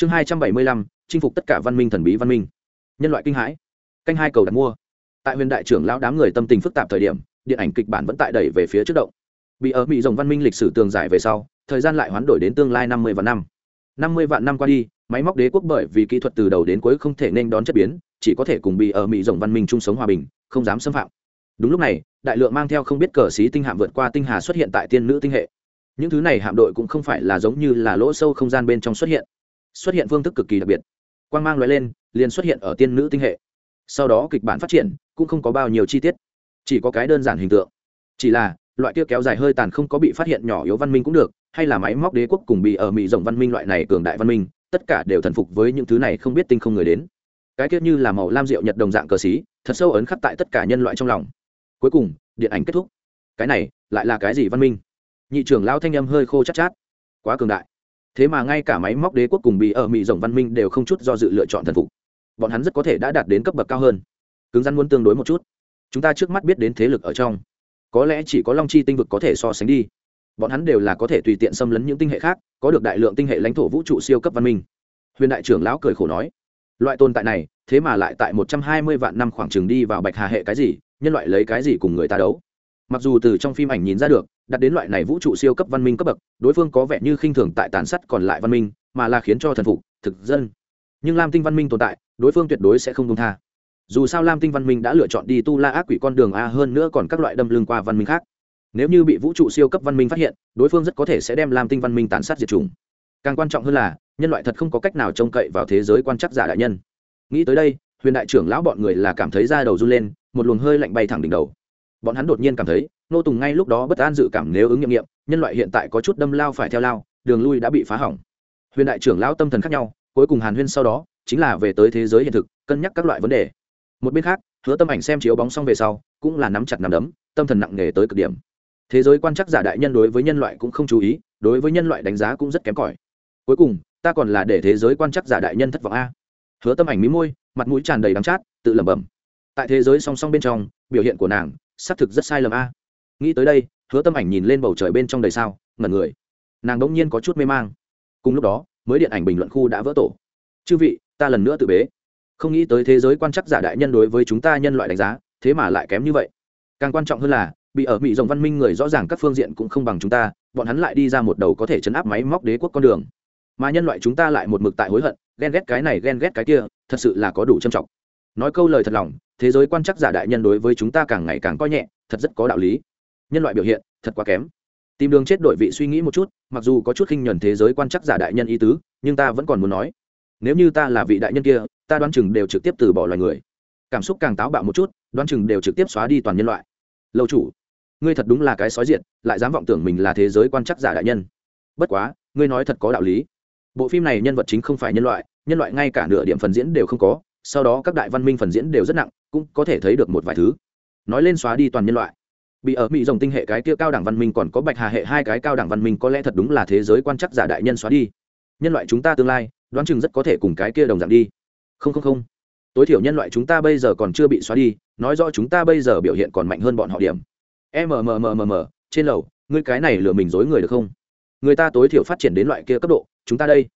chương hai trăm bảy mươi lăm, chinh phục tất cả văn minh thần bí văn minh. Nhân loại kinh hãi. Canh hai cầu đặt mua. Tại huyền đại trưởng lão đám người tâm tình phức tạp thời điểm, điện ảnh kịch bản vẫn tại đẩy về phía trước động. Bị ở mỹ rồng văn minh lịch sử tường giải về sau, thời gian lại hoán đổi đến tương lai năm mươi vạn năm. Năm mươi vạn năm qua đi, máy móc đế quốc bởi vì kỹ thuật từ đầu đến cuối không thể nên đón chất biến, chỉ có thể cùng bị ở mỹ rồng văn minh chung sống hòa bình, không dám xâm phạm. Đúng lúc này, đại lượng mang theo không biết cờ xí tinh hạm vượt qua tinh hà xuất hiện tại tiên nữ tinh hệ. Những thứ này hạm đội cũng không phải là giống như là lỗ sâu không gian bên trong xuất hiện xuất hiện phương thức cực kỳ đặc biệt. Quang mang loại lên liền xuất hiện ở tiên nữ tinh hệ. Sau đó kịch bản phát triển cũng không có bao nhiêu chi tiết. Chỉ có cái đơn giản hình tượng. Chỉ là loại kia kéo dài hơi tàn không có bị phát hiện nhỏ yếu văn minh cũng được hay là máy móc đế quốc cùng bị ở mỹ rộng văn minh loại này cường đại văn minh tất cả đều thần phục với những thứ này không biết tinh không người đến. Cái kia như là màu lam rượu nhật đồng dạng cờ xí thật sâu ấn khắc tại tất cả nhân loại trong lòng. Cuối cùng điện ảnh kết thúc. Cái này lại là cái gì văn minh? Nhị trưởng lao thanh âm hơi khô chắc chát, chát. Quá cường đại thế mà ngay cả máy móc đế quốc cùng bị ở mỹ rộng văn minh đều không chút do dự lựa chọn thần phục. Bọn hắn rất có thể đã đạt đến cấp bậc cao hơn. Cứng rắn muốn tương đối một chút. Chúng ta trước mắt biết đến thế lực ở trong. Có lẽ chỉ có long chi tinh vực có thể so sánh đi. Bọn hắn đều là có thể tùy tiện xâm lấn những tinh hệ khác, có được đại lượng tinh hệ lãnh thổ vũ trụ siêu cấp văn minh. Huyền đại trưởng lão cười khổ nói, loại tồn tại này, thế mà lại tại một trăm hai mươi vạn năm khoảng trường đi vào bạch hà hệ cái gì, nhân loại lấy cái gì cùng người ta đấu? Mặc dù từ trong phim ảnh nhìn ra được đặt đến loại này vũ trụ siêu cấp văn minh cấp bậc, đối phương có vẻ như khinh thường tại tàn sắt còn lại văn minh, mà là khiến cho thần phục, thực dân. Nhưng lam tinh văn minh tồn tại, đối phương tuyệt đối sẽ không công tha. Dù sao lam tinh văn minh đã lựa chọn đi tu la ác quỷ con đường a hơn nữa còn các loại đâm lưng qua văn minh khác. Nếu như bị vũ trụ siêu cấp văn minh phát hiện, đối phương rất có thể sẽ đem lam tinh văn minh tàn sát diệt chủng. Càng quan trọng hơn là, nhân loại thật không có cách nào trông cậy vào thế giới quan chắc giả đại nhân. Nghĩ tới đây, huyền đại trưởng lão bọn người là cảm thấy da đầu run lên, một luồng hơi lạnh bay thẳng đỉnh đầu bọn hắn đột nhiên cảm thấy, nô tùng ngay lúc đó bất an dự cảm nếu ứng nghiệm nghiệm, nhân loại hiện tại có chút đâm lao phải theo lao, đường lui đã bị phá hỏng. Huyền đại trưởng lão tâm thần khác nhau, cuối cùng hàn huyên sau đó, chính là về tới thế giới hiện thực, cân nhắc các loại vấn đề. Một bên khác, hứa tâm ảnh xem chiếu bóng xong về sau, cũng là nắm chặt nắm đấm, tâm thần nặng nề tới cực điểm. Thế giới quan chắc giả đại nhân đối với nhân loại cũng không chú ý, đối với nhân loại đánh giá cũng rất kém cỏi. Cuối cùng, ta còn là để thế giới quan chắc giả đại nhân thất vọng a. Hứa tâm ảnh mí môi, mặt mũi tràn đầy đắng chát, tự lẩm bẩm. Tại thế giới song song bên trong, biểu hiện của nàng xác thực rất sai lầm a. Nghĩ tới đây, hứa tâm ảnh nhìn lên bầu trời bên trong đầy sao, ngẩn người. Nàng đỗng nhiên có chút mê mang. Cùng lúc đó, mới điện ảnh bình luận khu đã vỡ tổ. Chư vị, ta lần nữa tự bế. Không nghĩ tới thế giới quan chắc giả đại nhân đối với chúng ta nhân loại đánh giá, thế mà lại kém như vậy. Càng quan trọng hơn là, bị ở mỹ rồng văn minh người rõ ràng các phương diện cũng không bằng chúng ta, bọn hắn lại đi ra một đầu có thể chấn áp máy móc đế quốc con đường. Mà nhân loại chúng ta lại một mực tại hối hận, ghen ghét cái này, ghen ghét cái kia, thật sự là có đủ trầm trọng. Nói câu lời thật lòng thế giới quan chắc giả đại nhân đối với chúng ta càng ngày càng coi nhẹ, thật rất có đạo lý. Nhân loại biểu hiện, thật quá kém. Tìm đường chết đổi vị suy nghĩ một chút, mặc dù có chút khinh nhuần thế giới quan chắc giả đại nhân ý tứ, nhưng ta vẫn còn muốn nói. Nếu như ta là vị đại nhân kia, ta đoán chừng đều trực tiếp từ bỏ loài người. Cảm xúc càng táo bạo một chút, đoán chừng đều trực tiếp xóa đi toàn nhân loại. Lâu chủ, ngươi thật đúng là cái sói diện lại dám vọng tưởng mình là thế giới quan chắc giả đại nhân. Bất quá, ngươi nói thật có đạo lý. Bộ phim này nhân vật chính không phải nhân loại nhân loại ngay cả nửa điểm phần diễn đều không có, sau đó các đại văn minh phần diễn đều rất nặng cũng có thể thấy được một vài thứ. Nói lên xóa đi toàn nhân loại. Bị ở mỹ dòng tinh hệ cái kia cao đẳng văn minh còn có bạch hà hệ hai cái cao đẳng văn minh có lẽ thật đúng là thế giới quan chắc giả đại nhân xóa đi. Nhân loại chúng ta tương lai, đoán chừng rất có thể cùng cái kia đồng dạng đi. Không không không. Tối thiểu nhân loại chúng ta bây giờ còn chưa bị xóa đi, nói rõ chúng ta bây giờ biểu hiện còn mạnh hơn bọn họ điểm. Mmmmm trên lầu, ngươi cái này lừa mình dối người được không? Người ta tối thiểu phát triển đến loại kia cấp độ, chúng ta đây.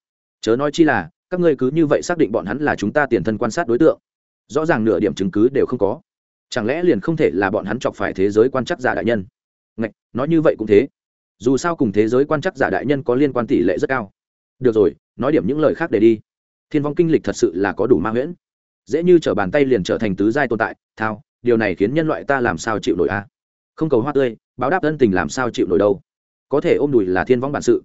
Chớ nói chi là, các ngươi cứ như vậy xác định bọn hắn là chúng ta tiền thân quan sát đối tượng rõ ràng nửa điểm chứng cứ đều không có. Chẳng lẽ liền không thể là bọn hắn chọc phải thế giới quan chắc giả đại nhân? Ngạch, nói như vậy cũng thế. Dù sao cùng thế giới quan chắc giả đại nhân có liên quan tỷ lệ rất cao. Được rồi nói điểm những lời khác để đi. Thiên vong kinh lịch thật sự là có đủ ma nguyễn, dễ như t r ở bàn tay liền trở thành tứ giai tồn tại. Thao điều này khiến nhân loại ta làm sao chịu nổi a? Không cầu hoa tươi báo đáp ân tình làm sao chịu nổi đâu. Có thể ôm đùi là thiên vong bản sự.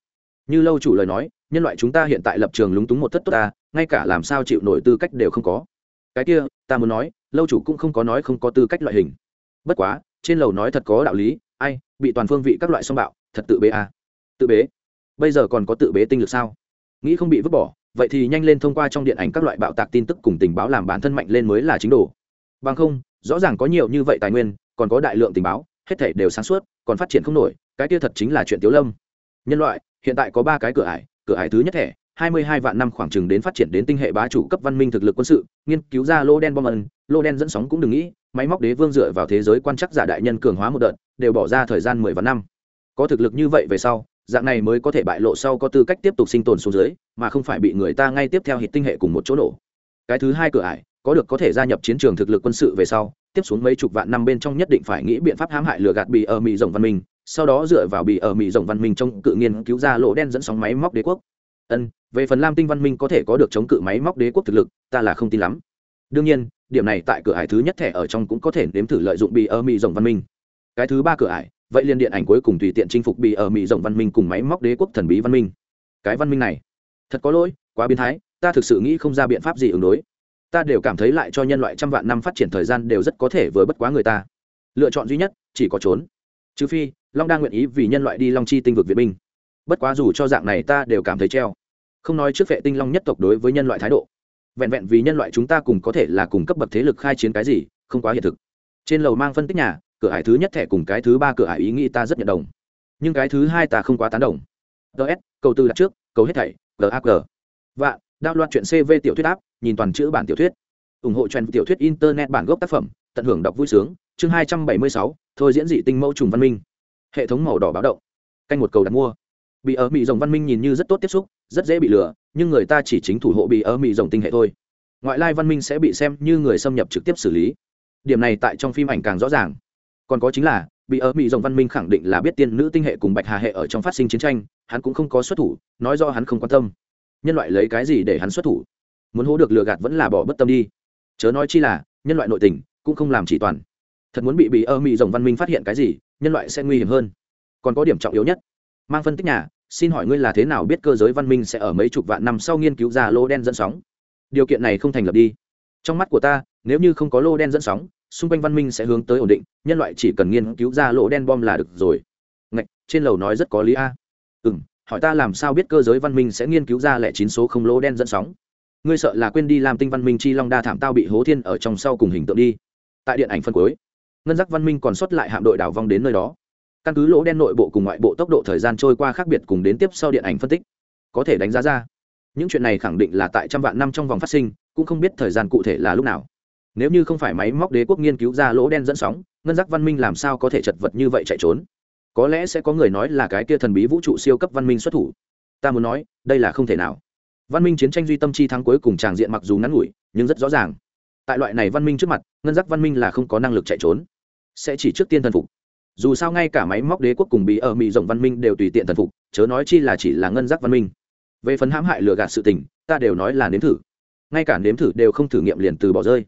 Như lâu chủ lời nói nhân loại chúng ta hiện tại lập trường lúng túng một thất tốt ta ngay cả làm sao chịu nổi tư cách đều không có cái kia, ta muốn nói, lâu chủ cũng không có nói không có tư cách loại hình. Bất quá, trên lầu nói thật có đạo lý, ai, bị toàn phương vị các loại song bạo, thật tự bế à. tự bế? Bây giờ còn có tự bế tinh lực sao? Nghĩ không bị vứt bỏ, vậy thì nhanh lên thông qua trong điện ảnh các loại bạo tạc tin tức cùng tình báo làm bản thân mạnh lên mới là chính đồ. Bằng không, rõ ràng có nhiều như vậy tài nguyên, còn có đại lượng tình báo, hết thể đều sáng suốt, còn phát triển không nổi, cái kia thật chính là chuyện tiếu lâm. Nhân loại, hiện tại có ba cái cửa ải cửa ải thứ nhất thẻ hai mươi hai vạn năm khoảng chừng đến phát triển đến tinh hệ bá chủ cấp văn minh thực lực quân sự, nghiên cứu ra lô đen bom ẩn, lô đen dẫn sóng cũng đừng nghĩ, máy móc đế vương dựa vào thế giới quan chắc giả đại nhân cường hóa một đợt, đều bỏ ra thời gian mười vạn năm. Có thực lực như vậy về sau, dạng này mới có thể bại lộ sau có tư cách tiếp tục sinh tồn xuống dưới, mà không phải bị người ta ngay tiếp theo hít tinh hệ cùng một chỗ nổ. Cái thứ hai cửa ải, có được có thể gia nhập chiến trường thực lực quân sự về sau, tiếp xuống mấy chục vạn năm bên trong nhất định phải nghĩ biện pháp hãm hại lừa gạt bị ở mỹ rồng văn minh, sau đó dựa vào bị ở mỹ rồng văn minh trong cự nghiên cứu ra lỗ đen dẫn sóng máy móc đế quốc. Ân về phần lam tinh văn minh có thể có được chống cự máy móc đế quốc thực lực, ta là không tin lắm. Đương nhiên, điểm này tại cửa ải thứ nhất thẻ ở trong cũng có thể nếm thử lợi dụng bị ở mỹ rồng văn minh. Cái thứ ba cửa ải, vậy liên điện ảnh cuối cùng tùy tiện chinh phục bị ở mỹ rồng văn minh cùng máy móc đế quốc thần bí văn minh. Cái văn minh này, thật có lỗi, quá biến thái, ta thực sự nghĩ không ra biện pháp gì ứng đối. Ta đều cảm thấy lại cho nhân loại trăm vạn năm phát triển thời gian đều rất có thể vừa bất quá người ta. Lựa chọn duy nhất, chỉ có trốn. Trừ phi, long đang nguyện ý vì nhân loại đi long chi tinh vực việt binh. Bất quá dù cho dạng này ta đều cảm thấy treo không nói trước vệ tinh long nhất tộc đối với nhân loại thái độ. Vẹn vẹn vì nhân loại chúng ta cùng có thể là cùng cấp bậc thế lực khai chiến cái gì, không quá hiện thực. Trên lầu mang phân tích nhà, cửa hải thứ nhất thẻ cùng cái thứ ba cửa hải ý nghĩ ta rất nhận đồng. Nhưng cái thứ hai ta không quá tán đồng. Ts cầu tư đặt trước, cầu hết thảy gag và đạo loạt chuyện cv tiểu thuyết áp, nhìn toàn chữ bản tiểu thuyết. Ủng hộ trend tiểu thuyết internet bản gốc tác phẩm, tận hưởng đọc vui sướng, chương hai trăm bảy mươi sáu, thôi diễn dị tinh mẫu trùng văn minh. Hệ thống màu đỏ báo động. Canh một cầu đặt mua bị ở mỹ rồng văn minh nhìn như rất tốt tiếp xúc, rất dễ bị lừa, nhưng người ta chỉ chính thủ hộ bị ở mỹ rồng tinh hệ thôi. Ngoại lai văn minh sẽ bị xem như người xâm nhập trực tiếp xử lý. Điểm này tại trong phim ảnh càng rõ ràng. Còn có chính là, bị ở mỹ rồng văn minh khẳng định là biết tiên nữ tinh hệ cùng bạch hà hệ ở trong phát sinh chiến tranh, hắn cũng không có xuất thủ, nói do hắn không quan tâm. Nhân loại lấy cái gì để hắn xuất thủ? Muốn hố được lừa gạt vẫn là bỏ bất tâm đi. Chớ nói chi là, nhân loại nội tình cũng không làm chỉ toàn. Thật muốn bị bị ơ mị rồng văn minh phát hiện cái gì, nhân loại sẽ nguy hiểm hơn. Còn có điểm trọng yếu nhất, mang phân tích nhà xin hỏi ngươi là thế nào biết cơ giới văn minh sẽ ở mấy chục vạn năm sau nghiên cứu ra lô đen dẫn sóng? Điều kiện này không thành lập đi. Trong mắt của ta, nếu như không có lô đen dẫn sóng, xung quanh văn minh sẽ hướng tới ổn định, nhân loại chỉ cần nghiên cứu ra lỗ đen bom là được rồi. Ngạch, trên lầu nói rất có lý a. Ừ m hỏi ta làm sao biết cơ giới văn minh sẽ nghiên cứu ra lẻ chín số không lỗ đen dẫn sóng? Ngươi sợ là quên đi làm tinh văn minh chi long đa thảm tao bị hố thiên ở trong sau cùng hình tượng đi. Tại điện ảnh phân cuối, ngân giác văn minh còn xuất lại hạm đội đảo vong đến nơi đó căn cứ lỗ đen nội bộ cùng ngoại bộ tốc độ thời gian trôi qua khác biệt cùng đến tiếp sau điện ảnh phân tích, có thể đánh giá ra. Những chuyện này khẳng định là tại trăm vạn năm trong vòng phát sinh, cũng không biết thời gian cụ thể là lúc nào. Nếu như không phải máy móc đế quốc nghiên cứu ra lỗ đen dẫn sóng, ngân giác văn minh làm sao có thể chật vật như vậy chạy trốn? Có lẽ sẽ có người nói là cái kia thần bí vũ trụ siêu cấp văn minh xuất thủ. Ta muốn nói, đây là không thể nào. Văn minh chiến tranh duy tâm chi thắng cuối cùng tràng diện mặc dù ngắn ngủi, nhưng rất rõ ràng. Tại loại này văn minh trước mặt, ngân giác văn minh là không có năng lực chạy trốn. Sẽ chỉ trước tiên thần phục dù sao ngay cả máy móc đế quốc cùng bí ở mỹ rộng văn minh đều tùy tiện thần phục chớ nói chi là chỉ là ngân giác văn minh. Về phần hãm hại lừa gạt sự tình ta đều nói là nếm thử. Ngay cả nếm thử đều không thử nghiệm liền từ bỏ rơi.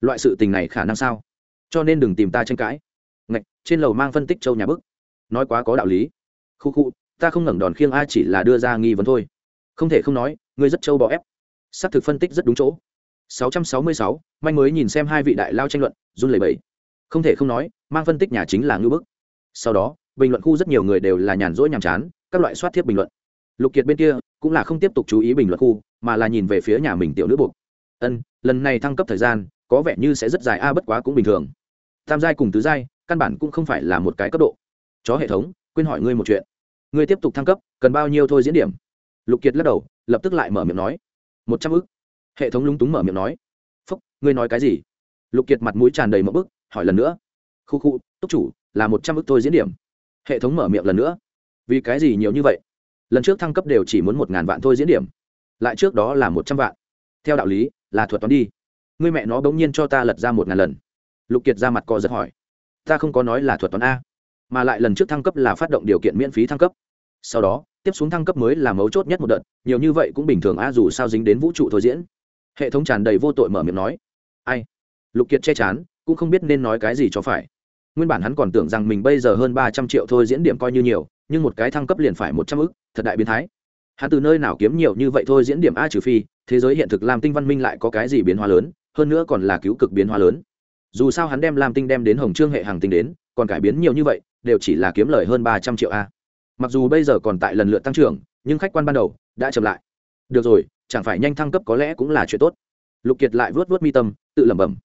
Loại sự tình này khả năng sao? Cho nên đừng tìm ta tranh cãi. Ngạch trên lầu mang phân tích châu nhà bức. Nói quá có đạo lý. Khu khu ta không ngẩng đòn khiêng ai chỉ là đưa ra nghi vấn thôi. Không thể không nói ngươi rất châu bò ép. Xác thực phân tích rất đúng chỗ. 666, manh mới nhìn xem hai vị đại lao tranh luận run lẩy bẩy. Không thể không nói mang phân tích nhà chính là ngư bức sau đó, bình luận khu rất nhiều người đều là nhàn rỗi nhàm chán, các loại soát thiếp bình luận. Lục kiệt bên kia cũng là không tiếp tục chú ý bình luận khu, mà là nhìn về phía nhà mình tiểu nữ buộc. Ân, lần này thăng cấp thời gian, có vẻ như sẽ rất dài a, bất quá cũng bình thường. Tam giai cùng tứ giai, căn bản cũng không phải là một cái cấp độ. Chó hệ thống, quên hỏi ngươi một chuyện. Ngươi tiếp tục thăng cấp, cần bao nhiêu thôi diễn điểm? Lục kiệt lắc đầu, lập tức lại mở miệng nói. Một trăm ức. Hệ thống lúng túng mở miệng nói. Phúc, ngươi nói cái gì? Lục kiệt mặt mũi tràn đầy một bức, hỏi lần nữa. Khu khu, túc chủ là một trăm ức thôi diễn điểm. Hệ thống mở miệng lần nữa. Vì cái gì nhiều như vậy? Lần trước thăng cấp đều chỉ muốn một ngàn vạn thôi diễn điểm. Lại trước đó là một trăm vạn. Theo đạo lý, là thuật toán đi. Người mẹ nó bỗng nhiên cho ta lật ra một ngàn lần. Lục kiệt ra mặt co giật hỏi. Ta không có nói là thuật toán a, mà lại lần trước thăng cấp là phát động điều kiện miễn phí thăng cấp. Sau đó, tiếp xuống thăng cấp mới là mấu chốt nhất một đợt, nhiều như vậy cũng bình thường a dù sao dính đến vũ trụ thôi diễn. Hệ thống tràn đầy vô tội mở miệng nói. Ai? Lục kiệt che chán, cũng không biết nên nói cái gì cho phải nguyên bản hắn còn tưởng rằng mình bây giờ hơn ba trăm triệu thôi diễn điểm coi như nhiều, nhưng một cái thăng cấp liền phải một trăm ức, thật đại biến thái. Hắn từ nơi nào kiếm nhiều như vậy thôi diễn điểm a trừ phi, thế giới hiện thực làm tinh văn minh lại có cái gì biến hóa lớn, hơn nữa còn là cứu cực biến hóa lớn. Dù sao hắn đem làm tinh đem đến hồng trương hệ hàng tinh đến, còn cải biến nhiều như vậy, đều chỉ là kiếm lời hơn ba trăm triệu a. Mặc dù bây giờ còn tại lần lượt tăng trưởng, nhưng khách quan ban đầu đã chậm lại. Được rồi, chẳng phải nhanh thăng cấp có lẽ cũng là chuyện tốt. Lục kiệt lại vớt vớt mi tâm, tự lẩm bẩm.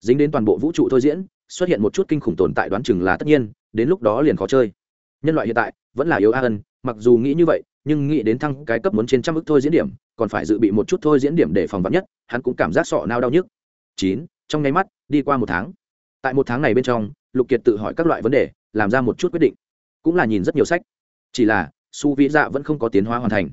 Dính đến toàn bộ vũ trụ thôi diễn xuất hiện một chút kinh khủng tồn tại đoán chừng là tất nhiên, đến lúc đó liền khó chơi. Nhân loại hiện tại vẫn là yếu a ân, mặc dù nghĩ như vậy, nhưng nghĩ đến thăng cái cấp muốn trên trăm ức thôi diễn điểm, còn phải dự bị một chút thôi diễn điểm để phòng vắn nhất, hắn cũng cảm giác sọ nao đau nhức. Chín, trong nháy mắt, đi qua một tháng. Tại một tháng này bên trong, lục kiệt tự hỏi các loại vấn đề, làm ra một chút quyết định. Cũng là nhìn rất nhiều sách. Chỉ là, su vĩ dạ vẫn không có tiến hóa hoàn thành.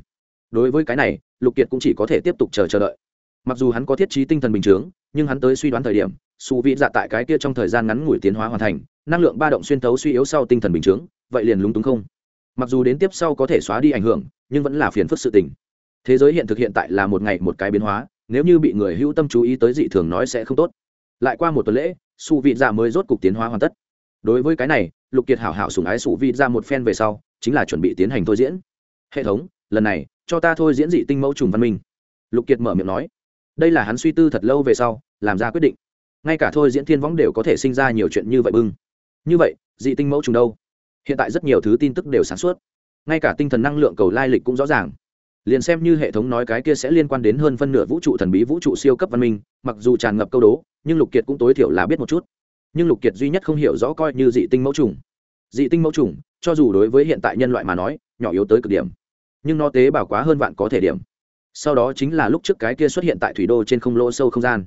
Đối với cái này, lục kiệt cũng chỉ có thể tiếp tục chờ chờ đợi. Mặc dù hắn có thiết trí tinh thần bình chướng nhưng hắn tới suy đoán thời điểm xù vị dạ tại cái kia trong thời gian ngắn ngủi tiến hóa hoàn thành, năng lượng ba động xuyên thấu suy yếu sau tinh thần bình chướng, vậy liền lúng túng không? Mặc dù đến tiếp sau có thể xóa đi ảnh hưởng, nhưng vẫn là phiền phức sự tình. Thế giới hiện thực hiện tại là một ngày một cái biến hóa, nếu như bị người hữu tâm chú ý tới dị thường nói sẽ không tốt. Lại qua một tuần lễ, xù vị dạ mới rốt cục tiến hóa hoàn tất. Đối với cái này, lục kiệt hảo hảo sùng ái xù vị dạ một phen về sau, chính là chuẩn bị tiến hành thôi diễn. Hệ thống, lần này, cho ta thôi diễn dị tinh mẫu trùng văn minh. Lục kiệt mở miệng nói. Đây là hắn suy tư thật lâu về sau, làm ra quyết định ngay cả thôi diễn thiên võng đều có thể sinh ra nhiều chuyện như vậy bưng. Như vậy, dị tinh mẫu trùng đâu? Hiện tại rất nhiều thứ tin tức đều sản xuất ngay cả tinh thần năng lượng cầu lai lịch cũng rõ ràng. Liền xem như hệ thống nói cái kia sẽ liên quan đến hơn phân nửa vũ trụ thần bí vũ trụ siêu cấp văn minh, mặc dù tràn ngập câu đố, nhưng lục kiệt cũng tối thiểu là biết một chút. Nhưng lục kiệt duy nhất không hiểu rõ coi như dị tinh mẫu trùng. Dị tinh mẫu trùng, cho dù đối với hiện tại nhân loại mà nói, nhỏ yếu tới cực điểm, nhưng nó tế bào quá hơn vạn có thể điểm. Sau đó chính là lúc trước cái kia xuất hiện tại thủy đô trên không lỗ sâu không gian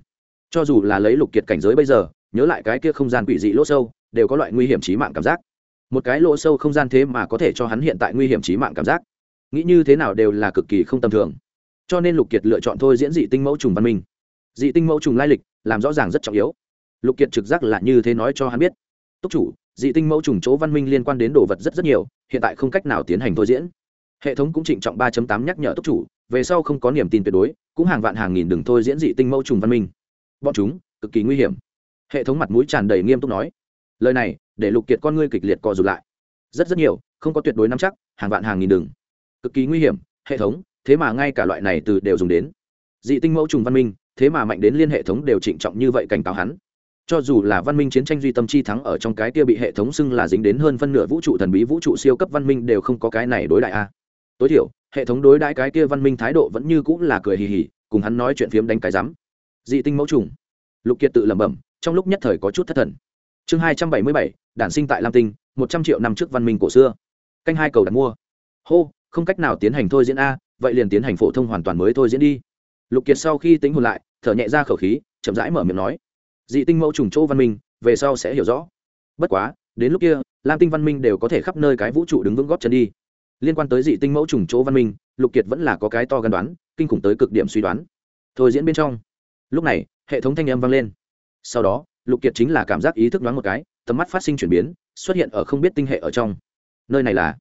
cho dù là lấy lục kiệt cảnh giới bây giờ, nhớ lại cái kia không gian quỷ dị lỗ sâu, đều có loại nguy hiểm trí mạng cảm giác. Một cái lỗ sâu không gian thế mà có thể cho hắn hiện tại nguy hiểm trí mạng cảm giác. Nghĩ như thế nào đều là cực kỳ không tầm thường. Cho nên lục kiệt lựa chọn thôi diễn dị tinh mẫu trùng văn minh. Dị tinh mẫu trùng lai lịch, làm rõ ràng rất trọng yếu. Lục kiệt trực giác là như thế nói cho hắn biết. Túc chủ, dị tinh mẫu trùng chỗ văn minh liên quan đến đồ vật rất rất nhiều, hiện tại không cách nào tiến hành thôi diễn. Hệ thống cũng trịnh trọng ba tám nhắc nhở túc chủ, về sau không có niềm tin tuyệt đối, cũng hàng vạn hàng nghìn đừng thôi diễn dị tinh mẫu trùng văn minh bọn chúng, cực kỳ nguy hiểm. Hệ thống mặt mũi tràn đầy nghiêm túc nói. Lời này, để lục kiệt con ngươi kịch liệt co rụt lại. Rất rất nhiều, không có tuyệt đối nắm chắc, hàng vạn hàng nghìn đừng cực kỳ nguy hiểm, hệ thống, thế mà ngay cả loại này từ đều dùng đến. Dị tinh mẫu trùng văn minh, thế mà mạnh đến liên hệ thống đều trịnh trọng như vậy cảnh cáo hắn. Cho dù là văn minh chiến tranh duy tâm chi thắng ở trong cái kia bị hệ thống xưng là dính đến hơn phân nửa vũ trụ thần bí vũ trụ siêu cấp văn minh đều không có cái này đối đại a. Tối thiểu, hệ thống đối đãi cái kia văn minh thái độ vẫn như cũng là cười hì hì, cùng hắn nói chuyện phiếm đánh cái rắm dị tinh mẫu trùng. Lục kiệt tự lẩm bẩm, trong lúc nhất thời có chút thất thần. Chương hai trăm bảy mươi bảy, đản sinh tại lam tinh, một trăm triệu năm trước văn minh cổ xưa. Canh hai cầu đặt mua. Hô, không cách nào tiến hành thôi diễn a, vậy liền tiến hành phổ thông hoàn toàn mới thôi diễn đi. Lục kiệt sau khi tính hồn lại, thở nhẹ ra khẩu khí, chậm rãi mở miệng nói. Dị tinh mẫu trùng chỗ văn minh, về sau sẽ hiểu rõ. Bất quá, đến lúc kia, lam tinh văn minh đều có thể khắp nơi cái vũ trụ đứng vững góp chân đi. Liên quan tới dị tinh mẫu trùng chỗ văn minh, lục kiệt vẫn là có cái to gần đoán, kinh khủng tới cực điểm suy đoán. Thôi diễn bên trong lúc này, hệ thống thanh âm vang lên. Sau đó, lục kiệt chính là cảm giác ý thức đoán một cái, tầm mắt phát sinh chuyển biến, xuất hiện ở không biết tinh hệ ở trong. Nơi này là?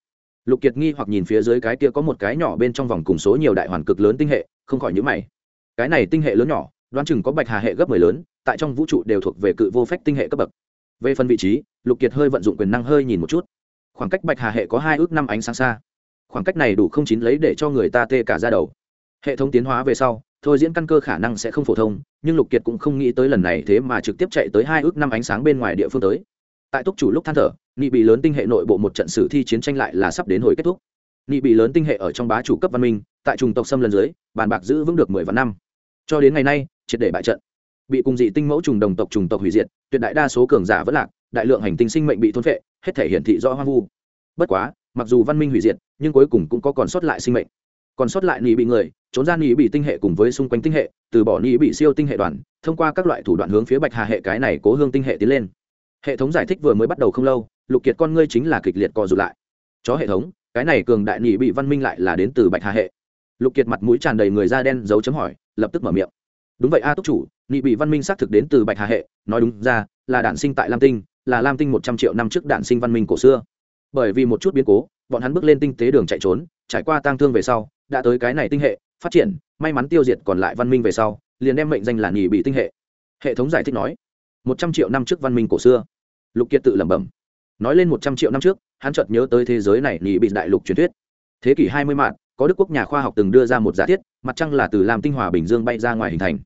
Lục kiệt nghi hoặc nhìn phía dưới cái kia có một cái nhỏ bên trong vòng cùng số nhiều đại hoàn cực lớn tinh hệ, không khỏi nhữ mày. Cái này tinh hệ lớn nhỏ, đoán chừng có bạch hà hệ gấp mười lớn, tại trong vũ trụ đều thuộc về cự vô phách tinh hệ cấp bậc. Về phần vị trí, lục kiệt hơi vận dụng quyền năng hơi nhìn một chút. Khoảng cách bạch hà hệ có hai ước năm ánh sáng xa. Khoảng cách này đủ không chín lấy để cho người ta tê cả ra đầu. Hệ thống tiến hóa về sau thôi diễn căn cơ khả năng sẽ không phổ thông, nhưng lục kiệt cũng không nghĩ tới lần này thế mà trực tiếp chạy tới hai ước năm ánh sáng bên ngoài địa phương tới. Tại túc chủ lúc than thở, nị bị lớn tinh hệ nội bộ một trận sử thi chiến tranh lại là sắp đến hồi kết thúc. Nị bị lớn tinh hệ ở trong bá chủ cấp văn minh, tại trùng tộc xâm lần dưới, bàn bạc giữ vững được mười vạn năm. Cho đến ngày nay, triệt để bại trận. Bị cùng dị tinh mẫu trùng đồng tộc trùng tộc hủy diệt, tuyệt đại đa số cường giả vẫn lạc, đại lượng hành tinh sinh mệnh bị thôn phệ, hết thể hiển thị rõ hoang vu. Bất quá, mặc dù văn minh hủy diệt, nhưng cuối cùng cũng có còn sót lại sinh mệnh còn sót lại nị bị người, trốn ra nị bị tinh hệ cùng với xung quanh tinh hệ, từ bỏ nị bị siêu tinh hệ đoàn, thông qua các loại thủ đoạn hướng phía bạch hà hệ cái này cố hương tinh hệ tiến lên. Hệ thống giải thích vừa mới bắt đầu không lâu, lục kiệt con ngươi chính là kịch liệt co rụt lại. Chó hệ thống, cái này cường đại nị bị văn minh lại là đến từ bạch hà hệ. Lục kiệt mặt mũi tràn đầy người da đen dấu chấm hỏi, lập tức mở miệng. Đúng vậy a túc chủ nị bị văn minh xác thực đến từ bạch hà hệ, nói đúng ra, là đản sinh tại lam tinh, là lam tinh một trăm triệu năm trước đản sinh văn minh cổ xưa. Bởi vì một chút biến cố bọn hắn bước lên tinh tế đường chạy trốn, trải qua tang thương về sau, đã tới cái này tinh hệ, phát triển, may mắn tiêu diệt còn lại văn minh về sau, liền đem mệnh danh là nghỉ bị tinh hệ. Hệ thống giải thích nói, một trăm triệu năm trước văn minh cổ xưa. Lục kiệt tự lẩm bẩm. Nói lên một trăm triệu năm trước, hắn chợt nhớ tới thế giới này nghỉ bị đại lục truyền thuyết. Thế kỷ hai mươi mạng có đức quốc nhà khoa học từng đưa ra một giả thiết, mặt trăng là từ làm tinh hòa bình dương bay ra ngoài hình thành.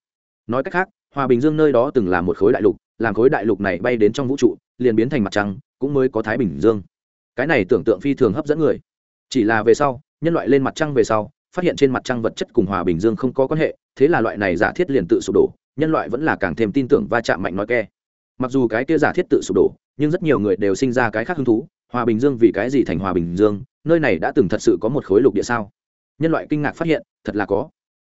Nói cách khác, hòa bình dương nơi đó từng là một khối đại lục, làm khối đại lục này bay đến trong vũ trụ, liền biến thành mặt trăng, cũng mới có thái bình dương cái này tưởng tượng phi thường hấp dẫn người. Chỉ là về sau, nhân loại lên mặt trăng về sau, phát hiện trên mặt trăng vật chất cùng hòa bình dương không có quan hệ, thế là loại này giả thiết liền tự sụp đổ, nhân loại vẫn là càng thêm tin tưởng va chạm mạnh nói ke. Mặc dù cái kia giả thiết tự sụp đổ, nhưng rất nhiều người đều sinh ra cái khác hứng thú, hòa bình dương vì cái gì thành hòa bình dương, nơi này đã từng thật sự có một khối lục địa sao? Nhân loại kinh ngạc phát hiện, thật là có.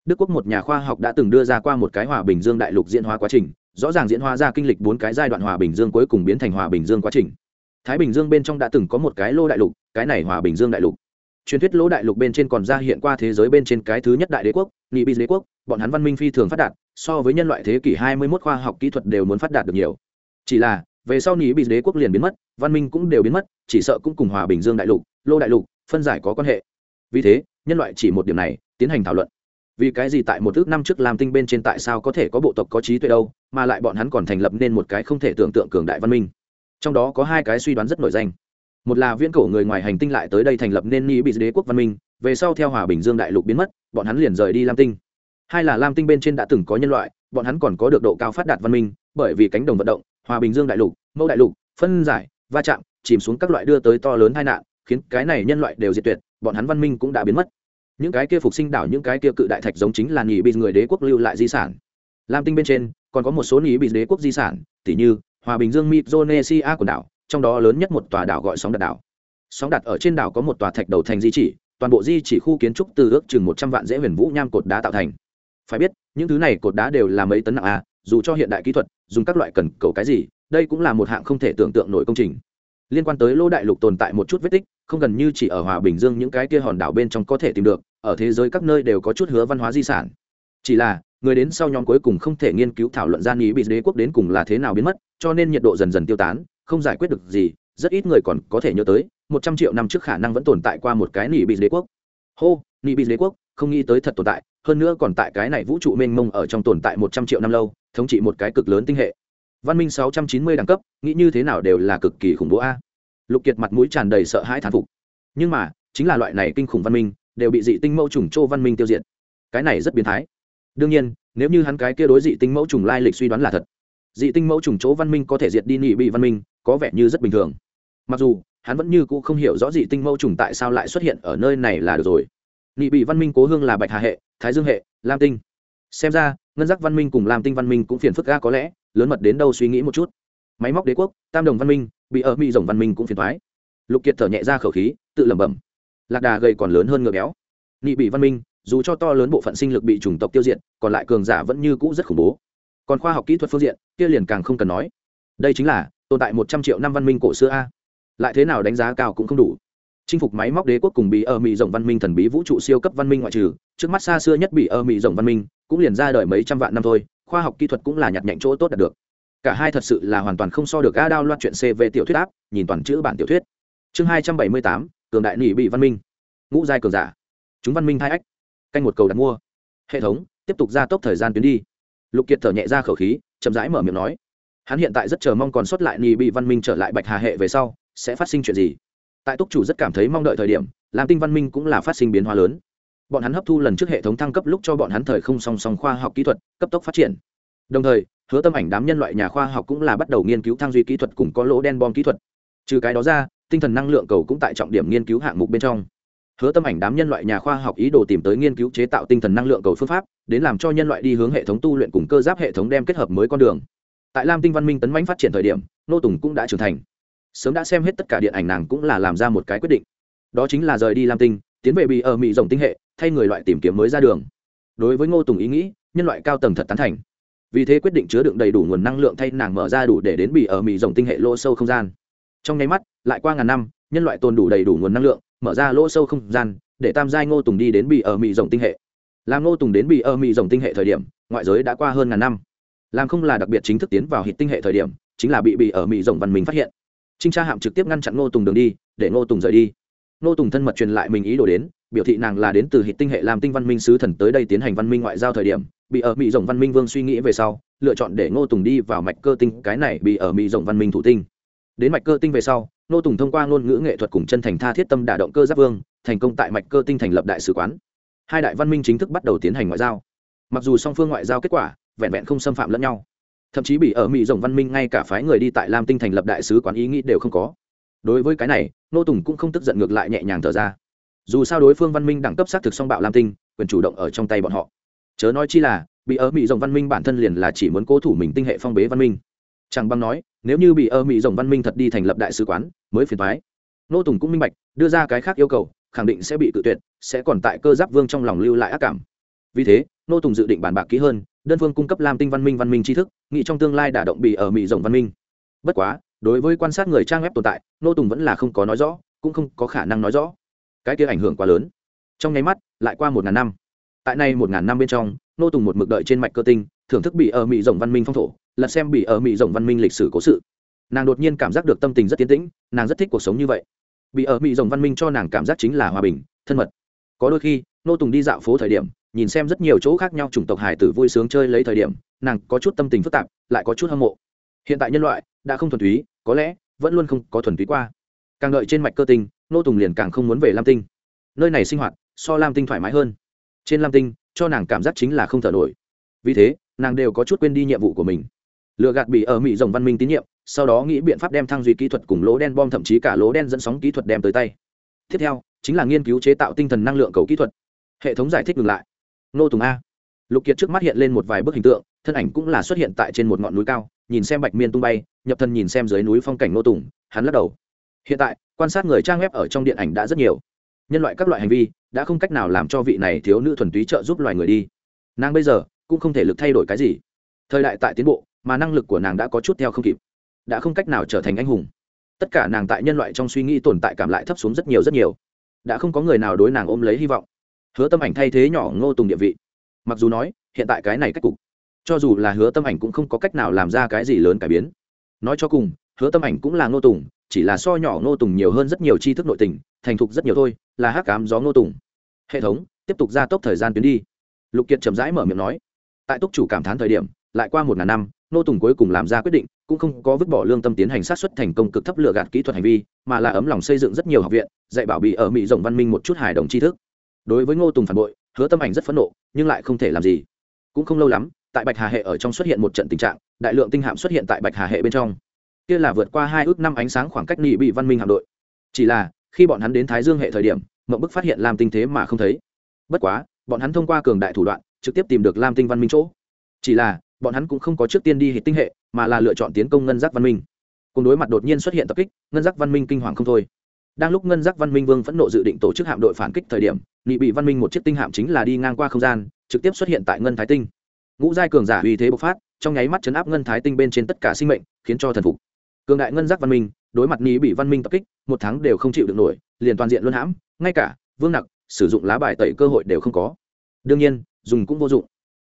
Đức quốc một nhà khoa học đã từng đưa ra qua một cái hòa bình dương đại lục diễn hóa quá trình, rõ ràng diễn hóa ra kinh lịch bốn cái giai đoạn hòa bình dương cuối cùng biến thành hòa bình dương quá trình thái bình dương bên trong đã từng có một cái lô đại lục, cái này hòa bình dương đại lục. Truyền thuyết lỗ đại lục bên trên còn ra hiện qua thế giới bên trên cái thứ nhất đại đế quốc nghị bi đế quốc, bọn hắn văn minh phi thường phát đạt, so với nhân loại thế kỷ 21 khoa học kỹ thuật đều muốn phát đạt được nhiều. Chỉ là, về sau nghị bị đế quốc liền biến mất, văn minh cũng đều biến mất, chỉ sợ cũng cùng hòa bình dương đại lục, lô đại lục, phân giải có quan hệ. Vì thế, nhân loại chỉ một điểm này, tiến hành thảo luận. Vì cái gì tại một ước năm trước làm tinh bên trên tại sao có thể có bộ tộc có trí tuệ đâu, mà lại bọn hắn còn thành lập nên một cái không thể tưởng tượng cường đại văn minh? Trong đó có hai cái suy đoán rất nổi danh. Một là viễn cổ người ngoài hành tinh lại tới đây thành lập nên ni bị đế quốc văn minh, về sau theo hòa bình dương đại lục biến mất, bọn hắn liền rời đi lam tinh. Hai là lam tinh bên trên đã từng có nhân loại, bọn hắn còn có được độ cao phát đạt văn minh, bởi vì cánh đồng vận động, hòa bình dương đại lục, mẫu đại lục, phân giải, va chạm, chìm xuống các loại đưa tới to lớn tai nạn, khiến cái này nhân loại đều diệt tuyệt, bọn hắn văn minh cũng đã biến mất. Những cái kia phục sinh đảo, những cái kia cự đại thạch giống chính là nghỉ bị người đế quốc lưu lại di sản. Lam tinh bên trên, còn có một số nghỉ bị đế quốc di sản tỷ như hòa bình dương micronesia của đảo, trong đó lớn nhất một tòa đảo gọi sóng đặt đảo. Sóng đặt ở trên đảo có một tòa thạch đầu thành di chỉ, toàn bộ di chỉ khu kiến trúc từ ước chừng một trăm vạn dễ huyền vũ nham cột đá tạo thành. Phải biết, những thứ này cột đá đều là mấy tấn nặng a dù cho hiện đại kỹ thuật, dùng các loại cần cầu cái gì, đây cũng là một hạng không thể tưởng tượng nổi công trình. Liên quan tới lô đại lục tồn tại một chút vết tích, không gần như chỉ ở hòa bình dương những cái kia hòn đảo bên trong có thể tìm được, ở thế giới các nơi đều có chút hứa văn hóa di sản. Chỉ là, người đến sau nhóm cuối cùng không thể nghiên cứu thảo luận gian ý bị đế quốc đến cùng là thế nào biến mất cho nên nhiệt độ dần dần tiêu tán, không giải quyết được gì, rất ít người còn có thể nhớ tới, một trăm triệu năm trước khả năng vẫn tồn tại qua một cái nỉ bị đế quốc. Hô, nỉ bị đế quốc, không nghĩ tới thật tồn tại, hơn nữa còn tại cái này vũ trụ mênh mông ở trong tồn tại một trăm triệu năm lâu, thống trị một cái cực lớn tinh hệ. Văn minh sáu trăm chín mươi đẳng cấp, nghĩ như thế nào đều là cực kỳ khủng bố a. Lục kiệt mặt mũi tràn đầy sợ hãi thán phục. Nhưng mà, chính là loại này kinh khủng văn minh, đều bị dị tinh mẫu trùng châu văn minh tiêu diệt. Cái này rất biến thái. Đương nhiên, nếu như hắn cái kia đối dị tinh mẫu trùng lai lịch suy đoán là thật dị tinh mẫu trùng chỗ văn minh có thể diệt đi nhị bị văn minh, có vẻ như rất bình thường. Mặc dù, hắn vẫn như cũ không hiểu rõ dị tinh mẫu trùng tại sao lại xuất hiện ở nơi này là được rồi. Nhị bị văn minh cố hương là bạch hà hệ, thái dương hệ, lam tinh. Xem ra, ngân giác văn minh cùng lam tinh văn minh cũng phiền phức ga có lẽ, lớn mật đến đâu suy nghĩ một chút. Máy móc đế quốc, tam đồng văn minh, bị ở mỹ rồng văn minh cũng phiền thoái lục kiệt thở nhẹ ra khẩu khí, tự lẩm bẩm. Lạc đà gầy còn lớn hơn ngựa béo. Nhị bị văn minh, dù cho to lớn bộ phận sinh lực bị chủng tộc tiêu diệt, còn lại cường giả vẫn như cũ rất khủng bố còn khoa học kỹ thuật phương diện, kia liền càng không cần nói. Đây chính là, tồn tại một trăm triệu năm văn minh cổ xưa a. Lại thế nào đánh giá cao cũng không đủ. Chinh phục máy móc đế quốc cùng bị ở mỹ rộng văn minh thần bí vũ trụ siêu cấp văn minh ngoại trừ, trước mắt xa xưa nhất bị ở mỹ rộng văn minh, cũng liền ra đời mấy trăm vạn năm thôi, khoa học kỹ thuật cũng là nhặt nhạnh chỗ tốt đạt được. Cả hai thật sự là hoàn toàn không so được a đao loạt chuyện c về tiểu thuyết áp, nhìn toàn chữ bản tiểu thuyết. Chương hai trăm bảy mươi tám, cường đại nỉ bị văn minh. Ngũ giai cường giả. Chúng văn minh hai ách. Canh một cầu đặt mua. Hệ thống, tiếp tục gia tốc thời gian tuyến đi lục kiệt thở nhẹ ra khẩu khí, chậm rãi mở miệng nói, hắn hiện tại rất chờ mong còn sót lại ni bị văn minh trở lại bạch hà hệ về sau, sẽ phát sinh chuyện gì? Tại túc chủ rất cảm thấy mong đợi thời điểm làm tinh văn minh cũng là phát sinh biến hóa lớn. Bọn hắn hấp thu lần trước hệ thống thăng cấp lúc cho bọn hắn thời không song song khoa học kỹ thuật, cấp tốc phát triển. Đồng thời, hứa tâm ảnh đám nhân loại nhà khoa học cũng là bắt đầu nghiên cứu thang duy kỹ thuật cùng có lỗ đen bom kỹ thuật. Trừ cái đó ra, tinh thần năng lượng cầu cũng tại trọng điểm nghiên cứu hạng mục bên trong hứa tâm ảnh đám nhân loại nhà khoa học ý đồ tìm tới nghiên cứu chế tạo tinh thần năng lượng cầu phương pháp, đến làm cho nhân loại đi hướng hệ thống tu luyện cùng cơ giáp hệ thống đem kết hợp mới con đường. Tại lam tinh văn minh tấn mãnh phát triển thời điểm, nô tùng cũng đã trưởng thành. Sớm đã xem hết tất cả điện ảnh nàng cũng là làm ra một cái quyết định. Đó chính là rời đi lam tinh, tiến về bị ở mỹ rồng tinh hệ, thay người loại tìm kiếm mới ra đường. Đối với ngô tùng ý nghĩ, nhân loại cao tầng thật tán thành. Vì thế quyết định chứa đựng đầy đủ nguồn năng lượng thay nàng mở ra đủ để đến bị ở mỹ rồng tinh hệ lỗ sâu không gian. Trong nháy mắt, lại qua ngàn năm, nhân loại tồn đủ đầy đủ nguồn năng lượng mở ra lỗ sâu không gian, để tam giai ngô tùng đi đến bị ở mỹ rồng tinh hệ. Làm ngô tùng đến bị ở mỹ rồng tinh hệ thời điểm, ngoại giới đã qua hơn ngàn năm. Làm không là đặc biệt chính thức tiến vào hít tinh hệ thời điểm, chính là bị bị ở mỹ rồng văn minh phát hiện. Trinh tra hạm trực tiếp ngăn chặn ngô tùng đường đi, để ngô tùng rời đi. Ngô tùng thân mật truyền lại mình ý đồ đến, biểu thị nàng là đến từ hệ tinh hệ làm tinh văn minh sứ thần tới đây tiến hành văn minh ngoại giao thời điểm, bị ở mỹ rồng văn minh vương suy nghĩ về sau, lựa chọn để ngô tùng đi vào mạch cơ tinh, cái này bị ở mỹ rồng văn minh thủ tinh đến mạch cơ tinh về sau, Nô tùng thông qua ngôn ngữ nghệ thuật cùng chân thành tha thiết tâm đả động cơ giáp vương, thành công tại mạch cơ tinh thành lập đại sứ quán. Hai đại văn minh chính thức bắt đầu tiến hành ngoại giao. Mặc dù song phương ngoại giao kết quả vẹn vẹn không xâm phạm lẫn nhau, thậm chí bị ở mỹ rồng văn minh ngay cả phái người đi tại lam tinh thành lập đại sứ quán ý nghĩ đều không có. Đối với cái này, nô tùng cũng không tức giận ngược lại nhẹ nhàng thở ra. Dù sao đối phương văn minh đẳng cấp xác thực song bạo lam tinh, quyền chủ động ở trong tay bọn họ. Chớ nói chi là, bị ở mỹ rồng văn minh bản thân liền là chỉ muốn cố thủ mình tinh hệ phong bế văn minh. Chẳng băng nói nếu như bị ở mỹ rồng văn minh thật đi thành lập đại sứ quán, mới phiền thoái nô tùng cũng minh bạch, đưa ra cái khác yêu cầu, khẳng định sẽ bị tự tuyệt, sẽ còn tại cơ giáp vương trong lòng lưu lại ác cảm. Vì thế, nô tùng dự định bàn bạc kỹ hơn, đơn phương cung cấp lam tinh văn minh văn minh tri thức, nghĩ trong tương lai đả động bị ở mỹ rồng văn minh. Bất quá, đối với quan sát người trang web tồn tại, nô tùng vẫn là không có nói rõ, cũng không có khả năng nói rõ. Cái kia ảnh hưởng quá lớn. Trong nháy mắt, lại qua một ngàn năm. Tại nay một ngàn năm bên trong, nô tùng một mực đợi trên mạch cơ tinh, thưởng thức bị ở mỹ rồng văn minh phong thổ lật xem bị ở mỹ rồng văn minh lịch sử cố sự. Nàng đột nhiên cảm giác được tâm tình rất tiến tĩnh, nàng rất thích cuộc sống như vậy. Bị ở mỹ rồng văn minh cho nàng cảm giác chính là hòa bình, thân mật. Có đôi khi, nô tùng đi dạo phố thời điểm, nhìn xem rất nhiều chỗ khác nhau chủng tộc hải tử vui sướng chơi lấy thời điểm, nàng có chút tâm tình phức tạp, lại có chút hâm mộ. Hiện tại nhân loại, đã không thuần túy, có lẽ, vẫn luôn không có thuần túy qua. Càng đợi trên mạch cơ tinh, nô tùng liền càng không muốn về lam tinh. Nơi này sinh hoạt, so lam tinh thoải mái hơn. Trên lam tinh, cho nàng cảm giác chính là không thở nổi. Vì thế, nàng đều có chút quên đi nhiệm vụ của mình lừa gạt bị ở mỹ rồng văn minh tín nhiệm, sau đó nghĩ biện pháp đem thăng duy kỹ thuật cùng lỗ đen bom, thậm chí cả lỗ đen dẫn sóng kỹ thuật đem tới tay. Tiếp theo, chính là nghiên cứu chế tạo tinh thần năng lượng cầu kỹ thuật. Hệ thống giải thích ngừng lại. Nô tùng a. Lục kiệt trước mắt hiện lên một vài bức hình tượng, thân ảnh cũng là xuất hiện tại trên một ngọn núi cao, nhìn xem bạch miên tung bay, nhập thân nhìn xem dưới núi phong cảnh nô tùng, hắn lắc đầu. Hiện tại, quan sát người trang web ở trong điện ảnh đã rất nhiều. Nhân loại các loại hành vi, đã không cách nào làm cho vị này thiếu nữ thuần túy trợ giúp loài người đi. Nàng bây giờ, cũng không thể lực thay đổi cái gì. Thời đại tại tiến bộ mà năng lực của nàng đã có chút theo không kịp, đã không cách nào trở thành anh hùng. Tất cả nàng tại nhân loại trong suy nghĩ tồn tại cảm lại thấp xuống rất nhiều rất nhiều. Đã không có người nào đối nàng ôm lấy hy vọng. Hứa tâm ảnh thay thế nhỏ ngô tùng địa vị. Mặc dù nói, hiện tại cái này cách cục, cho dù là hứa tâm ảnh cũng không có cách nào làm ra cái gì lớn cải biến. Nói cho cùng, hứa tâm ảnh cũng là ngô tùng, chỉ là so nhỏ ngô tùng nhiều hơn rất nhiều tri thức nội tình, thành thục rất nhiều thôi, là hát cám gió ngô tùng. Hệ thống, tiếp tục gia tốc thời gian tuyến đi. Lục kiệt chậm rãi mở miệng nói, tại túc chủ cảm thán thời điểm, lại qua một ngàn năm ngô tùng cuối cùng làm ra quyết định, cũng không có vứt bỏ lương tâm tiến hành sát xuất thành công cực thấp lựa gạt kỹ thuật hành vi, mà là ấm lòng xây dựng rất nhiều học viện, dạy bảo bị ở mỹ rộng văn minh một chút hài đồng tri thức. Đối với ngô tùng phản bội, hứa tâm ảnh rất phẫn nộ, nhưng lại không thể làm gì. Cũng không lâu lắm, tại bạch hà hệ ở trong xuất hiện một trận tình trạng, đại lượng tinh hạm xuất hiện tại bạch hà hệ bên trong. Kia là vượt qua hai ước năm ánh sáng khoảng cách nghị bị văn minh hạm đội. Chỉ là, khi bọn hắn đến thái dương hệ thời điểm mậu bức phát hiện lam tinh thế mà không thấy. Bất quá, bọn hắn thông qua cường đại thủ đoạn, trực tiếp tìm được lam tinh văn minh chỗ. Chỉ là bọn hắn cũng không có trước tiên đi hệ tinh hệ, mà là lựa chọn tiến công ngân giác văn minh. Cùng đối mặt đột nhiên xuất hiện tập kích, ngân giác văn minh kinh hoàng không thôi. Đang lúc ngân giác văn minh vương phẫn nộ dự định tổ chức hạm đội phản kích thời điểm, nghị bị văn minh một chiếc tinh hạm chính là đi ngang qua không gian, trực tiếp xuất hiện tại ngân thái tinh. Ngũ giai cường giả uy thế bộc phát, trong nháy mắt chấn áp ngân thái tinh bên trên tất cả sinh mệnh, khiến cho thần phục. Cường đại ngân giác văn minh, đối mặt nghị bị văn minh tập kích, một tháng đều không chịu được nổi, liền toàn diện luân hãm, ngay cả vương nặc sử dụng lá bài tẩy cơ hội đều không có. Đương nhiên, dùng cũng vô dụng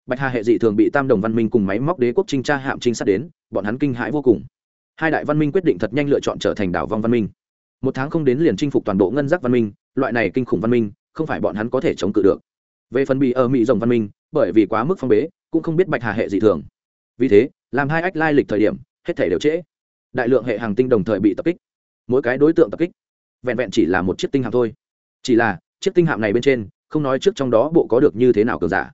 bạch hà hệ dị thường bị tam đồng văn minh cùng máy móc đế quốc trinh tra hạm trinh sát đến, bọn hắn kinh hãi vô cùng. Hai đại văn minh quyết định thật nhanh lựa chọn trở thành đảo vong văn minh. Một tháng không đến liền chinh phục toàn bộ ngân giác văn minh, loại này kinh khủng văn minh, không phải bọn hắn có thể chống cự được. Về phần bị ở mỹ rồng văn minh, bởi vì quá mức phong bế, cũng không biết bạch hà hệ dị thường. Vì thế, làm hai ách lai lịch thời điểm, hết thể đều trễ. Đại lượng hệ hàng tinh đồng thời bị tập kích. Mỗi cái đối tượng tập kích, vẹn vẹn chỉ là một chiếc tinh hạm thôi. Chỉ là, chiếc tinh hạm này bên trên, không nói trước trong đó bộ có được như thế nào cường giả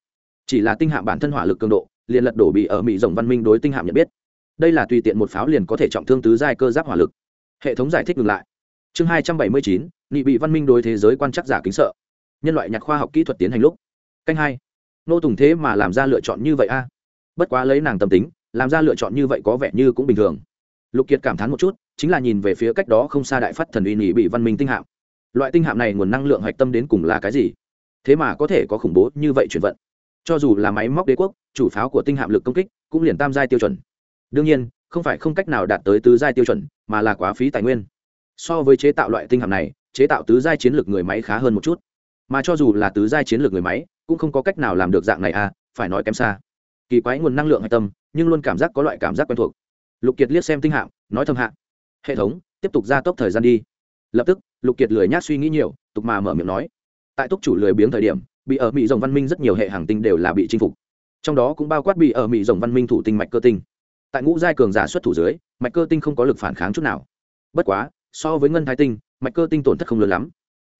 chỉ là tinh hạm bản thân hỏa lực cường độ, liền lật đổ bị ở mỹ rồng văn minh đối tinh hạm nhận biết. Đây là tùy tiện một pháo liền có thể trọng thương tứ giai cơ giáp hỏa lực. Hệ thống giải thích ngừng lại. Chương hai trăm bảy mươi chín, nghị bị văn minh đối thế giới quan chắc giả kính sợ. Nhân loại nhạc khoa học kỹ thuật tiến hành lúc. Canh hai. Nô tùng thế mà làm ra lựa chọn như vậy a? À? Bất quá lấy nàng tâm tính, làm ra lựa chọn như vậy có vẻ như cũng bình thường. Lục kiệt cảm thán một chút, chính là nhìn về phía cách đó không xa đại phát thần uy nghị bị văn minh tinh hạm. Loại tinh hạm này nguồn năng lượng hạch tâm đến cùng là cái gì? Thế mà có thể có khủng bố như vậy chuyển vận cho dù là máy móc đế quốc, chủ pháo của tinh hạm lực công kích cũng liền tam giai tiêu chuẩn. Đương nhiên, không phải không cách nào đạt tới tứ giai tiêu chuẩn, mà là quá phí tài nguyên. So với chế tạo loại tinh hạm này, chế tạo tứ giai chiến lược người máy khá hơn một chút. Mà cho dù là tứ giai chiến lược người máy, cũng không có cách nào làm được dạng này à phải nói kém xa. Kỳ quái nguồn năng lượng hạch tâm, nhưng luôn cảm giác có loại cảm giác quen thuộc. Lục kiệt liếc xem tinh hạm, nói thầm hạ. Hệ thống, tiếp tục gia tốc thời gian đi. Lập tức, lục kiệt lười nhác suy nghĩ nhiều, tục mà mở miệng nói. Tại túc chủ lười biếng thời điểm bị ở mỹ rồng văn minh rất nhiều hệ hàng tinh đều là bị chinh phục. Trong đó cũng bao quát bị ở mỹ rồng văn minh thủ tinh mạch cơ tinh. Tại ngũ giai cường giả xuất thủ dưới, mạch cơ tinh không có lực phản kháng chút nào. Bất quá, so với ngân thái tinh, mạch cơ tinh tổn thất không lớn lắm.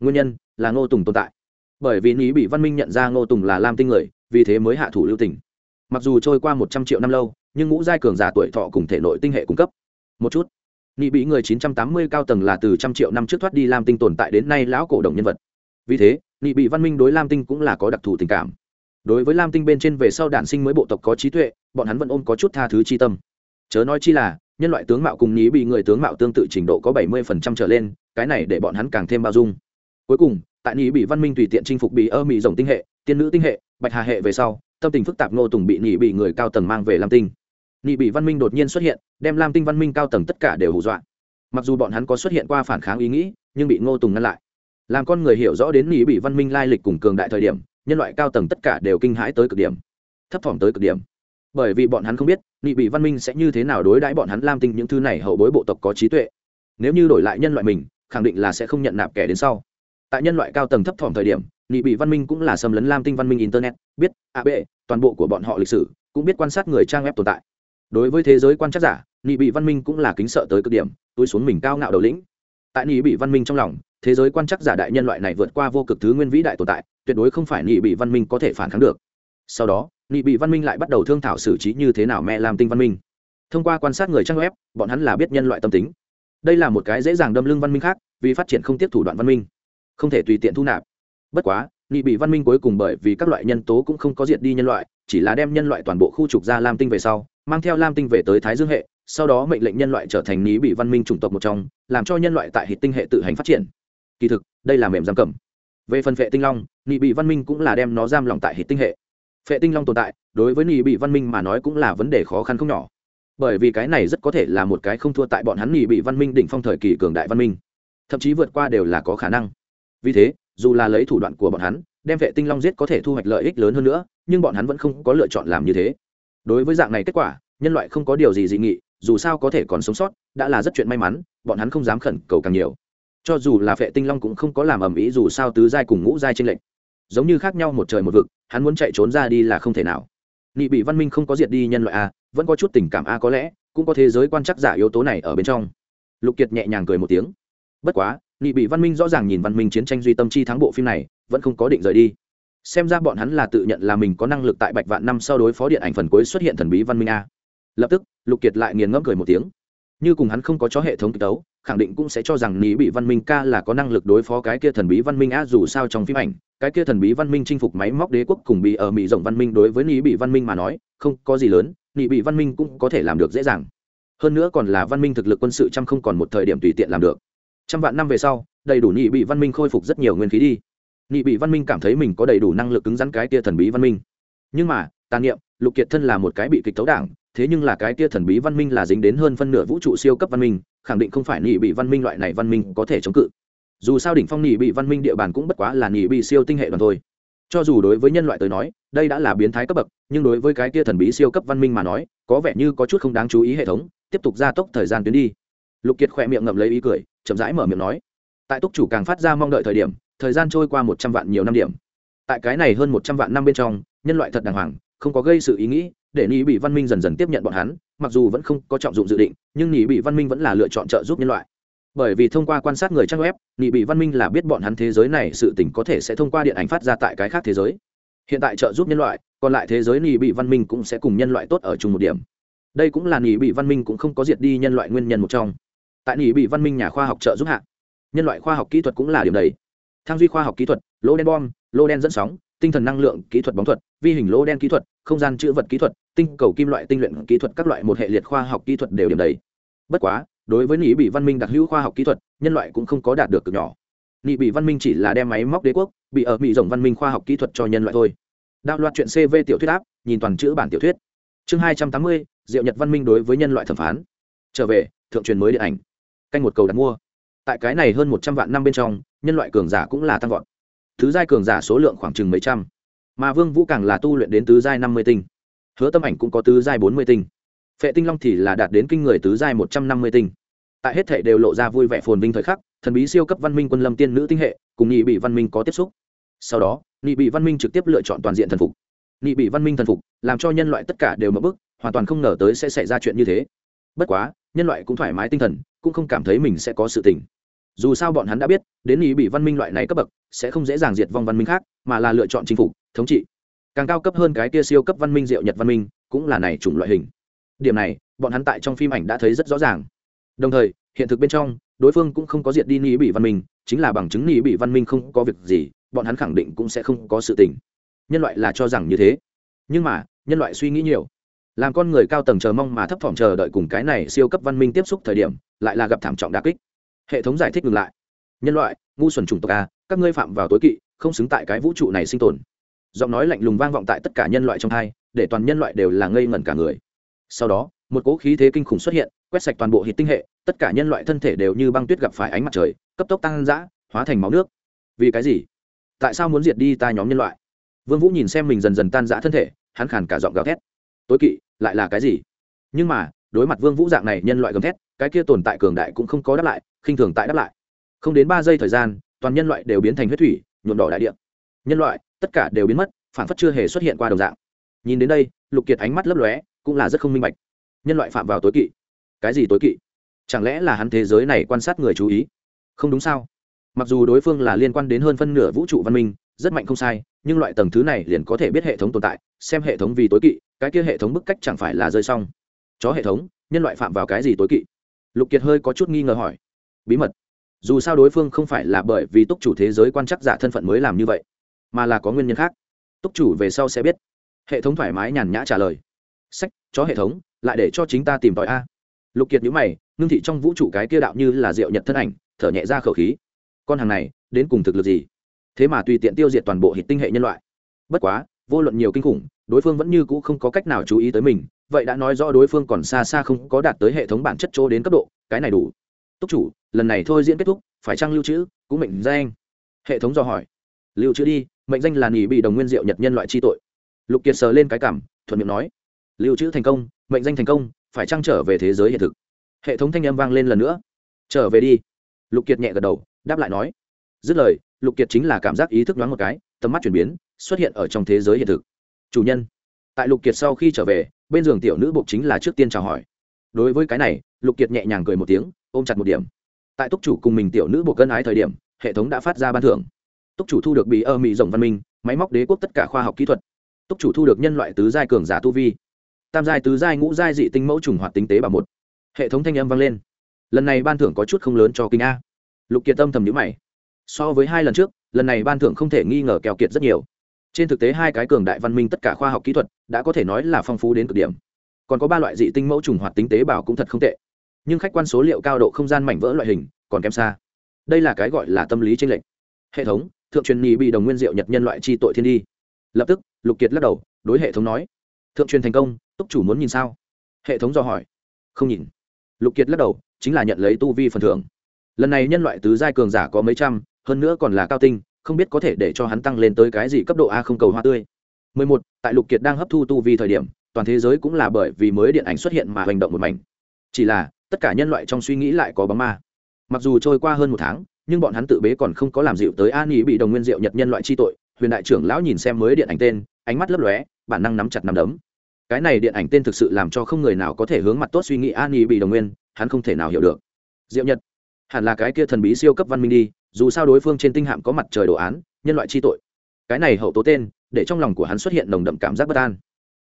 Nguyên nhân là ngô tùng tồn tại. Bởi vì ní bị văn minh nhận ra ngô tùng là lam tinh người, vì thế mới hạ thủ lưu tỉnh mặc dù trôi qua một trăm triệu năm lâu, nhưng ngũ giai cường giả tuổi thọ cùng thể nội tinh hệ cung cấp. Một chút. Nghị bị người chín trăm tám mươi cao tầng là từ trăm triệu năm trước thoát đi lam tinh tồn tại đến nay lão cổ động nhân vật vì thế nị bị văn minh đối lam tinh cũng là có đặc thù tình cảm. Đối với lam tinh bên trên về sau đản sinh mới bộ tộc có trí tuệ, bọn hắn vẫn ôm có chút tha thứ chi tâm. Chớ nói chi là, nhân loại tướng mạo cùng nhí bị người tướng mạo tương tự trình độ có bảy mươi phần trăm trở lên, cái này để bọn hắn càng thêm bao dung. Cuối cùng, tại nhí bị văn minh tùy tiện chinh phục bị ơ mỹ rồng tinh hệ, tiên nữ tinh hệ, bạch hà hệ về sau, tâm tình phức tạp ngô tùng bị nhị bị người cao tầng mang về lam tinh. Nhị bị văn minh đột nhiên xuất hiện, đem lam tinh văn minh cao tầng tất cả đều hù dọa. Mặc dù bọn hắn có xuất hiện qua phản kháng ý nghĩ, nhưng bị ngô tùng ngăn lại làm con người hiểu rõ đến nghĩ bị văn minh lai lịch cùng cường đại thời điểm, nhân loại cao tầng tất cả đều kinh hãi tới cực điểm, thấp thỏm tới cực điểm. Bởi vì bọn hắn không biết nghị bị văn minh sẽ như thế nào đối đãi bọn hắn lam tinh những thứ này hậu bối bộ tộc có trí tuệ. Nếu như đổi lại nhân loại mình, khẳng định là sẽ không nhận nạp kẻ đến sau. Tại nhân loại cao tầng thấp thỏm thời điểm nghị bị văn minh cũng là xâm lấn lam tinh văn minh internet, biết à, a b toàn bộ của bọn họ lịch sử, cũng biết quan sát người trang web tồn tại. Đối với thế giới quan trắc giả nghị bị văn minh cũng là kính sợ tới cực điểm, túi xuống mình cao ngạo đầu lĩnh. Tại nghị bị văn minh trong lòng thế giới quan chắc giả đại nhân loại này vượt qua vô cực thứ nguyên vĩ đại tồn tại, tuyệt đối không phải nghị bị văn minh có thể phản kháng được. Sau đó, nghị bị văn minh lại bắt đầu thương thảo xử trí như thế nào mẹ làm tinh văn minh. Thông qua quan sát người trang web, bọn hắn là biết nhân loại tâm tính. Đây là một cái dễ dàng đâm lưng văn minh khác, vì phát triển không tiếp thủ đoạn văn minh. Không thể tùy tiện thu nạp. Bất quá, nghị bị văn minh cuối cùng bởi vì các loại nhân tố cũng không có diệt đi nhân loại, chỉ là đem nhân loại toàn bộ khu trục ra lam tinh về sau, mang theo lam tinh về tới thái dương hệ, sau đó mệnh lệnh nhân loại trở thành ní bị văn minh chủng tộc một trong, làm cho nhân loại tại hệ tinh hệ tự hành phát triển kỳ thực, đây là mềm giam cầm. Về phần phệ tinh long, nị bị văn minh cũng là đem nó giam lòng tại hệ tinh hệ. Phệ tinh long tồn tại, đối với nị bị văn minh mà nói cũng là vấn đề khó khăn không nhỏ. Bởi vì cái này rất có thể là một cái không thua tại bọn hắn nị bị văn minh đỉnh phong thời kỳ cường đại văn minh. Thậm chí vượt qua đều là có khả năng. Vì thế, dù là lấy thủ đoạn của bọn hắn, đem vệ tinh long giết có thể thu hoạch lợi ích lớn hơn nữa, nhưng bọn hắn vẫn không có lựa chọn làm như thế. Đối với dạng này kết quả, nhân loại không có điều gì dị nghị, dù sao có thể còn sống sót, đã là rất chuyện may mắn, bọn hắn không dám khẩn cầu càng nhiều cho dù là vệ tinh long cũng không có làm ầm ĩ dù sao tứ giai cùng ngũ giai trên lệnh giống như khác nhau một trời một vực, hắn muốn chạy trốn ra đi là không thể nào. Nghị bị văn minh không có diệt đi nhân loại a, vẫn có chút tình cảm a có lẽ, cũng có thế giới quan chắc giả yếu tố này ở bên trong. Lục kiệt nhẹ nhàng cười một tiếng. Bất quá nghị bị văn minh rõ ràng nhìn văn minh chiến tranh duy tâm chi thắng bộ phim này, vẫn không có định rời đi. Xem ra bọn hắn là tự nhận là mình có năng lực tại bạch vạn năm sau đối phó điện ảnh phần cuối xuất hiện thần bí văn minh a. Lập tức, lục kiệt lại nghiền ngẫm cười một tiếng. Như cùng hắn không có cho hệ thống kịch tấu khẳng định cũng sẽ cho rằng ní bị văn minh ca là có năng lực đối phó cái kia thần bí văn minh a dù sao trong phim ảnh, cái kia thần bí văn minh chinh phục máy móc đế quốc cùng bị ờ, ở mỹ rộng văn minh đối với ní bị văn minh mà nói, không có gì lớn, ní bị văn minh cũng có thể làm được dễ dàng. Hơn nữa còn là văn minh thực lực quân sự trăm không còn một thời điểm tùy tiện làm được. Trăm vạn năm về sau, đầy đủ nhị bị văn minh khôi phục rất nhiều nguyên khí đi. Nhị bị văn minh cảm thấy mình có đầy đủ năng lực cứng rắn cái tia thần bí văn minh. Nhưng mà, tàn niệm, lục kiệt thân là một cái bị kịch tấu đảng thế nhưng là cái kia thần bí văn minh là dính đến hơn phân nửa vũ trụ siêu cấp văn minh, khẳng định không phải nhị bị văn minh loại này văn minh có thể chống cự. Dù sao đỉnh phong nhị bị văn minh địa bàn cũng bất quá là nhị bị siêu tinh hệ đoàn thôi. Cho dù đối với nhân loại tới nói, đây đã là biến thái cấp bậc, nhưng đối với cái kia thần bí siêu cấp văn minh mà nói, có vẻ như có chút không đáng chú ý hệ thống, tiếp tục gia tốc thời gian tuyến đi. Lục kiệt khỏe miệng ngậm lấy ý cười, chậm rãi mở miệng nói, tại túc chủ càng phát ra mong đợi thời điểm, thời gian trôi qua một trăm vạn nhiều năm điểm. Tại cái này hơn một trăm vạn năm bên trong, nhân loại thật đàng hoàng, không có gây sự ý nghĩ để Nỉ bị văn minh dần dần tiếp nhận bọn hắn, mặc dù vẫn không có trọng dụng dự định, nhưng Nỉ bị văn minh vẫn là lựa chọn trợ giúp nhân loại. Bởi vì thông qua quan sát người trang web, Nỉ bị văn minh là biết bọn hắn thế giới này sự tình có thể sẽ thông qua điện ảnh phát ra tại cái khác thế giới. Hiện tại trợ giúp nhân loại, còn lại thế giới Nỉ bị văn minh cũng sẽ cùng nhân loại tốt ở chung một điểm. Đây cũng là Nỉ bị văn minh cũng không có diệt đi nhân loại nguyên nhân một trong. Tại Nỉ bị văn minh nhà khoa học trợ giúp hạ, nhân loại khoa học kỹ thuật cũng là điểm đầy thang duy khoa học kỹ thuật lô đen bom lô đen dẫn sóng, tinh thần năng lượng kỹ thuật bóng thuật, vi hình lô đen kỹ thuật không gian chữ vật kỹ thuật, tinh cầu kim loại tinh luyện kỹ thuật, các loại một hệ liệt khoa học kỹ thuật đều điểm đầy. Bất quá, đối với nỉ bị văn minh đặc hữu khoa học kỹ thuật, nhân loại cũng không có đạt được cực nhỏ. Nỉ bị văn minh chỉ là đem máy móc đế quốc, bị ở mỹ rộng văn minh khoa học kỹ thuật cho nhân loại thôi. Đạo loạt chuyện cv tiểu thuyết áp, nhìn toàn chữ bản tiểu thuyết. Chương hai trăm tám mươi, diệu nhật văn minh đối với nhân loại thẩm phán. Trở về, thượng truyền mới điện ảnh. Canh một cầu đặt mua. Tại cái này hơn một trăm vạn năm bên trong, nhân loại cường giả cũng là tăng vọt. Thứ giai cường giả số lượng khoảng chừng mấy trăm mà vương vũ càng là tu luyện đến tứ giai năm mươi tinh. Hứa tâm ảnh cũng có tứ giai bốn mươi tinh. Phệ tinh long thì là đạt đến kinh người tứ giai một trăm năm mươi tinh. Tại hết thể đều lộ ra vui vẻ phồn vinh thời khắc, thần bí siêu cấp văn minh quân lâm tiên nữ tinh hệ, cùng nhị bị văn minh có tiếp xúc. Sau đó nhị bị văn minh trực tiếp lựa chọn toàn diện thần phục. Nhị bị văn minh thần phục, làm cho nhân loại tất cả đều mở bức, hoàn toàn không ngờ tới sẽ xảy ra chuyện như thế. Bất quá, nhân loại cũng thoải mái tinh thần, cũng không cảm thấy mình sẽ có sự tình dù sao bọn hắn đã biết, đến ý bị văn minh loại này cấp bậc, sẽ không dễ dàng diệt vong văn minh khác, mà là lựa chọn chính phủ thống trị. Càng cao cấp hơn cái kia siêu cấp văn minh diệu nhật văn minh, cũng là này chủng loại hình. Điểm này, bọn hắn tại trong phim ảnh đã thấy rất rõ ràng. Đồng thời, hiện thực bên trong, đối phương cũng không có diệt đi ni bị văn minh, chính là bằng chứng ni bị văn minh không có việc gì, bọn hắn khẳng định cũng sẽ không có sự tình. Nhân loại là cho rằng như thế. Nhưng mà, nhân loại suy nghĩ nhiều. Làm con người cao tầng chờ mong mà thấp thỏm chờ đợi cùng cái này siêu cấp văn minh tiếp xúc thời điểm, lại là gặp thảm trọng đà kích hệ thống giải thích ngừng lại. Nhân loại, ngu xuẩn chủng tộc a các ngươi phạm vào tối kỵ, không xứng tại cái vũ trụ này sinh tồn. Giọng nói lạnh lùng vang vọng tại tất cả nhân loại trong hai, để toàn nhân loại đều là ngây ngẩn cả người. Sau đó, một cỗ khí thế kinh khủng xuất hiện, quét sạch toàn bộ hít tinh hệ, tất cả nhân loại thân thể đều như băng tuyết gặp phải ánh mặt trời, cấp tốc tăng dã, hóa thành máu nước. Vì cái gì? Tại sao muốn diệt đi ta nhóm nhân loại? Vương vũ nhìn xem mình dần dần tan dã thân thể, hắn khàn cả giọng gào thét. Tối kỵ, lại là cái gì? Nhưng mà, đối mặt vương vũ dạng này nhân loại gầm thét, cái kia tồn tại cường đại cũng không có đáp lại khinh thường tại đáp lại. Không đến ba giây thời gian, toàn nhân loại đều biến thành huyết thủy, nhuộm đỏ đại địa. Nhân loại, tất cả đều biến mất phản phất chưa hề xuất hiện qua đồng dạng. Nhìn đến đây, lục kiệt ánh mắt lấp lóe, cũng là rất không minh bạch. Nhân loại phạm vào tối kỵ. Cái gì tối kỵ? Chẳng lẽ là hắn thế giới này quan sát người chú ý? Không đúng sao? Mặc dù đối phương là liên quan đến hơn phân nửa vũ trụ văn minh, rất mạnh không sai, nhưng loại tầng thứ này liền có thể biết hệ thống tồn tại, xem hệ thống vì tối kỵ, cái kia hệ thống bức cách chẳng phải là rơi xong. Chó hệ thống, nhân loại phạm vào cái gì tối kỵ? Lục kiệt hơi có chút nghi ngờ hỏi bí mật. Dù sao đối phương không phải là bởi vì túc chủ thế giới quan chắc giả thân phận mới làm như vậy, mà là có nguyên nhân khác. Túc chủ về sau sẽ biết. Hệ thống thoải mái nhàn nhã trả lời. Sách, chó hệ thống, lại để cho chính ta tìm tòi a. Lục kiệt nhữ mày, ngưng thị trong vũ trụ cái kia đạo như là diệu nhật thân ảnh, thở nhẹ ra khẩu khí. Con hàng này, đến cùng thực lực gì? Thế mà tùy tiện tiêu diệt toàn bộ hệ tinh hệ nhân loại. Bất quá, vô luận nhiều kinh khủng, đối phương vẫn như cũ không có cách nào chú ý tới mình, vậy đã nói rõ đối phương còn xa xa không có đạt tới hệ thống bản chất chỗ đến cấp độ, cái này đủ túc chủ, lần này thôi diễn kết thúc, phải trang lưu trữ, cũng mệnh danh. Hệ thống dò hỏi. Lưu trữ đi, mệnh danh là nghỉ bị đồng nguyên diệu nhật nhân loại chi tội. Lục kiệt sờ lên cái cảm, thuận miệng nói. Lưu trữ thành công, mệnh danh thành công, phải trang trở về thế giới hiện thực? Hệ thống thanh âm vang lên lần nữa. Trở về đi. Lục kiệt nhẹ gật đầu, đáp lại nói. Dứt lời, lục kiệt chính là cảm giác ý thức đoán một cái, tầm mắt chuyển biến, xuất hiện ở trong thế giới hiện thực. Chủ nhân. Tại lục kiệt sau khi trở về, bên giường tiểu nữ bộ chính là trước tiên chào hỏi. Đối với cái này, lục kiệt nhẹ nhàng cười một tiếng ôm chặt một điểm. Tại túc chủ cùng mình tiểu nữ buộc cân ái thời điểm, hệ thống đã phát ra ban thưởng. Túc chủ thu được bị ơ mỹ rộng văn minh, máy móc đế quốc tất cả khoa học kỹ thuật. Túc chủ thu được nhân loại tứ giai cường giả tu vi. Tam giai, tứ giai, ngũ giai dị tinh mẫu trùng hoạt tính tế bảo một. Hệ thống thanh âm vang lên. Lần này ban thưởng có chút không lớn cho kinh a. Lục kiệt tâm thầm nhữ mày. So với hai lần trước, lần này ban thưởng không thể nghi ngờ kèo kiệt rất nhiều. Trên thực tế hai cái cường đại văn minh tất cả khoa học kỹ thuật đã có thể nói là phong phú đến cực điểm. Còn có ba loại dị tinh mẫu trùng hoạt tính tế bào cũng thật không tệ nhưng khách quan số liệu cao độ không gian mảnh vỡ loại hình còn kém xa. Đây là cái gọi là tâm lý tranh lệch. Hệ thống, thượng truyền nhị bị đồng nguyên diệu nhật nhân loại chi tội thiên đi. Lập tức, lục kiệt lắc đầu, đối hệ thống nói, thượng truyền thành công, túc chủ muốn nhìn sao? Hệ thống do hỏi. Không nhìn. Lục kiệt lắc đầu, chính là nhận lấy tu vi phần thưởng. Lần này nhân loại tứ giai cường giả có mấy trăm, hơn nữa còn là cao tinh, không biết có thể để cho hắn tăng lên tới cái gì cấp độ a không cầu hoa tươi. 11. tại lục kiệt đang hấp thu tu vi thời điểm, toàn thế giới cũng là bởi vì mới điện ảnh xuất hiện mà hành động một mảnh chỉ là, tất cả nhân loại trong suy nghĩ lại có bóng ma. Mặc dù trôi qua hơn một tháng, nhưng bọn hắn tự bế còn không có làm dịu tới an ý bị đồng nguyên diệu nhật nhân loại chi tội. Huyền đại trưởng lão nhìn xem mới điện ảnh tên, ánh mắt lấp lóe, bản năng nắm chặt nắm đấm. Cái này điện ảnh tên thực sự làm cho không người nào có thể hướng mặt tốt suy nghĩ an ý bị đồng nguyên, hắn không thể nào hiểu được. Diệu nhật. Hẳn là cái kia thần bí siêu cấp văn minh đi, dù sao đối phương trên tinh hạm có mặt trời đồ án, nhân loại chi tội. Cái này hậu tố tên, để trong lòng của hắn xuất hiện nồng đậm cảm giác bất an.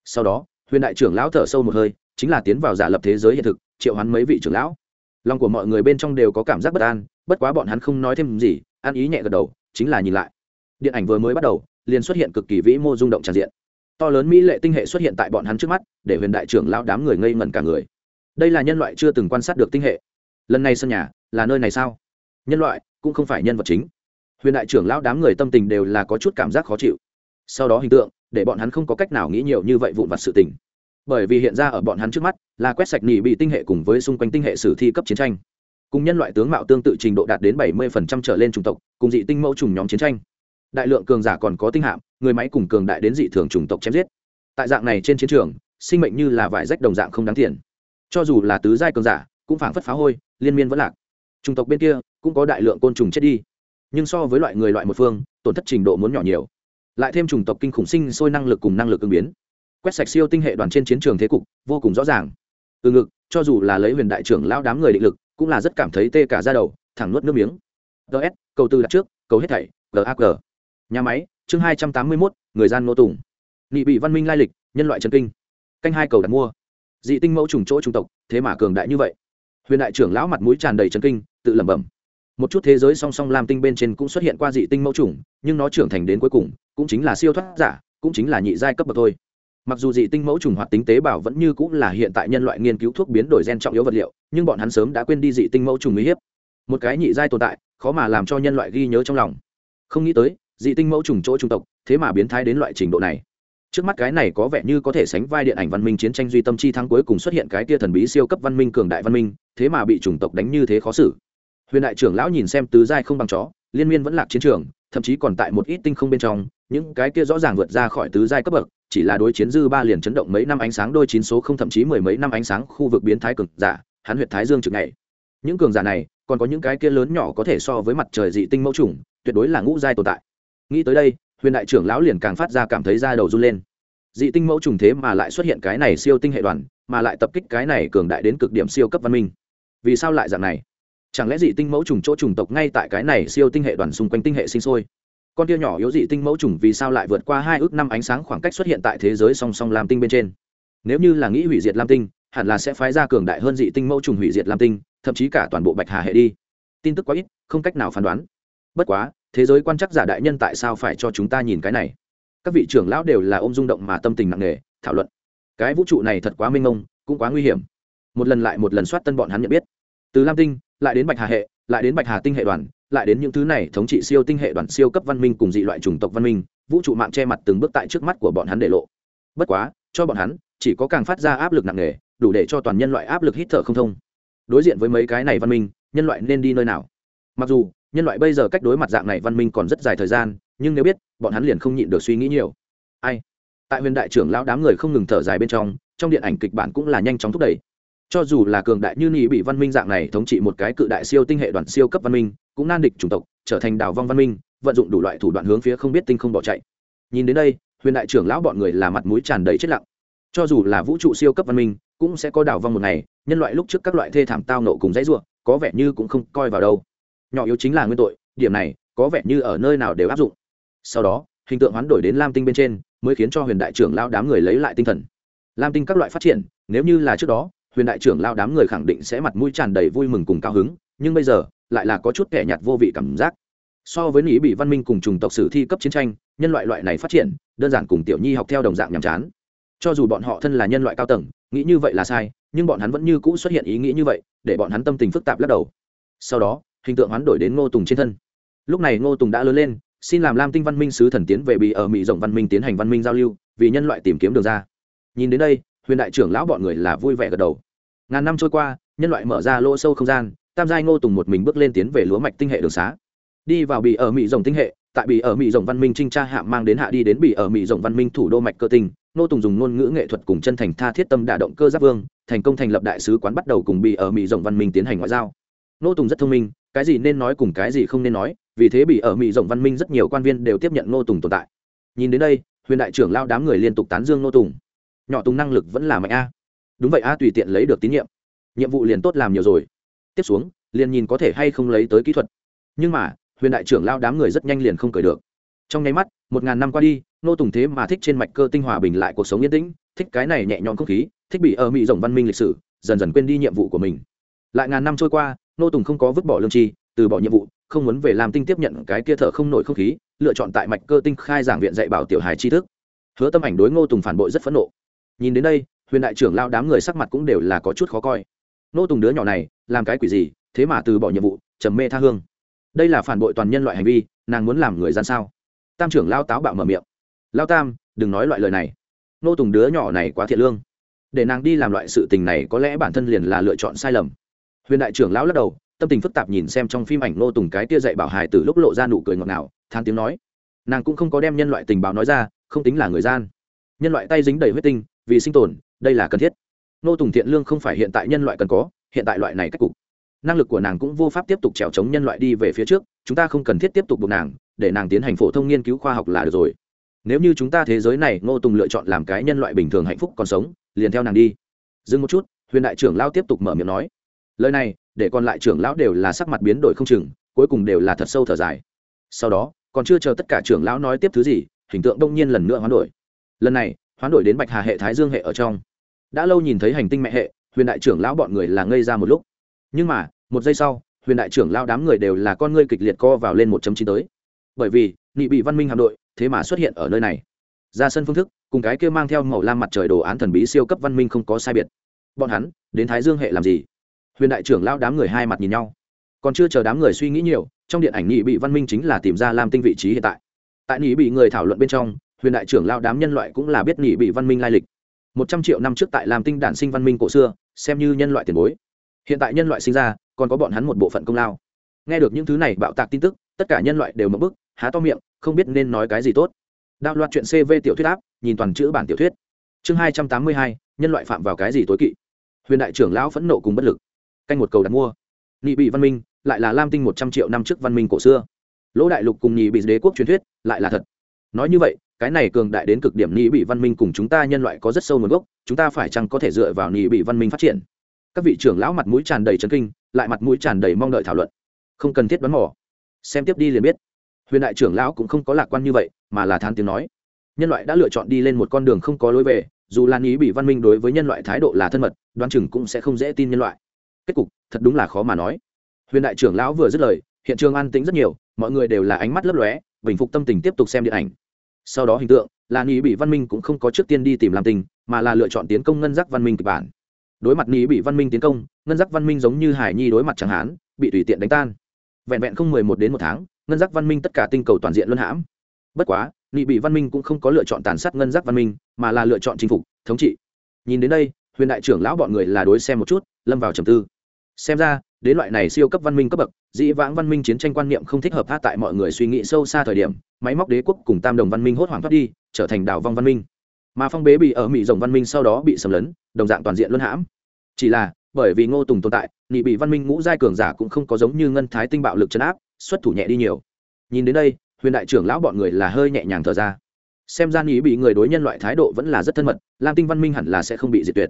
Sau đó, huyền đại trưởng lão thở sâu một hơi, chính là tiến vào giả lập thế giới hiện thực triệu hắn mấy vị trưởng lão. Lòng của mọi người bên trong đều có cảm giác bất an, bất quá bọn hắn không nói thêm gì, ăn ý nhẹ gật đầu, chính là nhìn lại. Điện ảnh vừa mới bắt đầu, liền xuất hiện cực kỳ vĩ mô rung động tràn diện. To lớn mỹ lệ tinh hệ xuất hiện tại bọn hắn trước mắt, để huyền đại trưởng lão đám người ngây ngẩn cả người. Đây là nhân loại chưa từng quan sát được tinh hệ. Lần này sân nhà, là nơi này sao? Nhân loại, cũng không phải nhân vật chính. Huyền đại trưởng lão đám người tâm tình đều là có chút cảm giác khó chịu. Sau đó hình tượng, để bọn hắn không có cách nào nghĩ nhiều như vậy vụn vặt sự tình bởi vì hiện ra ở bọn hắn trước mắt là quét sạch nỉ bị tinh hệ cùng với xung quanh tinh hệ sử thi cấp chiến tranh. Cùng nhân loại tướng mạo tương tự trình độ đạt đến bảy mươi trở lên chủng tộc, cùng dị tinh mẫu trùng nhóm chiến tranh. Đại lượng cường giả còn có tinh hạm, người máy cùng cường đại đến dị thường chủng tộc chém giết. Tại dạng này trên chiến trường, sinh mệnh như là vải rách đồng dạng không đáng tiền. Cho dù là tứ giai cường giả, cũng phảng phất phá hôi, liên miên vẫn lạc. Chủng tộc bên kia cũng có đại lượng côn trùng chết đi. Nhưng so với loại người loại một phương, tổn thất trình độ muốn nhỏ nhiều. Lại thêm chủng tộc kinh khủng sinh sôi năng lực cùng năng lực ứng biến quét sạch siêu tinh hệ đoàn trên chiến trường thế cục, vô cùng rõ ràng. Từ ngực, cho dù là lấy huyền đại trưởng lao đám người định lực, cũng là rất cảm thấy tê cả ra đầu, thẳng nuốt nước miếng. Ts cầu tư đặt trước, cầu hết thảy gag nhà máy, chương hai trăm tám mươi mốt, người gian nô tùng. Nghị bị văn minh lai lịch, nhân loại trần kinh. Canh hai cầu đặt mua. Dị tinh mẫu trùng chỗ trung tộc, thế mà cường đại như vậy. Huyền đại trưởng lão mặt mũi tràn đầy trần kinh, tự lẩm bẩm. Một chút thế giới song song lam tinh bên trên cũng xuất hiện qua dị tinh mẫu trùng, nhưng nó trưởng thành đến cuối cùng, cũng chính là siêu thoát giả, cũng chính là nhị giai cấp bậc thôi mặc dù dị tinh mẫu trùng hoạt tính tế bào vẫn như cũng là hiện tại nhân loại nghiên cứu thuốc biến đổi gen trọng yếu vật liệu, nhưng bọn hắn sớm đã quên đi dị tinh mẫu trùng uy hiếp. Một cái nhị giai tồn tại, khó mà làm cho nhân loại ghi nhớ trong lòng. Không nghĩ tới, dị tinh mẫu trùng chỗ trung tộc, thế mà biến thái đến loại trình độ này. Trước mắt cái này có vẻ như có thể sánh vai điện ảnh văn minh chiến tranh duy tâm chi thắng cuối cùng xuất hiện cái tia thần bí siêu cấp văn minh cường đại văn minh, thế mà bị chủng tộc đánh như thế khó xử. Huyền đại trưởng lão nhìn xem tứ giai không bằng chó, liên miên vẫn lạc chiến trường thậm chí còn tại một ít tinh không bên trong, những cái kia rõ ràng vượt ra khỏi tứ giai cấp bậc, chỉ là đối chiến dư ba liền chấn động mấy năm ánh sáng đôi chín số không thậm chí mười mấy năm ánh sáng khu vực biến thái cực giả, hắn huyệt thái dương trực này những cường giả này, còn có những cái kia lớn nhỏ có thể so với mặt trời dị tinh mẫu trùng tuyệt đối là ngũ giai tồn tại. Nghĩ tới đây, huyền đại trưởng lão liền càng phát ra cảm thấy da đầu run lên. Dị tinh mẫu trùng thế mà lại xuất hiện cái này siêu tinh hệ đoàn, mà lại tập kích cái này cường đại đến cực điểm siêu cấp văn minh. Vì sao lại dạng này? Chẳng lẽ dị tinh mẫu trùng chỗ trùng tộc ngay tại cái này siêu tinh hệ đoàn xung quanh tinh hệ sinh sôi? Con tia nhỏ yếu dị tinh mẫu trùng vì sao lại vượt qua hai ước năm ánh sáng khoảng cách xuất hiện tại thế giới song song lam tinh bên trên? Nếu như là nghĩ hủy diệt lam tinh, hẳn là sẽ phái ra cường đại hơn dị tinh mẫu trùng hủy diệt lam tinh, thậm chí cả toàn bộ bạch hà hệ đi. Tin tức quá ít, không cách nào phán đoán. Bất quá, thế giới quan chắc giả đại nhân tại sao phải cho chúng ta nhìn cái này? Các vị trưởng lão đều là ôm rung động mà tâm tình nặng nề, thảo luận. Cái vũ trụ này thật quá mênh mông, cũng quá nguy hiểm. Một lần lại một lần soát tân bọn hắn nhận biết. Từ lam tinh lại đến bạch hà hệ, lại đến bạch hà tinh hệ đoàn, lại đến những thứ này thống trị siêu tinh hệ đoàn, siêu cấp văn minh cùng dị loại chủng tộc văn minh, vũ trụ mạng che mặt từng bước tại trước mắt của bọn hắn để lộ. Bất quá, cho bọn hắn, chỉ có càng phát ra áp lực nặng nề, đủ để cho toàn nhân loại áp lực hít thở không thông. Đối diện với mấy cái này văn minh, nhân loại nên đi nơi nào? Mặc dù, nhân loại bây giờ cách đối mặt dạng này văn minh còn rất dài thời gian, nhưng nếu biết, bọn hắn liền không nhịn được suy nghĩ nhiều. Ai? Tại huyền đại trưởng lão đám người không ngừng thở dài bên trong trong điện ảnh kịch bản cũng là nhanh chóng thúc đẩy cho dù là cường đại như nhị bị văn minh dạng này thống trị một cái cự đại siêu tinh hệ đoàn siêu cấp văn minh, cũng nan địch chủng tộc, trở thành đảo vong văn minh, vận dụng đủ loại thủ đoạn hướng phía không biết tinh không bỏ chạy. Nhìn đến đây, huyền đại trưởng lão bọn người là mặt mũi tràn đầy chết lặng. Cho dù là vũ trụ siêu cấp văn minh, cũng sẽ có đảo vong một ngày, nhân loại lúc trước các loại thê thảm tao nộ cùng dãy ruộng có vẻ như cũng không coi vào đâu. Nhỏ yếu chính là nguyên tội, điểm này, có vẻ như ở nơi nào đều áp dụng. Sau đó, hình tượng hoán đổi đến lam tinh bên trên, mới khiến cho huyền đại trưởng lao đám người lấy lại tinh thần. Lam tinh các loại phát triển, nếu như là trước đó huyền đại trưởng lao đám người khẳng định sẽ mặt mũi tràn đầy vui mừng cùng cao hứng, nhưng bây giờ, lại là có chút kẻ nhạt vô vị cảm giác. So với nghĩ bị văn minh cùng chủng tộc sử thi cấp chiến tranh, nhân loại loại này phát triển, đơn giản cùng tiểu nhi học theo đồng dạng nhàm chán. Cho dù bọn họ thân là nhân loại cao tầng, nghĩ như vậy là sai, nhưng bọn hắn vẫn như cũ xuất hiện ý nghĩ như vậy, để bọn hắn tâm tình phức tạp lắc đầu. Sau đó, hình tượng hoán đổi đến ngô tùng trên thân. Lúc này ngô tùng đã lớn lên, xin làm lam tinh văn minh sứ thần tiến về bị ở mỹ rộng văn minh tiến hành văn minh giao lưu, vì nhân loại tìm kiếm đường ra. Nhìn đến đây huyền đại trưởng lão bọn người là vui vẻ gật đầu. Ngàn năm trôi qua, nhân loại mở ra lỗ sâu không gian, tam giai ngô tùng một mình bước lên tiến về lúa mạch tinh hệ đường xá. Đi vào bị ở mỹ rộng tinh hệ, tại bị ở mỹ rộng văn minh trinh tra hạ mang đến hạ đi đến bị ở mỹ rộng văn minh thủ đô mạch cơ tinh, ngô tùng dùng ngôn ngữ nghệ thuật cùng chân thành tha thiết tâm đả động cơ giáp vương, thành công thành lập đại sứ quán bắt đầu cùng bị ở mỹ rộng văn minh tiến hành ngoại giao. Ngô tùng rất thông minh, cái gì nên nói cùng cái gì không nên nói, vì thế bị ở mỹ rộng văn minh rất nhiều quan viên đều tiếp nhận ngô tùng tồn tại. Nhìn đến đây, huyền đại trưởng lao đám người liên tục tán dương ngô tùng nhỏ tùng năng lực vẫn là mạnh a. Đúng vậy a, tùy tiện lấy được tín nhiệm. Nhiệm vụ liền tốt làm nhiều rồi. Tiếp xuống, liền nhìn có thể hay không lấy tới kỹ thuật. Nhưng mà, huyền đại trưởng lao đám người rất nhanh liền không cười được. Trong nháy mắt, một ngàn năm qua đi, nô tùng thế mà thích trên mạch cơ tinh hòa bình lại cuộc sống yên tĩnh, thích cái này nhẹ nhõm không khí, thích bị ở mỹ rộng văn minh lịch sử, dần dần quên đi nhiệm vụ của mình. Lại ngàn năm trôi qua, nô tùng không có vứt bỏ lương tri, từ bỏ nhiệm vụ, không muốn về làm tinh tiếp nhận cái kia thở không nổi không khí, lựa chọn tại mạch cơ tinh khai giảng viện dạy bảo tiểu hài tri thức. Hứa tâm ảnh đối ngô tùng phản bội rất phẫn nộ nhìn đến đây, huyền đại trưởng lao đám người sắc mặt cũng đều là có chút khó coi. Nô tùng đứa nhỏ này, làm cái quỷ gì, thế mà từ bỏ nhiệm vụ, trầm mê tha hương. Đây là phản bội toàn nhân loại hành vi, nàng muốn làm người gian sao? Tam trưởng lao táo bạo mở miệng. Lao tam, đừng nói loại lời này. Nô tùng đứa nhỏ này quá thiệt lương. Để nàng đi làm loại sự tình này có lẽ bản thân liền là lựa chọn sai lầm. Huyền đại trưởng lão lắc đầu, tâm tình phức tạp nhìn xem trong phim ảnh nô tùng cái tia dạy bảo hải từ lúc lộ ra nụ cười ngọt ngào than tiếng nói. Nàng cũng không có đem nhân loại tình báo nói ra, không tính là người gian. Nhân loại tay dính đầy huyết tinh vì sinh tồn, đây là cần thiết. Nô tùng thiện lương không phải hiện tại nhân loại cần có, hiện tại loại này cách cục. Năng lực của nàng cũng vô pháp tiếp tục trèo chống nhân loại đi về phía trước, chúng ta không cần thiết tiếp tục buộc nàng, để nàng tiến hành phổ thông nghiên cứu khoa học là được rồi. Nếu như chúng ta thế giới này ngô tùng lựa chọn làm cái nhân loại bình thường hạnh phúc còn sống, liền theo nàng đi. Dừng một chút, huyền đại trưởng lao tiếp tục mở miệng nói. Lời này, để còn lại trưởng lão đều là sắc mặt biến đổi không chừng, cuối cùng đều là thật sâu thở dài. Sau đó, còn chưa chờ tất cả trưởng lão nói tiếp thứ gì, hình tượng đông nhiên lần nữa hoán đổi. Lần này hoán đổi đến bạch hà hệ thái dương hệ ở trong. Đã lâu nhìn thấy hành tinh mẹ hệ, huyền đại trưởng lão bọn người là ngây ra một lúc. Nhưng mà, một giây sau, huyền đại trưởng lão đám người đều là con ngươi kịch liệt co vào lên một chấm chín tới. Bởi vì, nghị bị văn minh hạm đội, thế mà xuất hiện ở nơi này. Ra sân phương thức, cùng cái kia mang theo màu lam mặt trời đồ án thần bí siêu cấp văn minh không có sai biệt. Bọn hắn, đến thái dương hệ làm gì? Huyền đại trưởng lao đám người hai mặt nhìn nhau. Còn chưa chờ đám người suy nghĩ nhiều, trong điện ảnh nghị bị văn minh chính là tìm ra lam tinh vị trí hiện tại. Tại nghị bị người thảo luận bên trong huyền đại trưởng lao đám nhân loại cũng là biết nghỉ bị văn minh lai lịch. Một trăm triệu năm trước tại lam tinh đản sinh văn minh cổ xưa, xem như nhân loại tiền bối. Hiện tại nhân loại sinh ra, còn có bọn hắn một bộ phận công lao. Nghe được những thứ này bạo tạc tin tức, tất cả nhân loại đều mất bức, há to miệng, không biết nên nói cái gì tốt. Đạo loạt chuyện cv tiểu thuyết áp, nhìn toàn chữ bản tiểu thuyết. Chương hai trăm tám mươi hai, nhân loại phạm vào cái gì tối kỵ? Huyền đại trưởng lão phẫn nộ cùng bất lực. Canh một cầu đặt mua. Nhị bị văn minh, lại là lam tinh một trăm triệu năm trước văn minh cổ xưa. Lỗ đại lục cùng nhị bị đế quốc truyền thuyết, lại là thật. Nói như vậy cái này cường đại đến cực điểm nhị bị văn minh cùng chúng ta nhân loại có rất sâu nguồn gốc, chúng ta phải chăng có thể dựa vào nhị bị văn minh phát triển? Các vị trưởng lão mặt mũi tràn đầy trấn kinh, lại mặt mũi tràn đầy mong đợi thảo luận. Không cần thiết đoán mò. Xem tiếp đi liền biết. Huyền đại trưởng lão cũng không có lạc quan như vậy, mà là thán tiếng nói. Nhân loại đã lựa chọn đi lên một con đường không có lối về, dù lan ý bị văn minh đối với nhân loại thái độ là thân mật, đoán chừng cũng sẽ không dễ tin nhân loại. Kết cục, thật đúng là khó mà nói. Huyền đại trưởng lão vừa dứt lời, hiện trường an tĩnh rất nhiều, mọi người đều là ánh mắt lấp lóe, bình phục tâm tình tiếp tục xem điện ảnh sau đó hình tượng, là nghĩ bị văn minh cũng không có trước tiên đi tìm làm tình mà là lựa chọn tiến công ngân giác văn minh kịch bản. Đối mặt nghĩ bị văn minh tiến công, ngân giác văn minh giống như hải nhi đối mặt chẳng hán, bị tùy tiện đánh tan. Vẹn vẹn không mười một đến một tháng, ngân giác văn minh tất cả tinh cầu toàn diện luân hãm. Bất quá nghị bị văn minh cũng không có lựa chọn tàn sát ngân giác văn minh, mà là lựa chọn chinh phục, thống trị. Nhìn đến đây, huyền đại trưởng lão bọn người là đối xem một chút, lâm vào trầm tư xem ra, đến loại này siêu cấp văn minh cấp bậc, dĩ vãng văn minh chiến tranh quan niệm không thích hợp hát tại mọi người suy nghĩ sâu xa thời điểm, máy móc đế quốc cùng tam đồng văn minh hốt hoảng thoát đi, trở thành đảo vong văn minh. Mà phong bế bị ở mỹ rồng văn minh sau đó bị xâm lấn, đồng dạng toàn diện luân hãm. Chỉ là, bởi vì ngô tùng tồn tại nghị bị văn minh ngũ giai cường giả cũng không có giống như ngân thái tinh bạo lực chấn áp, xuất thủ nhẹ đi nhiều. Nhìn đến đây, huyền đại trưởng lão bọn người là hơi nhẹ nhàng thở ra. Xem ra nghĩ bị người đối nhân loại thái độ vẫn là rất thân mật, lam tinh văn minh hẳn là sẽ không bị diệt tuyệt.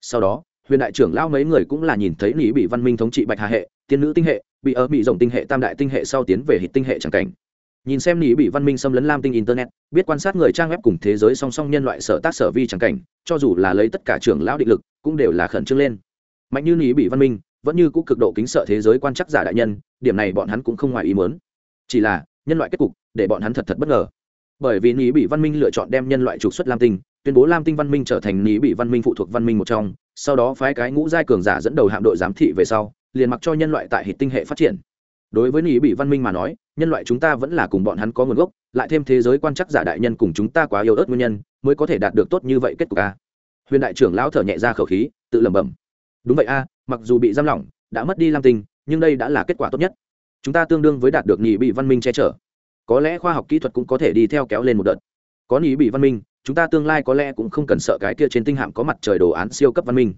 Sau đó huyền đại trưởng lão mấy người cũng là nhìn thấy lý bị văn minh thống trị bạch hà hệ, tiên nữ tinh hệ, bị ở bị rộng tinh hệ, tam đại tinh hệ sau tiến về hít tinh hệ c cảnh. Nhìn xem lý bị văn minh xâm lấn lam tinh internet, biết quan sát người trang web cùng thế giới song song nhân loại sở tác sở vi c cảnh, cho dù là lấy tất cả trưởng lão định lực, cũng đều là khẩn trương lên. Mạnh như lý bị văn minh, vẫn như cũ cực độ kính sợ thế giới quan chắc giả đại nhân, điểm này bọn hắn cũng không ngoài ý muốn. Chỉ là, nhân loại kết cục, để bọn hắn thật thật bất ngờ. Bởi vì lý bị văn minh lựa chọn đem nhân loại trục xuất lam tinh tuyên bố lam tinh văn minh trở thành ní bị văn minh phụ thuộc văn minh một trong, sau đó phái cái ngũ giai cường giả dẫn đầu hạm đội giám thị về sau, liền mặc cho nhân loại tại hệ tinh hệ phát triển. Đối với ní bị văn minh mà nói, nhân loại chúng ta vẫn là cùng bọn hắn có nguồn gốc, lại thêm thế giới quan chắc giả đại nhân cùng chúng ta quá yêu ớt nguyên nhân, mới có thể đạt được tốt như vậy kết cục a huyền đại trưởng lão thở nhẹ ra khẩu khí, tự lẩm bẩm. Đúng vậy a, mặc dù bị giam lỏng, đã mất đi lam tinh, nhưng đây đã là kết quả tốt nhất. Chúng ta tương đương với đạt được nhị bị văn minh che chở. Có lẽ khoa học kỹ thuật cũng có thể đi theo kéo lên một đợt. Có nhị bị văn minh chúng ta tương lai có lẽ cũng không cần sợ cái kia trên tinh hạm có mặt trời đồ án siêu cấp văn minh.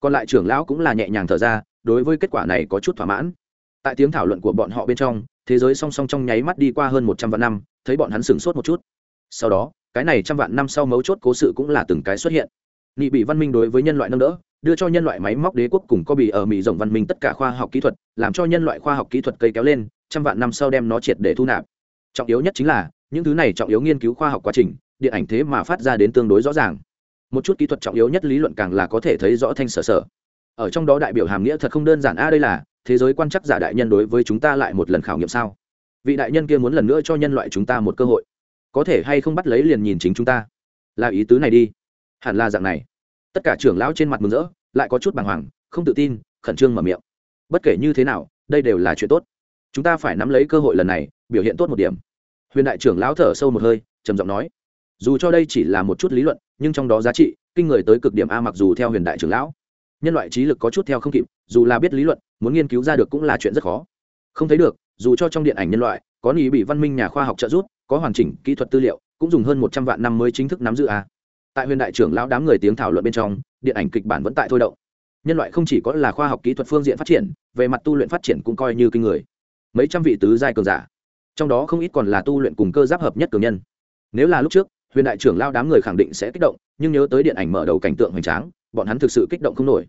Còn lại trưởng lão cũng là nhẹ nhàng thở ra, đối với kết quả này có chút thỏa mãn. Tại tiếng thảo luận của bọn họ bên trong, thế giới song song trong nháy mắt đi qua hơn một trăm vạn năm, thấy bọn hắn sửng sốt một chút. Sau đó, cái này trăm vạn năm sau mấu chốt cố sự cũng là từng cái xuất hiện. Nghị bị văn minh đối với nhân loại nâng đỡ, đưa cho nhân loại máy móc đế quốc cùng có bị ở mỹ rộng văn minh tất cả khoa học kỹ thuật, làm cho nhân loại khoa học kỹ thuật cây kéo lên, trăm vạn năm sau đem nó triệt để thu nạp. Trọng yếu nhất chính là, những thứ này trọng yếu nghiên cứu khoa học quá trình điện ảnh thế mà phát ra đến tương đối rõ ràng. Một chút kỹ thuật trọng yếu nhất lý luận càng là có thể thấy rõ thanh sở sở. Ở trong đó đại biểu hàm nghĩa thật không đơn giản. A, đây là, thế giới quan chắc giả đại nhân đối với chúng ta lại một lần khảo nghiệm sao? Vị đại nhân kia muốn lần nữa cho nhân loại chúng ta một cơ hội. Có thể hay không bắt lấy liền nhìn chính chúng ta? Là ý tứ này đi. Hẳn là dạng này. Tất cả trưởng lão trên mặt mừng rỡ, lại có chút bàng hoàng, không tự tin, khẩn trương mở miệng. Bất kể như thế nào, đây đều là chuyện tốt. Chúng ta phải nắm lấy cơ hội lần này, biểu hiện tốt một điểm. Huyền đại trưởng lão thở sâu một hơi, trầm giọng nói dù cho đây chỉ là một chút lý luận, nhưng trong đó giá trị, kinh người tới cực điểm a mặc dù theo huyền đại trưởng lão, nhân loại trí lực có chút theo không kịp, dù là biết lý luận, muốn nghiên cứu ra được cũng là chuyện rất khó. Không thấy được, dù cho trong điện ảnh nhân loại, có ý bị văn minh nhà khoa học trợ giúp, có hoàn chỉnh kỹ thuật tư liệu, cũng dùng hơn một trăm vạn năm mới chính thức nắm giữ a. Tại huyền đại trưởng lão đám người tiếng thảo luận bên trong, điện ảnh kịch bản vẫn tại thôi động. Nhân loại không chỉ có là khoa học kỹ thuật phương diện phát triển, về mặt tu luyện phát triển cũng coi như kinh người. Mấy trăm vị tứ giai cường giả, trong đó không ít còn là tu luyện cùng cơ giáp hợp nhất cường nhân. Nếu là lúc trước huyền đại trưởng lao đám người khẳng định sẽ kích động, nhưng nhớ tới điện ảnh mở đầu cảnh tượng hoành tráng, bọn hắn thực sự kích động không nổi.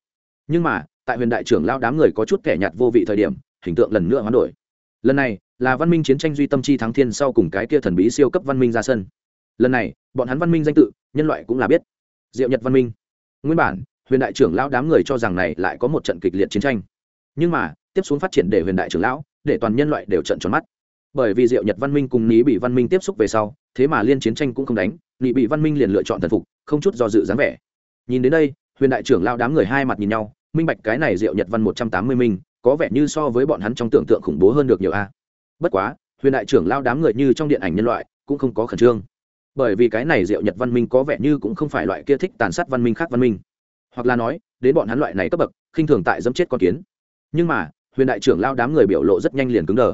Nhưng mà, tại huyền đại trưởng lao đám người có chút kẻ nhạt vô vị thời điểm, hình tượng lần nữa hoán đổi. Lần này, là văn minh chiến tranh duy tâm chi thắng thiên sau cùng cái kia thần bí siêu cấp văn minh ra sân. Lần này, bọn hắn văn minh danh tự, nhân loại cũng là biết. Diệu nhật văn minh. Nguyên bản, huyền đại trưởng lão đám người cho rằng này lại có một trận kịch liệt chiến tranh. Nhưng mà, tiếp xuống phát triển để huyền đại trưởng lão, để toàn nhân loại đều trận tròn mắt. Bởi vì diệu nhật văn minh cùng ní bị văn minh tiếp xúc về sau thế mà liên chiến tranh cũng không đánh, nghị bị văn minh liền lựa chọn thần phục, không chút do dự dáng vẻ. Nhìn đến đây, huyền đại trưởng lão đám người hai mặt nhìn nhau, minh bạch cái này diệu nhật văn một trăm tám mươi minh, có vẻ như so với bọn hắn trong tưởng tượng khủng bố hơn được nhiều a. Bất quá, huyền đại trưởng lão đám người như trong điện ảnh nhân loại, cũng không có khẩn trương. Bởi vì cái này diệu nhật văn minh có vẻ như cũng không phải loại kia thích tàn sát văn minh khác văn minh. Hoặc là nói, đến bọn hắn loại này cấp bậc, khinh thường tại dẫm chết con kiến. Nhưng mà, huyền đại trưởng lao đám người biểu lộ rất nhanh liền cứng đờ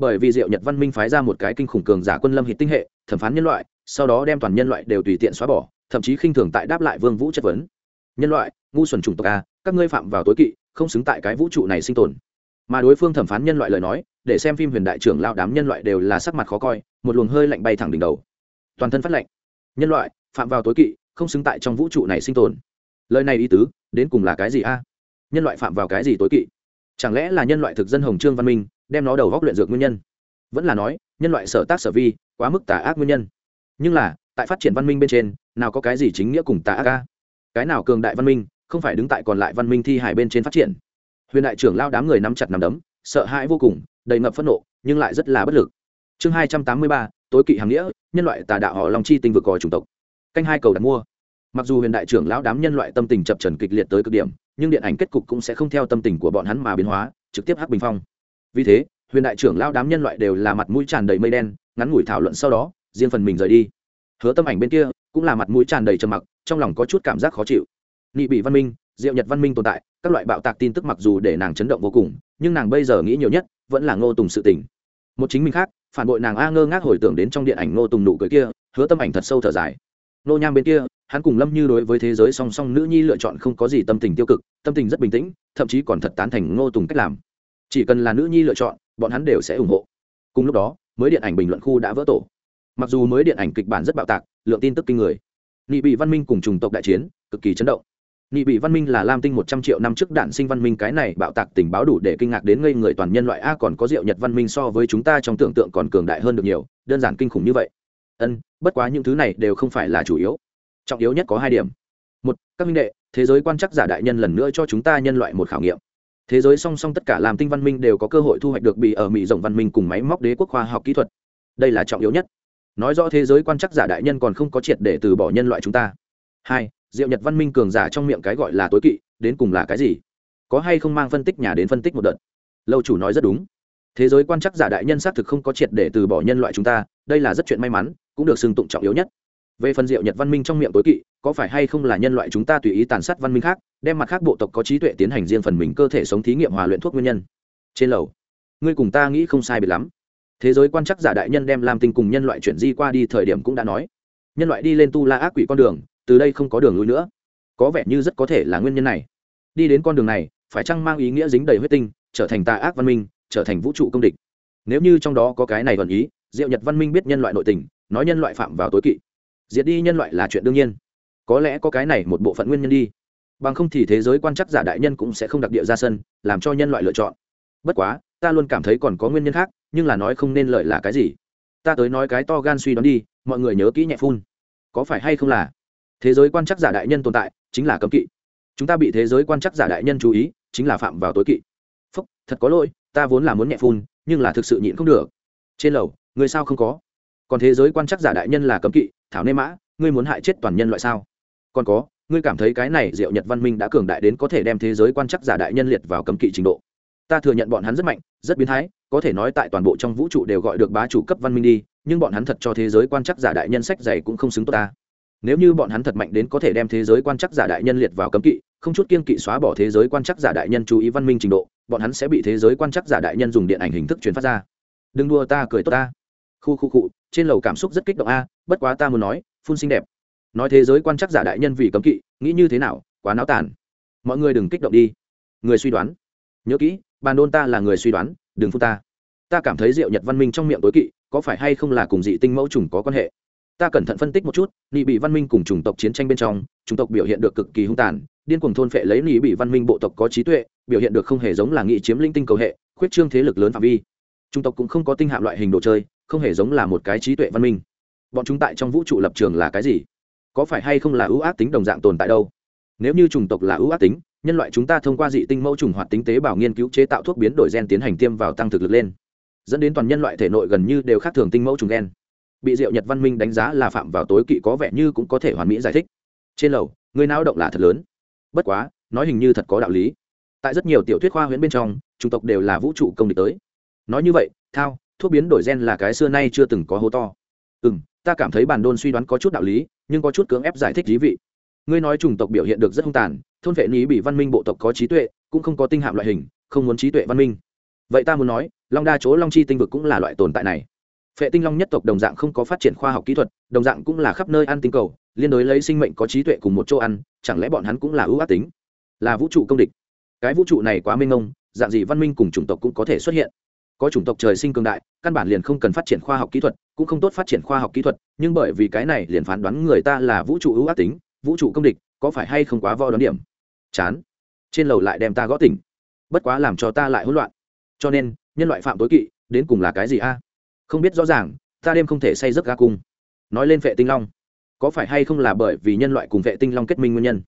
bởi vì diệu nhật văn minh phái ra một cái kinh khủng cường giả quân lâm hít tinh hệ, thẩm phán nhân loại, sau đó đem toàn nhân loại đều tùy tiện xóa bỏ, thậm chí khinh thường tại đáp lại vương vũ chất vấn. Nhân loại, ngu xuẩn chủng tộc a, các ngươi phạm vào tối kỵ, không xứng tại cái vũ trụ này sinh tồn. Mà đối phương thẩm phán nhân loại lời nói, để xem phim huyền đại trưởng lao đám nhân loại đều là sắc mặt khó coi, một luồng hơi lạnh bay thẳng đỉnh đầu. Toàn thân phát lạnh. Nhân loại, phạm vào tối kỵ, không xứng tại trong vũ trụ này sinh tồn. Lời này ý tứ, đến cùng là cái gì a? Nhân loại phạm vào cái gì tối kỵ? Chẳng lẽ là nhân loại thực dân hồng trương văn minh đem nó đầu góc luyện dược nguyên nhân. Vẫn là nói, nhân loại sở tác sở vi, quá mức tà ác nguyên nhân. Nhưng là, tại phát triển văn minh bên trên, nào có cái gì chính nghĩa cùng tà ác ca cái nào cường đại văn minh, không phải đứng tại còn lại văn minh thi hải bên trên phát triển? Huyền đại trưởng lao đám người nắm chặt nắm đấm, sợ hãi vô cùng, đầy ngập phẫn nộ, nhưng lại rất là bất lực. Chương hai trăm tám mươi ba, tối kỵ hàng nghĩa, nhân loại tà đạo họ long chi tinh vực còi chủng tộc. Canh hai cầu đặt mua. Mặc dù huyền đại trưởng lão đám nhân loại tâm tình chập trần kịch liệt tới cực điểm, nhưng điện ảnh kết cục cũng sẽ không theo tâm tình của bọn hắn mà biến hóa, trực tiếp hắc bình phong vì thế, huyền đại trưởng lão đám nhân loại đều là mặt mũi tràn đầy mây đen, ngắn ngủi thảo luận sau đó, riêng phần mình rời đi. Hứa tâm ảnh bên kia cũng là mặt mũi tràn đầy trầm mặc, trong lòng có chút cảm giác khó chịu. Nghị bị văn minh, diệu nhật văn minh tồn tại, các loại bạo tạc tin tức mặc dù để nàng chấn động vô cùng, nhưng nàng bây giờ nghĩ nhiều nhất vẫn là ngô tùng sự tình. Một chính mình khác, phản bội nàng a ngơ ngác hồi tưởng đến trong điện ảnh ngô tùng nụ cười kia, hứa tâm ảnh thật sâu thở dài. Nô nham bên kia, hắn cùng lâm như đối với thế giới song song nữ nhi lựa chọn không có gì tâm tình tiêu cực, tâm tình rất bình tĩnh, thậm chí còn thật tán thành ngô tùng cách làm chỉ cần là nữ nhi lựa chọn, bọn hắn đều sẽ ủng hộ. Cùng lúc đó, mới điện ảnh bình luận khu đã vỡ tổ. Mặc dù mới điện ảnh kịch bản rất bạo tạc, lượng tin tức kinh người. Nị bị văn minh cùng chủng tộc đại chiến, cực kỳ chấn động. Nị bị văn minh là lam tinh một trăm triệu năm trước đạn sinh văn minh, cái này bạo tạc tình báo đủ để kinh ngạc đến ngây người toàn nhân loại a còn có diệu nhật văn minh so với chúng ta trong tưởng tượng còn cường đại hơn được nhiều, đơn giản kinh khủng như vậy. Ân, bất quá những thứ này đều không phải là chủ yếu. Trọng yếu nhất có hai điểm. Một, các minh đệ, thế giới quan chắc giả đại nhân lần nữa cho chúng ta nhân loại một khảo nghiệm thế giới song song tất cả làm tinh văn minh đều có cơ hội thu hoạch được bị ở mỹ rộng văn minh cùng máy móc đế quốc khoa học kỹ thuật. Đây là trọng yếu nhất. Nói rõ thế giới quan chắc giả đại nhân còn không có triệt để từ bỏ nhân loại chúng ta. Hai, diệu nhật văn minh cường giả trong miệng cái gọi là tối kỵ, đến cùng là cái gì? Có hay không mang phân tích nhà đến phân tích một đợt? Lâu chủ nói rất đúng. Thế giới quan chắc giả đại nhân xác thực không có triệt để từ bỏ nhân loại chúng ta, đây là rất chuyện may mắn, cũng được xưng tụng trọng yếu nhất về phần diệu nhật văn minh trong miệng tối kỵ, có phải hay không là nhân loại chúng ta tùy ý tàn sát văn minh khác, đem mặt khác bộ tộc có trí tuệ tiến hành riêng phần mình cơ thể sống thí nghiệm hòa luyện thuốc nguyên nhân? Trên lầu, ngươi cùng ta nghĩ không sai biệt lắm. Thế giới quan chắc giả đại nhân đem làm tình cùng nhân loại chuyển di qua đi thời điểm cũng đã nói. Nhân loại đi lên tu la ác quỷ con đường, từ đây không có đường lui nữa. Có vẻ như rất có thể là nguyên nhân này. Đi đến con đường này, phải chăng mang ý nghĩa dính đầy huyết tinh, trở thành tà ác văn minh, trở thành vũ trụ công địch? Nếu như trong đó có cái này còn ý, diệu nhật văn minh biết nhân loại nội tình, nói nhân loại phạm vào tối kỵ diệt đi nhân loại là chuyện đương nhiên. Có lẽ có cái này một bộ phận nguyên nhân đi. Bằng không thì thế giới quan chắc giả đại nhân cũng sẽ không đặc địa ra sân, làm cho nhân loại lựa chọn. Bất quá, ta luôn cảm thấy còn có nguyên nhân khác, nhưng là nói không nên lợi là cái gì. Ta tới nói cái to gan suy đoán đi, mọi người nhớ kỹ nhẹ phun. Có phải hay không là? Thế giới quan chắc giả đại nhân tồn tại, chính là cấm kỵ. Chúng ta bị thế giới quan chắc giả đại nhân chú ý, chính là phạm vào tối kỵ. Phúc, thật có lỗi, ta vốn là muốn nhẹ phun, nhưng là thực sự nhịn không được. Trên lầu, người sao không có? Còn thế giới quan chắc giả đại nhân là cấm kỵ, thảo nê mã, ngươi muốn hại chết toàn nhân loại sao? Còn có, ngươi cảm thấy cái này diệu nhật văn minh đã cường đại đến có thể đem thế giới quan chắc giả đại nhân liệt vào cấm kỵ trình độ. Ta thừa nhận bọn hắn rất mạnh, rất biến thái, có thể nói tại toàn bộ trong vũ trụ đều gọi được bá chủ cấp văn minh đi, nhưng bọn hắn thật cho thế giới quan chắc giả đại nhân sách dày cũng không xứng tốt ta. Nếu như bọn hắn thật mạnh đến có thể đem thế giới quan chắc giả đại nhân liệt vào cấm kỵ, không chút kiên kỵ xóa bỏ thế giới quan chắc giả đại nhân chú ý văn minh trình độ, bọn hắn sẽ bị thế giới quan chắc giả đại nhân dùng điện ảnh hình thức truyền phát ra. Đừng đua ta cười tốt ta khu khu cụ trên lầu cảm xúc rất kích động a, bất quá ta muốn nói, phun xinh đẹp. Nói thế giới quan chắc giả đại nhân vì cấm kỵ, nghĩ như thế nào, quá náo tàn. Mọi người đừng kích động đi. Người suy đoán. Nhớ kỹ bàn đôn ta là người suy đoán, đừng phun ta. Ta cảm thấy rượu nhật văn minh trong miệng tối kỵ, có phải hay không là cùng dị tinh mẫu trùng có quan hệ? Ta cẩn thận phân tích một chút, nị bị văn minh cùng chủng tộc chiến tranh bên trong, chủng tộc biểu hiện được cực kỳ hung tàn, điên cuồng thôn phệ lấy nị bị văn minh bộ tộc có trí tuệ, biểu hiện được không hề giống là nghị chiếm linh tinh cầu hệ, khuyết trương thế lực lớn phạm vi. Chủng tộc cũng không có tinh hạm loại hình đồ chơi không hề giống là một cái trí tuệ văn minh. Bọn chúng tại trong vũ trụ lập trường là cái gì? Có phải hay không là ưu ác tính đồng dạng tồn tại đâu? Nếu như chủng tộc là ưu ác tính, nhân loại chúng ta thông qua dị tinh mẫu trùng hoạt tính tế bào nghiên cứu chế tạo thuốc biến đổi gen tiến hành tiêm vào tăng thực lực lên. Dẫn đến toàn nhân loại thể nội gần như đều khác thường tinh mẫu trùng gen. Bị diệu nhật văn minh đánh giá là phạm vào tối kỵ có vẻ như cũng có thể hoàn mỹ giải thích. Trên lầu, người não động là thật lớn. Bất quá, nói hình như thật có đạo lý. Tại rất nhiều tiểu thuyết khoa huyễn bên trong, chủng tộc đều là vũ trụ công địch tới. Nói như vậy, thao thuốc biến đổi gen là cái xưa nay chưa từng có hố to. Ừ m ta cảm thấy bản đôn suy đoán có chút đạo lý, nhưng có chút cưỡng ép giải thích dí vị. Ngươi nói chủng tộc biểu hiện được rất hung tàn, thôn vệ ní bị văn minh bộ tộc có trí tuệ, cũng không có tinh hạm loại hình, không muốn trí tuệ văn minh. Vậy ta muốn nói, long đa chỗ long chi tinh vực cũng là loại tồn tại này. Phệ tinh long nhất tộc đồng dạng không có phát triển khoa học kỹ thuật, đồng dạng cũng là khắp nơi ăn tinh cầu, liên đối lấy sinh mệnh có trí tuệ cùng một chỗ ăn, chẳng lẽ bọn hắn cũng là ưu ác tính? Là vũ trụ công địch. Cái vũ trụ này quá mênh mông, dạng gì văn minh cùng chủng tộc cũng có thể xuất hiện có chủng tộc trời sinh cường đại, căn bản liền không cần phát triển khoa học kỹ thuật, cũng không tốt phát triển khoa học kỹ thuật, nhưng bởi vì cái này liền phán đoán người ta là vũ trụ ưu ác tính, vũ trụ công địch, có phải hay không quá vo đoán điểm? Chán. Trên lầu lại đem ta gõ tỉnh. Bất quá làm cho ta lại hỗn loạn. Cho nên, nhân loại phạm tối kỵ, đến cùng là cái gì a? Không biết rõ ràng, ta đêm không thể say giấc ga cung. Nói lên vệ tinh long. Có phải hay không là bởi vì nhân loại cùng vệ tinh long kết minh nguyên nhân?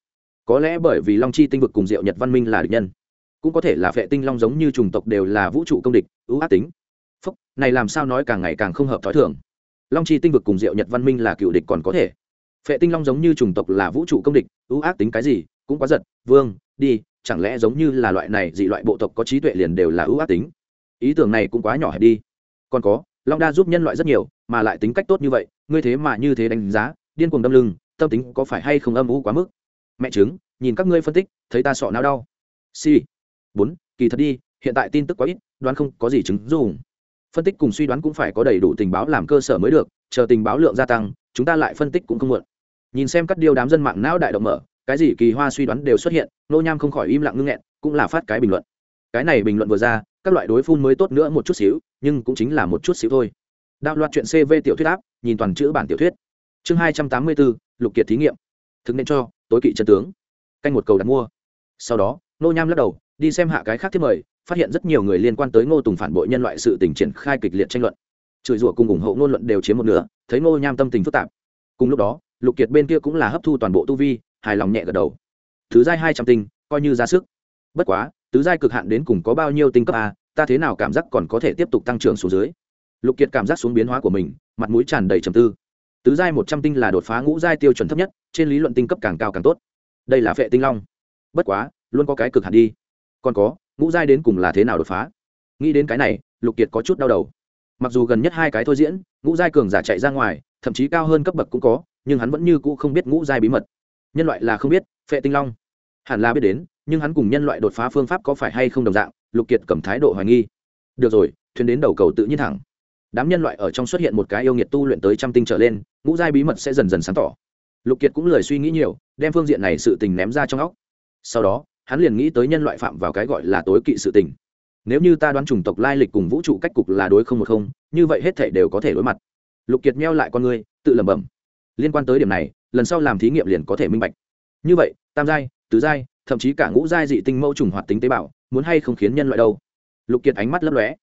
Có lẽ bởi vì long chi tinh vực cùng diệu nhật văn minh là địch nhân cũng có thể là vệ tinh long giống như chủng tộc đều là vũ trụ công địch, ưu ác tính. Phúc, này làm sao nói càng ngày càng không hợp t h ó i thường. Long chi tinh vực cùng diệu nhật văn minh là cựu địch còn có thể. Vệ tinh long giống như chủng tộc là vũ trụ công địch, ưu ác tính cái gì, cũng quá giật, vương, đi, chẳng lẽ giống như là loại này dị loại bộ tộc có trí tuệ liền đều là ưu ác tính? Ý tưởng này cũng quá nhỏ hẹp đi. Còn có, long đa giúp nhân loại rất nhiều, mà lại tính cách tốt như vậy, ngươi thế mà như thế đánh giá, điên cuồng đâm lưng, tâm tính có phải hay không âm ú quá mức? Mẹ chứng nhìn các ngươi phân tích, thấy ta sọ não đau. Si bốn, kỳ thật đi, hiện tại tin tức quá ít, đoán không có gì chứng dùng. Phân tích cùng suy đoán cũng phải có đầy đủ tình báo làm cơ sở mới được, chờ tình báo lượng gia tăng, chúng ta lại phân tích cũng không muộn. Nhìn xem các điều đám dân mạng não đại động mở, cái gì kỳ hoa suy đoán đều xuất hiện, nô nham không khỏi im lặng ngưng nghẹn, cũng là phát cái bình luận. Cái này bình luận vừa ra, các loại đối phun mới tốt nữa một chút xíu, nhưng cũng chính là một chút xíu thôi. Đạo loạt chuyện cv tiểu thuyết áp, nhìn toàn chữ bản tiểu thuyết. Chương hai trăm tám mươi bốn, lục kiệt thí nghiệm. Thực nên cho, tối kỵ chân tướng. Canh một cầu đặt mua. Sau đó, nô nham lắc đầu đi xem hạ cái khác thiết mời, phát hiện rất nhiều người liên quan tới ngô tùng phản bội nhân loại sự tình triển khai kịch liệt tranh luận. Chửi rủa cùng ủng hộ ngôn luận đều chiếm một nửa, thấy ngô nham tâm tình phức tạp. Cùng lúc đó, lục kiệt bên kia cũng là hấp thu toàn bộ tu vi, hài lòng nhẹ gật đầu. Thứ giai hai trăm tinh, coi như ra sức. Bất quá, tứ giai cực hạn đến cùng có bao nhiêu tinh cấp a, ta thế nào cảm giác còn có thể tiếp tục tăng trưởng xuống dưới? Lục kiệt cảm giác xuống biến hóa của mình, mặt mũi tràn đầy trầm tư. Tứ giai một trăm tinh là đột phá ngũ giai tiêu chuẩn thấp nhất, trên lý luận tinh cấp càng cao càng tốt. Đây là phệ tinh long. Bất quá, luôn có cái cực hạn đi còn có, ngũ giai đến cùng là thế nào đột phá? Nghĩ đến cái này, lục kiệt có chút đau đầu. Mặc dù gần nhất hai cái thôi diễn, ngũ giai cường giả chạy ra ngoài, thậm chí cao hơn cấp bậc cũng có, nhưng hắn vẫn như cũ không biết ngũ giai bí mật. Nhân loại là không biết, phệ tinh long hẳn là biết đến, nhưng hắn cùng nhân loại đột phá phương pháp có phải hay không đồng dạng, lục kiệt cầm thái độ hoài nghi. Được rồi, thuyền đến đầu cầu tự nhiên thẳng. Đám nhân loại ở trong xuất hiện một cái yêu nghiệt tu luyện tới trăm tinh trở lên, ngũ giai bí mật sẽ dần dần sáng tỏ. Lục kiệt cũng lười suy nghĩ nhiều, đem phương diện này sự tình ném ra trong óc. Sau đó hắn liền nghĩ tới nhân loại phạm vào cái gọi là tối kỵ sự tình. Nếu như ta đoán chủng tộc lai lịch cùng vũ trụ cách cục là đối không một không, như vậy hết thể đều có thể đối mặt. Lục kiệt meo lại con ngươi, tự lẩm bẩm. Liên quan tới điểm này, lần sau làm thí nghiệm liền có thể minh bạch. Như vậy, tam giai, tứ giai, thậm chí cả ngũ giai dị tinh mẫu trùng hoạt tính tế bào, muốn hay không khiến nhân loại đâu? Lục kiệt ánh mắt lấp lóe.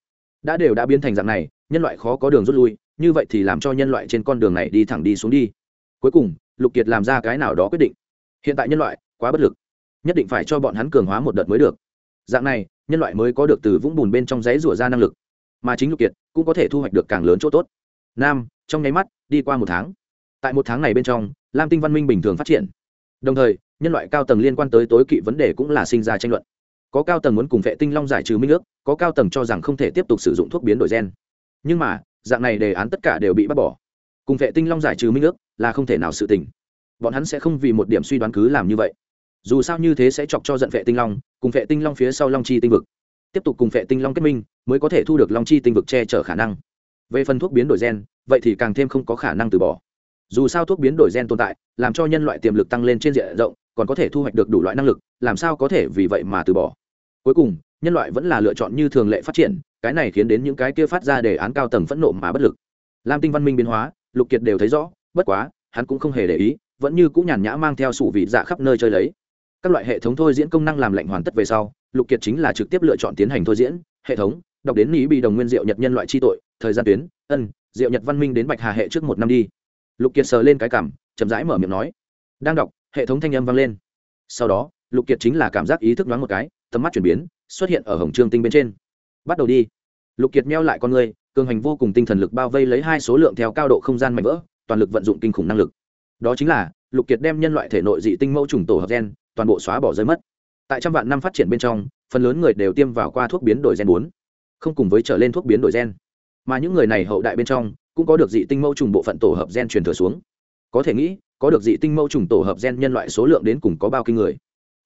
Đã đều đã biến thành dạng này, nhân loại khó có đường rút lui, như vậy thì làm cho nhân loại trên con đường này đi thẳng đi xuống đi. Cuối cùng, lục kiệt làm ra cái nào đó quyết định. Hiện tại nhân loại quá bất lực nhất định phải cho bọn hắn cường hóa một đợt mới được. Dạng này, nhân loại mới có được từ vũng bùn bên trong giấy rủa ra năng lực. Mà chính lục kiệt cũng có thể thu hoạch được càng lớn chỗ tốt. Nam, trong nháy mắt, đi qua một tháng. Tại một tháng này bên trong, lam tinh văn minh bình thường phát triển. Đồng thời, nhân loại cao tầng liên quan tới tối kỵ vấn đề cũng là sinh ra tranh luận. Có cao tầng muốn cùng vệ tinh long giải trừ minh ước, có cao tầng cho rằng không thể tiếp tục sử dụng thuốc biến đổi gen. Nhưng mà, dạng này đề án tất cả đều bị bác bỏ. Cùng vệ tinh long giải trừ minh ước là không thể nào sự tình. Bọn hắn sẽ không vì một điểm suy đoán cứ làm như vậy dù sao như thế sẽ chọc cho giận vệ tinh long, cùng vệ tinh long phía sau long chi tinh vực. Tiếp tục cùng vệ tinh long kết minh, mới có thể thu được long chi tinh vực che chở khả năng. Về phần thuốc biến đổi gen, vậy thì càng thêm không có khả năng từ bỏ. Dù sao thuốc biến đổi gen tồn tại, làm cho nhân loại tiềm lực tăng lên trên diện rộng, còn có thể thu hoạch được đủ loại năng lực, làm sao có thể vì vậy mà từ bỏ? Cuối cùng, nhân loại vẫn là lựa chọn như thường lệ phát triển, cái này khiến đến những cái kia phát ra đề án cao tầng phẫn nộ mà bất lực. Lam tinh văn minh biến hóa, lục kiệt đều thấy rõ, bất quá, hắn cũng không hề để ý, vẫn như cũng nhàn nhã mang theo sủ vị dạ khắp nơi chơi lấy các loại hệ thống thôi diễn công năng làm lạnh hoàn tất về sau, lục kiệt chính là trực tiếp lựa chọn tiến hành thôi diễn. Hệ thống, đọc đến ý bị đồng nguyên diệu nhật nhân loại chi tội, thời gian tuyến, ân, diệu nhật văn minh đến bạch hà hệ trước một năm đi. Lục kiệt sờ lên cái cảm, chậm rãi mở miệng nói. Đang đọc, hệ thống thanh âm vang lên. Sau đó, lục kiệt chính là cảm giác ý thức đoán một cái, tầm mắt chuyển biến, xuất hiện ở hồng trương tinh bên trên. Bắt đầu đi. Lục kiệt meo lại con người, cường hành vô cùng tinh thần lực bao vây lấy hai số lượng theo cao độ không gian mạnh vỡ, toàn lực vận dụng kinh khủng năng lực. Đó chính là lục kiệt đem nhân loại thể nội dị tinh mẫu trùng tổ hợp gen, toàn bộ xóa bỏ rơi mất. Tại trăm vạn năm phát triển bên trong, phần lớn người đều tiêm vào qua thuốc biến đổi gen bốn, không cùng với trở lên thuốc biến đổi gen. Mà những người này hậu đại bên trong, cũng có được dị tinh mẫu trùng bộ phận tổ hợp gen truyền thừa xuống. Có thể nghĩ, có được dị tinh mẫu trùng tổ hợp gen nhân loại số lượng đến cùng có bao kinh người.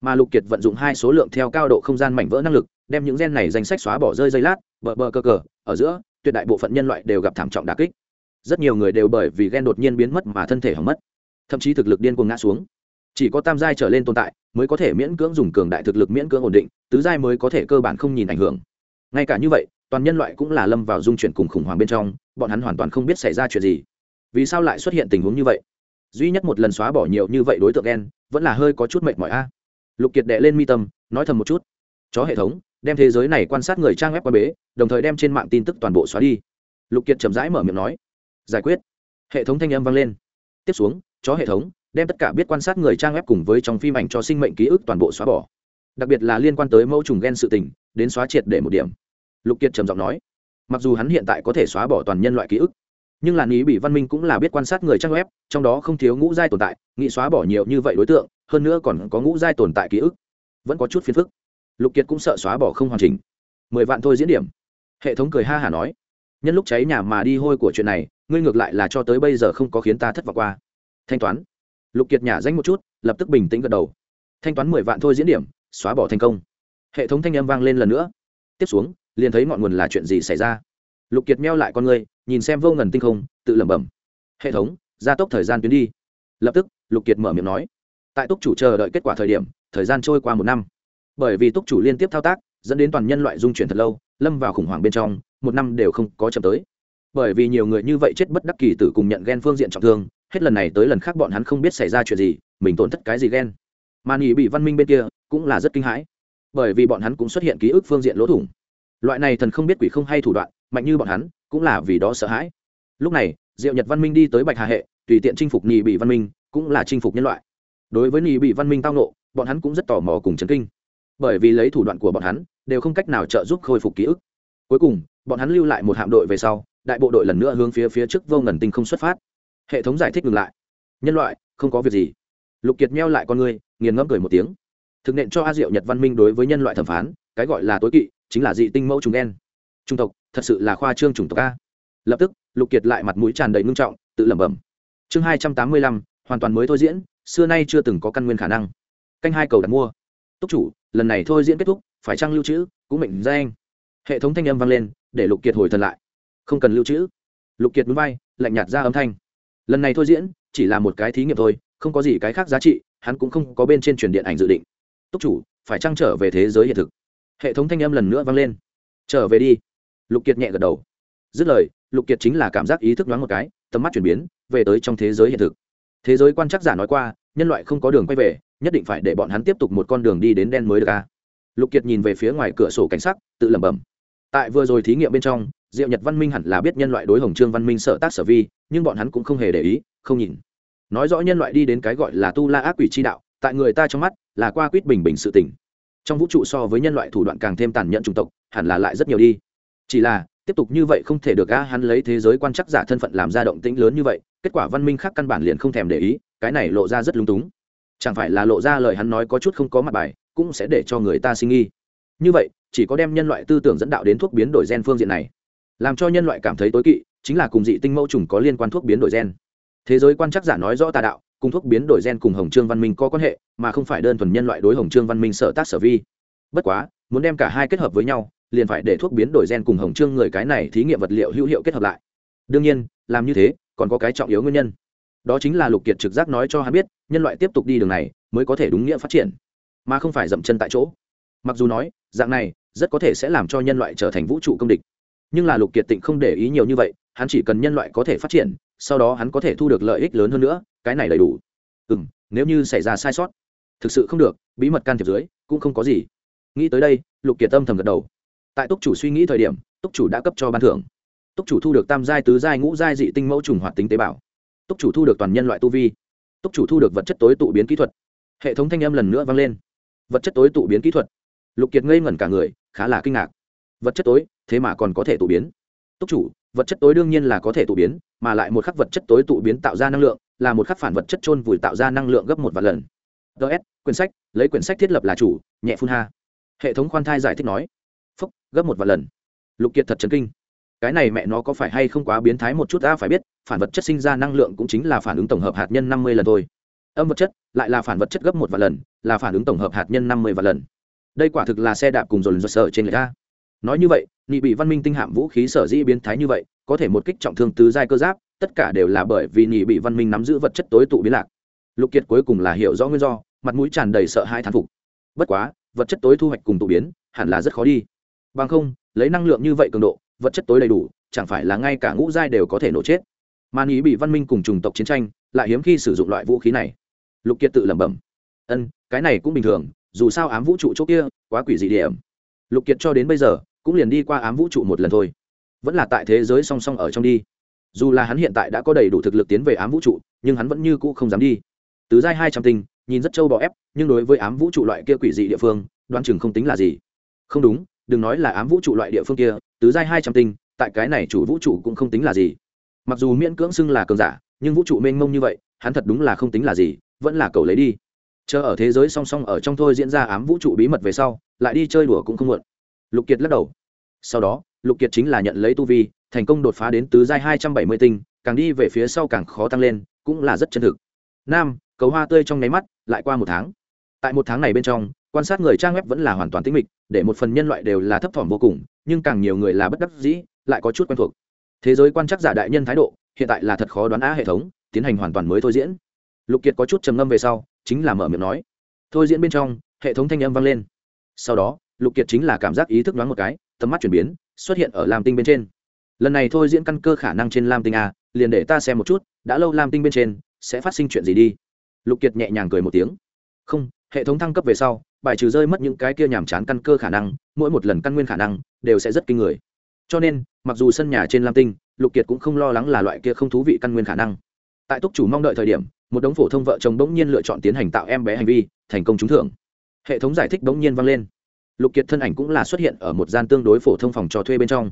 Mà lục kiệt vận dụng hai số lượng theo cao độ không gian mảnh vỡ năng lực, đem những gen này danh sách xóa bỏ rơi dây lát, bờ bờ cơ cờ, ở giữa, tuyệt đại bộ phận nhân loại đều gặp thảm trọng đà kích. Rất nhiều người đều bởi vì gen đột nhiên biến mất mà thân thể hỏng mất thậm chí thực lực điên cuồng ngã xuống. Chỉ có tam giai trở lên tồn tại, mới có thể miễn cưỡng dùng cường đại thực lực miễn cưỡng ổn định, tứ giai mới có thể cơ bản không nhìn ảnh hưởng. Ngay cả như vậy, toàn nhân loại cũng là lâm vào dung chuyển cùng khủng hoảng bên trong, bọn hắn hoàn toàn không biết xảy ra chuyện gì. Vì sao lại xuất hiện tình huống như vậy? Duy nhất một lần xóa bỏ nhiều như vậy đối tượng đen, vẫn là hơi có chút mệt mỏi a. Lục kiệt đệ lên mi tâm, nói thầm một chút. Chó hệ thống, đem thế giới này quan sát người trang web quan bế, đồng thời đem trên mạng tin tức toàn bộ xóa đi. Lục kiệt chậm rãi mở miệng nói. Giải quyết. Hệ thống thanh âm vang lên. Tiếp xuống chó hệ thống, đem tất cả biết quan sát người trang web cùng với trong phim ảnh cho sinh mệnh ký ức toàn bộ xóa bỏ. Đặc biệt là liên quan tới mẫu trùng gen sự tình, đến xóa triệt để một điểm. Lục kiệt trầm giọng nói, mặc dù hắn hiện tại có thể xóa bỏ toàn nhân loại ký ức, nhưng là ý bị văn minh cũng là biết quan sát người trang web, trong đó không thiếu ngũ giai tồn tại nghị xóa bỏ nhiều như vậy đối tượng, hơn nữa còn có ngũ giai tồn tại ký ức. Vẫn có chút phiền phức. Lục kiệt cũng sợ xóa bỏ không hoàn chỉnh. Mười vạn thôi diễn điểm. Hệ thống cười ha hả nói, nhân lúc cháy nhà mà đi hôi của chuyện này, ngươi ngược lại là cho tới bây giờ không có khiến ta thất vọng qua thanh toán. Lục kiệt nhả danh một chút, lập tức bình tĩnh gật đầu. Thanh toán mười vạn thôi diễn điểm, xóa bỏ thành công. Hệ thống thanh âm vang lên lần nữa. Tiếp xuống, liền thấy ngọn nguồn là chuyện gì xảy ra. Lục kiệt meo lại con người nhìn xem vô ngần tinh không, tự lẩm bẩm. Hệ thống, gia tốc thời gian tuyến đi. Lập tức, lục kiệt mở miệng nói. Tại túc chủ chờ đợi kết quả thời điểm, thời gian trôi qua một năm. Bởi vì túc chủ liên tiếp thao tác, dẫn đến toàn nhân loại dung chuyển thật lâu, lâm vào khủng hoảng bên trong, một năm đều không có chậm tới. Bởi vì nhiều người như vậy chết bất đắc kỳ tử cùng nhận ghen phương diện trọng thương hết lần này tới lần khác bọn hắn không biết xảy ra chuyện gì, mình tổn thất cái gì ghen. Mà nghỉ bị văn minh bên kia cũng là rất kinh hãi, bởi vì bọn hắn cũng xuất hiện ký ức phương diện lỗ thủng. Loại này thần không biết quỷ không hay thủ đoạn, mạnh như bọn hắn, cũng là vì đó sợ hãi. Lúc này, diệu nhật văn minh đi tới bạch hà hệ, tùy tiện chinh phục nghỉ bị văn minh, cũng là chinh phục nhân loại. Đối với nghỉ bị văn minh tao nộ, bọn hắn cũng rất tò mò cùng chấn kinh. Bởi vì lấy thủ đoạn của bọn hắn, đều không cách nào trợ giúp khôi phục ký ức. Cuối cùng, bọn hắn lưu lại một hạm đội về sau, đại bộ đội lần nữa hướng phía phía trước vô ngần tinh không xuất phát hệ thống giải thích ngừng lại. Nhân loại, không có việc gì. Lục kiệt meo lại con người nghiền ngẫm cười một tiếng. Thực nện cho a diệu nhật văn minh đối với nhân loại thẩm phán, cái gọi là tối kỵ, chính là dị tinh mẫu trùng đen. Trung tộc, thật sự là khoa trương chủng tộc a. Lập tức, lục kiệt lại mặt mũi tràn đầy ngưng trọng, tự lẩm bẩm. Chương hai trăm tám mươi lăm, hoàn toàn mới thôi diễn, xưa nay chưa từng có căn nguyên khả năng. Canh hai cầu đặt mua. Túc chủ, lần này thôi diễn kết thúc, phải trăng lưu trữ, cũng mệnh danh. Hệ thống thanh âm vang lên, để lục kiệt hồi thần lại. Không cần lưu trữ. Lục kiệt núi bay, lạnh nhạt ra âm thanh lần này thôi diễn, chỉ là một cái thí nghiệm thôi, không có gì cái khác giá trị, hắn cũng không có bên trên truyền điện ảnh dự định. Túc chủ, phải trăng trở về thế giới hiện thực? Hệ thống thanh âm lần nữa vang lên. Trở về đi. Lục kiệt nhẹ gật đầu. Dứt lời, lục kiệt chính là cảm giác ý thức đoán một cái, tầm mắt chuyển biến, về tới trong thế giới hiện thực. Thế giới quan trắc giả nói qua, nhân loại không có đường quay về, nhất định phải để bọn hắn tiếp tục một con đường đi đến đen mới được ca lục kiệt nhìn về phía ngoài cửa sổ cảnh sắc, tự lẩm bẩm. Tại vừa rồi thí nghiệm bên trong diệu nhật văn minh hẳn là biết nhân loại đối hồng trương văn minh sợ tác sở vi, nhưng bọn hắn cũng không hề để ý, không nhìn. Nói rõ nhân loại đi đến cái gọi là tu la ác quỷ chi đạo, tại người ta trong mắt là qua quýt bình bình sự tỉnh trong vũ trụ so với nhân loại thủ đoạn càng thêm tàn nhẫn chủng tộc, hẳn là lại rất nhiều đi. Chỉ là, tiếp tục như vậy không thể được a hắn lấy thế giới quan chắc giả thân phận làm ra động tĩnh lớn như vậy, kết quả văn minh khác căn bản liền không thèm để ý, cái này lộ ra rất lung túng. Chẳng phải là lộ ra lời hắn nói có chút không có mặt bài, cũng sẽ để cho người ta sinh nghi. Như vậy, chỉ có đem nhân loại tư tưởng dẫn đạo đến thuốc biến đổi gen phương diện này làm cho nhân loại cảm thấy tối kỵ, chính là cùng dị tinh mẫu trùng có liên quan thuốc biến đổi gen. Thế giới quan chắc giả nói rõ tà đạo, cùng thuốc biến đổi gen cùng hồng trương văn minh có quan hệ, mà không phải đơn thuần nhân loại đối hồng trương văn minh sở tác sở vi. Bất quá, muốn đem cả hai kết hợp với nhau, liền phải để thuốc biến đổi gen cùng hồng trương người cái này thí nghiệm vật liệu hữu hiệu kết hợp lại. Đương nhiên, làm như thế, còn có cái trọng yếu nguyên nhân. Đó chính là lục kiệt trực giác nói cho hắn biết, nhân loại tiếp tục đi đường này, mới có thể đúng nghĩa phát triển, mà không phải dậm chân tại chỗ. Mặc dù nói, dạng này, rất có thể sẽ làm cho nhân loại trở thành vũ trụ công địch nhưng là lục kiệt tịnh không để ý nhiều như vậy, hắn chỉ cần nhân loại có thể phát triển, sau đó hắn có thể thu được lợi ích lớn hơn nữa, cái này đầy đủ. Ừ m nếu như xảy ra sai sót, thực sự không được, bí mật can thiệp dưới, cũng không có gì. Nghĩ tới đây, lục kiệt tâm thầm gật đầu. Tại túc chủ suy nghĩ thời điểm, túc chủ đã cấp cho ban thưởng. Túc chủ thu được tam giai, tứ giai, ngũ giai dị tinh mẫu trùng hoạt tính tế bào. Túc chủ thu được toàn nhân loại tu vi. Túc chủ thu được vật chất tối tụ biến kỹ thuật. Hệ thống thanh âm lần nữa vang lên. Vật chất tối tụ biến kỹ thuật. Lục kiệt ngây ngẩn cả người, khá là kinh ngạc vật chất tối, thế mà còn có thể tụ biến. Túc chủ, vật chất tối đương nhiên là có thể tụ biến, mà lại một khắc vật chất tối tụ biến tạo ra năng lượng, là một khắc phản vật chất trôn vùi tạo ra năng lượng gấp một vạn lần. Ts quyển sách, lấy quyển sách thiết lập là chủ, nhẹ phun ha. Hệ thống khoan thai giải thích nói. Phúc, gấp một vạn lần. Lục kiệt thật chấn kinh. Cái này mẹ nó có phải hay không quá biến thái một chút ta phải biết, phản vật chất sinh ra năng lượng cũng chính là phản ứng tổng hợp hạt nhân năm mươi lần thôi. Âm vật chất, lại là phản vật chất gấp một vạn lần, là phản ứng tổng hợp hạt nhân năm mươi vạn lần. Đây quả thực là xe đạp cùng dồn dơ sở trên người ta nói như vậy nhị bị văn minh tinh hạm vũ khí sở dĩ biến thái như vậy, có thể một kích trọng thương tứ giai cơ giáp, tất cả đều là bởi vì nhị bị văn minh nắm giữ vật chất tối tụ biến lạc. Lục kiệt cuối cùng là hiểu rõ nguyên do, mặt mũi tràn đầy sợ hãi thán phục. Bất quá, vật chất tối thu hoạch cùng tụ biến, hẳn là rất khó đi. Bằng không, lấy năng lượng như vậy cường độ, vật chất tối đầy đủ, chẳng phải là ngay cả ngũ giai đều có thể nổ chết. Mà ý bị văn minh cùng chủng tộc chiến tranh, lại hiếm khi sử dụng loại vũ khí này. Lục kiệt tự lẩm bẩm. Ân, cái này cũng bình thường, dù sao ám vũ trụ chỗ kia, quá quỷ dị điểm. Lục kiệt cho đến bây giờ cũng liền đi qua ám vũ trụ một lần thôi. Vẫn là tại thế giới song song ở trong đi. Dù là hắn hiện tại đã có đầy đủ thực lực tiến về ám vũ trụ, nhưng hắn vẫn như cũ không dám đi. Tứ giai hai trăm tinh, nhìn rất trâu bò ép, nhưng đối với ám vũ trụ loại kia quỷ dị địa phương đoan chừng không tính là gì. Không đúng, đừng nói là ám vũ trụ loại địa phương kia, tứ giai hai trăm tinh, tại cái này chủ vũ trụ cũng không tính là gì. Mặc dù miễn cưỡng xưng là cường giả, nhưng vũ trụ mênh mông như vậy, hắn thật đúng là không tính là gì, vẫn là cầu lấy đi. Chờ ở thế giới song song ở trong thôi diễn ra ám vũ trụ bí mật về sau, lại đi chơi đùa cũng không muộn lục kiệt lắc đầu. Sau đó, lục kiệt chính là nhận lấy tu vi, thành công đột phá đến tứ giai hai trăm bảy mươi tinh, càng đi về phía sau càng khó tăng lên, cũng là rất chân thực. Nam, cầu hoa tươi trong nháy mắt, lại qua một tháng. Tại một tháng này bên trong, quan sát người trang web vẫn là hoàn toàn tĩnh mịch, để một phần nhân loại đều là thấp thỏm vô cùng, nhưng càng nhiều người là bất đắc dĩ, lại có chút quen thuộc. Thế giới quan chắc giả đại nhân thái độ, hiện tại là thật khó đoán á hệ thống, tiến hành hoàn toàn mới thôi diễn. Lục kiệt có chút trầm ngâm về sau, chính là mở miệng nói. Thôi diễn bên trong, hệ thống thanh âm vang lên. Sau đó lục kiệt chính là cảm giác ý thức đoán một cái, tầm mắt chuyển biến, xuất hiện ở lam tinh bên trên. Lần này thôi diễn căn cơ khả năng trên lam tinh a, liền để ta xem một chút, đã lâu lam tinh bên trên, sẽ phát sinh chuyện gì đi. Lục kiệt nhẹ nhàng cười một tiếng. Không, hệ thống thăng cấp về sau, bài trừ rơi mất những cái kia nhàm chán căn cơ khả năng, mỗi một lần căn nguyên khả năng, đều sẽ rất kinh người. Cho nên, mặc dù sân nhà trên lam tinh, lục kiệt cũng không lo lắng là loại kia không thú vị căn nguyên khả năng. Tại túc chủ mong đợi thời điểm, một đống phổ thông vợ chồng bỗng nhiên lựa chọn tiến hành tạo em bé hành vi, thành công trúng thưởng. Hệ thống giải thích bỗng nhiên vang lên lục kiệt thân ảnh cũng là xuất hiện ở một gian tương đối phổ thông phòng cho thuê bên trong.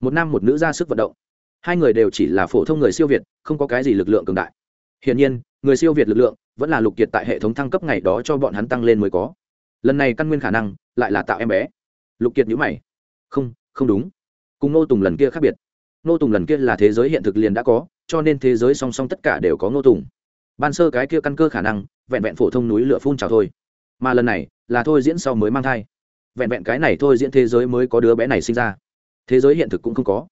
Một nam một nữ ra sức vận động. Hai người đều chỉ là phổ thông người siêu việt, không có cái gì lực lượng cường đại. Hiển nhiên, người siêu việt lực lượng vẫn là lục kiệt tại hệ thống thăng cấp ngày đó cho bọn hắn tăng lên mới có. Lần này căn nguyên khả năng lại là tạo em bé. Lục kiệt nhữ mày. Không không đúng. Cùng nô tùng lần kia khác biệt. Nô tùng lần kia là thế giới hiện thực liền đã có, cho nên thế giới song song tất cả đều có nô tùng. Ban sơ cái kia căn cơ khả năng, vẹn vẹn phổ thông núi lửa phun trào thôi. Mà lần này là thôi diễn sau mới mang thai vẹn vẹn cái này thôi diễn thế giới mới có đứa bé này sinh ra. Thế giới hiện thực cũng không có.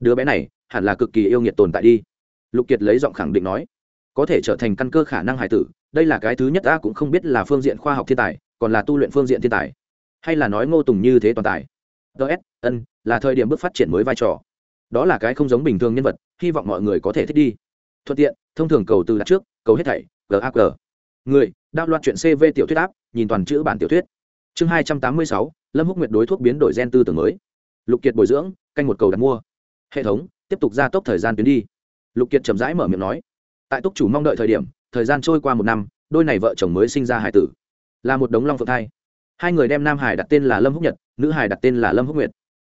Đứa bé này hẳn là cực kỳ yêu nghiệt tồn tại đi. Lục kiệt lấy giọng khẳng định nói, có thể trở thành căn cơ khả năng hải tử, đây là cái thứ nhất ta cũng không biết là phương diện khoa học thiên tài, còn là tu luyện phương diện thiên tài, hay là nói ngô tùng như thế toàn tài. Ts ân là thời điểm bước phát triển mới vai trò. Đó là cái không giống bình thường nhân vật, hy vọng mọi người có thể thích đi. Thuận tiện, thông thường cầu từ đặt trước, cầu hết thảy gag người đạo loạt chuyện cv tiểu thuyết áp, nhìn toàn chữ bản tiểu thuyết chương hai trăm tám mươi sáu, lâm húc nguyệt đối thuốc biến đổi gen tư tưởng mới. Lục kiệt bồi dưỡng, canh một cầu đặt mua. Hệ thống, tiếp tục gia tốc thời gian tuyến đi. Lục kiệt chậm rãi mở miệng nói. Tại túc chủ mong đợi thời điểm, thời gian trôi qua một năm, đôi này vợ chồng mới sinh ra hải tử. Là một đống long phượng thai. Hai người đem nam hải đặt tên là lâm húc nhật, nữ hải đặt tên là lâm húc nguyệt.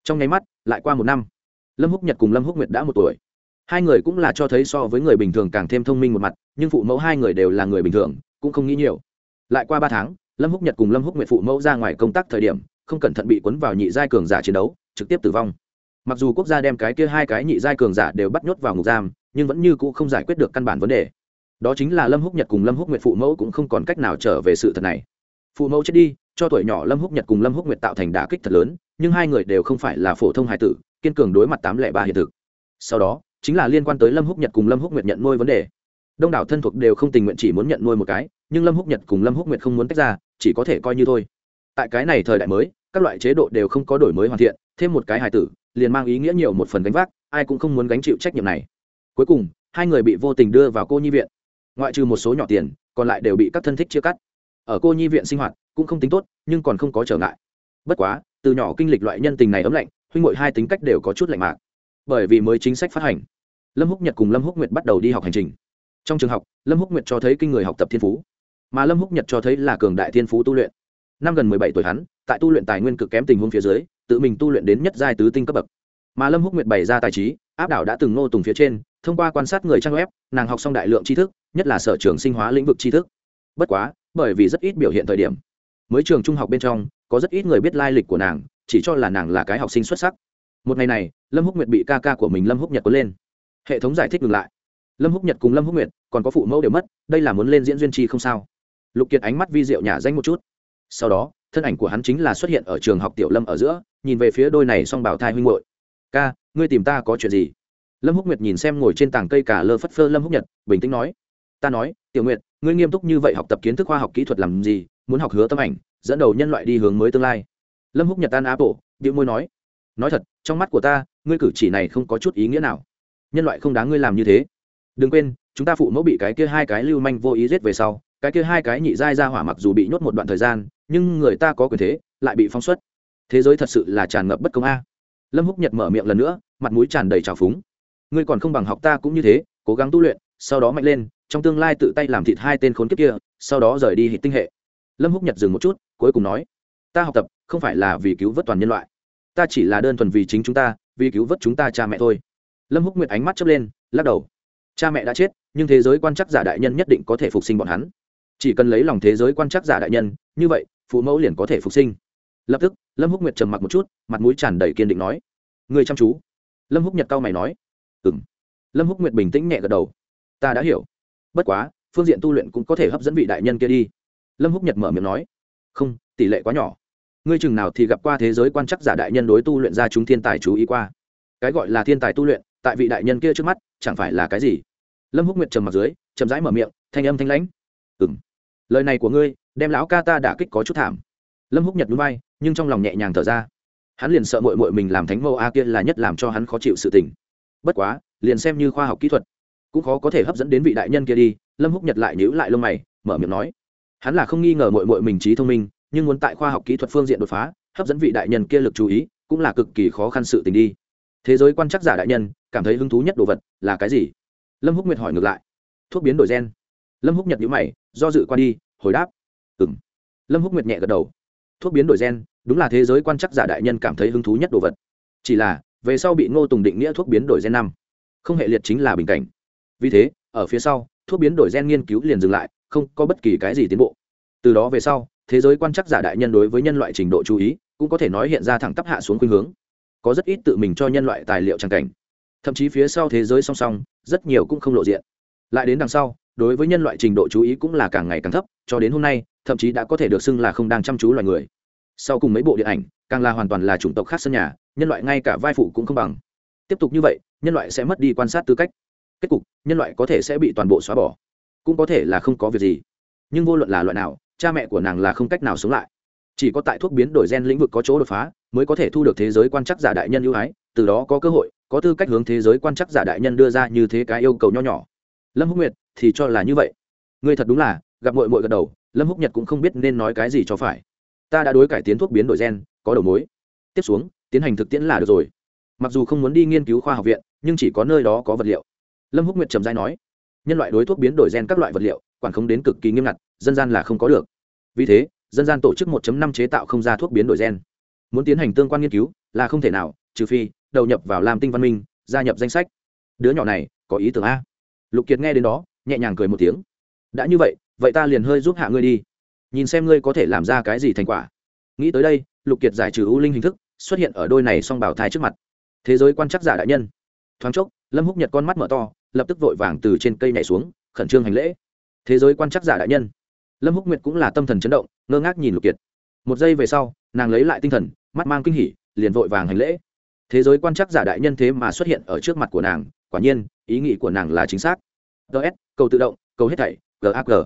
Trong nháy mắt, lại qua một năm. Lâm húc nhật cùng lâm húc nguyệt đã một tuổi. Hai người cũng là cho thấy so với người bình thường càng thêm thông minh một mặt, nhưng phụ mẫu hai người đều là người bình thường, cũng không nghĩ nhiều. Lại qua ba tháng lâm húc nhật cùng lâm húc nguyệt phụ mẫu ra ngoài công tác thời điểm không cẩn thận bị cuốn vào nhị giai cường giả chiến đấu trực tiếp tử vong mặc dù quốc gia đem cái kia hai cái nhị giai cường giả đều bắt nhốt vào ngục giam nhưng vẫn như cũ không giải quyết được căn bản vấn đề đó chính là lâm húc nhật cùng lâm húc nguyệt phụ mẫu cũng không còn cách nào trở về sự thật này phụ mẫu chết đi cho tuổi nhỏ lâm húc nhật cùng lâm húc nguyệt tạo thành đả kích thật lớn nhưng hai người đều không phải là phổ thông hải tử kiên cường đối mặt tám lẻ ba hiện thực sau đó chính là liên quan tới lâm húc nhật cùng lâm húc nguyệt nhận nuôi vấn đề đông đảo thân thuộc đều không tình nguyện chỉ muốn nhận nuôi một cái nhưng lâm húc nhật cùng lâm húc nguyệt không muốn tách ra chỉ có thể coi như thôi. Tại cái này thời đại mới, các loại chế độ đều không có đổi mới hoàn thiện, thêm một cái hài tử, liền mang ý nghĩa nhiều một phần gánh vác, ai cũng không muốn gánh chịu trách nhiệm này. Cuối cùng, hai người bị vô tình đưa vào cô nhi viện. Ngoại trừ một số nhỏ tiền, còn lại đều bị các thân thích chia cắt. Ở cô nhi viện sinh hoạt cũng không tính tốt, nhưng còn không có trở ngại. Bất quá, từ nhỏ kinh lịch loại nhân tình này ấm lạnh, huynh ngội hai tính cách đều có chút lạnh mạc. Bởi vì mới chính sách phát hành, lâm húc nhật cùng lâm húc nguyệt bắt đầu đi học hành trình. Trong trường học, lâm húc nguyệt cho thấy kinh người học tập thiên phú mà lâm húc nhật cho thấy là cường đại thiên phú tu luyện. Năm gần mười bảy tuổi hắn, tại tu luyện tài nguyên cực kém tình huống phía dưới, tự mình tu luyện đến nhất giai tứ tinh cấp bậc. Mà lâm húc nguyệt bày ra tài trí, áp đảo đã từng nô tùng phía trên, thông qua quan sát người trang web, nàng học xong đại lượng tri thức, nhất là sở trường sinh hóa lĩnh vực tri thức. Bất quá, bởi vì rất ít biểu hiện thời điểm, mới trường trung học bên trong, có rất ít người biết lai lịch của nàng, chỉ cho là nàng là cái học sinh xuất sắc. Một ngày này, lâm húc nguyệt bị ca ca của mình lâm húc nhật có lên. Hệ thống giải thích ngừng lại. Lâm húc nhật cùng lâm húc nguyệt, còn có phụ mẫu đều mất, đây là muốn lên diễn duyên chi không sao lục kiệt ánh mắt vi diệu nhả danh một chút. Sau đó, thân ảnh của hắn chính là xuất hiện ở trường học tiểu lâm ở giữa, nhìn về phía đôi này song bảo thai huynh hội ca, ngươi tìm ta có chuyện gì? Lâm húc nguyệt nhìn xem ngồi trên tảng cây cả lơ phất phơ lâm húc nhật, bình tĩnh nói, ta nói, tiểu nguyệt, ngươi nghiêm túc như vậy học tập kiến thức khoa học kỹ thuật làm gì, muốn học hứa tâm ảnh, dẫn đầu nhân loại đi hướng mới tương lai. Lâm húc nhật tan áp bộ điệu môi nói nói thật, trong mắt của ta, ngươi cử chỉ này không có chút ý nghĩa nào. Nhân loại không đáng ngươi làm như thế. Đừng quên, chúng ta phụ mẫu bị cái kia hai cái lưu manh vô ý giết về sau cái kia hai cái nhị giai ra hỏa mặc dù bị nhốt một đoạn thời gian, nhưng người ta có quyền thế, lại bị phóng xuất. Thế giới thật sự là tràn ngập bất công a. Lâm húc nhật mở miệng lần nữa, mặt mũi tràn đầy trào phúng. Ngươi còn không bằng học ta cũng như thế, cố gắng tu luyện, sau đó mạnh lên, trong tương lai tự tay làm thịt hai tên khốn kiếp kia, sau đó rời đi hít tinh hệ. Lâm húc nhật dừng một chút, cuối cùng nói, ta học tập, không phải là vì cứu vớt toàn nhân loại. Ta chỉ là đơn thuần vì chính chúng ta, vì cứu vớt chúng ta cha mẹ thôi. Lâm húc nguyệt ánh mắt chớp lên, lắc đầu. Cha mẹ đã chết, nhưng thế giới quan chắc giả đại nhân nhất định có thể phục sinh bọn hắn chỉ cần lấy lòng thế giới quan chắc giả đại nhân, như vậy, phụ mẫu liền có thể phục sinh. Lập tức, lâm húc nguyệt trầm mặc một chút, mặt mũi tràn đầy kiên định nói, người chăm chú. Lâm húc nhật cao mày nói ừ m lâm húc nguyệt bình tĩnh nhẹ gật đầu, ta đã hiểu. Bất quá, phương diện tu luyện cũng có thể hấp dẫn vị đại nhân kia đi. Lâm húc nhật mở miệng nói, không, tỷ lệ quá nhỏ. Ngươi chừng nào thì gặp qua thế giới quan chắc giả đại nhân đối tu luyện ra chúng thiên tài chú ý qua. Cái gọi là thiên tài tu luyện, tại vị đại nhân kia trước mắt, chẳng phải là cái gì? Lâm húc nguyệt trầm mặt dưới, chậm rãi mở miệng, thanh âm thanh lãnh ừng lời này của ngươi, đem lão ca ta đả kích có chút thảm. Lâm húc nhật núi bay nhưng trong lòng nhẹ nhàng thở ra. Hắn liền sợ mội mội mình làm thánh mẫu a kia là nhất làm cho hắn khó chịu sự tình. Bất quá, liền xem như khoa học kỹ thuật, cũng khó có thể hấp dẫn đến vị đại nhân kia đi. Lâm húc nhật lại nhữ lại lông mày, mở miệng nói, hắn là không nghi ngờ mội mội mình trí thông minh, nhưng muốn tại khoa học kỹ thuật phương diện đột phá, hấp dẫn vị đại nhân kia lực chú ý, cũng là cực kỳ khó khăn sự tình đi. Thế giới quan chắc giả đại nhân, cảm thấy hứng thú nhất đồ vật là cái gì? Lâm húc nguyệt hỏi ngược lại, thuốc biến đổi gen lâm húc nhật nhữ mày, do dự qua đi, hồi đáp. Ừng lâm húc nguyệt nhẹ gật đầu. Thuốc biến đổi gen, đúng là thế giới quan chắc giả đại nhân cảm thấy hứng thú nhất đồ vật. Chỉ là, về sau bị ngô tùng định nghĩa thuốc biến đổi gen năm, không hệ liệt chính là bình cảnh. Vì thế, ở phía sau, thuốc biến đổi gen nghiên cứu liền dừng lại, không có bất kỳ cái gì tiến bộ. Từ đó về sau, thế giới quan chắc giả đại nhân đối với nhân loại trình độ chú ý, cũng có thể nói hiện ra thẳng tắp hạ xuống khuynh hướng. Có rất ít tự mình cho nhân loại tài liệu trang cảnh. Thậm chí phía sau thế giới song song, rất nhiều cũng không lộ diện. Lại đến đằng sau đối với nhân loại trình độ chú ý cũng là càng ngày càng thấp, cho đến hôm nay, thậm chí đã có thể được xưng là không đang chăm chú loài người. Sau cùng mấy bộ điện ảnh, càng là hoàn toàn là chủng tộc khác sân nhà, nhân loại ngay cả vai phụ cũng không bằng. Tiếp tục như vậy, nhân loại sẽ mất đi quan sát tư cách. Kết cục, nhân loại có thể sẽ bị toàn bộ xóa bỏ. Cũng có thể là không có việc gì. Nhưng vô luận là loại nào, cha mẹ của nàng là không cách nào sống lại. Chỉ có tại thuốc biến đổi gen lĩnh vực có chỗ đột phá, mới có thể thu được thế giới quan chắc giả đại nhân ưu ái, từ đó có cơ hội, có tư cách hướng thế giới quan chắc giả đại nhân đưa ra như thế cái yêu cầu nho nhỏ lâm húc nguyệt, thì cho là như vậy. Ngươi thật đúng là, gặp mội mội gật đầu, lâm húc nhật cũng không biết nên nói cái gì cho phải. Ta đã đối cải tiến thuốc biến đổi gen, có đầu mối. Tiếp xuống, tiến hành thực tiễn là được rồi. Mặc dù không muốn đi nghiên cứu khoa học viện, nhưng chỉ có nơi đó có vật liệu. Lâm húc nguyệt trầm dai nói, nhân loại đối thuốc biến đổi gen các loại vật liệu, quản không đến cực kỳ nghiêm ngặt, dân gian là không có được. Vì thế, dân gian tổ chức 1 năm chế tạo không ra thuốc biến đổi gen. Muốn tiến hành tương quan nghiên cứu, là không thể nào, trừ phi đầu nhập vào làm tinh văn minh, gia nhập danh sách. Đứa nhỏ này, có ý tưởng a lục kiệt nghe đến đó, nhẹ nhàng cười một tiếng. Đã như vậy vậy ta liền hơi giúp hạ ngươi đi. Nhìn xem ngươi có thể làm ra cái gì thành quả. Nghĩ tới đây, lục kiệt giải trừ ưu linh hình thức, xuất hiện ở đôi này song bảo thai trước mặt. Thế giới quan chắc giả đại nhân. Thoáng chốc, lâm húc nhật con mắt mở to, lập tức vội vàng từ trên cây nhảy xuống, khẩn trương hành lễ. Thế giới quan chắc giả đại nhân. Lâm húc nguyệt cũng là tâm thần chấn động, ngơ ngác nhìn lục kiệt. Một giây về sau, nàng lấy lại tinh thần, mắt mang kinh hỉ, liền vội vàng hành lễ. Thế giới quan chắc giả đại nhân thế mà xuất hiện ở trước mặt của nàng quả nhiên, ý nghĩ của nàng là chính xác. Ts cầu tự động, cầu hết thảy gag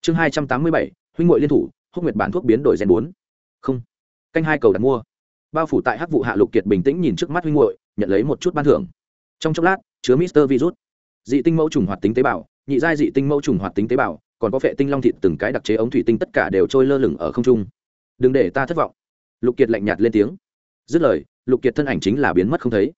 chương hai trăm tám mươi bảy, huynh ngội liên thủ, húc nguyệt bản thuốc biến đổi gen bốn. Không. Canh hai cầu đặt mua. Bao phủ tại hắc vụ hạ lục kiệt bình tĩnh nhìn trước mắt huynh ngội nhận lấy một chút ban thưởng. Trong chốc lát, chứa mister virus. Dị tinh mẫu trùng hoạt tính tế bào, nhị giai dị tinh mẫu trùng hoạt tính tế bào, còn có vệ tinh long thịt từng cái đặc chế ống thủy tinh tất cả đều trôi lơ lửng ở không trung. Đừng để ta thất vọng. Lục kiệt lạnh nhạt lên tiếng. Dứt lời, lục kiệt thân ảnh chính là biến mất không thấy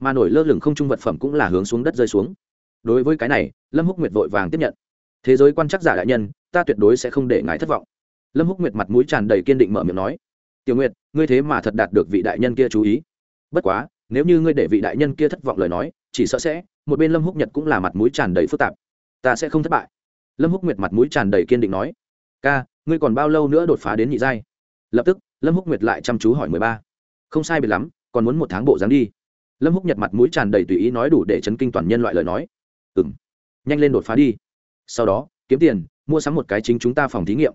mà nổi lơ lửng không trung vật phẩm cũng là hướng xuống đất rơi xuống. Đối với cái này, lâm húc nguyệt vội vàng tiếp nhận. Thế giới quan chắc giả đại nhân, ta tuyệt đối sẽ không để ngài thất vọng. Lâm húc nguyệt mặt mũi tràn đầy kiên định mở miệng nói. Tiểu nguyệt, ngươi thế mà thật đạt được vị đại nhân kia chú ý. Bất quá, nếu như ngươi để vị đại nhân kia thất vọng lời nói, chỉ sợ sẽ, một bên lâm húc nhật cũng là mặt mũi tràn đầy phức tạp. Ta sẽ không thất bại. Lâm húc nguyệt mặt mũi tràn đầy kiên định nói. Ca, ngươi còn bao lâu nữa đột phá đến nhị giai? Lập tức, lâm húc nguyệt lại chăm chú hỏi mười ba. Không sai biệt lắm, còn muốn một tháng bộ dáng đi lâm húc nhật mặt mũi tràn đầy tùy ý nói đủ để chấn kinh toàn nhân loại lời nói. Ừ m nhanh lên đột phá đi. Sau đó, kiếm tiền, mua sắm một cái chính chúng ta phòng thí nghiệm.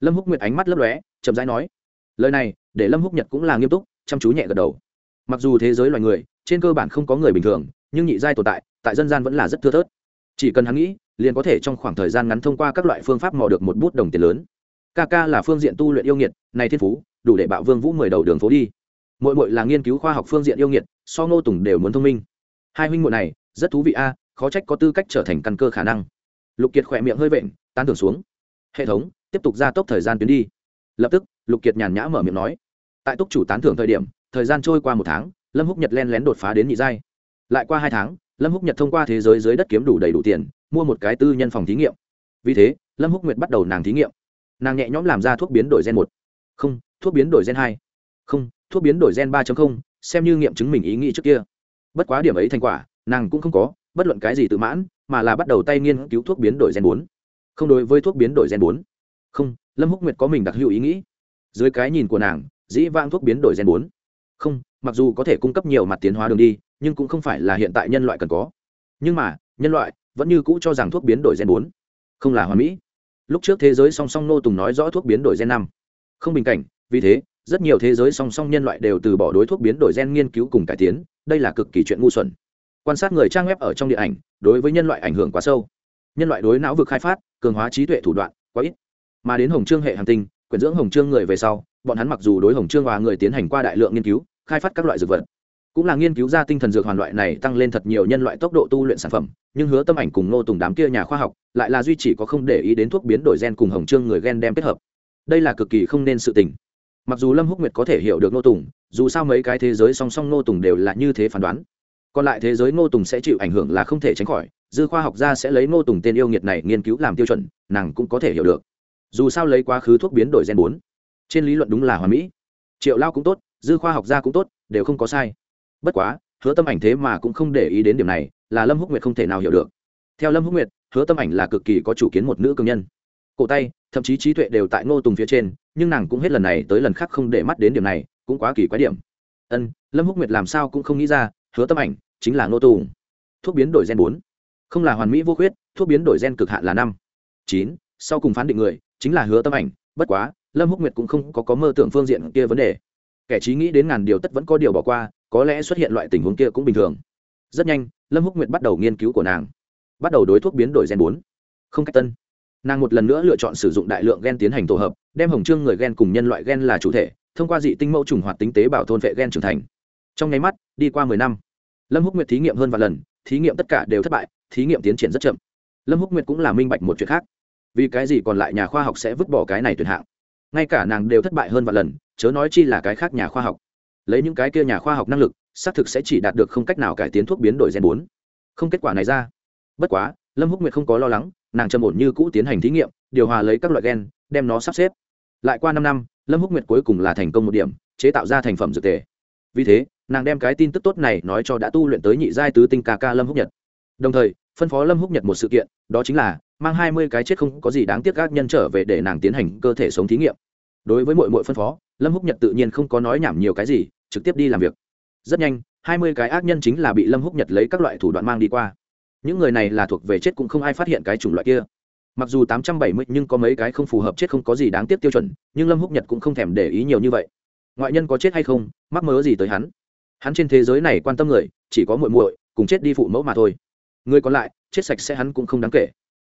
Lâm húc nguyệt ánh mắt lấp lóe, chậm rãi nói, lời này, để lâm húc nhật cũng là nghiêm túc, chăm chú nhẹ gật đầu. Mặc dù thế giới loài người, trên cơ bản không có người bình thường, nhưng nhị giai tồn tại tại dân gian vẫn là rất thưa thớt. Chỉ cần hắn nghĩ, liền có thể trong khoảng thời gian ngắn thông qua các loại phương pháp mò được một bút đồng tiền lớn. Ca ca là phương diện tu luyện yêu nghiệt, này thiên phú, đủ để bạo vương vũ mười đầu đường phố đi mội mội là nghiên cứu khoa học phương diện yêu nghiệt, so ngô tùng đều muốn thông minh. Hai huynh muội này, rất thú vị a, khó trách có tư cách trở thành căn cơ khả năng. Lục kiệt khỏe miệng hơi vện, tán thưởng xuống. Hệ thống, tiếp tục gia tốc thời gian tuyến đi. Lập tức, lục kiệt nhàn nhã mở miệng nói. Tại túc chủ tán thưởng thời điểm, thời gian trôi qua một tháng, lâm húc nhật len lén đột phá đến nhị giai. Lại qua hai tháng, lâm húc nhật thông qua thế giới dưới đất kiếm đủ đầy đủ tiền, mua một cái tư nhân phòng thí nghiệm. Vì thế, lâm húc nguyệt bắt đầu nàng thí nghiệm. Nàng nhẹ nhõm làm ra thuốc biến đổi gen một. Không, thuốc biến đổi gen hai. Không thuốc biến đổi gen ba xem như nghiệm chứng mình ý nghĩ trước kia bất quá điểm ấy thành quả, nàng cũng không có, bất luận cái gì tự mãn, mà là bắt đầu tay nghiên cứu thuốc biến đổi gen 4. không đối với thuốc biến đổi gen 4. không, lâm húc nguyệt có mình đặc hữu ý nghĩ dưới cái nhìn của nàng, dĩ vãng thuốc biến đổi gen 4. không, mặc dù có thể cung cấp nhiều mặt tiến hóa đường đi, nhưng cũng không phải là hiện tại nhân loại cần có nhưng mà, nhân loại vẫn như cũ cho rằng thuốc biến đổi gen 4 không là hoàn mỹ lúc trước thế giới song song nô tùng nói rõ thuốc biến đổi gen năm không bình cảnh, vì thế rất nhiều thế giới song song nhân loại đều từ bỏ đối thuốc biến đổi gen nghiên cứu cùng cải tiến, đây là cực kỳ chuyện ngu xuẩn. Quan sát người trang web ở trong điện ảnh, đối với nhân loại ảnh hưởng quá sâu. Nhân loại đối não vực khai phát, cường hóa trí tuệ thủ đoạn, quá ít. Mà đến hồng trương hệ hành tinh quyển dưỡng hồng trương người về sau, bọn hắn mặc dù đối hồng trương và người tiến hành qua đại lượng nghiên cứu, khai phát các loại dược vật, cũng là nghiên cứu ra tinh thần dược hoàn loại này tăng lên thật nhiều nhân loại tốc độ tu luyện sản phẩm, nhưng hứa tâm ảnh cùng ngô tùng đám kia nhà khoa học lại là duy chỉ có không để ý đến thuốc biến đổi gen cùng hồng trương người gen đem kết hợp. Đây là cực kỳ không nên sự tình mặc dù lâm húc nguyệt có thể hiểu được nô tùng, dù sao mấy cái thế giới song song nô tùng đều là như thế phán đoán. Còn lại thế giới nô tùng sẽ chịu ảnh hưởng là không thể tránh khỏi, dư khoa học gia sẽ lấy nô tùng tên yêu nghiệt này nghiên cứu làm tiêu chuẩn, nàng cũng có thể hiểu được. Dù sao lấy quá khứ thuốc biến đổi gen bốn. Trên lý luận đúng là hoàn mỹ. Triệu lao cũng tốt, dư khoa học gia cũng tốt, đều không có sai. Bất quá, hứa tâm ảnh thế mà cũng không để ý đến điểm này, là lâm húc nguyệt không thể nào hiểu được. Theo lâm húc nguyệt, hứa tâm ảnh là cực kỳ có chủ kiến một nữ cường nhân cổ tay, thậm chí trí tuệ đều tại ngô tùng phía trên, nhưng nàng cũng hết lần này tới lần khác không để mắt đến điểm này, cũng quá kỳ quái điểm. Ân, lâm húc nguyệt làm sao cũng không nghĩ ra, hứa tâm ảnh chính là ngô tùng. Thuốc biến đổi gen bốn. Không là hoàn mỹ vô khuyết, thuốc biến đổi gen cực hạn là năm. Chín, sau cùng phán định người, chính là hứa tâm ảnh, bất quá, lâm húc nguyệt cũng không có có mơ tưởng phương diện kia vấn đề. Kẻ trí nghĩ đến ngàn điều tất vẫn có điều bỏ qua, có lẽ xuất hiện loại tình huống kia cũng bình thường. Rất nhanh, lâm húc nguyệt bắt đầu nghiên cứu của nàng. Bắt đầu đối thuốc biến đổi gen bốn. Không cách tân nàng một lần nữa lựa chọn sử dụng đại lượng gen tiến hành tổ hợp, đem hồng trương người gen cùng nhân loại gen là chủ thể, thông qua dị tinh mẫu trùng hoạt tính tế bảo thôn vệ gen trưởng thành. Trong nháy mắt, đi qua mười năm, lâm húc nguyệt thí nghiệm hơn vài lần, thí nghiệm tất cả đều thất bại, thí nghiệm tiến triển rất chậm. Lâm húc nguyệt cũng là minh bạch một chuyện khác. Vì cái gì còn lại nhà khoa học sẽ vứt bỏ cái này tuyệt hạng? Ngay cả nàng đều thất bại hơn vài lần, chớ nói chi là cái khác nhà khoa học. Lấy những cái kia nhà khoa học năng lực, xác thực sẽ chỉ đạt được không cách nào cải tiến thuốc biến đổi gen bốn. Không kết quả này ra. Bất quá lâm húc nguyệt không có lo lắng, nàng trầm ổn như cũ tiến hành thí nghiệm, điều hòa lấy các loại gen, đem nó sắp xếp. Lại qua năm năm, lâm húc nguyệt cuối cùng là thành công một điểm, chế tạo ra thành phẩm dược tề. Vì thế, nàng đem cái tin tức tốt này nói cho đã tu luyện tới nhị giai tứ tinh ca ca lâm húc nhật. Đồng thời, phân phó lâm húc nhật một sự kiện, đó chính là mang hai mươi cái chết không có gì đáng tiếc các nhân trở về để nàng tiến hành cơ thể sống thí nghiệm. Đối với mọi mọi phân phó, lâm húc nhật tự nhiên không có nói nhảm nhiều cái gì, trực tiếp đi làm việc. Rất nhanh, hai mươi cái ác nhân chính là bị lâm húc nhật lấy các loại thủ đoạn mang đi qua những người này là thuộc về chết cũng không ai phát hiện cái chủng loại kia. Mặc dù tám trăm bảy mươi nhưng có mấy cái không phù hợp chết không có gì đáng tiếc tiêu chuẩn, nhưng lâm húc nhật cũng không thèm để ý nhiều như vậy. Ngoại nhân có chết hay không, mắc mớ gì tới hắn. Hắn trên thế giới này quan tâm người, chỉ có muội muội, cùng chết đi phụ mẫu mà thôi. Người còn lại, chết sạch sẽ hắn cũng không đáng kể.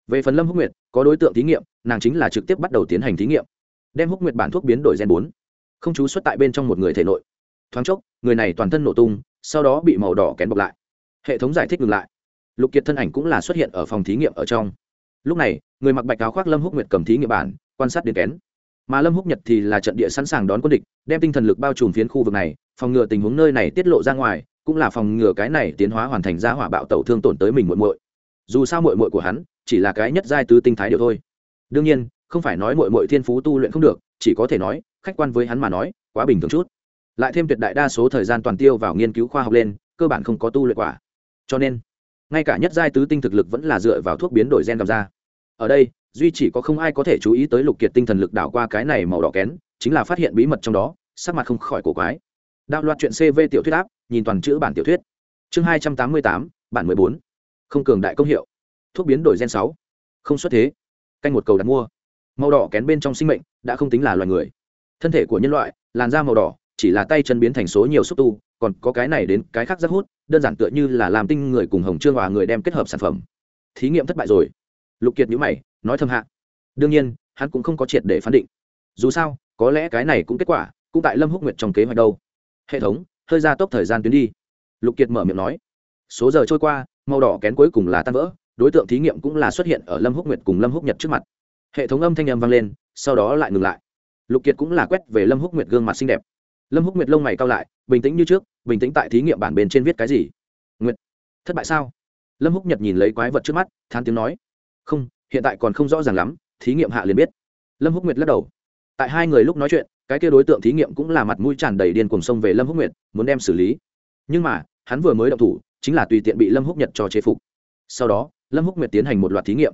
Về phần lâm húc nguyệt, có đối tượng thí nghiệm, nàng chính là trực tiếp bắt đầu tiến hành thí nghiệm. Đem húc nguyệt bản thuốc biến đổi gen bốn. Không chú xuất tại bên trong một người thể nội. Thoáng chốc, người này toàn thân nổ tung, sau đó bị màu đỏ kén bọc lại. Hệ thống giải thích ngừng lại lục kiệt thân ảnh cũng là xuất hiện ở phòng thí nghiệm ở trong. Lúc này, người mặc bạch áo khoác lâm húc nguyệt cầm thí nghiệm bản, quan sát đến kén. Mà lâm húc nhật thì là trận địa sẵn sàng đón quân địch, đem tinh thần lực bao trùm phiến khu vực này, phòng ngừa tình huống nơi này tiết lộ ra ngoài, cũng là phòng ngừa cái này tiến hóa hoàn thành ra hỏa bạo tẩu thương tổn tới mình muội muội. Dù sao muội muội của hắn, chỉ là cái nhất giai tứ tinh thái điều thôi. Đương nhiên, không phải nói muội muội thiên phú tu luyện không được, chỉ có thể nói, khách quan với hắn mà nói, quá bình thường chút. Lại thêm tuyệt đại đa số thời gian toàn tiêu vào nghiên cứu khoa học lên, cơ bản không có tu luyện quả. Cho nên ngay cả nhất giai tứ tinh thực lực vẫn là dựa vào thuốc biến đổi gen cầm ra. Ở đây, duy chỉ có không ai có thể chú ý tới lục kiệt tinh thần lực đảo qua cái này màu đỏ kén, chính là phát hiện bí mật trong đó, sắc mặt không khỏi cổ quái. Đạo loạt chuyện cv tiểu thuyết áp, nhìn toàn chữ bản tiểu thuyết. Chương hai trăm tám mươi tám, bản mười bốn. Không cường đại công hiệu. Thuốc biến đổi gen sáu. Không xuất thế. Canh một cầu đặt mua. Màu đỏ kén bên trong sinh mệnh, đã không tính là loài người. Thân thể của nhân loại, làn da màu đỏ, chỉ là tay chân biến thành số nhiều xúc tu còn có cái này đến cái khác rất hút, đơn giản tựa như là làm tinh người cùng hồng trương hòa người đem kết hợp sản phẩm. Thí nghiệm thất bại rồi. Lục kiệt nhữ mày, nói thâm hạ. Đương nhiên, hắn cũng không có triệt để phán định. Dù sao, có lẽ cái này cũng kết quả, cũng tại lâm húc nguyệt trong kế hoạch đâu. Hệ thống, hơi ra tốc thời gian tuyến đi. Lục kiệt mở miệng nói. Số giờ trôi qua, màu đỏ kén cuối cùng là tan vỡ, đối tượng thí nghiệm cũng là xuất hiện ở lâm húc nguyệt cùng lâm húc nhật trước mặt. Hệ thống âm thanh âm vang lên, sau đó lại ngừng lại. Lục kiệt cũng là quét về lâm húc nguyệt gương mặt xinh đẹp. Lâm húc nguyệt lông mày cao lại, bình tĩnh như trước bình tĩnh tại thí nghiệm bản bên trên viết cái gì? Nguyệt, thất bại sao? Lâm húc nhật nhìn lấy quái vật trước mắt than tiếng nói. Không, hiện tại còn không rõ ràng lắm, thí nghiệm hạ liền biết. Lâm húc nguyệt lắc đầu. Tại hai người lúc nói chuyện, cái kia đối tượng thí nghiệm cũng là mặt mũi tràn đầy điên cuồng sông về lâm húc nguyệt, muốn đem xử lý. Nhưng mà, hắn vừa mới động thủ, chính là tùy tiện bị lâm húc nhật cho chế phục. Sau đó, lâm húc nguyệt tiến hành một loạt thí nghiệm.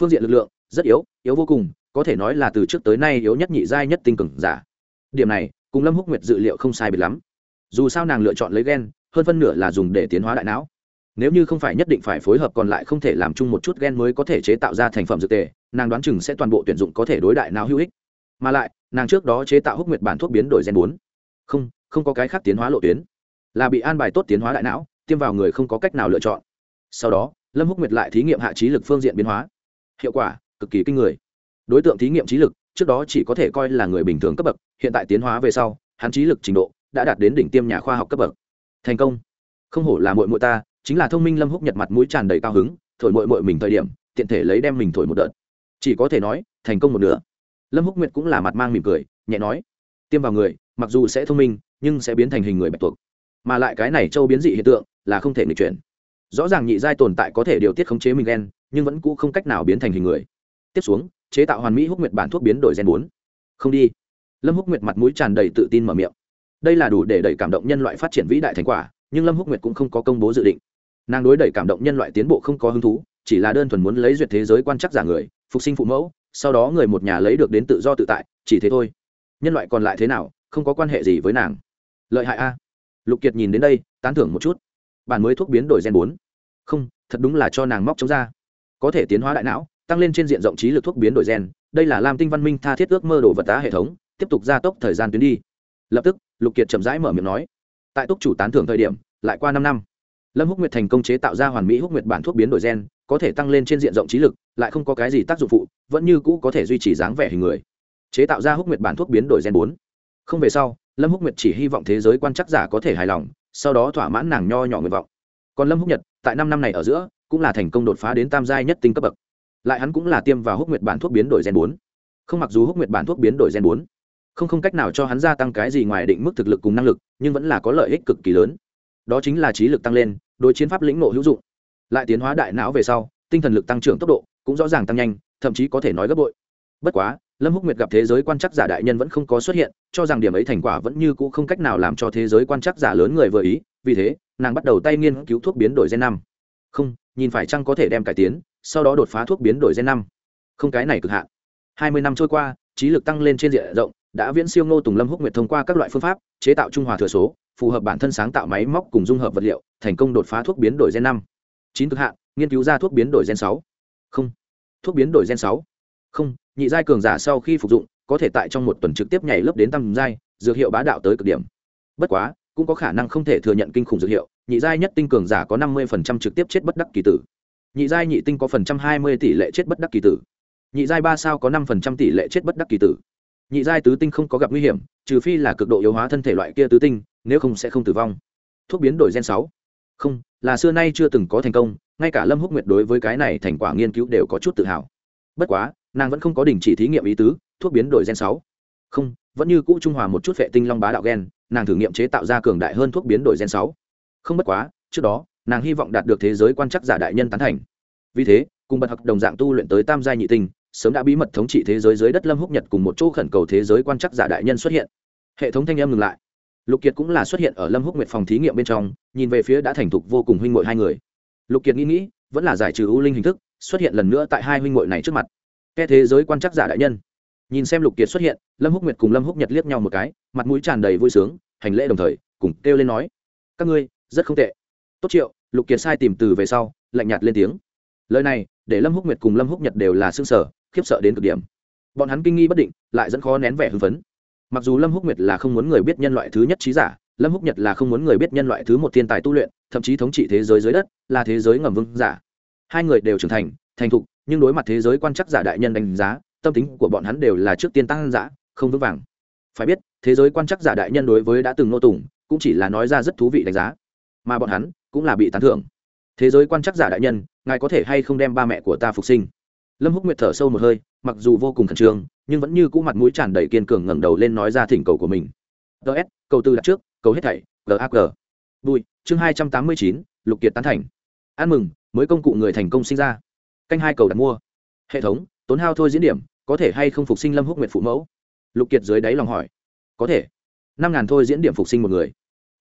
Phương diện lực lượng, rất yếu yếu vô cùng, có thể nói là từ trước tới nay yếu nhất nhị giai nhất tinh cường giả. Điểm này, cùng lâm húc nguyệt dự liệu không sai biệt lắm dù sao nàng lựa chọn lấy gen, hơn phân nửa là dùng để tiến hóa đại não. Nếu như không phải nhất định phải phối hợp còn lại không thể làm chung một chút gen mới có thể chế tạo ra thành phẩm dược tề, nàng đoán chừng sẽ toàn bộ tuyển dụng có thể đối đại não hữu ích. Mà lại, nàng trước đó chế tạo húc nguyệt bản thuốc biến đổi gen bốn. Không không có cái khác tiến hóa lộ tuyến. Là bị an bài tốt tiến hóa đại não, tiêm vào người không có cách nào lựa chọn. Sau đó, lâm húc nguyệt lại thí nghiệm hạ trí lực phương diện biến hóa. Hiệu quả, cực kỳ kinh người. Đối tượng thí nghiệm trí lực, trước đó chỉ có thể coi là người bình thường cấp bậc, hiện tại tiến hóa về sau, hắn trí lực trình độ đã đạt đến đỉnh tiêm nhà khoa học cấp bậc. Thành công. Không hổ là mội mội ta, chính là thông minh lâm húc nhật mặt mũi tràn đầy cao hứng, thổi mội mội mình thời điểm, tiện thể lấy đem mình thổi một đợt. Chỉ có thể nói, thành công một nửa. Lâm húc nguyệt cũng là mặt mang mỉm cười, nhẹ nói, tiêm vào người, mặc dù sẽ thông minh, nhưng sẽ biến thành hình người bạch tuộc. Mà lại cái này châu biến dị hiện tượng, là không thể nghịch chuyển. Rõ ràng nhị giai tồn tại có thể điều tiết khống chế mình gen, nhưng vẫn cũ không cách nào biến thành hình người. Tiếp xuống, chế tạo hoàn mỹ húc nguyệt bản thuốc biến đổi gen bốn. Không đi. Lâm húc nguyệt mặt mũi tràn đầy tự tin mở miệng đây là đủ để đẩy cảm động nhân loại phát triển vĩ đại thành quả, nhưng lâm húc nguyệt cũng không có công bố dự định. Nàng đối đẩy cảm động nhân loại tiến bộ không có hứng thú, chỉ là đơn thuần muốn lấy duyệt thế giới quan chắc giả người, phục sinh phụ mẫu, sau đó người một nhà lấy được đến tự do tự tại, chỉ thế thôi. Nhân loại còn lại thế nào, không có quan hệ gì với nàng. Lợi hại a. Lục kiệt nhìn đến đây, tán thưởng một chút. Bản mới thuốc biến đổi gen bốn. Không, thật đúng là cho nàng móc chống ra. Có thể tiến hóa đại não, tăng lên trên diện rộng trí lực thuốc biến đổi gen, đây là lam tinh văn minh tha thiết ước mơ đồ vật tá hệ thống, tiếp tục gia tốc thời gian tuyến đi. Lập tức lục kiệt chậm rãi mở miệng nói, tại túc chủ tán thưởng thời điểm, lại qua năm năm, lâm húc nguyệt thành công chế tạo ra hoàn mỹ húc nguyệt bản thuốc biến đổi gen, có thể tăng lên trên diện rộng trí lực, lại không có cái gì tác dụng phụ, vẫn như cũ có thể duy trì dáng vẻ hình người. Chế tạo ra húc nguyệt bản thuốc biến đổi gen bốn. Không về sau, lâm húc nguyệt chỉ hy vọng thế giới quan chắc giả có thể hài lòng, sau đó thỏa mãn nàng nho nhỏ nguyện vọng. Còn lâm húc nhật, tại năm năm này ở giữa, cũng là thành công đột phá đến tam giai nhất tinh cấp bậc. Lại hắn cũng là tiêm vào húc nguyệt bản thuốc biến đổi gen bốn. Không mặc dù húc nguyệt bản thuốc biến đổi gen bốn không không cách nào cho hắn gia tăng cái gì ngoài định mức thực lực cùng năng lực, nhưng vẫn là có lợi ích cực kỳ lớn. Đó chính là trí lực tăng lên, đối chiến pháp lĩnh nộ hữu dụng. Lại tiến hóa đại não về sau, tinh thần lực tăng trưởng tốc độ cũng rõ ràng tăng nhanh, thậm chí có thể nói gấp bội. Bất quá, lâm húc nguyệt gặp thế giới quan chắc giả đại nhân vẫn không có xuất hiện, cho rằng điểm ấy thành quả vẫn như cũ không cách nào làm cho thế giới quan chắc giả lớn người vừa ý, vì thế, nàng bắt đầu tay nghiên cứu thuốc biến đổi gen năm. Không, nhìn phải chăng có thể đem cải tiến, sau đó đột phá thuốc biến đổi gen năm. Không, cái này cực hạn. Hai mươi năm trôi qua, trí lực tăng lên trên diện rộng đã viễn siêu ngô tùng lâm húc nguyệt thông qua các loại phương pháp, chế tạo trung hòa thừa số, phù hợp bản thân sáng tạo máy móc cùng dung hợp vật liệu, thành công đột phá thuốc biến đổi gen năm. Chín thực hạn, nghiên cứu ra thuốc biến đổi gen sáu. Không. Thuốc biến đổi gen sáu. Không, nhị giai cường giả sau khi phục dụng, có thể tại trong một tuần trực tiếp nhảy lớp đến tầm giai, dược hiệu bá đạo tới cực điểm. Bất quá, cũng có khả năng không thể thừa nhận kinh khủng dược hiệu, nhị giai nhất tinh cường giả có năm mươi trực tiếp chết bất đắc kỳ tử. Nhị giai nhị tinh có phần trăm hai mươi tỷ lệ chết bất đắc kỳ tử. Nhị giai ba sao có năm phần trăm tỷ lệ chết bất đắc kỳ tử nhị giai tứ tinh không có gặp nguy hiểm, trừ phi là cực độ yếu hóa thân thể loại kia tứ tinh, nếu không sẽ không tử vong. Thuốc biến đổi gen sáu. Không, là xưa nay chưa từng có thành công, ngay cả lâm húc nguyệt đối với cái này thành quả nghiên cứu đều có chút tự hào. Bất quá, nàng vẫn không có đình chỉ thí nghiệm ý tứ, thuốc biến đổi gen sáu. Không, vẫn như cũ trung hòa một chút vệ tinh long bá đạo gen, nàng thử nghiệm chế tạo ra cường đại hơn thuốc biến đổi gen sáu. Không bất quá, trước đó, nàng hy vọng đạt được thế giới quan chắc giả đại nhân tán thành. Vì thế, cùng bật học đồng dạng tu luyện tới tam giai nhị tinh sớm đã bí mật thống trị thế giới dưới đất lâm húc nhật cùng một chỗ khẩn cầu thế giới quan chắc giả đại nhân xuất hiện. Hệ thống thanh âm ngừng lại. Lục kiệt cũng là xuất hiện ở lâm húc nguyệt phòng thí nghiệm bên trong, nhìn về phía đã thành thục vô cùng huynh ngội hai người. Lục kiệt nghĩ nghĩ, vẫn là giải trừ ưu linh hình thức, xuất hiện lần nữa tại hai huynh ngội này trước mặt. Ke thế giới quan chắc giả đại nhân. Nhìn xem lục kiệt xuất hiện, lâm húc nguyệt cùng lâm húc nhật liếc nhau một cái, mặt mũi tràn đầy vui sướng, hành lễ đồng thời, cùng kêu lên nói, các ngươi, rất không tệ. Tốt triệu. Lục kiệt sai tìm từ về sau, lạnh nhạt lên tiếng. Lời này, để lâm húc nguyệt cùng lâm húc nhật đều là xương sở khiếp sợ đến cực điểm. Bọn hắn kinh nghi bất định, lại dẫn khó nén vẻ hưng phấn. Mặc dù lâm húc nguyệt là không muốn người biết nhân loại thứ nhất trí giả, lâm húc nhật là không muốn người biết nhân loại thứ một thiên tài tu luyện, thậm chí thống trị thế giới dưới đất, là thế giới ngầm vương giả. Hai người đều trưởng thành thành thục, nhưng đối mặt thế giới quan chắc giả đại nhân đánh giá, tâm tính của bọn hắn đều là trước tiên tăng giả không vững vàng. Phải biết, thế giới quan chắc giả đại nhân đối với đã từng nô tùng, cũng chỉ là nói ra rất thú vị đánh giá. Mà bọn hắn cũng là bị tán thưởng. Thế giới quan chắc giả đại nhân, ngài có thể hay không đem ba mẹ của ta phục sinh? Lâm húc nguyệt thở sâu một hơi, mặc dù vô cùng khẩn trương, nhưng vẫn như cũ mặt mũi tràn đầy kiên cường ngẩng đầu lên nói ra thỉnh cầu của mình. Ts cầu tư đặt trước, cầu hết thảy gag bùi, chương hai trăm tám mươi chín, lục kiệt tán thành. Ăn mừng, mới công cụ người thành công sinh ra. Canh hai cầu đặt mua. Hệ thống, tốn hao thôi diễn điểm, có thể hay không phục sinh lâm húc nguyệt phụ mẫu? Lục kiệt dưới đáy lòng hỏi. Có thể. Năm ngàn thôi diễn điểm phục sinh một người.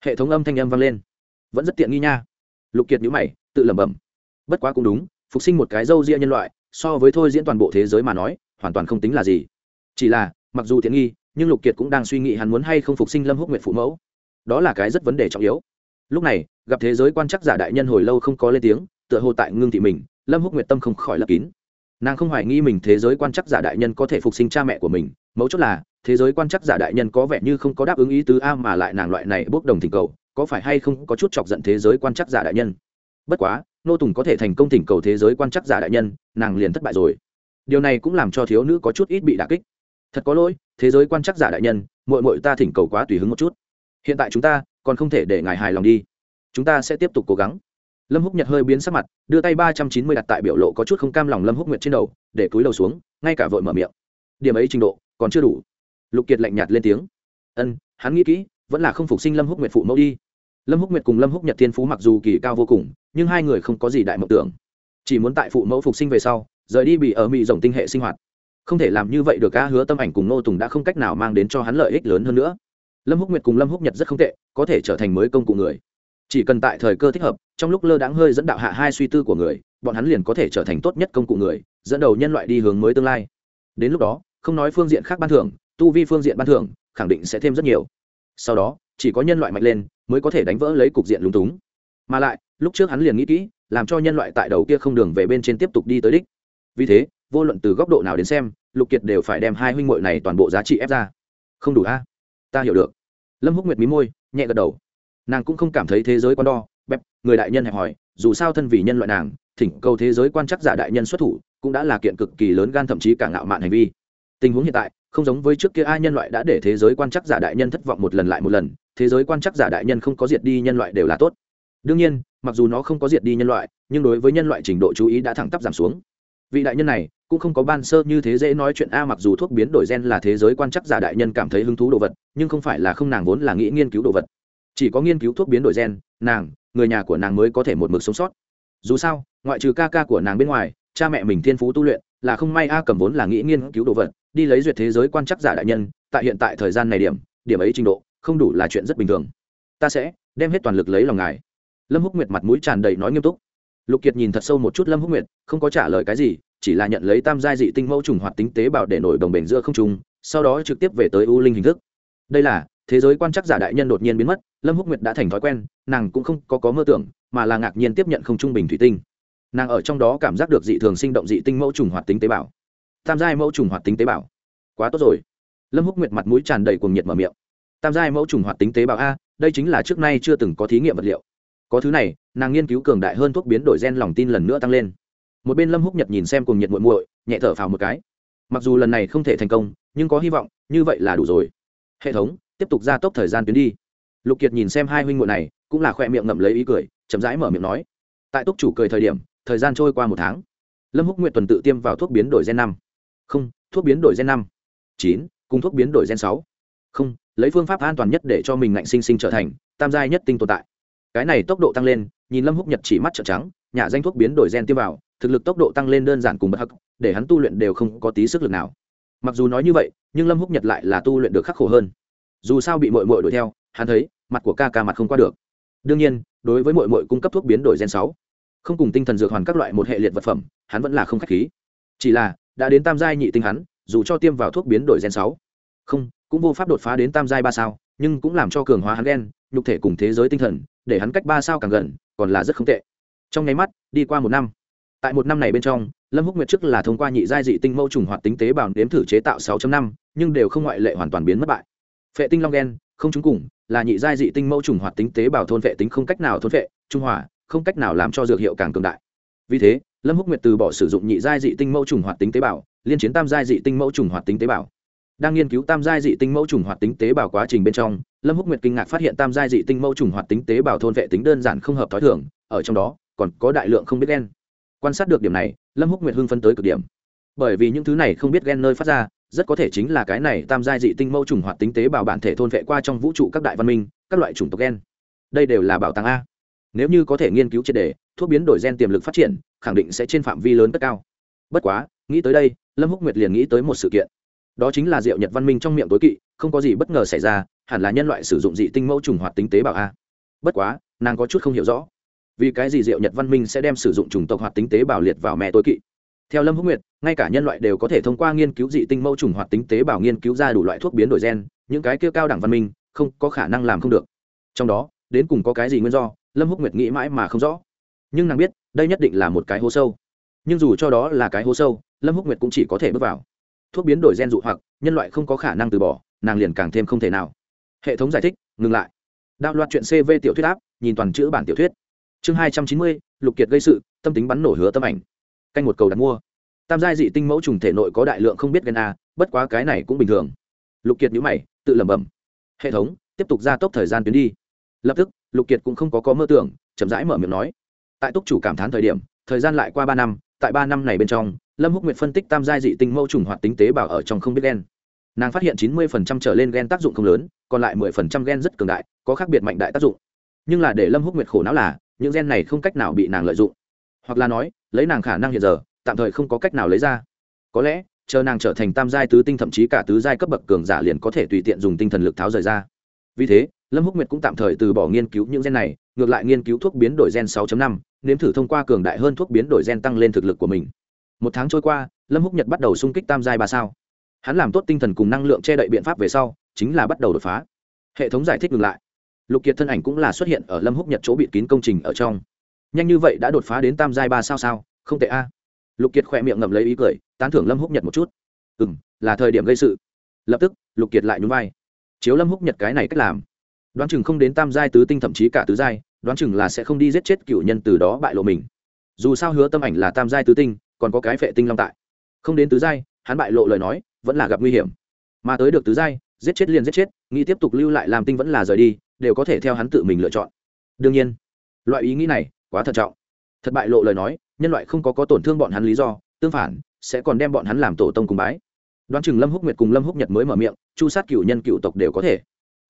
Hệ thống âm thanh âm vang lên. Vẫn rất tiện nghi nha. Lục kiệt nhữ mày, tự lẩm bẩm. Bất quá cũng đúng, phục sinh một cái dâu ria nhân loại so với thôi diễn toàn bộ thế giới mà nói, hoàn toàn không tính là gì. Chỉ là, mặc dù tiện nghi, nhưng lục kiệt cũng đang suy nghĩ hắn muốn hay không phục sinh lâm húc nguyệt phụ mẫu. Đó là cái rất vấn đề trọng yếu. Lúc này, gặp thế giới quan chắc giả đại nhân hồi lâu không có lên tiếng, tựa hồ tại ngưng thị mình, lâm húc nguyệt tâm không khỏi lấp kín. Nàng không hoài nghi mình thế giới quan chắc giả đại nhân có thể phục sinh cha mẹ của mình, mấu chốt là, thế giới quan chắc giả đại nhân có vẻ như không có đáp ứng ý tứ a mà lại nàng loại này bốc đồng thỉnh cầu, có phải hay không có chút chọc giận thế giới quan chắc giả đại nhân? Bất quá nô tùng có thể thành công thỉnh cầu thế giới quan chắc giả đại nhân, nàng liền thất bại rồi. Điều này cũng làm cho thiếu nữ có chút ít bị đà kích. Thật có lỗi, thế giới quan chắc giả đại nhân mội mội ta thỉnh cầu quá tùy hứng một chút. Hiện tại chúng ta còn không thể để ngài hài lòng đi. Chúng ta sẽ tiếp tục cố gắng. Lâm húc nhật hơi biến sắc mặt, đưa tay ba trăm chín mươi đặt tại biểu lộ có chút không cam lòng lâm húc nguyệt trên đầu, để cúi đầu xuống, ngay cả vội mở miệng. Điểm ấy trình độ, còn chưa đủ. Lục kiệt lạnh nhạt lên tiếng. Ân, hắn nghĩ kỹ, vẫn là không phục sinh lâm húc nguyệt phụ mẫu đi lâm húc nguyệt cùng lâm húc nhật thiên phú mặc dù kỳ cao vô cùng, nhưng hai người không có gì đại mộng tưởng. Chỉ muốn tại phụ mẫu phục sinh về sau, rời đi bị ở mỹ rồng tinh hệ sinh hoạt. Không thể làm như vậy được ca hứa tâm ảnh cùng nô tùng đã không cách nào mang đến cho hắn lợi ích lớn hơn nữa. Lâm húc nguyệt cùng lâm húc nhật rất không tệ, có thể trở thành mới công cụ người. Chỉ cần tại thời cơ thích hợp, trong lúc lơ đãng hơi dẫn đạo hạ hai suy tư của người, bọn hắn liền có thể trở thành tốt nhất công cụ người, dẫn đầu nhân loại đi hướng mới tương lai. Đến lúc đó, không nói phương diện khác ban thưởng, tu vi phương diện ban thưởng, khẳng định sẽ thêm rất nhiều. Sau đó chỉ có nhân loại mạnh lên mới có thể đánh vỡ lấy cục diện lúng túng. Mà lại, lúc trước hắn liền nghĩ kỹ, làm cho nhân loại tại đầu kia không đường về bên trên tiếp tục đi tới đích. Vì thế, vô luận từ góc độ nào đến xem, lục kiệt đều phải đem hai huynh muội này toàn bộ giá trị ép ra. Không đủ a? Ta hiểu được. Lâm húc nguyệt mí môi, nhẹ gật đầu. Nàng cũng không cảm thấy thế giới quan đo, bẹp, người đại nhân hẹp hỏi, dù sao thân vì nhân loại nàng, thỉnh cầu thế giới quan chắc giả đại nhân xuất thủ, cũng đã là kiện cực kỳ lớn gan thậm chí cả ngạo mạn hành vi. Tình huống hiện tại, không giống với trước kia ai nhân loại đã để thế giới quan chắc giả đại nhân thất vọng một lần lại một lần thế giới quan chắc giả đại nhân không có diệt đi nhân loại đều là tốt. Đương nhiên, mặc dù nó không có diệt đi nhân loại, nhưng đối với nhân loại trình độ chú ý đã thẳng tắp giảm xuống. Vị đại nhân này cũng không có ban sơ như thế dễ nói chuyện a, mặc dù thuốc biến đổi gen là thế giới quan chắc giả đại nhân cảm thấy hứng thú đồ vật, nhưng không phải là không nàng vốn là nghĩ nghiên cứu đồ vật. Chỉ có nghiên cứu thuốc biến đổi gen, nàng, người nhà của nàng mới có thể một mực sống sót. Dù sao, ngoại trừ ca ca của nàng bên ngoài, cha mẹ mình thiên phú tu luyện, là không may a, cầm vốn là nghĩ nghiên cứu đồ vật, đi lấy duyệt thế giới quan chắc giả đại nhân, tại hiện tại thời gian này điểm điểm ấy trình độ không đủ là chuyện rất bình thường. Ta sẽ đem hết toàn lực lấy lòng ngài. Lâm húc nguyệt mặt mũi tràn đầy nói nghiêm túc. Lục kiệt nhìn thật sâu một chút lâm húc nguyệt, không có trả lời cái gì, chỉ là nhận lấy tam giai dị tinh mẫu trùng hoạt tính tế bào để nổi đồng bền giữa không trùng sau đó trực tiếp về tới u linh hình thức. Đây là, thế giới quan chắc giả đại nhân đột nhiên biến mất, lâm húc nguyệt đã thành thói quen, nàng cũng không có có mơ tưởng, mà là ngạc nhiên tiếp nhận không trung bình thủy tinh. Nàng ở trong đó cảm giác được dị thường sinh động dị tinh mẫu trùng hoạt tính tế bào. Tam giai mẫu trùng hoạt tính tế bào. Quá tốt rồi. Lâm húc nguyệt mặt mũi tràn đầy cuồng nhiệt mở miệng tam giai mẫu trùng hoạt tính tế bào a, đây chính là trước nay chưa từng có thí nghiệm vật liệu. Có thứ này, nàng nghiên cứu cường đại hơn thuốc biến đổi gen lòng tin lần nữa tăng lên. Một bên lâm húc nhật nhìn xem cùng nhiệt muội muội, nhẹ thở phào một cái. Mặc dù lần này không thể thành công, nhưng có hy vọng, như vậy là đủ rồi. Hệ thống, tiếp tục gia tốc thời gian tuyến đi. Lục kiệt nhìn xem hai huynh muội này, cũng là khoe miệng ngậm lấy ý cười, chậm rãi mở miệng nói. Tại túc chủ cười thời điểm, thời gian trôi qua một tháng. Lâm húc nguyện tuần tự tiêm vào thuốc biến đổi gen năm. Không, thuốc biến đổi gen năm. Chín, cùng thuốc biến đổi gen sáu. Không lấy phương pháp an toàn nhất để cho mình ngạnh sinh sinh trở thành tam giai nhất tinh tồn tại. Cái này tốc độ tăng lên, nhìn lâm húc nhật chỉ mắt trợ trắng nhà danh thuốc biến đổi gen tiêm vào, thực lực tốc độ tăng lên đơn giản cùng bất hắc, để hắn tu luyện đều không có tí sức lực nào. Mặc dù nói như vậy, nhưng lâm húc nhật lại là tu luyện được khắc khổ hơn. Dù sao bị mội mội đuổi theo, hắn thấy, mặt của ca ca mặt không qua được. Đương nhiên, đối với mội mội cung cấp thuốc biến đổi gen sáu, không cùng tinh thần dược hoàn các loại một hệ liệt vật phẩm, hắn vẫn là không khách khí. Chỉ là, đã đến tam giai nhị tinh hắn, dù cho tiêm vào thuốc biến đổi gen sáu, không cũng vô pháp đột phá đến tam giai ba sao, nhưng cũng làm cho cường hóa hắn đen nhục thể cùng thế giới tinh thần, để hắn cách ba sao càng gần, còn là rất không tệ. Trong nháy mắt, đi qua một năm. Tại một năm này bên trong, lâm húc nguyệt trước là thông qua nhị giai dị tinh mẫu trùng hoạt tính tế bào đếm thử chế tạo 6 năm, nhưng đều không ngoại lệ hoàn toàn biến mất bại. Phệ tinh long gen, không trúng cùng, là nhị giai dị tinh mẫu trùng hoạt tính tế bào thôn vệ tính không cách nào thôn vệ trung hòa, không cách nào làm cho dược hiệu càng cường đại. Vì thế, lâm húc nguyệt từ bỏ sử dụng nhị giai dị tinh mẫu trùng hoạt tính tế bào, liên chiến tam giai dị tinh mẫu trùng hoạt tính tế bào đang nghiên cứu tam giai dị tinh mẫu trùng hoạt tính tế bào quá trình bên trong, lâm húc nguyệt kinh ngạc phát hiện tam giai dị tinh mẫu trùng hoạt tính tế bào thôn vệ tính đơn giản không hợp t h ó i thường, ở trong đó còn có đại lượng không biết gen. Quan sát được điểm này, lâm húc nguyệt hưng phân tới cực điểm. Bởi vì những thứ này không biết gen nơi phát ra, rất có thể chính là cái này tam giai dị tinh mẫu trùng hoạt tính tế bào bản thể thôn vệ qua trong vũ trụ các đại văn minh, các loại chủng tộc gen. Đây đều là bảo tàng a. Nếu như có thể nghiên cứu triệt đề, thuốc biến đổi gen tiềm lực phát triển, khẳng định sẽ trên phạm vi lớn rất cao. Bất quá, nghĩ tới đây, lâm húc nguyệt liền nghĩ tới một sự kiện đó chính là diệu nhật văn minh trong miệng tối kỵ, không có gì bất ngờ xảy ra, hẳn là nhân loại sử dụng dị tinh mẫu trùng hoạt tính tế bào a. Bất quá, nàng có chút không hiểu rõ, vì cái gì diệu nhật văn minh sẽ đem sử dụng trùng tộc hoạt tính tế bào liệt vào mẹ tối kỵ? Theo lâm húc nguyệt, ngay cả nhân loại đều có thể thông qua nghiên cứu dị tinh mẫu trùng hoạt tính tế bào nghiên cứu ra đủ loại thuốc biến đổi gen, những cái kia cao đẳng văn minh, không có khả năng làm không được. Trong đó, đến cùng có cái gì nguyên do, lâm húc nguyệt nghĩ mãi mà không rõ. Nhưng nàng biết, đây nhất định là một cái hố sâu. Nhưng dù cho đó là cái hố sâu, lâm húc nguyệt cũng chỉ có thể bước vào thuốc biến đổi gen dụ hoặc, nhân loại không có khả năng từ bỏ, nàng liền càng thêm không thể nào. Hệ thống giải thích, ngừng lại. Đạo loạt chuyện cv tiểu thuyết áp, nhìn toàn chữ bản tiểu thuyết. Chương hai trăm chín mươi, lục kiệt gây sự, tâm tính bắn nổ hứa tâm ảnh. Canh một cầu đặt mua. Tam giai dị tinh mẫu trùng thể nội có đại lượng không biết gen a, bất quá cái này cũng bình thường. Lục kiệt nhữ mày, tự lẩm bẩm. Hệ thống, tiếp tục gia tốc thời gian tuyến đi. Lập tức, lục kiệt cũng không có có mơ tưởng, chậm rãi mở miệng nói. Tại túc chủ cảm thán thời điểm, thời gian lại qua ba năm tại ba năm này bên trong lâm húc nguyệt phân tích tam giai dị tinh mẫu trùng hoạt tính tế bào ở trong không biết gen. Nàng phát hiện chín mươi phần trăm trở lên gen tác dụng không lớn còn lại mười phần trăm gen rất cường đại có khác biệt mạnh đại tác dụng. Nhưng là để lâm húc nguyệt khổ não là những gen này không cách nào bị nàng lợi dụng. Hoặc là nói lấy nàng khả năng hiện giờ tạm thời không có cách nào lấy ra. Có lẽ chờ nàng trở thành tam giai tứ tinh thậm chí cả tứ giai cấp bậc cường giả liền có thể tùy tiện dùng tinh thần lực tháo rời ra. Vì thế lâm húc nguyệt cũng tạm thời từ bỏ nghiên cứu những gen này ngược lại nghiên cứu thuốc biến đổi gen 6.5, nếm thử thông qua cường đại hơn thuốc biến đổi gen tăng lên thực lực của mình. Một tháng trôi qua, lâm húc nhật bắt đầu xung kích tam giai ba sao. Hắn làm tốt tinh thần cùng năng lượng che đậy biện pháp về sau, chính là bắt đầu đột phá. Hệ thống giải thích ngừng lại. Lục kiệt thân ảnh cũng là xuất hiện ở lâm húc nhật chỗ bịt kín công trình ở trong. Nhanh như vậy đã đột phá đến tam giai ba sao sao? Không tệ a. Lục kiệt khỏe miệng ngậm lấy ý cười, tán thưởng lâm húc nhật một chút. Ừ m là thời điểm gây sự. Lập tức, lục kiệt lại nhún vai. Chiếu lâm húc nhật cái này cách làm. Đoán chừng không đến tam giai tứ tinh thậm chí cả tứ giai đoán chừng là sẽ không đi giết chết cựu nhân từ đó bại lộ mình. Dù sao hứa tâm ảnh là tam giai tứ tinh, còn có cái phệ tinh long tại. Không đến tứ giai, hắn bại lộ lời nói, vẫn là gặp nguy hiểm. Mà tới được tứ giai, giết chết liền giết chết, nghĩ tiếp tục lưu lại làm tinh vẫn là rời đi, đều có thể theo hắn tự mình lựa chọn. Đương nhiên, loại ý nghĩ này quá thận trọng. Thật bại lộ lời nói, nhân loại không có có tổn thương bọn hắn lý do, tương phản, sẽ còn đem bọn hắn làm tổ tông cùng bái. Đoán chừng lâm húc nguyệt cùng lâm húc nhật mới mở miệng, chu sát cựu nhân cựu tộc đều có thể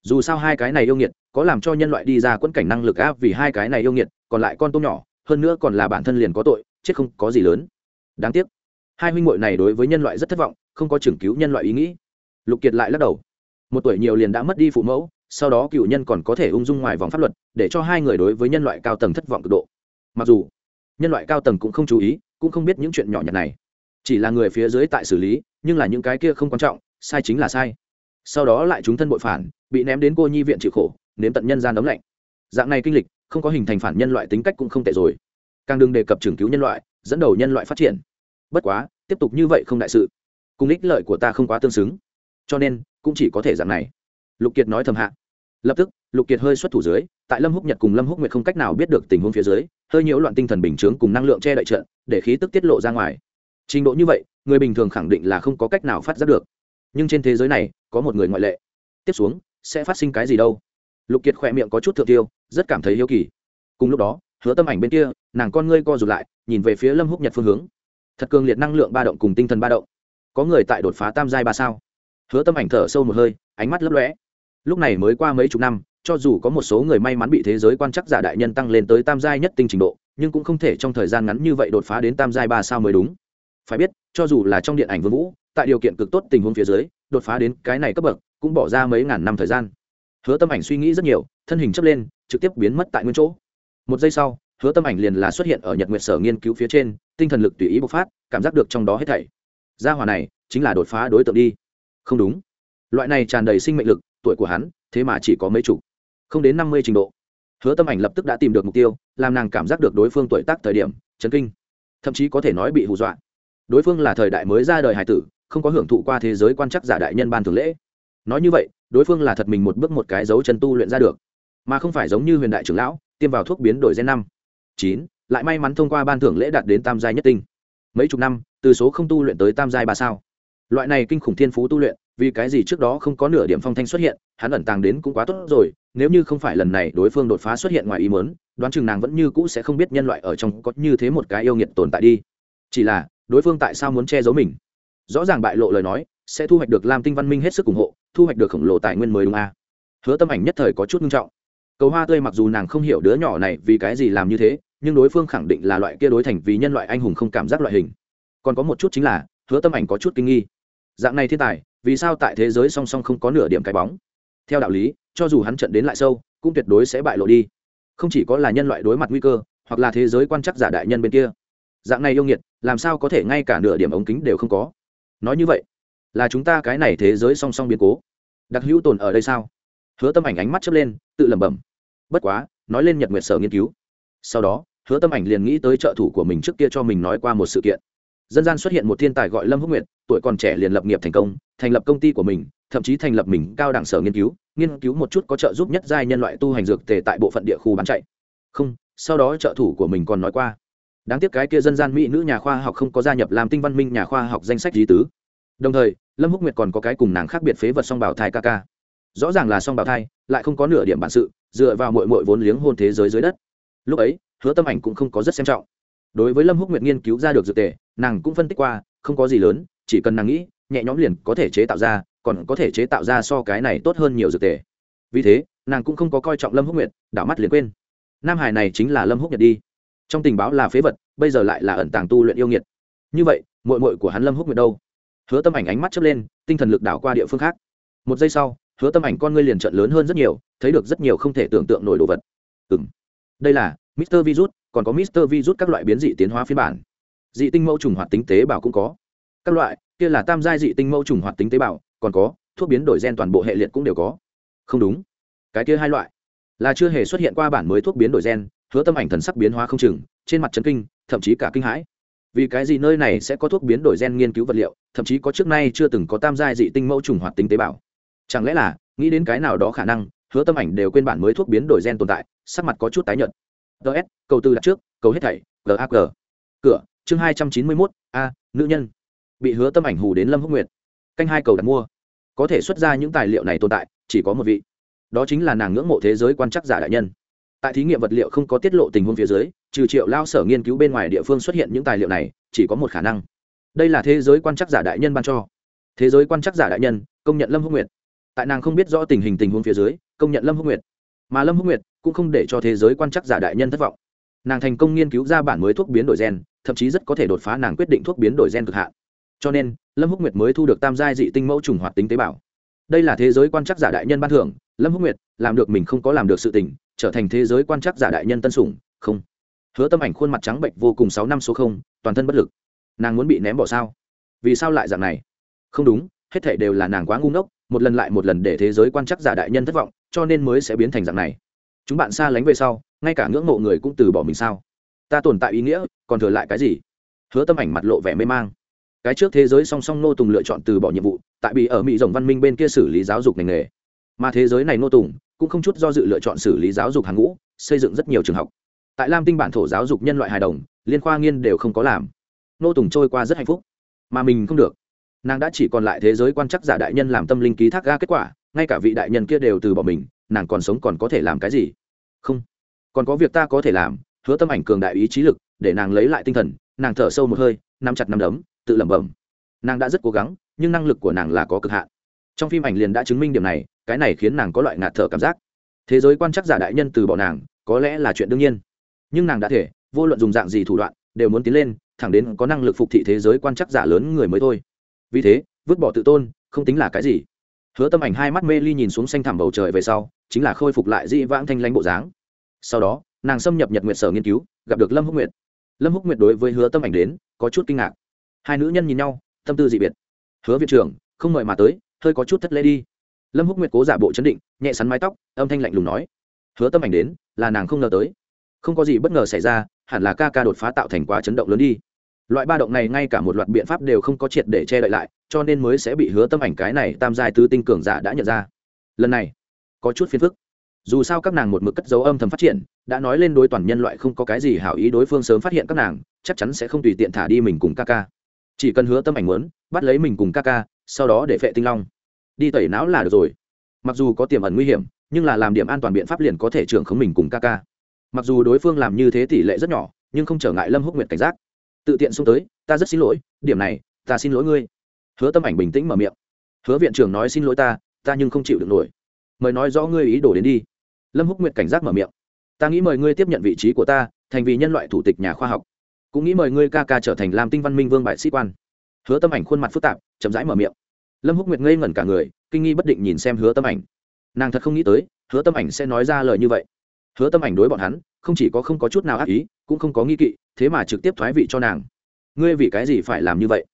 dù sao hai cái này yêu nghiệt, có làm cho nhân loại đi ra quẫn cảnh năng lực áp vì hai cái này yêu nghiệt, còn lại con tôm nhỏ, hơn nữa còn là bản thân liền có tội, chết không có gì lớn. Đáng tiếc, hai huynh muội này đối với nhân loại rất thất vọng, không có chừng cứu nhân loại ý nghĩ. Lục kiệt lại lắc đầu. Một tuổi nhiều liền đã mất đi phụ mẫu, sau đó cựu nhân còn có thể ung dung ngoài vòng pháp luật, để cho hai người đối với nhân loại cao tầng thất vọng cực độ. Mặc dù, nhân loại cao tầng cũng không chú ý, cũng không biết những chuyện nhỏ nhặt này. Chỉ là người phía dưới tại xử lý, nhưng là những cái kia không quan trọng, sai chính là sai. Sau đó lại chúng thân bội phản bị ném đến cô nhi viện chịu khổ, nếm tận nhân gian ấm lạnh. Dạng này kinh lịch, không có hình thành phản nhân loại tính cách cũng không tệ rồi. Càng đừng đề cập trường cứu nhân loại, dẫn đầu nhân loại phát triển. Bất quá, tiếp tục như vậy không đại sự. Cùng ích lợi của ta không quá tương xứng. Cho nên, cũng chỉ có thể dạng này. Lục kiệt nói thầm hạ. Lập tức, lục kiệt hơi xuất thủ dưới, tại lâm húc nhật cùng lâm húc nguyệt không cách nào biết được tình huống phía dưới, hơi nhiễu loạn tinh thần bình chướng cùng năng lượng che đậy trận, để khí tức tiết lộ ra ngoài. Trình độ như vậy, người bình thường khẳng định là không có cách nào phát giác được. Nhưng trên thế giới này, có một người ngoại lệ. Tiếp xuống sẽ phát sinh cái gì đâu. Lục kiệt khỏe miệng có chút thượng tiêu, rất cảm thấy hiếu kỳ. Cùng lúc đó, hứa tâm ảnh bên kia, nàng con ngươi co rụt lại, nhìn về phía lâm húc nhật phương hướng. Thật cường liệt năng lượng ba động cùng tinh thần ba động. Có người tại đột phá tam giai ba sao? Hứa tâm ảnh thở sâu một hơi, ánh mắt lấp lóe. Lúc này mới qua mấy chục năm, cho dù có một số người may mắn bị thế giới quan chắc giả đại nhân tăng lên tới tam giai nhất tinh trình độ, nhưng cũng không thể trong thời gian ngắn như vậy đột phá đến tam giai ba sao mới đúng. Phải biết, cho dù là trong điện ảnh vương vũ, tại điều kiện cực tốt tình huống phía dưới, đột phá đến cái này cấp bậc cũng bỏ ra mấy ngàn năm thời gian. Hứa tâm ảnh suy nghĩ rất nhiều, thân hình chấp lên, trực tiếp biến mất tại nguyên chỗ. Một giây sau, hứa tâm ảnh liền là xuất hiện ở nhật nguyệt sở nghiên cứu phía trên, tinh thần lực tùy ý bộc phát, cảm giác được trong đó hết thảy. Gia hỏa này chính là đột phá đối tượng đi. Không đúng. Loại này tràn đầy sinh mệnh lực, tuổi của hắn, thế mà chỉ có mấy chục. Không đến năm mươi trình độ. Hứa tâm ảnh lập tức đã tìm được mục tiêu, làm nàng cảm giác được đối phương tuổi tác, thời điểm, chấn kinh. Thậm chí có thể nói bị hù dọa. Đối phương là thời đại mới ra đời hải tử, không có hưởng thụ qua thế giới quan chắc giả đại nhân ban thường lễ nói như vậy, đối phương là thật mình một bước một cái dấu chân tu luyện ra được, mà không phải giống như huyền đại trưởng lão, tiêm vào thuốc biến đổi gen năm, chín, lại may mắn thông qua ban thưởng lễ đạt đến tam giai nhất tinh. Mấy chục năm, từ số không tu luyện tới tam giai ba sao. Loại này kinh khủng thiên phú tu luyện, vì cái gì trước đó không có nửa điểm phong thanh xuất hiện, hắn ẩn tàng đến cũng quá tốt rồi, nếu như không phải lần này đối phương đột phá xuất hiện ngoài ý mớn đoán chừng nàng vẫn như cũ sẽ không biết nhân loại ở trong có như thế một cái yêu nghiệt tồn tại đi. Chỉ là, đối phương tại sao muốn che giấu mình? Rõ ràng bại lộ lời nói, sẽ thu hoạch được lam tinh văn minh hết sức ủng hộ, thu hoạch được khổng lồ tài nguyên mới đúng a. À? hứa tâm ảnh nhất thời có chút nghiêm trọng. Cầu hoa tươi mặc dù nàng không hiểu đứa nhỏ này vì cái gì làm như thế, nhưng đối phương khẳng định là loại kia đối thành vì nhân loại anh hùng không cảm giác loại hình. Còn có một chút chính là, hứa tâm ảnh có chút kinh nghi. Dạng này thiên tài, vì sao tại thế giới song song không có nửa điểm cái bóng? Theo đạo lý, cho dù hắn trận đến lại sâu, cũng tuyệt đối sẽ bại lộ đi. Không chỉ có là nhân loại đối mặt nguy cơ, hoặc là thế giới quan chắc giả đại nhân bên kia. Dạng này yêu nghiệt, làm sao có thể ngay cả nửa điểm ống kính đều không có? Nói như vậy, là chúng ta cái này thế giới song song biến cố. Đặc hữu tồn ở đây sao? Hứa tâm ảnh ánh mắt chớp lên, tự lẩm bẩm. Bất quá, nói lên nhật nguyệt sở nghiên cứu. Sau đó, hứa tâm ảnh liền nghĩ tới trợ thủ của mình trước kia cho mình nói qua một sự kiện. Dân gian xuất hiện một thiên tài gọi lâm húc nguyệt, tuổi còn trẻ liền lập nghiệp thành công, thành lập công ty của mình, thậm chí thành lập mình cao đẳng sở nghiên cứu nghiên cứu một chút có trợ giúp nhất giai nhân loại tu hành dược tề tại bộ phận địa khu bán chạy. Không, sau đó trợ thủ của mình còn nói qua đáng tiếc cái kia dân gian mỹ nữ nhà khoa học không có gia nhập làm tinh văn minh nhà khoa học danh sách lý tứ. Đồng thời, lâm húc nguyệt còn có cái cùng nàng khác biệt phế vật song bảo thai ca ca. Rõ ràng là song bảo thai, lại không có nửa điểm bản sự, dựa vào mội mội vốn liếng hôn thế giới dưới đất. Lúc ấy, hứa tâm ảnh cũng không có rất xem trọng. Đối với lâm húc nguyệt nghiên cứu ra được dược tề, nàng cũng phân tích qua, không có gì lớn, chỉ cần nàng nghĩ, nhẹ nhõm liền có thể chế tạo ra, còn có thể chế tạo ra so cái này tốt hơn nhiều dược tề. Vì thế, nàng cũng không có coi trọng lâm húc nguyệt, đảo mắt liền quên. Nam hải này chính là lâm húc nhật đi trong tình báo là phế vật, bây giờ lại là ẩn tàng tu luyện yêu nghiệt. Như vậy mội mội của hắn lâm húc nguyệt đâu? Hứa tâm ảnh ánh mắt chớp lên, tinh thần lực đảo qua địa phương khác. Một giây sau, hứa tâm ảnh con ngươi liền trận lớn hơn rất nhiều, thấy được rất nhiều không thể tưởng tượng nổi đồ vật. Ừ m đây là mister virus, còn có mister virus các loại biến dị tiến hóa phiên bản. Dị tinh mẫu trùng hoạt tính tế bào cũng có. Các loại, kia là tam giai dị tinh mẫu trùng hoạt tính tế bào, còn có, thuốc biến đổi gen toàn bộ hệ liệt cũng đều có. Không đúng. Cái kia hai loại, là chưa hề xuất hiện qua bản mới thuốc biến đổi gen hứa tâm ảnh thần sắc biến hóa không chừng, trên mặt trấn kinh, thậm chí cả kinh hãi. Vì cái gì nơi này sẽ có thuốc biến đổi gen nghiên cứu vật liệu, thậm chí có trước nay chưa từng có tam giai dị tinh mẫu trùng hoạt tính tế bào? Chẳng lẽ là, nghĩ đến cái nào đó khả năng, hứa tâm ảnh đều quên bản mới thuốc biến đổi gen tồn tại, sắc mặt có chút tái nhợt. Ts cầu tư đặt trước, cầu hết thảy gag cửa, chương hai trăm chín mươi mốt, a, nữ nhân. Bị hứa tâm ảnh hù đến lâm húc nguyệt. Canh hai cầu đặt mua. Có thể xuất ra những tài liệu này tồn tại, chỉ có một vị. Đó chính là nàng ngưỡng mộ thế giới quan chắc giả đại nhân tại thí nghiệm vật liệu không có tiết lộ tình huống phía dưới, trừ triệu lao sở nghiên cứu bên ngoài địa phương xuất hiện những tài liệu này, chỉ có một khả năng. Đây là thế giới quan chắc giả đại nhân ban cho. Thế giới quan chắc giả đại nhân, công nhận lâm hữu nguyệt. Tại nàng không biết rõ tình hình tình huống phía dưới, công nhận lâm hữu nguyệt. Mà lâm hữu nguyệt cũng không để cho thế giới quan chắc giả đại nhân thất vọng. Nàng thành công nghiên cứu ra bản mới thuốc biến đổi gen, thậm chí rất có thể đột phá nàng quyết định thuốc biến đổi gen cực hạn. Cho nên, lâm húc nguyệt mới thu được tam giai dị tinh mẫu trùng hoạt tính tế bào. Đây là thế giới quan chắc giả đại nhân ban thưởng, lâm húc nguyệt làm được mình không có làm được sự tình trở thành thế giới quan chắc giả đại nhân tân sủng, không. Hứa tâm ảnh khuôn mặt trắng bệnh vô cùng sáu năm số không, toàn thân bất lực. Nàng muốn bị ném bỏ sao? Vì sao lại dạng này? Không đúng, hết thể đều là nàng quá ngu ngốc, một lần lại một lần để thế giới quan chắc giả đại nhân thất vọng, cho nên mới sẽ biến thành dạng này. Chúng bạn xa lánh về sau, ngay cả ngưỡng mộ người cũng từ bỏ mình sao? Ta tồn tại ý nghĩa, còn thừa lại cái gì? Hứa tâm ảnh mặt lộ vẻ mê mang. Cái trước thế giới song song nô tùng lựa chọn từ bỏ nhiệm vụ, tại bị ở mỹ rồng văn minh bên kia xử lý giáo dục ngành nghề. Mà thế giới này nô tùng cũng không chút do dự lựa chọn xử lý giáo dục hàng ngũ, xây dựng rất nhiều trường học. Tại lam tinh bản thổ giáo dục nhân loại hài đồng, liên khoa nghiên đều không có làm. Nô tùng trôi qua rất hạnh phúc, mà mình không được. Nàng đã chỉ còn lại thế giới quan chắc giả đại nhân làm tâm linh ký thác ga kết quả, ngay cả vị đại nhân kia đều từ bỏ mình, nàng còn sống còn có thể làm cái gì? Không. Còn có việc ta có thể làm, hứa tâm ảnh cường đại ý chí lực, để nàng lấy lại tinh thần, nàng thở sâu một hơi, nắm chặt nắm đấm, tự lẩm bẩm. Nàng đã rất cố gắng, nhưng năng lực của nàng là có cực hạn. Trong phim ảnh liền đã chứng minh điểm này cái này khiến nàng có loại ngạt thở cảm giác. Thế giới quan chắc giả đại nhân từ bỏ nàng, có lẽ là chuyện đương nhiên. Nhưng nàng đã thể, vô luận dùng dạng gì thủ đoạn, đều muốn tiến lên, thẳng đến có năng lực phục thị thế giới quan chắc giả lớn người mới thôi. Vì thế, vứt bỏ tự tôn, không tính là cái gì. Hứa tâm ảnh hai mắt mê ly nhìn xuống xanh thẳm bầu trời về sau, chính là khôi phục lại dĩ vãng thanh lãnh bộ dáng. Sau đó, nàng xâm nhập nhật nguyệt sở nghiên cứu, gặp được lâm húc nguyệt. Lâm húc nguyệt đối với hứa tâm ảnh đến, có chút kinh ngạc. Hai nữ nhân nhìn nhau, tâm tư dị biệt. Hứa viện trưởng, không mời mà tới, hơi có chút thất lễ đi lâm húc nguyệt cố giả bộ chấn định, nhẹ sắn mái tóc, âm thanh lạnh lùng nói. Hứa tâm ảnh đến, là nàng không ngờ tới. Không có gì bất ngờ xảy ra, hẳn là ca ca đột phá tạo thành quá chấn động lớn đi. Loại ba động này ngay cả một loạt biện pháp đều không có triệt để che đậy lại, cho nên mới sẽ bị hứa tâm ảnh cái này tam giai tứ tinh cường giả đã nhận ra. Lần này, có chút phiền phức. Dù sao các nàng một mực cất dấu âm thầm phát triển, đã nói lên đối toàn nhân loại không có cái gì hảo ý đối phương sớm phát hiện các nàng, chắc chắn sẽ không tùy tiện thả đi mình cùng ca ca. Chỉ cần hứa tâm ảnh muốn, bắt lấy mình cùng ca ca, sau đó để phệ tinh long đi tẩy não là được rồi. Mặc dù có tiềm ẩn nguy hiểm, nhưng là làm điểm an toàn biện pháp liền có thể trưởng khống mình cùng ca ca. Mặc dù đối phương làm như thế tỷ lệ rất nhỏ, nhưng không trở ngại lâm húc nguyệt cảnh giác. Tự tiện xông tới, ta rất xin lỗi, điểm này, ta xin lỗi ngươi. Hứa tâm ảnh bình tĩnh mở miệng. Hứa viện trưởng nói xin lỗi ta ta nhưng không chịu được nổi. Mời nói rõ ngươi ý đồ đến đi. Lâm húc nguyệt cảnh giác mở miệng. Ta nghĩ mời ngươi tiếp nhận vị trí của ta, thành vì nhân loại thủ tịch nhà khoa học. Cũng nghĩ mời ngươi ca ca trở thành làm tinh văn minh vương bại sĩ quan. Hứa tâm ảnh khuôn mặt phức tạp, chậm rãi mở miệng lâm húc nguyệt ngây ngẩn cả người, kinh nghi bất định nhìn xem hứa tâm ảnh. Nàng thật không nghĩ tới, hứa tâm ảnh sẽ nói ra lời như vậy. Hứa tâm ảnh đối bọn hắn, không chỉ có không có chút nào ác ý, cũng không có nghi kỵ, thế mà trực tiếp thoái vị cho nàng. Ngươi vì cái gì phải làm như vậy?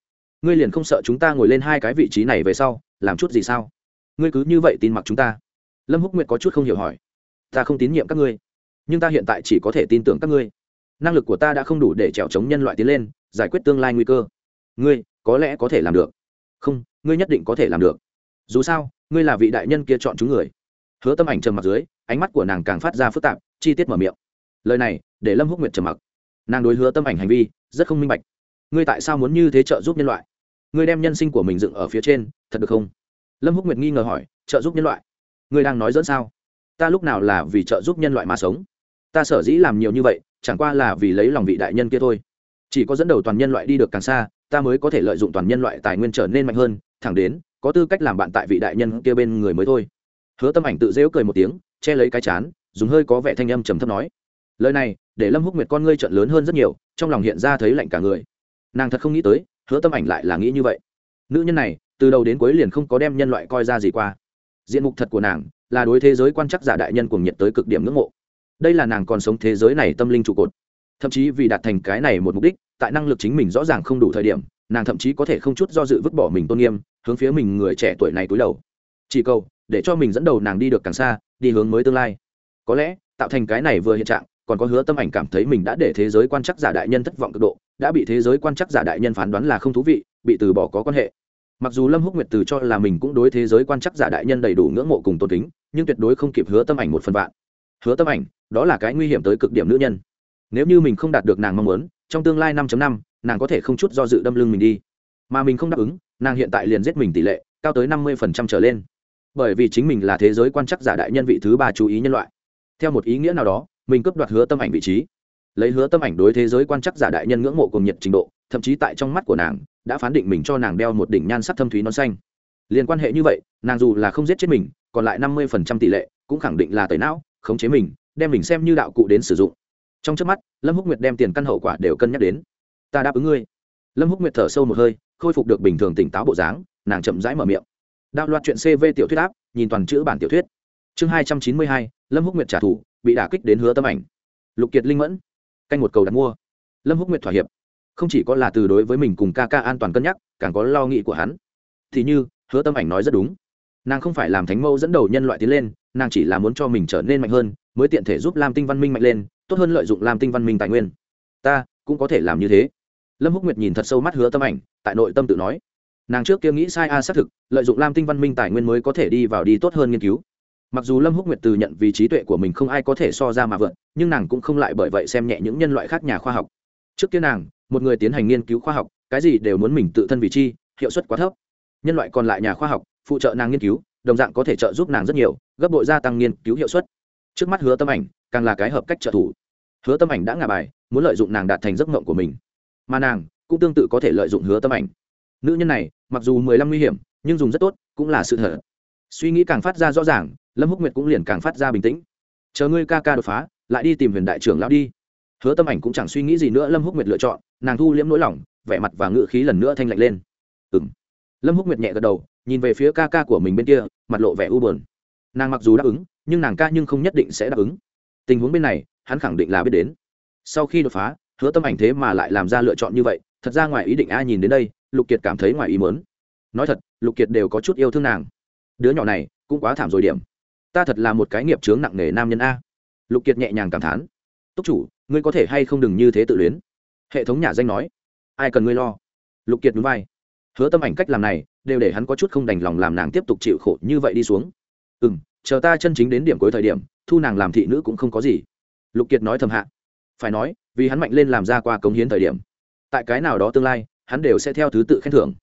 Ngươi liền không sợ chúng ta ngồi lên hai cái vị trí này về sau, làm chút gì sao? Ngươi cứ như vậy tin mặc chúng ta. Lâm húc nguyệt có chút không hiểu hỏi. Ta không tín nhiệm các ngươi, nhưng ta hiện tại chỉ có thể tin tưởng các ngươi. Năng lực của ta đã không đủ để trèo chống nhân loại tiến lên, giải quyết tương lai nguy cơ. Ngươi có lẽ có thể làm được. Không ngươi nhất định có thể làm được. Dù sao, ngươi là vị đại nhân kia chọn chúng người. Hứa tâm ảnh trầm mặc dưới, ánh mắt của nàng càng phát ra phức tạp, chi tiết mở miệng. Lời này, để lâm húc nguyệt trầm mặc. Nàng đối hứa tâm ảnh hành vi, rất không minh bạch. Ngươi tại sao muốn như thế trợ giúp nhân loại? Ngươi đem nhân sinh của mình dựng ở phía trên, thật được không? Lâm húc nguyệt nghi ngờ hỏi, trợ giúp nhân loại? Ngươi đang nói dẫn sao? Ta lúc nào là vì trợ giúp nhân loại mà sống? Ta sở dĩ làm nhiều như vậy, chẳng qua là vì lấy lòng vị đại nhân kia thôi. Chỉ có dẫn đầu toàn nhân loại đi được càng xa, ta mới có thể lợi dụng toàn nhân loại tài nguyên trở nên mạnh hơn thẳng đến, có tư cách làm bạn tại vị đại nhân kia bên người mới thôi. Hứa tâm ảnh tự dễu cười một tiếng, che lấy cái chán, dùng hơi có vẻ thanh âm trầm thấp nói, lời này, để lâm húc nguyệt con ngươi trận lớn hơn rất nhiều, trong lòng hiện ra thấy lạnh cả người. Nàng thật không nghĩ tới, hứa tâm ảnh lại là nghĩ như vậy. Nữ nhân này, từ đầu đến cuối liền không có đem nhân loại coi ra gì qua. Diện mục thật của nàng, là đối thế giới quan chắc giả đại nhân cuồng nhiệt tới cực điểm ngưỡng mộ. Đây là nàng còn sống thế giới này tâm linh trụ cột thậm chí vì đạt thành cái này một mục đích, tại năng lực chính mình rõ ràng không đủ thời điểm, nàng thậm chí có thể không chút do dự vứt bỏ mình tôn nghiêm, hướng phía mình người trẻ tuổi này túi đầu. Chỉ cầu, để cho mình dẫn đầu nàng đi được càng xa, đi hướng mới tương lai. Có lẽ, tạo thành cái này vừa hiện trạng, còn có hứa tâm ảnh cảm thấy mình đã để thế giới quan chắc giả đại nhân thất vọng cực độ, đã bị thế giới quan chắc giả đại nhân phán đoán là không thú vị, bị từ bỏ có quan hệ. Mặc dù lâm húc nguyệt từ cho là mình cũng đối thế giới quan chắc giả đại nhân đầy đủ ngưỡng mộ cùng tôn kính, nhưng tuyệt đối không kịp hứa tâm ảnh một phần vạn. Hứa tâm ảnh, đó là cái nguy hiểm tới cực điểm nữ nhân nếu như mình không đạt được nàng mong muốn, trong tương lai 5 năm, nàng có thể không chút do dự đâm lưng mình đi. Mà mình không đáp ứng, nàng hiện tại liền giết mình tỷ lệ, cao tới năm mươi trở lên. Bởi vì chính mình là thế giới quan chắc giả đại nhân vị thứ ba chú ý nhân loại. Theo một ý nghĩa nào đó, mình cướp đoạt hứa tâm ảnh vị trí. Lấy hứa tâm ảnh đối thế giới quan chắc giả đại nhân ngưỡng mộ cùng nhiệt trình độ, thậm chí tại trong mắt của nàng, đã phán định mình cho nàng đeo một đỉnh nhan sắc thâm thúy non xanh. Liên quan hệ như vậy, nàng dù là không giết chết mình, còn lại năm mươi tỷ lệ, cũng khẳng định là tẩy não, khống chế mình, đem mình xem như đạo cụ đến sử dụng trong trước mắt, lâm húc nguyệt đem tiền căn hậu quả đều cân nhắc đến. Ta đáp ứng ngươi. Lâm húc nguyệt thở sâu một hơi, khôi phục được bình thường tỉnh táo bộ dáng, nàng chậm rãi mở miệng. Đạo loạt chuyện cv tiểu thuyết áp, nhìn toàn chữ bản tiểu thuyết. Chương hai trăm chín mươi hai, lâm húc nguyệt trả thù, bị đả kích đến hứa tâm ảnh. Lục kiệt linh mẫn. Canh một cầu đặt mua. Lâm húc nguyệt thỏa hiệp. Không chỉ có là từ đối với mình cùng ca ca an toàn cân nhắc, càng có lo nghĩ của hắn. Thì như, hứa tâm ảnh nói rất đúng. Nàng không phải làm thánh mẫu dẫn đầu nhân loại tiến lên nàng chỉ là muốn cho mình trở nên mạnh hơn mới tiện thể giúp lam tinh văn minh mạnh lên tốt hơn lợi dụng lam tinh văn minh tài nguyên. Ta cũng có thể làm như thế. Lâm húc nguyệt nhìn thật sâu mắt hứa tâm ảnh tại nội tâm tự nói. Nàng trước kia nghĩ sai a xác thực lợi dụng lam tinh văn minh tài nguyên mới có thể đi vào đi tốt hơn nghiên cứu. Mặc dù lâm húc nguyệt từ nhận vì trí tuệ của mình không ai có thể so ra mà vượt, nhưng nàng cũng không lại bởi vậy xem nhẹ những nhân loại khác nhà khoa học. Trước kia nàng một người tiến hành nghiên cứu khoa học cái gì đều muốn mình tự thân vì chi hiệu suất quá thấp. Nhân loại còn lại nhà khoa học phụ trợ nàng nghiên cứu đồng dạng có thể trợ giúp nàng rất nhiều gấp bội gia tăng nghiên cứu hiệu suất. Trước mắt hứa tâm ảnh càng là cái hợp cách trợ thủ. Hứa tâm ảnh đã ngả bài, muốn lợi dụng nàng đạt thành giấc mộng của mình. Mà nàng cũng tương tự có thể lợi dụng hứa tâm ảnh. Nữ nhân này, mặc dù mười lăm nguy hiểm, nhưng dùng rất tốt, cũng là sự thật. Suy nghĩ càng phát ra rõ ràng, lâm húc nguyệt cũng liền càng phát ra bình tĩnh. Chờ ngươi ca ca đột phá, lại đi tìm huyền đại trưởng lão đi. Hứa tâm ảnh cũng chẳng suy nghĩ gì nữa, lâm húc nguyệt lựa chọn, nàng thu liễm nỗi lòng, vẻ mặt và ngự khí lần nữa thanh lạnh lên. Ừng lâm húc nguyệt nhẹ gật đầu, nhìn về phía ca ca của mình bên kia, mặt lộ vẻ u buồn nàng mặc dù đáp ứng, nhưng nàng ca nhưng không nhất định sẽ đáp ứng. Tình huống bên này, hắn khẳng định là biết đến. Sau khi đột phá, hứa tâm ảnh thế mà lại làm ra lựa chọn như vậy, thật ra ngoài ý định ai nhìn đến đây, lục kiệt cảm thấy ngoài ý mớn nói thật, lục kiệt đều có chút yêu thương nàng. Đứa nhỏ này, cũng quá thảm rồi điểm. Ta thật là một cái nghiệp chướng nặng nề nam nhân a. Lục kiệt nhẹ nhàng cảm thán. Túc chủ, ngươi có thể hay không đừng như thế tự luyến? Hệ thống nhà danh nói. Ai cần ngươi lo? Lục kiệt núi vai. Hứa tâm ảnh cách làm này, đều để hắn có chút không đành lòng làm nàng tiếp tục chịu khổ như vậy đi xuống ừ m chờ ta chân chính đến điểm cuối thời điểm, thu nàng làm thị nữ cũng không có gì. Lục kiệt nói thầm hạ. Phải nói, vì hắn mạnh lên làm ra qua cống hiến thời điểm, tại cái nào đó tương lai, hắn đều sẽ theo thứ tự khen thưởng.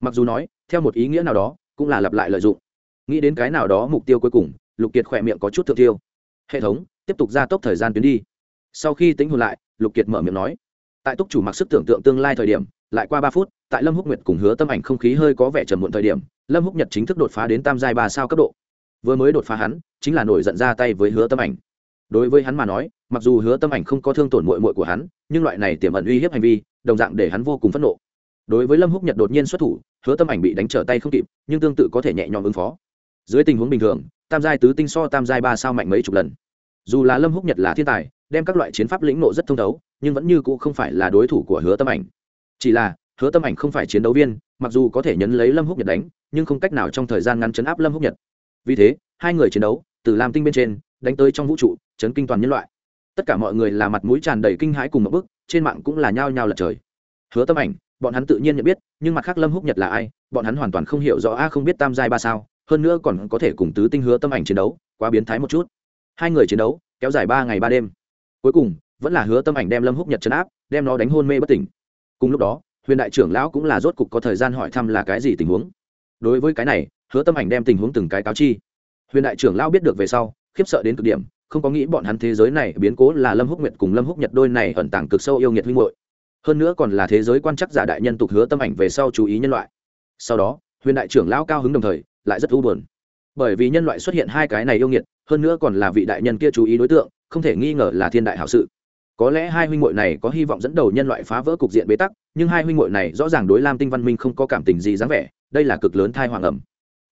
Mặc dù nói, theo một ý nghĩa nào đó, cũng là lặp lại lợi dụng. Nghĩ đến cái nào đó mục tiêu cuối cùng, lục kiệt khỏe miệng có chút thượng tiêu hệ thống, tiếp tục gia tốc thời gian tuyến đi. Sau khi tính hồn lại, lục kiệt mở miệng nói. Tại túc chủ mặc sức tưởng tượng tương lai thời điểm, lại qua ba phút, tại lâm húc nguyệt cùng hứa tâm ảnh không khí hơi có vẻ trầm muộn thời điểm, lâm húc nhật chính thức đột phá đến tam giai ba sao cấp độ vừa mới đột phá hắn, chính là nổi giận ra tay với hứa tâm ảnh. Đối với hắn mà nói, mặc dù hứa tâm ảnh không có thương tổn mội mội của hắn, nhưng loại này tiềm ẩn uy hiếp hành vi, đồng dạng để hắn vô cùng phẫn nộ. Đối với lâm húc nhật đột nhiên xuất thủ, hứa tâm ảnh bị đánh trở tay không kịp, nhưng tương tự có thể nhẹ nhõm ứng phó. Dưới tình huống bình thường, tam giai tứ tinh so tam giai ba sao mạnh mấy chục lần. Dù là lâm húc nhật là thiên tài, đem các loại chiến pháp lĩnh nộ rất thông thấu, nhưng vẫn như cũ không phải là đối thủ của hứa tâm ảnh. Chỉ là, hứa tâm ảnh không phải chiến đấu viên, mặc dù có thể nhấn lấy lâm húc nhật đánh, nhưng không cách nào trong thời gian ngắn chấn áp lâm húc nhật vì thế, hai người chiến đấu, từ lam tinh bên trên, đánh tới trong vũ trụ, chấn kinh toàn nhân loại. Tất cả mọi người là mặt mũi tràn đầy kinh hãi cùng một bức, trên mạng cũng là nhao nhao lật trời. Hứa tâm ảnh, bọn hắn tự nhiên nhận biết, nhưng mặt khác lâm húc nhật là ai, bọn hắn hoàn toàn không hiểu rõ, a, không biết tam giai ba sao, hơn nữa còn có thể cùng tứ tinh hứa tâm ảnh chiến đấu, quá biến thái một chút. Hai người chiến đấu, kéo dài ba ngày ba đêm. Cuối cùng, vẫn là hứa tâm ảnh đem lâm húc nhật chấn áp, đem nó đánh hôn mê bất tỉnh. Cùng lúc đó, huyền đại trưởng lão cũng là rốt cục có thời gian hỏi thăm là cái gì tình huống. Đối với cái này hứa tâm ảnh đem tình huống từng cái cáo chi. Huyền đại trưởng lão biết được về sau, khiếp sợ đến cực điểm, không có nghĩ bọn hắn thế giới này biến cố là lâm húc nguyệt cùng lâm húc nhật đôi này ẩn tàng cực sâu yêu nghiệt huynh hội hơn nữa còn là thế giới quan chắc giả đại nhân tục hứa tâm ảnh về sau chú ý nhân loại. Sau đó, huyền đại trưởng lão cao hứng đồng thời, lại rất u buồn. Bởi vì nhân loại xuất hiện hai cái này yêu nghiệt, hơn nữa còn là vị đại nhân kia chú ý đối tượng, không thể nghi ngờ là thiên đại hảo sự. Có lẽ hai huynh muội này có hy vọng dẫn đầu nhân loại phá vỡ cục diện bế tắc, nhưng hai huynh muội này rõ ràng đối lam tinh văn minh không có cảm tình gì dáng vẻ, đây là cực lớn thai hoàng ẩm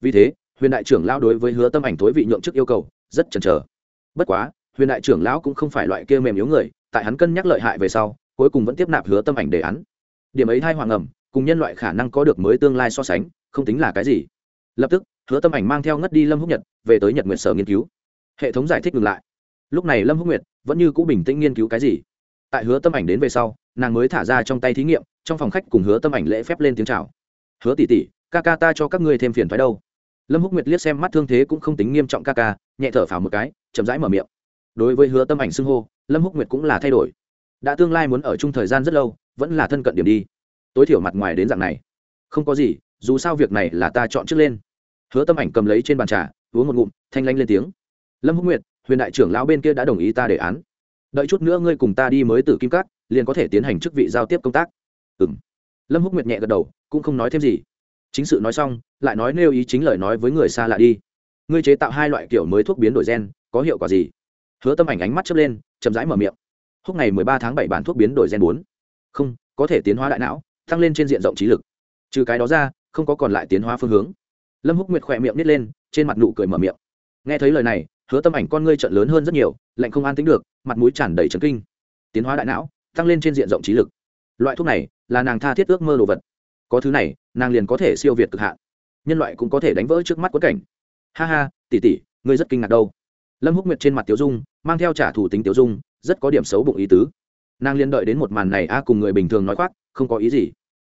vì thế, huyền đại trưởng lão đối với hứa tâm ảnh thối vị nhượng chức yêu cầu, rất chần chờ. Bất quá, huyền đại trưởng lão cũng không phải loại kia mềm yếu người, tại hắn cân nhắc lợi hại về sau, cuối cùng vẫn tiếp nạp hứa tâm ảnh đề án. Điểm ấy thai hoàng ẩm, cùng nhân loại khả năng có được mới tương lai so sánh, không tính là cái gì. Lập tức, hứa tâm ảnh mang theo ngất đi lâm húc nhật, về tới nhật nguyện sở nghiên cứu. Hệ thống giải thích ngừng lại. Lúc này lâm húc nguyệt vẫn như cũ bình tĩnh nghiên cứu cái gì. Tại hứa tâm ảnh đến về sau, nàng mới thả ra trong tay thí nghiệm, trong phòng khách cùng hứa tâm ảnh lễ phép lên tiếng chào. Hứa tỷ tỷ, ca ca ta cho các ngươi thêm phiền phái đâu? Lâm húc nguyệt liếc xem mắt thương thế cũng không tính nghiêm trọng ca ca, nhẹ thở phào một cái, chậm rãi mở miệng. Đối với hứa tâm ảnh xưng hô, lâm húc nguyệt cũng là thay đổi. Đã tương lai muốn ở chung thời gian rất lâu, vẫn là thân cận điểm đi. Tối thiểu mặt ngoài đến dạng này. Không có gì, dù sao việc này là ta chọn trước lên. Hứa tâm ảnh cầm lấy trên bàn trà, uống một ngụm, thanh lanh lên tiếng. Lâm húc nguyệt, huyền đại trưởng lão bên kia đã đồng ý ta đề án. Đợi chút nữa ngươi cùng ta đi mới từ kim cát liền có thể tiến hành chức vị giao tiếp công tác. Ừ m lâm húc nguyệt nhẹ gật đầu, cũng không nói thêm gì chính sự nói xong, lại nói nêu ý chính lời nói với người xa lạ đi. Ngươi chế tạo hai loại kiểu mới thuốc biến đổi gen, có hiệu quả gì? Hứa tâm ảnh ánh mắt chớp lên, chậm rãi mở miệng. Húc ngày mười ba tháng bảy bản thuốc biến đổi gen bốn. Không, có thể tiến hóa đại não, tăng lên trên diện rộng trí lực. Trừ cái đó ra, không có còn lại tiến hóa phương hướng. Lâm húc nguyệt khỏe miệng nít lên, trên mặt nụ cười mở miệng. Nghe thấy lời này, hứa tâm ảnh con ngươi trợn lớn hơn rất nhiều, lạnh không an tính được, mặt mũi tràn đầy trấn kinh. Tiến hóa đại não, tăng lên trên diện rộng trí lực. Loại thuốc này là nàng tha thiết ước mơ đồ vật có thứ này, nàng liền có thể siêu việt cực hạn. Nhân loại cũng có thể đánh vỡ trước mắt quất cảnh. Ha ha tỉ tỉ ngươi rất kinh ngạc đâu. Lâm húc nguyệt trên mặt tiểu dung, mang theo trả thủ tính tiểu dung, rất có điểm xấu bụng ý tứ. Nàng liên đợi đến một màn này a, cùng người bình thường nói khoác, không có ý gì.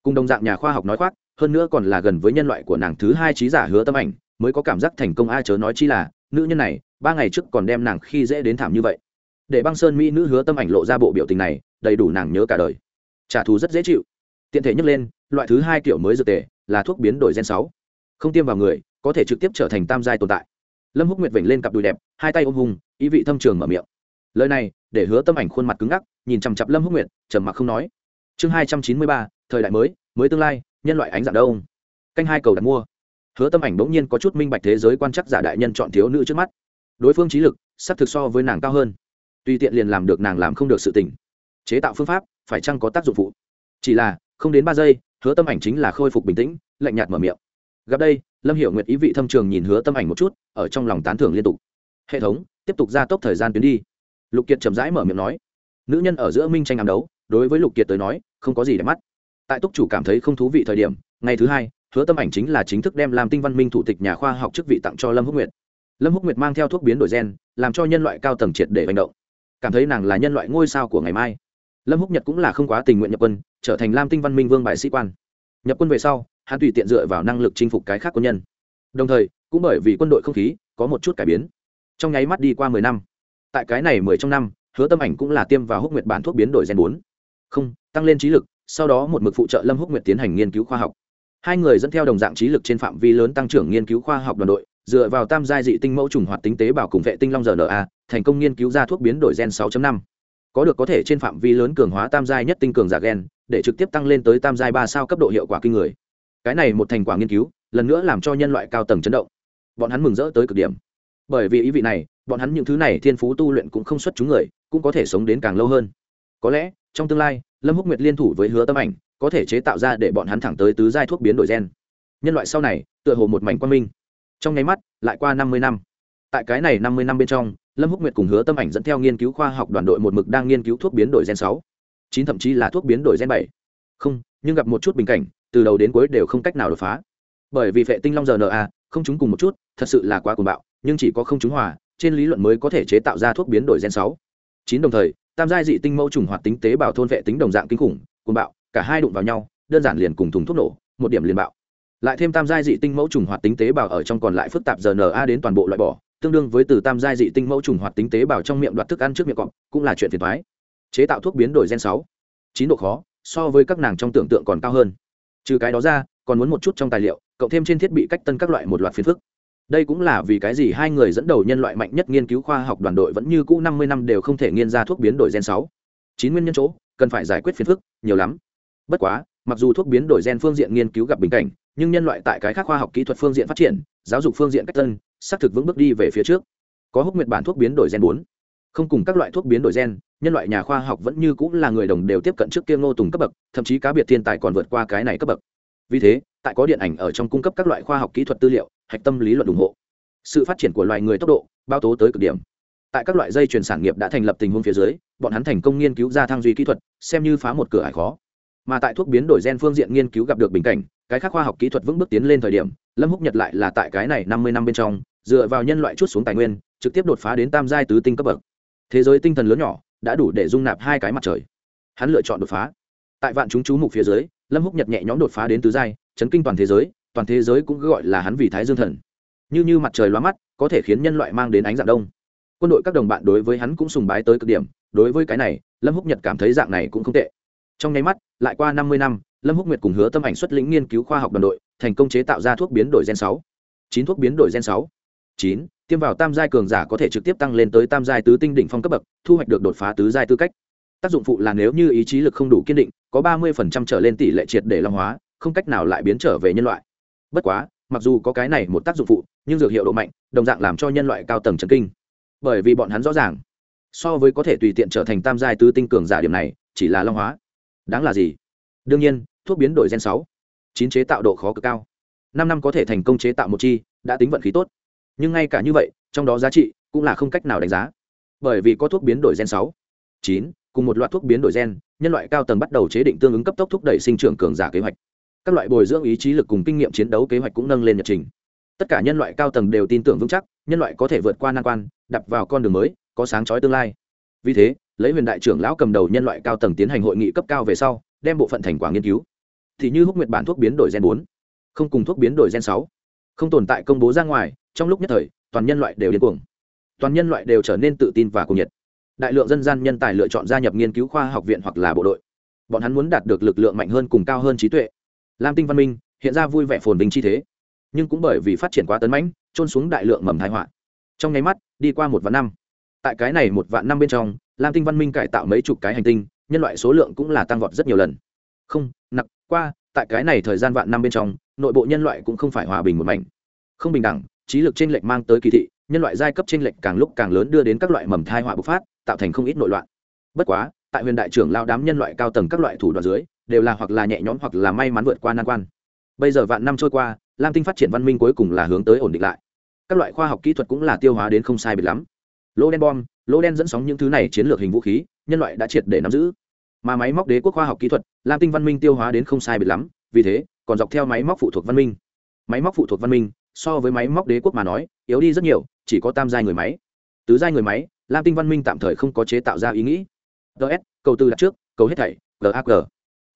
Cùng đồng dạng nhà khoa học nói khoác, hơn nữa còn là gần với nhân loại của nàng thứ hai trí giả hứa tâm ảnh, mới có cảm giác thành công a, chớ nói chi là, nữ nhân này, ba ngày trước còn đem nàng khi dễ đến thảm như vậy. Để băng sơn mỹ nữ hứa tâm ảnh lộ ra bộ biểu tình này, đầy đủ nàng nhớ cả đời. Trả thù rất dễ chịu. Tiện thể nhấc lên loại thứ hai kiểu mới dược tề là thuốc biến đổi gen sáu. Không tiêm vào người, có thể trực tiếp trở thành tam giai tồn tại. Lâm húc nguyệt vểnh lên cặp đùi đẹp, hai tay ôm hùng, ý vị thâm trường mở miệng. Lời này, để hứa tâm ảnh khuôn mặt cứng ngắc, nhìn chằm chặp lâm húc nguyệt, trầm mặc không nói. Chương hai trăm chín mươi ba, thời đại mới mới tương lai, nhân loại ánh dạng đông. Canh hai cầu đặt mua. Hứa tâm ảnh bỗng nhiên có chút minh bạch thế giới quan chắc giả đại nhân chọn thiếu nữ trước mắt. Đối phương trí lực sắp thực so với nàng cao hơn. Tùy tiện liền làm được nàng làm không được sự tỉnh chế tạo phương pháp, phải chăng có tác dụng phụ? Chỉ là không đến ba giây, hứa tâm ảnh chính là khôi phục bình tĩnh, lạnh nhạt mở miệng. Gặp đây, lâm hiểu nguyệt ý vị thâm trường nhìn hứa tâm ảnh một chút, ở trong lòng tán thưởng liên tục. Hệ thống, tiếp tục gia tốc thời gian tuyến đi. Lục kiệt chậm rãi mở miệng nói. Nữ nhân ở giữa minh tranh ám đấu, đối với lục kiệt tới nói, không có gì để mắt. Tại túc chủ cảm thấy không thú vị thời điểm, ngày thứ hai, hứa tâm ảnh chính là chính thức đem làm tinh văn minh thủ tịch nhà khoa học chức vị tặng cho lâm húc nguyệt. Lâm húc nguyệt mang theo thuốc biến đổi gen, làm cho nhân loại cao tầng triệt để hành động. Cảm thấy nàng là nhân loại ngôi sao của ngày mai lâm húc nhật cũng là không quá tình nguyện nhập quân, trở thành lam tinh văn minh vương bại sĩ quan. Nhập quân về sau, hắn tùy tiện dựa vào năng lực chinh phục cái khác quân nhân. Đồng thời, cũng bởi vì quân đội không khí, có một chút cải biến. Trong nháy mắt đi qua mười năm, tại cái này mười trong năm, hứa tâm ảnh cũng là tiêm vào húc nguyệt bản thuốc biến đổi gen bốn. Không, tăng lên trí lực, sau đó một mực phụ trợ lâm húc nguyệt tiến hành nghiên cứu khoa học. Hai người dẫn theo đồng dạng trí lực trên phạm vi lớn tăng trưởng nghiên cứu khoa học đoàn đội, dựa vào tam giai dị tinh mẫu trùng hoạt tính tế bào cùng vệ tinh long rna thành công nghiên cứu ra thuốc biến đổi gen 6.5 có được có thể trên phạm vi lớn cường hóa tam giai nhất tinh cường giả gen, để trực tiếp tăng lên tới tam giai ba sao cấp độ hiệu quả kinh người. Cái này một thành quả nghiên cứu, lần nữa làm cho nhân loại cao tầng chấn động. Bọn hắn mừng rỡ tới cực điểm. Bởi vì ý vị này, bọn hắn những thứ này thiên phú tu luyện cũng không xuất chúng người, cũng có thể sống đến càng lâu hơn. Có lẽ, trong tương lai, lâm húc nguyệt liên thủ với hứa tâm ảnh, có thể chế tạo ra để bọn hắn thẳng tới tứ giai thuốc biến đổi gen. Nhân loại sau này, tựa hồ một mảnh quan minh. Trong nháy mắt, lại qua năm mươi năm. Tại cái này năm mươi năm bên trong lâm húc nguyệt cùng hứa tâm ảnh dẫn theo nghiên cứu khoa học đoàn đội một mực đang nghiên cứu thuốc biến đổi gen sáu. Chín thậm chí là thuốc biến đổi gen bảy. Không, nhưng gặp một chút bình cảnh, từ đầu đến cuối đều không cách nào đột phá. Bởi vì vệ tinh long rna không chúng cùng một chút, thật sự là quá cuồng bạo, nhưng chỉ có không chúng hòa, trên lý luận mới có thể chế tạo ra thuốc biến đổi gen sáu. Chín đồng thời, tam giai dị tinh mẫu trùng hoạt tính tế bào thôn vệ tính đồng dạng kinh khủng, cuồng bạo, cả hai đụng vào nhau, đơn giản liền cùng thùng thuốc nổ, một điểm liền bạo. Lại thêm tam giai dị tinh mẫu trùng hoạt tính tế bào ở trong còn lại phức tạp rna đến toàn bộ loại bỏ tương đương với từ tam giai dị tinh mẫu trùng hoạt tính tế bào trong miệng đoạt thức ăn trước miệng cọp, cũng là chuyện phiền thoái chế tạo thuốc biến đổi gen sáu. Chín độ khó, so với các nàng trong tưởng tượng còn cao hơn. Trừ cái đó ra, còn muốn một chút trong tài liệu, cộng thêm trên thiết bị cách tân các loại một loạt phiền phức. Đây cũng là vì cái gì hai người dẫn đầu nhân loại mạnh nhất nghiên cứu khoa học đoàn đội vẫn như cũ năm mươi năm đều không thể nghiên ra thuốc biến đổi gen sáu. Chín nguyên nhân chỗ, cần phải giải quyết phiền phức, nhiều lắm. Bất quá, mặc dù thuốc biến đổi gen phương diện nghiên cứu gặp bình cảnh, nhưng nhân loại tại cái khác khoa học kỹ thuật phương diện phát triển, giáo dục phương diện cách tân xác thực vững bước đi về phía trước. Có húc nguyệt bản thuốc biến đổi gen bốn. Không cùng các loại thuốc biến đổi gen, nhân loại nhà khoa học vẫn như cũng là người đồng đều tiếp cận trước kia ngô tùng cấp bậc, thậm chí cá biệt thiên tài còn vượt qua cái này cấp bậc. Vì thế, tại có điện ảnh ở trong cung cấp các loại khoa học kỹ thuật tư liệu, hạch tâm lý luận ủng hộ. Sự phát triển của loài người tốc độ, bao tố tới cực điểm. Tại các loại dây chuyển sản nghiệp đã thành lập tình huống phía dưới, bọn hắn thành công nghiên cứu ra thăng duy kỹ thuật, xem như phá một cửa ải khó. Mà tại thuốc biến đổi gen phương diện nghiên cứu gặp được bình cảnh, cái khác khoa học kỹ thuật vững bước tiến lên thời điểm, lâm húc nhật lại là tại cái này năm mươi năm bên trong dựa vào nhân loại chút xuống tài nguyên, trực tiếp đột phá đến tam giai tứ tinh cấp bậc. Thế giới tinh thần lớn nhỏ, đã đủ để dung nạp hai cái mặt trời. Hắn lựa chọn đột phá. Tại vạn chúng chú mục phía dưới, lâm húc nhật nhẹ nhõm đột phá đến tứ giai, chấn kinh toàn thế giới, toàn thế giới cũng gọi là hắn vì thái dương thần. Như như mặt trời loa mắt, có thể khiến nhân loại mang đến ánh dạng đông. Quân đội các đồng bạn đối với hắn cũng sùng bái tới cực điểm, đối với cái này, lâm húc nhật cảm thấy dạng này cũng không tệ. Trong nháy mắt, lại qua năm mươi năm, lâm húc nguyệt cùng hứa tâm ảnh xuất lĩnh nghiên cứu khoa học đoàn đội, thành công chế tạo ra thuốc biến đổi gen sáu. Chín thuốc biến đổi gen sáu chín, tiêm vào tam giai cường giả có thể trực tiếp tăng lên tới tam giai tứ tinh đỉnh phong cấp bậc, thu hoạch được đột phá tứ giai tư cách. Tác dụng phụ là nếu như ý chí lực không đủ kiên định, có ba mươi trở lên tỷ lệ triệt để long hóa, không cách nào lại biến trở về nhân loại. Bất quá, mặc dù có cái này một tác dụng phụ, nhưng dược hiệu độ mạnh, đồng dạng làm cho nhân loại cao tầng trần kinh. Bởi vì bọn hắn rõ ràng, so với có thể tùy tiện trở thành tam giai tứ tinh cường giả điểm này, chỉ là long hóa. Đáng là gì? Đương nhiên, thuốc biến đổi gen sáu, chín chế tạo độ khó cực cao. Năm năm có thể thành công chế tạo một chi, đã tính vận khí tốt nhưng ngay cả như vậy, trong đó giá trị cũng là không cách nào đánh giá. Bởi vì có thuốc biến đổi gen sáu, chín, cùng một loạt thuốc biến đổi gen, nhân loại cao tầng bắt đầu chế định tương ứng cấp tốc thúc đẩy sinh trưởng cường giả kế hoạch. Các loại bồi dưỡng ý chí lực cùng kinh nghiệm chiến đấu kế hoạch cũng nâng lên nhật trình. Tất cả nhân loại cao tầng đều tin tưởng vững chắc, nhân loại có thể vượt qua nan quan đập vào con đường mới, có sáng chói tương lai. Vì thế, lấy huyền đại trưởng lão cầm đầu nhân loại cao tầng tiến hành hội nghị cấp cao về sau, đem bộ phận thành quả nghiên cứu. Thì như húc nguyệt bản thuốc biến đổi gen bốn, không cùng thuốc biến đổi gen sáu, không tồn tại công bố ra ngoài trong lúc nhất thời, toàn nhân loại đều điên cuồng. Toàn nhân loại đều trở nên tự tin và cuồng nhiệt. Đại lượng dân gian nhân tài lựa chọn gia nhập nghiên cứu khoa học viện hoặc là bộ đội. Bọn hắn muốn đạt được lực lượng mạnh hơn cùng cao hơn trí tuệ. Lam tinh văn minh hiện ra vui vẻ phồn vinh chi thế, nhưng cũng bởi vì phát triển quá tấn mãnh trôn xuống đại lượng mầm thái họa. Trong nháy mắt, đi qua một vạn năm. Tại cái này một vạn năm bên trong, lam tinh văn minh cải tạo mấy chục cái hành tinh, nhân loại số lượng cũng là tăng vọt rất nhiều lần. Không, nặng, qua, tại cái này thời gian vạn năm bên trong, nội bộ nhân loại cũng không phải hòa bình một mảnh. Không bình đẳng trí lực trên lệnh mang tới kỳ thị, nhân loại giai cấp trên lệnh càng lúc càng lớn đưa đến các loại mầm thai họa bộc phát, tạo thành không ít nội loạn. Bất quá, tại huyền đại trưởng lao đám nhân loại cao tầng các loại thủ đoạn dưới, đều là hoặc là nhẹ nhõm hoặc là may mắn vượt qua nan quan. Bây giờ vạn năm trôi qua, lam tinh phát triển văn minh cuối cùng là hướng tới ổn định lại. Các loại khoa học kỹ thuật cũng là tiêu hóa đến không sai biệt lắm. Lô đen bom, lô đen dẫn sóng những thứ này chiến lược hình vũ khí, nhân loại đã triệt để nắm giữ. Mà máy móc đế quốc khoa học kỹ thuật, lam tinh văn minh tiêu hóa đến không sai biệt lắm, vì thế, còn dọc theo máy móc phụ thuộc văn minh. Máy móc phụ thuộc văn minh so với máy móc đế quốc mà nói, yếu đi rất nhiều, chỉ có tam giai người máy. Tứ giai người máy, lam tinh văn minh tạm thời không có chế tạo ra ý nghĩ. Ts cầu tư đặt trước, cầu hết thảy gag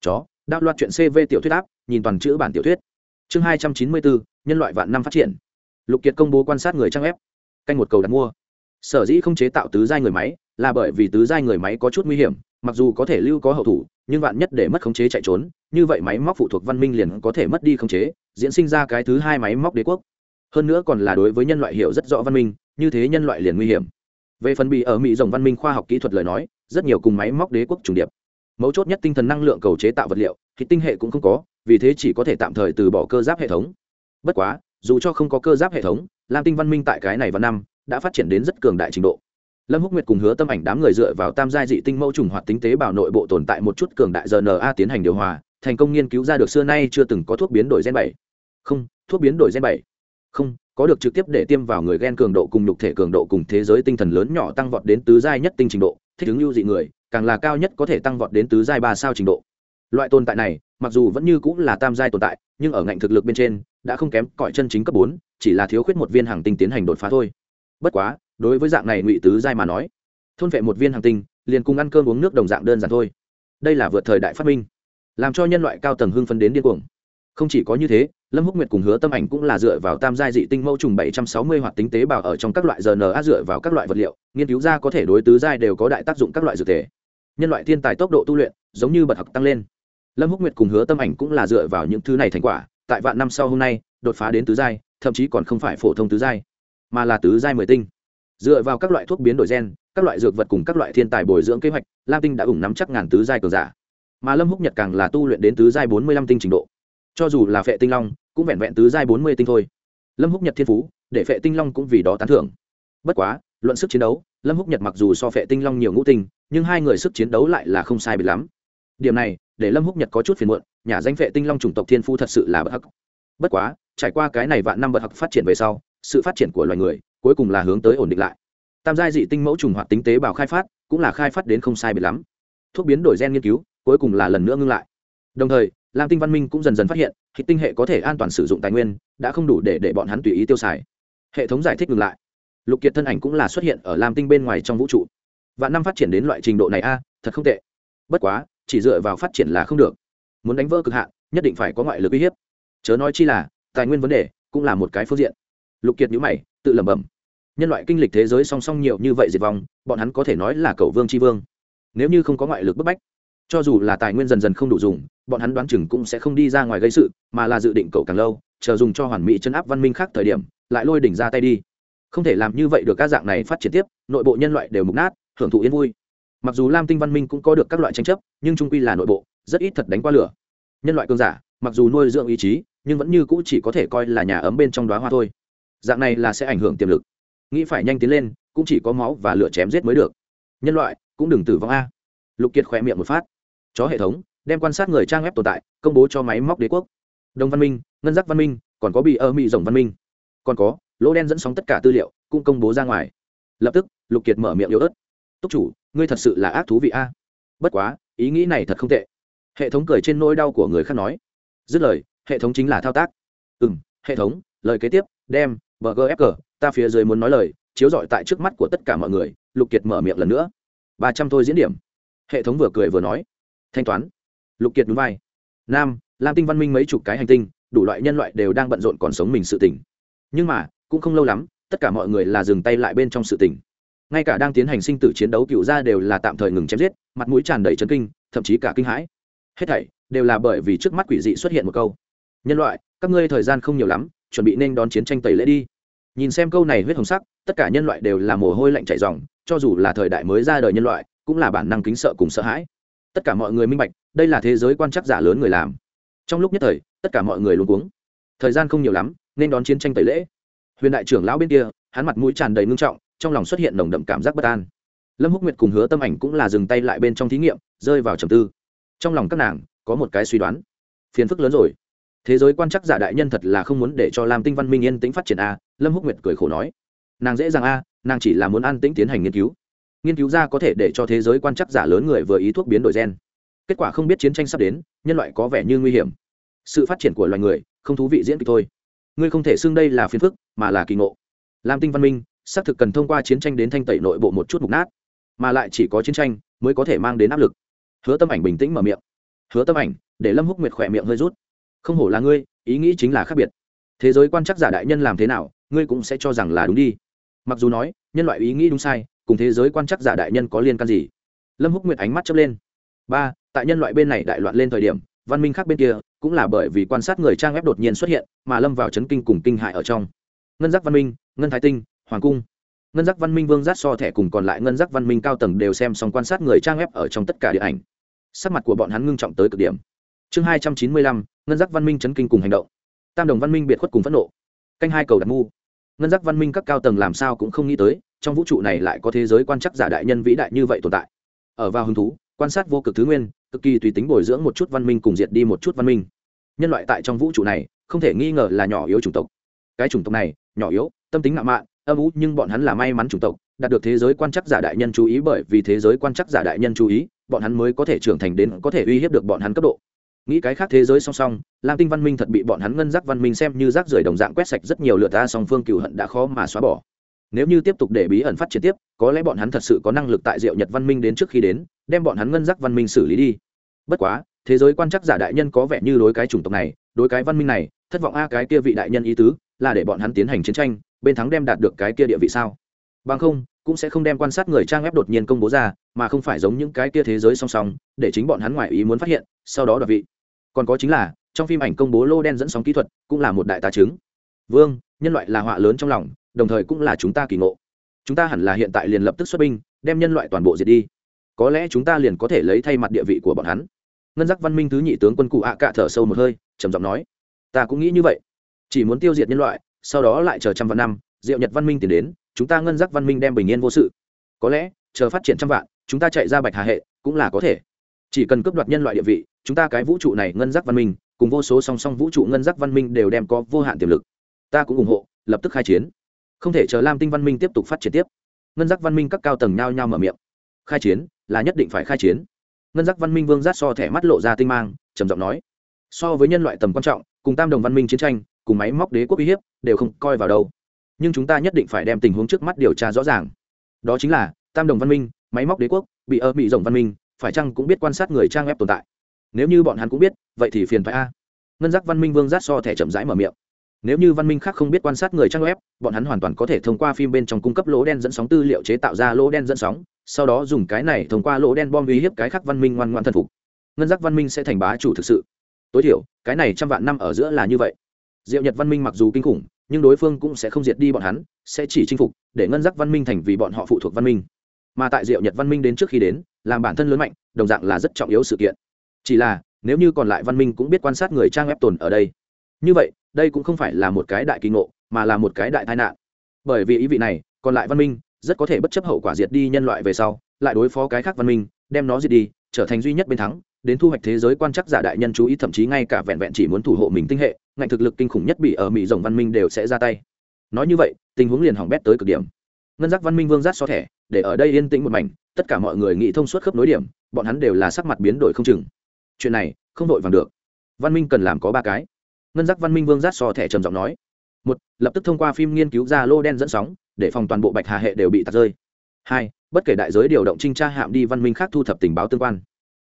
chó đạo loạt chuyện cv tiểu thuyết áp, nhìn toàn chữ bản tiểu thuyết. Chương hai trăm chín mươi bốn, nhân loại vạn năm phát triển. Lục kiệt công bố quan sát người trang ép canh một cầu đặt mua. Sở dĩ không chế tạo tứ giai người máy, là bởi vì tứ giai người máy có chút nguy hiểm, mặc dù có thể lưu có hậu thủ nhưng vạn nhất để mất khống chế chạy trốn, như vậy máy móc phụ thuộc văn minh liền có thể mất đi khống chế, diễn sinh ra cái thứ hai máy móc đế quốc. Hơn nữa còn là đối với nhân loại hiểu rất rõ văn minh, như thế nhân loại liền nguy hiểm. Về phần bị ở mỹ rồng văn minh khoa học kỹ thuật lời nói, rất nhiều cùng máy móc đế quốc trùng điệp. Mấu chốt nhất tinh thần năng lượng cầu chế tạo vật liệu, thì tinh hệ cũng không có, vì thế chỉ có thể tạm thời từ bỏ cơ giáp hệ thống. Bất quá, dù cho không có cơ giáp hệ thống, lam tinh văn minh tại cái này và năm, đã phát triển đến rất cường đại trình độ lâm húc nguyệt cùng hứa tâm ảnh đám người dựa vào tam giai dị tinh mẫu trùng hoạt tính tế bào nội bộ tồn tại một chút cường đại rna tiến hành điều hòa, thành công nghiên cứu ra được xưa nay chưa từng có thuốc biến đổi gen bảy. Không, thuốc biến đổi gen bảy. Không, có được trực tiếp để tiêm vào người gen cường độ cùng nhục thể cường độ cùng thế giới tinh thần lớn nhỏ tăng vọt đến tứ giai nhất tinh trình độ, thích ứng lưu dị người, càng là cao nhất có thể tăng vọt đến tứ giai ba sao trình độ. Loại tồn tại này, mặc dù vẫn như cũng là tam giai tồn tại, nhưng ở ngạnh thực lực bên trên, đã không kém cõi chân chính cấp bốn, chỉ là thiếu khuyết một viên hàng tinh tiến hành đột phá thôi. Bất quá đối với dạng này ngụy tứ giai mà nói, thôn vệ một viên hàng tinh, liền cùng ăn cơm uống nước đồng dạng đơn giản thôi. Đây là vượt thời đại phát minh, làm cho nhân loại cao tầng hưng phấn đến điên cuồng. Không chỉ có như thế, lâm húc nguyệt cùng hứa tâm ảnh cũng là dựa vào tam giai dị tinh mẫu trùng bảy trăm sáu mươi hoạt tính tế bào ở trong các loại rna dựa vào các loại vật liệu, nghiên cứu ra có thể đối tứ giai đều có đại tác dụng các loại dược thể. Nhân loại thiên tài tốc độ tu luyện, giống như bật học tăng lên. Lâm húc nguyệt cùng hứa tâm ảnh cũng là dựa vào những thứ này thành quả, tại vạn năm sau hôm nay, đột phá đến tứ giai, thậm chí còn không phải phổ thông tứ giai, mà là tứ giai mười tinh dựa vào các loại thuốc biến đổi gen, các loại dược vật cùng các loại thiên tài bồi dưỡng kế hoạch, lam tinh đã ủng nắm chắc ngàn tứ giai cường giả. Mà lâm húc nhật càng là tu luyện đến tứ giai bốn mươi lăm tinh trình độ. Cho dù là phệ tinh long, cũng vẹn vẹn tứ giai bốn mươi tinh thôi. Lâm húc nhật thiên phú, để phệ tinh long cũng vì đó tán thưởng. Bất quá, luận sức chiến đấu, lâm húc nhật mặc dù so phệ tinh long nhiều ngũ tinh, nhưng hai người sức chiến đấu lại là không sai biệt lắm. Điểm này, để lâm húc nhật có chút phiền muộn, nhà danh phệ tinh long chủng tộc thiên phú thật sự là bất hắc. Bất quá, trải qua cái này vạn năm bất hắc phát triển về sau, sự phát triển của loài người cuối cùng là hướng tới ổn định lại. Tam giai dị tinh mẫu trùng hoạt tính tế bào khai phát, cũng là khai phát đến không sai biệt lắm. Thuốc biến đổi gen nghiên cứu, cuối cùng là lần nữa ngưng lại. Đồng thời, lam tinh văn minh cũng dần dần phát hiện khi tinh hệ có thể an toàn sử dụng tài nguyên, đã không đủ để để bọn hắn tùy ý tiêu xài. Hệ thống giải thích ngừng lại. Lục kiệt thân ảnh cũng là xuất hiện ở lam tinh bên ngoài trong vũ trụ. Và năm phát triển đến loại trình độ này a, thật không tệ. Bất quá, chỉ dựa vào phát triển là không được. Muốn đánh vỡ cực hạn, nhất định phải có ngoại lực uy hiếp. Chớ nói chi là, tài nguyên vấn đề cũng là một cái phương diện. Lục kiệt nhữ mày tự lẩm bẩm. Nhân loại kinh lịch thế giới song song nhiều như vậy diệt vong, bọn hắn có thể nói là cầu vương tri vương. Nếu như không có ngoại lực bức bách, cho dù là tài nguyên dần dần không đủ dùng, bọn hắn đoán chừng cũng sẽ không đi ra ngoài gây sự, mà là dự định cầu càng lâu, chờ dùng cho hoàn mỹ chân áp văn minh khác thời điểm, lại lôi đỉnh ra tay đi. Không thể làm như vậy được, các dạng này phát triển tiếp, nội bộ nhân loại đều mục nát, hưởng thụ yên vui. Mặc dù lam tinh văn minh cũng có được các loại tranh chấp, nhưng trung quy là nội bộ, rất ít thật đánh qua lửa. Nhân loại cơn giả, mặc dù nuôi dưỡng ý chí, nhưng vẫn như cũ chỉ có thể coi là nhà ấm bên trong đoá hoa thôi dạng này là sẽ ảnh hưởng tiềm lực. Nghĩ phải nhanh tiến lên, cũng chỉ có máu và lửa chém giết mới được. Nhân loại, cũng đừng tử vong a. Lục kiệt khỏe miệng một phát. Chó hệ thống, đem quan sát người trang web tồn tại, công bố cho máy móc đế quốc. Đông văn minh, ngân giác văn minh, còn có bị ơ mị rồng văn minh. Còn có, lỗ đen dẫn sóng tất cả tư liệu, cũng công bố ra ngoài. Lập tức, lục kiệt mở miệng yếu ớt. Túc chủ, ngươi thật sự là ác thú vị a. Bất quá, ý nghĩ này thật không tệ. Hệ thống cười trên nỗi đau của người khác nói. Dứt lời, hệ thống chính là thao tác. Ừ m hệ thống, lời kế tiếp, đem bgfg ta phía dưới muốn nói lời, chiếu rọi tại trước mắt của tất cả mọi người, lục kiệt mở miệng lần nữa. Ba trăm thôi diễn điểm. Hệ thống vừa cười vừa nói. Thanh toán. Lục kiệt núi vai. Nam, lam tinh văn minh mấy chục cái hành tinh, đủ loại nhân loại đều đang bận rộn còn sống mình sự tỉnh nhưng mà, cũng không lâu lắm, tất cả mọi người là dừng tay lại bên trong sự tỉnh ngay cả đang tiến hành sinh tử chiến đấu cựu ra đều là tạm thời ngừng chém giết, mặt mũi tràn đầy chấn kinh, thậm chí cả kinh hãi. Hết thảy đều là bởi vì trước mắt quỷ dị xuất hiện một câu. Nhân loại, các ngươi thời gian không nhiều lắm chuẩn bị nên đón chiến tranh tẩy lễ đi. Nhìn xem câu này huyết hồng sắc, tất cả nhân loại đều là mồ hôi lạnh chảy dòng cho dù là thời đại mới ra đời nhân loại, cũng là bản năng kính sợ cùng sợ hãi. Tất cả mọi người minh bạch, đây là thế giới quan chắc giả lớn người làm. Trong lúc nhất thời, tất cả mọi người luôn cuống. Thời gian không nhiều lắm, nên đón chiến tranh tẩy lễ. Huyền đại trưởng lão bên kia, hắn mặt mũi tràn đầy ngưng trọng, trong lòng xuất hiện nồng đậm cảm giác bất an. Lâm húc nguyệt cùng hứa tâm ảnh cũng là dừng tay lại bên trong thí nghiệm, rơi vào trầm tư. Trong lòng các nàng, có một cái suy đoán. Phiền phức lớn rồi thế giới quan chắc giả đại nhân thật là không muốn để cho lam tinh văn minh yên tĩnh phát triển a, lâm húc nguyệt cười khổ nói. Nàng dễ dàng a, nàng chỉ là muốn an tĩnh tiến hành nghiên cứu. Nghiên cứu ra có thể để cho thế giới quan chắc giả lớn người vừa ý thuốc biến đổi gen. Kết quả không biết chiến tranh sắp đến, nhân loại có vẻ như nguy hiểm. Sự phát triển của loài người, không thú vị diễn kịch thôi. Ngươi không thể xưng đây là phiền phức, mà là kỳ ngộ. Lam tinh văn minh, xác thực cần thông qua chiến tranh đến thanh tẩy nội bộ một chút mục nát, mà lại chỉ có chiến tranh mới có thể mang đến áp lực. Hứa tâm ảnh bình tĩnh mở miệng. Hứa tâm ảnh, để lâm húc nguyệt khỏe miệng hơi rút không hổ là ngươi, ý nghĩ chính là khác biệt. Thế giới quan chắc giả đại nhân làm thế nào, ngươi cũng sẽ cho rằng là đúng đi. Mặc dù nói, nhân loại ý nghĩ đúng sai, cùng thế giới quan chắc giả đại nhân có liên can gì? Lâm húc nguyệt ánh mắt chớp lên. Ba, tại nhân loại bên này đại loạn lên thời điểm, văn minh khác bên kia, cũng là bởi vì quan sát người trang web đột nhiên xuất hiện, mà lâm vào chấn kinh cùng kinh hại ở trong. Ngân giác văn minh, ngân thái tinh, hoàng cung. Ngân giác văn minh vương giác so thẻ cùng còn lại ngân giác văn minh cao tầng đều xem xong quan sát người trang web ở trong tất cả địa ảnh. Sắc mặt của bọn hắn ngưng trọng tới cực điểm chương hai trăm chín mươi lăm, ngân giác văn minh chấn kinh cùng hành động. Tam đồng văn minh biệt khuất cùng phẫn nộ. Canh hai cầu đặt mu. Ngân giác văn minh các cao tầng làm sao cũng không nghĩ tới, trong vũ trụ này lại có thế giới quan chắc giả đại nhân vĩ đại như vậy tồn tại. Ở vào hứng thú, quan sát vô cực thứ nguyên, cực kỳ tùy tính bồi dưỡng một chút văn minh cùng diệt đi một chút văn minh. Nhân loại tại trong vũ trụ này, không thể nghi ngờ là nhỏ yếu chủng tộc. Cái chủng tộc này, nhỏ yếu, tâm tính ngạo mạn, âm ú nhưng bọn hắn là may mắn chủng tộc, đạt được thế giới quan chắc giả đại nhân chú ý bởi vì thế giới quan chắc giả đại nhân chú ý, bọn hắn mới có thể trưởng thành đến có thể uy hiếp được bọn hắn cấp độ nghĩ cái khác thế giới song song, lam tinh văn minh thật bị bọn hắn ngân giác văn minh xem như rác rưởi đồng dạng quét sạch rất nhiều lượt ta song phương cựu hận đã khó mà xóa bỏ. Nếu như tiếp tục để bí ẩn phát triển tiếp, có lẽ bọn hắn thật sự có năng lực tại diệu nhật văn minh đến trước khi đến, đem bọn hắn ngân giác văn minh xử lý đi. Bất quá, thế giới quan chắc giả đại nhân có vẻ như đối cái chủng tộc này, đối cái văn minh này, thất vọng a, cái kia vị đại nhân ý tứ, là để bọn hắn tiến hành chiến tranh, bên thắng đem đạt được cái kia địa vị sao? Bằng không cũng sẽ không đem quan sát người trang web đột nhiên công bố ra, mà không phải giống những cái kia thế giới song song, để chính bọn hắn ngoại ý muốn phát hiện, sau đó đoạt vị. Còn có chính là, trong phim ảnh công bố lô đen dẫn sóng kỹ thuật, cũng là một đại tá chứng. Vương, nhân loại là họa lớn trong lòng, đồng thời cũng là chúng ta kỳ ngộ. Chúng ta hẳn là hiện tại liền lập tức xuất binh, đem nhân loại toàn bộ diệt đi. Có lẽ chúng ta liền có thể lấy thay mặt địa vị của bọn hắn. Ngân giác văn minh thứ nhị tướng quân cụ ạ cạ thở sâu một hơi, trầm giọng nói, ta cũng nghĩ như vậy. Chỉ muốn tiêu diệt nhân loại, sau đó lại chờ trăm vạn năm, diệu nhật văn minh tiến đến chúng ta ngân giác văn minh đem bình yên vô sự. Có lẽ, chờ phát triển trăm vạn, chúng ta chạy ra bạch hà hệ, cũng là có thể. Chỉ cần cướp đoạt nhân loại địa vị, chúng ta cái vũ trụ này ngân giác văn minh, cùng vô số song song vũ trụ ngân giác văn minh đều đem có vô hạn tiềm lực. Ta cũng ủng hộ, lập tức khai chiến. Không thể chờ lam tinh văn minh tiếp tục phát triển tiếp. Ngân giác văn minh các cao tầng nhao nhao mở miệng. Khai chiến, là nhất định phải khai chiến. Ngân giác văn minh vương giác so thẻ mắt lộ ra tinh mang, trầm giọng nói. So với nhân loại tầm quan trọng, cùng tam đồng văn minh chiến tranh, cùng máy móc đế quốc uy hiếp, đều không coi vào đâu nhưng chúng ta nhất định phải đem tình huống trước mắt điều tra rõ ràng. Đó chính là, tam đồng văn minh, máy móc đế quốc, bị ở bị rộng văn minh, phải chăng cũng biết quan sát người trang web tồn tại? Nếu như bọn hắn cũng biết, vậy thì phiền phải a. Ngân giác văn minh vương giác so thẻ chậm rãi mở miệng. Nếu như văn minh khác không biết quan sát người trang web, bọn hắn hoàn toàn có thể thông qua phim bên trong cung cấp lỗ đen dẫn sóng tư liệu chế tạo ra lỗ đen dẫn sóng, sau đó dùng cái này thông qua lỗ đen bom uy hiếp cái khác văn minh ngoan ngoan thần phục. Ngân giác văn minh sẽ thành bá chủ thực sự. Tối thiểu, cái này trăm vạn năm ở giữa là như vậy. Diệu nhật văn minh mặc dù kinh khủng nhưng đối phương cũng sẽ không diệt đi bọn hắn, sẽ chỉ chinh phục, để ngân giác văn minh thành vì bọn họ phụ thuộc văn minh. Mà tại diệu nhật văn minh đến trước khi đến, làm bản thân lớn mạnh, đồng dạng là rất trọng yếu sự kiện. Chỉ là, nếu như còn lại văn minh cũng biết quan sát người trang ép tồn ở đây, như vậy, đây cũng không phải là một cái đại kỳ ngộ, mà là một cái đại tai nạn. Bởi vì ý vị này, còn lại văn minh rất có thể bất chấp hậu quả diệt đi nhân loại về sau, lại đối phó cái khác văn minh, đem nó diệt đi, trở thành duy nhất bên thắng đến thu hoạch thế giới quan chắc giả đại nhân chú ý, thậm chí ngay cả vẹn vẹn chỉ muốn thủ hộ mình tinh hệ, ngạnh thực lực kinh khủng nhất bị ở mỹ rồng văn minh đều sẽ ra tay. Nói như vậy, tình huống liền hỏng bét tới cực điểm. Ngân giác văn minh vương giác so thẻ, để ở đây yên tĩnh một mảnh, tất cả mọi người nghĩ thông suốt khớp nối điểm, bọn hắn đều là sắc mặt biến đổi không chừng. Chuyện này, không đội vàng được. Văn minh cần làm có ba cái. Ngân giác văn minh vương giác so thẻ trầm giọng nói. Một, lập tức thông qua phim nghiên cứu ra lô đen dẫn sóng, để phòng toàn bộ bạch hà hệ đều bị tạt rơi. Hai, bất kể đại giới điều động trinh tra hạm đi, văn minh khác thu thập tình báo tương quan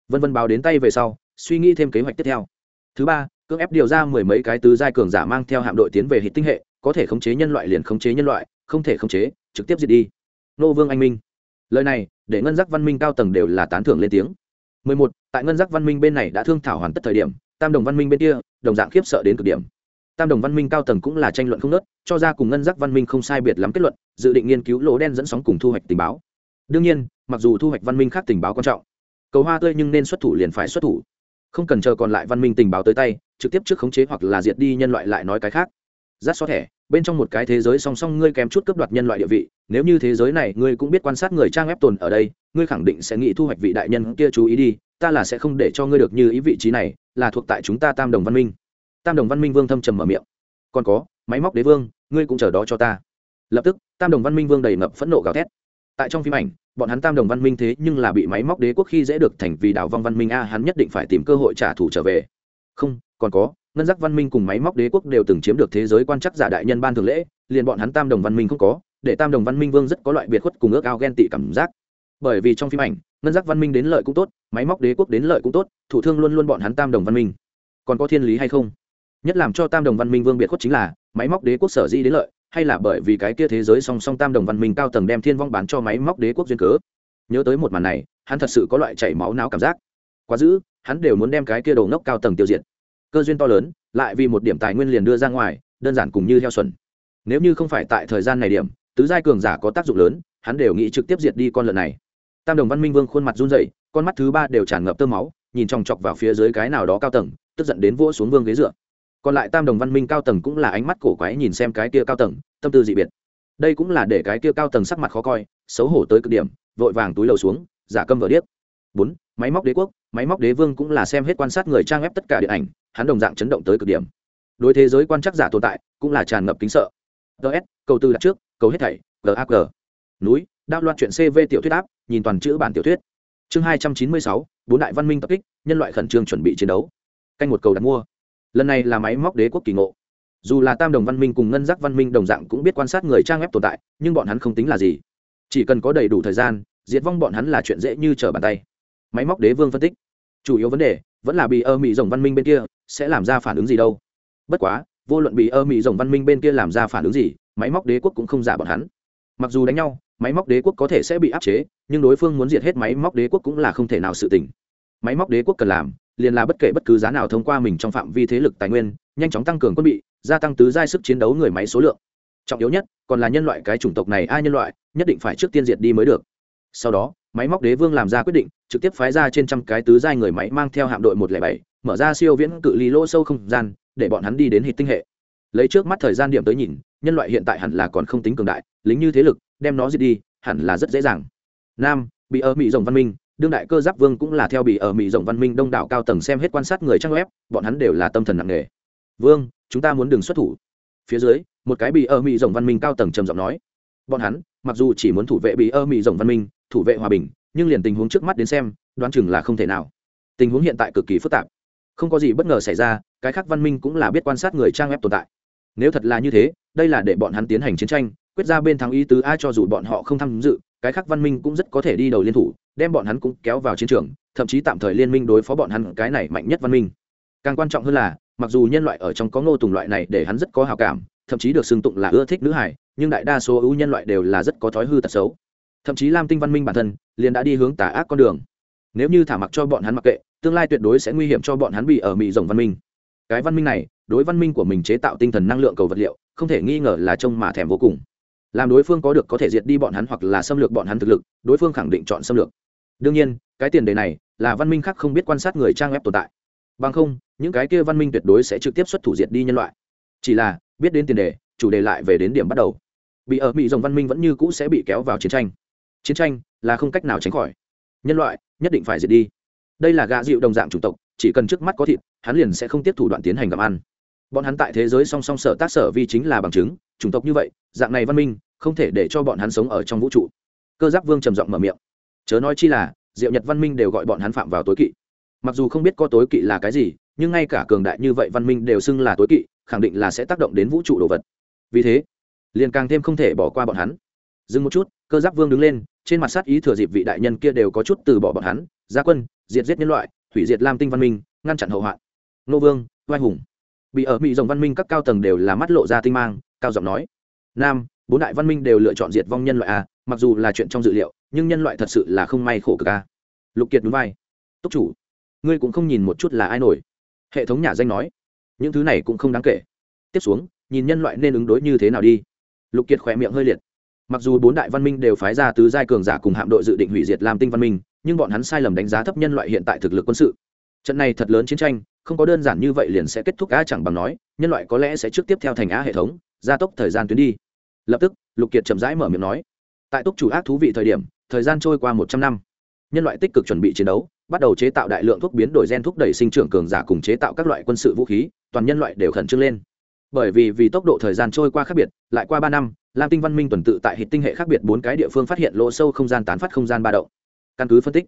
vân vân báo đến tay về sau, suy nghĩ thêm kế hoạch tiếp theo. Thứ ba, cưỡng ép điều ra mười mấy cái tứ giai cường giả mang theo hạm đội tiến về hệ tinh hệ, có thể khống chế nhân loại liền khống chế nhân loại, không thể khống chế, trực tiếp diệt đi. Nô vương anh minh. Lời này, để ngân giác văn minh cao tầng đều là tán thưởng lên tiếng. 11. tại ngân giác văn minh bên này đã thương thảo hoàn tất thời điểm, tam đồng văn minh bên kia, đồng dạng khiếp sợ đến cực điểm. Tam đồng văn minh cao tầng cũng là tranh luận không nớt cho ra cùng ngân giác văn minh không sai biệt lắm kết luận, dự định nghiên cứu lỗ đen dẫn sóng cùng thu hoạch tình báo. Đương nhiên, mặc dù thu hoạch văn minh khác tình báo quan trọng cầu hoa tươi nhưng nên xuất thủ liền phải xuất thủ. Không cần chờ còn lại văn minh tình báo tới tay, trực tiếp trước khống chế hoặc là diệt đi nhân loại lại nói cái khác. Rát xót thẻ, bên trong một cái thế giới song song ngươi kèm chút cấp đoạt nhân loại địa vị, nếu như thế giới này ngươi cũng biết quan sát người trang ép tồn ở đây, ngươi khẳng định sẽ nghĩ thu hoạch vị đại nhân kia chú ý đi, ta là sẽ không để cho ngươi được như ý vị trí này, là thuộc tại chúng ta tam đồng văn minh. Tam đồng văn minh vương thâm trầm mở miệng. Còn có, máy móc đế vương, ngươi cũng chờ đó cho ta. Lập tức, tam đồng văn minh vương đầy ngập phẫn nộ gào thét. Tại trong phim ảnh bọn hắn tam đồng văn minh thế nhưng là bị máy móc đế quốc khi dễ được thành vì đảo vong văn minh a, hắn nhất định phải tìm cơ hội trả thù trở về. Không, còn có, ngân giác văn minh cùng máy móc đế quốc đều từng chiếm được thế giới quan chắc giả đại nhân ban thường lễ, liền bọn hắn tam đồng văn minh không có, để tam đồng văn minh vương rất có loại biệt khuất cùng ước ao ghen tị cảm giác. Bởi vì trong phim ảnh, ngân giác văn minh đến lợi cũng tốt, máy móc đế quốc đến lợi cũng tốt, thủ thương luôn luôn bọn hắn tam đồng văn minh. Còn có thiên lý hay không? Nhất làm cho tam đồng văn minh vương biệt khuất chính là, máy móc đế quốc sở di đến lợi hay là bởi vì cái kia thế giới song song tam đồng văn minh cao tầng đem thiên vong bán cho máy móc đế quốc duyên cớ? Nhớ tới một màn này, hắn thật sự có loại chảy máu não cảm giác. Quá dữ, hắn đều muốn đem cái kia đồ ngốc cao tầng tiêu diệt. Cơ duyên to lớn, lại vì một điểm tài nguyên liền đưa ra ngoài, đơn giản cùng như heo xuẩn. Nếu như không phải tại thời gian này điểm, tứ giai cường giả có tác dụng lớn, hắn đều nghĩ trực tiếp diệt đi con lợn này. Tam đồng văn minh vương khuôn mặt run rẩy, con mắt thứ ba đều tràn ngập tơ máu, nhìn chòng chọc vào phía dưới cái nào đó cao tầng, tức giận đến vỗ xuống vương ghế dựa còn lại tam đồng văn minh cao tầng cũng là ánh mắt cổ quái nhìn xem cái kia cao tầng, tâm tư dị biệt. Đây cũng là để cái kia cao tầng sắc mặt khó coi, xấu hổ tới cực điểm, vội vàng túi lầu xuống, giả câm vờ điếc. Bốn, máy móc đế quốc, máy móc đế vương cũng là xem hết quan sát người trang ép tất cả điện ảnh, hắn đồng dạng chấn động tới cực điểm. Đối thế giới quan chắc giả tồn tại, cũng là tràn ngập kính sợ. Ts cầu tư đặt trước, cầu hết thảy gag núi đao loạn chuyện cv tiểu thuyết áp, nhìn toàn chữ bản tiểu thuyết. Chương hai trăm chín mươi sáu, bốn đại văn minh tập kích, nhân loại khẩn trương chuẩn bị chiến đấu. Canh một cầu đặt mua lần này là máy móc đế quốc kỳ ngộ. Dù là tam đồng văn minh cùng ngân giác văn minh đồng dạng cũng biết quan sát người trang web tồn tại, nhưng bọn hắn không tính là gì. Chỉ cần có đầy đủ thời gian, diệt vong bọn hắn là chuyện dễ như trở bàn tay. Máy móc đế vương phân tích. Chủ yếu vấn đề, vẫn là bị ơ mỹ rồng văn minh bên kia, sẽ làm ra phản ứng gì đâu. Bất quá, vô luận bị ơ mỹ rồng văn minh bên kia làm ra phản ứng gì, máy móc đế quốc cũng không giả bọn hắn. Mặc dù đánh nhau, máy móc đế quốc có thể sẽ bị áp chế, nhưng đối phương muốn diệt hết máy móc đế quốc cũng là không thể nào sự tỉnh máy móc đế quốc cần làm liền là bất kể bất cứ giá nào thông qua mình trong phạm vi thế lực tài nguyên, nhanh chóng tăng cường quân bị, gia tăng tứ giai sức chiến đấu người máy số lượng. Trọng yếu nhất, còn là nhân loại cái chủng tộc này ai nhân loại, nhất định phải trước tiên diệt đi mới được. Sau đó, máy móc đế vương làm ra quyết định, trực tiếp phái ra trên trăm cái tứ giai người máy mang theo hạm đội một lẻ bảy, mở ra siêu viễn cự ly lỗ sâu không gian, để bọn hắn đi đến hịt tinh hệ. Lấy trước mắt thời gian điểm tới nhìn, nhân loại hiện tại hẳn là còn không tính cường đại, lính như thế lực, đem nó diệt đi, hẳn là rất dễ dàng. Nam, bị ở mỹ rồng văn minh đương đại cơ giáp vương cũng là theo bị ở mỹ rộng văn minh đông đảo cao tầng xem hết quan sát người trang web, bọn hắn đều là tâm thần nặng nề. Vương, chúng ta muốn đừng xuất thủ. Phía dưới, một cái bị ở mỹ rộng văn minh cao tầng trầm giọng nói. Bọn hắn, mặc dù chỉ muốn thủ vệ bị ở mỹ rộng văn minh, thủ vệ hòa bình, nhưng liền tình huống trước mắt đến xem, đoán chừng là không thể nào. Tình huống hiện tại cực kỳ phức tạp. Không có gì bất ngờ xảy ra, cái khác văn minh cũng là biết quan sát người trang web tồn tại. Nếu thật là như thế, đây là để bọn hắn tiến hành chiến tranh, quyết ra bên thắng ý tứ ai cho dù bọn họ không tham dự cái khác văn minh cũng rất có thể đi đầu liên thủ, đem bọn hắn cũng kéo vào chiến trường, thậm chí tạm thời liên minh đối phó bọn hắn cái này mạnh nhất văn minh. Càng quan trọng hơn là, mặc dù nhân loại ở trong có ngô tùng loại này để hắn rất có hào cảm, thậm chí được xưng tụng là ưa thích nữ hải nhưng đại đa số ưu nhân loại đều là rất có thói hư tật xấu. Thậm chí lam tinh văn minh bản thân, liền đã đi hướng tà ác con đường. Nếu như thả mặc cho bọn hắn mặc kệ, tương lai tuyệt đối sẽ nguy hiểm cho bọn hắn bị ở mỹ rồng văn minh. Cái văn minh này, đối văn minh của mình chế tạo tinh thần năng lượng cầu vật liệu, không thể nghi ngờ là trông mà thèm vô cùng làm đối phương có được có thể diệt đi bọn hắn hoặc là xâm lược bọn hắn thực lực, đối phương khẳng định chọn xâm lược. Đương nhiên, cái tiền đề này là văn minh khác không biết quan sát người trang web tồn tại. Bằng không, những cái kia văn minh tuyệt đối sẽ trực tiếp xuất thủ diệt đi nhân loại. Chỉ là, biết đến tiền đề, chủ đề lại về đến điểm bắt đầu. Bị ở mỹ rồng văn minh vẫn như cũ sẽ bị kéo vào chiến tranh. Chiến tranh là không cách nào tránh khỏi. Nhân loại nhất định phải diệt đi. Đây là gạ dịu đồng dạng chủng tộc, chỉ cần trước mắt có thịt, hắn liền sẽ không tiếp thủ đoạn tiến hành gặm ăn. Bọn hắn tại thế giới song song sở tác sở vi chính là bằng chứng chủng tộc như vậy, dạng này văn minh, không thể để cho bọn hắn sống ở trong vũ trụ. Cơ giác vương trầm giọng mở miệng. Chớ nói chi là, diệu nhật văn minh đều gọi bọn hắn phạm vào tối kỵ. Mặc dù không biết có tối kỵ là cái gì, nhưng ngay cả cường đại như vậy văn minh đều xưng là tối kỵ, khẳng định là sẽ tác động đến vũ trụ đồ vật. Vì thế, liền càng thêm không thể bỏ qua bọn hắn. Dừng một chút, cơ giáp vương đứng lên, trên mặt sát ý thừa dịp vị đại nhân kia đều có chút từ bỏ bọn hắn, gia quân, diệt giết nhân loại, hủy diệt lam tinh văn minh, ngăn chặn hậu hoạn. Nô vương, oai hùng. Bị ở mỹ rồng văn minh các cao tầng đều là mắt lộ ra tinh mang cao giọng nói. Nam, bốn đại văn minh đều lựa chọn diệt vong nhân loại a, mặc dù là chuyện trong dự liệu, nhưng nhân loại thật sự là không may khổ cực a. Lục kiệt núi vai. Túc chủ, ngươi cũng không nhìn một chút là ai nổi. Hệ thống nhà danh nói. Những thứ này cũng không đáng kể. Tiếp xuống, nhìn nhân loại nên ứng đối như thế nào đi. Lục kiệt khỏe miệng hơi liệt. Mặc dù bốn đại văn minh đều phái ra tứ giai cường giả cùng hạm đội dự định hủy diệt làm tinh văn minh, nhưng bọn hắn sai lầm đánh giá thấp nhân loại hiện tại thực lực quân sự. Trận này thật lớn chiến tranh không có đơn giản như vậy liền sẽ kết thúc á chẳng bằng nói, nhân loại có lẽ sẽ trước tiếp theo thành á hệ thống, gia tốc thời gian tuyến đi. Lập tức, lục kiệt chậm rãi mở miệng nói, tại túc chủ ác thú vị thời điểm, thời gian trôi qua một trăm năm. Nhân loại tích cực chuẩn bị chiến đấu, bắt đầu chế tạo đại lượng thuốc biến đổi gen thúc đẩy sinh trưởng cường giả cùng chế tạo các loại quân sự vũ khí, toàn nhân loại đều khẩn trương lên. Bởi vì vì tốc độ thời gian trôi qua khác biệt, lại qua ba năm, lam tinh văn minh tuần tự tại hệ tinh hệ khác biệt bốn cái địa phương phát hiện lỗ sâu không gian tán phát không gian ba động. Căn cứ phân tích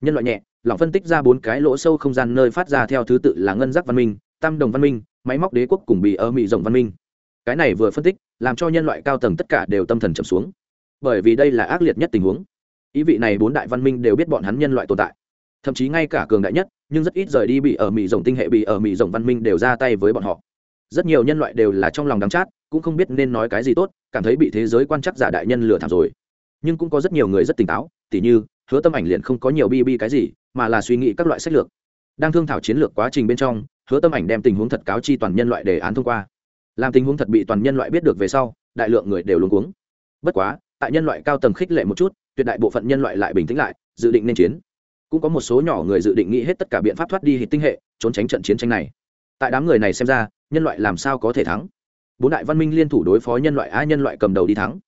nhân loại nhẹ lỏng phân tích ra bốn cái lỗ sâu không gian nơi phát ra theo thứ tự là ngân giác văn minh, tam đồng văn minh, máy móc đế quốc cùng bị ở mỹ rộng văn minh. Cái này vừa phân tích, làm cho nhân loại cao tầng tất cả đều tâm thần trầm xuống. Bởi vì đây là ác liệt nhất tình huống. Ý vị này bốn đại văn minh đều biết bọn hắn nhân loại tồn tại. Thậm chí ngay cả cường đại nhất, nhưng rất ít rời đi bị ở mỹ rộng tinh hệ bị ở mỹ rộng văn minh đều ra tay với bọn họ. Rất nhiều nhân loại đều là trong lòng đắng chát, cũng không biết nên nói cái gì tốt, cảm thấy bị thế giới quan chắc giả đại nhân lừa thảm rồi. Nhưng cũng có rất nhiều người rất tỉnh táo, tỉ như hứa tâm ảnh liền không có nhiều bi bi cái gì, mà là suy nghĩ các loại sách lược. Đang thương thảo chiến lược quá trình bên trong, hứa tâm ảnh đem tình huống thật cáo chi toàn nhân loại đề án thông qua. Làm tình huống thật bị toàn nhân loại biết được về sau, đại lượng người đều luống cuống. Bất quá, tại nhân loại cao tầng khích lệ một chút, tuyệt đại bộ phận nhân loại lại bình tĩnh lại, dự định nên chiến. Cũng có một số nhỏ người dự định nghĩ hết tất cả biện pháp thoát đi hít tinh hệ, trốn tránh trận chiến tranh này. Tại đám người này xem ra, nhân loại làm sao có thể thắng? Bốn đại văn minh liên thủ đối phó nhân loại ai nhân loại cầm đầu đi thắng.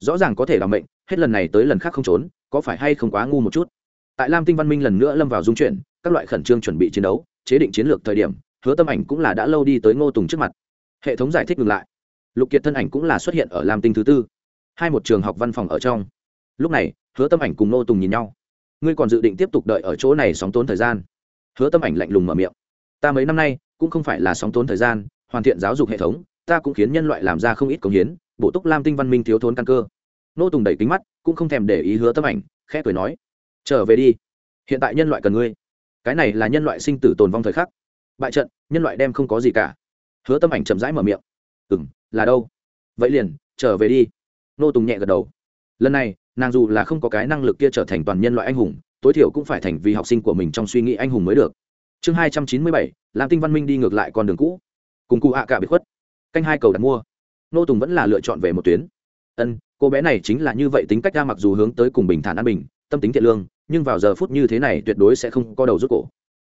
Rõ ràng có thể làm mệnh hết lần này tới lần khác không trốn, có phải hay không quá ngu một chút? Tại lam tinh văn minh lần nữa lâm vào dung chuyển, các loại khẩn trương chuẩn bị chiến đấu, chế định chiến lược thời điểm, hứa tâm ảnh cũng là đã lâu đi tới ngô tùng trước mặt. Hệ thống giải thích ngừng lại. Lục kiệt thân ảnh cũng là xuất hiện ở lam tinh thứ tư. Hai một trường học văn phòng ở trong. Lúc này, hứa tâm ảnh cùng ngô tùng nhìn nhau. Ngươi còn dự định tiếp tục đợi ở chỗ này sóng tốn thời gian? Hứa tâm ảnh lạnh lùng mở miệng. Ta mấy năm nay, cũng không phải là sóng tốn thời gian, hoàn thiện giáo dục hệ thống, ta cũng khiến nhân loại làm ra không ít công hiến, bổ túc lam tinh văn minh thiếu thốn căn cơ nô tùng đẩy kính mắt, cũng không thèm để ý hứa tâm ảnh, khẽ cười nói, trở về đi. Hiện tại nhân loại cần ngươi. Cái này là nhân loại sinh tử tồn vong thời khắc. Bại trận, nhân loại đem không có gì cả. Hứa tâm ảnh chậm rãi mở miệng ừ m là đâu? Vậy liền, trở về đi. Nô tùng nhẹ gật đầu. Lần này, nàng dù là không có cái năng lực kia trở thành toàn nhân loại anh hùng, tối thiểu cũng phải thành vì học sinh của mình trong suy nghĩ anh hùng mới được. Chương hai trăm chín mươi bảy làm tinh văn minh đi ngược lại con đường cũ. Cùng cụ hạ cả bị khuất. Canh hai cầu đặt mua. Nô tùng vẫn là lựa chọn về một tuyến. Ân cô bé này chính là như vậy tính cách ra mặc dù hướng tới cùng bình thản an bình, tâm tính thiện lương, nhưng vào giờ phút như thế này tuyệt đối sẽ không có đầu rút cổ.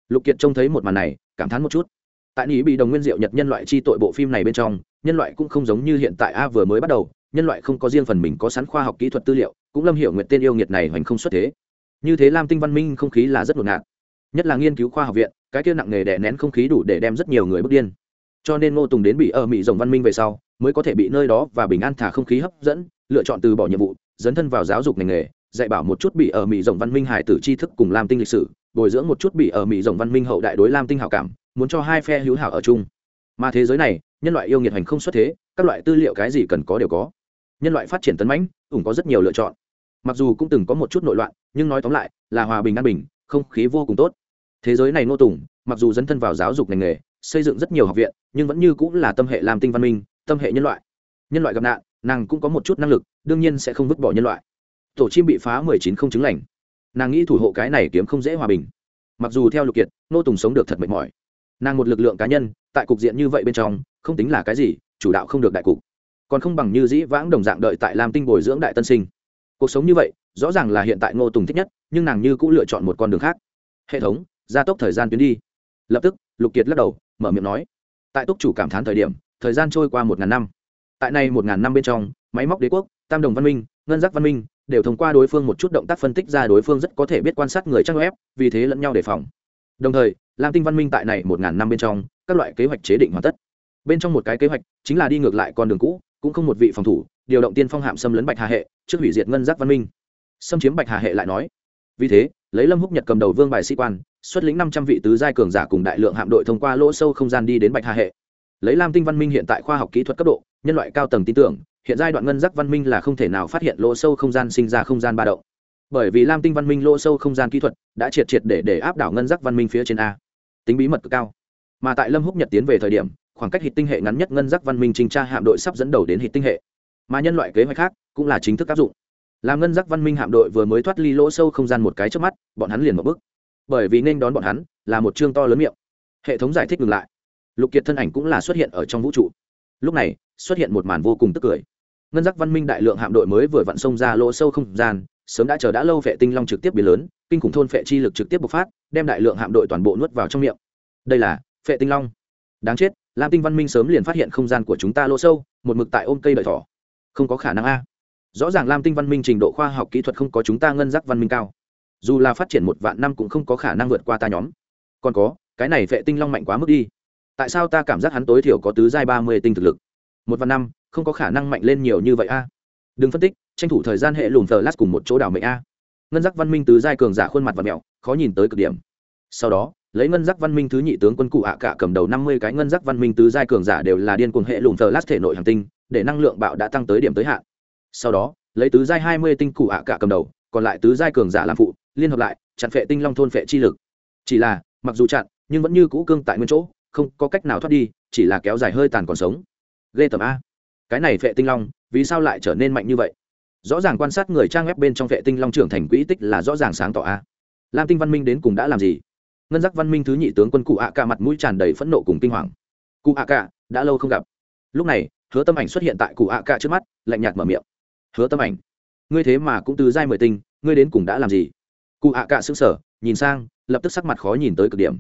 Lục kiệt trông thấy một màn này, cảm thán một chút. Tại nỉ bị đồng nguyên diệu nhật nhân loại chi tội bộ phim này bên trong, nhân loại cũng không giống như hiện tại a vừa mới bắt đầu, nhân loại không có riêng phần mình có sẵn khoa học kỹ thuật tư liệu, cũng lâm hiểu nguyện tên yêu nghiệt này hoành không xuất thế. Như thế lam tinh văn minh không khí là rất ngột ngạt. Nhất là nghiên cứu khoa học viện, cái kia nặng nề đè nén không khí đủ để đem rất nhiều người bước điên. Cho nên ngô tùng đến bị ở mỹ rồng văn minh về sau, mới có thể bị nơi đó và bình an thả không khí hấp dẫn lựa chọn từ bỏ nhiệm vụ, dấn thân vào giáo dục ngành nghề, dạy bảo một chút bị ở mỹ rồng văn minh hải tử tri thức cùng lam tinh lịch sử, bồi dưỡng một chút bị ở mỹ rồng văn minh hậu đại đối lam tinh hảo cảm, muốn cho hai phe hữu hảo ở chung. Mà thế giới này, nhân loại yêu nghiệt hành không xuất thế, các loại tư liệu cái gì cần có đều có. Nhân loại phát triển tấn mãnh, cũng có rất nhiều lựa chọn. Mặc dù cũng từng có một chút nội loạn, nhưng nói tóm lại, là hòa bình an bình, không khí vô cùng tốt. Thế giới này nô tùng, mặc dù dấn thân vào giáo dục ngành nghề, xây dựng rất nhiều học viện, nhưng vẫn như cũng là tâm hệ làm tinh văn minh, tâm hệ nhân loại. Nhân loại gặp nạn nàng cũng có một chút năng lực, đương nhiên sẽ không vứt bỏ nhân loại. Tổ chim bị phá mười chín không chứng lành. Nàng nghĩ thủ hộ cái này kiếm không dễ hòa bình. Mặc dù theo lục kiệt, nô tùng sống được thật mệt mỏi. Nàng một lực lượng cá nhân, tại cục diện như vậy bên trong, không tính là cái gì, chủ đạo không được đại cục. Còn không bằng như dĩ vãng đồng dạng đợi tại lam tinh bồi dưỡng đại tân sinh. Cuộc sống như vậy, rõ ràng là hiện tại ngô tùng thích nhất, nhưng nàng như cũng lựa chọn một con đường khác. Hệ thống, gia tốc thời gian tuyến đi. Lập tức, lục kiệt lắc đầu, mở miệng nói. Tại túc chủ cảm thán thời điểm, thời gian trôi qua một ngàn năm tại này một ngàn năm bên trong, máy móc đế quốc, tam đồng văn minh, ngân giác văn minh đều thông qua đối phương một chút động tác phân tích ra đối phương rất có thể biết quan sát người trang web, vì thế lẫn nhau đề phòng. Đồng thời, lam tinh văn minh tại này một ngàn năm bên trong, các loại kế hoạch chế định hoàn tất. Bên trong một cái kế hoạch chính là đi ngược lại con đường cũ, cũng không một vị phòng thủ, điều động tiên phong hạm xâm lấn bạch hà hệ, trước hủy diệt ngân giác văn minh. Xâm chiếm bạch hà hệ lại nói, vì thế, lấy lâm húc nhật cầm đầu vương bài sĩ quan, xuất lĩnh năm trăm vị tứ giai cường giả cùng đại lượng hạm đội thông qua lỗ sâu không gian đi đến bạch hà hệ lấy lam tinh văn minh hiện tại khoa học kỹ thuật cấp độ, nhân loại cao tầng tin tưởng, hiện giai đoạn ngân giác văn minh là không thể nào phát hiện lỗ sâu không gian sinh ra không gian ba động. Bởi vì lam tinh văn minh lỗ sâu không gian kỹ thuật đã triệt triệt để để áp đảo ngân giác văn minh phía trên a. Tính bí mật cực cao. Mà tại lâm húc nhật tiến về thời điểm, khoảng cách hệ tinh hệ ngắn nhất ngân giác văn minh trình tra hạm đội sắp dẫn đầu đến hệ tinh hệ. Mà nhân loại kế hoạch khác cũng là chính thức áp dụng. Làm ngân giác văn minh hạm đội vừa mới thoát ly lỗ sâu không gian một cái trước mắt, bọn hắn liền một bước. Bởi vì nên đón bọn hắn là một chương to lớn miệng. Hệ thống giải thích ngừng lại lục kiệt thân ảnh cũng là xuất hiện ở trong vũ trụ. Lúc này, xuất hiện một màn vô cùng tức cười. Ngân giác văn minh đại lượng hạm đội mới vừa vặn xông ra lỗ sâu không gian, sớm đã chờ đã lâu vệ tinh long trực tiếp biến lớn, kinh khủng thôn vệ chi lực trực tiếp bộc phát, đem đại lượng hạm đội toàn bộ nuốt vào trong miệng. Đây là vệ tinh long. Đáng chết, lam tinh văn minh sớm liền phát hiện không gian của chúng ta lỗ sâu, một mực tại ôm cây đợi thỏ. Không có khả năng a. Rõ ràng lam tinh văn minh trình độ khoa học kỹ thuật không có chúng ta ngân giác văn minh cao. Dù là phát triển một vạn năm cũng không có khả năng vượt qua ta nhóm. Còn có, cái này vệ tinh long mạnh quá mức đi tại sao ta cảm giác hắn tối thiểu có tứ giai ba mươi tinh thực lực? Một vạn năm, không có khả năng mạnh lên nhiều như vậy a. Đừng phân tích, tranh thủ thời gian hệ lùn thờ lát cùng một chỗ đảo mệnh a. Ngân giác văn minh tứ giai cường giả khuôn mặt và mẹo, khó nhìn tới cực điểm. Sau đó, lấy ngân giác văn minh thứ nhị tướng quân cụ ạ cả cầm đầu năm mươi cái ngân giác văn minh tứ giai cường giả đều là điên cuồng hệ lùn thờ lát thể nội hành tinh, để năng lượng bạo đã tăng tới điểm tới hạn. Sau đó, lấy tứ giai hai mươi tinh cụ ạ cả cầm đầu, còn lại tứ giai cường giả làm phụ, liên hợp lại, chặn phệ tinh long thôn phệ chi lực. Chỉ là, mặc dù chặn, nhưng vẫn như cũ cương tại nguyên chỗ không có cách nào thoát đi, chỉ là kéo dài hơi tàn còn sống. Ghê tầm a. Cái này vệ tinh long, vì sao lại trở nên mạnh như vậy? Rõ ràng quan sát người trang web bên trong vệ tinh long trưởng thành quỹ tích là rõ ràng sáng tỏ a. Lam tinh văn minh đến cùng đã làm gì? Ngân giác văn minh thứ nhị tướng quân cụ ạ cả mặt mũi tràn đầy phẫn nộ cùng kinh hoàng. Cụ ạ cả đã lâu không gặp. Lúc này, hứa tâm ảnh xuất hiện tại cụ ạ cả trước mắt, lạnh nhạt mở miệng. Hứa tâm ảnh, ngươi thế mà cũng từ giai mười tinh, ngươi đến cùng đã làm gì? Cụ ạ cả xứng sở nhìn sang, lập tức sắc mặt khó nhìn tới cực điểm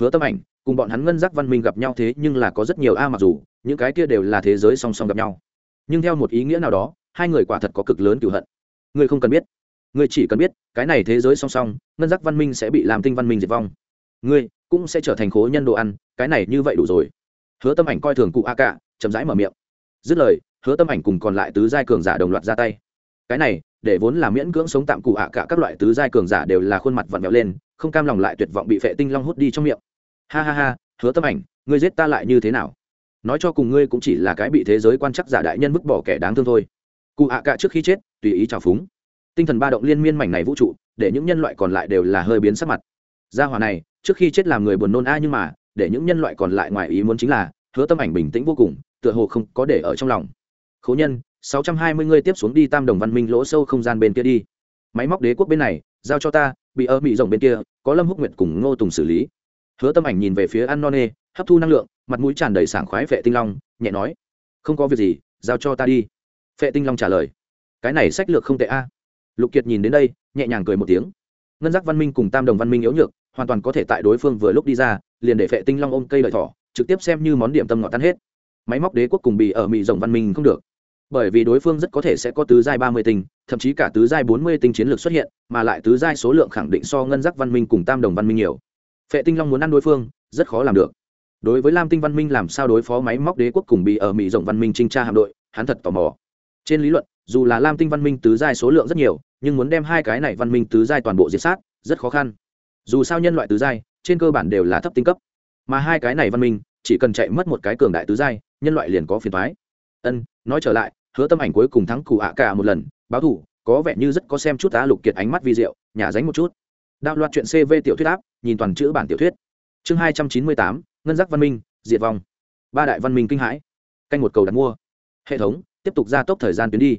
hứa tâm ảnh, cùng bọn hắn ngân giác văn minh gặp nhau thế nhưng là có rất nhiều a mặc dù, những cái kia đều là thế giới song song gặp nhau. Nhưng theo một ý nghĩa nào đó, hai người quả thật có cực lớn cựu hận. Ngươi không cần biết. Ngươi chỉ cần biết, cái này thế giới song song, ngân giác văn minh sẽ bị làm tinh văn minh diệt vong. Ngươi cũng sẽ trở thành khố nhân đồ ăn, cái này như vậy đủ rồi. Hứa tâm ảnh coi thường cụ a cạ, chậm rãi mở miệng. Dứt lời, hứa tâm ảnh cùng còn lại tứ giai cường giả đồng loạt ra tay cái này, để vốn là miễn cưỡng sống tạm cụ ạ, cả các loại tứ giai cường giả đều là khuôn mặt vặn vẹo lên, không cam lòng lại tuyệt vọng bị phệ tinh long hút đi trong miệng. Ha ha ha, hứa tâm ảnh, ngươi giết ta lại như thế nào? Nói cho cùng ngươi cũng chỉ là cái bị thế giới quan chắc giả đại nhân vứt bỏ kẻ đáng thương thôi. Cụ ạ cả trước khi chết, tùy ý trào phúng. Tinh thần ba động liên miên mảnh này vũ trụ, để những nhân loại còn lại đều là hơi biến sắc mặt. Gia hòa này, trước khi chết làm người buồn nôn a nhưng mà, để những nhân loại còn lại ngoài ý muốn chính là, hứa tâm ảnh bình tĩnh vô cùng, tựa hồ không có để ở trong lòng. Khố nhân sáu trăm hai mươi ngươi tiếp xuống đi tam đồng văn minh lỗ sâu không gian bên kia đi. Máy móc đế quốc bên này, giao cho ta, bị ở mỹ rộng bên kia, có lâm húc nguyệt cùng ngô tùng xử lý. Hứa tâm ảnh nhìn về phía ăn non nê hấp thu năng lượng, mặt mũi tràn đầy sảng khoái vệ tinh long, nhẹ nói, không có việc gì, giao cho ta đi. Vệ tinh long trả lời, cái này sách lược không tệ a. Lục kiệt nhìn đến đây, nhẹ nhàng cười một tiếng. Ngân giác văn minh cùng tam đồng văn minh yếu nhược, hoàn toàn có thể tại đối phương vừa lúc đi ra, liền để vệ tinh long ôm cây lợi thỏ, trực tiếp xem như món điểm tâm ngọt tan hết. Máy móc đế quốc cùng bị ở mỹ rộng văn minh không được bởi vì đối phương rất có thể sẽ có tứ giai ba mươi tinh, thậm chí cả tứ giai bốn mươi tinh chiến lược xuất hiện, mà lại tứ giai số lượng khẳng định so ngân giác văn minh cùng tam đồng văn minh nhiều. Phệ tinh long muốn ăn đối phương, rất khó làm được. Đối với lam tinh văn minh làm sao đối phó máy móc đế quốc cùng bị ở mỹ rộng văn minh trinh tra hạm đội, hắn thật tò mò. Trên lý luận, dù là lam tinh văn minh tứ giai số lượng rất nhiều, nhưng muốn đem hai cái này văn minh tứ giai toàn bộ diệt sát, rất khó khăn. Dù sao nhân loại tứ giai, trên cơ bản đều là thấp tinh cấp. Mà hai cái này văn minh, chỉ cần chạy mất một cái cường đại tứ giai, nhân loại liền có phiền toái. ân, nói trở lại hứa tâm ảnh cuối cùng thắng cụ ạ cả một lần, báo thủ có vẻ như rất có xem chút á lục kiệt ánh mắt vi diệu, nhà dánh một chút. Đạo loạt chuyện cv tiểu thuyết áp, nhìn toàn chữ bản tiểu thuyết. Chương hai trăm chín mươi tám, ngân giác văn minh, diệt vong. Ba đại văn minh kinh hãi. Canh một cầu đặt mua. Hệ thống, tiếp tục gia tốc thời gian tuyến đi.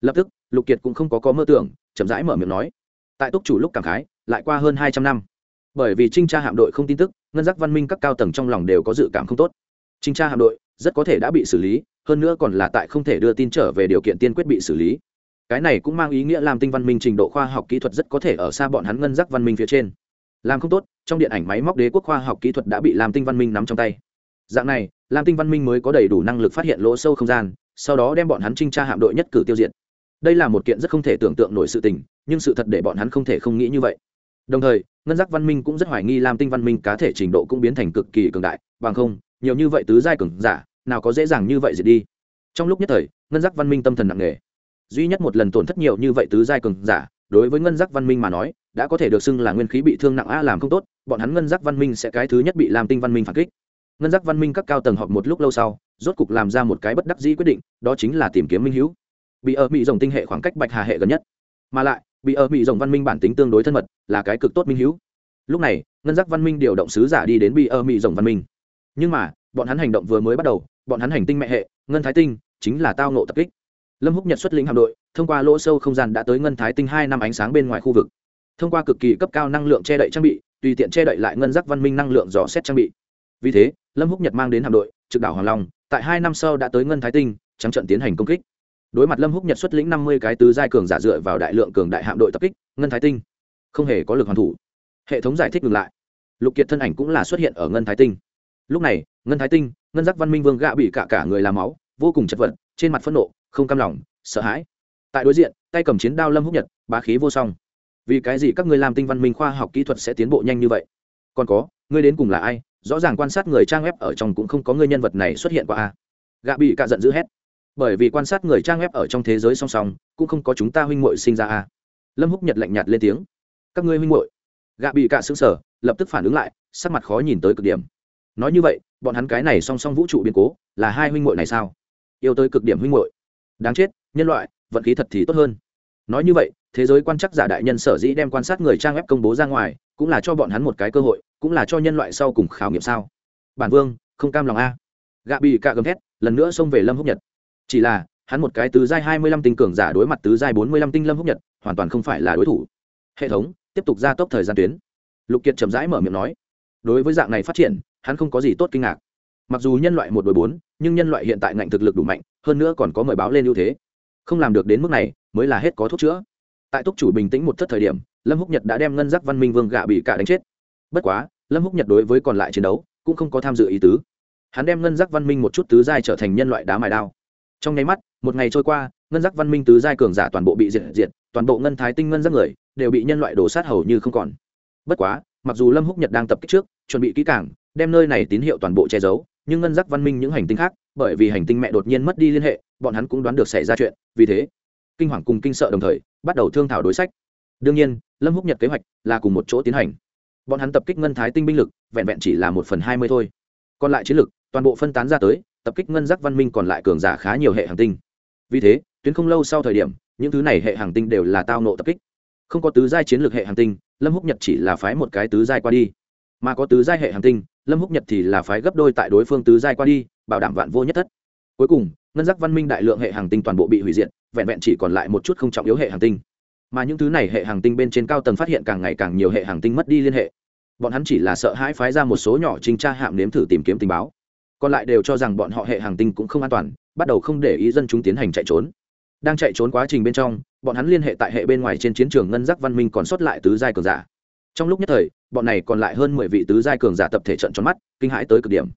Lập tức, lục kiệt cũng không có có mơ tưởng, chậm rãi mở miệng nói. Tại túc chủ lúc cảm khái, lại qua hơn hai trăm năm. Bởi vì trinh tra hạm đội không tin tức, ngân giác văn minh các cao tầng trong lòng đều có dự cảm không tốt. Trinh tra hạm đội rất có thể đã bị xử lý, hơn nữa còn là tại không thể đưa tin trở về điều kiện tiên quyết bị xử lý. Cái này cũng mang ý nghĩa làm tinh văn minh trình độ khoa học kỹ thuật rất có thể ở xa bọn hắn ngân giác văn minh phía trên. Làm không tốt, trong điện ảnh máy móc đế quốc khoa học kỹ thuật đã bị làm tinh văn minh nắm trong tay. Dạng này, làm tinh văn minh mới có đầy đủ năng lực phát hiện lỗ sâu không gian, sau đó đem bọn hắn trinh tra hạm đội nhất cử tiêu diệt. Đây là một kiện rất không thể tưởng tượng nổi sự tình, nhưng sự thật để bọn hắn không thể không nghĩ như vậy. Đồng thời, ngân giác văn minh cũng rất hoài nghi làm tinh văn minh cá thể trình độ cũng biến thành cực kỳ cường đại, bằng không nhiều như vậy tứ giai cường giả, nào có dễ dàng như vậy diệt đi. Trong lúc nhất thời, ngân giác văn minh tâm thần nặng nề. Duy nhất một lần tổn thất nhiều như vậy tứ giai cường giả, đối với ngân giác văn minh mà nói, đã có thể được xưng là nguyên khí bị thương nặng a làm không tốt, bọn hắn ngân giác văn minh sẽ cái thứ nhất bị làm tinh văn minh phản kích. Ngân giác văn minh các cao tầng họp một lúc lâu sau, rốt cục làm ra một cái bất đắc dĩ quyết định, đó chính là tìm kiếm minh hữu. Bị ở mỹ rồng tinh hệ khoảng cách bạch hà hệ gần nhất. Mà lại, bị ở mỹ rồng văn minh bản tính tương đối thân mật, là cái cực tốt minh hữu. Lúc này, ngân giác văn minh điều động sứ giả đi đến bị ở mỹ rồng văn minh nhưng mà, bọn hắn hành động vừa mới bắt đầu, bọn hắn hành tinh mẹ hệ, ngân thái tinh, chính là tao nộ tập kích. Lâm húc nhật xuất lĩnh hạm đội, thông qua lỗ sâu không gian đã tới ngân thái tinh hai năm ánh sáng bên ngoài khu vực. Thông qua cực kỳ cấp cao năng lượng che đậy trang bị, tùy tiện che đậy lại ngân giác văn minh năng lượng dò xét trang bị. Vì thế, lâm húc nhật mang đến hạm đội, trực đảo hoàng long, tại hai năm sau đã tới ngân thái tinh, trắng trận tiến hành công kích. Đối mặt lâm húc nhật xuất lĩnh năm mươi cái tứ giai cường giả dựa vào đại lượng cường đại hạm đội tập kích, ngân thái tinh không hề có lực hoàn thủ. Hệ thống giải thích ngược lại. Lục kiệt thân ảnh cũng là xuất hiện ở ngân thái tinh lúc này, ngân thái tinh, ngân giác văn minh vương gạ bị cả cả người làm máu, vô cùng chật vật, trên mặt phẫn nộ, không cam lòng, sợ hãi. Tại đối diện, tay cầm chiến đao lâm húc nhật, bá khí vô song. Vì cái gì các ngươi làm tinh văn minh khoa học kỹ thuật sẽ tiến bộ nhanh như vậy? Còn có, ngươi đến cùng là ai? Rõ ràng quan sát người trang web ở trong cũng không có ngươi nhân vật này xuất hiện qua a. Gạ bị cả giận dữ hét. Bởi vì quan sát người trang web ở trong thế giới song song, cũng không có chúng ta huynh muội sinh ra a. Lâm húc nhật lạnh nhạt lên tiếng. Các ngươi huynh muội. Gạ bị cả sững sờ, lập tức phản ứng lại, sắc mặt khó nhìn tới cực điểm nói như vậy, bọn hắn cái này song song vũ trụ biến cố, là hai huynh muội này sao? Yêu tới cực điểm huynh muội. Đáng chết, nhân loại, vận khí thật thì tốt hơn. Nói như vậy, thế giới quan chắc giả đại nhân sở dĩ đem quan sát người trang web công bố ra ngoài, cũng là cho bọn hắn một cái cơ hội, cũng là cho nhân loại sau cùng khảo nghiệm sao? Bản vương, không cam lòng a. Gạ bị cạ gầm thét, lần nữa xông về lâm húc nhật. Chỉ là, hắn một cái tứ giai hai mươi lăm tinh cường giả đối mặt tứ giai bốn mươi lăm tinh lâm húc nhật, hoàn toàn không phải là đối thủ. Hệ thống, tiếp tục gia tốc thời gian tuyến. Lục kiệt chậm rãi mở miệng nói. Đối với dạng này phát triển hắn không có gì tốt kinh ngạc. Mặc dù nhân loại một đội bốn, nhưng nhân loại hiện tại ngạnh thực lực đủ mạnh, hơn nữa còn có mời báo lên ưu thế. Không làm được đến mức này, mới là hết có thuốc chữa. Tại túc chủ bình tĩnh một thất thời điểm, lâm húc nhật đã đem ngân giác văn minh vương gạ bị cả đánh chết. Bất quá, lâm húc nhật đối với còn lại chiến đấu, cũng không có tham dự ý tứ. Hắn đem ngân giác văn minh một chút tứ giai trở thành nhân loại đá mài đao. Trong nháy mắt, một ngày trôi qua, ngân giác văn minh tứ giai cường giả toàn bộ bị diệt diệt, toàn bộ ngân thái tinh ngân giác người, đều bị nhân loại đổ sát hầu như không còn. Bất quá, mặc dù lâm húc nhật đang tập kích trước, chuẩn bị kỹ càng đem nơi này tín hiệu toàn bộ che giấu, nhưng ngân giác văn minh những hành tinh khác, bởi vì hành tinh mẹ đột nhiên mất đi liên hệ, bọn hắn cũng đoán được xảy ra chuyện, vì thế, kinh hoàng cùng kinh sợ đồng thời, bắt đầu thương thảo đối sách. Đương nhiên, lâm húc nhật kế hoạch là cùng một chỗ tiến hành. Bọn hắn tập kích ngân thái tinh binh lực, vẹn vẹn chỉ là một phần hai mươi thôi. Còn lại chiến lực, toàn bộ phân tán ra tới, tập kích ngân giác văn minh còn lại cường giả khá nhiều hệ hành tinh. Vì thế, tuyến không lâu sau thời điểm, những thứ này hệ hành tinh đều là tao nộ tập kích. Không có tứ giai chiến lược hệ hành tinh, lâm húc nhật chỉ là phái một cái tứ giai qua đi. Mà có tứ giai hệ hành tinh lâm húc nhật thì là phái gấp đôi tại đối phương tứ giai qua đi, bảo đảm vạn vô nhất thất. Cuối cùng, ngân giác văn minh đại lượng hệ hàng tinh toàn bộ bị hủy diệt, vẹn vẹn chỉ còn lại một chút không trọng yếu hệ hàng tinh. Mà những thứ này hệ hàng tinh bên trên cao tầng phát hiện càng ngày càng nhiều hệ hàng tinh mất đi liên hệ. Bọn hắn chỉ là sợ hãi phái ra một số nhỏ trinh tra hạm nếm thử tìm kiếm tình báo. Còn lại đều cho rằng bọn họ hệ hàng tinh cũng không an toàn, bắt đầu không để ý dân chúng tiến hành chạy trốn. Đang chạy trốn quá trình bên trong, bọn hắn liên hệ tại hệ bên ngoài trên chiến trường ngân giác văn minh còn sót lại tứ giai cường giả. Trong lúc nhất thời bọn này còn lại hơn mười vị tứ giai cường giả tập thể trận tròn mắt, kinh hãi tới cực điểm.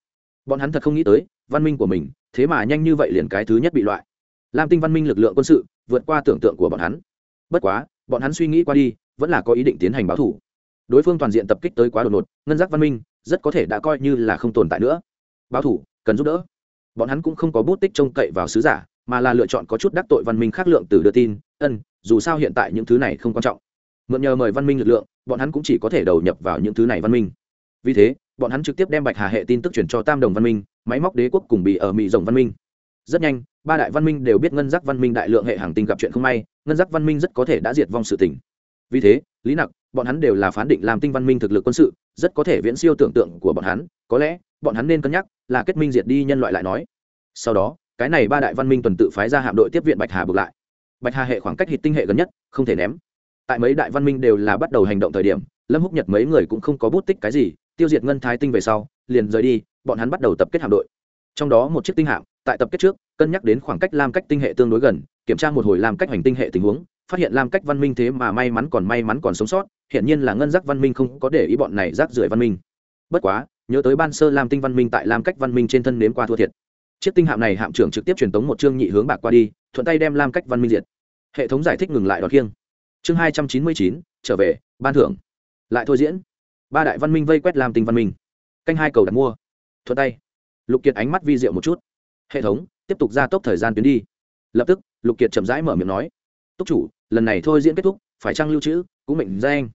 Bọn hắn thật không nghĩ tới, văn minh của mình, thế mà nhanh như vậy liền cái thứ nhất bị loại. Lam tinh văn minh lực lượng quân sự, vượt qua tưởng tượng của bọn hắn. Bất quá, bọn hắn suy nghĩ qua đi, vẫn là có ý định tiến hành báo thủ. Đối phương toàn diện tập kích tới quá đột ngột, ngân giác văn minh, rất có thể đã coi như là không tồn tại nữa. Báo thủ, cần giúp đỡ. Bọn hắn cũng không có bút tích trông cậy vào sứ giả, mà là lựa chọn có chút đắc tội văn minh khác lượng từ đưa tin, ân, dù sao hiện tại những thứ này không quan trọng mượn nhờ mời văn minh lực lượng, bọn hắn cũng chỉ có thể đầu nhập vào những thứ này văn minh. Vì thế, bọn hắn trực tiếp đem bạch hà hệ tin tức chuyển cho tam đồng văn minh, máy móc đế quốc cùng bị ở mỹ rồng văn minh. Rất nhanh, ba đại văn minh đều biết ngân giác văn minh đại lượng hệ hàng tinh gặp chuyện không may, ngân giác văn minh rất có thể đã diệt vong sự tỉnh vì thế, lý nặc, bọn hắn đều là phán định làm tinh văn minh thực lực quân sự, rất có thể viễn siêu tưởng tượng của bọn hắn, có lẽ, bọn hắn nên cân nhắc là kết minh diệt đi nhân loại lại nói. Sau đó, cái này ba đại văn minh tuần tự phái ra hạm đội tiếp viện bạch hà bực lại. Bạch hà hệ khoảng cách hịt tinh hệ gần nhất, không thể ném tại mấy đại văn minh đều là bắt đầu hành động thời điểm, lâm húc nhật mấy người cũng không có bút tích cái gì, tiêu diệt ngân thái tinh về sau, liền rời đi, bọn hắn bắt đầu tập kết hạm đội. Trong đó một chiếc tinh hạm, tại tập kết trước, cân nhắc đến khoảng cách lam cách tinh hệ tương đối gần, kiểm tra một hồi làm cách hành tinh hệ tình huống, phát hiện lam cách văn minh thế mà may mắn còn may mắn còn sống sót hiện nhiên là ngân giác văn minh không có để ý bọn này rác rưởi văn minh. Bất quá, nhớ tới ban sơ lam tinh văn minh tại lam cách văn minh trên thân nếm qua thua thiệt. Chiếc tinh hạm này hạm trưởng trực tiếp truyền tống một chương nhị hướng bạc qua đi, thuận tay đem lam cách văn minh diệt. Hệ thống giải thích ngừng lại đòn khiêng chương hai trăm chín mươi chín, trở về, ban thưởng. Lại thôi diễn. Ba đại văn minh vây quét làm tình văn minh. Canh hai cầu đặt mua. Thuận tay. Lục kiệt ánh mắt vi diệu một chút. Hệ thống, tiếp tục gia tốc thời gian tuyến đi. Lập tức, lục kiệt chậm rãi mở miệng nói. Túc chủ, lần này thôi diễn kết thúc, phải trăng lưu trữ, cũng mệnh ra anh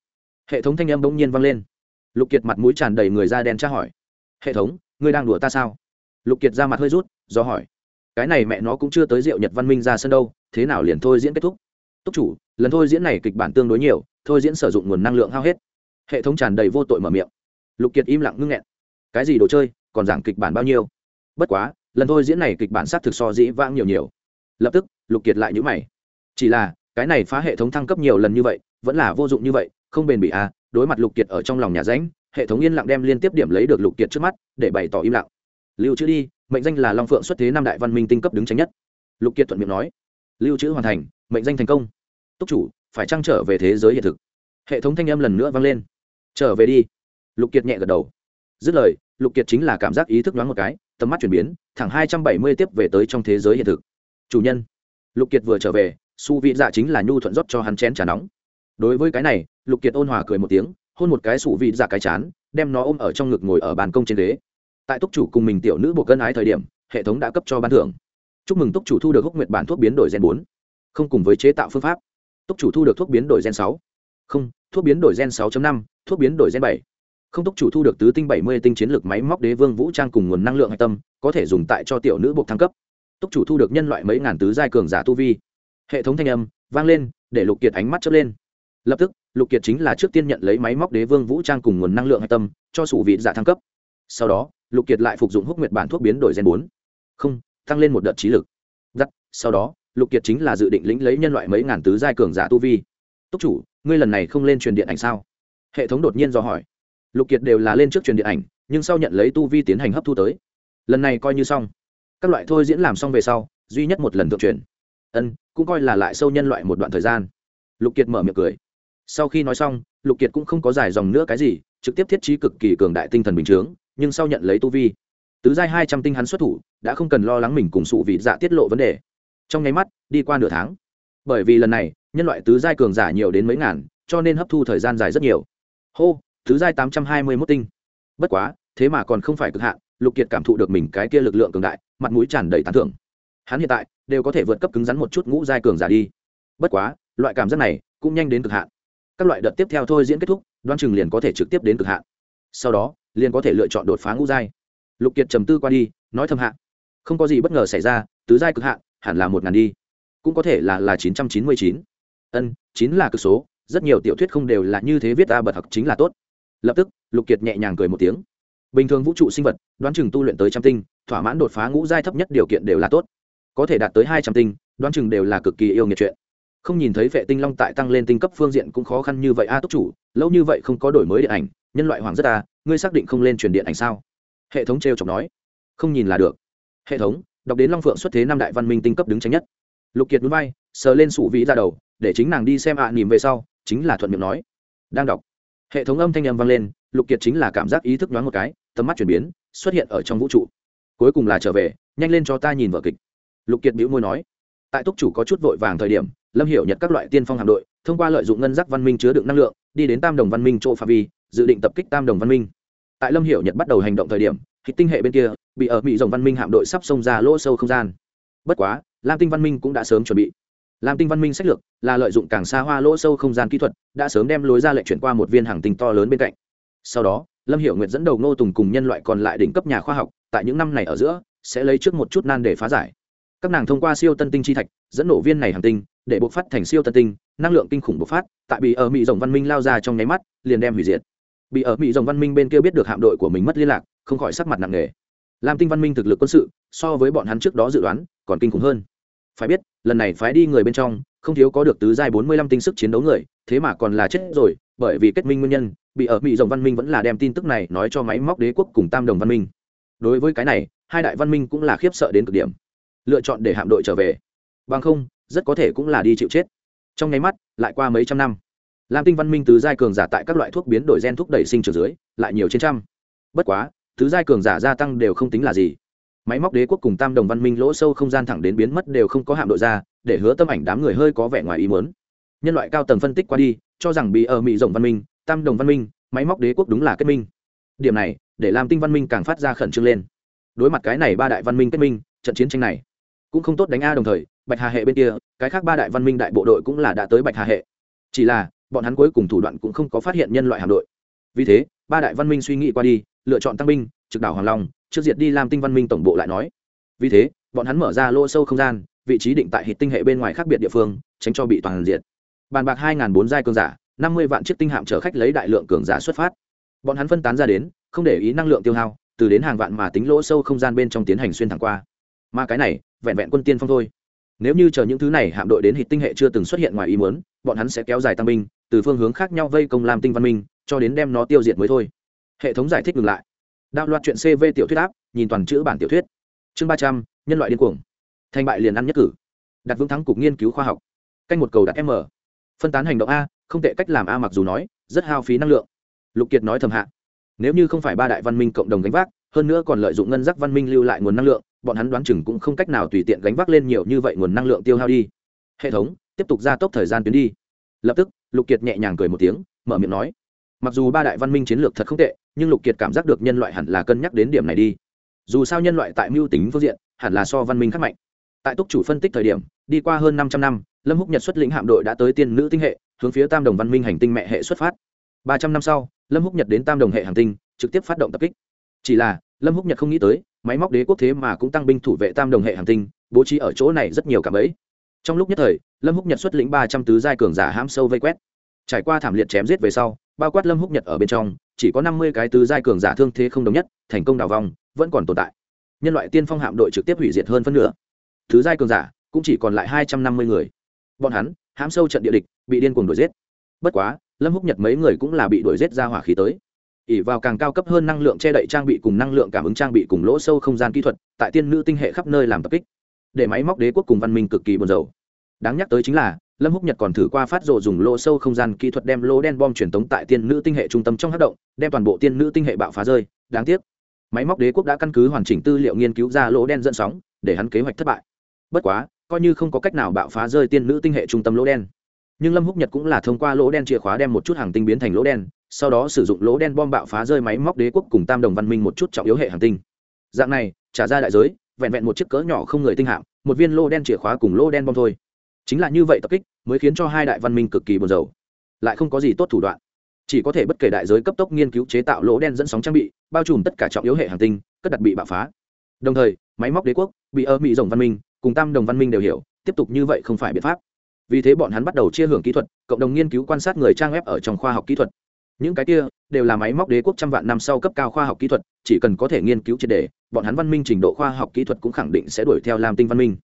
hệ thống thanh âm bỗng nhiên vang lên. Lục kiệt mặt mũi tràn đầy người da đen tra hỏi. Hệ thống, ngươi đang đùa ta sao? Lục kiệt ra mặt hơi rút, do hỏi. Cái này mẹ nó cũng chưa tới rượu nhật văn minh ra sân đâu, thế nào liền thôi diễn kết thúc? Túc chủ lần thôi diễn này kịch bản tương đối nhiều, thôi diễn sử dụng nguồn năng lượng hao hết. Hệ thống tràn đầy vô tội mở miệng. Lục kiệt im lặng ngưng nghẹn. Cái gì đồ chơi, còn giảng kịch bản bao nhiêu? Bất quá, lần thôi diễn này kịch bản sát thực so dĩ vãng nhiều nhiều. Lập tức, lục kiệt lại nhữ mày. Chỉ là, cái này phá hệ thống thăng cấp nhiều lần như vậy, vẫn là vô dụng như vậy, không bền bỉ à đối mặt lục kiệt ở trong lòng nhà ránh, hệ thống yên lặng đem liên tiếp điểm lấy được lục kiệt trước mắt, để bày tỏ im lặng. Lưu trữ đi, mệnh danh là long phượng xuất thế năm đại văn minh tinh cấp đứng tranh nhất. Lục kiệt thuận miệng nói. Lưu trữ hoàn thành, mệnh danh thành công túc chủ, phải trăng trở về thế giới hiện thực? Hệ thống thanh âm lần nữa vang lên. Trở về đi. Lục kiệt nhẹ gật đầu. Dứt lời, lục kiệt chính là cảm giác ý thức đoán một cái, tầm mắt chuyển biến, thẳng hai trăm bảy mươi tiếp về tới trong thế giới hiện thực. Chủ nhân. Lục kiệt vừa trở về, su vị dạ chính là nhu thuận rót cho hắn chén trà nóng. Đối với cái này, lục kiệt ôn hòa cười một tiếng, hôn một cái sủ vị dạ cái chán, đem nó ôm ở trong ngực ngồi ở bàn công trên ghế. Tại túc chủ cùng mình tiểu nữ bộ cân ái thời điểm, hệ thống đã cấp cho ban thưởng. Chúc mừng túc chủ thu được húc nguyệt bản thuốc biến đổi gen bốn. Không cùng với chế tạo phương pháp túc chủ thu được thuốc biến đổi gen sáu. Không, thuốc biến đổi gen 6 năm, thuốc biến đổi gen bảy. Không túc chủ thu được tứ tinh bảy mươi tinh chiến lược máy móc đế vương vũ trang cùng nguồn năng lượng hạch tâm, có thể dùng tại cho tiểu nữ buộc thăng cấp. Túc chủ thu được nhân loại mấy ngàn tứ giai cường giả tu vi. Hệ thống thanh âm, vang lên, để lục kiệt ánh mắt chớp lên. Lập tức, lục kiệt chính là trước tiên nhận lấy máy móc đế vương vũ trang cùng nguồn năng lượng hạch tâm, cho sủ vị giả thăng cấp. Sau đó, lục kiệt lại phục dụng húc nguyệt bản thuốc biến đổi gen bốn. Không, tăng lên một đợt trí lực. Giắt sau đó lục kiệt chính là dự định lĩnh lấy nhân loại mấy ngàn tứ giai cường giả tu vi. Túc chủ, ngươi lần này không lên truyền điện ảnh sao? Hệ thống đột nhiên do hỏi. Lục kiệt đều là lên trước truyền điện ảnh, nhưng sau nhận lấy tu vi tiến hành hấp thu tới. Lần này coi như xong. Các loại thôi diễn làm xong về sau, duy nhất một lần thượng truyền. Ân, cũng coi là lại sâu nhân loại một đoạn thời gian. Lục kiệt mở miệng cười. Sau khi nói xong, lục kiệt cũng không có dài dòng nữa cái gì, trực tiếp thiết trí cực kỳ cường đại tinh thần bình chướng, nhưng sau nhận lấy tu vi, tứ giai hai trăm tinh hắn xuất thủ, đã không cần lo lắng mình cùng sụ vị dạ tiết lộ vấn đề trong nháy mắt, đi qua nửa tháng. Bởi vì lần này, nhân loại tứ giai cường giả nhiều đến mấy ngàn, cho nên hấp thu thời gian dài rất nhiều. Hô, tứ giai tám trăm hai mươi mốt tinh. Bất quá, thế mà còn không phải cực hạn, lục kiệt cảm thụ được mình cái kia lực lượng cường đại, mặt mũi tràn đầy tán thưởng. Hắn hiện tại, đều có thể vượt cấp cứng rắn một chút ngũ giai cường giả đi. Bất quá, loại cảm giác này, cũng nhanh đến cực hạn. Các loại đợt tiếp theo thôi diễn kết thúc đoan chừng liền có thể trực tiếp đến cực hạn. Sau đó, liền có thể lựa chọn đột phá ngũ giai. Lục kiệt trầm tư qua đi, nói thầm hạ. Không có gì bất ngờ xảy ra, tứ giai cực hạn hẳn là một ngàn đi. Cũng có thể là là chín trăm chín mươi chín. Ân chín là cực số rất nhiều tiểu thuyết không đều là như thế viết ta bật học chính là tốt. Lập tức lục kiệt nhẹ nhàng cười một tiếng. Bình thường vũ trụ sinh vật đoán chừng tu luyện tới trăm tinh thỏa mãn đột phá ngũ giai thấp nhất điều kiện đều là tốt. Có thể đạt tới hai trăm tinh đoán chừng đều là cực kỳ yêu nghiệt chuyện. Không nhìn thấy vệ tinh long tại tăng lên tinh cấp phương diện cũng khó khăn như vậy. A à, túc chủ lâu như vậy không có đổi mới điện ảnh nhân loại hoàng rất a ngươi xác định không lên truyền điện ảnh sao? Hệ thống t r e o chọc nói. Không nhìn là được. Hệ thống đọc đến long phượng xuất thế năm đại văn minh tinh cấp đứng tranh nhất. Lục kiệt núi bay sờ lên sủ vĩ ra đầu để chính nàng đi xem ạ à, nỉm về sau chính là thuận miệng nói. Đang đọc hệ thống âm thanh âm vang lên lục kiệt chính là cảm giác ý thức đoán một cái tầm mắt chuyển biến xuất hiện ở trong vũ trụ. Cuối cùng là trở về nhanh lên cho ta nhìn vở kịch. Lục kiệt bĩu môi nói. Tại túc chủ có chút vội vàng thời điểm lâm hiểu nhật các loại tiên phong hạm đội thông qua lợi dụng ngân giác văn minh chứa đựng năng lượng đi đến tam đồng văn minh chỗ pha vi dự định tập kích tam đồng văn minh. Tại lâm hiểu nhật bắt đầu hành động thời điểm thì tinh hệ bên kia, bị ở bị rồng văn minh hạm đội sắp xông ra lỗ sâu không gian. Bất quá, lam tinh văn minh cũng đã sớm chuẩn bị. Lam tinh văn minh sách lược là lợi dụng càng xa hoa lỗ sâu không gian kỹ thuật, đã sớm đem lối ra lệnh chuyển qua một viên hàng tinh to lớn bên cạnh. Sau đó, lâm hiểu nguyệt dẫn đầu ngô tùng cùng nhân loại còn lại đỉnh cấp nhà khoa học, tại những năm này ở giữa, sẽ lấy trước một chút nan để phá giải. Các nàng thông qua siêu tân tinh chi thạch, dẫn nổ viên này hàng tinh, để bộc phát thành siêu tân tinh, năng lượng kinh khủng bộc phát, tại bị ở mỹ rồng văn minh lao ra trong nháy mắt, liền đem hủy diệt. Bị ở mỹ rồng văn minh bên kia biết được hạm đội của mình mất liên lạc không khỏi sắc mặt nặng nề. Lam tinh văn minh thực lực quân sự, so với bọn hắn trước đó dự đoán, còn kinh khủng hơn. Phải biết, lần này phái đi người bên trong, không thiếu có được tứ giai bốn mươi lăm tinh sức chiến đấu người, thế mà còn là chết rồi, bởi vì kết minh nguyên nhân, bị ở mỹ rồng văn minh vẫn là đem tin tức này nói cho máy móc đế quốc cùng tam đồng văn minh. Đối với cái này, hai đại văn minh cũng là khiếp sợ đến cực điểm. Lựa chọn để hạm đội trở về. Bằng không, rất có thể cũng là đi chịu chết. Trong nháy mắt, lại qua mấy trăm năm. Lam tinh văn minh tứ giai cường giả tại các loại thuốc biến đổi gen thúc đẩy sinh trưởng dưới, lại nhiều trên trăm. Bất quá thứ giai cường giả gia tăng đều không tính là gì. Máy móc đế quốc cùng tam đồng văn minh lỗ sâu không gian thẳng đến biến mất đều không có hạm đội ra, để hứa tâm ảnh đám người hơi có vẻ ngoài ý muốn. Nhân loại cao tầng phân tích qua đi, cho rằng bị ở mỹ rộng văn minh, tam đồng văn minh, máy móc đế quốc đúng là kết minh. Điểm này, để làm tinh văn minh càng phát ra khẩn trương lên. Đối mặt cái này ba đại văn minh kết minh, trận chiến tranh này cũng không tốt đánh a đồng thời, bạch hà hệ bên kia, cái khác ba đại văn minh đại bộ đội cũng là đã tới bạch hà hệ. Chỉ là, bọn hắn cuối cùng thủ đoạn cũng không có phát hiện nhân loại hạm đội. Vì thế, ba đại văn minh suy nghĩ qua đi lựa chọn tăng binh, trực đảo hoàng long, trước diệt đi làm tinh văn minh tổng bộ lại nói. Vì thế, bọn hắn mở ra lô sâu không gian, vị trí định tại hệ tinh hệ bên ngoài khác biệt địa phương, tránh cho bị toàn diệt. Bàn bạc hai bốn giai cường giả, năm mươi vạn chiếc tinh hạm chở khách lấy đại lượng cường giả xuất phát. Bọn hắn phân tán ra đến, không để ý năng lượng tiêu hao, từ đến hàng vạn mà tính lỗ sâu không gian bên trong tiến hành xuyên thẳng qua. Mà cái này, vẹn vẹn quân tiên phong thôi. Nếu như chờ những thứ này hạm đội đến hệ tinh hệ chưa từng xuất hiện ngoài ý muốn, bọn hắn sẽ kéo dài tăng binh, từ phương hướng khác nhau vây công làm tinh văn minh, cho đến đem nó tiêu diệt mới thôi hệ thống giải thích ngừng lại. Đạo loạt chuyện cv tiểu thuyết áp, nhìn toàn chữ bản tiểu thuyết. Chương ba trăm, nhân loại điên cuồng. Thành bại liền ăn nhất cử. Đặt vững thắng cục nghiên cứu khoa học. Canh một cầu đặt m. Phân tán hành động a, không tệ cách làm a mặc dù nói, rất hao phí năng lượng. Lục kiệt nói thầm hạ. Nếu như không phải ba đại văn minh cộng đồng gánh vác, hơn nữa còn lợi dụng ngân giác văn minh lưu lại nguồn năng lượng, bọn hắn đoán chừng cũng không cách nào tùy tiện gánh vác lên nhiều như vậy nguồn năng lượng tiêu hao đi. Hệ thống, tiếp tục gia tốc thời gian tuyến đi. Lập tức, lục kiệt nhẹ nhàng cười một tiếng, mở miệng nói. Mặc dù ba đại văn minh chiến lược thật không tệ nhưng lục kiệt cảm giác được nhân loại hẳn là cân nhắc đến điểm này đi. Dù sao nhân loại tại mưu tính phương diện, hẳn là so văn minh khác mạnh. Tại túc chủ phân tích thời điểm, đi qua hơn 500 năm, lâm húc nhật xuất lĩnh hạm đội đã tới tiên nữ tinh hệ, hướng phía tam đồng văn minh hành tinh mẹ hệ xuất phát. Ba trăm năm sau, lâm húc nhật đến tam đồng hệ hành tinh, trực tiếp phát động tập kích. Chỉ là, lâm húc nhật không nghĩ tới, máy móc đế quốc thế mà cũng tăng binh thủ vệ tam đồng hệ hành tinh, bố trí ở chỗ này rất nhiều cảm ấy. Trong lúc nhất thời, lâm húc nhật xuất lĩnh ba trăm tứ giai cường giả hãm sâu vây quét. Trải qua thảm liệt chém giết về sau, bao quát lâm húc nhật ở bên trong chỉ có năm mươi cái tứ giai cường giả thương thế không đồng nhất, thành công đào vong, vẫn còn tồn tại. Nhân loại tiên phong hạm đội trực tiếp hủy diệt hơn phân nửa. Thứ giai cường giả cũng chỉ còn lại hai trăm năm mươi người. Bọn hắn, hãm sâu trận địa địch, bị điên cuồng đuổi giết. Bất quá, lâm húc nhật mấy người cũng là bị đuổi giết ra hỏa khí tới. Ỉ vào càng cao cấp hơn năng lượng che đậy trang bị cùng năng lượng cảm ứng trang bị cùng lỗ sâu không gian kỹ thuật, tại tiên nữ tinh hệ khắp nơi làm tập kích. Để máy móc đế quốc cùng văn minh cực kỳ buồn rầu. Đáng nhắc tới chính là lâm húc nhật còn thử qua phát rộ dùng lỗ sâu không gian kỹ thuật đem lỗ đen bom truyền tống tại tiên nữ tinh hệ trung tâm trong hát động đem toàn bộ tiên nữ tinh hệ bạo phá rơi đáng tiếc. Máy móc đế quốc đã căn cứ hoàn chỉnh tư liệu nghiên cứu ra lỗ đen dẫn sóng để hắn kế hoạch thất bại. Bất quá coi như không có cách nào bạo phá rơi tiên nữ tinh hệ trung tâm lỗ đen. Nhưng lâm húc nhật cũng là thông qua lỗ đen chìa khóa đem một chút hàng tinh biến thành lỗ đen sau đó sử dụng lỗ đen bom bạo phá rơi máy móc đế quốc cùng tam đồng văn minh một chút trọng yếu hệ hàng tinh. Dạng này trả ra đại giới vẹn vẹn một chiếc cỡ nhỏ không người tinh hạng, một viên lô đen chìa khóa cùng lô đen bom thôi chính là như vậy tập kích mới khiến cho hai đại văn minh cực kỳ buồn rầu. Lại không có gì tốt thủ đoạn. Chỉ có thể bất kể đại giới cấp tốc nghiên cứu chế tạo lỗ đen dẫn sóng trang bị, bao trùm tất cả trọng yếu hệ hàng tinh, cất đặt bị bạo phá. Đồng thời, máy móc đế quốc bị ơ mỹ rồng văn minh, cùng tam đồng văn minh đều hiểu, tiếp tục như vậy không phải biện pháp. Vì thế bọn hắn bắt đầu chia hưởng kỹ thuật, cộng đồng nghiên cứu quan sát người trang web ở trong khoa học kỹ thuật. Những cái kia đều là máy móc đế quốc trăm vạn năm sau cấp cao khoa học kỹ thuật, chỉ cần có thể nghiên cứu triệt đề, bọn hắn văn minh trình độ khoa học kỹ thuật cũng khẳng định sẽ đuổi theo làm tinh văn minh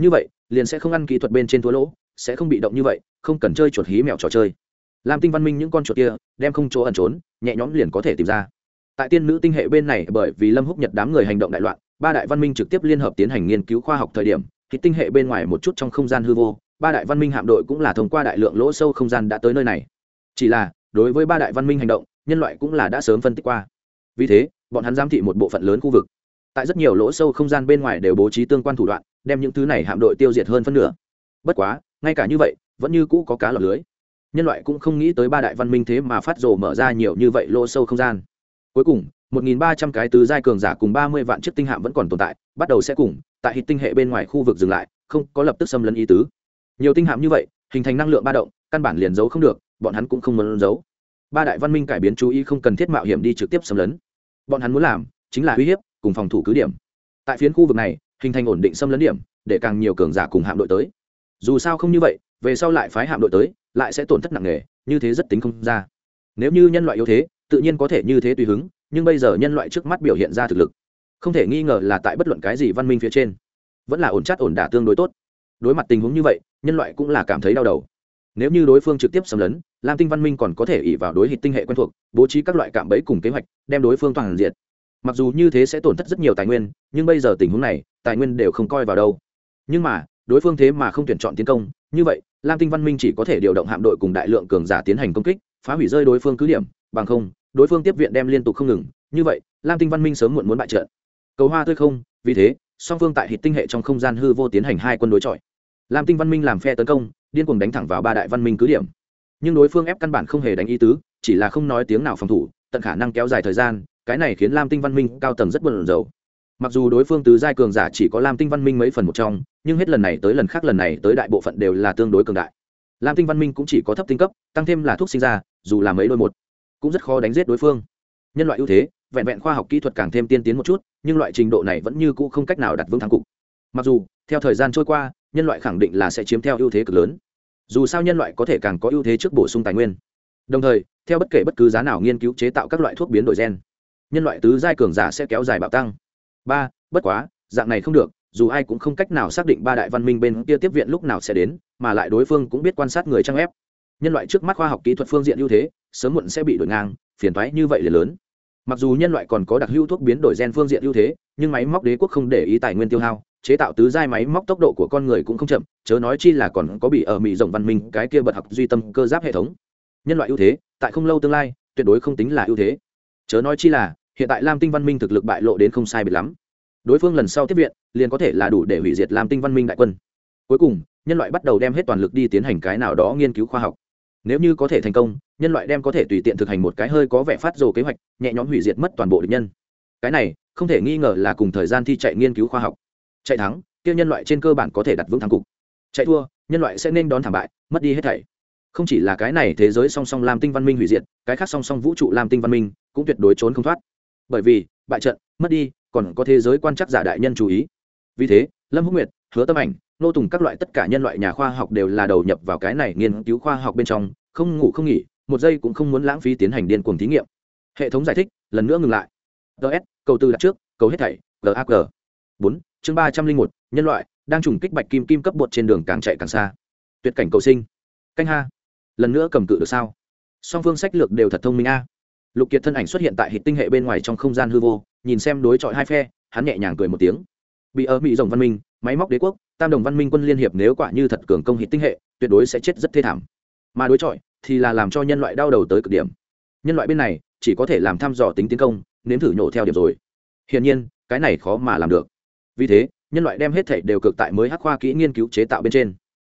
như vậy, liền sẽ không ăn kỹ thuật bên trên thua lỗ, sẽ không bị động như vậy, không cần chơi chuột hí mèo trò chơi. Làm tinh văn minh những con chuột kia, đem không chỗ ẩn trốn, nhẹ nhõm liền có thể tìm ra. Tại tiên nữ tinh hệ bên này, bởi vì lâm húc nhật đám người hành động đại loạn, ba đại văn minh trực tiếp liên hợp tiến hành nghiên cứu khoa học thời điểm, thì tinh hệ bên ngoài một chút trong không gian hư vô, ba đại văn minh hạm đội cũng là thông qua đại lượng lỗ sâu không gian đã tới nơi này. Chỉ là, đối với ba đại văn minh hành động, nhân loại cũng là đã sớm phân tích qua. Vì thế, bọn hắn giám thị một bộ phận lớn khu vực. Tại rất nhiều lỗ sâu không gian bên ngoài đều bố trí tương quan thủ đoạn đem những thứ này hạm đội tiêu diệt hơn phân nửa. Bất quá, ngay cả như vậy, vẫn như cũ có cá lọc lưới. Nhân loại cũng không nghĩ tới ba đại văn minh thế mà phát rồ mở ra nhiều như vậy lỗ sâu không gian. Cuối cùng 1.300 cái tứ giai cường giả cùng 30 vạn chiếc tinh hạm vẫn còn tồn tại, bắt đầu sẽ cùng, tại hít tinh hệ bên ngoài khu vực dừng lại, không có lập tức xâm lấn ý tứ. Nhiều tinh hạm như vậy, hình thành năng lượng ba động, căn bản liền giấu không được, bọn hắn cũng không muốn giấu. Ba đại văn minh cải biến chú ý không cần thiết mạo hiểm đi trực tiếp xâm lấn. Bọn hắn muốn làm, chính là uy hiếp, cùng phòng thủ cứ điểm. Tại phiến khu vực này hình thành ổn định xâm lấn điểm, để càng nhiều cường giả cùng hạm đội tới. Dù sao không như vậy, về sau lại phái hạm đội tới, lại sẽ tổn thất nặng nề, như thế rất tính không ra. Nếu như nhân loại yếu thế, tự nhiên có thể như thế tùy hứng, nhưng bây giờ nhân loại trước mắt biểu hiện ra thực lực, không thể nghi ngờ là tại bất luận cái gì văn minh phía trên, vẫn là ổn chắc ổn đả tương đối tốt. Đối mặt tình huống như vậy, nhân loại cũng là cảm thấy đau đầu. Nếu như đối phương trực tiếp xâm lấn, lam tinh văn minh còn có thể ỉ vào đối hịch tinh hệ quen thuộc, bố trí các loại cạm bẫy cùng kế hoạch, đem đối phương toàn diện. Mặc dù như thế sẽ tổn thất rất nhiều tài nguyên, nhưng bây giờ tình huống này tài nguyên đều không coi vào đâu. Nhưng mà, đối phương thế mà không tuyển chọn tiến công, như vậy, lam tinh văn minh chỉ có thể điều động hạm đội cùng đại lượng cường giả tiến hành công kích, phá hủy rơi đối phương cứ điểm, bằng không, đối phương tiếp viện đem liên tục không ngừng. Như vậy, lam tinh văn minh sớm muộn muốn bại trận. Cầu hoa tươi không, vì thế, song phương tại hịt tinh hệ trong không gian hư vô tiến hành hai quân đối chọi. Lam tinh văn minh làm phe tấn công, điên cuồng đánh thẳng vào ba đại văn minh cứ điểm. Nhưng đối phương ép căn bản không hề đánh ý tứ, chỉ là không nói tiếng nào phòng thủ, tận khả năng kéo dài thời gian, cái này khiến lam tinh văn minh cao tầng rất buồn rầu mặc dù đối phương tứ giai cường giả chỉ có lam tinh văn minh mấy phần một trong, nhưng hết lần này tới lần khác lần này tới đại bộ phận đều là tương đối cường đại. Lam tinh văn minh cũng chỉ có thấp tinh cấp, tăng thêm là thuốc sinh ra, dù là mấy đôi một, cũng rất khó đánh giết đối phương. Nhân loại ưu thế, vẹn vẹn khoa học kỹ thuật càng thêm tiên tiến một chút, nhưng loại trình độ này vẫn như cũ không cách nào đặt vững thắng cục. Mặc dù, theo thời gian trôi qua, nhân loại khẳng định là sẽ chiếm theo ưu thế cực lớn. Dù sao nhân loại có thể càng có ưu thế trước bổ sung tài nguyên. Đồng thời, theo bất kể bất cứ giá nào nghiên cứu chế tạo các loại thuốc biến đổi gen, nhân loại tứ giai cường giả sẽ kéo dài bạo tăng ba, bất quá, dạng này không được, dù ai cũng không cách nào xác định ba đại văn minh bên kia tiếp viện lúc nào sẽ đến, mà lại đối phương cũng biết quan sát người trang ép nhân loại trước mắt khoa học kỹ thuật phương diện ưu thế, sớm muộn sẽ bị đổi ngang, phiền thoái như vậy là lớn. Mặc dù nhân loại còn có đặc hữu thuốc biến đổi gen phương diện ưu thế, nhưng máy móc đế quốc không để ý tài nguyên tiêu hao, chế tạo tứ giai máy móc tốc độ của con người cũng không chậm, chớ nói chi là còn có bị ở mỹ rộng văn minh cái kia bật học duy tâm cơ giáp hệ thống. Nhân loại ưu thế, tại không lâu tương lai, tuyệt đối không tính là ưu thế. Chớ nói chi là hiện tại lam tinh văn minh thực lực bại lộ đến không sai biệt lắm. Đối phương lần sau tiếp viện, liền có thể là đủ để hủy diệt lam tinh văn minh đại quân. Cuối cùng, nhân loại bắt đầu đem hết toàn lực đi tiến hành cái nào đó nghiên cứu khoa học. Nếu như có thể thành công, nhân loại đem có thể tùy tiện thực hành một cái hơi có vẻ phát rồ kế hoạch, nhẹ nhõm hủy diệt mất toàn bộ địch nhân. Cái này, không thể nghi ngờ là cùng thời gian thi chạy nghiên cứu khoa học. Chạy thắng, kia nhân loại trên cơ bản có thể đặt vững thắng cục. Chạy thua, nhân loại sẽ nên đón thảm bại, mất đi hết thảy. Không chỉ là cái này thế giới song song lam tinh văn minh hủy diệt, cái khác song song vũ trụ lam tinh văn minh cũng tuyệt đối trốn không thoát bởi vì, bại trận, mất đi, còn có thế giới quan chắc giả đại nhân chú ý. Vì thế, lâm hữu nguyệt, hứa tâm ảnh, nô tùng các loại tất cả nhân loại nhà khoa học đều là đầu nhập vào cái này nghiên cứu khoa học bên trong, không ngủ không nghỉ, một giây cũng không muốn lãng phí tiến hành điên cuồng thí nghiệm. Hệ thống giải thích, lần nữa ngừng lại. Ts cầu tư đặt trước, cầu hết thảy gag bốn, chương ba trăm linh một, nhân loại, đang trùng kích bạch kim kim cấp bột trên đường càng chạy càng xa. Tuyệt cảnh cầu sinh. Canh ha. Lần nữa cầm cự được sao? Song phương sách lược đều thật thông minh a lục kiệt thân ảnh xuất hiện tại hệ tinh hệ bên ngoài trong không gian hư vô, nhìn xem đối chọi hai phe, hắn nhẹ nhàng cười một tiếng. Bị ở mỹ rồng văn minh, máy móc đế quốc, tam đồng văn minh quân liên hiệp nếu quả như thật cường công hệ tinh hệ, tuyệt đối sẽ chết rất thê thảm. Mà đối chọi thì là làm cho nhân loại đau đầu tới cực điểm. Nhân loại bên này chỉ có thể làm thăm dò tính tiến công, nếm thử nhổ theo điểm rồi. Hiển nhiên, cái này khó mà làm được. Vì thế, nhân loại đem hết thể đều cực tại mới hắc khoa kỹ nghiên cứu chế tạo bên trên.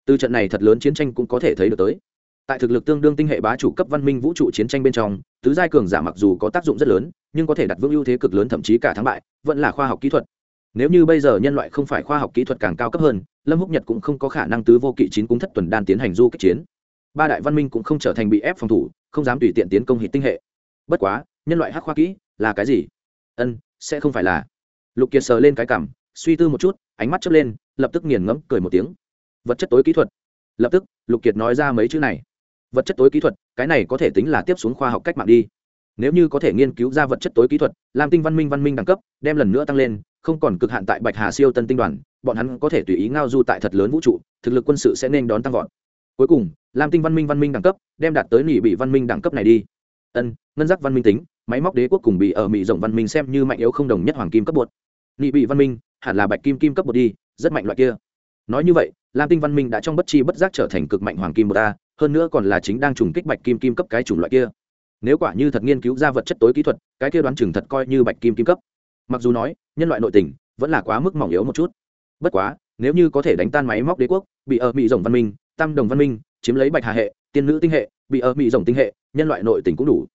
Từ trận này thật lớn chiến tranh cũng có thể thấy được tới tại thực lực tương đương tinh hệ bá chủ cấp văn minh vũ trụ chiến tranh bên trong, tứ giai cường giả mặc dù có tác dụng rất lớn, nhưng có thể đặt vững ưu thế cực lớn thậm chí cả thắng bại, vẫn là khoa học kỹ thuật. Nếu như bây giờ nhân loại không phải khoa học kỹ thuật càng cao cấp hơn, lâm húc nhật cũng không có khả năng tứ vô kỵ chín cung thất tuần đan tiến hành du kích chiến. Ba đại văn minh cũng không trở thành bị ép phòng thủ, không dám tùy tiện tiến công hít tinh hệ. Bất quá, nhân loại hắc khoa kỹ là cái gì? Ân, sẽ không phải là. Lục kiệt sờ lên cái cảm, suy tư một chút, ánh mắt chớp lên, lập tức nghiền ngẫm, cười một tiếng. Vật chất tối kỹ thuật. Lập tức, lục kiệt nói ra mấy chữ này vật chất tối kỹ thuật, cái này có thể tính là tiếp xuống khoa học cách mạng đi. Nếu như có thể nghiên cứu ra vật chất tối kỹ thuật làm tinh văn minh văn minh đẳng cấp, đem lần nữa tăng lên, không còn cực hạn tại bạch hà siêu tân tinh đoàn, bọn hắn có thể tùy ý ngao du tại thật lớn vũ trụ, thực lực quân sự sẽ nên đón tăng vọt. Cuối cùng làm tinh văn minh văn minh đẳng cấp, đem đạt tới nỉ bị văn minh đẳng cấp này đi. Ân, ngân giác văn minh tính, máy móc đế quốc cùng bị ở mỹ rộng văn minh xem như mạnh yếu không đồng nhất hoàng kim cấp bột. Nỉ bị văn minh, hẳn là bạch kim kim cấp bột đi, rất mạnh loại kia. Nói như vậy, lam tinh văn minh đã trong bất chi bất giác trở thành cực mạnh hoàng kim một a hơn nữa còn là chính đang trùng kích bạch kim kim cấp cái chủng loại kia. Nếu quả như thật nghiên cứu ra vật chất tối kỹ thuật, cái kia đoán chừng thật coi như bạch kim kim cấp. Mặc dù nói, nhân loại nội tình vẫn là quá mức mỏng yếu một chút. Bất quá, nếu như có thể đánh tan máy móc đế quốc, bị ở mỹ rồng văn minh, tam đồng văn minh, chiếm lấy bạch hà hệ, tiên nữ tinh hệ, bị ở mỹ rồng tinh hệ, nhân loại nội tình cũng đủ.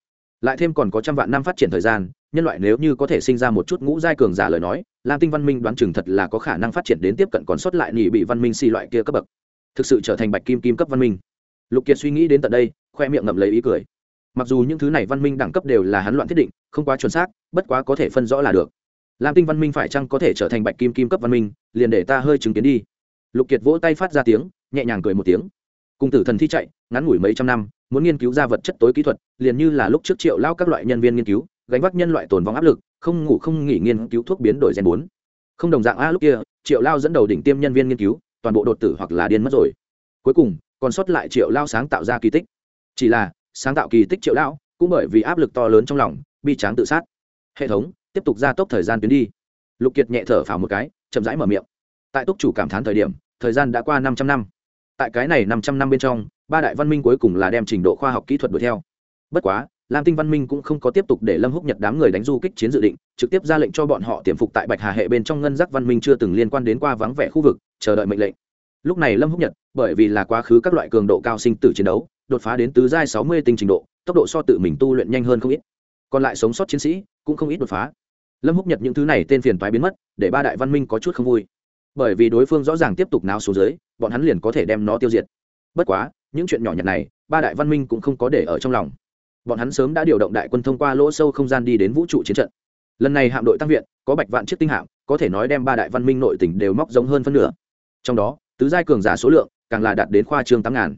Lại thêm còn có trăm vạn năm phát triển thời gian, nhân loại nếu như có thể sinh ra một chút ngũ giai cường giả lời nói, lam tinh văn minh đoán chừng thật là có khả năng phát triển đến tiếp cận còn sót lại nhị bị văn minh xì loại kia cấp bậc. Thực sự trở thành bạch kim kim cấp văn minh lục kiệt suy nghĩ đến tận đây, khoe miệng ngậm lấy ý cười. Mặc dù những thứ này văn minh đẳng cấp đều là hắn loạn thiết định, không quá chuẩn xác, bất quá có thể phân rõ là được. Lam tinh văn minh phải chăng có thể trở thành bạch kim kim cấp văn minh, liền để ta hơi chứng kiến đi. Lục kiệt vỗ tay phát ra tiếng, nhẹ nhàng cười một tiếng. Cùng tử thần thi chạy, ngắn ngủi mấy trăm năm, muốn nghiên cứu ra vật chất tối kỹ thuật, liền như là lúc trước triệu lao các loại nhân viên nghiên cứu, gánh vác nhân loại tồn vong áp lực, không ngủ không nghỉ nghiên cứu thuốc biến đổi gen bốn. Không đồng dạng a lúc kia, triệu lao dẫn đầu đỉnh tiêm nhân viên nghiên cứu, toàn bộ đột tử hoặc là điên mất rồi. Cuối cùng còn sót lại triệu lao sáng tạo ra kỳ tích. Chỉ là, sáng tạo kỳ tích triệu lao cũng bởi vì áp lực to lớn trong lòng, bi tráng tự sát. Hệ thống, tiếp tục gia tốc thời gian tuyến đi. Lục kiệt nhẹ thở phào một cái, chậm rãi mở miệng. Tại túc chủ cảm thán thời điểm, thời gian đã qua 500 năm. Tại cái này 500 năm bên trong, ba đại văn minh cuối cùng là đem trình độ khoa học kỹ thuật đuổi theo. Bất quá, lam tinh văn minh cũng không có tiếp tục để lâm húc nhật đám người đánh du kích chiến dự định, trực tiếp ra lệnh cho bọn họ tiềm phục tại bạch hà hệ bên trong ngân giác văn minh chưa từng liên quan đến qua vắng vẻ khu vực, chờ đợi mệnh lệnh lúc này lâm húc nhật, bởi vì là quá khứ các loại cường độ cao sinh tử chiến đấu, đột phá đến tứ giai sáu mươi tinh trình độ, tốc độ so tự mình tu luyện nhanh hơn không ít. Còn lại sống sót chiến sĩ cũng không ít đột phá. Lâm húc nhật những thứ này tên phiền toái biến mất, để ba đại văn minh có chút không vui. Bởi vì đối phương rõ ràng tiếp tục náo xuống dưới, bọn hắn liền có thể đem nó tiêu diệt. Bất quá, những chuyện nhỏ nhặt này, ba đại văn minh cũng không có để ở trong lòng. Bọn hắn sớm đã điều động đại quân thông qua lỗ sâu không gian đi đến vũ trụ chiến trận. Lần này hạm đội tăng viện, có bạch vạn chiếc tinh hạm, có thể nói đem ba đại văn minh nội tỉnh đều móc giống hơn phân nửa. Trong đó tứ giai cường giả số lượng càng là đạt đến khoa trương tám ngàn.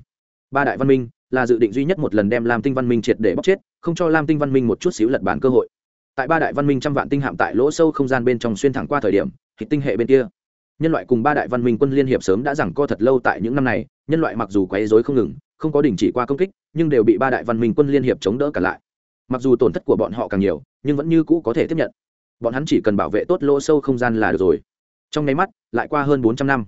Ba đại văn minh là dự định duy nhất một lần đem lam tinh văn minh triệt để bóc chết, không cho lam tinh văn minh một chút xíu lật bản cơ hội. Tại ba đại văn minh trăm vạn tinh hạm tại lỗ sâu không gian bên trong xuyên thẳng qua thời điểm, thì tinh hệ bên kia. Nhân loại cùng ba đại văn minh quân liên hiệp sớm đã rằng co thật lâu tại những năm này, nhân loại mặc dù quấy rối không ngừng, không có đình chỉ qua công kích, nhưng đều bị ba đại văn minh quân liên hiệp chống đỡ cả lại. Mặc dù tổn thất của bọn họ càng nhiều, nhưng vẫn như cũ có thể tiếp nhận. Bọn hắn chỉ cần bảo vệ tốt lỗ sâu không gian là được rồi. Trong nháy mắt, lại qua hơn bốn trăm năm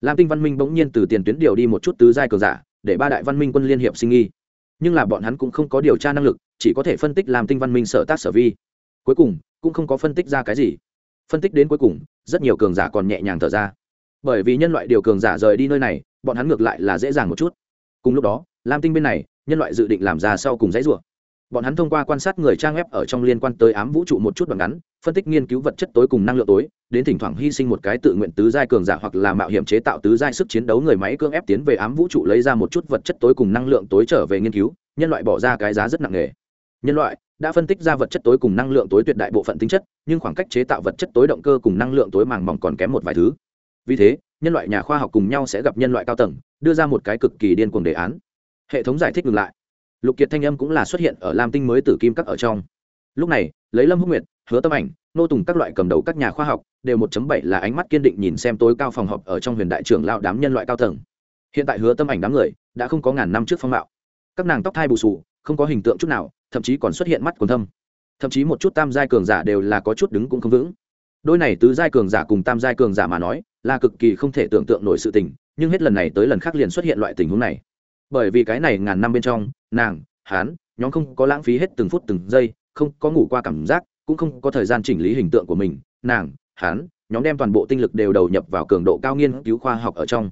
lam tinh văn minh bỗng nhiên từ tiền tuyến điều đi một chút tứ giai cường giả, để ba đại văn minh quân liên hiệp sinh nghi. Nhưng là bọn hắn cũng không có điều tra năng lực, chỉ có thể phân tích làm tinh văn minh sở tác sở vi. Cuối cùng, cũng không có phân tích ra cái gì. Phân tích đến cuối cùng, rất nhiều cường giả còn nhẹ nhàng thở ra. Bởi vì nhân loại điều cường giả rời đi nơi này, bọn hắn ngược lại là dễ dàng một chút. Cùng lúc đó, lam tinh bên này, nhân loại dự định làm ra sau cùng dãy rủa bọn hắn thông qua quan sát người trang web ở trong liên quan tới ám vũ trụ một chút đoạn ngắn, phân tích nghiên cứu vật chất tối cùng năng lượng tối, đến thỉnh thoảng hy sinh một cái tự nguyện tứ giai cường giả hoặc là mạo hiểm chế tạo tứ giai sức chiến đấu người máy cưỡng ép tiến về ám vũ trụ lấy ra một chút vật chất tối cùng năng lượng tối trở về nghiên cứu, nhân loại bỏ ra cái giá rất nặng nề. Nhân loại đã phân tích ra vật chất tối cùng năng lượng tối tuyệt đại bộ phận tính chất, nhưng khoảng cách chế tạo vật chất tối động cơ cùng năng lượng tối màng mỏng còn kém một vài thứ. Vì thế, nhân loại nhà khoa học cùng nhau sẽ gặp nhân loại cao tầng, đưa ra một cái cực kỳ điên cuồng đề án. Hệ thống giải thích ngừng lại lục kiệt thanh âm cũng là xuất hiện ở lam tinh mới tử kim các ở trong. Lúc này, lấy lâm húc nguyệt, hứa tâm ảnh, nô tùng các loại cầm đầu các nhà khoa học, đều một bảy là ánh mắt kiên định nhìn xem tối cao phòng họp ở trong huyền đại trưởng lao đám nhân loại cao tầng. Hiện tại hứa tâm ảnh đám người đã không có ngàn năm trước phong mạo. Các nàng tóc thai bù sù, không có hình tượng chút nào, thậm chí còn xuất hiện mắt còn thâm. Thậm chí một chút tam giai cường giả đều là có chút đứng cũng không vững. Đôi này tứ giai cường giả cùng tam giai cường giả mà nói, là cực kỳ không thể tưởng tượng nổi sự tình, nhưng hết lần này tới lần khác liền xuất hiện loại tình huống này. Bởi vì cái này ngàn năm bên trong nàng hán nhóm không có lãng phí hết từng phút từng giây, không có ngủ qua cảm giác, cũng không có thời gian chỉnh lý hình tượng của mình. Nàng hán nhóm đem toàn bộ tinh lực đều đầu nhập vào cường độ cao nghiên cứu khoa học ở trong.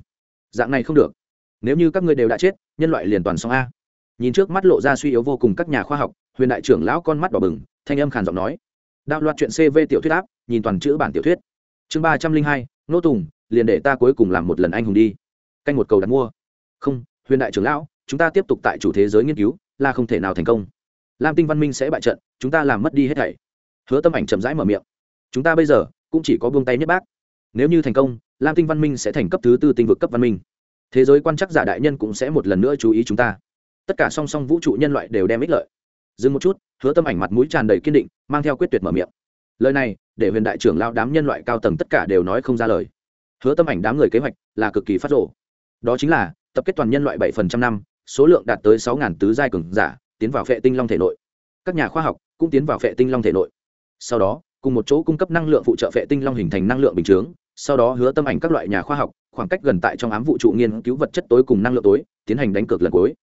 Dạng này không được. Nếu như các ngươi đều đã chết, nhân loại liền toàn xong a. Nhìn trước mắt lộ ra suy yếu vô cùng các nhà khoa học, huyền đại trưởng lão con mắt đỏ bừng, thanh âm khàn giọng nói. Đạo loạt chuyện cv tiểu thuyết áp, nhìn toàn chữ bản tiểu thuyết. Chương ba trăm linh hai, nô tùng, liền để ta cuối cùng làm một lần anh hùng đi. Canh một cầu đặt mua. Không, huyền đại trưởng lão chúng ta tiếp tục tại chủ thế giới nghiên cứu, là không thể nào thành công. Lam tinh văn minh sẽ bại trận, chúng ta làm mất đi hết thảy. Hứa tâm ảnh chậm rãi mở miệng. Chúng ta bây giờ cũng chỉ có buông tay nhất bác. Nếu như thành công, lam tinh văn minh sẽ thành cấp thứ tư tinh vực cấp văn minh. Thế giới quan chắc giả đại nhân cũng sẽ một lần nữa chú ý chúng ta. Tất cả song song vũ trụ nhân loại đều đem ích lợi. Dừng một chút, hứa tâm ảnh mặt mũi tràn đầy kiên định, mang theo quyết tuyệt mở miệng. Lời này, để huyền đại trưởng lao đám nhân loại cao tầng tất cả đều nói không ra lời. Hứa tâm ảnh đám người kế hoạch là cực kỳ phát rộ đó chính là tập kết toàn nhân loại bảy phần trăm năm số lượng đạt tới sáu ngàn tứ giai cường giả, tiến vào phệ tinh long thể nội. Các nhà khoa học cũng tiến vào phệ tinh long thể nội. Sau đó, cùng một chỗ cung cấp năng lượng phụ trợ phệ tinh long hình thành năng lượng bình chướng, sau đó hứa tâm ảnh các loại nhà khoa học, khoảng cách gần tại trong ám vũ trụ nghiên cứu vật chất tối cùng năng lượng tối, tiến hành đánh cược lần cuối.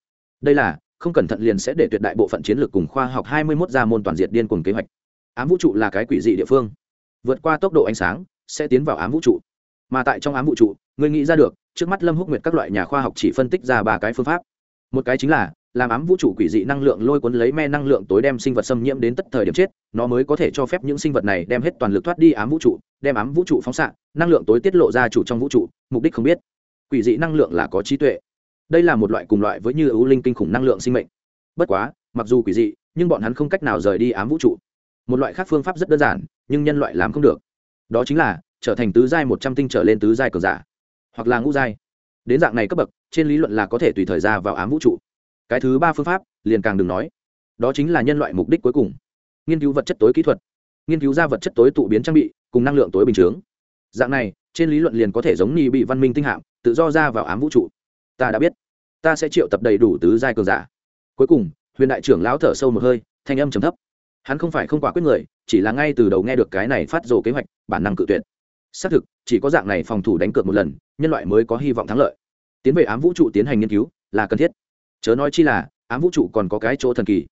Đây là, không cẩn thận liền sẽ để tuyệt đại bộ phận chiến lược cùng khoa học hai mươi 21 gia môn toàn diện điên cuồng kế hoạch. Ám vũ trụ là cái quỷ dị địa phương. Vượt qua tốc độ ánh sáng, sẽ tiến vào ám vũ trụ. Mà tại trong ám vũ trụ người nghĩ ra được, trước mắt lâm húc nguyệt các loại nhà khoa học chỉ phân tích ra ba cái phương pháp một cái chính là, làm ám vũ trụ quỷ dị năng lượng lôi cuốn lấy me năng lượng tối đem sinh vật xâm nhiễm đến tất thời điểm chết, nó mới có thể cho phép những sinh vật này đem hết toàn lực thoát đi ám vũ trụ, đem ám vũ trụ phóng xạ, năng lượng tối tiết lộ ra chủ trong vũ trụ, mục đích không biết. Quỷ dị năng lượng là có trí tuệ. Đây là một loại cùng loại với như ưu linh kinh khủng năng lượng sinh mệnh. Bất quá, mặc dù quỷ dị, nhưng bọn hắn không cách nào rời đi ám vũ trụ. Một loại khác phương pháp rất đơn giản, nhưng nhân loại làm không được. Đó chính là, trở thành tứ giai một trăm tinh trở lên tứ giai cờ giả, hoặc là ngũ giai đến dạng này cấp bậc, trên lý luận là có thể tùy thời ra vào ám vũ trụ. Cái thứ ba phương pháp, liền càng đừng nói. Đó chính là nhân loại mục đích cuối cùng. Nghiên cứu vật chất tối kỹ thuật. Nghiên cứu ra vật chất tối tụ biến trang bị, cùng năng lượng tối bình chướng. Dạng này, trên lý luận liền có thể giống như bị văn minh tinh hạm, tự do ra vào ám vũ trụ. Ta đã biết. Ta sẽ triệu tập đầy đủ tứ giai cường giả. Cuối cùng, huyền đại trưởng lão thở sâu một hơi, thanh âm trầm thấp. Hắn không phải không quả quyết người, chỉ là ngay từ đầu nghe được cái này phát rồ kế hoạch, bản năng cự tuyệt xác thực, chỉ có dạng này phòng thủ đánh cược một lần, nhân loại mới có hy vọng thắng lợi. Tiến về ám vũ trụ tiến hành nghiên cứu, là cần thiết. Chớ nói chi là, ám vũ trụ còn có cái chỗ thần kỳ.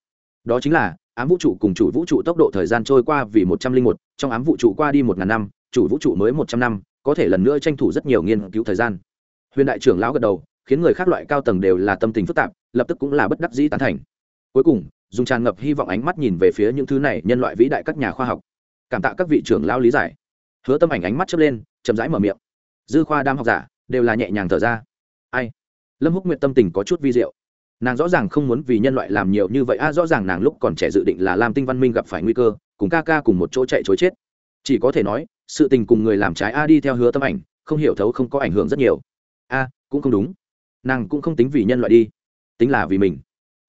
Đó chính là, ám vũ trụ cùng chủ vũ trụ tốc độ thời gian trôi qua vì một trăm linh một, trong ám vũ trụ qua đi một ngàn năm, chủ vũ trụ mới một trăm năm, có thể lần nữa tranh thủ rất nhiều nghiên cứu thời gian. Huyền đại trưởng lão gật đầu, khiến người khác loại cao tầng đều là tâm tình phức tạp, lập tức cũng là bất đắc dĩ tán thành. Cuối cùng, dùng tràn ngập hy vọng ánh mắt nhìn về phía những thứ này nhân loại vĩ đại các nhà khoa học. Cảm tạ các vị trưởng lão lý giải hứa tâm ảnh ánh mắt chớp lên, chậm rãi mở miệng. Dư khoa đam học giả, đều là nhẹ nhàng thở ra. Ai? Lâm húc nguyện tâm tình có chút vi diệu. Nàng rõ ràng không muốn vì nhân loại làm nhiều như vậy, a, rõ ràng nàng lúc còn trẻ dự định là làm tinh văn minh gặp phải nguy cơ, cùng ca ca cùng một chỗ chạy chối chết. Chỉ có thể nói, sự tình cùng người làm trái a đi theo hứa tâm ảnh, không hiểu thấu, không có ảnh hưởng rất nhiều. A, cũng không đúng. Nàng cũng không tính vì nhân loại đi, tính là vì mình.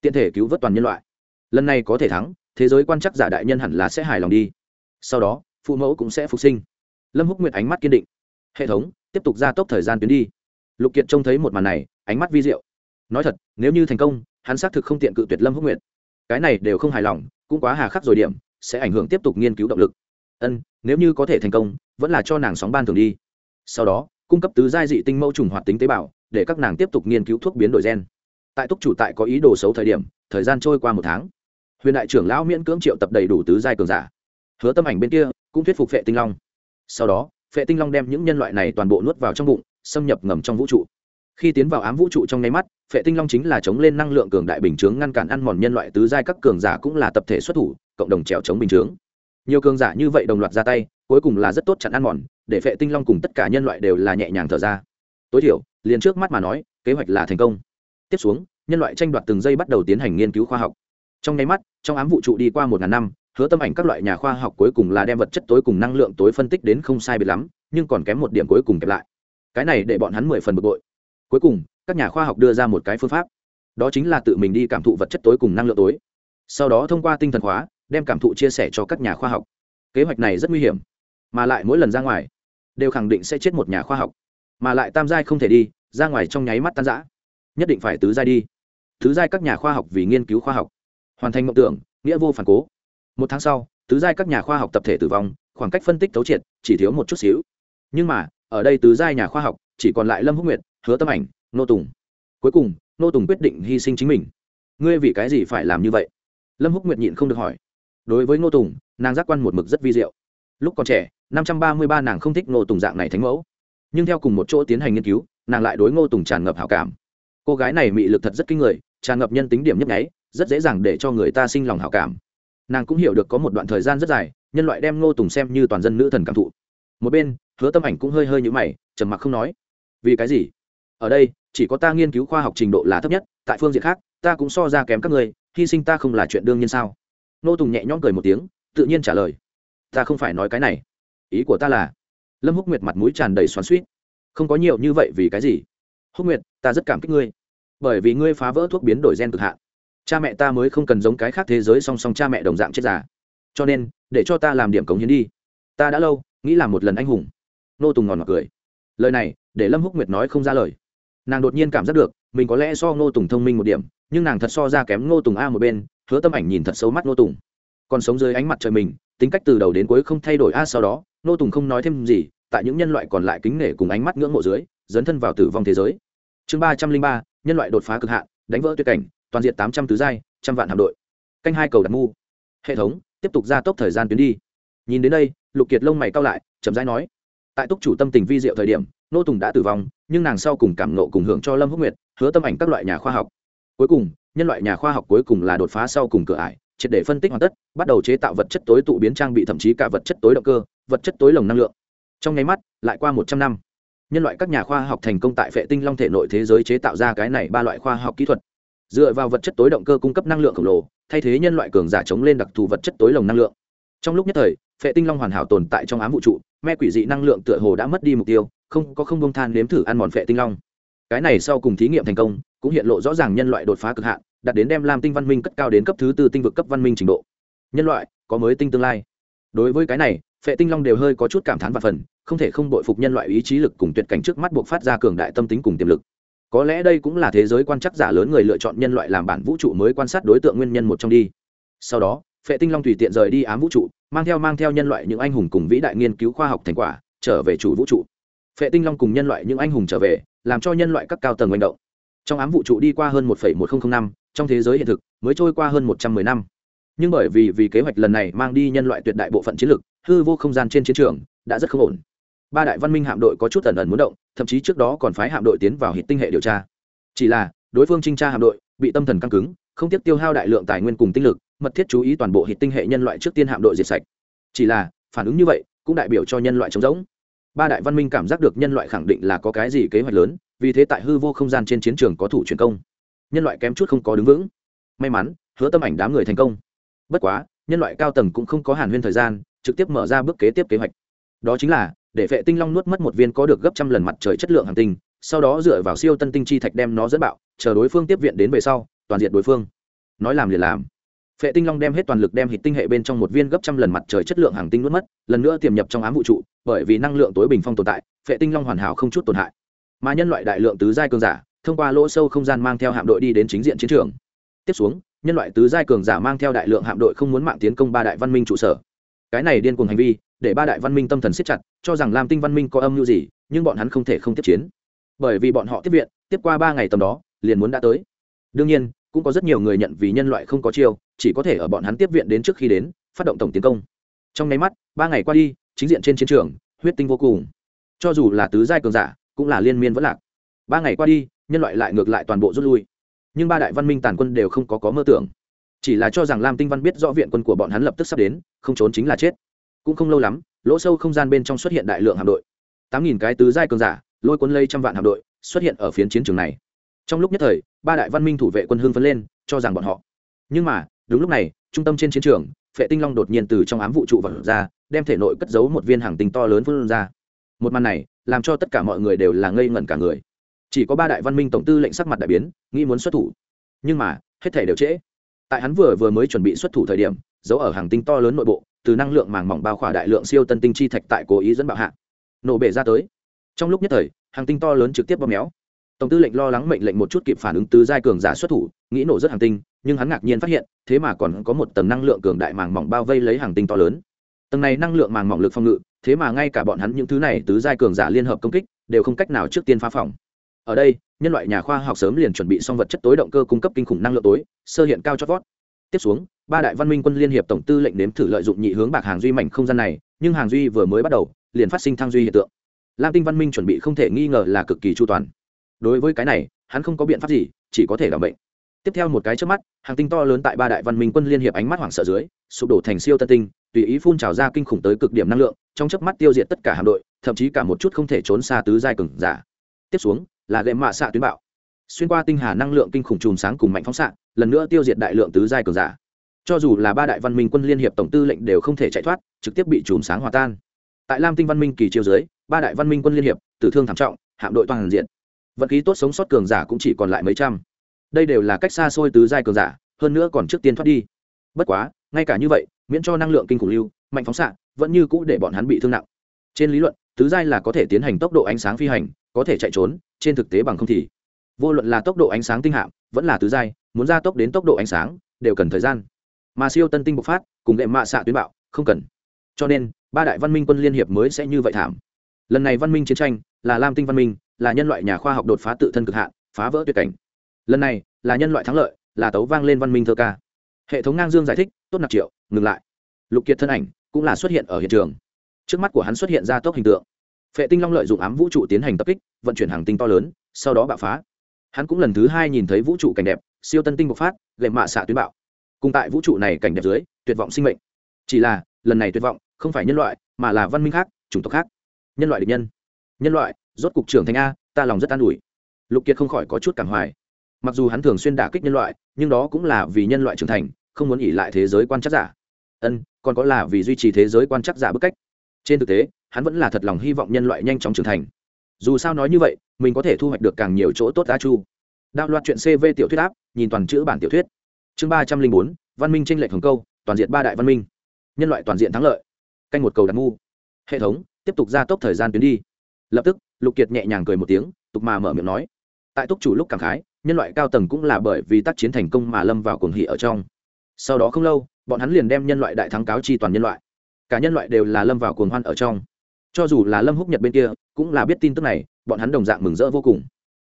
Tiện thể cứu vớt toàn nhân loại. Lần này có thể thắng, thế giới quan chắc giả đại nhân hẳn là sẽ hài lòng đi. Sau đó, phụ mẫu cũng sẽ phục sinh lâm húc nguyệt ánh mắt kiên định. Hệ thống, tiếp tục gia tốc thời gian tuyến đi. Lục kiệt trông thấy một màn này, ánh mắt vi diệu. Nói thật, nếu như thành công, hắn xác thực không tiện cự tuyệt lâm húc nguyệt. Cái này đều không hài lòng, cũng quá hà khắc rồi điểm, sẽ ảnh hưởng tiếp tục nghiên cứu động lực. Ân, nếu như có thể thành công, vẫn là cho nàng sóng ban thường đi. Sau đó, cung cấp tứ giai dị tinh mẫu trùng hoạt tính tế bào, để các nàng tiếp tục nghiên cứu thuốc biến đổi gen. Tại túc chủ tại có ý đồ xấu thời điểm, thời gian trôi qua một tháng. Huyền đại trưởng lão miễn cưỡng triệu tập đầy đủ tứ giai cường giả. Hứa tâm ảnh bên kia cũng thuyết phục vệ tinh long sau đó, phệ tinh long đem những nhân loại này toàn bộ nuốt vào trong bụng, xâm nhập ngầm trong vũ trụ. Khi tiến vào ám vũ trụ trong nháy mắt, phệ tinh long chính là chống lên năng lượng cường đại bình chướng ngăn cản ăn mòn nhân loại tứ giai các cường giả cũng là tập thể xuất thủ, cộng đồng trèo chống bình chướng. Nhiều cường giả như vậy đồng loạt ra tay, cuối cùng là rất tốt chặn ăn mòn, để phệ tinh long cùng tất cả nhân loại đều là nhẹ nhàng thở ra. Tối thiểu, liền trước mắt mà nói, kế hoạch là thành công. Tiếp xuống, nhân loại tranh đoạt từng giây bắt đầu tiến hành nghiên cứu khoa học. Trong nháy mắt, trong ám vũ trụ đi qua một ngàn năm hứa tâm ảnh các loại nhà khoa học cuối cùng là đem vật chất tối cùng năng lượng tối phân tích đến không sai biệt lắm, nhưng còn kém một điểm cuối cùng kẹp lại. Cái này để bọn hắn mười phần bực bội. Cuối cùng, các nhà khoa học đưa ra một cái phương pháp. Đó chính là tự mình đi cảm thụ vật chất tối cùng năng lượng tối. Sau đó thông qua tinh thần hóa, đem cảm thụ chia sẻ cho các nhà khoa học. Kế hoạch này rất nguy hiểm, mà lại mỗi lần ra ngoài, đều khẳng định sẽ chết một nhà khoa học. Mà lại tam giai không thể đi, ra ngoài trong nháy mắt tan giã nhất định phải tứ giai đi. Tứ giai các nhà khoa học vì nghiên cứu khoa học. Hoàn thành mộng tưởng, nghĩa vô phản cố một tháng sau, tứ giai các nhà khoa học tập thể tử vong, khoảng cách phân tích thấu triệt, chỉ thiếu một chút xíu. Nhưng mà, ở đây tứ giai nhà khoa học, chỉ còn lại lâm húc nguyệt, hứa tâm ảnh, nô tùng. Cuối cùng, nô tùng quyết định hy sinh chính mình. Ngươi vì cái gì phải làm như vậy? Lâm húc nguyệt nhịn không được hỏi. Đối với nô tùng, nàng giác quan một mực rất vi diệu. Lúc còn trẻ, năm trăm ba mươi ba nàng không thích nô tùng dạng này thánh mẫu. Nhưng theo cùng một chỗ tiến hành nghiên cứu, nàng lại đối ngô tùng tràn ngập hảo cảm. Cô gái này mị lực thật rất kinh người, tràn ngập nhân tính điểm nhấp nháy, rất dễ dàng để cho người ta sinh lòng hảo cảm nàng cũng hiểu được có một đoạn thời gian rất dài, nhân loại đem ngô tùng xem như toàn dân nữ thần cảm thụ. Một bên, hứa tâm ảnh cũng hơi hơi nhũ mày, trầm mặc không nói. Vì cái gì? Ở đây, chỉ có ta nghiên cứu khoa học trình độ là thấp nhất, tại phương diện khác, ta cũng so ra kém các người hy sinh ta không là chuyện đương nhiên sao? Ngô tùng nhẹ nhõm cười một tiếng, tự nhiên trả lời. Ta không phải nói cái này. Ý của ta là, lâm húc nguyệt mặt mũi tràn đầy xoắn suýt không có nhiều như vậy vì cái gì? Húc nguyệt, ta rất cảm kích ngươi. Bởi vì ngươi phá vỡ thuốc biến đổi gen cực hạn cha mẹ ta mới không cần giống cái khác thế giới song song cha mẹ đồng dạng chết già. Cho nên, để cho ta làm điểm cống hiến đi. Ta đã lâu, nghĩ làm một lần anh hùng. Nô tùng ngòn mặc cười. Lời này, để lâm húc nguyệt nói không ra lời. Nàng đột nhiên cảm giác được, mình có lẽ so ngô tùng thông minh một điểm, nhưng nàng thật so ra kém ngô tùng a một bên, hứa tâm ảnh nhìn thật xấu mắt ngô tùng. Còn sống dưới ánh mặt trời mình, tính cách từ đầu đến cuối không thay đổi a sau đó, ngô tùng không nói thêm gì, tại những nhân loại còn lại kính nể cùng ánh mắt ngưỡng mộ dưới, dấn thân vào tử vong thế giới. Chương ba trăm linh ba, nhân loại đột phá cực hạn, đánh vỡ tuyệt cảnh toàn diện tám trăm tứ giai, trăm vạn hạm đội. Canh hai cầu đặt mu. Hệ thống, tiếp tục gia tốc thời gian tuyến đi. Nhìn đến đây, lục kiệt lông mày cao lại, chậm rãi nói. Tại túc chủ tâm tình vi diệu thời điểm, nô tùng đã tử vong, nhưng nàng sau cùng cảm nộ cùng hưởng cho lâm húc nguyệt, hứa tâm ảnh các loại nhà khoa học. Cuối cùng, nhân loại nhà khoa học cuối cùng là đột phá sau cùng cửa ải, triệt để phân tích hoàn tất, bắt đầu chế tạo vật chất tối tụ biến trang bị thậm chí cả vật chất tối động cơ, vật chất tối lồng năng lượng. Trong nháy mắt, lại qua một trăm năm. Nhân loại các nhà khoa học thành công tại vệ tinh long thể nội thế giới chế tạo ra cái này ba loại khoa học kỹ thuật dựa vào vật chất tối động cơ cung cấp năng lượng khổng lồ, thay thế nhân loại cường giả chống lên đặc thù vật chất tối lồng năng lượng. Trong lúc nhất thời, phệ tinh long hoàn hảo tồn tại trong ám vũ trụ me quỷ dị năng lượng tựa hồ đã mất đi mục tiêu, không, có không bông than nếm thử ăn mòn phệ tinh long. Cái này sau cùng thí nghiệm thành công, cũng hiện lộ rõ ràng nhân loại đột phá cực hạn, đạt đến đem làm tinh văn minh cất cao đến cấp thứ tư tinh vực cấp văn minh trình độ. Nhân loại, có mới tinh tương lai. Đối với cái này, phệ tinh long đều hơi có chút cảm thán và phần, không thể không bội phục nhân loại ý chí lực cùng tuyệt cảnh trước mắt buộc phát ra cường đại tâm tính cùng tiềm lực có lẽ đây cũng là thế giới quan chắc giả lớn người lựa chọn nhân loại làm bản vũ trụ mới quan sát đối tượng nguyên nhân một trong đi. Sau đó, phệ tinh long tùy tiện rời đi ám vũ trụ, mang theo mang theo nhân loại những anh hùng cùng vĩ đại nghiên cứu khoa học thành quả, trở về chủ vũ trụ. Phệ tinh long cùng nhân loại những anh hùng trở về, làm cho nhân loại các cao tầng manh động. Trong ám vũ trụ đi qua hơn một một nghìn năm, trong thế giới hiện thực mới trôi qua hơn một trăm mười năm. Nhưng bởi vì vì kế hoạch lần này mang đi nhân loại tuyệt đại bộ phận chiến lược, hư vô không gian trên chiến trường đã rất không ổn. Ba đại văn minh hạm đội có chút ẩn ẩn muốn động thậm chí trước đó còn phái hạm đội tiến vào hệ tinh hệ điều tra. Chỉ là, đối phương trinh tra hạm đội, bị tâm thần căng cứng, không tiếp tiêu hao đại lượng tài nguyên cùng tinh lực, mật thiết chú ý toàn bộ hệ tinh hệ nhân loại trước tiên hạm đội diệt sạch. Chỉ là, phản ứng như vậy, cũng đại biểu cho nhân loại trống rỗng. Ba đại văn minh cảm giác được nhân loại khẳng định là có cái gì kế hoạch lớn, vì thế tại hư vô không gian trên chiến trường có thủ truyền công. Nhân loại kém chút không có đứng vững. May mắn, hứa tâm ảnh đám người thành công. Bất quá, nhân loại cao tầng cũng không có hàn huyên thời gian, trực tiếp mở ra bước kế tiếp kế hoạch. Đó chính là để vệ tinh long nuốt mất một viên có được gấp trăm lần mặt trời chất lượng hàng tinh, sau đó dựa vào siêu tân tinh chi thạch đem nó dẫn bạo, chờ đối phương tiếp viện đến về sau, toàn diện đối phương. Nói làm liền làm. Phệ tinh long đem hết toàn lực đem hịt tinh hệ bên trong một viên gấp trăm lần mặt trời chất lượng hàng tinh nuốt mất, lần nữa tiềm nhập trong ám vũ trụ, bởi vì năng lượng tối bình phong tồn tại phệ tinh long hoàn hảo không chút tổn hại. Mà nhân loại đại lượng tứ giai cường giả, thông qua lỗ sâu không gian mang theo hạm đội đi đến chính diện chiến trường. Tiếp xuống, nhân loại tứ giai cường giả mang theo đại lượng hạm đội không muốn mạng tiến công ba đại văn minh trụ sở. Cái này điên cuồng hành vi để ba đại văn minh tâm thần siết chặt, cho rằng lam tinh văn minh có âm mưu gì, nhưng bọn hắn không thể không tiếp chiến. Bởi vì bọn họ tiếp viện, tiếp qua ba ngày tầm đó, liền muốn đã tới. Đương nhiên, cũng có rất nhiều người nhận vì nhân loại không có chiêu, chỉ có thể ở bọn hắn tiếp viện đến trước khi đến, phát động tổng tiến công. Trong nháy mắt, ba ngày qua đi, chính diện trên chiến trường, huyết tinh vô cùng. Cho dù là tứ giai cường giả, cũng là liên miên vẫn lạc. Ba ngày qua đi, nhân loại lại ngược lại toàn bộ rút lui. Nhưng ba đại văn minh tàn quân đều không có có mơ tưởng. Chỉ là cho rằng lam tinh văn biết rõ viện quân của bọn hắn lập tức sắp đến, không trốn chính là chết cũng không lâu lắm, lỗ sâu không gian bên trong xuất hiện đại lượng hạm đội. Tám nghìn cái tứ giai cường giả, lôi cuốn lây trăm vạn hạm đội, xuất hiện ở phiến chiến trường này. Trong lúc nhất thời, ba đại văn minh thủ vệ quân hương phấn lên, cho rằng bọn họ. Nhưng mà, đúng lúc này, trung tâm trên chiến trường, phệ tinh long đột nhiên từ trong ám vũ trụ vật ra, đem thể nội cất giấu một viên hàng tinh to lớn phân ra. Một màn này, làm cho tất cả mọi người đều là ngây ngẩn cả người. Chỉ có ba đại văn minh tổng tư lệnh sắc mặt đại biến, nghĩ muốn xuất thủ. Nhưng mà, hết thể đều trễ. Tại hắn vừa vừa mới chuẩn bị xuất thủ thời điểm giấu ở hàng tinh to lớn nội bộ từ năng lượng màng mỏng bao khỏa đại lượng siêu tân tinh chi thạch tại cố ý dẫn bạo hạ. Nổ bể ra tới. Trong lúc nhất thời, hàng tinh to lớn trực tiếp bóp méo. Tổng tư lệnh lo lắng mệnh lệnh một chút kịp phản ứng tứ giai cường giả xuất thủ, nghĩ nổ rất hàng tinh, nhưng hắn ngạc nhiên phát hiện, thế mà còn có một tầng năng lượng cường đại màng mỏng bao vây lấy hàng tinh to lớn. Tầng này năng lượng màng mỏng lực phòng ngự, thế mà ngay cả bọn hắn những thứ này tứ giai cường giả liên hợp công kích, đều không cách nào trước tiên phá phòng. Ở đây, nhân loại nhà khoa học sớm liền chuẩn bị xong vật chất tối động cơ cung cấp kinh khủng năng lượng tối, sơ hiện cao chót vót. Tiếp xuống ba đại văn minh quân liên hiệp tổng tư lệnh nếm thử lợi dụng nhị hướng bạc hàng duy mảnh không gian này, nhưng hàng duy vừa mới bắt đầu, liền phát sinh thăng duy hiện tượng. Lam tinh văn minh chuẩn bị không thể nghi ngờ là cực kỳ chu toàn. Đối với cái này, hắn không có biện pháp gì, chỉ có thể làm bệnh. Tiếp theo một cái trước mắt, hàng tinh to lớn tại ba đại văn minh quân liên hiệp ánh mắt hoảng sợ dưới, sụp đổ thành siêu tân tinh, tùy ý phun trào ra kinh khủng tới cực điểm năng lượng, trong chớp mắt tiêu diệt tất cả hạm đội, thậm chí cả một chút không thể trốn xa tứ giai cường giả. Tiếp xuống, là gệm mạ xạ tuyến bạo. Xuyên qua tinh hà năng lượng kinh khủng chùm sáng cùng mạnh phóng xạ, lần nữa tiêu diệt đại lượng tứ giai cường giả cho dù là ba đại văn minh quân liên hiệp tổng tư lệnh đều không thể chạy thoát, trực tiếp bị chùm sáng hòa tan. Tại lam tinh văn minh kỳ chiêu dưới, ba đại văn minh quân liên hiệp, tử thương thảm trọng, hạm đội toàn diện. Vận khí tốt sống sót cường giả cũng chỉ còn lại mấy trăm. Đây đều là cách xa xôi tứ giai cường giả, hơn nữa còn trước tiên thoát đi. Bất quá, ngay cả như vậy, miễn cho năng lượng kinh khủng lưu, mạnh phóng xạ, vẫn như cũ để bọn hắn bị thương nặng. Trên lý luận, tứ giai là có thể tiến hành tốc độ ánh sáng phi hành, có thể chạy trốn, trên thực tế bằng không thì vô luận là tốc độ ánh sáng tinh hạm, vẫn là tứ giai, muốn ra tốc đến tốc độ ánh sáng, đều cần thời gian mà siêu tân tinh bộc phát, cùng đệm mạ xạ tuyến bạo, không cần. Cho nên, ba đại văn minh quân liên hiệp mới sẽ như vậy thảm. Lần này văn minh chiến tranh, là lam tinh văn minh, là nhân loại nhà khoa học đột phá tự thân cực hạn, phá vỡ tuyệt cảnh. Lần này, là nhân loại thắng lợi, là tấu vang lên văn minh thơ ca. Hệ thống ngang dương giải thích, tốt nạp triệu, ngừng lại. Lục kiệt thân ảnh, cũng là xuất hiện ở hiện trường. Trước mắt của hắn xuất hiện ra tốc hình tượng. Phệ tinh long lợi dụng ám vũ trụ tiến hành tập kích, vận chuyển hàng tinh to lớn, sau đó bạo phá. Hắn cũng lần thứ hai nhìn thấy vũ trụ cảnh đẹp, siêu tân tinh bộc phát gậy mạ xạ tuyến bạo cùng tại vũ trụ này cảnh đẹp dưới, tuyệt vọng sinh mệnh. Chỉ là, lần này tuyệt vọng không phải nhân loại, mà là văn minh khác, chủng tộc khác. Nhân loại địch nhân. Nhân loại, rốt cục trưởng thành a, ta lòng rất an ủi. Lục kiệt không khỏi có chút cảm hoài. Mặc dù hắn thường xuyên đả kích nhân loại, nhưng đó cũng là vì nhân loại trưởng thành, không muốn ỉ lại thế giới quan chắc giả. Ân, còn có là vì duy trì thế giới quan chắc giả bức cách. Trên thực tế, hắn vẫn là thật lòng hy vọng nhân loại nhanh chóng trưởng thành. Dù sao nói như vậy, mình có thể thu hoạch được càng nhiều chỗ tốt a chu. Đạo loạt chuyện cv tiểu thuyết áp, nhìn toàn chữ bản tiểu thuyết chương ba trăm linh bốn, văn minh tranh lệch hồng câu, toàn diện ba đại văn minh. Nhân loại toàn diện thắng lợi. Canh một cầu đặt mu hệ thống, tiếp tục gia tốc thời gian tuyến đi. Lập tức, lục kiệt nhẹ nhàng cười một tiếng, tục mà mở miệng nói. Tại túc chủ lúc cảm khái, nhân loại cao tầng cũng là bởi vì tác chiến thành công mà lâm vào cuồng hỉ ở trong. Sau đó không lâu, bọn hắn liền đem nhân loại đại thắng cáo chi toàn nhân loại. Cả nhân loại đều là lâm vào cuồng hoan ở trong. Cho dù là lâm húc nhật bên kia, cũng là biết tin tức này, bọn hắn đồng dạng mừng rỡ vô cùng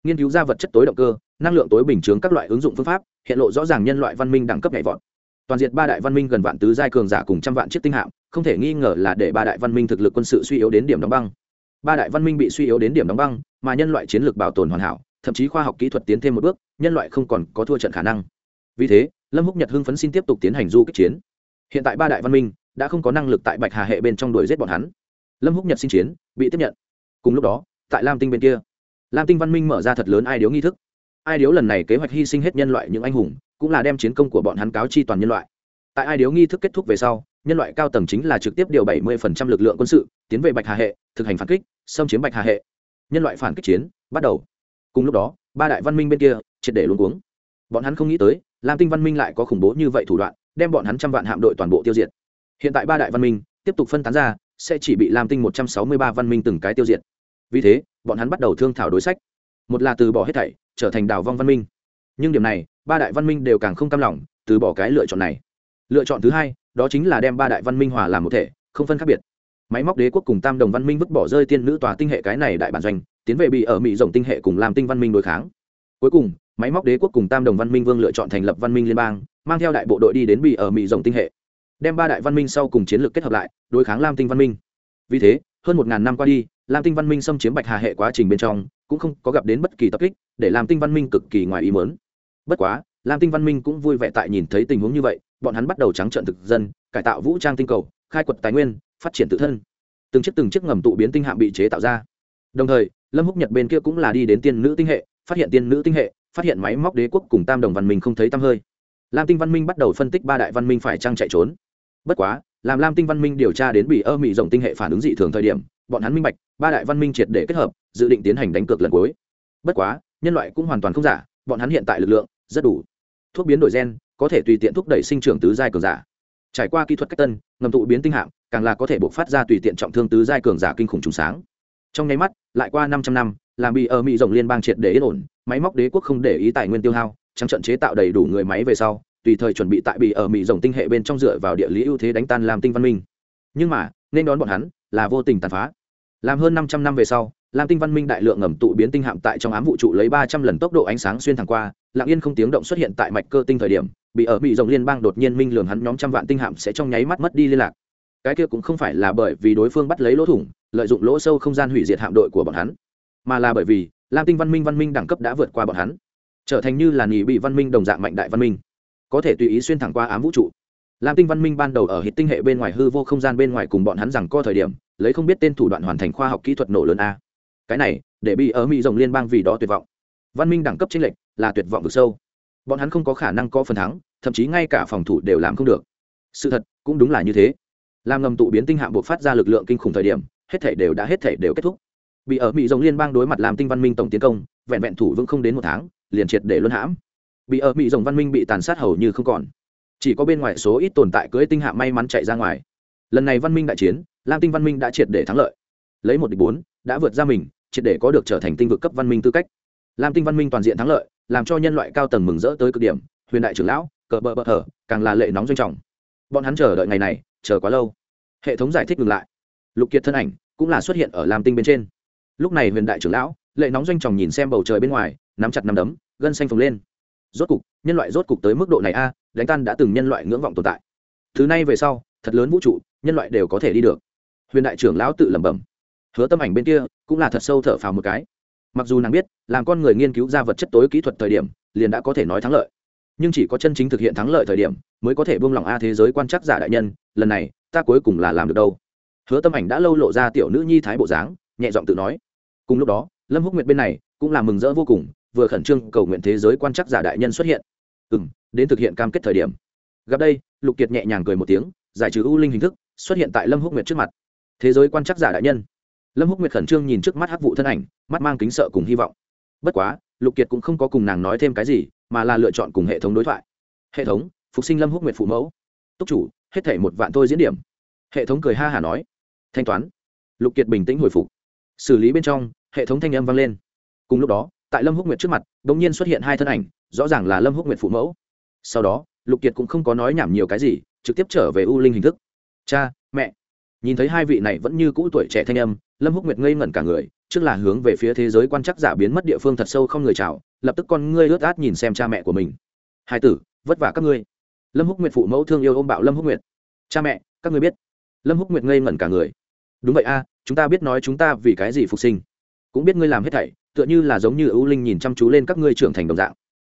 nghiên cứu ra vật chất tối động cơ, năng lượng tối bình chướng các loại ứng dụng phương pháp, hiện lộ rõ ràng nhân loại văn minh đẳng cấp nhảy vọt. Toàn diện ba đại văn minh gần vạn tứ giai cường giả cùng trăm vạn chiếc tinh hạm, không thể nghi ngờ là để ba đại văn minh thực lực quân sự suy yếu đến điểm đóng băng. Ba đại văn minh bị suy yếu đến điểm đóng băng, mà nhân loại chiến lược bảo tồn hoàn hảo, thậm chí khoa học kỹ thuật tiến thêm một bước, nhân loại không còn có thua trận khả năng. Vì thế, lâm húc nhật hưng phấn xin tiếp tục tiến hành du kích chiến. Hiện tại ba đại văn minh đã không có năng lực tại bạch hà hệ bên trong đuổi giết bọn hắn. Lâm húc nhật xin chiến, bị tiếp nhận. Cùng lúc đó, tại lam tinh bên kia lam tinh văn minh mở ra thật lớn ai điếu nghi thức. Ai điếu lần này kế hoạch hy sinh hết nhân loại những anh hùng, cũng là đem chiến công của bọn hắn cáo chi toàn nhân loại. Tại ai điếu nghi thức kết thúc về sau, nhân loại cao tầng chính là trực tiếp điều 70% lực lượng quân sự, tiến về bạch hà hệ, thực hành phản kích, xâm chiếm bạch hà hệ. Nhân loại phản kích chiến, bắt đầu. Cùng lúc đó, ba đại văn minh bên kia, triệt để luôn cuống. Bọn hắn không nghĩ tới, lam tinh văn minh lại có khủng bố như vậy thủ đoạn, đem bọn hắn trăm vạn hạm đội toàn bộ tiêu diệt. Hiện tại ba đại văn minh, tiếp tục phân tán ra, sẽ chỉ bị lam tinh một trăm sáu mươi ba văn minh từng cái tiêu diệt. Vì thế bọn hắn bắt đầu thương thảo đối sách. Một là từ bỏ hết thảy, trở thành đào vong văn minh. Nhưng điểm này, ba đại văn minh đều càng không cam lòng, từ bỏ cái lựa chọn này. Lựa chọn thứ hai, đó chính là đem ba đại văn minh hòa làm một thể, không phân khác biệt. Máy móc đế quốc cùng tam đồng văn minh vứt bỏ rơi tiên nữ tòa tinh hệ cái này đại bản doanh, tiến về bị ở mỹ rộng tinh hệ cùng làm tinh văn minh đối kháng. Cuối cùng, máy móc đế quốc cùng tam đồng văn minh vương lựa chọn thành lập văn minh liên bang, mang theo đại bộ đội đi đến bị ở mỹ rộng tinh hệ. Đem ba đại văn minh sau cùng chiến lược kết hợp lại, đối kháng lam tinh văn minh. Vì thế, hơn một ngàn năm qua đi lam tinh văn minh xâm chiếm bạch hà hệ quá trình bên trong, cũng không có gặp đến bất kỳ tập kích, để làm tinh văn minh cực kỳ ngoài ý mớn bất quá, lam tinh văn minh cũng vui vẻ tại nhìn thấy tình huống như vậy, bọn hắn bắt đầu trắng trợn thực dân, cải tạo vũ trang tinh cầu, khai quật tài nguyên, phát triển tự thân. Từng chiếc từng chiếc ngầm tụ biến tinh hạm bị chế tạo ra. Đồng thời, lâm húc nhật bên kia cũng là đi đến tiên nữ tinh hệ, phát hiện tiên nữ tinh hệ, phát hiện máy móc đế quốc cùng tam đồng văn minh không thấy tăm hơi. Lam tinh văn minh bắt đầu phân tích ba đại văn minh phải trăng chạy trốn. Bất quá, làm lam tinh văn minh điều tra đến bị ơ mỹ rộng tinh hệ phản ứng dị thường thời điểm bọn hắn minh bạch, ba đại văn minh triệt để kết hợp, dự định tiến hành đánh cược lần cuối. Bất quá, nhân loại cũng hoàn toàn không giả, bọn hắn hiện tại lực lượng rất đủ. Thuốc biến đổi gen có thể tùy tiện thúc đẩy sinh trưởng tứ giai cường giả. Trải qua kỹ thuật cách tân, ngầm tụ biến tinh hạm, càng là có thể buộc phát ra tùy tiện trọng thương tứ giai cường giả kinh khủng trùng sáng. Trong nháy mắt, lại qua 500 năm, làm bị ở mỹ rồng liên bang triệt để yên ổn, máy móc đế quốc không để ý tài nguyên tiêu hao, trắng trận chế tạo đầy đủ người máy về sau, tùy thời chuẩn bị tại bị ở mỹ rồng tinh hệ bên trong dựa vào địa lý ưu thế đánh tan làm tinh văn minh. Nhưng mà, nên đón bọn hắn là vô tình tàn phá làm hơn 500 năm về sau, lam tinh văn minh đại lượng ngầm tụ biến tinh hạm tại trong ám vũ trụ lấy 300 lần tốc độ ánh sáng xuyên thẳng qua, lặng yên không tiếng động xuất hiện tại mạch cơ tinh thời điểm, bị ở bị rồng liên bang đột nhiên minh lường hắn nhóm trăm vạn tinh hạm sẽ trong nháy mắt mất đi liên lạc. Cái kia cũng không phải là bởi vì đối phương bắt lấy lỗ thủng, lợi dụng lỗ sâu không gian hủy diệt hạm đội của bọn hắn, mà là bởi vì lam tinh văn minh văn minh đẳng cấp đã vượt qua bọn hắn, trở thành như là nghỉ bị văn minh đồng dạng mạnh đại văn minh, có thể tùy ý xuyên thẳng qua ám vũ trụ. Lam tinh văn minh ban đầu ở hệ tinh hệ bên ngoài hư vô không gian bên ngoài cùng bọn hắn rằng co thời điểm lấy không biết tên thủ đoạn hoàn thành khoa học kỹ thuật nổ lớn a. Cái này, để bị ở mỹ rồng liên bang vì đó tuyệt vọng. Văn minh đẳng cấp chênh lệch là tuyệt vọng vực sâu. Bọn hắn không có khả năng có phần thắng, thậm chí ngay cả phòng thủ đều làm không được. Sự thật, cũng đúng là như thế. Làm ngầm tụ biến tinh hạm buộc phát ra lực lượng kinh khủng thời điểm, hết thể đều đã hết thể đều kết thúc. Bị ở mỹ rồng liên bang đối mặt làm tinh văn minh tổng tiến công, vẹn vẹn thủ vững không đến một tháng, liền triệt để luân hãm. Bị ở mỹ rồng văn minh bị tàn sát hầu như không còn. Chỉ có bên ngoài số ít tồn tại cưỡi tinh hạm may mắn chạy ra ngoài. Lần này văn minh đại chiến lam tinh văn minh đã triệt để thắng lợi. Lấy một địch bốn, đã vượt ra mình, triệt để có được trở thành tinh vực cấp văn minh tư cách. Lam tinh văn minh toàn diện thắng lợi, làm cho nhân loại cao tầng mừng rỡ tới cực điểm, huyền đại trưởng lão, cờ bờ bờ thở càng là lệ nóng doanh trọng. Bọn hắn chờ đợi ngày này, chờ quá lâu. Hệ thống giải thích ngừng lại. Lục kiệt thân ảnh cũng là xuất hiện ở lam tinh bên trên. Lúc này huyền đại trưởng lão, lệ nóng doanh trọng nhìn xem bầu trời bên ngoài, nắm chặt nắm đấm, gân xanh phồng lên. Rốt cục, nhân loại rốt cục tới mức độ này a, đánh tan đã từng nhân loại ngưỡng vọng tồn tại. Thứ này về sau, thật lớn vũ trụ, nhân loại đều có thể đi được huyền đại trưởng lão tự lẩm bẩm. Hứa tâm ảnh bên kia cũng là thật sâu thở phào một cái. Mặc dù nàng biết, làm con người nghiên cứu ra vật chất tối kỹ thuật thời điểm, liền đã có thể nói thắng lợi. Nhưng chỉ có chân chính thực hiện thắng lợi thời điểm, mới có thể buông lỏng a thế giới quan trắc giả đại nhân, lần này, ta cuối cùng là làm được đâu? Hứa tâm ảnh đã lâu lộ ra tiểu nữ nhi thái bộ dáng, nhẹ giọng tự nói. Cùng lúc đó, lâm húc nguyệt bên này cũng là mừng rỡ vô cùng, vừa khẩn trương cầu nguyện thế giới quan trắc giả đại nhân xuất hiện. Ừ m đến thực hiện cam kết thời điểm. Gặp đây, lục kiệt nhẹ nhàng cười một tiếng, giải trừ u linh hình thức, xuất hiện tại lâm húc nguyệt trước mặt thế giới quan chắc giả đại nhân. Lâm húc nguyệt khẩn trương nhìn trước mắt hắc vụ thân ảnh, mắt mang kính sợ cùng hy vọng. Bất quá, lục kiệt cũng không có cùng nàng nói thêm cái gì, mà là lựa chọn cùng hệ thống đối thoại. Hệ thống, phục sinh lâm húc nguyệt phụ mẫu. Túc chủ, hết thể một vạn thôi diễn điểm. Hệ thống cười ha hả nói. Thanh toán. Lục kiệt bình tĩnh hồi phục. Xử lý bên trong, hệ thống thanh âm vang lên. Cùng lúc đó, tại lâm húc nguyệt trước mặt đ ỗ n g nhiên xuất hiện hai thân ảnh, rõ ràng là lâm húc nguyệt phụ mẫu. Sau đó, lục kiệt cũng không có nói nhảm nhiều cái gì, trực tiếp trở về u linh hình thức. Cha, mẹ nhìn thấy hai vị này vẫn như cũ tuổi trẻ thanh âm, lâm húc nguyệt ngây ngẩn cả người, trước là hướng về phía thế giới quan chắc giả biến mất địa phương thật sâu không người chào, lập tức con ngươi ướt át nhìn xem cha mẹ của mình. Hai tử, vất vả các ngươi. Lâm húc nguyệt phụ mẫu thương yêu ôm bạo lâm húc nguyệt. Cha mẹ, các ngươi biết. Lâm húc nguyệt ngây ngẩn cả người. Đúng vậy a, chúng ta biết nói chúng ta vì cái gì phục sinh. Cũng biết ngươi làm hết thảy, tựa như là giống như ưu linh nhìn chăm chú lên các ngươi trưởng thành đồng dạng.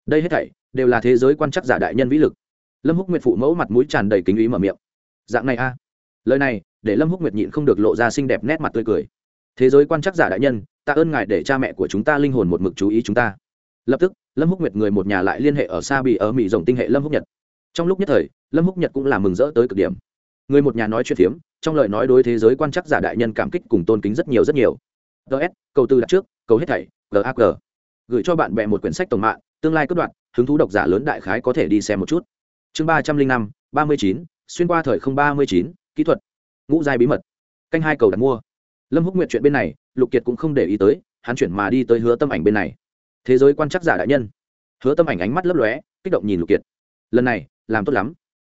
Đây hết thảy, đều là thế giới quan chắc giả đại nhân vĩ lực. Lâm húc nguyệt phụ mẫu mặt mũi tràn đầy kính ý mở miệng. Dạng này a lời này, để lâm húc nguyệt nhịn không được lộ ra xinh đẹp nét mặt tươi cười. Thế giới quan chắc giả đại nhân, tạ ơn ngài để cha mẹ của chúng ta linh hồn một mực chú ý chúng ta. Lập tức, lâm húc nguyệt người một nhà lại liên hệ ở xa bị ở mỹ rồng tinh hệ lâm húc nhật. Trong lúc nhất thời, lâm húc nhật cũng là mừng rỡ tới cực điểm. Người một nhà nói chuyện phiếm, trong lời nói đối thế giới quan chắc giả đại nhân cảm kích cùng tôn kính rất nhiều rất nhiều. Ts cầu tư đặt trước, cầu hết thảy gag gửi cho bạn bè một quyển sách tổng mạng, tương lai cất đoạn, hứng thú độc giả lớn đại khái có thể đi xem một chút. Chương ba trăm linh năm, ba mươi chín, xuyên qua thời không ba mươi chín kỹ thuật, ngũ giai bí mật, canh hai cầu đặt mua. Lâm húc nguyện chuyện bên này, lục kiệt cũng không để ý tới, hắn chuyển mà đi tới hứa tâm ảnh bên này. Thế giới quan chắc giả đại nhân. Hứa tâm ảnh ánh mắt lấp lóe, kích động nhìn lục kiệt. Lần này, làm tốt lắm.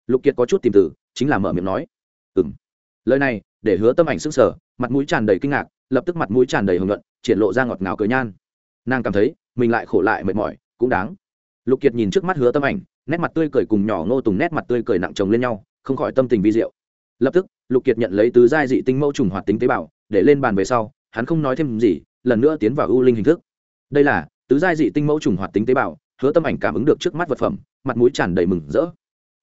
Lục kiệt có chút tìm từ, chính là mở miệng nói. Ừ m lời này, để hứa tâm ảnh s ư n g sở mặt mũi tràn đầy kinh ngạc, lập tức mặt mũi tràn đầy hưởng luận triển lộ ra ngọt ngào cười nhan. Nàng cảm thấy, mình lại khổ lại mệt mỏi, cũng đáng. Lục kiệt nhìn trước mắt hứa tâm ảnh, nét mặt tươi cười cùng nhỏ ngô tùng nét mặt tươi cười nặng chồng lên nhau, không khỏi tâm tình vi diệu lập tức, lục kiệt nhận lấy tứ giai dị tinh mẫu trùng hoạt tính tế bào, để lên bàn về sau, hắn không nói thêm gì, lần nữa tiến vào ưu linh hình thức. Đây là, tứ giai dị tinh mẫu trùng hoạt tính tế bào, hứa tâm ảnh cảm ứng được trước mắt vật phẩm, mặt mũi tràn đầy mừng rỡ.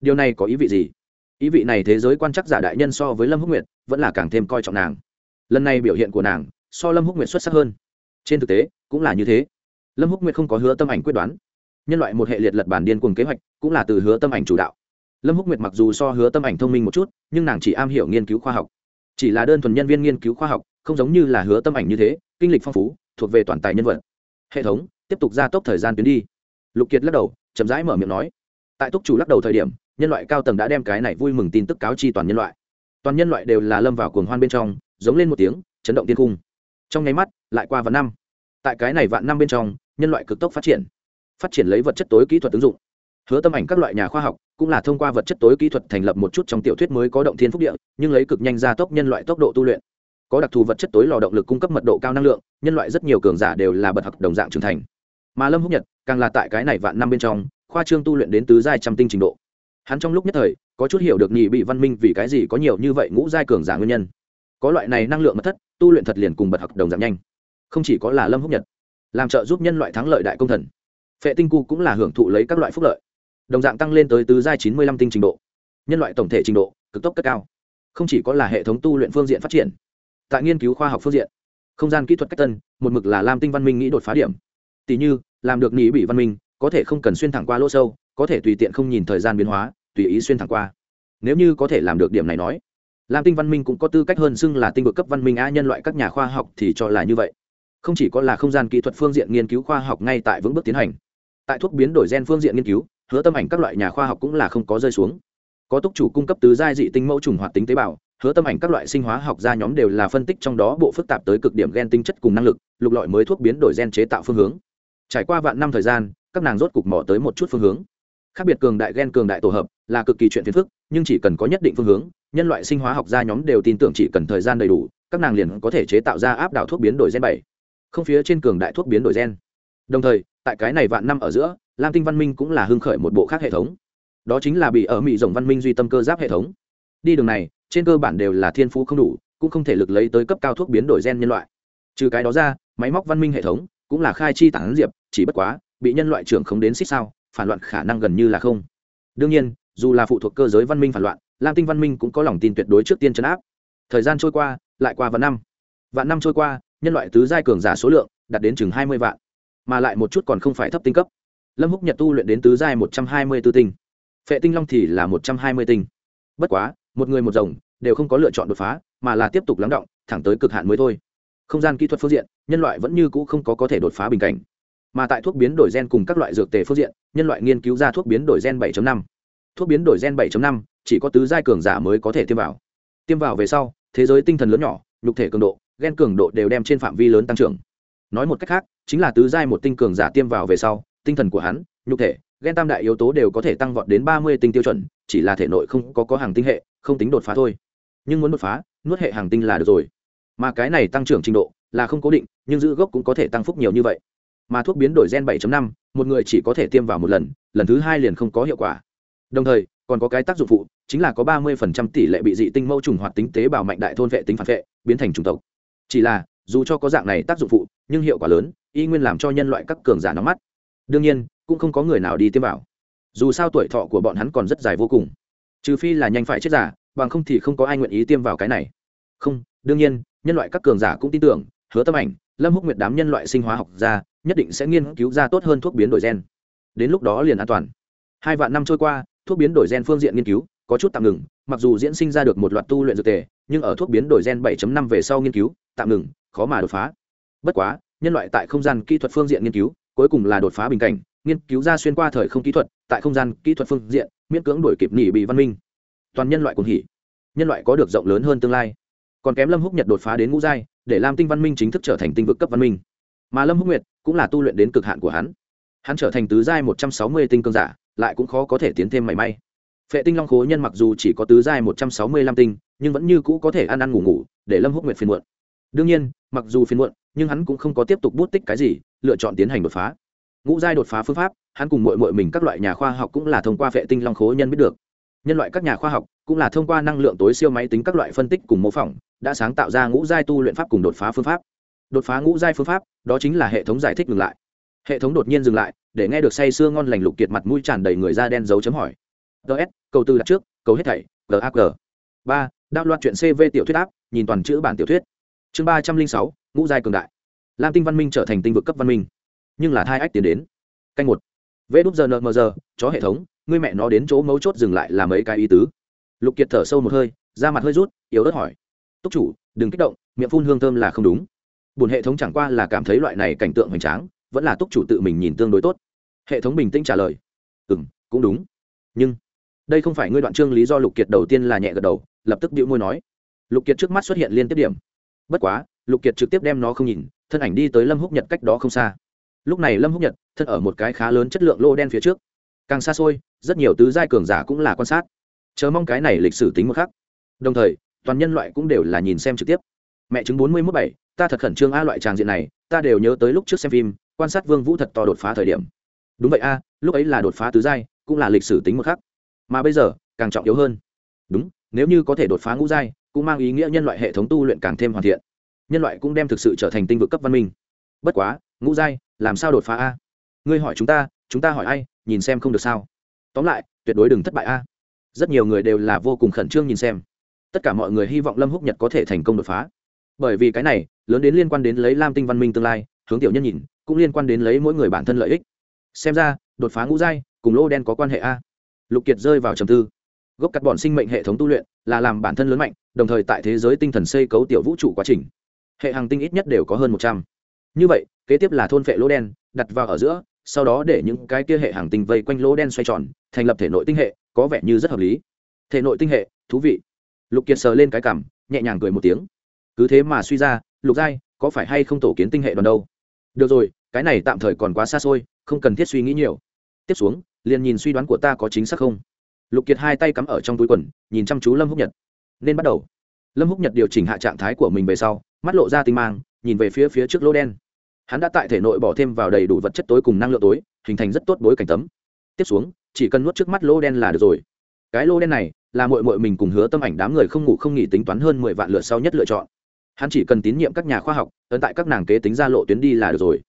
Điều này có ý vị gì? Ý vị này thế giới quan chắc giả đại nhân so với lâm húc nguyệt, vẫn là càng thêm coi trọng nàng. Lần này biểu hiện của nàng, so lâm húc nguyệt xuất sắc hơn. Trên thực tế, cũng là như thế. Lâm húc nguyệt không có hứa tâm ảnh quyết đoán. Nhân loại một hệ liệt lật bản điên cùng kế hoạch, cũng là từ hứa tâm ảnh chủ đạo. Lâm húc nguyệt mặc dù so hứa tâm ảnh thông minh một chút nhưng nàng chỉ am hiểu nghiên cứu khoa học. Chỉ là đơn thuần nhân viên nghiên cứu khoa học, không giống như là hứa tâm ảnh như thế, kinh lịch phong phú, thuộc về toàn tài nhân vật. Hệ thống, tiếp tục gia tốc thời gian tuyến đi. Lục kiệt lắc đầu, chậm rãi mở miệng nói. Tại túc chủ lắc đầu thời điểm, nhân loại cao tầng đã đem cái này vui mừng tin tức cáo chi toàn nhân loại. Toàn nhân loại đều là lâm vào cuồng hoan bên trong, giống lên một tiếng, chấn động tiên cung. Trong nháy mắt, lại qua vạn năm. Tại cái này vạn năm bên trong, nhân loại cực tốc phát triển. Phát triển lấy vật chất tối kỹ thuật ứng dụng hứa tâm ảnh các loại nhà khoa học cũng là thông qua vật chất tối kỹ thuật thành lập một chút trong tiểu thuyết mới có động thiên phúc địa, nhưng lấy cực nhanh gia tốc nhân loại tốc độ tu luyện. Có đặc thù vật chất tối lò động lực cung cấp mật độ cao năng lượng, nhân loại rất nhiều cường giả đều là bậc học đồng dạng trưởng thành. Mà lâm húc nhật càng là tại cái này vạn năm bên trong, khoa trương tu luyện đến tứ giai trăm tinh trình độ. Hắn trong lúc nhất thời, có chút hiểu được nhị bị văn minh vì cái gì có nhiều như vậy ngũ giai cường giả nguyên nhân. Có loại này năng lượng mật thất, tu luyện thật liền cùng bậc học đồng dạng nhanh. Không chỉ có là lâm húc nhật, làm trợ giúp nhân loại thắng lợi đại công thần, phệ tinh cu cũng là hưởng thụ lấy các loại phúc lợi đồng dạng tăng lên tới tứ giai chín mươi lăm tinh trình độ. Nhân loại tổng thể trình độ, cực tốc cất cao. Không chỉ có là hệ thống tu luyện phương diện phát triển, tại nghiên cứu khoa học phương diện, không gian kỹ thuật cách tân, một mực là lam tinh văn minh nghĩ đột phá điểm. Tỷ như, làm được nghĩ bị văn minh, có thể không cần xuyên thẳng qua lỗ sâu, có thể tùy tiện không nhìn thời gian biến hóa, tùy ý xuyên thẳng qua. Nếu như có thể làm được điểm này nói lam tinh văn minh cũng có tư cách hơn xưng là tinh vực cấp văn minh a nhân loại các nhà khoa học thì cho là như vậy. Không chỉ có là không gian kỹ thuật phương diện nghiên cứu khoa học ngay tại vững bước tiến hành, tại thuốc biến đổi gen phương diện nghiên cứu hứa tâm ảnh các loại nhà khoa học cũng là không có rơi xuống. Có túc chủ cung cấp tứ giai dị tinh mẫu trùng hoạt tính tế bào, hứa tâm ảnh các loại sinh hóa học gia nhóm đều là phân tích trong đó bộ phức tạp tới cực điểm gen tinh chất cùng năng lực, lục lọi mới thuốc biến đổi gen chế tạo phương hướng. Trải qua vạn năm thời gian, các nàng rốt cục mỏ tới một chút phương hướng. Khác biệt cường đại gen cường đại tổ hợp là cực kỳ chuyện phiền phức, nhưng chỉ cần có nhất định phương hướng, nhân loại sinh hóa học gia nhóm đều tin tưởng chỉ cần thời gian đầy đủ, các nàng liền có thể chế tạo ra áp đảo thuốc biến đổi gen bảy. Không phía trên cường đại thuốc biến đổi gen. Đồng thời tại cái này vạn năm ở giữa, lam tinh văn minh cũng là hưng khởi một bộ khác hệ thống. Đó chính là bị ở mỹ rồng văn minh duy tâm cơ giáp hệ thống. Đi đường này, trên cơ bản đều là thiên phú không đủ, cũng không thể lực lấy tới cấp cao thuốc biến đổi gen nhân loại. Trừ cái đó ra, máy móc văn minh hệ thống cũng là khai chi tản diệp, chỉ bất quá, bị nhân loại trưởng không đến xích sao, phản loạn khả năng gần như là không. Đương nhiên, dù là phụ thuộc cơ giới văn minh phản loạn, lam tinh văn minh cũng có lòng tin tuyệt đối trước tiên chấn áp. Thời gian trôi qua, lại qua vạn năm. Vạn năm trôi qua, nhân loại tứ giai cường giả số lượng đạt đến chừng hai mươi vạn mà lại một chút còn không phải thấp tinh cấp. Lâm húc nhật tu luyện đến tứ giai một trăm hai mươi b ố tinh. Phệ tinh long thì là một trăm hai mươi tinh. Bất quá, một người một rồng đều không có lựa chọn đột phá, mà là tiếp tục lắng động, thẳng tới cực hạn mới thôi. Không gian kỹ thuật phương diện, nhân loại vẫn như cũ không có có thể đột phá bình cảnh. Mà tại thuốc biến đổi gen cùng các loại dược tề phương diện, nhân loại nghiên cứu ra thuốc biến đổi gen 7.5. thuốc biến đổi gen 7.5 chỉ có tứ giai cường giả mới có thể tiêm vào. Tiêm vào về sau, thế giới tinh thần lớn nhỏ, nhục thể cường độ, gen cường độ đều đem trên phạm vi lớn tăng trưởng. Nói một cách khác chính là tứ giai một tinh cường giả tiêm vào về sau tinh thần của hắn nhục thể gen tam đại yếu tố đều có thể tăng vọt đến ba mươi tinh tiêu chuẩn chỉ là thể nội không có có hàng tinh hệ không tính đột phá thôi. Nhưng muốn đột phá nuốt hệ hàng tinh là được rồi. Mà cái này tăng trưởng trình độ là không cố định nhưng giữ gốc cũng có thể tăng phúc nhiều như vậy. Mà thuốc biến đổi gen 7.5, một người chỉ có thể tiêm vào một lần lần thứ hai liền không có hiệu quả. Đồng thời còn có cái tác dụng phụ chính là có 30% tỷ lệ bị dị tinh mâu trùng hoạt tính tế bào mạnh đại thôn vệ tính phản vệ biến thành chủng tộc. Chỉ là dù cho có dạng này tác dụng phụ, nhưng hiệu quả lớn, y nguyên làm cho nhân loại các cường giả nóng mắt. Đương nhiên, cũng không có người nào đi tiêm vào. Dù sao tuổi thọ của bọn hắn còn rất dài vô cùng. Trừ phi là nhanh phải chết giả bằng không thì không có ai nguyện ý tiêm vào cái này. Không, đương nhiên, nhân loại các cường giả cũng tin tưởng, hứa tâm ảnh, lâm húc nguyệt đám nhân loại sinh hóa học ra nhất định sẽ nghiên cứu ra tốt hơn thuốc biến đổi gen. Đến lúc đó liền an toàn. Hai vạn năm trôi qua, thuốc biến đổi gen phương diện nghiên cứu có chút tạm ngừng, mặc dù diễn sinh ra được một loạt tu luyện dược tề, nhưng ở thuốc biến đổi gen 7.5 về sau nghiên cứu, tạm ngừng khó mà đột phá. Bất quá, nhân loại tại không gian kỹ thuật phương diện nghiên cứu, cuối cùng là đột phá bình cảnh, nghiên cứu ra xuyên qua thời không kỹ thuật, tại không gian kỹ thuật phương diện, miễn cưỡng đổi kịp nỉ bị văn minh. Toàn nhân loại cùng hỉ. Nhân loại có được rộng lớn hơn tương lai. Còn kém lâm húc nhật đột phá đến ngũ giai, để lam tinh văn minh chính thức trở thành tinh vực cấp văn minh. Mà lâm húc nguyệt cũng là tu luyện đến cực hạn của hắn. Hắn trở thành tứ giai một trăm sáu mươi tinh cương giả, lại cũng khó có thể tiến thêm mảy may. Phệ tinh long khố nhân mặc dù chỉ có tứ giai một trăm sáu mươi lăm tinh, nhưng vẫn như cũ có thể ăn ăn ngủ ngủ, để lâm húc nguyệt phiền muộn đương nhiên, mặc dù phiền muộn, nhưng hắn cũng không có tiếp tục bút tích cái gì, lựa chọn tiến hành đột phá. Ngũ giai đột phá phương pháp, hắn cùng mội mội mình các loại nhà khoa học cũng là thông qua vệ tinh long khố nhân biết được. Nhân loại các nhà khoa học cũng là thông qua năng lượng tối siêu máy tính các loại phân tích cùng mô phỏng, đã sáng tạo ra ngũ giai tu luyện pháp cùng đột phá phương pháp. Đột phá ngũ giai phương pháp, đó chính là hệ thống giải thích ngừng lại. Hệ thống đột nhiên dừng lại, để nghe được say sưa ngon lành lục kiệt mặt mũi tràn đầy người da đen dấu chấm hỏi. Ts câu tư đặt trước câu hết thảy gag ba đạo loạt chuyện cv tiểu thuyết áp, nhìn toàn chữ bản tiểu thuyết chương ba trăm linh sáu, ngũ giai cường đại. Lam tinh văn minh trở thành tinh vực cấp văn minh. Nhưng là thai ách tiến đến. Canh một. Vê đúp giờ nợ mờ giờ, chó hệ thống, ngươi mẹ nó đến chỗ mấu chốt dừng lại làm mấy cái ý tứ. Lục kiệt thở sâu một hơi, da mặt hơi rút, yếu ớt hỏi. Túc chủ, đừng kích động, miệng phun hương thơm là không đúng. Bùn hệ thống chẳng qua là cảm thấy loại này cảnh tượng hoành tráng, vẫn là túc chủ tự mình nhìn tương đối tốt. Hệ thống bình tĩnh trả lời. Ừ m cũng đúng. Nhưng, đây không phải ngươi đoạn chương lý do lục kiệt đầu tiên là nhẹ gật đầu, lập tức bịu môi nói. Lục kiệt trước mắt xuất hiện liên tiếp điểm bất quá, lục kiệt trực tiếp đem nó không nhìn, thân ảnh đi tới lâm húc nhật cách đó không xa. Lúc này lâm húc nhật thân ở một cái khá lớn chất lượng lô đen phía trước. Càng xa xôi, rất nhiều tứ giai cường giả cũng là quan sát. Chờ mong cái này lịch sử tính một khắc. Đồng thời, toàn nhân loại cũng đều là nhìn xem trực tiếp. Mẹ chứng bốn mươi mốt bảy, ta thật khẩn trương a loại tràng diện này, ta đều nhớ tới lúc trước xem phim, quan sát vương vũ thật to đột phá thời điểm. Đúng vậy a, lúc ấy là đột phá tứ giai, cũng là lịch sử tính một khắc. Mà bây giờ, càng trọng yếu hơn. Đúng, nếu như có thể đột phá ngũ giai cũng mang ý nghĩa nhân loại hệ thống tu luyện càng thêm hoàn thiện. Nhân loại cũng đem thực sự trở thành tinh vực cấp văn minh. Bất quá, ngũ giai, làm sao đột phá a? Ngươi hỏi chúng ta chúng ta hỏi ai, nhìn xem không được sao? Tóm lại, tuyệt đối đừng thất bại a. Rất nhiều người đều là vô cùng khẩn trương nhìn xem. Tất cả mọi người hy vọng lâm húc nhật có thể thành công đột phá. Bởi vì cái này, lớn đến liên quan đến lấy lam tinh văn minh tương lai, hướng tiểu nhân nhìn, cũng liên quan đến lấy mỗi người bản thân lợi ích. Xem ra, đột phá ngũ giai, cùng lô đen có quan hệ a. Lục kiệt rơi vào trầm tư gốc cắt bọn sinh mệnh hệ thống tu luyện là làm bản thân lớn mạnh, đồng thời tại thế giới tinh thần xây cấu tiểu vũ trụ quá trình, hệ hàng tinh ít nhất đều có hơn một trăm. Như vậy, kế tiếp là thôn vệ lỗ đen, đặt vào ở giữa, sau đó để những cái kia hệ hàng tinh vây quanh lỗ đen xoay tròn, thành lập thể nội tinh hệ, có vẻ như rất hợp lý. Thể nội tinh hệ, thú vị. Lục kiệt sờ lên cái cảm, nhẹ nhàng cười một tiếng. Cứ thế mà suy ra, lục giai, có phải hay không tổ kiến tinh hệ đoàn đâu? Được rồi, cái này tạm thời còn quá xa xôi, không cần thiết suy nghĩ nhiều. Tiếp xuống, liền nhìn suy đoán của ta có chính xác không? Lục kiệt hai tay cắm ở trong túi quần, nhìn chăm chú lâm húc nhật. Nên bắt đầu. Lâm húc nhật điều chỉnh hạ trạng thái của mình về sau, mắt lộ ra tinh mang, nhìn về phía phía trước lỗ đen. Hắn đã tại thể nội bỏ thêm vào đầy đủ vật chất tối cùng năng lượng tối, hình thành rất tốt bối cảnh tấm. Tiếp xuống, chỉ cần nuốt trước mắt lỗ đen là được rồi. Cái lỗ đen này là mội mội mình cùng hứa tâm ảnh đám người không ngủ không nghỉ tính toán hơn mười vạn lượt sau nhất lựa chọn. Hắn chỉ cần tín nhiệm các nhà khoa học, ấn tại các nàng kế tính ra lộ tuyến đi là được rồi.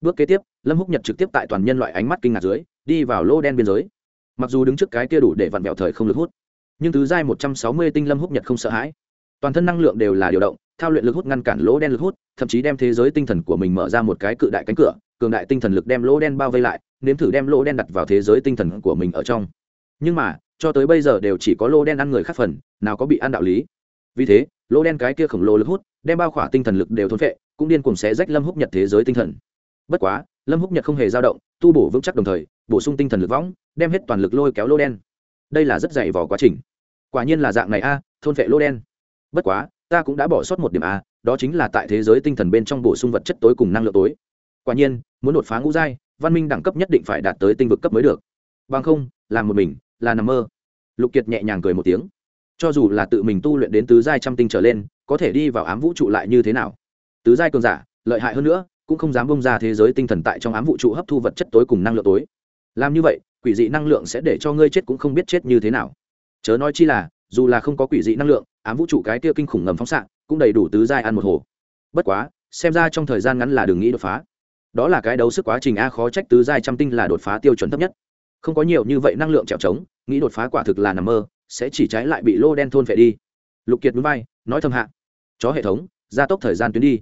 Bước kế tiếp, lâm húc nhật trực tiếp tại toàn nhân loại ánh mắt kinh ngạc dưới, đi vào lỗ đen biên giới mặc dù đứng trước cái kia đủ để vặn vẹo thời không lực hút, nhưng tứ giai một trăm sáu mươi tinh lâm húc nhật không sợ hãi. Toàn thân năng lượng đều là điều động, thao luyện lực hút ngăn cản lỗ đen lực hút, thậm chí đem thế giới tinh thần của mình mở ra một cái cự đại cánh cửa, cường đại tinh thần lực đem lỗ đen bao vây lại, nếm thử đem lỗ đen đặt vào thế giới tinh thần của mình ở trong. Nhưng mà, cho tới bây giờ đều chỉ có lỗ đen ăn người khác phần, nào có bị ăn đạo lý. Vì thế, lỗ đen cái kia khổng lồ lực hút, đem bao khỏa tinh thần lực đều thôn phệ, cũng điên cùng xé rách lâm húc nhật thế giới tinh thần. Bất quá, lâm húc nhật không hề dao động, tu bổ vững chắc đồng thời bổ sung tinh thần lực võng, đem hết toàn lực lôi kéo lô đen. Đây là rất dày vỏ quá trình. Quả nhiên là dạng này a, thôn phệ lô đen. Bất quá, ta cũng đã bỏ sót một điểm a, đó chính là tại thế giới tinh thần bên trong bổ sung vật chất tối cùng năng lượng tối. Quả nhiên, muốn đột phá ngũ giai, văn minh đẳng cấp nhất định phải đạt tới tinh vực cấp mới được. Bằng không, làm một mình, là nằm mơ. Lục kiệt nhẹ nhàng cười một tiếng. Cho dù là tự mình tu luyện đến tứ giai trăm tinh trở lên, có thể đi vào ám vũ trụ lại như thế nào? Tứ giai cường giả, lợi hại hơn nữa, cũng không dám bông ra thế giới tinh thần tại trong ám vũ trụ hấp thu vật chất tối cùng năng lượng tối làm như vậy, quỷ dị năng lượng sẽ để cho ngươi chết cũng không biết chết như thế nào. Chớ nói chi là, dù là không có quỷ dị năng lượng, ám vũ trụ cái kia kinh khủng ngầm phóng xạ cũng đầy đủ tứ giai ăn một hồ. Bất quá, xem ra trong thời gian ngắn là đừng nghĩ đột phá. Đó là cái đấu sức quá trình a khó trách tứ giai trăm tinh là đột phá tiêu chuẩn thấp nhất. Không có nhiều như vậy năng lượng trèo trống, nghĩ đột phá quả thực là nằm mơ, sẽ chỉ trái lại bị lô đen thôn phệ đi. Lục kiệt núi bay nói thầm hạ. Chó hệ thống, gia tốc thời gian tuyến đi.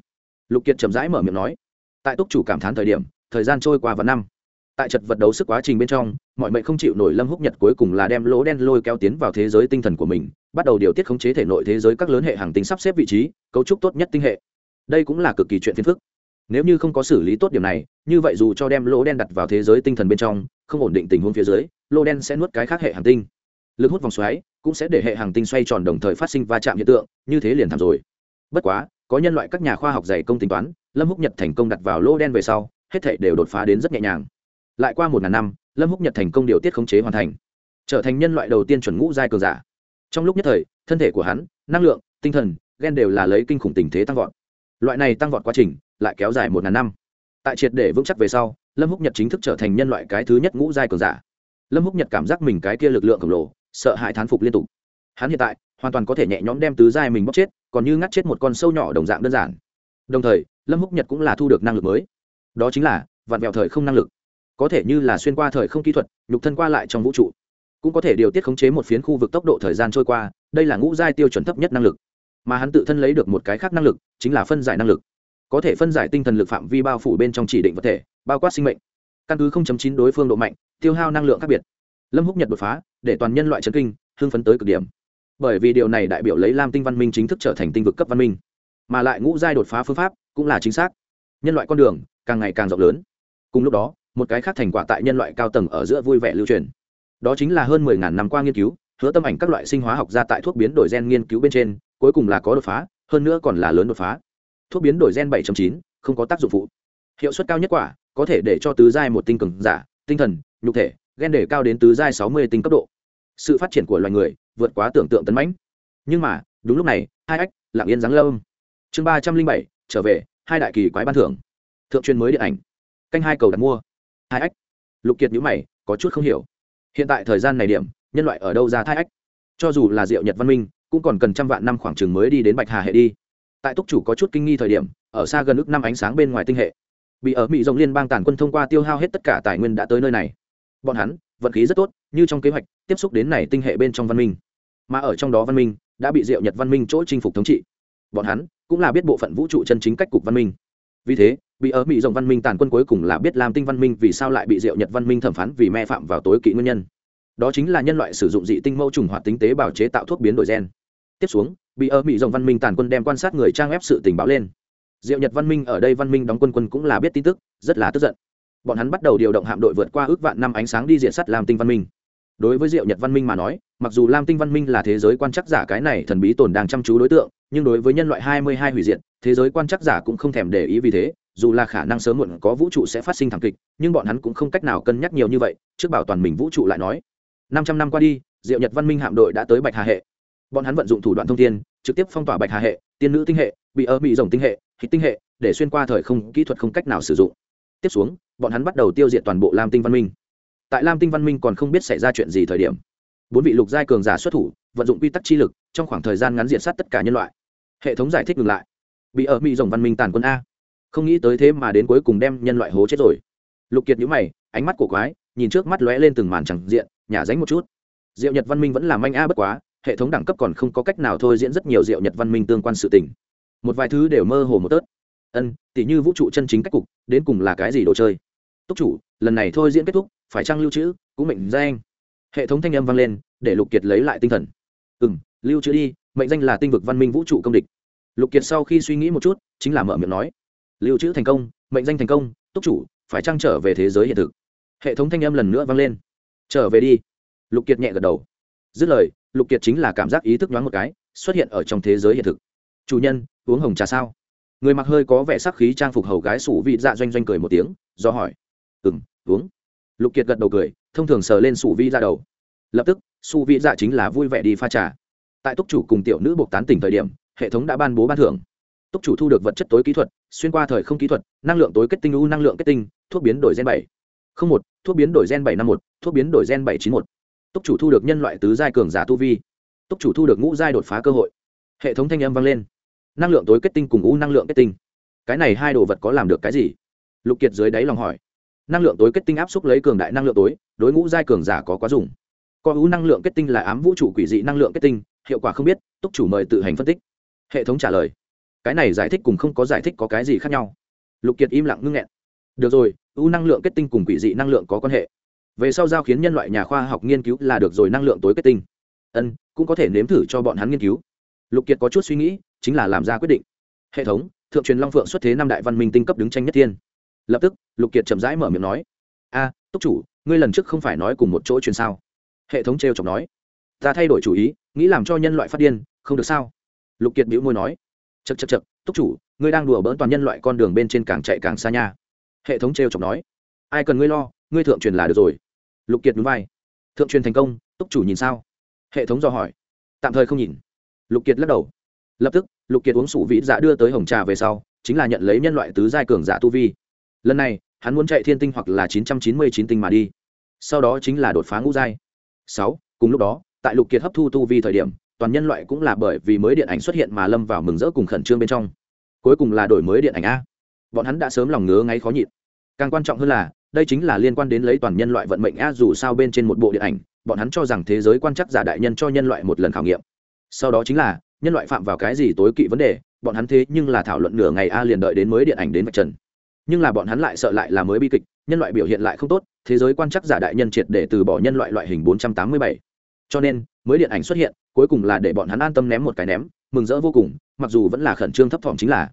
Lục kiệt chậm rãi mở miệng nói. Tại túc chủ cảm thán thời điểm, thời gian trôi qua vài năm tại trận vật đấu sức quá trình bên trong, mọi mệnh không chịu nổi lâm húc nhật cuối cùng là đem lỗ đen lôi kéo tiến vào thế giới tinh thần của mình, bắt đầu điều tiết khống chế thể nội thế giới các lớn hệ hàng tính sắp xếp vị trí, cấu trúc tốt nhất tinh hệ. Đây cũng là cực kỳ chuyện phiền phức. Nếu như không có xử lý tốt điểm này, như vậy dù cho đem lỗ đen đặt vào thế giới tinh thần bên trong, không ổn định tình huống phía dưới, lỗ đen sẽ nuốt cái khác hệ hàng tinh. Lực hút vòng xoáy cũng sẽ để hệ hàng tinh xoay tròn đồng thời phát sinh va chạm hiện tượng, như thế liền thảm rồi. Bất quá, có nhân loại các nhà khoa học dày công tính toán, lâm húc nhật thành công đặt vào lỗ đen về sau, hết thể đều đột phá đến rất nhẹ nhàng lại qua một ngàn năm, lâm húc nhật thành công điều tiết khống chế hoàn thành, trở thành nhân loại đầu tiên chuẩn ngũ giai cường giả. Trong lúc nhất thời, thân thể của hắn, năng lượng, tinh thần ghen đều là lấy kinh khủng tình thế tăng vọt. Loại này tăng vọt quá trình lại kéo dài một ngàn năm. Tại triệt để vững chắc về sau, lâm húc nhật chính thức trở thành nhân loại cái thứ nhất ngũ giai cường giả. Lâm húc nhật cảm giác mình cái kia lực lượng khổng lồ, sợ hãi thán phục liên tục. Hắn hiện tại hoàn toàn có thể nhẹ nhõm đem tứ giai mình bóc chết, còn như ngắt chết một con sâu nhỏ đồng dạng đơn giản. Đồng thời, lâm húc nhật cũng là thu được năng lực mới. Đó chính là vạn vẹo thời không năng lực có thể như là xuyên qua thời không kỹ thuật, nhục thân qua lại trong vũ trụ, cũng có thể điều tiết khống chế một phiến khu vực tốc độ thời gian trôi qua, đây là ngũ giai tiêu chuẩn thấp nhất năng lực. Mà hắn tự thân lấy được một cái khác năng lực, chính là phân giải năng lực. Có thể phân giải tinh thần lực phạm vi bao phủ bên trong chỉ định vật thể, bao quát sinh mệnh. Căn cứ 0.9 đối phương độ mạnh, tiêu hao năng lượng khác biệt. Lâm húc nhật đột phá, để toàn nhân loại chấn kinh, hưng phấn tới cực điểm. Bởi vì điều này đại biểu lấy lam tinh văn minh chính thức trở thành tinh vực cấp văn minh. Mà lại ngũ giai đột phá phương pháp cũng là chính xác. Nhân loại con đường càng ngày càng rộng lớn. Cùng lúc đó một cái khác thành quả tại nhân loại cao tầng ở giữa vui vẻ lưu truyền. Đó chính là hơn mười ngàn năm qua nghiên cứu, hứa tâm ảnh các loại sinh hóa học ra tại thuốc biến đổi gen nghiên cứu bên trên, cuối cùng là có đột phá, hơn nữa còn là lớn đột phá. Thuốc biến đổi gen 7.9 không có tác dụng phụ. Hiệu suất cao nhất quả, có thể để cho tứ giai một tinh cường giả, tinh thần, nhục thể, gen để cao đến tứ giai 60 tinh cấp độ. Sự phát triển của loài người, vượt quá tưởng tượng tấn mãnh. Nhưng mà, đúng lúc này, hai ách, lặng yên giáng lâm. Chương ba trăm linh bảy, trở về, hai đại kỳ quái ban thưởng. Thượng truyền mới điện ảnh. Canh hai cầu đặt mua thai ách. Lục kiệt nhữ mày, có chút không hiểu. Hiện tại thời gian này điểm, nhân loại ở đâu ra thai ách? Cho dù là diệu nhật văn minh, cũng còn cần trăm vạn năm khoảng chừng mới đi đến bạch hà hệ đi. Tại túc chủ có chút kinh nghi thời điểm, ở xa gần ước năm ánh sáng bên ngoài tinh hệ, bị ở mỹ rộng liên bang tàn quân thông qua tiêu hao hết tất cả tài nguyên đã tới nơi này. Bọn hắn, vận khí rất tốt, như trong kế hoạch, tiếp xúc đến này tinh hệ bên trong văn minh. Mà ở trong đó văn minh, đã bị diệu nhật văn minh chỗ chinh phục thống trị. Bọn hắn, cũng là biết bộ phận vũ trụ chân chính cách cục văn minh. Vì thế bị ở mỹ rộng văn minh tàn quân cuối cùng là biết làm tinh văn minh vì sao lại bị diệu nhật văn minh thẩm phán vì mẹ phạm vào tối kỵ nguyên nhân. Đó chính là nhân loại sử dụng dị tinh mẫu trùng hoạt tính tế bào chế tạo thuốc biến đổi gen. Tiếp xuống, bị ở mỹ rộng văn minh tàn quân đem quan sát người trang ép sự tình báo lên. Diệu nhật văn minh ở đây văn minh đóng quân quân cũng là biết tin tức, rất là tức giận. Bọn hắn bắt đầu điều động hạm đội vượt qua ước vạn năm ánh sáng đi diện sắt làm tinh văn minh. Đối với diệu nhật văn minh mà nói, mặc dù lam tinh văn minh là thế giới quan chắc giả cái này thần bí tồn đang chăm chú đối tượng, nhưng đối với nhân loại hai mươi hai hủy diệt, thế giới quan chắc giả cũng không thèm để ý vì thế dù là khả năng sớm muộn có vũ trụ sẽ phát sinh thảm kịch, nhưng bọn hắn cũng không cách nào cân nhắc nhiều như vậy, trước bảo toàn mình vũ trụ lại nói. Năm trăm năm qua đi, diệu nhật văn minh hạm đội đã tới bạch hà hệ. Bọn hắn vận dụng thủ đoạn thông tin trực tiếp phong tỏa bạch hà hệ, tiên nữ tinh hệ, bị ơ, bị rồng tinh hệ, hít tinh hệ, để xuyên qua thời không, kỹ thuật không cách nào sử dụng. Tiếp xuống, bọn hắn bắt đầu tiêu diệt toàn bộ lam tinh văn minh. Tại lam tinh văn minh còn không biết xảy ra chuyện gì thời điểm, bốn vị lục giai cường giả xuất thủ, vận dụng quy tắc chi lực, trong khoảng thời gian ngắn diện sát tất cả nhân loại. Hệ thống giải thích ngừng lại. Bị ở mỹ rồng văn minh tàn quân a không nghĩ tới thế mà đến cuối cùng đem nhân loại hố chết rồi. Lục kiệt nhíu mày, ánh mắt của quái, nhìn trước mắt lóe lên từng màn chẳng diện, nhả dánh một chút. Diệu nhật văn minh vẫn là manh a bất quá, hệ thống đẳng cấp còn không có cách nào thôi diễn rất nhiều diệu nhật văn minh tương quan sự tình. Một vài thứ đều mơ hồ một tớt. Ân, tỉ như vũ trụ chân chính cách cục, đến cùng là cái gì đồ chơi? Túc chủ, lần này thôi diễn kết thúc, phải trăng lưu trữ, cũng mệnh danh hệ thống thanh âm vang lên, để lục kiệt lấy lại tinh thần. Ừ m lưu trữ đi, mệnh danh là tinh vực văn minh vũ trụ công địch. Lục kiệt sau khi suy nghĩ một chút, chính là mở miệng nói lưu trữ thành công, mệnh danh thành công, túc chủ, phải trăng trở về thế giới hiện thực? Hệ thống thanh âm lần nữa vang lên. Trở về đi. Lục kiệt nhẹ gật đầu. Dứt lời, lục kiệt chính là cảm giác ý thức nhoáng một cái, xuất hiện ở trong thế giới hiện thực. Chủ nhân, uống hồng trà sao? Người mặc hơi có vẻ sắc khí trang phục hầu gái sủ vị dạ doanh doanh cười một tiếng, do hỏi. Ừng uống. Lục kiệt gật đầu cười, thông thường sờ lên sủ vi ra dạ đầu. Lập tức, sủ vi dạ chính là vui vẻ đi pha trà. Tại túc chủ cùng tiểu nữ buộc tán tỉnh thời điểm, hệ thống đã ban bố ban thưởng túc chủ thu được vật chất tối kỹ thuật, xuyên qua thời không kỹ thuật, năng lượng tối kết tinh, u năng lượng kết tinh, thuốc biến đổi gen bảy. Không một, thuốc biến đổi gen bảy năm một, thuốc biến đổi gen bảy chín một. Túc chủ thu được nhân loại tứ giai cường giả tu vi. Túc chủ thu được ngũ giai đột phá cơ hội. Hệ thống thanh âm vang lên. Năng lượng tối kết tinh cùng u năng lượng kết tinh. Cái này hai đồ vật có làm được cái gì? Lục kiệt dưới đáy lòng hỏi. Năng lượng tối kết tinh áp xúc lấy cường đại năng lượng tối, đối ngũ giai cường giả có quá dùng. Có u năng lượng kết tinh là ám vũ trụ quỷ dị năng lượng kết tinh, hiệu quả không biết, túc chủ mời tự hành phân tích. Hệ thống trả lời cái này giải thích cùng không có giải thích có cái gì khác nhau. Lục kiệt im lặng ngưng nghẹn. Được rồi u năng lượng kết tinh cùng quỷ dị năng lượng có quan hệ. Về sau giao khiến nhân loại nhà khoa học nghiên cứu là được rồi năng lượng tối kết tinh. Ân, cũng có thể nếm thử cho bọn hắn nghiên cứu. Lục kiệt có chút suy nghĩ, chính là làm ra quyết định. Hệ thống, thượng truyền long phượng xuất thế năm đại văn minh tinh cấp đứng tranh nhất thiên. Lập tức, lục kiệt chậm rãi mở miệng nói, a, túc chủ, ngươi lần trước không phải nói cùng một chỗ truyền sao? Hệ thống t r chọc nói, ta thay đổi chủ ý, nghĩ làm cho nhân loại phát điên, không được sao? Lục kiệt bĩu môi nói chật chật chật túc chủ, ngươi đang đùa bỡn toàn nhân loại con đường bên trên càng chạy càng xa nha. Hệ thống t r e o chọc nói. Ai cần ngươi lo, ngươi thượng truyền là được rồi. Lục kiệt núi vai. Thượng truyền thành công, túc chủ nhìn sao? Hệ thống dò hỏi. Tạm thời không nhìn. Lục kiệt lắc đầu. Lập tức, lục kiệt uống sủ vĩ dạ đưa tới hồng trà về sau, chính là nhận lấy nhân loại tứ giai cường giả tu vi. Lần này, hắn muốn chạy thiên tinh hoặc là chín trăm chín mươi chín tinh mà đi. Sau đó chính là đột phá ngũ giai. Sáu, cùng lúc đó, tại lục kiệt hấp thu tu vi thời điểm toàn nhân loại cũng là bởi vì mới điện ảnh xuất hiện mà lâm vào mừng rỡ cùng khẩn trương bên trong. Cuối cùng là đổi mới điện ảnh a. Bọn hắn đã sớm lòng ngứa ngáy khó nhịn. Càng quan trọng hơn là, đây chính là liên quan đến lấy toàn nhân loại vận mệnh a dù sao bên trên một bộ điện ảnh, bọn hắn cho rằng thế giới quan chắc giả đại nhân cho nhân loại một lần khảo nghiệm. Sau đó chính là, nhân loại phạm vào cái gì tối kỵ vấn đề, bọn hắn thế nhưng là thảo luận nửa ngày a liền đợi đến mới điện ảnh đến vạch trần. Nhưng là bọn hắn lại sợ lại là mới bi kịch, nhân loại biểu hiện lại không tốt, thế giới quan chắc giả đại nhân triệt để từ bỏ nhân loại loại hình 487 cho nên, mới điện ảnh xuất hiện, cuối cùng là để bọn hắn an tâm ném một cái ném, mừng rỡ vô cùng, mặc dù vẫn là khẩn trương thấp thỏm chính là.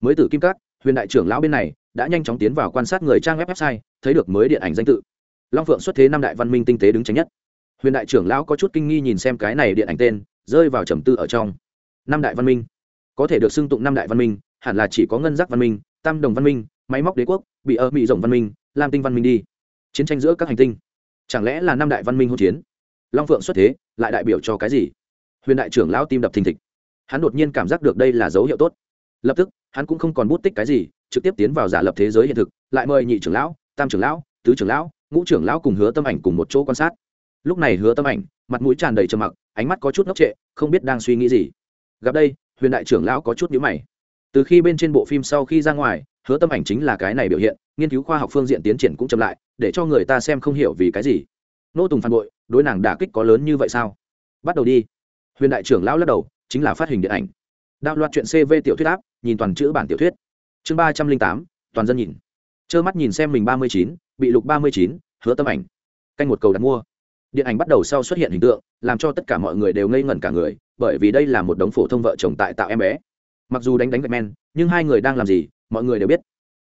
Mới tử kim cát, huyền đại trưởng lão bên này, đã nhanh chóng tiến vào quan sát người trang web website, thấy được mới điện ảnh danh tự. Long phượng xuất thế năm đại văn minh tinh tế đứng tránh nhất. Huyền đại trưởng lão có chút kinh nghi nhìn xem cái này điện ảnh tên, rơi vào trầm tư ở trong. Năm đại văn minh. Có thể được xưng tụng năm đại văn minh, hẳn là chỉ có ngân giác văn minh, tam đồng văn minh, máy móc đế quốc, bị ở mỹ rộng văn minh, lam tinh văn minh đi. Chiến tranh giữa các hành tinh. Chẳng lẽ là năm đại văn minh hỗn chiến? Long phượng xuất thế, lại đại biểu cho cái gì? Huyền đại trưởng lão tim đập thình thịch. Hắn đột nhiên cảm giác được đây là dấu hiệu tốt. Lập tức, hắn cũng không còn bút tích cái gì, trực tiếp tiến vào giả lập thế giới hiện thực, lại mời nhị trưởng lão, tam trưởng lão, tứ trưởng lão, ngũ trưởng lão cùng hứa tâm ảnh cùng một chỗ quan sát. Lúc này hứa tâm ảnh, mặt mũi tràn đầy trầm mặc, ánh mắt có chút ngốc trệ, không biết đang suy nghĩ gì. Gặp đây, huyền đại trưởng lão có chút nhíu mày. Từ khi bên trên bộ phim sau khi ra ngoài, hứa tâm ảnh chính là cái này biểu hiện, nghiên cứu khoa học phương diện tiến triển cũng chậm lại, để cho người ta xem không hiểu vì cái gì. Nô tùng phản bội đối nàng đả kích có lớn như vậy sao? Bắt đầu đi. Huyền đại trưởng lão lắc đầu, chính là phát hình điện ảnh. Đạo loạt chuyện cv tiểu thuyết áp, nhìn toàn chữ bản tiểu thuyết. Chương ba trăm linh tám, toàn dân nhìn. Trơ mắt nhìn xem mình ba mươi chín, bị lục ba mươi chín, hứa tâm ảnh. Canh một cầu đặt mua. Điện ảnh bắt đầu sau xuất hiện hình tượng, làm cho tất cả mọi người đều ngây ngẩn cả người, bởi vì đây là một đống phổ thông vợ chồng tại tạo em bé. Mặc dù đánh đánh gạch men, nhưng hai người đang làm gì, mọi người đều biết.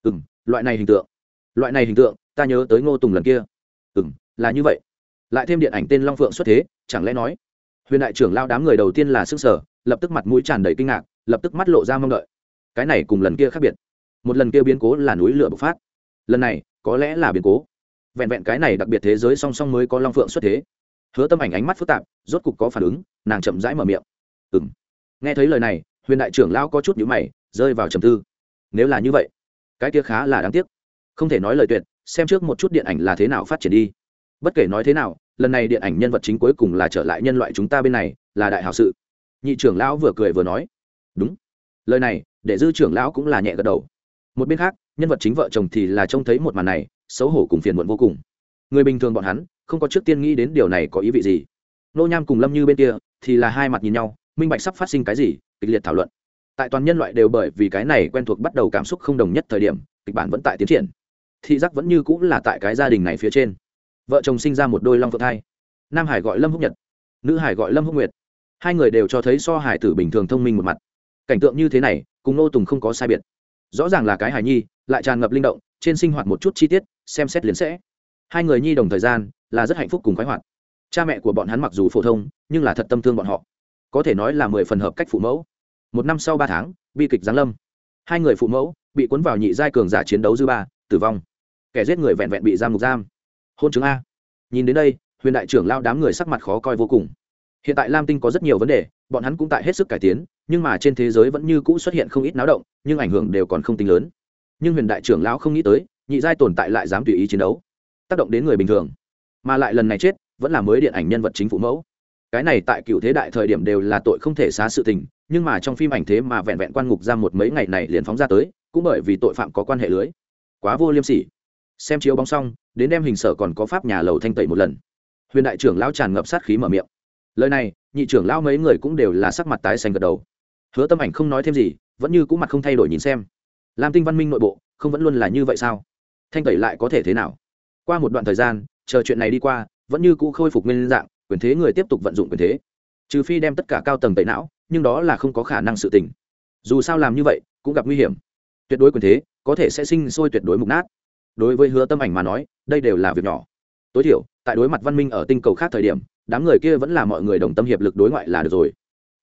Ừ m loại này hình tượng. Loại này hình tượng, ta nhớ tới ngô tùng lần kia. Ừ m là như vậy lại thêm điện ảnh tên long phượng xuất thế, chẳng lẽ nói, huyền đại trưởng lao đám người đầu tiên là s ư n g sở, lập tức mặt mũi tràn đầy kinh ngạc, lập tức mắt lộ ra mong đợi. Cái này cùng lần kia khác biệt. Một lần kia biến cố là núi lửa bộc phát. Lần này, có lẽ là biến cố. Vẹn vẹn cái này đặc biệt thế giới song song mới có long phượng xuất thế. Hứa tâm ảnh ánh mắt phức tạp, rốt cục có phản ứng, nàng chậm rãi mở miệng. Ừ m nghe thấy lời này, huyền đại trưởng lao có chút nhữ mày, rơi vào trầm tư. Nếu là như vậy, cái kia khá là đáng tiếc. Không thể nói lời tuyệt, xem trước một chút điện ảnh là thế nào phát triển đi. Bất kể nói thế nào lần này điện ảnh nhân vật chính cuối cùng là trở lại nhân loại chúng ta bên này, là đại hảo sự. Nhị trưởng lão vừa cười vừa nói. Đúng. Lời này, để dư trưởng lão cũng là nhẹ gật đầu. Một bên khác, nhân vật chính vợ chồng thì là trông thấy một màn này, xấu hổ cùng phiền muộn vô cùng. Người bình thường bọn hắn, không có trước tiên nghĩ đến điều này có ý vị gì. Nô nham cùng lâm như bên kia, thì là hai mặt nhìn nhau, minh bạch sắp phát sinh cái gì, kịch liệt thảo luận. Tại toàn nhân loại đều bởi vì cái này quen thuộc bắt đầu cảm xúc không đồng nhất thời điểm, kịch bản vẫn tại tiến triển. Thị giác vẫn như cũng là tại cái gia đình này phía trên vợ chồng sinh ra một đôi long phượng thai. Nam hải gọi lâm húc nhật, nữ hải gọi lâm húc nguyệt. Hai người đều cho thấy so hải tử bình thường thông minh một mặt. Cảnh tượng như thế này, cùng nô tùng không có sai biệt. Rõ ràng là cái hải nhi, lại tràn ngập linh động, trên sinh hoạt một chút chi tiết, xem xét liền sẽ. Hai người nhi đồng thời gian, là rất hạnh phúc cùng khoái hoạt. Cha mẹ của bọn hắn mặc dù phổ thông, nhưng là thật tâm thương bọn họ. Có thể nói là mười phần hợp cách phụ mẫu. Một năm sau ba tháng, bi kịch giáng lâm. Hai người phụ mẫu, bị cuốn vào nhị giai cường giả chiến đấu dư ba, tử vong. Kẻ giết người vẹn vẹn bị giam ngục giam hôn chứng a. Nhìn đến đây, huyền đại trưởng lao đám người sắc mặt khó coi vô cùng. Hiện tại lam tinh có rất nhiều vấn đề, bọn hắn cũng tại hết sức cải tiến, nhưng mà trên thế giới vẫn như cũ xuất hiện không ít náo động, nhưng ảnh hưởng đều còn không tính lớn. Nhưng huyền đại trưởng lão không nghĩ tới, nhị giai tồn tại lại dám tùy ý chiến đấu. Tác động đến người bình thường, mà lại lần này chết, vẫn là mới điện ảnh nhân vật chính phủ mẫu. Cái này tại cựu thế đại thời điểm đều là tội không thể xá sự tình, nhưng mà trong phim ảnh thế mà vẹn vẹn quan ngục ra một mấy ngày này liền phóng ra tới, cũng bởi vì tội phạm có quan hệ lưới. Quá vô liêm sỉ. Xem chiếu bóng xong đến đem hình sở còn có pháp nhà lầu thanh tẩy một lần. Huyền đại trưởng lão tràn ngập sát khí mở miệng. Lời này, nhị trưởng lão mấy người cũng đều là sắc mặt tái xanh gật đầu. Hứa tâm ảnh không nói thêm gì, vẫn như cũng mặt không thay đổi nhìn xem. Lam tinh văn minh nội bộ, không vẫn luôn là như vậy sao? Thanh tẩy lại có thể thế nào? Qua một đoạn thời gian, chờ chuyện này đi qua, vẫn như cũ khôi phục nguyên dạng, quyền thế người tiếp tục vận dụng quyền thế. Trừ phi đem tất cả cao tầng tẩy não, nhưng đó là không có khả năng sự tình. Dù sao làm như vậy, cũng gặp nguy hiểm. Tuyệt đối quyền thế, có thể sẽ sinh sôi tuyệt đối mục nát. Đối với hứa tâm ảnh mà nói đây đều là việc nhỏ. Tối thiểu, tại đối mặt văn minh ở tinh cầu khác thời điểm, đám người kia vẫn là mọi người đồng tâm hiệp lực đối ngoại là được rồi.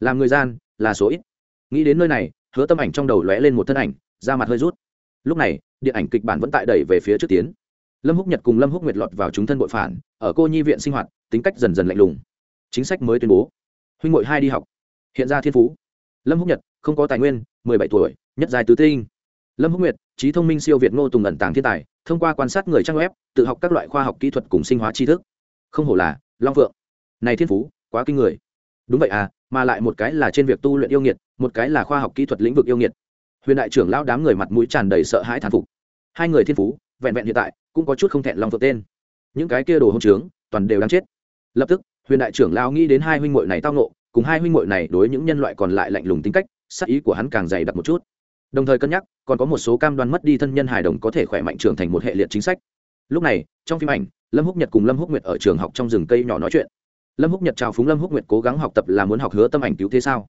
Làm người gian, là số ít. Nghĩ đến nơi này, hứa tâm ảnh trong đầu lóe lên một thân ảnh, da mặt hơi rút. Lúc này, điện ảnh kịch bản vẫn tại đẩy về phía trước tiến. Lâm húc nhật cùng lâm húc nguyệt lọt vào chúng thân bội phản, ở cô nhi viện sinh hoạt, tính cách dần dần lạnh lùng. Chính sách mới tuyên bố. Huynh ngội hai đi học. Hiện ra thiên phú. Lâm húc nhật, không có tài nguyên, mười bảy tuổi, nhất dài tứ tinh. Lâm húc nguyệt, trí thông minh siêu việt ngô tùng ẩn tàng thiên tài thông qua quan sát người trang web, tự học các loại khoa học kỹ thuật cùng sinh hóa tri thức. Không hổ là, long phượng. Này thiên phú, quá kinh người. Đúng vậy à mà lại một cái là trên việc tu luyện yêu nghiệt, một cái là khoa học kỹ thuật lĩnh vực yêu nghiệt. Huyền đại trưởng lão đám người mặt mũi tràn đầy sợ hãi thán phục. Hai người thiên phú, vẹn vẹn hiện tại, cũng có chút không thẹn long phượng tên. Những cái kia đồ hông trướng, toàn đều đáng chết. Lập tức, huyền đại trưởng lão nghĩ đến hai huynh muội này tao nộ cùng hai huynh muội này đối những nhân loại còn lại lạnh lùng tính cách sắc ý của hắn càng dày đặc một chút đồng thời cân nhắc, còn có một số cam đoan mất đi thân nhân hài đồng có thể khỏe mạnh trưởng thành một hệ liệt chính sách. Lúc này, trong phim ảnh, lâm húc nhật cùng lâm húc nguyệt ở trường học trong rừng cây nhỏ nói chuyện. Lâm húc nhật chào phúng lâm húc nguyệt cố gắng học tập là muốn học hứa tâm ảnh cứu thế sao?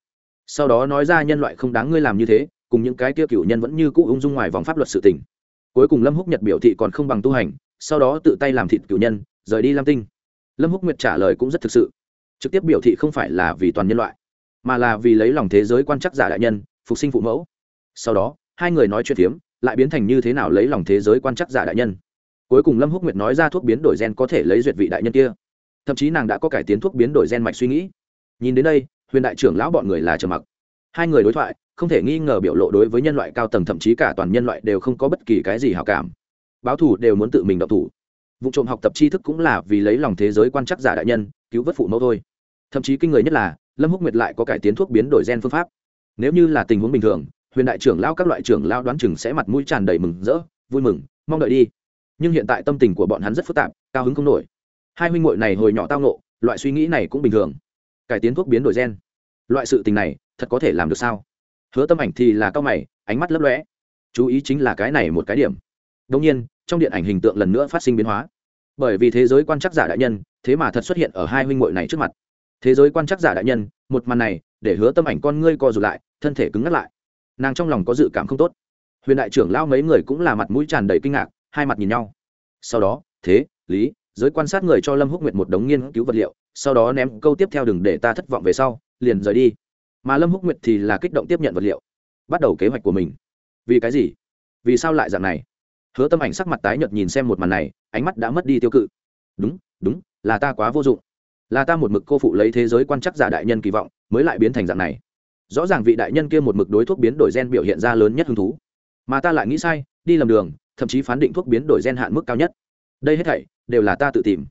Sau đó nói ra nhân loại không đáng ngươi làm như thế, cùng những cái kia cựu nhân vẫn như cũ ung dung ngoài vòng pháp luật sự tình. Cuối cùng lâm húc nhật biểu thị còn không bằng tu hành, sau đó tự tay làm thịt cựu nhân, rời đi lam tinh. Lâm húc nguyệt trả lời cũng rất thực sự. Trực tiếp biểu thị không phải là vì toàn nhân loại, mà là vì lấy lòng thế giới quan chắc giả đại nhân, phục sinh phụ mẫu sau đó, hai người nói chuyện phiếm, lại biến thành như thế nào lấy lòng thế giới quan chắc giả đại nhân. Cuối cùng lâm húc nguyệt nói ra thuốc biến đổi gen có thể lấy duyệt vị đại nhân kia. Thậm chí nàng đã có cải tiến thuốc biến đổi gen mạch suy nghĩ. Nhìn đến đây, huyền đại trưởng lão bọn người là trầm mặc. Hai người đối thoại, không thể nghi ngờ biểu lộ đối với nhân loại cao tầng thậm chí cả toàn nhân loại đều không có bất kỳ cái gì hảo cảm. Báo thủ đều muốn tự mình độc thủ. Vụ trộm học tập tri thức cũng là vì lấy lòng thế giới quan chắc giả đại nhân, cứu vớt phụ mẫu thôi. Thậm chí kinh người nhất là, lâm húc nguyệt lại có cải tiến thuốc biến đổi gen phương pháp. Nếu như là tình huống bình thường huyền đại trưởng lao các loại trưởng lao đoán chừng sẽ mặt mũi tràn đầy mừng rỡ, vui mừng, mong đợi đi. Nhưng hiện tại tâm tình của bọn hắn rất phức tạp, cao hứng không nổi. Hai huynh muội này hồi nhỏ tao nộ loại suy nghĩ này cũng bình thường. Cải tiến thuốc biến đổi gen. Loại sự tình này, thật có thể làm được sao? Hứa tâm ảnh thì là cao mày, ánh mắt lấp lóe. Chú ý chính là cái này một cái điểm. Đông nhiên, trong điện ảnh hình tượng lần nữa phát sinh biến hóa. Bởi vì thế giới quan chắc giả đại nhân, thế mà thật xuất hiện ở hai huynh muội này trước mặt. Thế giới quan chắc giả đại nhân, một màn này, để hứa tâm ảnh con ngươi co rụt lại, thân thể cứng ngắt lại nàng trong lòng có dự cảm không tốt. Huyền đại trưởng lao mấy người cũng là mặt mũi tràn đầy kinh ngạc, hai mặt nhìn nhau. Sau đó, thế, lý, giới quan sát người cho lâm húc nguyệt một đống nghiên cứu vật liệu, sau đó ném câu tiếp theo đừng để ta thất vọng về sau, liền rời đi. Mà lâm húc nguyệt thì là kích động tiếp nhận vật liệu, bắt đầu kế hoạch của mình. Vì cái gì? Vì sao lại dạng này? Hứa tâm ảnh sắc mặt tái nhợt nhìn xem một màn này, ánh mắt đã mất đi tiêu cự. Đúng đúng, là ta quá vô dụng. Là ta một mực cô phụ lấy thế giới quan chắc giả đại nhân kỳ vọng, mới lại biến thành dạng này rõ ràng vị đại nhân kia một mực đối thuốc biến đổi gen biểu hiện ra lớn nhất hứng thú. Mà ta lại nghĩ sai, đi lầm đường, thậm chí phán định thuốc biến đổi gen hạn mức cao nhất. Đây hết thảy đều là ta tự tìm.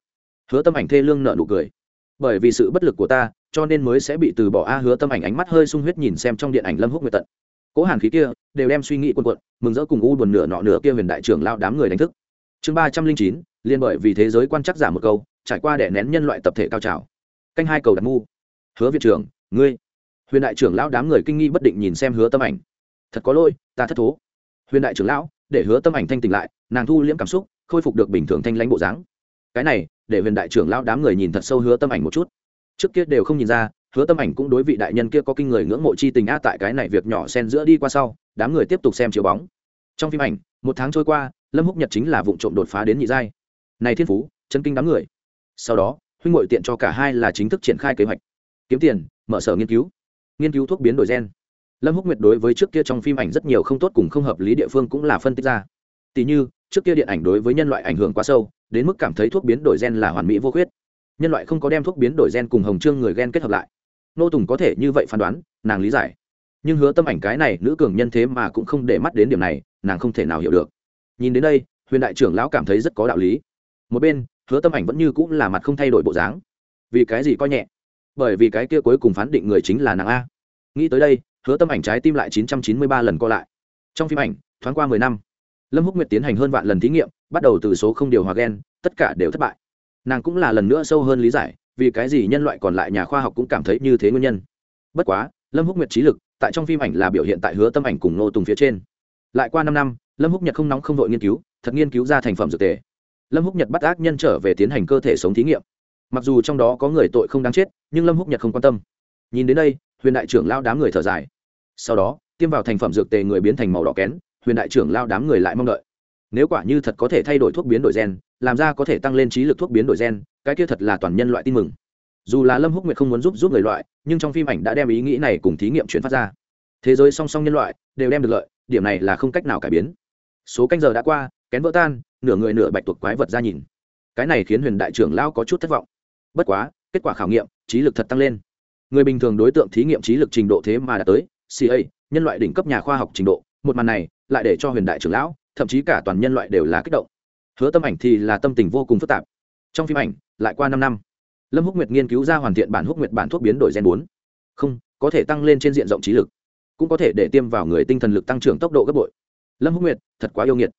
Hứa tâm ảnh thê lương nợ nụ cười. Bởi vì sự bất lực của ta, cho nên mới sẽ bị từ bỏ a hứa tâm ảnh ánh mắt hơi sung huyết nhìn xem trong điện ảnh lâm húc nguyệt tận. Cố hàn khí kia đều đem suy nghĩ quân quận mừng rỡ cùng u buồn nửa nọ nửa kia huyền đại trưởng lao đám người đánh thức. Chương ba trăm linh chín, liên bởi vì thế giới quan chắc giả một câu, trải qua để nén nhân loại tập thể cao trào. Canh hai cầu đặt mu. Hứa viện trưởng, ngươi huyền đại trưởng lão đám người kinh nghi bất định nhìn xem hứa tâm ảnh. Thật có lỗi, ta thất thố. Huyền đại trưởng lão, để hứa tâm ảnh thanh tỉnh lại, nàng thu liễm cảm xúc, khôi phục được bình thường thanh lãnh bộ dáng. Cái này, để huyền đại trưởng lão đám người nhìn thật sâu hứa tâm ảnh một chút. Trước kia đều không nhìn ra, hứa tâm ảnh cũng đối vị đại nhân kia có kinh người ngưỡng mộ chi tình a tại cái này việc nhỏ xen giữa đi qua sau, đám người tiếp tục xem chiếu bóng. Trong phim ảnh, một tháng trôi qua, lâm húc nhật chính là vụ trộm đột phá đến nhị giai. Này thiên phú, chân kinh đám người. Sau đó, huynh ngội tiện cho cả hai là chính thức triển khai kế hoạch. Kiếm tiền, mở sở nghiên cứu nghiên cứu thuốc biến đổi gen. Lâm húc nguyệt đối với trước kia trong phim ảnh rất nhiều không tốt cùng không hợp lý địa phương cũng là phân tích ra. Tỷ như, trước kia điện ảnh đối với nhân loại ảnh hưởng quá sâu, đến mức cảm thấy thuốc biến đổi gen là hoàn mỹ vô khuyết. Nhân loại không có đem thuốc biến đổi gen cùng hồng trương người gen kết hợp lại. Nô tùng có thể như vậy phán đoán, nàng lý giải. Nhưng hứa tâm ảnh cái này nữ cường nhân thế mà cũng không để mắt đến điểm này, nàng không thể nào hiểu được. Nhìn đến đây, huyền đại trưởng lão cảm thấy rất có đạo lý. Một bên, hứa tâm ảnh vẫn như cũng là mặt không thay đổi bộ dáng. Vì cái gì coi nhẹ? Bởi vì cái kia cuối cùng phán định người chính là nàng a nghĩ tới đây, hứa tâm ảnh trái tim lại chín trăm chín mươi ba lần co lại. Trong phim ảnh, thoáng qua mười năm, lâm húc nguyệt tiến hành hơn vạn lần thí nghiệm, bắt đầu từ số không điều hòa gen, tất cả đều thất bại. Nàng cũng là lần nữa sâu hơn lý giải, vì cái gì nhân loại còn lại nhà khoa học cũng cảm thấy như thế nguyên nhân. Bất quá, lâm húc nguyệt trí lực, tại trong phim ảnh là biểu hiện tại hứa tâm ảnh cùng nô tùng phía trên. Lại qua năm năm, lâm húc nhật không nóng không vội nghiên cứu, thật nghiên cứu ra thành phẩm dược tề. Lâm húc nhật bắt ác nhân trở về tiến hành cơ thể sống thí nghiệm. Mặc dù trong đó có người tội không đáng chết, nhưng lâm húc nhật không quan tâm. Nhìn đến đây huyền đại trưởng lao đám người thở dài. Sau đó, tiêm vào thành phẩm dược tề người biến thành màu đỏ kén, huyền đại trưởng lao đám người lại mong đợi. Nếu quả như thật có thể thay đổi thuốc biến đổi gen, làm ra có thể tăng lên trí lực thuốc biến đổi gen, cái kia thật là toàn nhân loại tin mừng. Dù là lâm húc nguyệt không muốn giúp giúp người loại, nhưng trong phim ảnh đã đem ý nghĩ này cùng thí nghiệm chuyển phát ra. Thế giới song song nhân loại đều đem được lợi, điểm này là không cách nào cải biến. Số canh giờ đã qua, kén vỡ tan, nửa người nửa bạch tuộc quái vật ra nhìn. Cái này khiến huyền đại trưởng lao có chút thất vọng. Bất quá, kết quả khảo nghiệm, trí lực thật tăng lên người bình thường đối tượng thí nghiệm trí lực trình độ thế mà đã tới ca nhân loại đỉnh cấp nhà khoa học trình độ. Một màn này lại để cho huyền đại trưởng lão, thậm chí cả toàn nhân loại đều là kích động. Hứa tâm ảnh thì là tâm tình vô cùng phức tạp. Trong phim ảnh, lại qua năm năm, lâm húc nguyệt nghiên cứu ra hoàn thiện bản húc nguyệt bản thuốc biến đổi gen bốn. Không, có thể tăng lên trên diện rộng trí lực, cũng có thể để tiêm vào người tinh thần lực tăng trưởng tốc độ gấp bội. Lâm húc nguyệt, thật quá yêu nghiệt.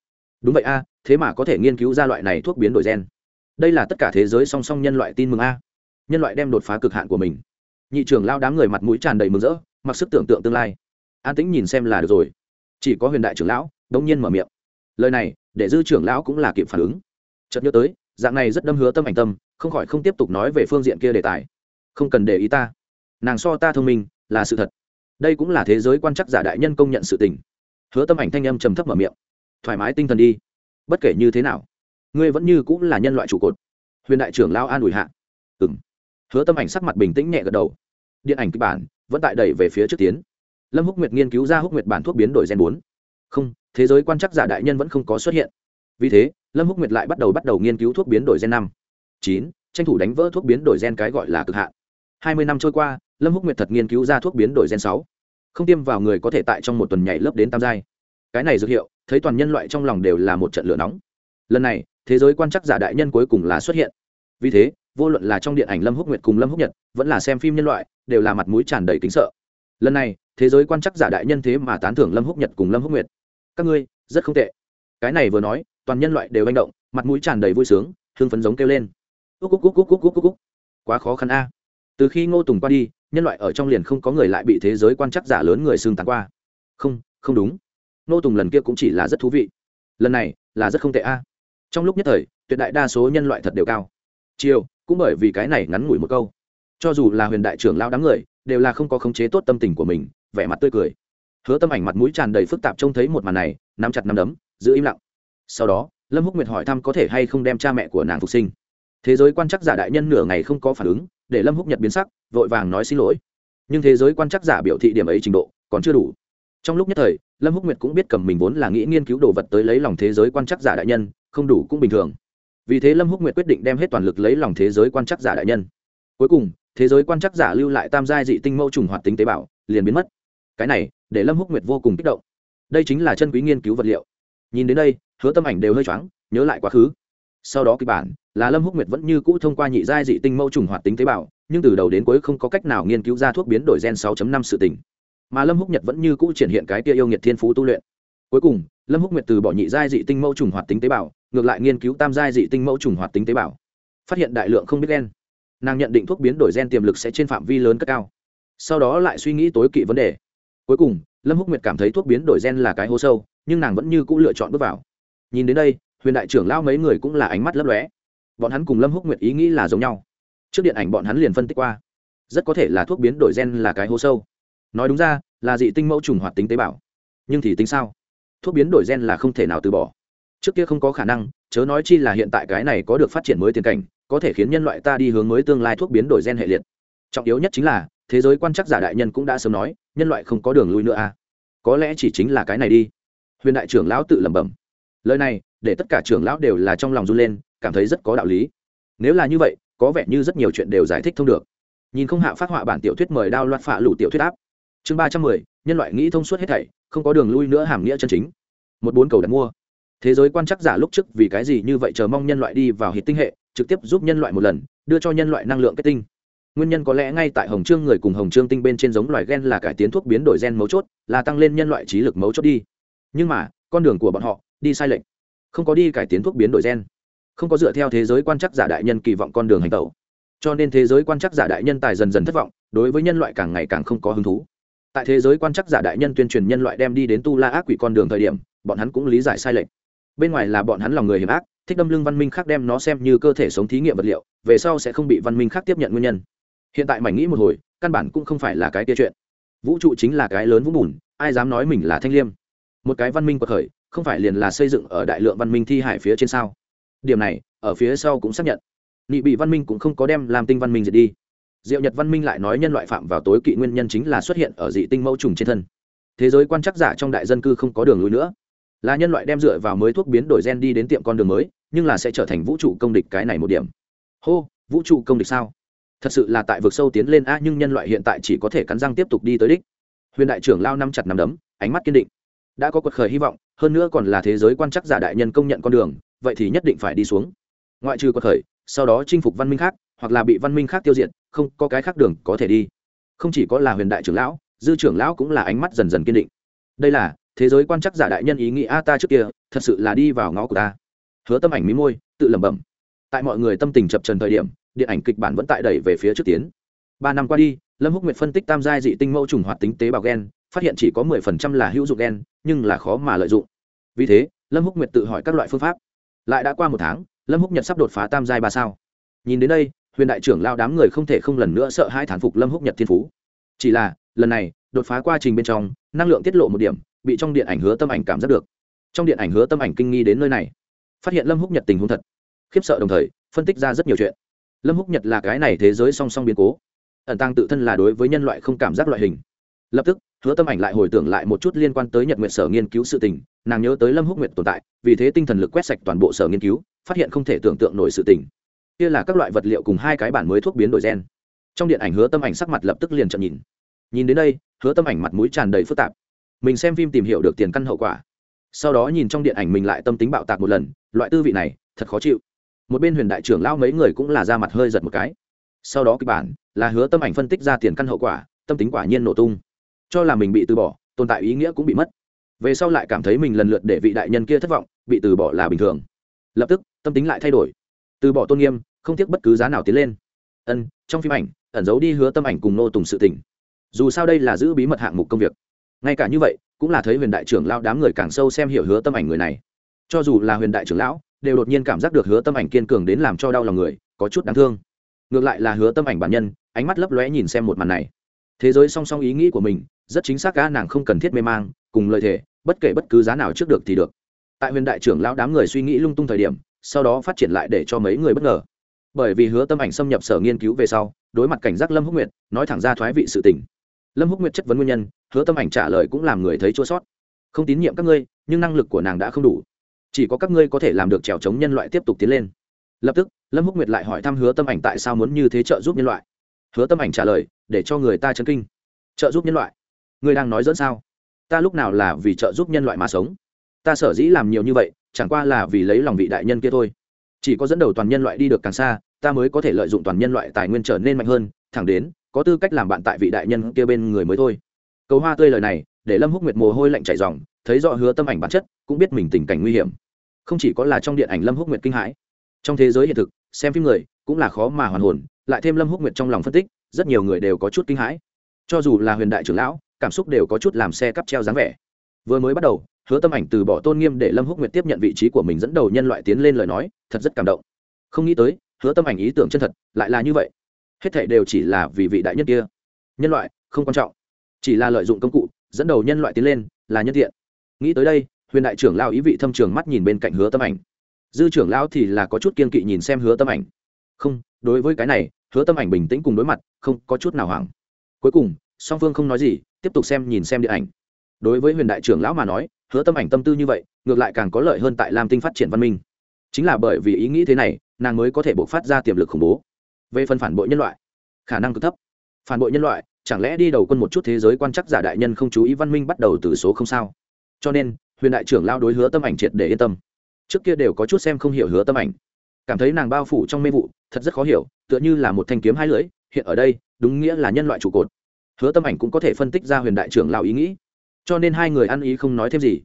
Đúng vậy a, thế mà có thể nghiên cứu ra loại này thuốc biến đổi gen. Đây là tất cả thế giới song song nhân loại tin mừng a. Nhân loại đem đột phá cực hạn của mình nhị trưởng lao đám người mặt mũi tràn đầy mừng rỡ, mặc sức tưởng tượng tương lai. An tĩnh nhìn xem là được rồi. Chỉ có huyền đại trưởng lão đông nhiên mở miệng. Lời này, để dư trưởng lão cũng là kịp phản ứng. Chợt nhớ tới, dạng này rất đâm hứa tâm ảnh tâm, không khỏi không tiếp tục nói về phương diện kia đề tài. Không cần để ý ta. Nàng so ta thông minh, là sự thật. Đây cũng là thế giới quan chắc giả đại nhân công nhận sự tình. Hứa tâm ảnh thanh âm trầm thấp mở miệng. Thoải mái tinh thần đi. Bất kể như thế nào, ngươi vẫn như cũng là nhân loại trụ cột. Huyền đại trưởng lao an ủi hạ. Ừ m hứa tâm ảnh sắc mặt bình tĩnh nhẹ gật đầu điện ảnh kịch bản, vẫn tại đẩy về phía trước tiến. Lâm húc nguyệt nghiên cứu ra húc nguyệt bản thuốc biến đổi gen bốn. Không, thế giới quan chắc giả đại nhân vẫn không có xuất hiện. Vì thế, lâm húc nguyệt lại bắt đầu bắt đầu nghiên cứu thuốc biến đổi gen năm. Chín, tranh thủ đánh vỡ thuốc biến đổi gen cái gọi là cực hạn. Hai mươi năm trôi qua, lâm húc nguyệt thật nghiên cứu ra thuốc biến đổi gen sáu. Không tiêm vào người có thể tại trong một tuần nhảy lớp đến tam giai. Cái này dược hiệu, thấy toàn nhân loại trong lòng đều là một trận lửa nóng. Lần này, thế giới quan chắc giả đại nhân cuối cùng là xuất hiện. Vì thế vô luận là trong điện ảnh lâm húc nguyệt cùng lâm húc nhật, vẫn là xem phim nhân loại, đều là mặt mũi tràn đầy kính sợ. Lần này, thế giới quan chắc giả đại nhân thế mà tán thưởng lâm húc nhật cùng lâm húc nguyệt. Các ngươi, rất không tệ. Cái này vừa nói, toàn nhân loại đều manh động, mặt mũi tràn đầy vui sướng, hưng phấn giống kêu lên. Úc úc úc úc úc úc úc quá khó khăn a. Từ khi ngô tùng qua đi, nhân loại ở trong liền không có người lại bị thế giới quan chắc giả lớn người xương tán qua. Không không đúng. Ngô tùng lần kia cũng chỉ là rất thú vị. Lần này là rất không tệ a. Trong lúc nhất thời, tuyệt đại đa số nhân loại thật đều cao. Chiều cũng bởi vì cái này ngắn ngủi một câu. Cho dù là huyền đại trưởng lao đám người, đều là không có khống chế tốt tâm tình của mình, vẻ mặt tươi cười. Hứa tâm ảnh mặt mũi tràn đầy phức tạp trông thấy một màn này, nắm chặt nắm đấm, giữ im lặng. Sau đó, lâm húc nguyệt hỏi thăm có thể hay không đem cha mẹ của nàng phục sinh. Thế giới quan chắc giả đại nhân nửa ngày không có phản ứng, để lâm húc nhật biến sắc, vội vàng nói xin lỗi. Nhưng thế giới quan chắc giả biểu thị điểm ấy trình độ còn chưa đủ. Trong lúc nhất thời, lâm húc nguyệt cũng biết cầm mình vốn là nghĩ nghiên cứu đồ vật tới lấy lòng thế giới quan chắc giả đại nhân, không đủ cũng bình thường vì thế lâm húc nguyệt quyết định đem hết toàn lực lấy lòng thế giới quan chắc giả đại nhân cuối cùng thế giới quan chắc giả lưu lại tam giai dị tinh mẫu trùng hoạt tính tế bào liền biến mất cái này để lâm húc nguyệt vô cùng kích động đây chính là chân quý nghiên cứu vật liệu nhìn đến đây hứa tâm ảnh đều hơi choáng, nhớ lại quá khứ sau đó kịch bản là lâm húc nguyệt vẫn như cũ thông qua nhị giai dị tinh mẫu trùng hoạt tính tế bào nhưng từ đầu đến cuối không có cách nào nghiên cứu ra thuốc biến đổi gen 6.5 sự tình mà lâm húc nhật vẫn như cũ triển hiện cái kia yêu nghiệt thiên phú tu luyện cuối cùng lâm húc nguyệt từ bỏ nhị giai dị tinh mẫu trùng hoạt tính tế bào ngược lại nghiên cứu tam giai dị tinh mẫu trùng hoạt tính tế bào. Phát hiện đại lượng không biết gen. Nàng nhận định thuốc biến đổi gen tiềm lực sẽ trên phạm vi lớn cất cao. Sau đó lại suy nghĩ tối kỵ vấn đề. Cuối cùng, lâm húc nguyệt cảm thấy thuốc biến đổi gen là cái hố sâu, nhưng nàng vẫn như cũ lựa chọn bước vào. Nhìn đến đây, huyền đại trưởng lao mấy người cũng là ánh mắt lấp lóe. Bọn hắn cùng lâm húc nguyệt ý nghĩ là giống nhau. Trước điện ảnh bọn hắn liền phân tích qua. Rất có thể là thuốc biến đổi gen là cái hố sâu. Nói đúng ra, là dị tinh mẫu trùng hoạt tính tế bào. Nhưng thì tính sao? Thuốc biến đổi gen là không thể nào từ bỏ trước kia không có khả năng, chớ nói chi là hiện tại cái này có được phát triển mới tiền cảnh, có thể khiến nhân loại ta đi hướng mới tương lai thuốc biến đổi gen hệ liệt. Trọng yếu nhất chính là, thế giới quan chắc giả đại nhân cũng đã sớm nói, nhân loại không có đường lui nữa à. Có lẽ chỉ chính là cái này đi. Huyền đại trưởng lão tự lẩm bẩm. Lời này, để tất cả trưởng lão đều là trong lòng run lên, cảm thấy rất có đạo lý. Nếu là như vậy, có vẻ như rất nhiều chuyện đều giải thích thông được. Nhìn không hạ phát họa bản tiểu thuyết mời đao loạt phạ lủ tiểu thuyết áp. Chương ba trăm mười, nhân loại nghĩ thông suốt hết thảy, không có đường lui nữa hàm nghĩa chân chính. Một bốn cầu đặt mua thế giới quan chắc giả lúc trước vì cái gì như vậy chờ mong nhân loại đi vào hít tinh hệ, trực tiếp giúp nhân loại một lần, đưa cho nhân loại năng lượng kết tinh. Nguyên nhân có lẽ ngay tại hồng trương người cùng hồng trương tinh bên trên giống loài gen là cải tiến thuốc biến đổi gen mấu chốt, là tăng lên nhân loại trí lực mấu chốt đi. Nhưng mà, con đường của bọn họ đi sai lệch. Không có đi cải tiến thuốc biến đổi gen. Không có dựa theo thế giới quan chắc giả đại nhân kỳ vọng con đường hành tẩu. Cho nên thế giới quan chắc giả đại nhân tài dần dần thất vọng, đối với nhân loại càng ngày càng không có hứng thú. Tại thế giới quan chắc giả đại nhân tuyên truyền nhân loại đem đi đến tu la ác quỷ con đường thời điểm, bọn hắn cũng lý giải sai lệch bên ngoài là bọn hắn lòng người hiểm ác, thích đâm lưng văn minh khác đem nó xem như cơ thể sống thí nghiệm vật liệu, về sau sẽ không bị văn minh khác tiếp nhận nguyên nhân. Hiện tại mảnh nghĩ một hồi, căn bản cũng không phải là cái tia chuyện. Vũ trụ chính là cái lớn vũ bùn, ai dám nói mình là thanh liêm? Một cái văn minh bậc khởi, không phải liền là xây dựng ở đại lượng văn minh thi hải phía trên sao? Điểm này, ở phía sau cũng xác nhận. Nghị bị văn minh cũng không có đem làm tinh văn minh diệt đi. Diệu nhật văn minh lại nói nhân loại phạm vào tối kỵ nguyên nhân chính là xuất hiện ở dị tinh mẫu trùng trên thân. Thế giới quan chắc giả trong đại dân cư không có đường lui nữa là nhân loại đem dựa vào mới thuốc biến đổi gen đi đến tiệm con đường mới, nhưng là sẽ trở thành vũ trụ công địch cái này một điểm. Hô, vũ trụ công địch sao? Thật sự là tại vực sâu tiến lên a nhưng nhân loại hiện tại chỉ có thể cắn răng tiếp tục đi tới đích. Huyền đại trưởng lao năm chặt nằm đấm, ánh mắt kiên định. Đã có quật khởi hy vọng, hơn nữa còn là thế giới quan chắc giả đại nhân công nhận con đường, vậy thì nhất định phải đi xuống. Ngoại trừ quật khởi, sau đó chinh phục văn minh khác, hoặc là bị văn minh khác tiêu diệt, không, có cái khác đường có thể đi. Không chỉ có là huyền đại trưởng lão, dư trưởng lão cũng là ánh mắt dần dần kiên định. Đây là thế giới quan chắc giả đại nhân ý nghĩ a ta trước kia, thật sự là đi vào ngõ của ta. Hứa tâm ảnh mí môi, tự lẩm bẩm. Tại mọi người tâm tình chập trần thời điểm, điện ảnh kịch bản vẫn tại đẩy về phía trước tiến. Ba năm qua đi, lâm húc nguyệt phân tích tam giai dị tinh mẫu trùng hoạt tính tế bào gen, phát hiện chỉ có mười phần trăm là hữu dụng gen, nhưng là khó mà lợi dụng. Vì thế, lâm húc nguyệt tự hỏi các loại phương pháp. Lại đã qua một tháng, lâm húc nhật sắp đột phá tam giai ba sao. Nhìn đến đây, huyền đại trưởng lao đám người không thể không lần nữa sợ hai thán phục lâm húc nhật thiên phú. Chỉ là, lần này, đột phá quá trình bên trong, năng lượng tiết lộ một điểm bị trong điện ảnh hứa tâm ảnh cảm giác được. Trong điện ảnh hứa tâm ảnh kinh nghi đến nơi này. Phát hiện lâm húc nhật tình huống thật. Khiếp sợ đồng thời, phân tích ra rất nhiều chuyện. Lâm húc nhật là cái này thế giới song song biến cố. Ẩn tăng tự thân là đối với nhân loại không cảm giác loại hình. Lập tức, hứa tâm ảnh lại hồi tưởng lại một chút liên quan tới nhật nguyện sở nghiên cứu sự tình, nàng nhớ tới lâm húc nguyện tồn tại, vì thế tinh thần lực quét sạch toàn bộ sở nghiên cứu, phát hiện không thể tưởng tượng nổi sự tình. Kia là các loại vật liệu cùng hai cái bản mới thuốc biến đổi gen. Trong điện ảnh hứa tâm ảnh sắc mặt lập tức liền chậm nhìn. Nhìn đến đây, hứa tâm ảnh mặt mũi tràn đầy phức tạp mình xem phim tìm hiểu được tiền căn hậu quả. Sau đó nhìn trong điện ảnh mình lại tâm tính bạo tạc một lần, loại tư vị này, thật khó chịu. Một bên huyền đại trưởng lao mấy người cũng là ra mặt hơi giật một cái. Sau đó kịch bản là hứa tâm ảnh phân tích ra tiền căn hậu quả, tâm tính quả nhiên nổ tung. Cho là mình bị từ bỏ, tồn tại ý nghĩa cũng bị mất. Về sau lại cảm thấy mình lần lượt để vị đại nhân kia thất vọng, bị từ bỏ là bình thường. Lập tức, tâm tính lại thay đổi. Từ bỏ tôn nghiêm, không tiếc bất cứ giá nào tiến lên. Ân, trong phim ảnh, ẩn giấu đi hứa tâm ảnh cùng nô tùng sự tình. Dù sao đây là giữ bí mật hạng mục công việc ngay cả như vậy, cũng là thấy huyền đại trưởng lão đám người càng sâu xem hiểu hứa tâm ảnh người này. Cho dù là huyền đại trưởng lão, đều đột nhiên cảm giác được hứa tâm ảnh kiên cường đến làm cho đau lòng người, có chút đáng thương. Ngược lại là hứa tâm ảnh bản nhân, ánh mắt lấp lóe nhìn xem một màn này. Thế giới song song ý nghĩ của mình, rất chính xác cá nàng không cần thiết mê mang, cùng lời thề bất kể bất cứ giá nào trước được thì được. Tại huyền đại trưởng lão đám người suy nghĩ lung tung thời điểm, sau đó phát triển lại để cho mấy người bất ngờ. Bởi vì hứa tâm ảnh xâm nhập sở nghiên cứu về sau, đối mặt cảnh giác lâm húc nguyệt, nói thẳng ra thoái vị sự tình lâm húc nguyệt chất vấn nguyên nhân, hứa tâm ảnh trả lời cũng làm người thấy chua sót. Không tín nhiệm các ngươi, nhưng năng lực của nàng đã không đủ. Chỉ có các ngươi có thể làm được trèo chống nhân loại tiếp tục tiến lên. Lập tức, lâm húc nguyệt lại hỏi thăm hứa tâm ảnh tại sao muốn như thế trợ giúp nhân loại. Hứa tâm ảnh trả lời, để cho người ta chấn kinh. Trợ giúp nhân loại? Ngươi đang nói dẫn sao? Ta lúc nào là vì trợ giúp nhân loại mà sống? Ta sở dĩ làm nhiều như vậy, chẳng qua là vì lấy lòng vị đại nhân kia thôi. Chỉ có dẫn đầu toàn nhân loại đi được càng xa, ta mới có thể lợi dụng toàn nhân loại tài nguyên trở nên mạnh hơn, thẳng đến có tư cách làm bạn tại vị đại nhân kia bên người mới thôi. Cầu hoa tươi lời này, để lâm húc nguyệt mồ hôi lạnh chảy dòng thấy rõ hứa tâm ảnh bản chất, cũng biết mình tình cảnh nguy hiểm. Không chỉ có là trong điện ảnh lâm húc nguyệt kinh hãi, trong thế giới hiện thực, xem phim người cũng là khó mà hoàn hồn, lại thêm lâm húc nguyệt trong lòng phân tích, rất nhiều người đều có chút kinh hãi. Cho dù là huyền đại trưởng lão, cảm xúc đều có chút làm xe cắp treo dáng vẻ. Vừa mới bắt đầu, hứa tâm ảnh từ bỏ tôn nghiêm để lâm húc nguyệt tiếp nhận vị trí của mình dẫn đầu nhân loại tiến lên lời nói, thật rất cảm động. Không nghĩ tới, hứa tâm ảnh ý tưởng chân thật lại là như vậy hết thảy đều chỉ là vì vị đại nhân kia. Nhân loại, không quan trọng. Chỉ là lợi dụng công cụ, dẫn đầu nhân loại tiến lên, là nhân tiện. nghĩ tới đây, huyền đại trưởng lao ý vị thâm trường mắt nhìn bên cạnh hứa tâm ảnh. Dư trưởng lão thì là có chút kiên kỵ nhìn xem hứa tâm ảnh. Không, đối với cái này, hứa tâm ảnh bình tĩnh cùng đối mặt, không có chút nào hoảng. Cuối cùng, song phương không nói gì, tiếp tục xem nhìn xem điện ảnh. Đối với huyền đại trưởng lão mà nói, hứa tâm ảnh tâm tư như vậy, ngược lại càng có lợi hơn tại lam tinh phát triển văn minh. Chính là bởi vì ý nghĩ thế này, nàng mới có thể bộc phát ra tiềm lực khủng bố về phần phản bội nhân loại, khả năng cực thấp. Phản bội nhân loại, chẳng lẽ đi đầu quân một chút thế giới quan chắc giả đại nhân không chú ý văn minh bắt đầu từ số không sao? Cho nên, huyền đại trưởng lao đối hứa tâm ảnh triệt để yên tâm. Trước kia đều có chút xem không hiểu hứa tâm ảnh. Cảm thấy nàng bao phủ trong mê vụ, thật rất khó hiểu, tựa như là một thanh kiếm hai lưỡi, hiện ở đây, đúng nghĩa là nhân loại trụ cột. Hứa tâm ảnh cũng có thể phân tích ra huyền đại trưởng lao ý nghĩ. Cho nên hai người ăn ý không nói thêm gì.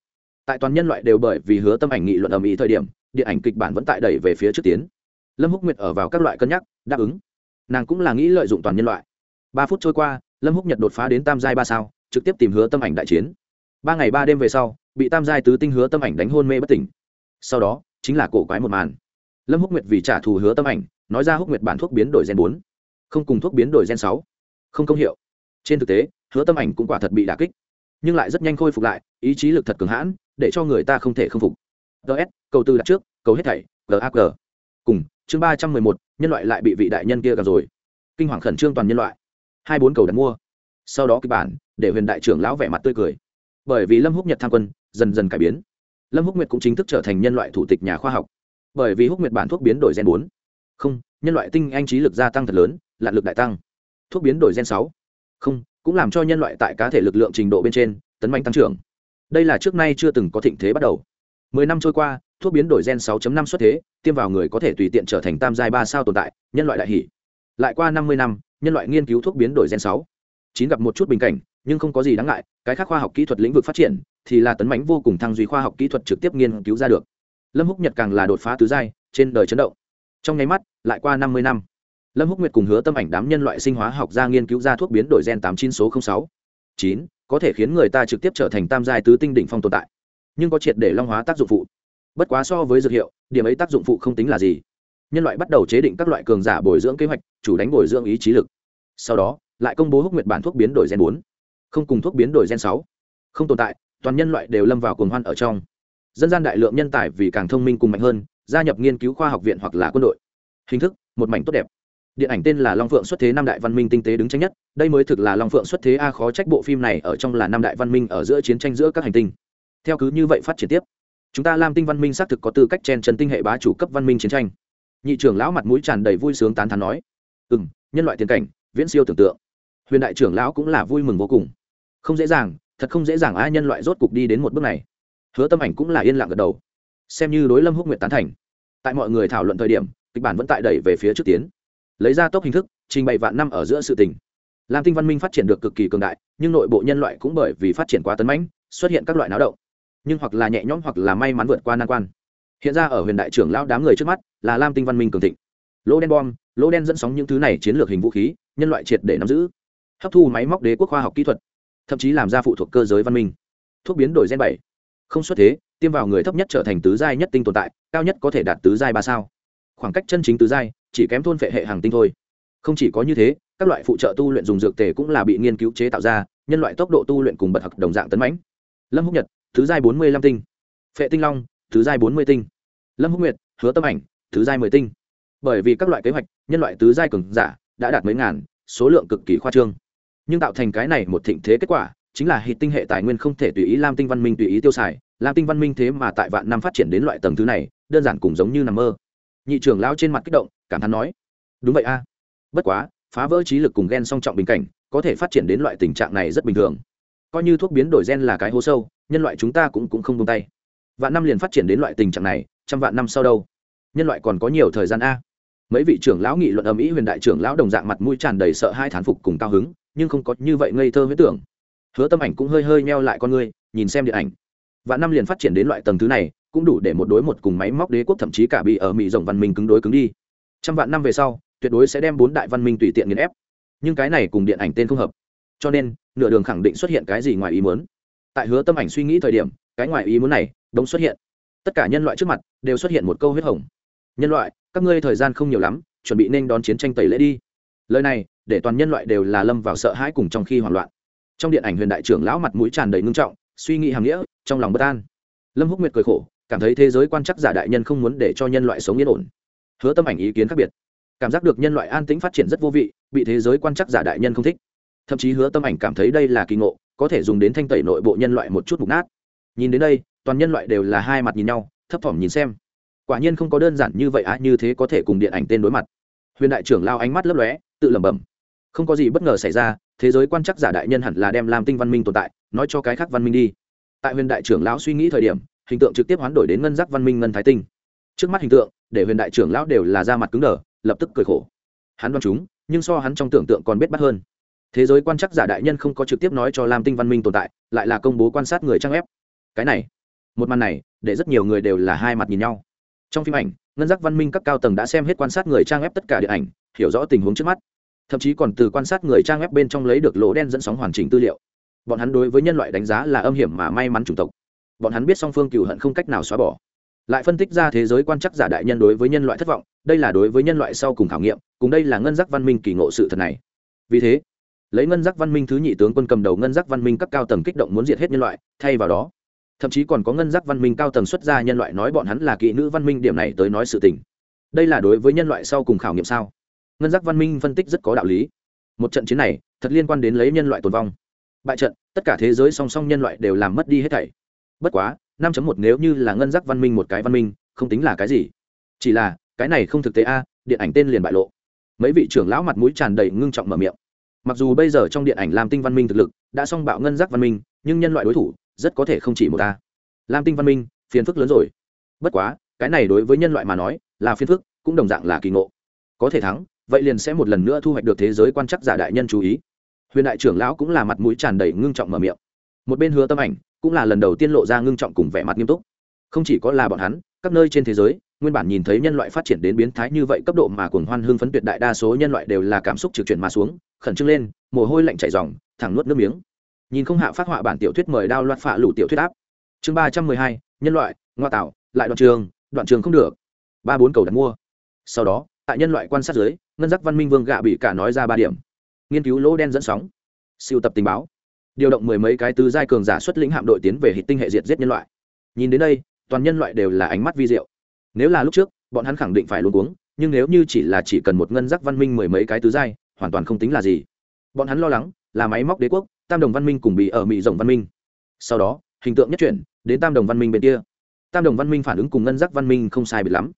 Tại toàn nhân loại đều bởi vì hứa tâm ảnh nghị luận ầm ĩ thời điểm, điện ảnh kịch bản vẫn tại đẩy về phía trước tiến lâm húc nguyệt ở vào các loại cân nhắc, đáp ứng. Nàng cũng là nghĩ lợi dụng toàn nhân loại. Ba phút trôi qua, lâm húc nhật đột phá đến tam giai ba sao, trực tiếp tìm hứa tâm ảnh đại chiến. Ba ngày ba đêm về sau, bị tam giai tứ tinh hứa tâm ảnh đánh hôn mê bất tỉnh. Sau đó, chính là cổ quái một màn. Lâm húc nguyệt vì trả thù hứa tâm ảnh, nói ra húc nguyệt bản thuốc biến đổi gen bốn. Không cùng thuốc biến đổi gen sáu. Không công hiệu. Trên thực tế, hứa tâm ảnh cũng quả thật bị đả kích. Nhưng lại rất nhanh khôi phục lại, ý chí lực thật cường hãn, để cho người ta không thể khâm phục. Ts cầu tư đặt trước, cầu hết thảy gag cùng chương ba trăm mười một, nhân loại lại bị vị đại nhân kia gặp rồi. Kinh hoàng khẩn trương toàn nhân loại. Hai bốn cầu đặt mua. Sau đó kịch bản, để huyền đại trưởng lão vẻ mặt tươi cười. Bởi vì lâm húc nhật tham quân, dần dần cải biến. Lâm húc nguyệt cũng chính thức trở thành nhân loại thủ tịch nhà khoa học. Bởi vì húc nguyệt bản thuốc biến đổi gen bốn. Không, nhân loại tinh anh trí lực gia tăng thật lớn, lạn lực đại tăng. Thuốc biến đổi gen sáu. Không, cũng làm cho nhân loại tại cá thể lực lượng trình độ bên trên, tấn mạnh tăng trưởng. Đây là trước nay chưa từng có thịnh thế bắt đầu. Mười năm trôi qua thuốc biến đổi gen 6.5 xuất thế, tiêm vào người có thể tùy tiện trở thành tam giai ba sao tồn tại, nhân loại đại hỉ. lại qua năm mươi năm, nhân loại nghiên cứu thuốc biến đổi gen 6. chín gặp một chút bình cảnh, nhưng không có gì đáng ngại, cái khác khoa học kỹ thuật lĩnh vực phát triển, thì là tấn mãnh vô cùng thăng duy khoa học kỹ thuật trực tiếp nghiên cứu ra được. Lâm húc nhật càng là đột phá tứ giai, trên đời chấn động. Trong nháy mắt, lại qua năm mươi năm. Lâm húc nguyệt cùng hứa tâm ảnh đám nhân loại sinh hóa học gia nghiên cứu ra thuốc biến đổi gen tám chín số sáu. Chín, có thể khiến người ta trực tiếp trở thành tam giai tứ tinh đỉnh phong tồn tại, nhưng có triệt để long hóa tác dụng phụ bất quá so với dược hiệu, điểm ấy tác dụng phụ không tính là gì. Nhân loại bắt đầu chế định các loại cường giả bồi dưỡng kế hoạch, chủ đánh bồi dưỡng ý chí lực. Sau đó, lại công bố húc nguyệt bản thuốc biến đổi gen bốn. Không cùng thuốc biến đổi gen sáu. Không tồn tại, toàn nhân loại đều lâm vào cuồng hoan ở trong. Dân gian đại lượng nhân tài vì càng thông minh cùng mạnh hơn, gia nhập nghiên cứu khoa học viện hoặc là quân đội. Hình thức, một mảnh tốt đẹp. Điện ảnh tên là long phượng xuất thế năm đại văn minh tinh tế đứng tranh nhất, đây mới thực là long phượng xuất thế a khó trách bộ phim này ở trong là năm đại văn minh ở giữa chiến tranh giữa các hành tinh. Theo cứ như vậy phát triển tiếp chúng ta lam tinh văn minh xác thực có tư cách chen chân tinh hệ bá chủ cấp văn minh chiến tranh. Nhị trưởng lão mặt mũi tràn đầy vui sướng tán thán nói. Ừ m nhân loại tiền cảnh, viễn siêu tưởng tượng. Huyền đại trưởng lão cũng là vui mừng vô cùng. Không dễ dàng, thật không dễ dàng ai nhân loại rốt cục đi đến một bước này. Hứa tâm ảnh cũng là yên lặng gật đầu. Xem như đối lâm húc nguyện tán thành. Tại mọi người thảo luận thời điểm, kịch bản vẫn tại đẩy về phía trước tiến. Lấy ra tốc hình thức, trình bày vạn năm ở giữa sự tình. Lam tinh văn minh phát triển được cực kỳ cường đại, nhưng nội bộ nhân loại cũng bởi vì phát triển quá tấn mãnh, xuất hiện các loại náo động nhưng hoặc là nhẹ nhõm hoặc là may mắn vượt qua nan quan. Hiện ra ở huyền đại trưởng lão đám người trước mắt là lam tinh văn minh cường thịnh. Lỗ đen bom, lỗ đen dẫn sóng những thứ này chiến lược hình vũ khí, nhân loại triệt để nắm giữ. Hấp thu máy móc đế quốc khoa học kỹ thuật, thậm chí làm ra phụ thuộc cơ giới văn minh. Thuốc biến đổi gen bảy. Không xuất thế, tiêm vào người thấp nhất trở thành tứ giai nhất tinh tồn tại, cao nhất có thể đạt tứ giai ba sao. Khoảng cách chân chính tứ giai, chỉ kém thôn phệ hệ hàng tinh thôi. Không chỉ có như thế, các loại phụ trợ tu luyện dùng dược tề cũng là bị nghiên cứu chế tạo ra, nhân loại tốc độ tu luyện cùng bật học đồng dạng tấn mãnh. Lâm húc nhật thứ giai bốn mươi lăm tinh. Phệ tinh long, thứ giai bốn mươi tinh. Lâm húc nguyệt, hứa tâm ảnh, thứ giai mười tinh. Bởi vì các loại kế hoạch, nhân loại tứ giai cường giả đã đạt mấy ngàn, số lượng cực kỳ khoa trương. Nhưng tạo thành cái này một thịnh thế kết quả, chính là hệ tinh hệ tài nguyên không thể tùy ý lam tinh văn minh tùy ý tiêu xài. Lam tinh văn minh thế mà tại vạn năm phát triển đến loại tầng thứ này, đơn giản cũng giống như nằm mơ. Nhị trưởng lão trên mặt kích động, cảm thán nói, đúng vậy a. Bất quá, phá vỡ trí lực cùng ghen song trọng bình cảnh, có thể phát triển đến loại tình trạng này rất bình thường coi như thuốc biến đổi gen là cái hố sâu nhân loại chúng ta cũng, cũng không tung tay. Vạn năm liền phát triển đến loại tình trạng này trăm vạn năm sau đâu? Nhân loại còn có nhiều thời gian a. Mấy vị trưởng lão nghị luận ở mỹ huyền đại trưởng lão đồng dạng mặt mũi tràn đầy sợ hai thán phục cùng cao hứng nhưng không có như vậy ngây thơ huyết tưởng. Hứa tâm ảnh cũng hơi hơi meo lại con ngươi nhìn xem điện ảnh. Vạn năm liền phát triển đến loại tầng thứ này cũng đủ để một đối một cùng máy móc đế quốc thậm chí cả bị ở mỹ rộng văn minh cứng đối cứng đi. Trăm vạn năm về sau tuyệt đối sẽ đem bốn đại văn minh tùy tiện nghiền ép. Nhưng cái này cùng điện ảnh tên không hợp cho nên, nửa đường khẳng định xuất hiện cái gì ngoài ý muốn. Tại hứa tâm ảnh suy nghĩ thời điểm, cái ngoài ý muốn này đống xuất hiện. Tất cả nhân loại trước mặt đều xuất hiện một câu huyết hồng. Nhân loại, các ngươi thời gian không nhiều lắm, chuẩn bị nên đón chiến tranh tẩy lễ đi. Lời này để toàn nhân loại đều là lâm vào sợ hãi cùng trong khi hoảng loạn. Trong điện ảnh huyền đại trưởng lão mặt mũi tràn đầy ngưng trọng, suy nghĩ hàm nghĩa, trong lòng bất an. Lâm húc nguyệt cười khổ, cảm thấy thế giới quan chắc giả đại nhân không muốn để cho nhân loại sống yên ổn. Hứa tâm ảnh ý kiến khác biệt. Cảm giác được nhân loại an tĩnh phát triển rất vô vị, bị thế giới quan chắc giả đại nhân không thích thậm chí hứa tâm ảnh cảm thấy đây là kỳ ngộ, có thể dùng đến thanh tẩy nội bộ nhân loại một chút mục nát. Nhìn đến đây, toàn nhân loại đều là hai mặt nhìn nhau, thấp thỏm nhìn xem. Quả nhiên không có đơn giản như vậy á, như thế có thể cùng điện ảnh tên đối mặt. Huyền đại trưởng lao ánh mắt lấp lóe, tự lẩm bẩm. Không có gì bất ngờ xảy ra, thế giới quan chắc giả đại nhân hẳn là đem làm tinh văn minh tồn tại, nói cho cái khác văn minh đi. Tại huyền đại trưởng lão suy nghĩ thời điểm, hình tượng trực tiếp hoán đổi đến ngân giác văn minh ngân thái tinh. Trước mắt hình tượng, để huyền đại trưởng lão đều là da mặt cứng đờ, lập tức cười khổ. Hắn đoán chúng, nhưng so hắn trong tưởng tượng còn biết bắt hơn thế giới quan chắc giả đại nhân không có trực tiếp nói cho lam tinh văn minh tồn tại, lại là công bố quan sát người trang ép. Cái này, một màn này, để rất nhiều người đều là hai mặt nhìn nhau. Trong phim ảnh, ngân giác văn minh các cao tầng đã xem hết quan sát người trang ép tất cả điện ảnh, hiểu rõ tình huống trước mắt. Thậm chí còn từ quan sát người trang ép bên trong lấy được lỗ đen dẫn sóng hoàn chỉnh tư liệu. Bọn hắn đối với nhân loại đánh giá là âm hiểm mà may mắn chủng tộc. Bọn hắn biết song phương cựu hận không cách nào xóa bỏ. Lại phân tích ra thế giới quan chắc giả đại nhân đối với nhân loại thất vọng, đây là đối với nhân loại sau cùng khảo nghiệm, cùng đây là ngân giác văn minh kỳ ngộ sự thật này. Vì thế lấy ngân giác văn minh thứ nhị tướng quân cầm đầu ngân giác văn minh các cao tầng kích động muốn diệt hết nhân loại, thay vào đó, thậm chí còn có ngân giác văn minh cao tầng xuất ra nhân loại nói bọn hắn là kỹ nữ văn minh, điểm này tới nói sự tình. Đây là đối với nhân loại sau cùng khảo nghiệm sao? Ngân giác văn minh phân tích rất có đạo lý. Một trận chiến này, thật liên quan đến lấy nhân loại tồn vong. Bại trận, tất cả thế giới song song nhân loại đều làm mất đi hết thảy. Bất quá, năm một nếu như là ngân giác văn minh một cái văn minh, không tính là cái gì. Chỉ là, cái này không thực tế a, điện ảnh tên liền bại lộ. Mấy vị trưởng lão mặt mũi tràn đầy ngưng trọng mở miệng mặc dù bây giờ trong điện ảnh lam tinh văn minh thực lực đã song bạo ngân giác văn minh, nhưng nhân loại đối thủ rất có thể không chỉ một ta. Lam tinh văn minh, phiền phức lớn rồi. Bất quá, cái này đối với nhân loại mà nói là phiền phức, cũng đồng dạng là kỳ ngộ. Có thể thắng, vậy liền sẽ một lần nữa thu hoạch được thế giới quan chắc giả đại nhân chú ý. Huyền đại trưởng lão cũng là mặt mũi tràn đầy ngưng trọng mở miệng. Một bên hứa tâm ảnh cũng là lần đầu tiên lộ ra ngưng trọng cùng vẻ mặt nghiêm túc. Không chỉ có là bọn hắn các nơi trên thế giới, nguyên bản nhìn thấy nhân loại phát triển đến biến thái như vậy cấp độ mà cuồng hoan hưng phấn tuyệt đại đa số nhân loại đều là cảm xúc trực chuyển mà xuống, khẩn trương lên, mồ hôi lạnh chảy ròng, thẳng nuốt nước miếng. Nhìn không hạ phát họa bản tiểu thuyết mời đao loạt phạ lũ tiểu thuyết áp. Chương ba trăm mười hai, nhân loại, ngoa tạo, lại đoạn trường đoạn trường không được. Ba bốn cầu đặt mua. Sau đó, tại nhân loại quan sát dưới, ngân giác văn minh vương gạ bị cả nói ra ba điểm. Nghiên cứu lỗ đen dẫn sóng. Siêu tập tình báo. Điều động mười mấy cái tứ giai cường giả xuất lĩnh hạm đội tiến về hệ tinh hệ diệt giết nhân loại. Nhìn đến đây toàn nhân loại đều là ánh mắt vi diệu. Nếu là lúc trước, bọn hắn khẳng định phải luôn cuống, nhưng nếu như chỉ là chỉ cần một ngân giác văn minh mười mấy cái tứ giai, hoàn toàn không tính là gì. Bọn hắn lo lắng, là máy móc đế quốc, tam đồng văn minh cùng bị ở mỹ rộng văn minh. Sau đó, hình tượng nhất chuyển, đến tam đồng văn minh bên kia. Tam đồng văn minh phản ứng cùng ngân giác văn minh không sai biệt lắm.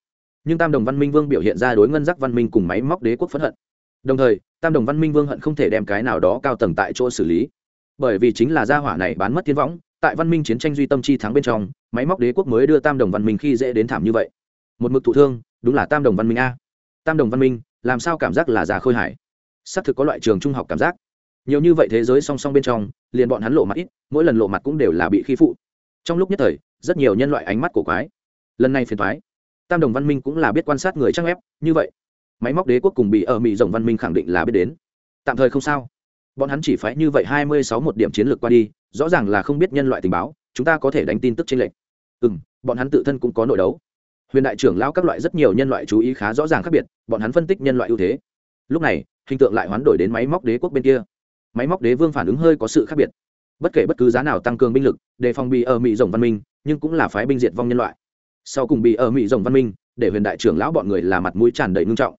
Nhưng tam đồng văn minh vương biểu hiện ra đối ngân giác văn minh cùng máy móc đế quốc phẫn hận. Đồng thời, tam đồng văn minh vương hận không thể đem cái nào đó cao tầng tại chỗ xử lý. Bởi vì chính là gia hỏa này bán mất thiên võng, tại văn minh chiến tranh duy tâm chi thắng bên trong máy móc đế quốc mới đưa tam đồng văn minh khi dễ đến thảm như vậy. Một mực thụ thương, đúng là tam đồng văn minh a. Tam đồng văn minh, làm sao cảm giác là già khôi hải xác thực có loại trường trung học cảm giác. Nhiều như vậy thế giới song song bên trong, liền bọn hắn lộ mặt ít, mỗi lần lộ mặt cũng đều là bị khi phụ. Trong lúc nhất thời, rất nhiều nhân loại ánh mắt của quái. Lần này phiền thoái tam đồng văn minh cũng là biết quan sát người trang ép như vậy. Máy móc đế quốc cùng bị ở mỹ rồng văn minh khẳng định là biết đến. Tạm thời không sao. Bọn hắn chỉ phải như vậy hai mươi sáu một điểm chiến lược qua đi, rõ ràng là không biết nhân loại tình báo chúng ta có thể đánh tin tức trên lệnh ừ m bọn hắn tự thân cũng có nội đấu. Huyền đại trưởng lao các loại rất nhiều nhân loại chú ý khá rõ ràng khác biệt, bọn hắn phân tích nhân loại ưu thế. Lúc này, hình tượng lại hoán đổi đến máy móc đế quốc bên kia. Máy móc đế vương phản ứng hơi có sự khác biệt. Bất kể bất cứ giá nào tăng cường binh lực, đề phòng bị ở mỹ rồng văn minh, nhưng cũng là phái binh diệt vong nhân loại. Sau cùng bị ở mỹ rồng văn minh, để huyền đại trưởng lão bọn người là mặt mũi tràn đầy ngưng trọng.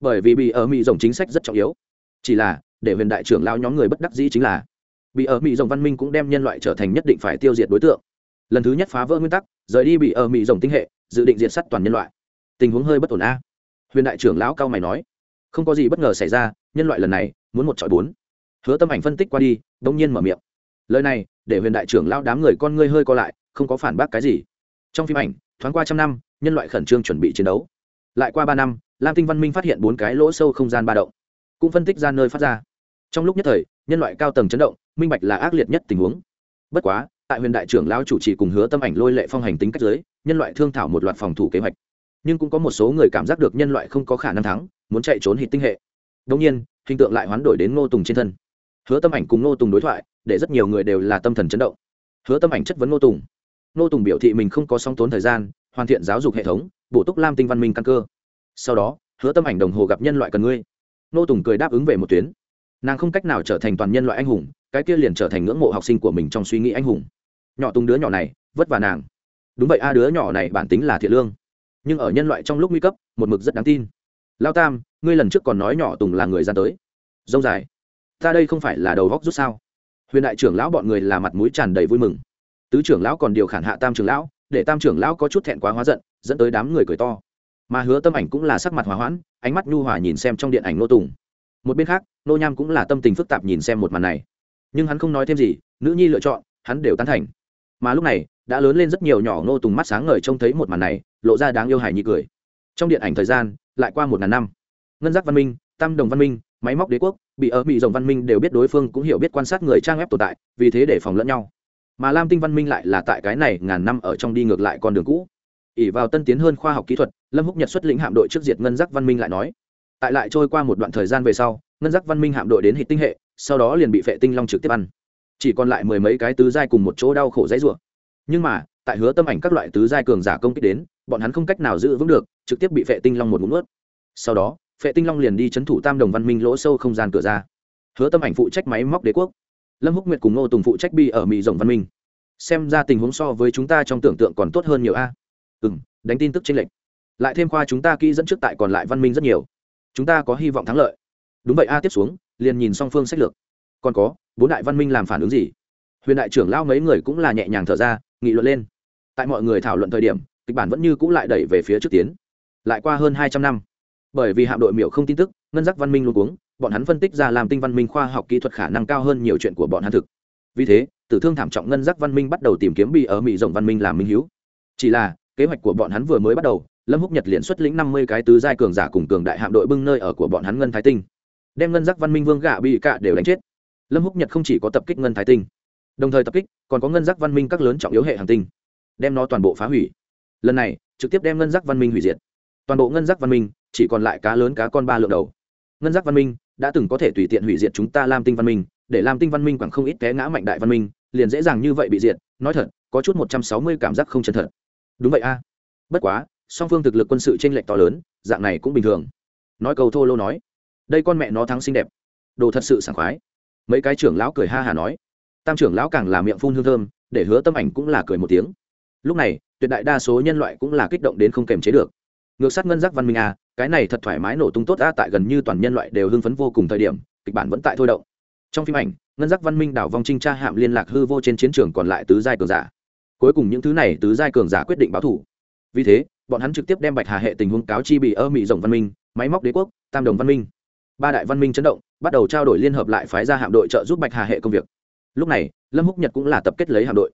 Bởi vì bị ở mỹ rồng chính sách rất trọng yếu. Chỉ là, để huyền đại trưởng lão nhóm người bất đắc dĩ chính là bị ở mỹ rồng văn minh cũng đem nhân loại trở thành nhất định phải tiêu diệt đối tượng. Lần thứ nhất phá vỡ nguyên tắc, rời đi bị ở mỹ rồng tinh hệ, dự định diệt sắt toàn nhân loại. Tình huống hơi bất ổn a. Huyền đại trưởng lão cao mày nói, không có gì bất ngờ xảy ra, nhân loại lần này muốn một chọi bốn. Hứa tâm ảnh phân tích qua đi đông nhiên mở miệng. Lời này, để huyền đại trưởng lão đám người con ngươi hơi co lại, không có phản bác cái gì. Trong phim ảnh, thoáng qua trăm năm, nhân loại khẩn trương chuẩn bị chiến đấu. Lại qua ba năm, lam tinh văn minh phát hiện bốn cái lỗ sâu không gian ba động, cũng phân tích ra nơi phát ra trong lúc nhất thời, nhân loại cao tầng chấn động, minh bạch là ác liệt nhất tình huống. Bất quá, tại huyền đại trưởng lão chủ trì cùng hứa tâm ảnh lôi lệ phong hành tính cách giới nhân loại thương thảo một loạt phòng thủ kế hoạch. Nhưng cũng có một số người cảm giác được nhân loại không có khả năng thắng, muốn chạy trốn hít tinh hệ. Đông nhiên, hình tượng lại hoán đổi đến ngô tùng trên thân. Hứa tâm ảnh cùng ngô tùng đối thoại, để rất nhiều người đều là tâm thần chấn động. Hứa tâm ảnh chất vấn ngô tùng. Ngô tùng biểu thị mình không có song tốn thời gian, hoàn thiện giáo dục hệ thống, bổ túc lam tinh văn minh căn cơ. Sau đó, hứa tâm ảnh đồng hồ gặp nhân loại cần ngươi. Ngô tùng cười đáp ứng về một tuyến nàng không cách nào trở thành toàn nhân loại anh hùng, cái kia liền trở thành ngưỡng mộ học sinh của mình trong suy nghĩ anh hùng. Nhỏ tung đứa nhỏ này, vất vả nàng. Đúng vậy a, đứa nhỏ này bản tính là thiện lương. Nhưng ở nhân loại trong lúc nguy cấp, một mực rất đáng tin. Lao tam, ngươi lần trước còn nói nhỏ tùng là người ra tới. Dông dài. Ta đây không phải là đầu góc rút sao? Huyền đại trưởng lão bọn người là mặt mũi tràn đầy vui mừng. Tứ trưởng lão còn điều khản hạ tam trưởng lão, để tam trưởng lão có chút thẹn quá hóa giận, dẫn tới đám người cười to. Mà hứa tâm ảnh cũng là sắc mặt hòa hoãn, ánh mắt nhu hòa nhìn xem trong điện ảnh nô tùng một bên khác, nô nham cũng là tâm tình phức tạp nhìn xem một màn này. Nhưng hắn không nói thêm gì, nữ nhi lựa chọn, hắn đều tán thành. Mà lúc này, đã lớn lên rất nhiều nhỏ nô tùng mắt sáng ngời trông thấy một màn này, lộ ra đáng yêu hài nhị cười. Trong điện ảnh thời gian, lại qua một ngàn năm. Ngân giác văn minh, tam đồng văn minh, máy móc đế quốc, bị ở bị rồng văn minh đều biết đối phương cũng hiểu biết quan sát người trang ép tồn tại, vì thế để phòng lẫn nhau. Mà lam tinh văn minh lại là tại cái này ngàn năm ở trong đi ngược lại con đường cũ. Ỉ vào tân tiến hơn khoa học kỹ thuật, lâm húc nhật xuất lĩnh hạm đội trước diệt ngân giác văn minh lại nói tại lại trôi qua một đoạn thời gian về sau, ngân giác văn minh hạm đội đến hệ tinh hệ, sau đó liền bị vệ tinh long trực tiếp ăn. Chỉ còn lại mười mấy cái tứ giai cùng một chỗ đau khổ dãy rủa. Nhưng mà, tại hứa tâm ảnh các loại tứ giai cường giả công kích đến, bọn hắn không cách nào giữ vững được, trực tiếp bị vệ tinh long một mũn ướt sau đó vệ tinh long liền đi chấn thủ tam đồng văn minh lỗ sâu không gian cửa ra. Hứa tâm ảnh phụ trách máy móc đế quốc. Lâm húc nguyệt cùng ngô tùng phụ trách bi ở mỹ rồng văn minh. Xem ra tình huống so với chúng ta trong tưởng tượng còn tốt hơn nhiều a. Ừ đánh tin tức chênh lệch. Lại thêm khoa chúng ta kỹ dẫn trước tại còn lại văn minh rất nhiều chúng ta có hy vọng thắng lợi. Đúng vậy a, tiếp xuống, liền nhìn song phương sách lược. Còn có, bốn đại văn minh làm phản ứng gì? Huyền đại trưởng lao mấy người cũng là nhẹ nhàng thở ra, nghị luận lên. Tại mọi người thảo luận thời điểm, kịch bản vẫn như cũng lại đẩy về phía trước tiến. Lại qua hơn hai trăm năm. Bởi vì hạm đội miểu không tin tức, ngân giác văn minh luôn uống bọn hắn phân tích ra làm tinh văn minh khoa học kỹ thuật khả năng cao hơn nhiều chuyện của bọn hắn thực. Vì thế, tử thương thảm trọng ngân giác văn minh bắt đầu tìm kiếm bị ở mỹ rộng văn minh làm minh hiếu chỉ là, kế hoạch của bọn hắn vừa mới bắt đầu lâm húc nhật liền xuất lĩnh năm mươi cái tứ giai cường giả cùng cường đại hạm đội bưng nơi ở của bọn hắn ngân thái tinh. Đem ngân giác văn minh vương gạ bị cạ đều đánh chết. Lâm húc nhật không chỉ có tập kích ngân thái tinh, đồng thời tập kích còn có ngân giác văn minh các lớn trọng yếu hệ hành tinh, đem nó toàn bộ phá hủy. Lần này, trực tiếp đem ngân giác văn minh hủy diệt. Toàn bộ ngân giác văn minh, chỉ còn lại cá lớn cá con ba lượng đầu. Ngân giác văn minh đã từng có thể tùy tiện hủy diệt chúng ta lam tinh văn minh, để lam tinh văn minh khoảng không ít té ngã mạnh đại văn minh, liền dễ dàng như vậy bị diệt, nói thật, có chút một trăm sáu mươi cảm giác không chân thật. Đúng vậy a. Bất quá song phương thực lực quân sự t r ê n lệch to lớn, dạng này cũng bình thường. Nói cầu thô lô nói, đây con mẹ nó thắng xinh đẹp. Đồ thật sự sảng khoái. Mấy cái trưởng lão cười ha hà nói, tam trưởng lão càng là miệng phun hương thơm, để hứa tâm ảnh cũng là cười một tiếng. Lúc này, tuyệt đại đa số nhân loại cũng là kích động đến không kềm chế được. Ngược sát ngân giác văn minh à cái này thật thoải mái nổ tung tốt a tại gần như toàn nhân loại đều hưng phấn vô cùng thời điểm, kịch bản vẫn tại thôi động. Trong phim ảnh, ngân giác văn minh đảo vong trinh tra hạm liên lạc hư vô trên chiến trường còn lại tứ giai cường giả. Cuối cùng những thứ này tứ giai cường giả quyết định báo thủ. Vì thế bọn hắn trực tiếp đem bạch hà hệ tình huống cáo chi bị ơ mỹ rộng văn minh, máy móc đế quốc, tam đồng văn minh. Ba đại văn minh chấn động, bắt đầu trao đổi liên hợp lại phái ra hạm đội trợ giúp bạch hà hệ công việc. Lúc này, lâm húc nhật cũng là tập kết lấy hạm đội.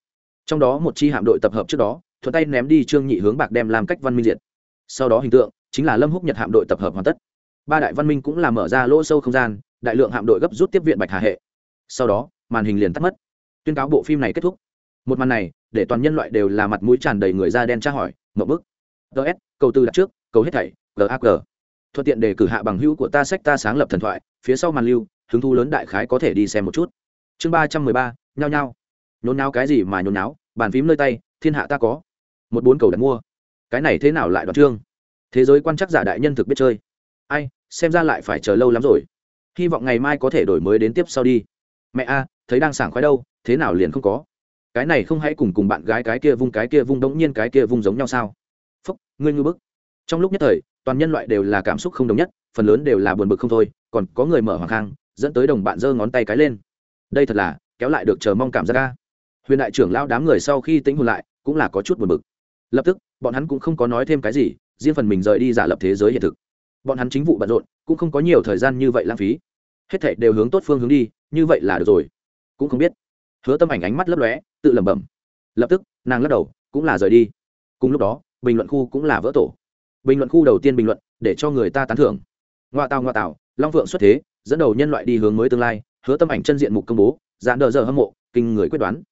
Trong đó một chi hạm đội tập hợp trước đó, thuận tay ném đi trương nhị hướng bạc đem làm cách văn minh diệt. Sau đó hình tượng, chính là lâm húc nhật hạm đội tập hợp hoàn tất. Ba đại văn minh cũng là mở ra lỗ sâu không gian, đại lượng hạm đội gấp rút tiếp viện bạch hà hệ. Sau đó, màn hình liền tắt mất. Tuyên cáo bộ phim này kết thúc. Một màn này, để toàn nhân loại đều là mặt mũi tràn đầy người da đen tra hỏi mậu bức ts câu tư đặt trước, cầu hết thảy gag thuận tiện để cử hạ bằng hữu của ta sách ta sáng lập thần thoại, phía sau màn lưu, hứng thu lớn đại khái có thể đi xem một chút. Chương ba trăm mười ba, nhao nhao. Nhốn náo cái gì mà nhốn náo bàn phím nơi tay, thiên hạ ta có. Một bốn cầu đặt mua. Cái này thế nào lại đoạt trương thế giới quan chắc giả đại nhân thực biết chơi. Ai, xem ra lại phải chờ lâu lắm rồi. Hy vọng ngày mai có thể đổi mới đến tiếp sau đi. Mẹ a, thấy đang sảng khoái đâu, thế nào liền không có. Cái này không hãy cùng cùng bạn gái cái kia vung cái kia vung, đống nhiên cái kia vung giống nhau sao? Ngươi ngư bức. Trong lúc nhất thời, toàn nhân loại đều là cảm xúc không đồng nhất, phần lớn đều là buồn bực không thôi, còn có người mở hoàng khang, dẫn tới đồng bạn giơ ngón tay cái lên. Đây thật là, kéo lại được chờ mong cảm giác ca huyền đại trưởng lao đám người sau khi tính hồn lại, cũng là có chút buồn bực. Lập tức, bọn hắn cũng không có nói thêm cái gì, riêng phần mình rời đi giả lập thế giới hiện thực. Bọn hắn chính vụ bận rộn, cũng không có nhiều thời gian như vậy lãng phí. Hết thảy đều hướng tốt phương hướng đi, như vậy là được rồi. Cũng không biết. Hứa tâm ảnh ánh mắt lấp lóe, tự lẩm bẩm. Lập tức, nàng lắc đầu, cũng là rời đi. Cùng lúc đó bình luận khu cũng là vỡ tổ. Bình luận khu đầu tiên bình luận, để cho người ta tán thưởng. Ngoa tào ngoa tào, long phượng xuất thế, dẫn đầu nhân loại đi hướng mới tương lai, hứa tâm ảnh chân diện mục công bố dạn đờ giờ hâm mộ, kinh người quyết đoán.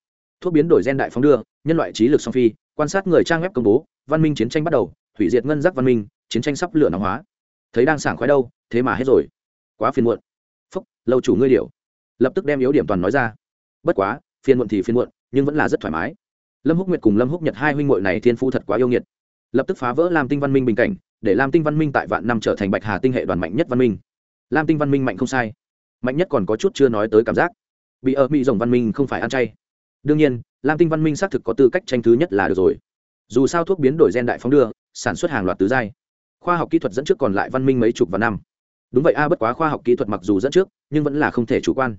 Thuốc biến đổi gen đại phóng đưa, nhân loại trí lực song phi, quan sát người trang web công bố, văn minh chiến tranh bắt đầu, hủy diệt ngân giác văn minh, chiến tranh sắp lửa nóng hóa. Thấy đang sảng khoái đâu, thế mà hết rồi. Quá phiền muộn. Phúc, lâu chủ ngươi điều. Lập tức đem yếu điểm toàn nói ra. Bất quá, phiền muộn thì phiền muộn, nhưng vẫn là rất thoải mái. Lâm húc nguyệt cùng lâm húc nhật hai huynh muội này thiên phu thật quá yêu nghiệt lập tức phá vỡ lam tinh văn minh bình cảnh, để lam tinh văn minh tại vạn năm trở thành bạch hà tinh hệ đoàn mạnh nhất văn minh. Lam tinh văn minh mạnh không sai. Mạnh nhất còn có chút chưa nói tới cảm giác. Bị ở mỹ rồng văn minh không phải ăn chay. Đương nhiên, lam tinh văn minh xác thực có tư cách tranh thứ nhất là được rồi. Dù sao thuốc biến đổi gen đại phóng đưa, sản xuất hàng loạt tứ giai. Khoa học kỹ thuật dẫn trước còn lại văn minh mấy chục và năm. Đúng vậy a, bất quá khoa học kỹ thuật mặc dù dẫn trước, nhưng vẫn là không thể chủ quan.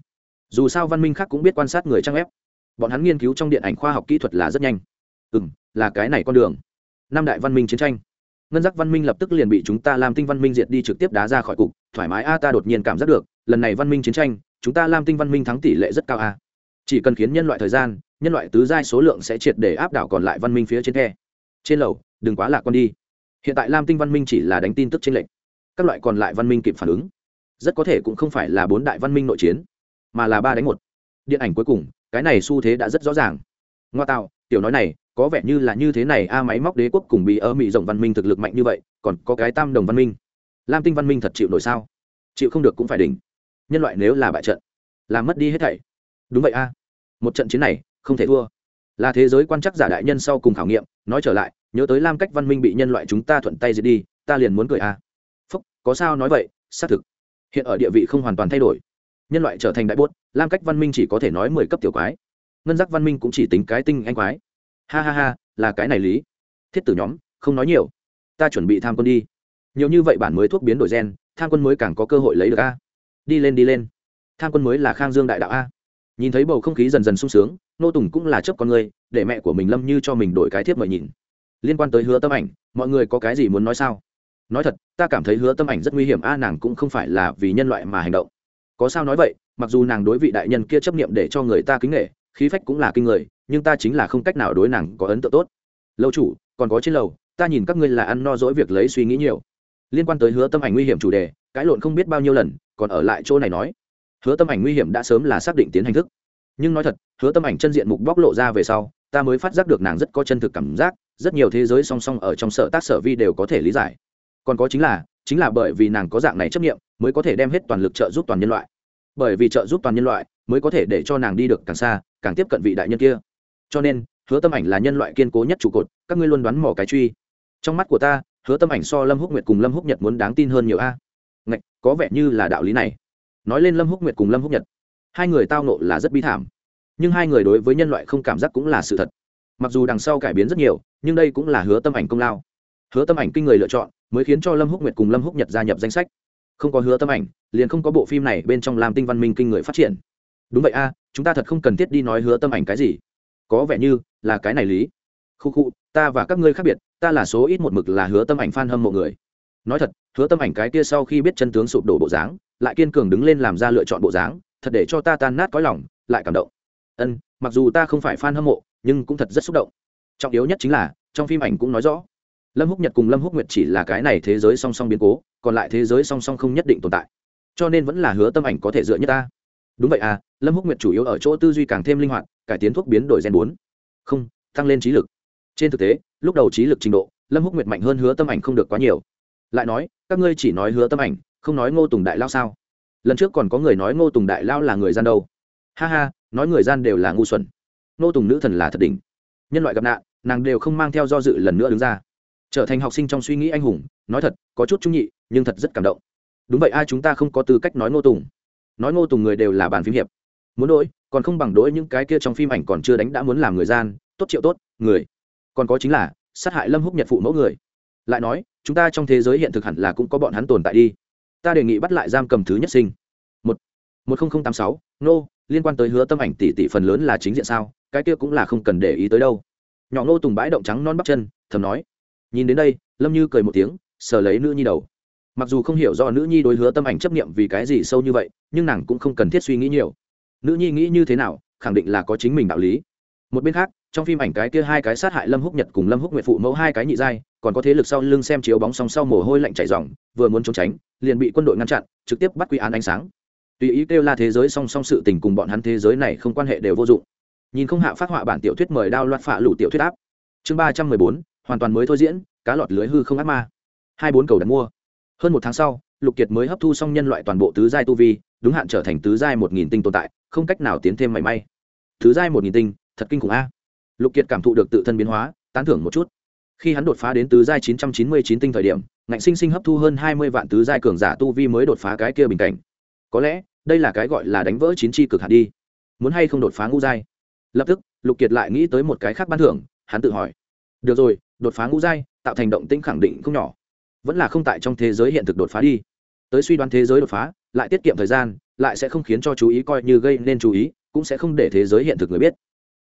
Dù sao văn minh khác cũng biết quan sát người trang ép bọn hắn nghiên cứu trong điện ảnh khoa học kỹ thuật là rất nhanh. Ừ m là cái này con đường năm đại văn minh chiến tranh. Ngân giác văn minh lập tức liền bị chúng ta làm tinh văn minh diệt đi trực tiếp đá ra khỏi cục, thoải mái a, ta đột nhiên cảm giác được, lần này văn minh chiến tranh, chúng ta làm tinh văn minh thắng tỷ lệ rất cao a. Chỉ cần khiến nhân loại thời gian, nhân loại tứ giai số lượng sẽ triệt để áp đảo còn lại văn minh phía trên khe trên lầu, đừng quá lạc con đi. Hiện tại lam tinh văn minh chỉ là đánh tin tức trên lệnh các loại còn lại văn minh kịp phản ứng. Rất có thể cũng không phải là bốn đại văn minh nội chiến, mà là ba đánh một. Điện ảnh cuối cùng, cái này xu thế đã rất rõ ràng. Ngoa tạo, tiểu nói này có vẻ như là như thế này, a máy móc đế quốc cùng bị ở mỹ rộng văn minh thực lực mạnh như vậy, còn có cái tam đồng văn minh. Lam tinh văn minh thật chịu nổi sao? Chịu không được cũng phải đỉnh. Nhân loại nếu là bại trận, là mất đi hết thảy. Đúng vậy, a. Một trận chiến này, không thể thua. Là thế giới quan chắc giả đại nhân sau cùng khảo nghiệm, nói trở lại, nhớ tới lam cách văn minh bị nhân loại chúng ta thuận tay diệt đi, ta liền muốn cười, a. Phúc, có sao nói vậy, xác thực. Hiện ở địa vị không hoàn toàn thay đổi. Nhân loại trở thành đại bốt, lam cách văn minh chỉ có thể nói mười cấp tiểu quái. Ngân giác văn minh cũng chỉ tính cái tinh anh quái ha ha ha, là cái này lý. Thiết tử nhóm, không nói nhiều. Ta chuẩn bị tham quân đi. Nhiều như vậy bản mới thuốc biến đổi gen, tham quân mới càng có cơ hội lấy được a. Đi lên đi lên. Tham quân mới là khang dương đại đạo a. Nhìn thấy bầu không khí dần dần sung sướng, nô tùng cũng là chấp con người, để mẹ của mình lâm như cho mình đổi cái thiếp mời nhìn. Liên quan tới hứa tâm ảnh, mọi người có cái gì muốn nói sao? Nói thật, ta cảm thấy hứa tâm ảnh rất nguy hiểm a, nàng cũng không phải là vì nhân loại mà hành động. Có sao nói vậy, mặc dù nàng đối vị đại nhân kia chấp nghiệm để cho người ta kính nghệ khí phách cũng là kinh người, nhưng ta chính là không cách nào đối nàng có ấn tượng tốt. Lâu chủ, còn có trên lầu, ta nhìn các ngươi là ăn no dỗi việc lấy suy nghĩ nhiều. Liên quan tới hứa tâm ảnh nguy hiểm chủ đề, cãi lộn không biết bao nhiêu lần, còn ở lại chỗ này nói. Hứa tâm ảnh nguy hiểm đã sớm là xác định tiến hành thức. Nhưng nói thật, hứa tâm ảnh chân diện mục bóc lộ ra về sau, ta mới phát giác được nàng rất có chân thực cảm giác, rất nhiều thế giới song song ở trong sở tác sở vi đều có thể lý giải. Còn có chính là chính là bởi vì nàng có dạng này chấp nghiệm mới có thể đem hết toàn lực trợ giúp toàn nhân loại. Bởi vì trợ giúp toàn nhân loại, mới có thể để cho nàng đi được càng xa càng tiếp cận vị đại nhân kia. Cho nên, hứa tâm ảnh là nhân loại kiên cố nhất trụ cột, các ngươi luôn đoán mỏ cái truy. Trong mắt của ta, hứa tâm ảnh so lâm húc nguyệt cùng lâm húc nhật muốn đáng tin hơn nhiều a. Ngạch, có vẻ như là đạo lý này. Nói lên lâm húc nguyệt cùng lâm húc nhật, hai người tao nộ là rất bi thảm. Nhưng hai người đối với nhân loại không cảm giác cũng là sự thật. Mặc dù đằng sau cải biến rất nhiều, nhưng đây cũng là hứa tâm ảnh công lao. Hứa tâm ảnh kinh người lựa chọn, mới khiến cho lâm húc nguyệt cùng lâm húc nhật gia nhập danh sách. Không có hứa tâm ảnh, liền không có bộ phim này bên trong làm tinh văn minh kinh người phát triển đúng vậy a, chúng ta thật không cần thiết đi nói hứa tâm ảnh cái gì. Có vẻ như là cái này lý. Khu khu, ta và các ngươi khác biệt, ta là số ít một mực là hứa tâm ảnh f a n hâm mộ người. Nói thật, hứa tâm ảnh cái kia sau khi biết chân tướng sụp đổ bộ dáng, lại kiên cường đứng lên làm ra lựa chọn bộ dáng, thật để cho ta tan nát cõi lòng, lại cảm động. Ân, mặc dù ta không phải f a n hâm mộ, nhưng cũng thật rất xúc động. Trọng yếu nhất chính là, trong phim ảnh cũng nói rõ. Lâm húc nhật cùng lâm húc nguyệt chỉ là cái này thế giới song song biến cố, còn lại thế giới song song không nhất định tồn tại. Cho nên vẫn là hứa tâm ảnh có thể dựa nhất ta đúng vậy à lâm húc nguyệt chủ yếu ở chỗ tư duy càng thêm linh hoạt, cải tiến thuốc biến đổi gen bốn. Không, tăng lên trí lực. Trên thực tế, lúc đầu trí lực trình độ, lâm húc nguyệt mạnh hơn hứa tâm ảnh không được quá nhiều. Lại nói, các ngươi chỉ nói hứa tâm ảnh, không nói ngô tùng đại lao sao? Lần trước còn có người nói ngô tùng đại lao là người gian đâu. Ha ha, nói người gian đều là ngu xuẩn. Ngô tùng nữ thần là thật đỉnh. Nhân loại gặp nạn, nàng đều không mang theo do dự lần nữa đứng ra. Trở thành học sinh trong suy nghĩ anh hùng, nói thật, có chút trung nhị, nhưng thật rất cảm động. Đúng vậy ai chúng ta không có tư cách nói ngô tùng nói ngô tùng người đều là bàn phim hiệp. Muốn đỗi, còn không bằng đỗi những cái kia trong phim ảnh còn chưa đánh đã muốn làm người gian, tốt triệu tốt, người. Còn có chính là, sát hại lâm húc nhật phụ mẫu người. Lại nói, chúng ta trong thế giới hiện thực hẳn là cũng có bọn hắn tồn tại đi. Ta đề nghị bắt lại giam cầm thứ nhất sinh. Một một nghìn tám sáu, nô, liên quan tới hứa tâm ảnh tỷ tỷ phần lớn là chính diện sao, cái kia cũng là không cần để ý tới đâu. Nhỏ Ngô tùng bãi động trắng non bắp chân, thầm nói. Nhìn đến đây, lâm như cười một tiếng, sờ lấy nữ nhi đầu mặc dù không hiểu do nữ nhi đối hứa tâm ảnh chấp nghiệm vì cái gì sâu như vậy, nhưng nàng cũng không cần thiết suy nghĩ nhiều. Nữ nhi nghĩ như thế nào, khẳng định là có chính mình đạo lý. Một bên khác, trong phim ảnh cái kia hai cái sát hại lâm húc nhật cùng lâm húc nguyệt phụ mẫu hai cái nhị giai, còn có thế lực sau lưng xem chiếu bóng song sau mồ hôi lạnh chảy dòng vừa muốn trốn tránh, liền bị quân đội ngăn chặn, trực tiếp bắt quy án ánh sáng. Tùy ý kêu la thế giới song song sự tình cùng bọn hắn thế giới này không quan hệ đều vô dụng. Nhìn không hạ phát họa bản tiểu thuyết mời đao loạt phạ lũ tiểu thuyết áp. Chương ba trăm mười bốn, hoàn toàn mới thôi diễn, cá lọt lưới hư không ác ma. Hai bốn cầu đặt mua hơn một tháng sau, lục kiệt mới hấp thu xong nhân loại toàn bộ tứ giai tu vi, đúng hạn trở thành tứ giai một nghìn tinh tồn tại, không cách nào tiến thêm mảy may. Tứ giai một nghìn tinh, thật kinh khủng a. Lục kiệt cảm thụ được tự thân biến hóa, tán thưởng một chút. Khi hắn đột phá đến tứ giai chín trăm chín mươi chín tinh thời điểm, ngạnh sinh sinh hấp thu hơn hai mươi vạn tứ giai cường giả tu vi mới đột phá cái kia bình cảnh. Có lẽ, đây là cái gọi là đánh vỡ chín chi cực hạt đi. Muốn hay không đột phá ngũ giai? Lập tức, lục kiệt lại nghĩ tới một cái khác ban thưởng, hắn tự hỏi. Được rồi, đột phá ngũ giai, tạo thành động tĩnh khẳng định không nhỏ vẫn là không tại trong thế giới hiện thực đột phá đi. Tới suy đoán thế giới đột phá, lại tiết kiệm thời gian, lại sẽ không khiến cho chú ý coi như gây nên chú ý, cũng sẽ không để thế giới hiện thực người biết.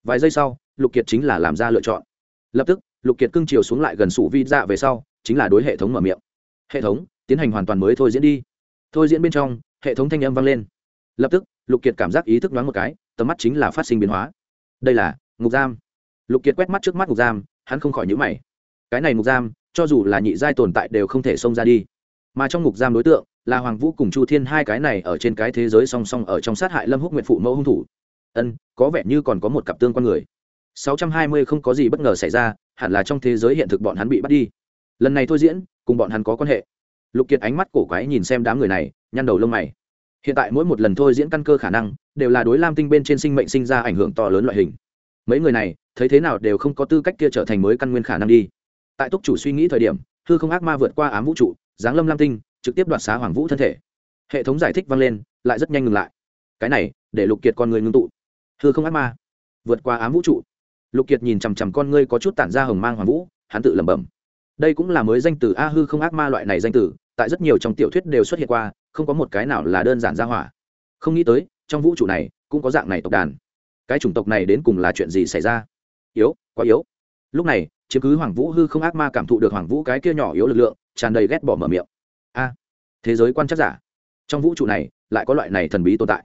Vài giây sau, lục kiệt chính là làm ra lựa chọn. Lập tức, lục kiệt cưng chiều xuống lại gần sủ vi dạ về sau, chính là đối hệ thống mở miệng. Hệ thống, tiến hành hoàn toàn mới thôi diễn đi. Thôi diễn bên trong, hệ thống thanh âm vang lên. Lập tức, lục kiệt cảm giác ý thức đoán một cái, tầm mắt chính là phát sinh biến hóa. Đây là ngục giam. Lục kiệt quét mắt trước mắt ngục giam, hắn không khỏi nhữ mày. Cái này ngục giam cho dù là nhị giai tồn tại đều không thể xông ra đi. Mà trong ngục giam đối tượng, là hoàng vũ cùng chu thiên hai cái này ở trên cái thế giới song song ở trong sát hại lâm húc nguyện phụ mẫu hung thủ. Ân, có vẻ như còn có một cặp tương quan người. 620 không có gì bất ngờ xảy ra, hẳn là trong thế giới hiện thực bọn hắn bị bắt đi. Lần này thôi diễn, cùng bọn hắn có quan hệ. Lục kiệt ánh mắt cổ quái nhìn xem đám người này, nhăn đầu lông mày. Hiện tại mỗi một lần thôi diễn căn cơ khả năng, đều là đối lam tinh bên trên sinh mệnh sinh ra ảnh hưởng to lớn loại hình. Mấy người này, thấy thế nào đều không có tư cách kia trở thành mới căn nguyên khả năng đi tại túc chủ suy nghĩ thời điểm, hư không ác ma vượt qua ám vũ trụ, giáng lâm lam tinh, trực tiếp đoạt xá hoàng vũ thân thể. Hệ thống giải thích vang lên, lại rất nhanh ngừng lại. Cái này, để lục kiệt con người ngưng tụ. Hư không ác ma vượt qua ám vũ trụ. Lục kiệt nhìn chằm chằm con ngươi có chút tản ra hồng mang hoàng vũ, hắn tự lẩm bẩm. Đây cũng là mới danh từ a hư không ác ma loại này danh từ, tại rất nhiều trong tiểu thuyết đều xuất hiện qua, không có một cái nào là đơn giản ra hỏa. Không nghĩ tới, trong vũ trụ này, cũng có dạng này tộc đàn. Cái chủng tộc này đến cùng là chuyện gì xảy ra? Yếu, quá yếu lúc này, chiếm cứ hoàng vũ hư không ác ma cảm thụ được hoàng vũ cái kia nhỏ yếu lực lượng, tràn đầy ghét bỏ mở miệng. A, thế giới quan chắc giả. Trong vũ trụ này, lại có loại này thần bí tồn tại.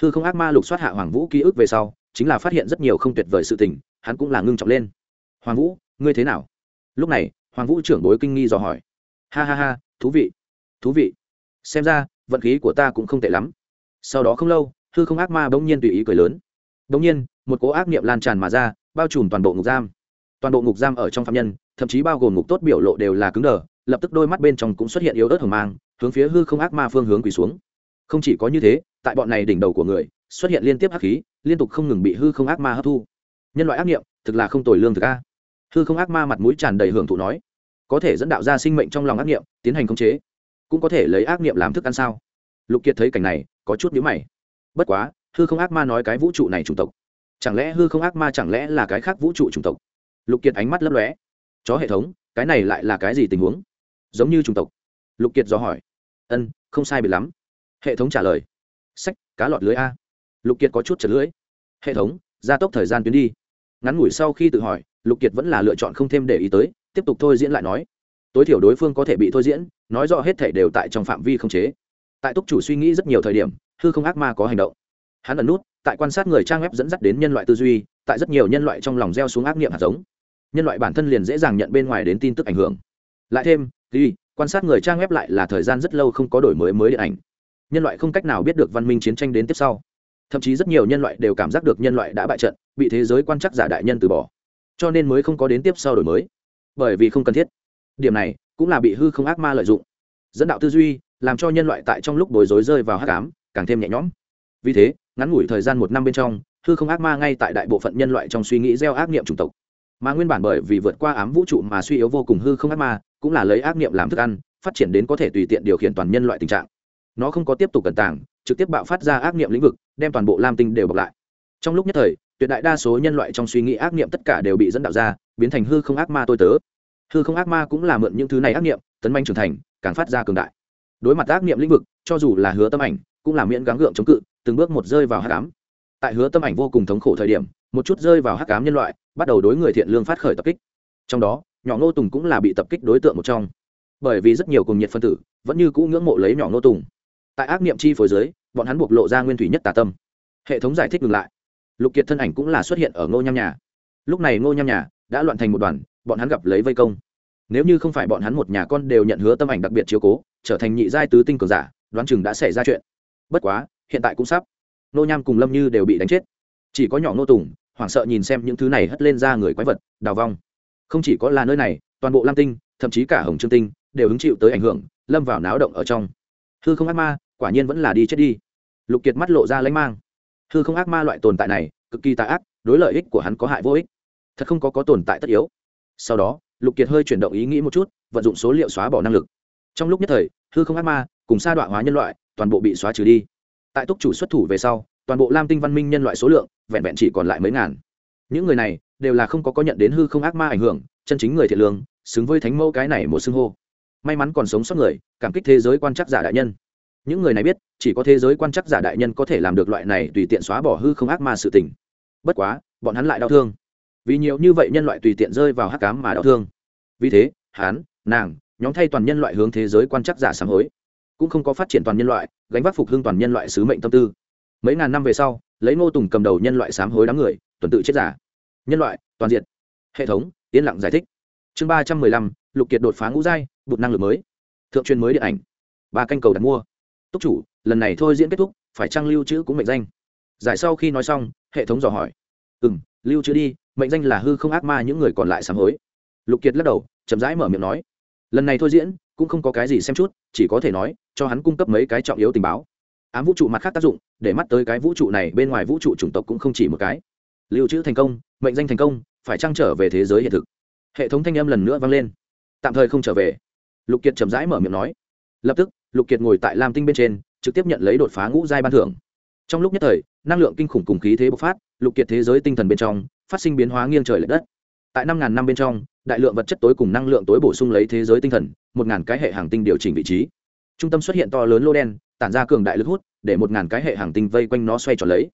Hư không ác ma lục soát hạ hoàng vũ ký ức về sau, chính là phát hiện rất nhiều không tuyệt vời sự tình, hắn cũng là ngưng trọng lên. Hoàng vũ, ngươi thế nào? Lúc này, hoàng vũ trưởng bối kinh nghi dò hỏi. Ha ha ha, thú vị thú vị. Xem ra, vận khí của ta cũng không tệ lắm. Sau đó không lâu, hư không ác ma bỗng nhiên tùy ý cười lớn. Bỗng nhiên, một cố ác niệm lan tràn mà ra, bao trùm toàn bộ ngục giam toàn bộ ngục giam ở trong phạm nhân, thậm chí bao gồm ngục tốt biểu lộ đều là cứng đờ, lập tức đôi mắt bên trong cũng xuất hiện yếu ớt hở mang, hướng phía hư không ác ma phương hướng quỳ xuống. Không chỉ có như thế, tại bọn này đỉnh đầu của người, xuất hiện liên tiếp hắc khí, liên tục không ngừng bị hư không ác ma hấp thu. Nhân loại ác nghiệm thực là không tồi lương thực a. Hư không ác ma mặt mũi tràn đầy hưởng thụ nói, có thể dẫn đạo ra sinh mệnh trong lòng ác nghiệm tiến hành khống chế, cũng có thể lấy ác nghiệm làm thức ăn sao? Lục kiệt thấy cảnh này, có chút nhíu mày. Bất quá, hư không ác ma nói cái vũ trụ này chủng tộc, chẳng lẽ hư không ác ma chẳng lẽ là cái khác vũ trụ chủng tộc? Lục kiệt ánh mắt lấp lóe. Chó hệ thống, cái này lại là cái gì tình huống? Giống như chủng tộc. Lục kiệt dò hỏi. Ân, không sai biệt lắm. Hệ thống trả lời. Sách, cá lọt lưới a. Lục kiệt có chút chật lưới hệ thống, gia tốc thời gian tuyến đi. Ngắn ngủi sau khi tự hỏi, lục kiệt vẫn là lựa chọn không thêm để ý tới, tiếp tục thôi diễn lại nói. Tối thiểu đối phương có thể bị thôi diễn, nói rõ hết thể đều tại trong phạm vi không chế. Tại túc chủ suy nghĩ rất nhiều thời điểm, hư không ác ma có hành động. Hắn ẩn nút, tại quan sát người trang web dẫn dắt đến nhân loại tư duy, tại rất nhiều nhân loại trong lòng gieo xuống ác nghiệm hạt giống nhân loại bản thân liền dễ dàng nhận bên ngoài đến tin tức ảnh hưởng. Lại thêm đi quan sát người trang web lại là thời gian rất lâu không có đổi mới mới điện ảnh. Nhân loại không cách nào biết được văn minh chiến tranh đến tiếp sau. Thậm chí rất nhiều nhân loại đều cảm giác được nhân loại đã bại trận, bị thế giới quan chắc giả đại nhân từ bỏ. Cho nên mới không có đến tiếp sau đổi mới. Bởi vì không cần thiết. Điểm này cũng là bị hư không ác ma lợi dụng. Dẫn đạo tư duy, làm cho nhân loại tại trong lúc bối rối rơi vào hắc ám, càng thêm nhẹ nhõm. Vì thế, ngắn ngủi thời gian một năm bên trong, hư không ác ma ngay tại đại bộ phận nhân loại trong suy nghĩ gieo ác niệm chủng tộc mà nguyên bản bởi vì vượt qua ám vũ trụ mà suy yếu vô cùng hư không ác ma, cũng là lấy ác niệm làm thức ăn, phát triển đến có thể tùy tiện điều khiển toàn nhân loại tình trạng. Nó không có tiếp tục cẩn tàng, trực tiếp bạo phát ra ác niệm lĩnh vực, đem toàn bộ lam tinh đều bọc lại. Trong lúc nhất thời, tuyệt đại đa số nhân loại trong suy nghĩ ác niệm tất cả đều bị dẫn đạo ra, biến thành hư không ác ma tôi tớ. Hư không ác ma cũng là mượn những thứ này ác niệm, tấn manh trưởng thành, càng phát ra cường đại. Đối mặt ác niệm lĩnh vực, cho dù là hứa tâm ảnh, cũng là miễn gắng gượng chống cự, từng bước một rơi vào hắc ám. Tại hứa tâm ảnh vô cùng thống khổ thời điểm một chút rơi vào hắc ám nhân loại, bắt đầu đối người thiện lương phát khởi tập kích. Trong đó, nhỏ ngô tùng cũng là bị tập kích đối tượng một trong. Bởi vì rất nhiều cùng nhiệt phân tử vẫn như cũ ngưỡng mộ lấy nhỏ ngô tùng. Tại ác niệm chi phối giới, bọn hắn buộc lộ ra nguyên thủy nhất tà tâm. Hệ thống giải thích ngừng lại. Lục kiệt thân ảnh cũng là xuất hiện ở ngô nham nhà. Lúc này ngô nham nhà đã loạn thành một đoàn, bọn hắn gặp lấy vây công. Nếu như không phải bọn hắn một nhà con đều nhận hứa tâm ảnh đặc biệt chiếu cố, trở thành nhị giai tứ tinh cường giả, đoán chừng đã xảy ra chuyện. Bất quá, hiện tại cũng sắp. Nô nham cùng lâm như đều bị đánh chết. Chỉ có nhỏ nô tùng hoảng sợ nhìn xem những thứ này hất lên ra người quái vật, đào vong. Không chỉ có là nơi này, toàn bộ lam tinh, thậm chí cả hồng trương tinh, đều hứng chịu tới ảnh hưởng, lâm vào náo động ở trong. Hư không ác ma, quả nhiên vẫn là đi chết đi. Lục kiệt mắt lộ ra lãnh mang. Hư không ác ma loại tồn tại này, cực kỳ tà ác, đối lợi ích của hắn có hại vô ích. Thật không có có tồn tại tất yếu. Sau đó, lục kiệt hơi chuyển động ý nghĩ một chút, vận dụng số liệu xóa bỏ năng lực. Trong lúc nhất thời, hư không ác ma cùng sa đoạn hóa nhân loại toàn bộ bị xóa trừ đi. Tại túc chủ xuất thủ về sau toàn bộ lam tinh văn minh nhân loại số lượng, vẹn vẹn chỉ còn lại mấy ngàn. Những người này đều là không có có nhận đến hư không ác ma ảnh hưởng, chân chính người thiện lương, xứng với thánh mẫu cái này một xưng hô. May mắn còn sống sót người, cảm kích thế giới quan chắc giả đại nhân. Những người này biết, chỉ có thế giới quan chắc giả đại nhân có thể làm được loại này tùy tiện xóa bỏ hư không ác ma sự tình. Bất quá, bọn hắn lại đau thương. Vì nhiều như vậy nhân loại tùy tiện rơi vào hắc cám mà đau thương. Vì thế hán nàng, nhóm thay toàn nhân loại hướng thế giới quan chắc giả sáng hối. Cũng không có phát triển toàn nhân loại, gánh vác phục hưng toàn nhân loại sứ mệnh tâm tư mấy ngàn năm về sau, lấy ngô tùng cầm đầu nhân loại sám hối đám người, tuần tự chết giả. Nhân loại, toàn diện. Hệ thống, yên lặng giải thích. Chương ba trăm mười lăm, lục kiệt đột phá ngũ giai, bụt năng lực mới. Thượng truyền mới điện ảnh. Ba canh cầu đặt mua. Túc chủ, lần này thôi diễn kết thúc, phải trang lưu trữ cũng mệnh danh? Giải sau khi nói xong, hệ thống dò hỏi. Ừ m lưu trữ đi, mệnh danh là hư không ác ma những người còn lại sám hối. Lục kiệt lắc đầu, chậm rãi mở miệng nói. Lần này thôi diễn, cũng không có cái gì xem chút, chỉ có thể nói, cho hắn cung cấp mấy cái trọng yếu tình báo ám vũ trụ mặt khác tác dụng, để mắt tới cái vũ trụ này bên ngoài vũ trụ chủng tộc cũng không chỉ một cái. Lưu trữ thành công, mệnh danh thành công, phải trang trở về thế giới hiện thực? Hệ thống thanh âm lần nữa vang lên. Tạm thời không trở về. Lục kiệt chậm rãi mở miệng nói. Lập tức, lục kiệt ngồi tại lam tinh bên trên, trực tiếp nhận lấy đột phá ngũ giai ban thưởng. Trong lúc nhất thời, năng lượng kinh khủng cùng khí thế bộc phát, lục kiệt thế giới tinh thần bên trong, phát sinh biến hóa nghiêng trời l ệ đất. Tại năm ngàn năm bên trong, đại lượng vật chất tối cùng năng lượng tối bổ sung lấy thế giới tinh thần, một ngàn cái hệ hàng tinh điều chỉnh vị trí. Trung tâm xuất hiện to lớn lô đen tản ra cường đại lực hút, để một ngàn cái hệ hàng tinh vây quanh nó xoay tròn lấy.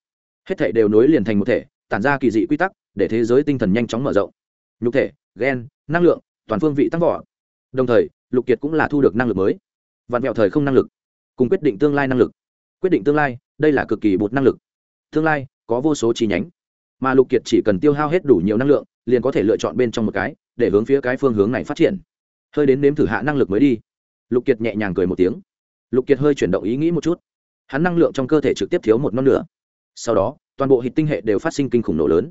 Hết thể đều nối liền thành một thể, tản ra kỳ dị quy tắc, để thế giới tinh thần nhanh chóng mở rộng. Nhục thể, gen, năng lượng, toàn phương vị tăng vỏ đồng thời, lục kiệt cũng là thu được năng lực mới. Vạn mẹo thời không năng lực, cùng quyết định tương lai năng lực. Quyết định tương lai, đây là cực kỳ bột năng lực. Tương lai, có vô số chi nhánh. Mà lục kiệt chỉ cần tiêu hao hết đủ nhiều năng lượng, liền có thể lựa chọn bên trong một cái, để hướng phía cái phương hướng này phát triển. Hơi đến nếm thử hạ năng lực mới đi. Lục kiệt nhẹ nhàng cười một tiếng lục kiệt hơi chuyển động ý nghĩ một chút. Hắn năng lượng trong cơ thể trực tiếp thiếu một non nửa. Sau đó, toàn bộ hít tinh hệ đều phát sinh kinh khủng nổ lớn.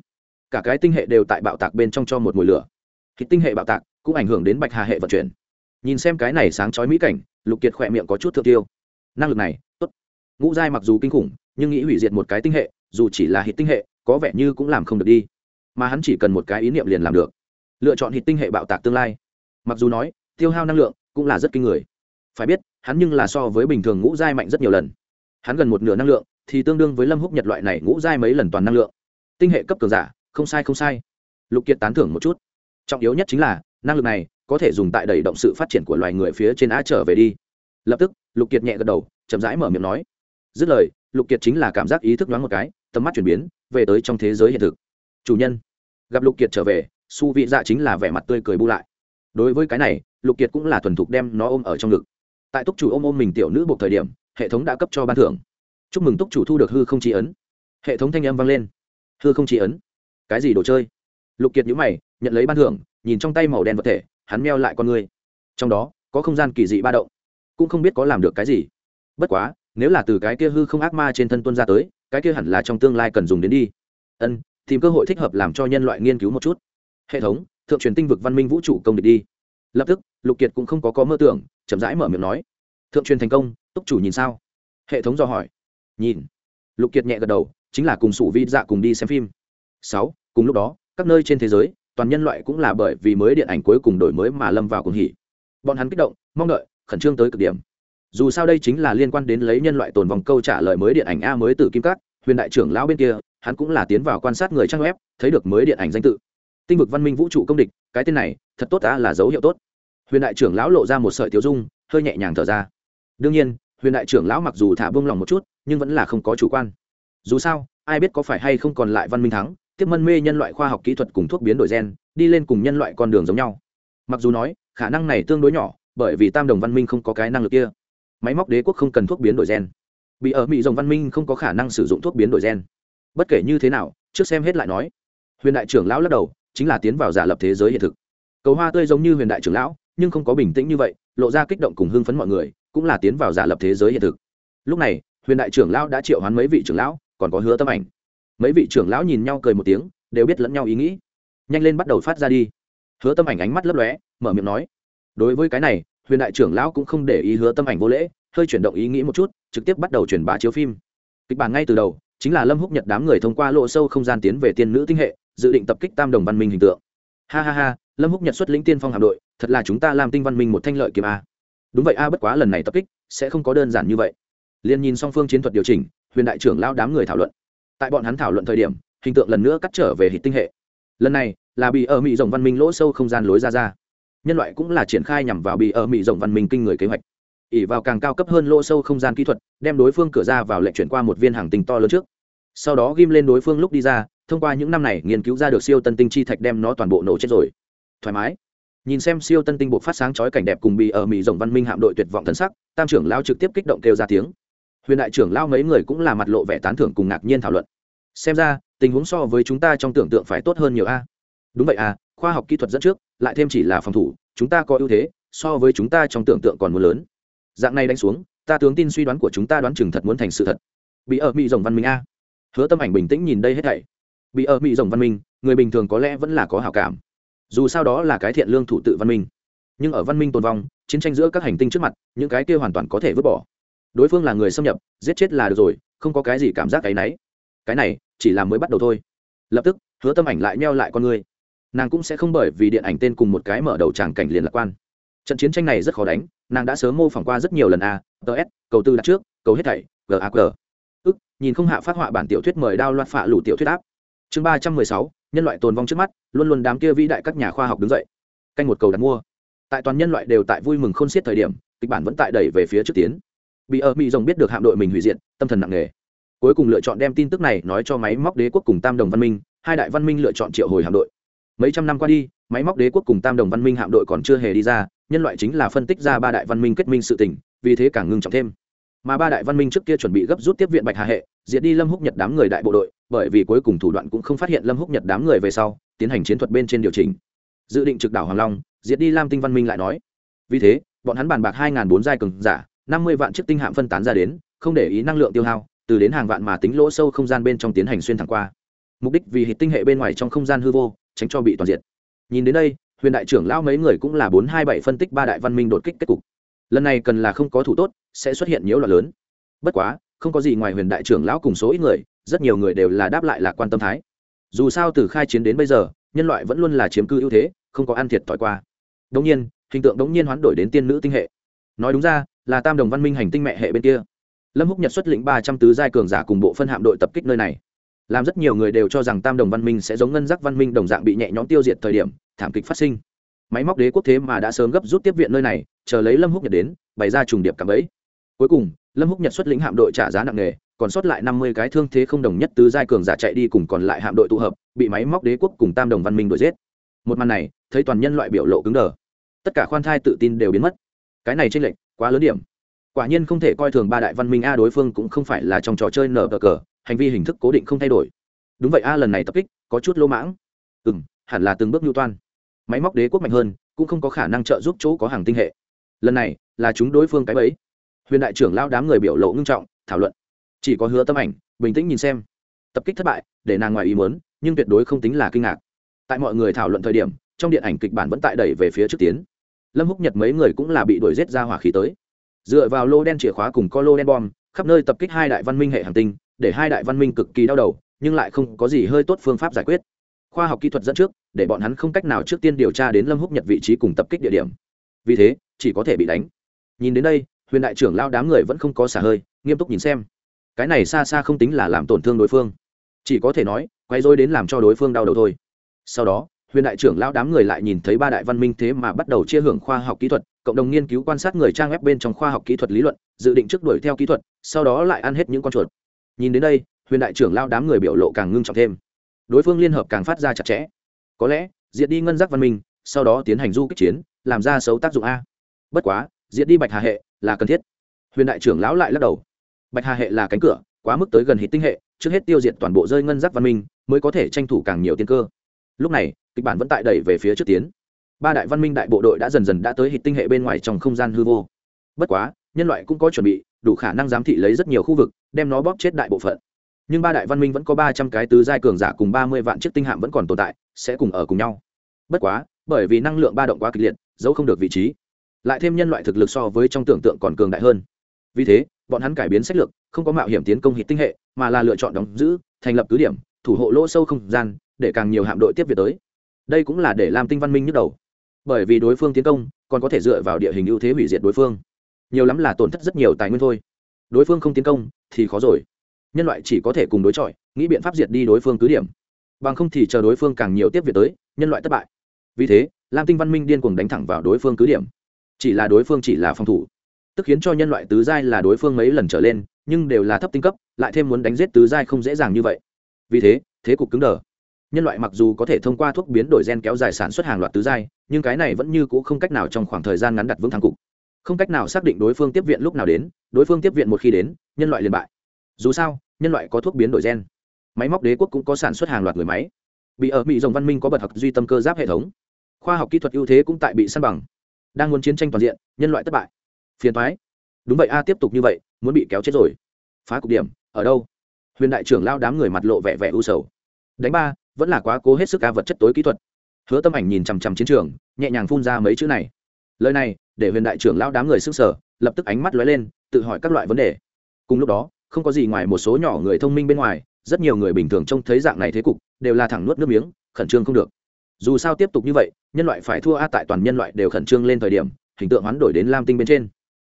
Cả cái tinh hệ đều tại bạo tạc bên trong cho một mùi lửa. Hít tinh hệ bạo tạc cũng ảnh hưởng đến bạch hà hệ vận chuyển. Nhìn xem cái này sáng chói mỹ cảnh, lục kiệt khỏe miệng có chút thượng tiêu. Năng lực này, tốt. Ngũ giai mặc dù kinh khủng, nhưng nghĩ hủy diệt một cái tinh hệ, dù chỉ là hít tinh hệ, có vẻ như cũng làm không được đi. Mà hắn chỉ cần một cái ý niệm liền làm được. Lựa chọn hít tinh hệ bạo tạc tương lai. Mặc dù nói, tiêu hao năng lượng cũng là rất kinh người phải biết, hắn nhưng là so với bình thường ngũ giai mạnh rất nhiều lần. Hắn gần một nửa năng lượng thì tương đương với lâm húc nhật loại này ngũ giai mấy lần toàn năng lượng. Tinh hệ cấp cường giả, không sai không sai. Lục kiệt tán thưởng một chút. Trọng yếu nhất chính là, năng lực này có thể dùng tại đẩy động sự phát triển của loài người phía trên á trở về đi. Lập tức, lục kiệt nhẹ gật đầu, chậm rãi mở miệng nói. Dứt lời, lục kiệt chính là cảm giác ý thức đoán một cái, tầm mắt chuyển biến, về tới trong thế giới hiện thực. Chủ nhân, gặp lục kiệt trở về, su vị dạ chính là vẻ mặt tươi cười bu lại. Đối với cái này, lục kiệt cũng là thuần thục đem nó ôm ở trong ngực tại túc chủ ôm ôm mình tiểu nữ buộc thời điểm, hệ thống đã cấp cho ban thưởng. Chúc mừng túc chủ thu được hư không chi ấn. Hệ thống thanh âm vang lên. Hư không chi ấn? Cái gì đồ chơi? Lục kiệt nhữ mày, nhận lấy ban thưởng, nhìn trong tay màu đen vật thể, hắn meo lại con người. Trong đó, có không gian kỳ dị ba động. Cũng không biết có làm được cái gì. Bất quá, nếu là từ cái kia hư không ác ma trên thân tuân ra tới, cái kia hẳn là trong tương lai cần dùng đến đi. Ân, tìm cơ hội thích hợp làm cho nhân loại nghiên cứu một chút. Hệ thống, thượng truyền tinh vực văn minh vũ trụ công địch đi. Lập tức, lục kiệt cũng không có có mơ tưởng chậm rãi mở miệng nói, thượng truyền thành công, túc chủ nhìn sao? Hệ thống do hỏi, nhìn. Lục kiệt nhẹ gật đầu, chính là cùng sủ vi dạ cùng đi xem phim. Sáu, cùng lúc đó, các nơi trên thế giới, toàn nhân loại cũng là bởi vì mới điện ảnh cuối cùng đổi mới mà lâm vào cùng hỉ. Bọn hắn kích động, mong đợi, khẩn trương tới cực điểm. Dù sao đây chính là liên quan đến lấy nhân loại tồn vòng câu trả lời mới điện ảnh a mới từ kim cát, huyền đại trưởng lão bên kia, hắn cũng là tiến vào quan sát người trang web, thấy được mới điện ảnh danh tự. Tinh vực văn minh vũ trụ công địch, cái tên này, thật tốt ta là dấu hiệu tốt huyền đại trưởng lão lộ ra một sợi tiêu dung, hơi nhẹ nhàng thở ra. Đương nhiên, huyền đại trưởng lão mặc dù thả bông lòng một chút, nhưng vẫn là không có chủ quan. Dù sao, ai biết có phải hay không còn lại văn minh thắng, tiếp mân mê nhân loại khoa học kỹ thuật cùng thuốc biến đổi gen, đi lên cùng nhân loại con đường giống nhau. Mặc dù nói, khả năng này tương đối nhỏ, bởi vì tam đồng văn minh không có cái năng lực kia. Máy móc đế quốc không cần thuốc biến đổi gen. Bị ở mỹ rồng văn minh không có khả năng sử dụng thuốc biến đổi gen. Bất kể như thế nào, trước xem hết lại nói. Huyền đại trưởng lão lắc đầu, chính là tiến vào giả lập thế giới hiện thực. Cầu hoa tươi giống như huyền đại trưởng lão nhưng không có bình tĩnh như vậy, lộ ra kích động cùng hưng phấn mọi người, cũng là tiến vào giả lập thế giới hiện thực. Lúc này, huyền đại trưởng lão đã triệu hoán mấy vị trưởng lão, còn có hứa tâm ảnh. Mấy vị trưởng lão nhìn nhau cười một tiếng, đều biết lẫn nhau ý nghĩ. Nhanh lên bắt đầu phát ra đi. Hứa tâm ảnh ánh mắt lấp lóe, mở miệng nói. Đối với cái này, huyền đại trưởng lão cũng không để ý hứa tâm ảnh vô lễ, hơi chuyển động ý nghĩ một chút, trực tiếp bắt đầu truyền bá chiếu phim. Kịch bản ngay từ đầu, chính là lâm húc nhật đám người thông qua lộ sâu không gian tiến về tiên nữ tinh hệ, dự định tập kích tam đồng văn minh hình tượng. Ha ha ha, lâm húc nhật xuất lĩnh tiên phong hạm đội thật là chúng ta làm tinh văn minh một thanh lợi kiếm a. Đúng vậy a, bất quá lần này tập kích sẽ không có đơn giản như vậy. Liền nhìn song phương chiến thuật điều chỉnh, huyền đại trưởng lao đám người thảo luận. Tại bọn hắn thảo luận thời điểm, hình tượng lần nữa cắt trở về hít tinh hệ. Lần này là bị ở mỹ rồng văn minh lỗ sâu không gian lối ra ra. Nhân loại cũng là triển khai nhằm vào bị ở mỹ rồng văn minh kinh người kế hoạch. Ỉ vào càng cao cấp hơn lỗ sâu không gian kỹ thuật, đem đối phương cửa ra vào lệnh chuyển qua một viên hàng tinh to lớn trước. Sau đó ghim lên đối phương lúc đi ra, thông qua những năm này nghiên cứu ra được siêu tân tinh chi thạch đem nó toàn bộ nổ chết rồi. Thoải mái nhìn xem siêu tân tinh bộ phát sáng chói cảnh đẹp cùng bị ở mỹ rồng văn minh hạm đội tuyệt vọng thân sắc, tam trưởng lao trực tiếp kích động kêu ra tiếng. Huyền đại trưởng lao mấy người cũng là mặt lộ vẻ tán thưởng cùng ngạc nhiên thảo luận. Xem ra, tình huống so với chúng ta trong tưởng tượng phải tốt hơn nhiều a. Đúng vậy à khoa học kỹ thuật dẫn trước, lại thêm chỉ là phòng thủ, chúng ta có ưu thế, so với chúng ta trong tưởng tượng còn muốn lớn. Dạng này đánh xuống, ta tướng tin suy đoán của chúng ta đoán chừng thật muốn thành sự thật. Bị ở mỹ rồng văn minh a. Hứa tâm ảnh bình tĩnh nhìn đây hết thảy. Bị ở mỹ rồng văn minh, người bình thường có lẽ vẫn là có hảo cảm dù sao đó là cái thiện lương thủ tự văn minh. Nhưng ở văn minh tồn vong, chiến tranh giữa các hành tinh trước mặt, những cái kia hoàn toàn có thể vứt bỏ. Đối phương là người xâm nhập, giết chết là được rồi, không có cái gì cảm giác cái náy. Cái này, chỉ là mới bắt đầu thôi. Lập tức, hứa tâm ảnh lại meo lại con người. Nàng cũng sẽ không bởi vì điện ảnh tên cùng một cái mở đầu tràng cảnh liền lạc quan. Trận chiến tranh này rất khó đánh, nàng đã sớm mô phỏng qua rất nhiều lần a ts cầu tư đặt trước, cầu hết thảy gaq ức nhìn không hạ phát họa bản tiểu thuyết mời đao loạt phạ lủ tiểu thuyết áp chương ba trăm mười sáu, nhân loại tồn vong trước mắt, luôn luôn đám kia vĩ đại các nhà khoa học đứng dậy. Canh một cầu đặt mua. Tại toàn nhân loại đều tại vui mừng khôn xiết thời điểm, kịch bản vẫn tại đẩy về phía trước tiến. Bị ở mỹ rồng biết được hạm đội mình hủy diệt, tâm thần nặng nề. Cuối cùng lựa chọn đem tin tức này nói cho máy móc đế quốc cùng tam đồng văn minh, hai đại văn minh lựa chọn triệu hồi hạm đội. Mấy trăm năm qua đi, máy móc đế quốc cùng tam đồng văn minh hạm đội còn chưa hề đi ra, nhân loại chính là phân tích ra ba đại văn minh kết minh sự tình, vì thế càng ngưng trọng thêm mà ba đại văn minh trước kia chuẩn bị gấp rút tiếp viện bạch hà hệ, diệt đi lâm húc nhật đám người đại bộ đội, bởi vì cuối cùng thủ đoạn cũng không phát hiện lâm húc nhật đám người về sau, tiến hành chiến thuật bên trên điều chỉnh. Dự định trực đảo hoàng long, diệt đi lam tinh văn minh lại nói. Vì thế, bọn hắn bàn bạc hai bốn giai cường giả, năm mươi vạn chiếc tinh hạm phân tán ra đến, không để ý năng lượng tiêu hao, từ đến hàng vạn mà tính lỗ sâu không gian bên trong tiến hành xuyên thẳng qua. Mục đích vì hít tinh hệ bên ngoài trong không gian hư vô, tránh cho bị toàn diện nhìn đến đây, huyền đại trưởng lão mấy người cũng là bốn hai bảy phân tích ba đại văn minh đột kích kết cục lần này cần là không có thủ tốt, sẽ xuất hiện nhiễu loạn lớn. Bất quá, không có gì ngoài huyền đại trưởng lão cùng số ít người, rất nhiều người đều là đáp lại lạc quan tâm thái. Dù sao từ khai chiến đến bây giờ, nhân loại vẫn luôn là chiếm cư ưu thế, không có ăn thiệt thòi qua. Đống nhiên, hình tượng đống nhiên hoán đổi đến tiên nữ tinh hệ. Nói đúng ra, là tam đồng văn minh hành tinh mẹ hệ bên kia. Lâm húc nhật xuất lĩnh ba trăm tứ giai cường giả cùng bộ phân hạm đội tập kích nơi này. Làm rất nhiều người đều cho rằng tam đồng văn minh sẽ giống ngân giác văn minh đồng dạng bị nhẹ nhõm tiêu diệt thời điểm, thảm kịch phát sinh máy móc đế quốc thế mà đã sớm gấp rút tiếp viện nơi này, chờ lấy lâm húc nhật đến, bày ra trùng điệp cảm ấy. Cuối cùng, lâm húc nhật xuất lĩnh hạm đội trả giá nặng nề, còn sót lại năm mươi cái thương thế không đồng nhất tứ giai cường giả chạy đi cùng còn lại hạm đội tụ hợp, bị máy móc đế quốc cùng tam đồng văn minh đuổi giết. Một màn này, thấy toàn nhân loại biểu lộ cứng đờ. Tất cả khoan thai tự tin đều biến mất. Cái này tranh lệch quá lớn điểm. Quả nhiên không thể coi thường ba đại văn minh a đối phương cũng không phải là trong trò chơi nở cờ cờ, hành vi hình thức cố định không thay đổi. Đúng vậy a lần này tập kích, có chút lỗ mãng. Ừ hẳn là từng bước nhu toan máy móc đế quốc mạnh hơn, cũng không có khả năng trợ giúp chỗ có hàng tinh hệ. Lần này, là chúng đối phương cái bẫy. Huyền đại trưởng lao đám người biểu lộ ngưng trọng, thảo luận. Chỉ có hứa tâm ảnh, bình tĩnh nhìn xem. Tập kích thất bại, để nàng ngoài ý muốn, nhưng tuyệt đối không tính là kinh ngạc. Tại mọi người thảo luận thời điểm, trong điện ảnh kịch bản vẫn tại đẩy về phía trước tiến. Lâm húc nhật mấy người cũng là bị đuổi giết ra hỏa khí tới. Dựa vào lô đen chìa khóa cùng co lô đen bom, khắp nơi tập kích hai đại văn minh hệ hành tinh, để hai đại văn minh cực kỳ đau đầu, nhưng lại không có gì hơi tốt phương pháp giải quyết khoa học kỹ thuật dẫn trước, để bọn hắn không cách nào trước tiên điều tra đến lâm húc nhật vị trí cùng tập kích địa điểm. Vì thế, chỉ có thể bị đánh. Nhìn đến đây, huyền đại trưởng lao đám người vẫn không có xả hơi, nghiêm túc nhìn xem. Cái này xa xa không tính là làm tổn thương đối phương. Chỉ có thể nói quay dối đến làm cho đối phương đau đầu thôi. Sau đó, huyền đại trưởng lao đám người lại nhìn thấy ba đại văn minh thế mà bắt đầu chia hưởng khoa học kỹ thuật, cộng đồng nghiên cứu quan sát người trang web bên trong khoa học kỹ thuật lý luận, dự định trước đuổi theo kỹ thuật, sau đó lại ăn hết những con chuột. Nhìn đến đây, huyền đại trưởng lao đám người biểu lộ càng ngưng trọng thêm đối phương liên hợp càng phát ra chặt chẽ. Có lẽ, diệt đi ngân giác văn minh, sau đó tiến hành du kích chiến, làm ra xấu tác dụng a. Bất quá, diệt đi bạch hà hệ là cần thiết. Huyền đại trưởng lão lại lắc đầu. Bạch hà hệ là cánh cửa, quá mức tới gần hít tinh hệ, trước hết tiêu diệt toàn bộ rơi ngân giác văn minh, mới có thể tranh thủ càng nhiều tiên cơ. Lúc này, kịch bản vẫn tại đẩy về phía trước tiến. Ba đại văn minh đại bộ đội đã dần dần đã tới hít tinh hệ bên ngoài trong không gian hư vô. Bất quá, nhân loại cũng có chuẩn bị, đủ khả năng giám thị lấy rất nhiều khu vực, đem nó bóp chết đại bộ phận nhưng ba đại văn minh vẫn có ba trăm cái tứ giai cường giả cùng ba mươi vạn chiếc tinh hạm vẫn còn tồn tại, sẽ cùng ở cùng nhau. Bất quá, bởi vì năng lượng ba động quá kịch liệt, giấu không được vị trí, lại thêm nhân loại thực lực so với trong tưởng tượng còn cường đại hơn. Vì thế, bọn hắn cải biến sách lược, không có mạo hiểm tiến công hít tinh hệ, mà là lựa chọn đóng giữ, thành lập cứ điểm, thủ hộ lỗ sâu không gian, để càng nhiều hạm đội tiếp việc tới. Đây cũng là để làm tinh văn minh nhức đầu. Bởi vì đối phương tiến công, còn có thể dựa vào địa hình ưu thế hủy diệt đối phương. Nhiều lắm là tổn thất rất nhiều tài nguyên thôi. Đối phương không tiến công, thì khó rồi nhân loại chỉ có thể cùng đối chọi, nghĩ biện pháp diệt đi đối phương cứ điểm. Bằng không thì chờ đối phương càng nhiều tiếp việc tới, nhân loại thất bại. Vì thế, lam tinh văn minh điên cuồng đánh thẳng vào đối phương cứ điểm. Chỉ là đối phương chỉ là phòng thủ. Tức khiến cho nhân loại tứ giai là đối phương mấy lần trở lên, nhưng đều là thấp tinh cấp, lại thêm muốn đánh giết tứ giai không dễ dàng như vậy. Vì thế thế cục cứng đờ. Nhân loại mặc dù có thể thông qua thuốc biến đổi gen kéo dài sản xuất hàng loạt tứ giai, nhưng cái này vẫn như c ũ không cách nào trong khoảng thời gian ngắn đặt vững thắng cục. Không cách nào xác định đối phương tiếp viện lúc nào đến, đối phương tiếp viện một khi đến, nhân loại liền bại dù sao, nhân loại có thuốc biến đổi gen. Máy móc đế quốc cũng có sản xuất hàng loạt người máy. Bị ở mỹ dòng văn minh có bật học duy tâm cơ giáp hệ thống. Khoa học kỹ thuật ưu thế cũng tại bị săn bằng. Đang muốn chiến tranh toàn diện, nhân loại thất bại. Phiền thoái đúng vậy a, tiếp tục như vậy, muốn bị kéo chết rồi. Phá cục điểm, ở đâu? Huyền đại trưởng lao đám người mặt lộ vẻ vẻ u sầu. Đánh ba, vẫn là quá cố hết sức ca vật chất tối kỹ thuật. Hứa tâm ảnh nhìn chằm chằm chiến trường, nhẹ nhàng phun ra mấy chữ này. Lời này, để huyền đại trưởng lao đám người sức sở lập tức ánh mắt lóe lên, tự hỏi các loại vấn đề. Cùng lúc đó không có gì ngoài một số nhỏ người thông minh bên ngoài, rất nhiều người bình thường trông thấy dạng này thế cục, đều là thẳng nuốt nước miếng, khẩn trương không được. Dù sao tiếp tục như vậy, nhân loại phải thua a tại toàn nhân loại đều khẩn trương lên thời điểm, hình tượng hoán đổi đến lam tinh bên trên.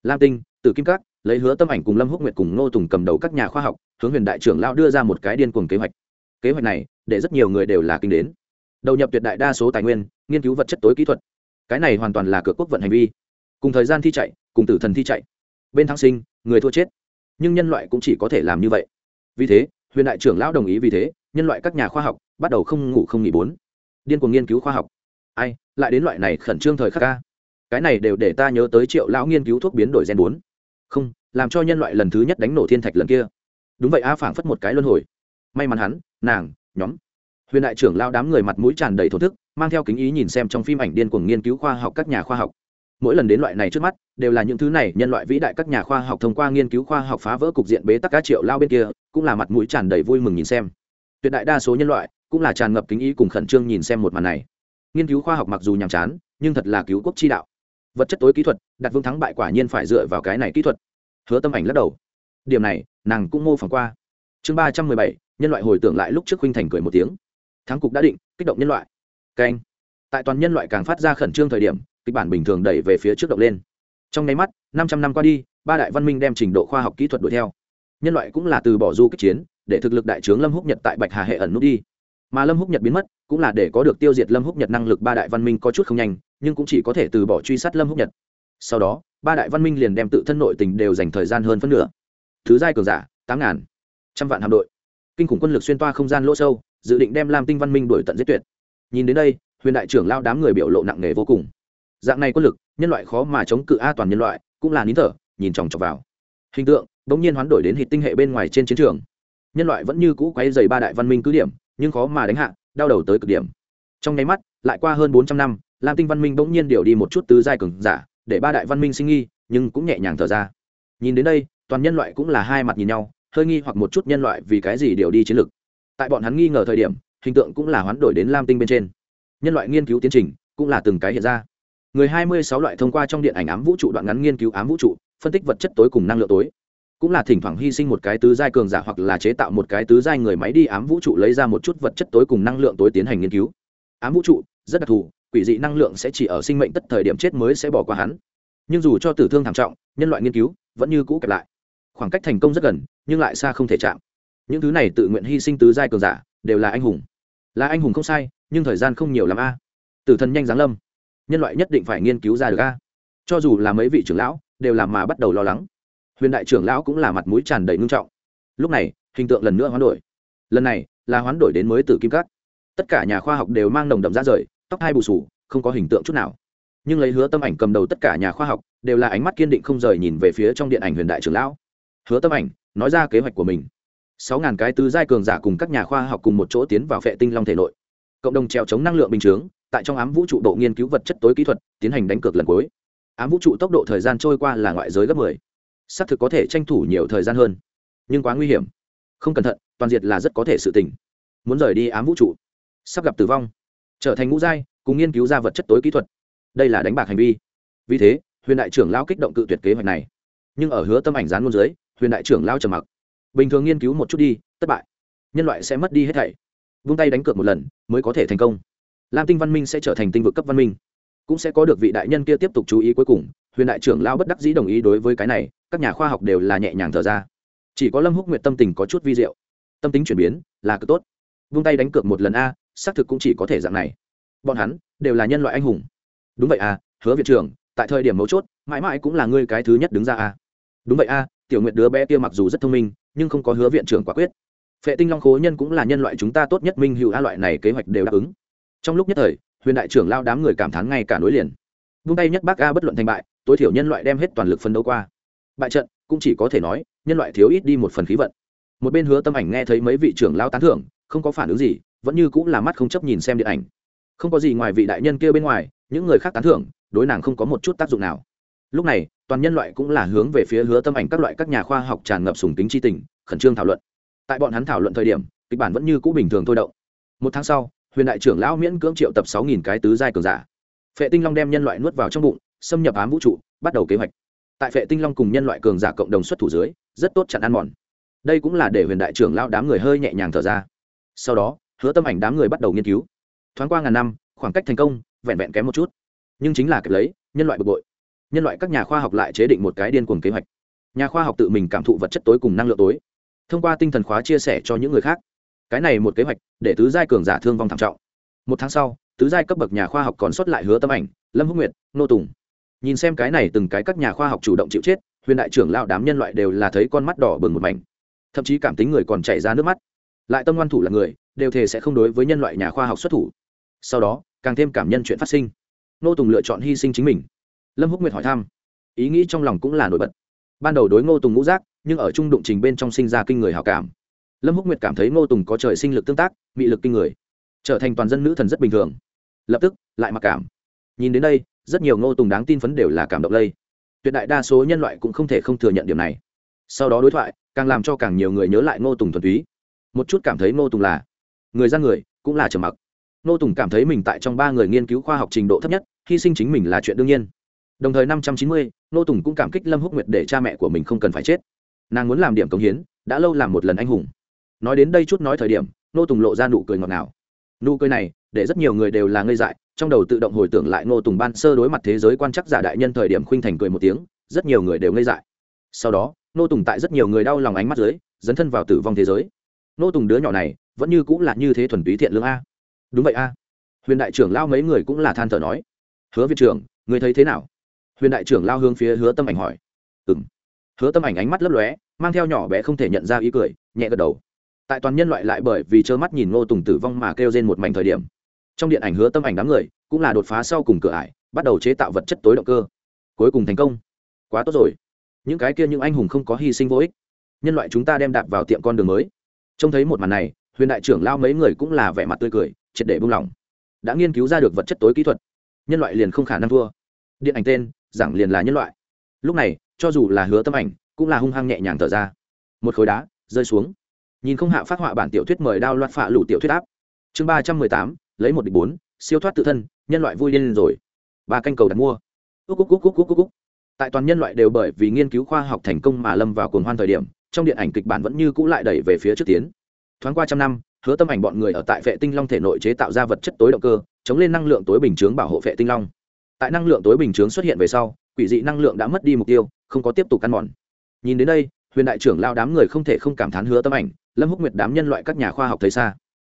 Lam tinh từ kim cát lấy hứa tâm ảnh cùng lâm húc nguyệt cùng ngô tùng cầm đầu các nhà khoa học, hướng huyền đại trưởng lao đưa ra một cái điên cuồng kế hoạch. Kế hoạch này, để rất nhiều người đều là kinh đến. Đầu nhập tuyệt đại đa số tài nguyên, nghiên cứu vật chất tối kỹ thuật. Cái này hoàn toàn là cửa quốc vận hành vi. Cùng thời gian thi chạy, cùng tử thần thi chạy. Bên thắng sinh, người thua chết nhưng nhân loại cũng chỉ có thể làm như vậy. Vì thế, huyền đại trưởng lão đồng ý vì thế, nhân loại các nhà khoa học bắt đầu không ngủ không nghỉ bốn. Điên cuồng nghiên cứu khoa học. Ai, lại đến loại này khẩn trương thời khắc ca. Cái này đều để ta nhớ tới triệu lão nghiên cứu thuốc biến đổi gen bốn. Không, làm cho nhân loại lần thứ nhất đánh nổ thiên thạch lần kia. Đúng vậy a phảng phất một cái luân hồi. May mắn hắn, nàng, nhóm. Huyền đại trưởng lao đám người mặt mũi tràn đầy thổ thức, mang theo kính ý nhìn xem trong phim ảnh điên cuồng nghiên cứu khoa học các nhà khoa học mỗi lần đến loại này trước mắt, đều là những thứ này nhân loại vĩ đại các nhà khoa học thông qua nghiên cứu khoa học phá vỡ cục diện bế tắc cá triệu lao bên kia, cũng là mặt mũi tràn đầy vui mừng nhìn xem. Tuyệt đại đa số nhân loại cũng là tràn ngập kính ý cùng khẩn trương nhìn xem một màn này. Nghiên cứu khoa học mặc dù nhàm chán, nhưng thật là cứu quốc chi đạo. Vật chất tối kỹ thuật, đặt vương thắng bại quả nhiên phải dựa vào cái này kỹ thuật. Hứa tâm ảnh lắc đầu. Điểm này, nàng cũng mô phỏng qua. Chương ba trăm mười bảy, nhân loại hồi tưởng lại lúc trước huynh thành cười một tiếng. Thắng cục đã định, kích động nhân loại. Canh tại toàn nhân loại càng phát ra khẩn trương thời điểm kịch bản bình thường đẩy về phía trước động lên. Trong nháy mắt, năm trăm năm qua đi, ba đại văn minh đem trình độ khoa học kỹ thuật đuổi theo. Nhân loại cũng là từ bỏ du kích chiến, để thực lực đại trướng lâm húc nhật tại bạch hà hệ ẩn nút đi. Mà lâm húc nhật biến mất, cũng là để có được tiêu diệt lâm húc nhật năng lực ba đại văn minh có chút không nhanh, nhưng cũng chỉ có thể từ bỏ truy sát lâm húc nhật. Sau đó, ba đại văn minh liền đem tự thân nội tình đều dành thời gian hơn phân nửa. Thứ giai cường giả, tám ngàn, trăm vạn hạm đội. Kinh khủng quân lực xuyên toa không gian lỗ sâu, dự định đem lam tinh văn minh đổi tận giết tuyệt. Nhìn đến đây, huyền đại trưởng lao đám người biểu lộ nặng nề vô cùng dạng này quân lực, nhân loại khó mà chống cự a toàn nhân loại, cũng là nín thở, nhìn chòng chọc vào. Hình tượng bỗng nhiên hoán đổi đến hít tinh hệ bên ngoài trên chiến trường. Nhân loại vẫn như cũ quay dày ba đại văn minh cứ điểm, nhưng khó mà đánh hạ, đau đầu tới cực điểm. Trong nháy mắt, lại qua hơn bốn trăm năm, lam tinh văn minh bỗng nhiên điều đi một chút tứ giai cường giả, để ba đại văn minh sinh nghi, nhưng cũng nhẹ nhàng thở ra. Nhìn đến đây, toàn nhân loại cũng là hai mặt nhìn nhau, hơi nghi hoặc một chút nhân loại vì cái gì điều đi chiến lược. Tại bọn hắn nghi ngờ thời điểm, hình tượng cũng là hoán đổi đến lam tinh bên trên. Nhân loại nghiên cứu tiến trình, cũng là từng cái hiện ra người hai mươi sáu loại thông qua trong điện ảnh ám vũ trụ đoạn ngắn nghiên cứu ám vũ trụ, phân tích vật chất tối cùng năng lượng tối. Cũng là thỉnh thoảng hy sinh một cái tứ giai cường giả hoặc là chế tạo một cái tứ giai người máy đi ám vũ trụ lấy ra một chút vật chất tối cùng năng lượng tối tiến hành nghiên cứu. Ám vũ trụ, rất đặc thù, quỷ dị năng lượng sẽ chỉ ở sinh mệnh tất thời điểm chết mới sẽ bỏ qua hắn. Nhưng dù cho tử thương thảm trọng, nhân loại nghiên cứu vẫn như cũ kẹp lại. Khoảng cách thành công rất gần, nhưng lại xa không thể chạm. Những thứ này tự nguyện hy sinh tứ giai cường giả đều là anh hùng. Là anh hùng không sai, nhưng thời gian không nhiều l a. Tử thần nhanh giáng lâm nhân loại nhất định phải nghiên cứu ra được a. Cho dù là mấy vị trưởng lão, đều làm mà bắt đầu lo lắng. Huyền đại trưởng lão cũng là mặt mũi tràn đầy ngưng trọng. Lúc này, hình tượng lần nữa hoán đổi. Lần này, là hoán đổi đến mới từ kim cắt tất cả nhà khoa học đều mang nồng đậm ra rời, tóc hai bù sù không có hình tượng chút nào. Nhưng lấy hứa tâm ảnh cầm đầu tất cả nhà khoa học, đều là ánh mắt kiên định không rời nhìn về phía trong điện ảnh huyền đại trưởng lão. Hứa tâm ảnh, nói ra kế hoạch của mình. Sáu ngàn cái tứ giai cường giả cùng các nhà khoa học cùng một chỗ tiến vào phệ tinh long thể nội. Cộng đồng treo chống năng lượng bình chướng tại trong ám vũ trụ độ nghiên cứu vật chất tối kỹ thuật, tiến hành đánh cược lần cuối. Ám vũ trụ tốc độ thời gian trôi qua là ngoại giới gấp mười. Xác thực có thể tranh thủ nhiều thời gian hơn, nhưng quá nguy hiểm. Không cẩn thận, toàn diệt là rất có thể sự tình. Muốn rời đi ám vũ trụ, sắp gặp tử vong, trở thành ngũ giai, cùng nghiên cứu ra vật chất tối kỹ thuật. Đây là đánh bạc hành vi. Vì thế, huyền đại trưởng lao kích động cự tuyệt kế hoạch này. Nhưng ở hứa tâm ảnh gián môn dưới, huyền đại trưởng lao trầm mặc. Bình thường nghiên cứu một chút đi, thất bại. Nhân loại sẽ mất đi hết thảy. Vung tay đánh cược một lần, mới có thể thành công lam tinh văn minh sẽ trở thành tinh vực cấp văn minh. Cũng sẽ có được vị đại nhân kia tiếp tục chú ý cuối cùng, huyền đại trưởng lao bất đắc dĩ đồng ý đối với cái này, các nhà khoa học đều là nhẹ nhàng thở ra. Chỉ có lâm húc nguyện tâm tình có chút vi diệu. Tâm tính chuyển biến, là cực tốt. Vung tay đánh cược một lần a, xác thực cũng chỉ có thể dạng này. Bọn hắn, đều là nhân loại anh hùng. Đúng vậy a, hứa viện trưởng, tại thời điểm mấu chốt, mãi mãi cũng là ngươi cái thứ nhất đứng ra a. Đúng vậy a, tiểu nguyện đứa bé kia mặc dù rất thông minh, nhưng không có hứa viện trưởng quả quyết. Phệ tinh long khố nhân cũng là nhân loại chúng ta tốt nhất minh hữu a, loại này kế hoạch đều đáp ứng trong lúc nhất thời, huyền đại trưởng lao đám người cảm thán ngay cả nối liền. Vung tay nhất bác a bất luận thành bại, tối thiểu nhân loại đem hết toàn lực phân đấu qua. Bại trận, cũng chỉ có thể nói, nhân loại thiếu ít đi một phần khí vận. Một bên hứa tâm ảnh nghe thấy mấy vị trưởng lao tán thưởng, không có phản ứng gì, vẫn như cũng là mắt không chấp nhìn xem điện ảnh. Không có gì ngoài vị đại nhân kia bên ngoài, những người khác tán thưởng, đối nàng không có một chút tác dụng nào. Lúc này, toàn nhân loại cũng là hướng về phía hứa tâm ảnh các loại các nhà khoa học tràn ngập sùng tính tri tình, khẩn trương thảo luận. Tại bọn hắn thảo luận thời điểm, kịch bản vẫn như cũ bình thường thôi động. Một tháng sau huyền đại trưởng lão miễn cưỡng triệu tập sáu nghìn cái tứ giai cường giả. Phệ tinh long đem nhân loại nuốt vào trong bụng, xâm nhập ám vũ trụ, bắt đầu kế hoạch. Tại phệ tinh long cùng nhân loại cường giả cộng đồng xuất thủ dưới, rất tốt chặn ăn mòn. Đây cũng là để huyền đại trưởng lão đám người hơi nhẹ nhàng thở ra. Sau đó, hứa tâm ảnh đám người bắt đầu nghiên cứu. Thoáng qua ngàn năm, khoảng cách thành công, vẹn vẹn kém một chút. Nhưng chính là kịp lấy, nhân loại bực bội. Nhân loại các nhà khoa học lại chế định một cái điên cuồng kế hoạch. Nhà khoa học tự mình cảm thụ vật chất tối cùng năng lượng tối. Thông qua tinh thần khóa chia sẻ cho những người khác cái này một kế hoạch để tứ giai cường giả thương vong thảm trọng. Một tháng sau, tứ giai cấp bậc nhà khoa học còn sót lại hứa tâm ảnh, lâm húc nguyệt, nô tùng. Nhìn xem cái này từng cái các nhà khoa học chủ động chịu chết, huyền đại trưởng lao đám nhân loại đều là thấy con mắt đỏ bừng một mảnh. Thậm chí cảm tính người còn chảy ra nước mắt. Lại tâm ngoan thủ là người, đều thề sẽ không đối với nhân loại nhà khoa học xuất thủ. Sau đó, càng thêm cảm nhân chuyện phát sinh. Nô tùng lựa chọn hy sinh chính mình. Lâm húc nguyệt hỏi thăm, ý nghĩ trong lòng cũng là nổi bật. Ban đầu đối ngô tùng ngũ giác, nhưng ở trung đụng trình bên trong sinh ra kinh người hào cảm lâm húc nguyệt cảm thấy ngô tùng có trời sinh lực tương tác bị lực kinh người. Trở thành toàn dân nữ thần rất bình thường. Lập tức, lại mặc cảm. Nhìn đến đây, rất nhiều ngô tùng đáng tin phấn đều là cảm động lây. Tuyệt đại đa số nhân loại cũng không thể không thừa nhận điểm này. Sau đó đối thoại, càng làm cho càng nhiều người nhớ lại ngô tùng thuần túy. Một chút cảm thấy ngô tùng là người ra người, cũng là trầm mặc. Ngô tùng cảm thấy mình tại trong ba người nghiên cứu khoa học trình độ thấp nhất, hy sinh chính mình là chuyện đương nhiên. Đồng thời năm trăm chín mươi, ngô tùng cũng cảm kích lâm húc nguyệt để cha mẹ của mình không cần phải chết. Nàng muốn làm điểm công hiến, đã lâu làm một lần anh hùng nói đến đây chút nói thời điểm nô tùng lộ ra nụ cười ngọt ngào. Nụ cười này, để rất nhiều người đều là ngây dại, trong đầu tự động hồi tưởng lại nô tùng ban sơ đối mặt thế giới quan chắc giả đại nhân thời điểm khuynh thành cười một tiếng, rất nhiều người đều ngây dại. Sau đó nô tùng tại rất nhiều người đau lòng ánh mắt dưới, dấn thân vào tử vong thế giới. Nô tùng đứa nhỏ này, vẫn như cũng là như thế thuần túy thiện lương a. Đúng vậy a. Huyền đại trưởng lao mấy người cũng là than thở nói. Hứa viện trưởng, người thấy thế nào? Huyền đại trưởng lao hướng phía hứa tâm ảnh hỏi. Ừ m hứa tâm ảnh ánh mắt lấp lóe, mang theo nhỏ bé không thể nhận ra ý cười, nhẹ gật đầu tại toàn nhân loại lại bởi vì trơ mắt nhìn ngô tùng tử vong mà kêu trên một mảnh thời điểm. Trong điện ảnh hứa tâm ảnh đám người cũng là đột phá sau cùng cửa ải, bắt đầu chế tạo vật chất tối động cơ. Cuối cùng thành công. Quá tốt rồi. Những cái kia những anh hùng không có hy sinh vô ích. Nhân loại chúng ta đem đạp vào tiệm con đường mới. Trông thấy một màn này, huyền đại trưởng lao mấy người cũng là vẻ mặt tươi cười, triệt để buông lỏng. Đã nghiên cứu ra được vật chất tối kỹ thuật, nhân loại liền không khả năng thua. Điện ảnh tên, giảng liền là nhân loại. Lúc này, cho dù là hứa tâm ảnh, cũng là hung hăng nhẹ nhàng thở ra. Một khối đá rơi xuống nhìn không hạ phát họa bản tiểu thuyết mời đao loạt phạ lũ tiểu thuyết áp. Chương ba trăm mười tám, lấy một địch bốn, siêu thoát tự thân, nhân loại vui lên rồi. Ba canh cầu đặt mua. Úc úc úc úc úc úc tại toàn nhân loại đều bởi vì nghiên cứu khoa học thành công mà lâm vào cuồng hoan thời điểm, trong điện ảnh kịch bản vẫn như cũ lại đẩy về phía trước tiến. Thoáng qua trăm năm, hứa tâm ảnh bọn người ở tại vệ tinh long thể nội chế tạo ra vật chất tối động cơ, chống lên năng lượng tối bình chướng bảo hộ vệ tinh long. Tại năng lượng tối bình chướng xuất hiện về sau, quỷ dị năng lượng đã mất đi mục tiêu, không có tiếp tục căn mòn. Nhìn đến đây, huyền đại trưởng lao đám người không thể không cảm thán hứa tâm ảnh lâm húc nguyệt đám nhân loại các nhà khoa học thấy xa.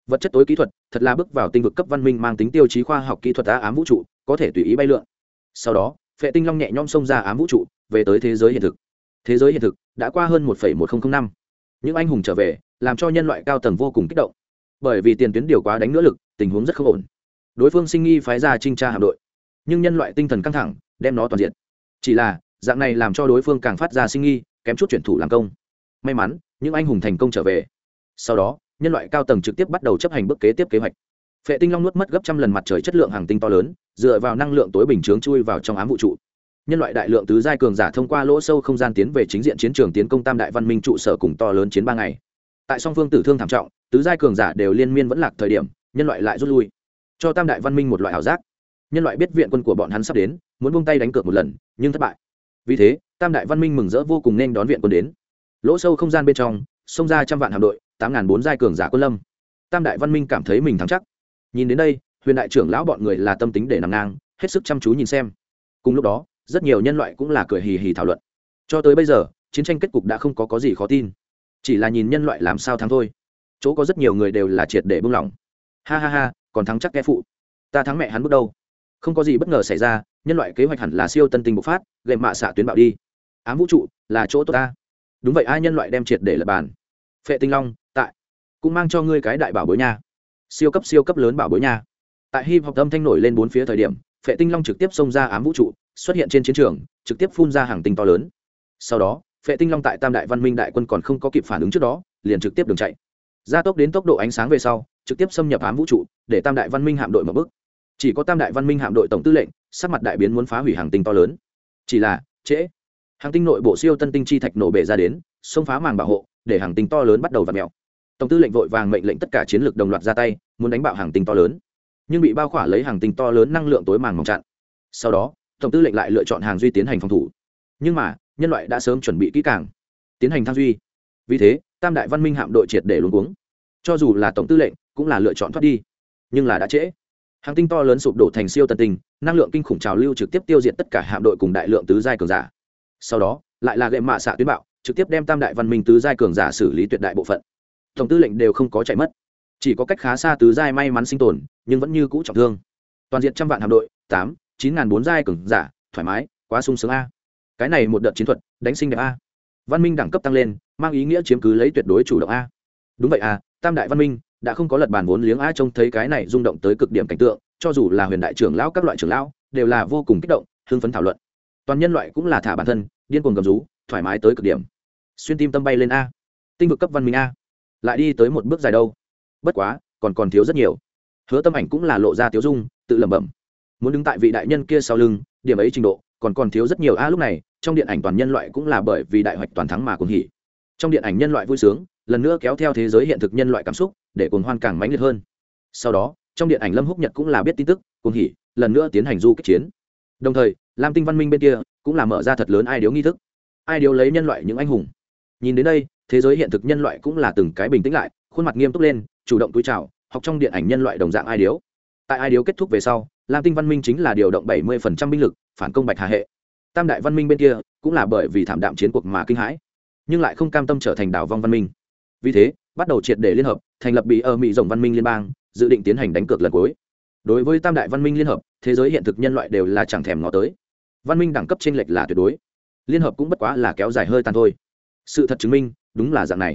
Vật chất tối kỹ thuật, thật là bước vào tinh vực cấp văn minh mang tính tiêu chí khoa học kỹ thuật á, ám vũ trụ, có thể tùy ý bay lượn. Sau đó, phệ tinh long nhẹ nhõm xông ra ám vũ trụ, về tới thế giới hiện thực. Thế giới hiện thực đã qua hơn một một nghìn năm. Những anh hùng trở về, làm cho nhân loại cao tầng vô cùng kích động. Bởi vì tiền tuyến điều quá đánh nữa lực, tình huống rất không ổn. Đối phương sinh nghi phái ra trinh tra hạm đội. Nhưng nhân loại tinh thần căng thẳng, đem nó toàn diện. Chỉ là, dạng này làm cho đối phương càng phát ra sinh nghi, kém chút chuyển thủ làm công may mắn, những anh hùng thành công trở về. Sau đó, nhân loại cao tầng trực tiếp bắt đầu chấp hành bước kế tiếp kế hoạch. Phệ tinh long nuốt mất gấp trăm lần mặt trời chất lượng hàng tinh to lớn, dựa vào năng lượng tối bình chướng chui vào trong ám vũ trụ. Nhân loại đại lượng tứ giai cường giả thông qua lỗ sâu không gian tiến về chính diện chiến trường tiến công tam đại văn minh trụ sở cùng to lớn chiến ba ngày. Tại song phương tử thương thảm trọng, tứ giai cường giả đều liên miên vẫn lạc thời điểm, nhân loại lại rút lui. Cho tam đại văn minh một loại ảo giác. Nhân loại biết viện quân của bọn hắn sắp đến, muốn buông tay đánh cược một lần, nhưng thất bại. Vì thế, tam đại văn minh mừng rỡ vô cùng nên đón viện quân đến lỗ sâu không gian bên trong, xông ra trăm vạn hạm đội, tám ngàn bốn giai cường giả quân lâm. Tam đại văn minh cảm thấy mình thắng chắc. Nhìn đến đây, huyền đại trưởng lão bọn người là tâm tính để nằm ngang, hết sức chăm chú nhìn xem. Cùng lúc đó, rất nhiều nhân loại cũng là cười hì hì thảo luận. Cho tới bây giờ, chiến tranh kết cục đã không có có gì khó tin. Chỉ là nhìn nhân loại làm sao thắng thôi. Chỗ có rất nhiều người đều là triệt để buông lỏng. Ha ha ha, còn thắng chắc kẽ phụ. Ta thắng mẹ hắn bước đâu không có gì bất ngờ xảy ra, nhân loại kế hoạch hẳn là siêu tân tinh bộc phát gậy mạ xạ tuyến bạo đi. Ám vũ trụ là chỗ tốt ta đúng vậy, ai nhân loại đem triệt để lập bàn? Phệ tinh long, tại, cũng mang cho ngươi cái đại bảo bối nha. Siêu cấp siêu cấp lớn bảo bối nha. Tại hip hop âm thanh nổi lên bốn phía thời điểm, phệ tinh long trực tiếp xông ra ám vũ trụ, xuất hiện trên chiến trường, trực tiếp phun ra hàng tinh to lớn. Sau đó, phệ tinh long tại tam đại văn minh đại quân còn không có kịp phản ứng trước đó, liền trực tiếp đường chạy. Gia tốc đến tốc độ ánh sáng về sau, trực tiếp xâm nhập ám vũ trụ, để tam đại văn minh hạm đội mở bức chỉ có tam đại văn minh hạm đội tổng tư lệnh, sắc mặt đại biến muốn phá hủy hàng tinh to lớn. Chỉ là, trễ hàng tinh nội bộ siêu tân tinh chi thạch nổ bể ra đến, xông phá màng bảo hộ, để hàng tinh to lớn bắt đầu v ặ mẹo tổng tư lệnh vội vàng mệnh lệnh tất cả chiến lược đồng loạt ra tay, muốn đánh bạo hàng tinh to lớn. Nhưng bị bao khỏa lấy hàng tinh to lớn năng lượng tối màng mỏng chặn. Sau đó, tổng tư lệnh lại lựa chọn hàng duy tiến hành phòng thủ. Nhưng mà, nhân loại đã sớm chuẩn bị kỹ càng, tiến hành tham duy. Vì thế, tam đại văn minh hạm đội triệt để luôn cuống. Cho dù là tổng tư lệnh, cũng là lựa chọn thoát đi. Nhưng là đã trễ. Hàng tinh to lớn sụp đổ thành siêu tân tinh, năng lượng kinh khủng trào lưu trực tiếp tiêu diệt tất cả hạm đội cùng đại lượng tứ giai cường giả sau đó, lại là gậy mạ xạ tuyến bạo, trực tiếp đem tam đại văn minh tứ giai cường giả xử lý tuyệt đại bộ phận. Tổng tư lệnh đều không có chạy mất. Chỉ có cách khá xa tứ giai may mắn sinh tồn, nhưng vẫn như cũ trọng thương. Toàn diện trăm vạn hạm đội, tám, chín ngàn bốn giai cường giả, thoải mái, quá sung sướng a. Cái này một đợt chiến thuật, đánh sinh đẹp a. Văn minh đẳng cấp tăng lên, mang ý nghĩa chiếm cứ lấy tuyệt đối chủ động a. Đúng vậy a, tam đại văn minh đã không có lật bàn vốn liếng a trông thấy cái này rung động tới cực điểm cảnh tượng, cho dù là huyền đại trưởng lão, các loại trưởng lão, đều là vô cùng kích động, hưng phấn thảo luận toàn nhân loại cũng là thả bản thân, điên cuồng gầm rú, thoải mái tới cực điểm. Xuyên tim tâm bay lên a. Tinh vực cấp văn minh a. Lại đi tới một bước dài đâu. Bất quá, còn còn thiếu rất nhiều. Hứa tâm ảnh cũng là lộ ra tiếu dung, tự lẩm bẩm. Muốn đứng tại vị đại nhân kia sau lưng, điểm ấy trình độ, còn còn thiếu rất nhiều a lúc này, trong điện ảnh toàn nhân loại cũng là bởi vì đại hoạch toàn thắng mà cuồng hỉ. Trong điện ảnh nhân loại vui sướng, lần nữa kéo theo thế giới hiện thực nhân loại cảm xúc, để cuồng hoan càng mãnh liệt hơn. Sau đó, trong điện ảnh lâm húc nhật cũng là biết tin tức, cuồng hỉ, lần nữa tiến hành du kích chiến. Đồng thời lam tinh văn minh bên kia cũng là mở ra thật lớn ai điếu nghi thức. Ai điếu lấy nhân loại những anh hùng. Nhìn đến đây, thế giới hiện thực nhân loại cũng là từng cái bình tĩnh lại, khuôn mặt nghiêm túc lên, chủ động túi chào, học trong điện ảnh nhân loại đồng dạng ai điếu. Tại ai điếu kết thúc về sau, lam tinh văn minh chính là điều động bảy mươi binh lực, phản công bạch hà hệ. Tam đại văn minh bên kia cũng là bởi vì thảm đạm chiến cuộc mà kinh hãi, nhưng lại không cam tâm trở thành đảo vong văn minh. Vì thế, bắt đầu triệt để liên hợp, thành lập bị ở mỹ rồng văn minh liên bang, dự định tiến hành đánh cược lần cuối. Đối với tam đại văn minh liên hợp, thế giới hiện thực nhân loại đều là chẳng thèm ngó tới văn minh đẳng cấp t r ê n lệch là tuyệt đối. Liên hợp cũng bất quá là kéo dài hơi tàn thôi. Sự thật chứng minh, đúng là dạng này.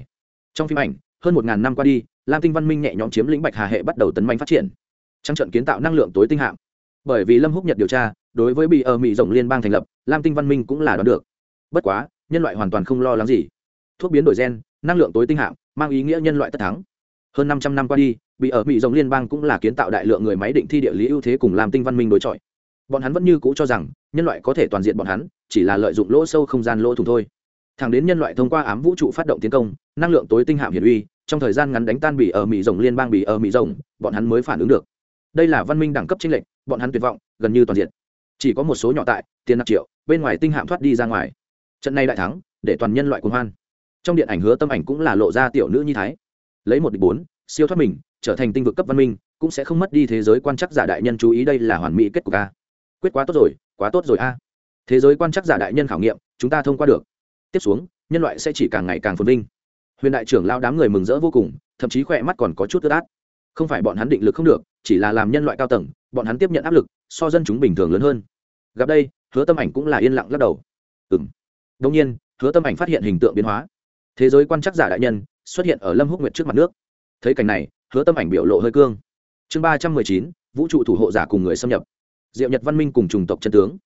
Trong phim ảnh, hơn một ngàn năm qua đi, lam tinh văn minh nhẹ nhõm chiếm lĩnh bạch hà hệ bắt đầu tấn mạnh phát triển. Trăng trận kiến tạo năng lượng tối tinh hạng. bởi vì lâm húc nhật điều tra, đối với bị ở mỹ rộng liên bang thành lập, lam tinh văn minh cũng là đoán được. Bất quá, nhân loại hoàn toàn không lo lắng gì. Thuốc biến đổi gen, năng lượng tối tinh hạng, mang ý nghĩa nhân loại tất thắng. Hơn năm trăm năm qua đi, bị ở mỹ rồng liên bang cũng là kiến tạo đại lượng người máy định thi địa lý ưu thế cùng Lam tinh văn minh đối chọi bọn hắn vẫn như cũ cho rằng, nhân loại có thể toàn diện bọn hắn, chỉ là lợi dụng lỗ sâu không gian lỗ thủng thôi. Thẳng đến nhân loại thông qua ám vũ trụ phát động tiến công, năng lượng tối tinh hạm hiển uy, trong thời gian ngắn đánh tan bỉ ở mỹ rồng liên bang bỉ ở mỹ rồng, bọn hắn mới phản ứng được. Đây là văn minh đẳng cấp chênh lệnh bọn hắn tuyệt vọng, gần như toàn diện. Chỉ có một số nhỏ tại, tiền nạp triệu, bên ngoài tinh hạm thoát đi ra ngoài. Trận này đại thắng, để toàn nhân loại cuồng hoan. Trong điện ảnh hứa tâm ảnh cũng là lộ ra tiểu nữ nhi thái. Lấy một địch bốn, siêu thoát mình, trở thành tinh vực cấp văn minh, cũng sẽ không mất đi thế giới quan chắc giả đại nhân chú ý đây là hoàn mỹ kết cục ca quyết quá tốt rồi, quá tốt rồi a. Thế giới quan chắc giả đại nhân khảo nghiệm, chúng ta thông qua được. Tiếp xuống, nhân loại sẽ chỉ càng ngày càng phồn vinh. Huyền đại trưởng lao đám người mừng rỡ vô cùng, thậm chí khỏe mắt còn có chút ướt át. Không phải bọn hắn định lực không được, chỉ là làm nhân loại cao tầng, bọn hắn tiếp nhận áp lực, so dân chúng bình thường lớn hơn. Gặp đây, hứa tâm ảnh cũng là yên lặng lắc đầu. Ừng đông nhiên, hứa tâm ảnh phát hiện hình tượng biến hóa. Thế giới quan chắc giả đại nhân xuất hiện ở lâm húc nguyệt trước mặt nước. Thấy cảnh này, hứa tâm ảnh biểu lộ hơi cương. Chương ba trăm mười chín, vũ trụ thủ hộ giả cùng người xâm nhập diệu nhật văn minh cùng chủng tộc chân tướng.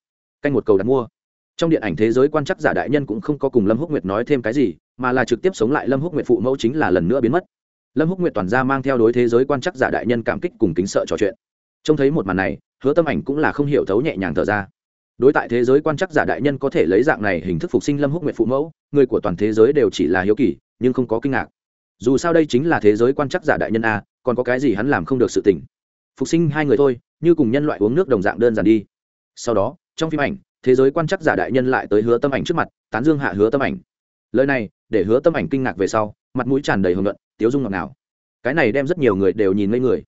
Canh một cầu đặt mua. Trong điện ảnh thế giới quan chắc giả đại nhân cũng không có cùng lâm húc nguyệt nói thêm cái gì, mà là trực tiếp sống lại lâm húc nguyệt phụ mẫu chính là lần nữa biến mất. Lâm húc nguyệt toàn ra mang theo đối thế giới quan chắc giả đại nhân cảm kích cùng kính sợ trò chuyện. Trông thấy một màn này, hứa tâm ảnh cũng là không hiểu thấu nhẹ nhàng thở ra. Đối tại thế giới quan chắc giả đại nhân có thể lấy dạng này hình thức phục sinh lâm húc nguyệt phụ mẫu, người của toàn thế giới đều chỉ là hiếu kỳ, nhưng không có kinh ngạc. Dù sao đây chính là thế giới quan chắc giả đại nhân a, còn có cái gì hắn làm không được sự tỉnh phục sinh hai người thôi như cùng nhân loại uống nước đồng dạng đơn giản đi. Sau đó, trong phim ảnh, thế giới quan chắc giả đại nhân lại tới hứa tâm ảnh trước mặt, tán dương hạ hứa tâm ảnh. Lời này, để hứa tâm ảnh kinh ngạc về sau, mặt mũi tràn đầy hưởng luận, tiếu dung ngọt nào cái này đem rất nhiều người đều nhìn ngây người.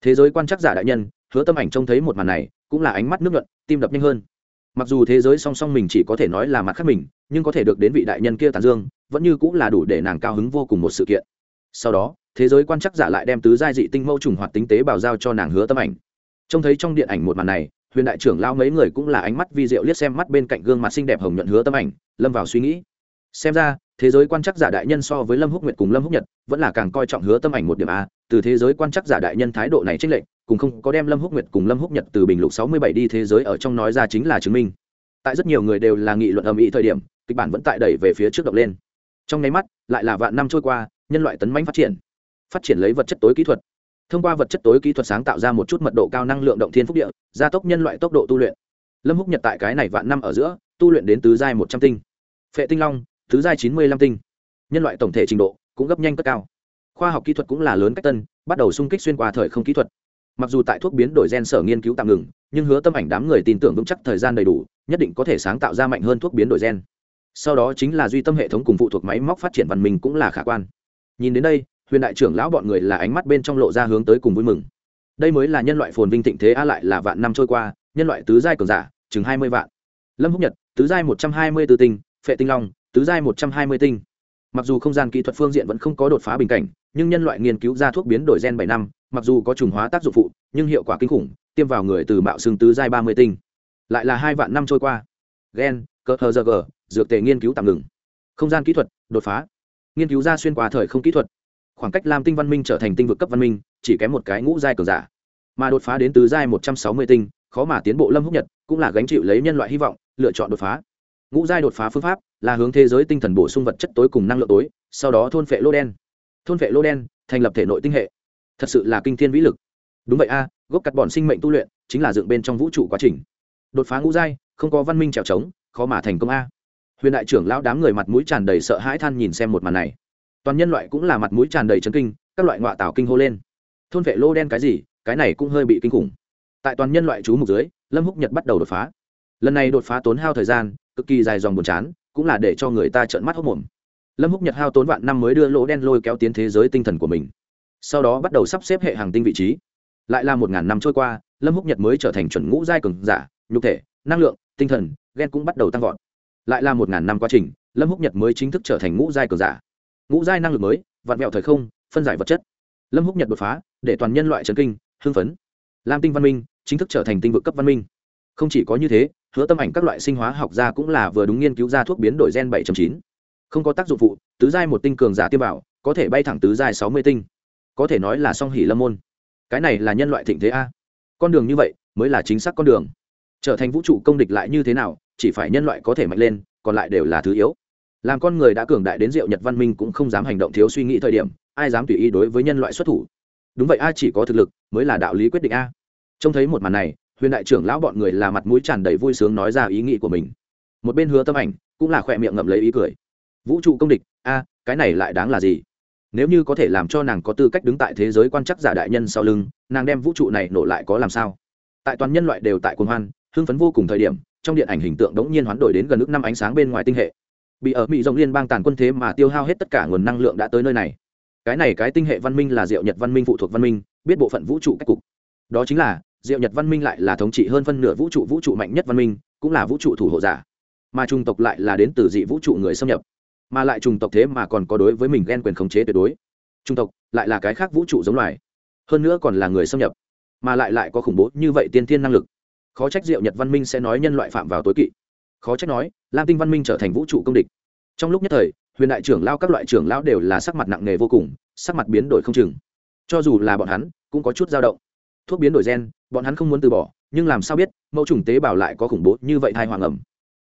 Thế giới quan chắc giả đại nhân, hứa tâm ảnh trông thấy một màn này, cũng là ánh mắt nước nhuận, tim đập nhanh hơn. Mặc dù thế giới song song mình chỉ có thể nói là mặt khác mình, nhưng có thể được đến vị đại nhân kia tàn dương, vẫn như cũng là đủ để nàng cao hứng vô cùng một sự kiện. Sau đó, thế giới quan chắc giả lại đem tứ giai dị tinh mẫu trùng hoạt tính tế bào giao cho nàng hứa tâm ảnh trông thấy trong điện ảnh một màn này, huyền đại trưởng lao mấy người cũng là ánh mắt vi diệu liếc xem mắt bên cạnh gương mặt xinh đẹp hồng nhuận hứa tâm ảnh, lâm vào suy nghĩ. Xem ra, thế giới quan chắc giả đại nhân so với lâm húc nguyệt cùng lâm húc nhật vẫn là càng coi trọng hứa tâm ảnh một điểm a, từ thế giới quan chắc giả đại nhân thái độ này trích lệnh cùng không có đem lâm húc nguyệt cùng lâm húc nhật từ bình lục sáu mươi bảy đi thế giới ở trong nói ra chính là chứng minh. Tại rất nhiều người đều là nghị luận ầm ĩ thời điểm, kịch bản vẫn tại đẩy về phía trước động lên. Trong nháy mắt, lại là vạn năm trôi qua, nhân loại tấn mãnh phát triển. Phát triển lấy vật chất tối kỹ thuật thông qua vật chất tối kỹ thuật sáng tạo ra một chút mật độ cao năng lượng động thiên phúc địa, gia tốc nhân loại tốc độ tu luyện. Lâm húc nhật tại cái này vạn năm ở giữa, tu luyện đến tứ giai một trăm tinh. Phệ tinh long, tứ giai chín mươi lăm tinh. Nhân loại tổng thể trình độ cũng gấp nhanh cất cao. Khoa học kỹ thuật cũng là lớn cách tân, bắt đầu xung kích xuyên qua thời không kỹ thuật. Mặc dù tại thuốc biến đổi gen sở nghiên cứu tạm ngừng, nhưng hứa tâm ảnh đám người tin tưởng vững chắc thời gian đầy đủ, nhất định có thể sáng tạo ra mạnh hơn thuốc biến đổi gen. Sau đó chính là duy tâm hệ thống cùng phụ thuộc máy móc phát triển văn minh cũng là khả quan. Nhìn đến đây huyền đại trưởng lão bọn người là ánh mắt bên trong lộ ra hướng tới cùng vui mừng. Đây mới là nhân loại phồn vinh thịnh thế a lại là vạn năm trôi qua, nhân loại tứ giai cường giả, chừng hai mươi vạn. Lâm húc nhật, tứ giai một trăm hai mươi tư tinh, phệ tinh long, tứ giai một trăm hai mươi tinh. Mặc dù không gian kỹ thuật phương diện vẫn không có đột phá bình cảnh, nhưng nhân loại nghiên cứu ra thuốc biến đổi gen bảy năm, mặc dù có trùng hóa tác dụng phụ, nhưng hiệu quả kinh khủng, tiêm vào người từ mạo xương tứ giai ba mươi tinh. Lại là hai vạn năm trôi qua. Gen cơ hờ giờ gờ dược tề nghiên cứu tạm ngừng. Không gian kỹ thuật, đột phá. Nghiên cứu ra xuyên qua thời không kỹ thuật khoảng cách làm tinh văn minh trở thành tinh vực cấp văn minh, chỉ kém một cái ngũ giai cường giả. Mà đột phá đến tứ giai một trăm sáu mươi tinh, khó mà tiến bộ lâm húc nhật, cũng là gánh chịu lấy nhân loại hy vọng, lựa chọn đột phá. Ngũ giai đột phá phương pháp là hướng thế giới tinh thần bổ sung vật chất tối cùng năng lượng tối, sau đó thôn phệ lô đen. Thôn phệ lô đen, thành lập thể nội tinh hệ. Thật sự là kinh thiên vĩ lực. Đúng vậy a, gốc cắt bọn sinh mệnh tu luyện chính là dựng bên trong vũ trụ quá trình. Đột phá ngũ giai, không có văn minh trèo trống, khó mà thành công a. Huyền đại trưởng lão đám người mặt mũi tràn đầy sợ hãi than nhìn xem một màn này toàn nhân loại cũng là mặt mũi tràn đầy chấn kinh, các loại ngoại tảo kinh hô lên. Thôn vệ lô đen cái gì, cái này cũng hơi bị kinh khủng. Tại toàn nhân loại chú mục dưới, lâm húc nhật bắt đầu đột phá. Lần này đột phá tốn hao thời gian, cực kỳ dài dòng buồn chán, cũng là để cho người ta trợn mắt hốc mồm lâm húc nhật hao tốn vạn năm mới đưa lỗ đen lôi kéo tiến thế giới tinh thần của mình. Sau đó bắt đầu sắp xếp hệ hàng tinh vị trí. Lại là một ngàn năm trôi qua, lâm húc nhật mới trở thành chuẩn ngũ giai cường giả, nhục thể, năng lượng, tinh thần ghen cũng bắt đầu tăng vọt. Lại là một ngàn năm quá trình, lâm húc nhật mới chính thức trở thành ngũ giai cường giả ngũ giai năng lực mới, vạn vẹo thời không, phân giải vật chất. Lâm húc nhật đột phá, để toàn nhân loại trấn kinh, hưng phấn. Lam tinh văn minh chính thức trở thành tinh vực cấp văn minh. Không chỉ có như thế, hứa tâm ảnh các loại sinh hóa học gia cũng là vừa đúng nghiên cứu ra thuốc biến đổi gen 7.9. không có tác dụng phụ, tứ giai một tinh cường giả tiêm bảo, có thể bay thẳng tứ giai 60 tinh. Có thể nói là song hỉ lâm môn. Cái này là nhân loại thịnh thế a. Con đường như vậy, mới là chính xác con đường. Trở thành vũ trụ công địch lại như thế nào, chỉ phải nhân loại có thể mạnh lên, còn lại đều là thứ yếu làm con người đã cường đại đến diệu nhật văn minh cũng không dám hành động thiếu suy nghĩ thời điểm, ai dám tùy ý đối với nhân loại xuất thủ? Đúng vậy, a chỉ có thực lực, mới là đạo lý quyết định a. Trông thấy một màn này, huyền đại trưởng lão bọn người là mặt mũi tràn đầy vui sướng nói ra ý nghĩ của mình. Một bên hứa tâm ảnh, cũng là khỏe miệng ngậm lấy ý cười. Vũ trụ công địch, a, cái này lại đáng là gì? Nếu như có thể làm cho nàng có tư cách đứng tại thế giới quan chắc giả đại nhân sau lưng, nàng đem vũ trụ này nổ lại có làm sao? Tại toàn nhân loại đều tại cuồng hoan, hưng phấn vô cùng thời điểm, trong điện ảnh hình tượng đống nhiên hoán đổi đến gần nước năm ánh sáng bên ngoài tinh hệ bị ở mỹ rộng liên bang tàn quân thế mà tiêu hao hết tất cả nguồn năng lượng đã tới nơi này. Cái này cái tinh hệ văn minh là diệu nhật văn minh phụ thuộc văn minh, biết bộ phận vũ trụ cách cục. Đó chính là, diệu nhật văn minh lại là thống trị hơn phân nửa vũ trụ vũ trụ mạnh nhất văn minh, cũng là vũ trụ thủ hộ giả. Mà trung tộc lại là đến từ dị vũ trụ người xâm nhập. Mà lại trùng tộc thế mà còn có đối với mình ghen quyền khống chế tuyệt đối. Trung tộc lại là cái khác vũ trụ giống loài, hơn nữa còn là người xâm nhập. Mà lại lại có khủng bố như vậy tiên thiên năng lực. Khó trách diệu nhật văn minh sẽ nói nhân loại phạm vào tối kỵ khó trách nói, lam tinh văn minh trở thành vũ trụ công địch. Trong lúc nhất thời, huyền đại trưởng lao các loại trưởng lao đều là sắc mặt nặng nề vô cùng, sắc mặt biến đổi không chừng. Cho dù là bọn hắn, cũng có chút dao động. Thuốc biến đổi gen, bọn hắn không muốn từ bỏ, nhưng làm sao biết, mẫu trùng tế bào lại có khủng bố như vậy thai hoàng ẩm.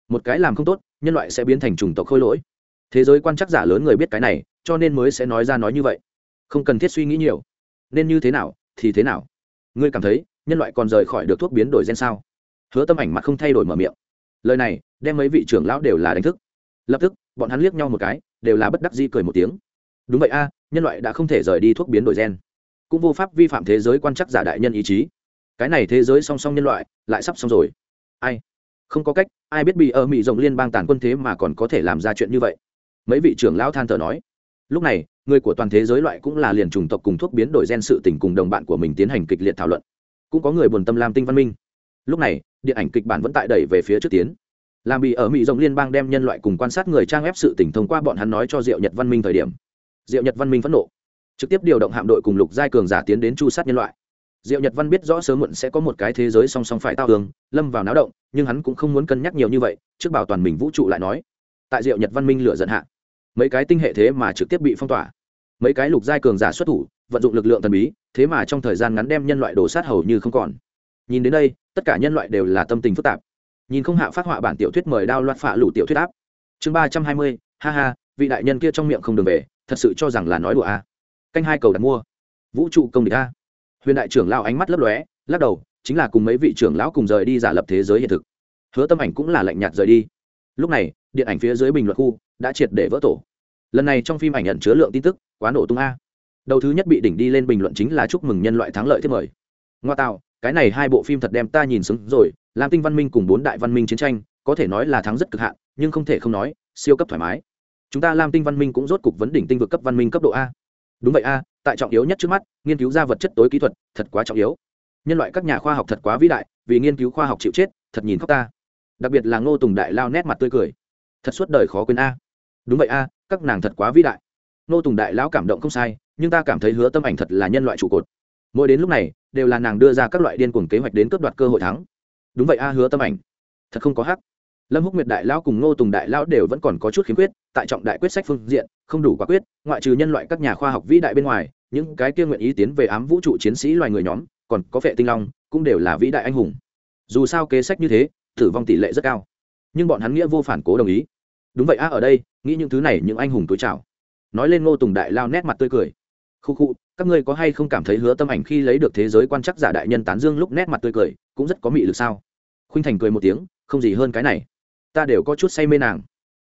Một cái làm không tốt, nhân loại sẽ biến thành chủng tộc khôi lỗi. Thế giới quan chắc giả lớn người biết cái này, cho nên mới sẽ nói ra nói như vậy. Không cần thiết suy nghĩ nhiều. Nên như thế nào, thì thế nào. Ngươi cảm thấy, nhân loại còn rời khỏi được thuốc biến đổi gen sao? Hứa tâm ảnh mặt không thay đổi mở miệng lời này đem mấy vị trưởng lão đều là đánh thức. Lập tức, bọn hắn liếc nhau một cái, đều là bất đắc di cười một tiếng. Đúng vậy a, nhân loại đã không thể rời đi thuốc biến đổi gen. Cũng vô pháp vi phạm thế giới quan chắc giả đại nhân ý chí. Cái này thế giới song song nhân loại, lại sắp xong rồi. Ai? Không có cách, ai biết bị ở mỹ rộng liên bang tàn quân thế mà còn có thể làm ra chuyện như vậy? Mấy vị trưởng lão than thở nói. Lúc này, người của toàn thế giới loại cũng là liền chủng tộc cùng thuốc biến đổi gen sự tình cùng đồng bạn của mình tiến hành kịch liệt thảo luận. Cũng có người buồn tâm làm tinh văn minh lúc này, điện ảnh kịch bản vẫn tại đẩy về phía trước tiến. Làm bị ở mỹ rộng liên bang đem nhân loại cùng quan sát người trang ép sự tỉnh thông qua bọn hắn nói cho diệu nhật văn minh thời điểm. Diệu nhật văn minh phẫn nộ. Trực tiếp điều động hạm đội cùng lục giai cường giả tiến đến chu sát nhân loại. Diệu nhật văn biết rõ sớm muộn sẽ có một cái thế giới song song phải tao tường lâm vào náo động, nhưng hắn cũng không muốn cân nhắc nhiều như vậy, trước bảo toàn mình vũ trụ lại nói. Tại diệu nhật văn minh lựa giận hạ, mấy cái tinh hệ thế mà trực tiếp bị phong tỏa. Mấy cái lục giai cường giả xuất thủ, vận dụng lực lượng thần bí, thế mà trong thời gian ngắn đem nhân loại đổ sát hầu như không còn nhìn đến đây, tất cả nhân loại đều là tâm tình phức tạp. Nhìn không hạ phát họa bản tiểu thuyết mời đao loạt phạ lủ tiểu thuyết áp. Chương ba trăm hai mươi, ha ha, vị đại nhân kia trong miệng không đường về, thật sự cho rằng là nói đùa a canh hai cầu đặt mua. Vũ trụ công địch a. Huyền đại trưởng lao ánh mắt lấp lóe, lắc đầu, chính là cùng mấy vị trưởng lão cùng rời đi giả lập thế giới hiện thực. Hứa tâm ảnh cũng là lạnh nhạt rời đi. Lúc này, điện ảnh phía dưới bình luận khu đã triệt để vỡ tổ. Lần này trong phim ảnh nhận chứa lượng tin tức quá nổ tung a. Đầu thứ nhất bị đỉnh đi lên bình luận chính là chúc mừng nhân loại thắng lợi thiết mời. Ngoa tạo cái này hai bộ phim thật đem ta nhìn xứng rồi, lam tinh văn minh cùng bốn đại văn minh chiến tranh, có thể nói là thắng rất cực hạn, nhưng không thể không nói, siêu cấp thoải mái. Chúng ta lam tinh văn minh cũng rốt cục vấn đỉnh tinh vực cấp văn minh cấp độ a. Đúng vậy a, tại trọng yếu nhất trước mắt, nghiên cứu ra vật chất tối kỹ thuật, thật quá trọng yếu. Nhân loại các nhà khoa học thật quá vĩ đại, vì nghiên cứu khoa học chịu chết, thật nhìn khóc ta. Đặc biệt là ngô tùng đại lao nét mặt tươi cười. Thật suốt đời khó quên a. Đúng vậy a, các nàng thật quá vĩ đại. Ngô tùng đại lão cảm động không sai, nhưng ta cảm thấy hứa tâm ảnh thật là nhân loại trụ cột. Mỗi đến lúc này đều là nàng đưa ra các loại điên cuồng kế hoạch đến cướp đoạt cơ hội thắng. Đúng vậy a, hứa tâm ảnh. Thật không có hắc. Lâm húc nguyệt đại lão cùng ngô tùng đại lão đều vẫn còn có chút khiếm khuyết, tại trọng đại quyết sách phương diện, không đủ quả quyết, ngoại trừ nhân loại các nhà khoa học vĩ đại bên ngoài, những cái kia nguyện ý tiến về ám vũ trụ chiến sĩ loài người nhóm, còn có vệ tinh long, cũng đều là vĩ đại anh hùng. Dù sao kế sách như thế, tử vong tỷ lệ rất cao. Nhưng bọn hắn nghĩa vô phản cố đồng ý. Đúng vậy a, ở đây, nghĩ những thứ này, những anh hùng túi chào. Nói lên ngô tùng đại lao nét mặt tươi cười. Khu khu các ngươi có hay không cảm thấy hứa tâm ảnh khi lấy được thế giới quan chắc giả đại nhân tán dương lúc nét mặt tươi cười, cũng rất có mị lực sao? Khuynh thành cười một tiếng, không gì hơn cái này. Ta đều có chút say mê nàng.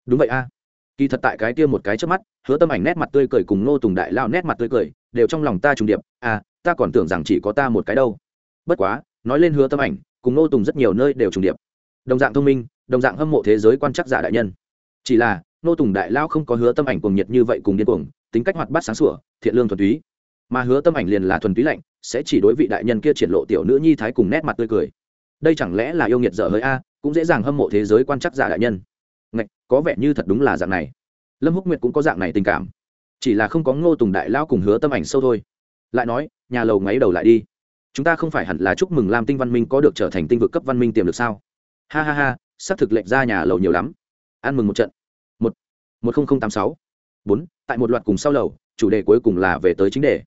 Đúng vậy a. Kỳ thật tại cái kia một cái trước mắt, hứa tâm ảnh nét mặt tươi cười cùng ngô tùng đại lao nét mặt tươi cười, đều trong lòng ta trùng điệp. À ta còn tưởng rằng chỉ có ta một cái đâu. Bất quá, nói lên hứa tâm ảnh, cùng ngô tùng rất nhiều nơi đều trùng điệp. Đồng dạng thông minh, đồng dạng hâm mộ thế giới quan chắc giả đại nhân. Chỉ là, ngô tùng đại lao không có hứa tâm ảnh cuồng nhiệt như vậy cùng điên cuồng, tính cách hoạt bát sáng sủa, thiện lương thuần túy mà hứa tâm ảnh liền là thuần túy lạnh, sẽ chỉ đối vị đại nhân kia triển lộ tiểu nữ nhi thái cùng nét mặt tươi cười. Đây chẳng lẽ là yêu nghiệt dở hơi a, cũng dễ dàng hâm mộ thế giới quan chắc giả đại nhân. Ngạch, có vẻ như thật đúng là dạng này. Lâm húc nguyệt cũng có dạng này tình cảm. Chỉ là không có ngô tùng đại lao cùng hứa tâm ảnh sâu thôi. Lại nói, nhà lầu ngáy đầu lại đi. Chúng ta không phải hẳn là chúc mừng lam tinh văn minh có được trở thành tinh vực cấp văn minh tiềm lực sao? Ha ha ha, xác thực lệnh ra nhà lầu nhiều lắm. Ăn mừng một trận. Một một nghìn tám sáu. Bốn, tại một loạt cùng sau lầu, chủ đề cuối cùng là về tới chính đề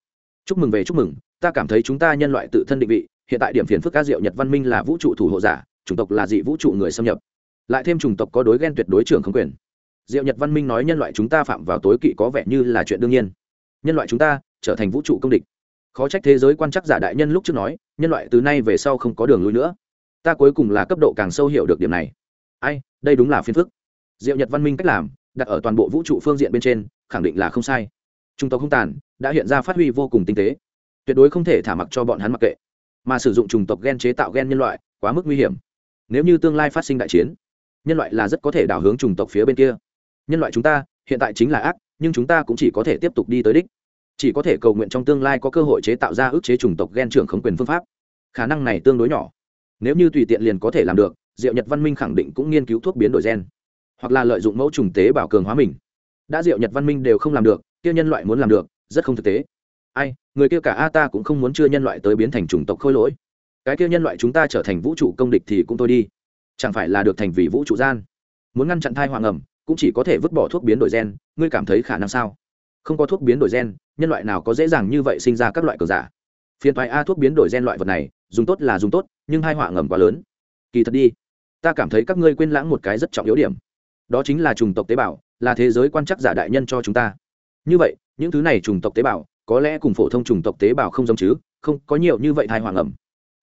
chúc mừng về chúc mừng, ta cảm thấy chúng ta nhân loại tự thân định vị, hiện tại điểm phiền phức ca diệu nhật văn minh là vũ trụ thủ hộ giả, chủng tộc là dị vũ trụ người xâm nhập. Lại thêm chủng tộc có đối ghen tuyệt đối trưởng không quyền. Diệu nhật văn minh nói nhân loại chúng ta phạm vào tối kỵ có vẻ như là chuyện đương nhiên. Nhân loại chúng ta trở thành vũ trụ công địch. Khó trách thế giới quan chắc giả đại nhân lúc trước nói, nhân loại từ nay về sau không có đường lui nữa. Ta cuối cùng là cấp độ càng sâu hiểu được điểm này. Ai, đây đúng là phiền phức. Diệu nhật văn minh cách làm, đặt ở toàn bộ vũ trụ phương diện bên trên, khẳng định là không sai trung tộc không tàn, đã hiện ra phát huy vô cùng tinh tế. Tuyệt đối không thể thả mặc cho bọn hắn mặc kệ, mà sử dụng chủng tộc g e n chế tạo g e n nhân loại quá mức nguy hiểm. Nếu như tương lai phát sinh đại chiến, nhân loại là rất có thể đảo hướng chủng tộc phía bên kia. Nhân loại chúng ta, hiện tại chính là ác, nhưng chúng ta cũng chỉ có thể tiếp tục đi tới đích. Chỉ có thể cầu nguyện trong tương lai có cơ hội chế tạo ra ước chế chủng tộc g e n trưởng khống quyền phương pháp. Khả năng này tương đối nhỏ. Nếu như tùy tiện liền có thể làm được, diệu nhật văn minh khẳng định cũng nghiên cứu thuốc biến đổi gen, hoặc là lợi dụng mẫu trùng tế bảo cường hóa mình. Đã diệu nhật văn minh đều không làm được kia nhân loại muốn làm được, rất không thực tế. Ai, người kia cả a ta cũng không muốn chưa nhân loại tới biến thành chủng tộc khôi lỗi. Cái kia nhân loại chúng ta trở thành vũ trụ công địch thì cũng thôi đi. Chẳng phải là được thành vì vũ trụ gian. Muốn ngăn chặn thai hoàng ẩm, cũng chỉ có thể vứt bỏ thuốc biến đổi gen. Ngươi cảm thấy khả năng sao? Không có thuốc biến đổi gen, nhân loại nào có dễ dàng như vậy sinh ra các loại cờ giả? Phiền thoại a thuốc biến đổi gen loại vật này, dùng tốt là dùng tốt, nhưng hai họa ngầm quá lớn. Kỳ thật đi. Ta cảm thấy các ngươi quên lãng một cái rất trọng yếu điểm. Đó chính là chủng tộc tế bào, là thế giới quan chắc giả đại nhân cho chúng ta như vậy những thứ này trùng tộc tế bào có lẽ cùng phổ thông trùng tộc tế bào không giống chứ không có nhiều như vậy thai hoàng ẩm.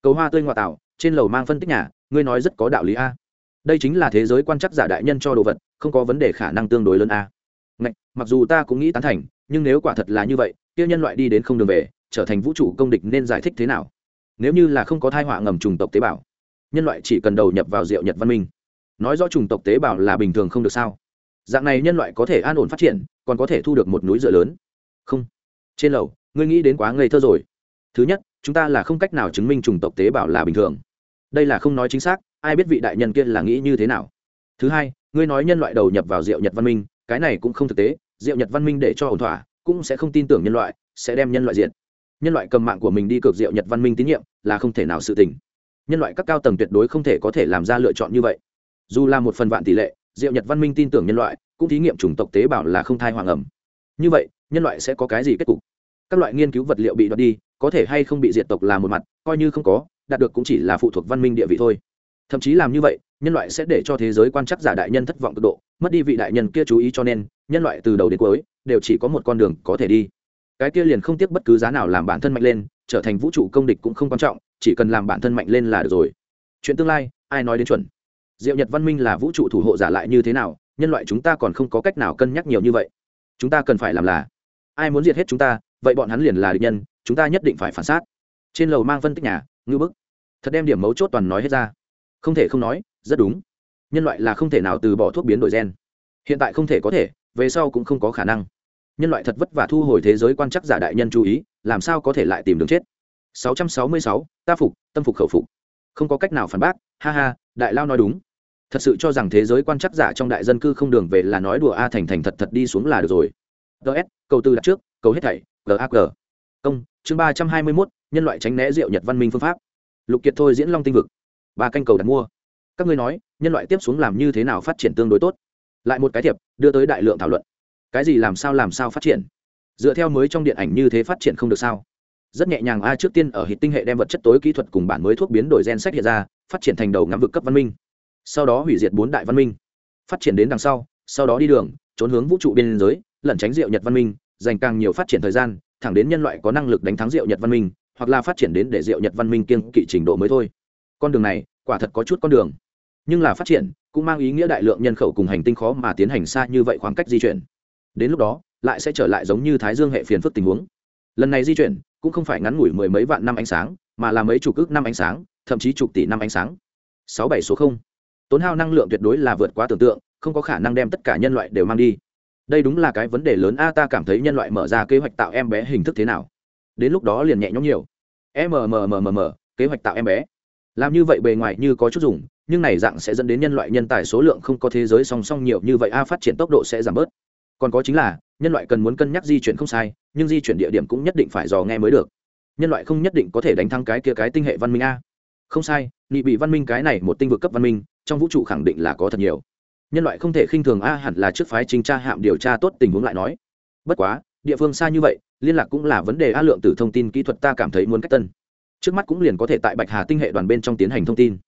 Cầu hoa tươi ngoại tạo trên lầu mang phân tích nhà ngươi nói rất có đạo lý a. Đây chính là thế giới quan chắc giả đại nhân cho đồ vật không có vấn đề khả năng tương đối lớn a. Ngạch, mặc dù ta cũng nghĩ tán thành nhưng nếu quả thật là như vậy kia nhân loại đi đến không đường về trở thành vũ trụ công địch nên giải thích thế nào? Nếu như là không có thai họa ngầm trùng tộc tế bào nhân loại chỉ cần đầu nhập vào diệu nhật văn minh. Nói rõ trùng tộc tế bào là bình thường không được sao? Dạng này nhân loại có thể an ổn phát triển còn có thể thu được một núi dựa lớn. Không. Trên lầu, ngươi nghĩ đến quá ngây thơ rồi. Thứ nhất, chúng ta là không cách nào chứng minh chủng tộc tế bào là bình thường. Đây là không nói chính xác, ai biết vị đại nhân kia là nghĩ như thế nào. Thứ hai, ngươi nói nhân loại đầu nhập vào diệu nhật văn minh, cái này cũng không thực tế. Diệu nhật văn minh để cho ổn thỏa, cũng sẽ không tin tưởng nhân loại, sẽ đem nhân loại diện nhân loại cầm mạng của mình đi cược diệu nhật văn minh tín nhiệm, là không thể nào sự tình. Nhân loại các cao tầng tuyệt đối không thể có thể làm ra lựa chọn như vậy. Dù là một phần vạn tỷ lệ, diệu nhật văn minh tin tưởng nhân loại cũng thí nghiệm chủng tộc tế bào là không thai hoàng ẩm. Như vậy, nhân loại sẽ có cái gì kết cục? Các loại nghiên cứu vật liệu bị đoạt đi, có thể hay không bị diệt tộc là một mặt, coi như không có, đạt được cũng chỉ là phụ thuộc văn minh địa vị thôi. Thậm chí làm như vậy, nhân loại sẽ để cho thế giới quan chắc giả đại nhân thất vọng cực độ, mất đi vị đại nhân kia chú ý cho nên, nhân loại từ đầu đến cuối đều chỉ có một con đường có thể đi. Cái kia liền không tiếc bất cứ giá nào làm bản thân mạnh lên, trở thành vũ trụ công địch cũng không quan trọng, chỉ cần làm bản thân mạnh lên là được rồi. Chuyện tương lai, ai nói đến chuẩn? Diệu nhật văn minh là vũ trụ thủ hộ giả lại như thế nào nhân loại chúng ta còn không có cách nào cân nhắc nhiều như vậy. Chúng ta cần phải làm là ai muốn diệt hết chúng ta vậy bọn hắn liền là địch nhân chúng ta nhất định phải phản xác. Trên lầu mang phân tích nhà ngư bức. Thật đem điểm mấu chốt toàn nói hết ra. Không thể không nói rất đúng. Nhân loại là không thể nào từ bỏ thuốc biến đổi gen. Hiện tại không thể có thể về sau cũng không có khả năng. Nhân loại thật vất vả thu hồi thế giới quan chắc giả đại nhân chú ý làm sao có thể lại tìm đường chết? 666, ta phục tâm phục khẩu phục. Không có cách nào phản bác ha ha đại lao nói đúng thật sự cho rằng thế giới quan chắc giả trong đại dân cư không đường về là nói đùa a thành thành thật thật đi xuống là được rồi. Ts cầu tư đặt trước, cầu hết thảy gag công, chương ba trăm hai mươi mốt, nhân loại tránh né rượu nhật văn minh phương pháp. Lục kiệt thôi diễn long tinh vực. Ba canh cầu đặt mua. Các ngươi nói, nhân loại tiếp xuống làm như thế nào phát triển tương đối tốt? Lại một cái thiệp, đưa tới đại lượng thảo luận. Cái gì làm sao làm sao phát triển? Dựa theo mới trong điện ảnh như thế phát triển không được sao? Rất nhẹ nhàng a trước tiên ở hệ tinh hệ đem vật chất tối kỹ thuật cùng bản mới thuốc biến đổi gen sách hiện ra, phát triển thành đầu ngắm vực cấp văn minh sau đó hủy diệt bốn đại văn minh, phát triển đến đằng sau sau đó đi đường, trốn hướng vũ trụ biên giới, lẩn tránh diệu nhật văn minh, dành càng nhiều phát triển thời gian, thẳng đến nhân loại có năng lực đánh thắng diệu nhật văn minh, hoặc là phát triển đến để diệu nhật văn minh kiên kỵ trình độ mới thôi. Con đường này, quả thật có chút con đường. Nhưng là phát triển cũng mang ý nghĩa đại lượng nhân khẩu cùng hành tinh khó mà tiến hành xa như vậy khoảng cách di chuyển. Đến lúc đó, lại sẽ trở lại giống như thái dương hệ phiền phức tình huống. Lần này di chuyển cũng không phải ngắn ngủi mười mấy vạn năm ánh sáng, mà là mấy chục ước năm ánh sáng, thậm chí chục tỷ năm ánh sáng. Sáu bảy số không tốn hao năng lượng tuyệt đối là vượt quá tưởng tượng, không có khả năng đem tất cả nhân loại đều mang đi. Đây đúng là cái vấn đề lớn a, ta cảm thấy nhân loại mở ra kế hoạch tạo em bé hình thức thế nào? Đến lúc đó liền nhẹ nhõm nhiều. Mmmm kế hoạch tạo em bé. Làm như vậy bề ngoài như có chút dùng, nhưng này dạng sẽ dẫn đến nhân loại nhân tài số lượng không có thế giới song song nhiều như vậy a, phát triển tốc độ sẽ giảm bớt. Còn có chính là, nhân loại cần muốn cân nhắc di chuyển không sai, nhưng di chuyển địa điểm cũng nhất định phải dò nghe mới được. Nhân loại không nhất định có thể đánh thắng cái kia cái tinh hệ văn minh a. Không sai nhị bị văn minh cái này một tinh vực cấp văn minh trong vũ trụ khẳng định là có thật nhiều. Nhân loại không thể khinh thường a hẳn là trước phái chính tra hạm điều tra tốt tình huống lại nói. Bất quá, địa phương xa như vậy, liên lạc cũng là vấn đề a lượng từ thông tin kỹ thuật ta cảm thấy muốn cách tân. Trước mắt cũng liền có thể tại bạch hà tinh hệ đoàn bên trong tiến hành thông tin.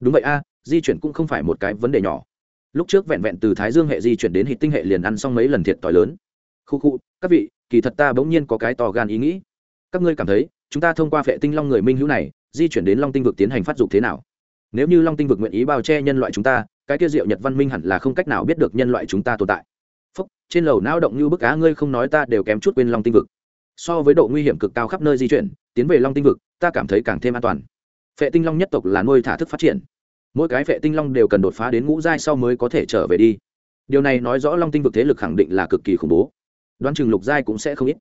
Đúng vậy a, di chuyển cũng không phải một cái vấn đề nhỏ. Lúc trước vẹn vẹn từ thái dương hệ di chuyển đến hệ tinh hệ liền ăn xong mấy lần thiệt t h i lớn. Khu khu, các vị, kỳ thật ta bỗng nhiên có cái to gan ý nghĩ. Các ngươi cảm thấy, chúng ta thông qua vệ tinh long người minh hữu này, di chuyển đến long tinh vực tiến hành phát dục thế nào? Nếu như long tinh vực nguyện ý bao che nhân loại chúng ta, cái kia diệu nhật văn minh hẳn là không cách nào biết được nhân loại chúng ta tồn tại. Phúc, trên lầu não động như bức cá ngươi không nói ta đều kém chút quên long tinh vực. So với độ nguy hiểm cực cao khắp nơi di chuyển, tiến về long tinh vực, ta cảm thấy càng thêm an toàn. Phệ tinh long nhất tộc là nuôi thả thức phát triển. Mỗi cái phệ tinh long đều cần đột phá đến ngũ giai sau mới có thể trở về đi. Điều này nói rõ long tinh vực thế lực khẳng định là cực kỳ khủng bố. Đoán chừng lục giai cũng sẽ không ít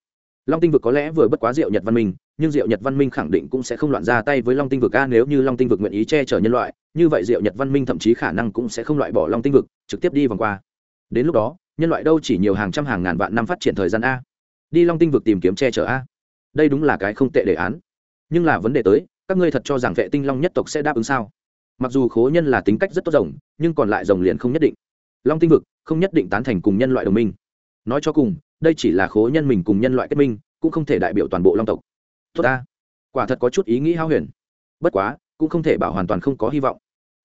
long tinh vực có lẽ vừa bất quá diệu nhật văn minh, nhưng diệu nhật văn minh khẳng định cũng sẽ không loạn ra tay với long tinh vực a, nếu như long tinh vực nguyện ý che chở nhân loại, như vậy diệu nhật văn minh thậm chí khả năng cũng sẽ không loại bỏ long tinh vực, trực tiếp đi vòng qua. Đến lúc đó, nhân loại đâu chỉ nhiều hàng trăm hàng ngàn vạn năm phát triển thời gian a. Đi long tinh vực tìm kiếm che chở a. Đây đúng là cái không tệ đề án. Nhưng là vấn đề tới, các ngươi thật cho rằng vệ tinh long nhất tộc sẽ đáp ứng sao? Mặc dù khố nhân là tính cách rất tốt rồng, nhưng còn lại rồng liền không nhất định. Long tinh vực không nhất định tán thành cùng nhân loại đồng minh. Nói cho cùng đây chỉ là khố nhân mình cùng nhân loại kết minh, cũng không thể đại biểu toàn bộ long tộc. Tốt ta. Quả thật có chút ý nghĩ hao huyền. Bất quá, cũng không thể bảo hoàn toàn không có hy vọng.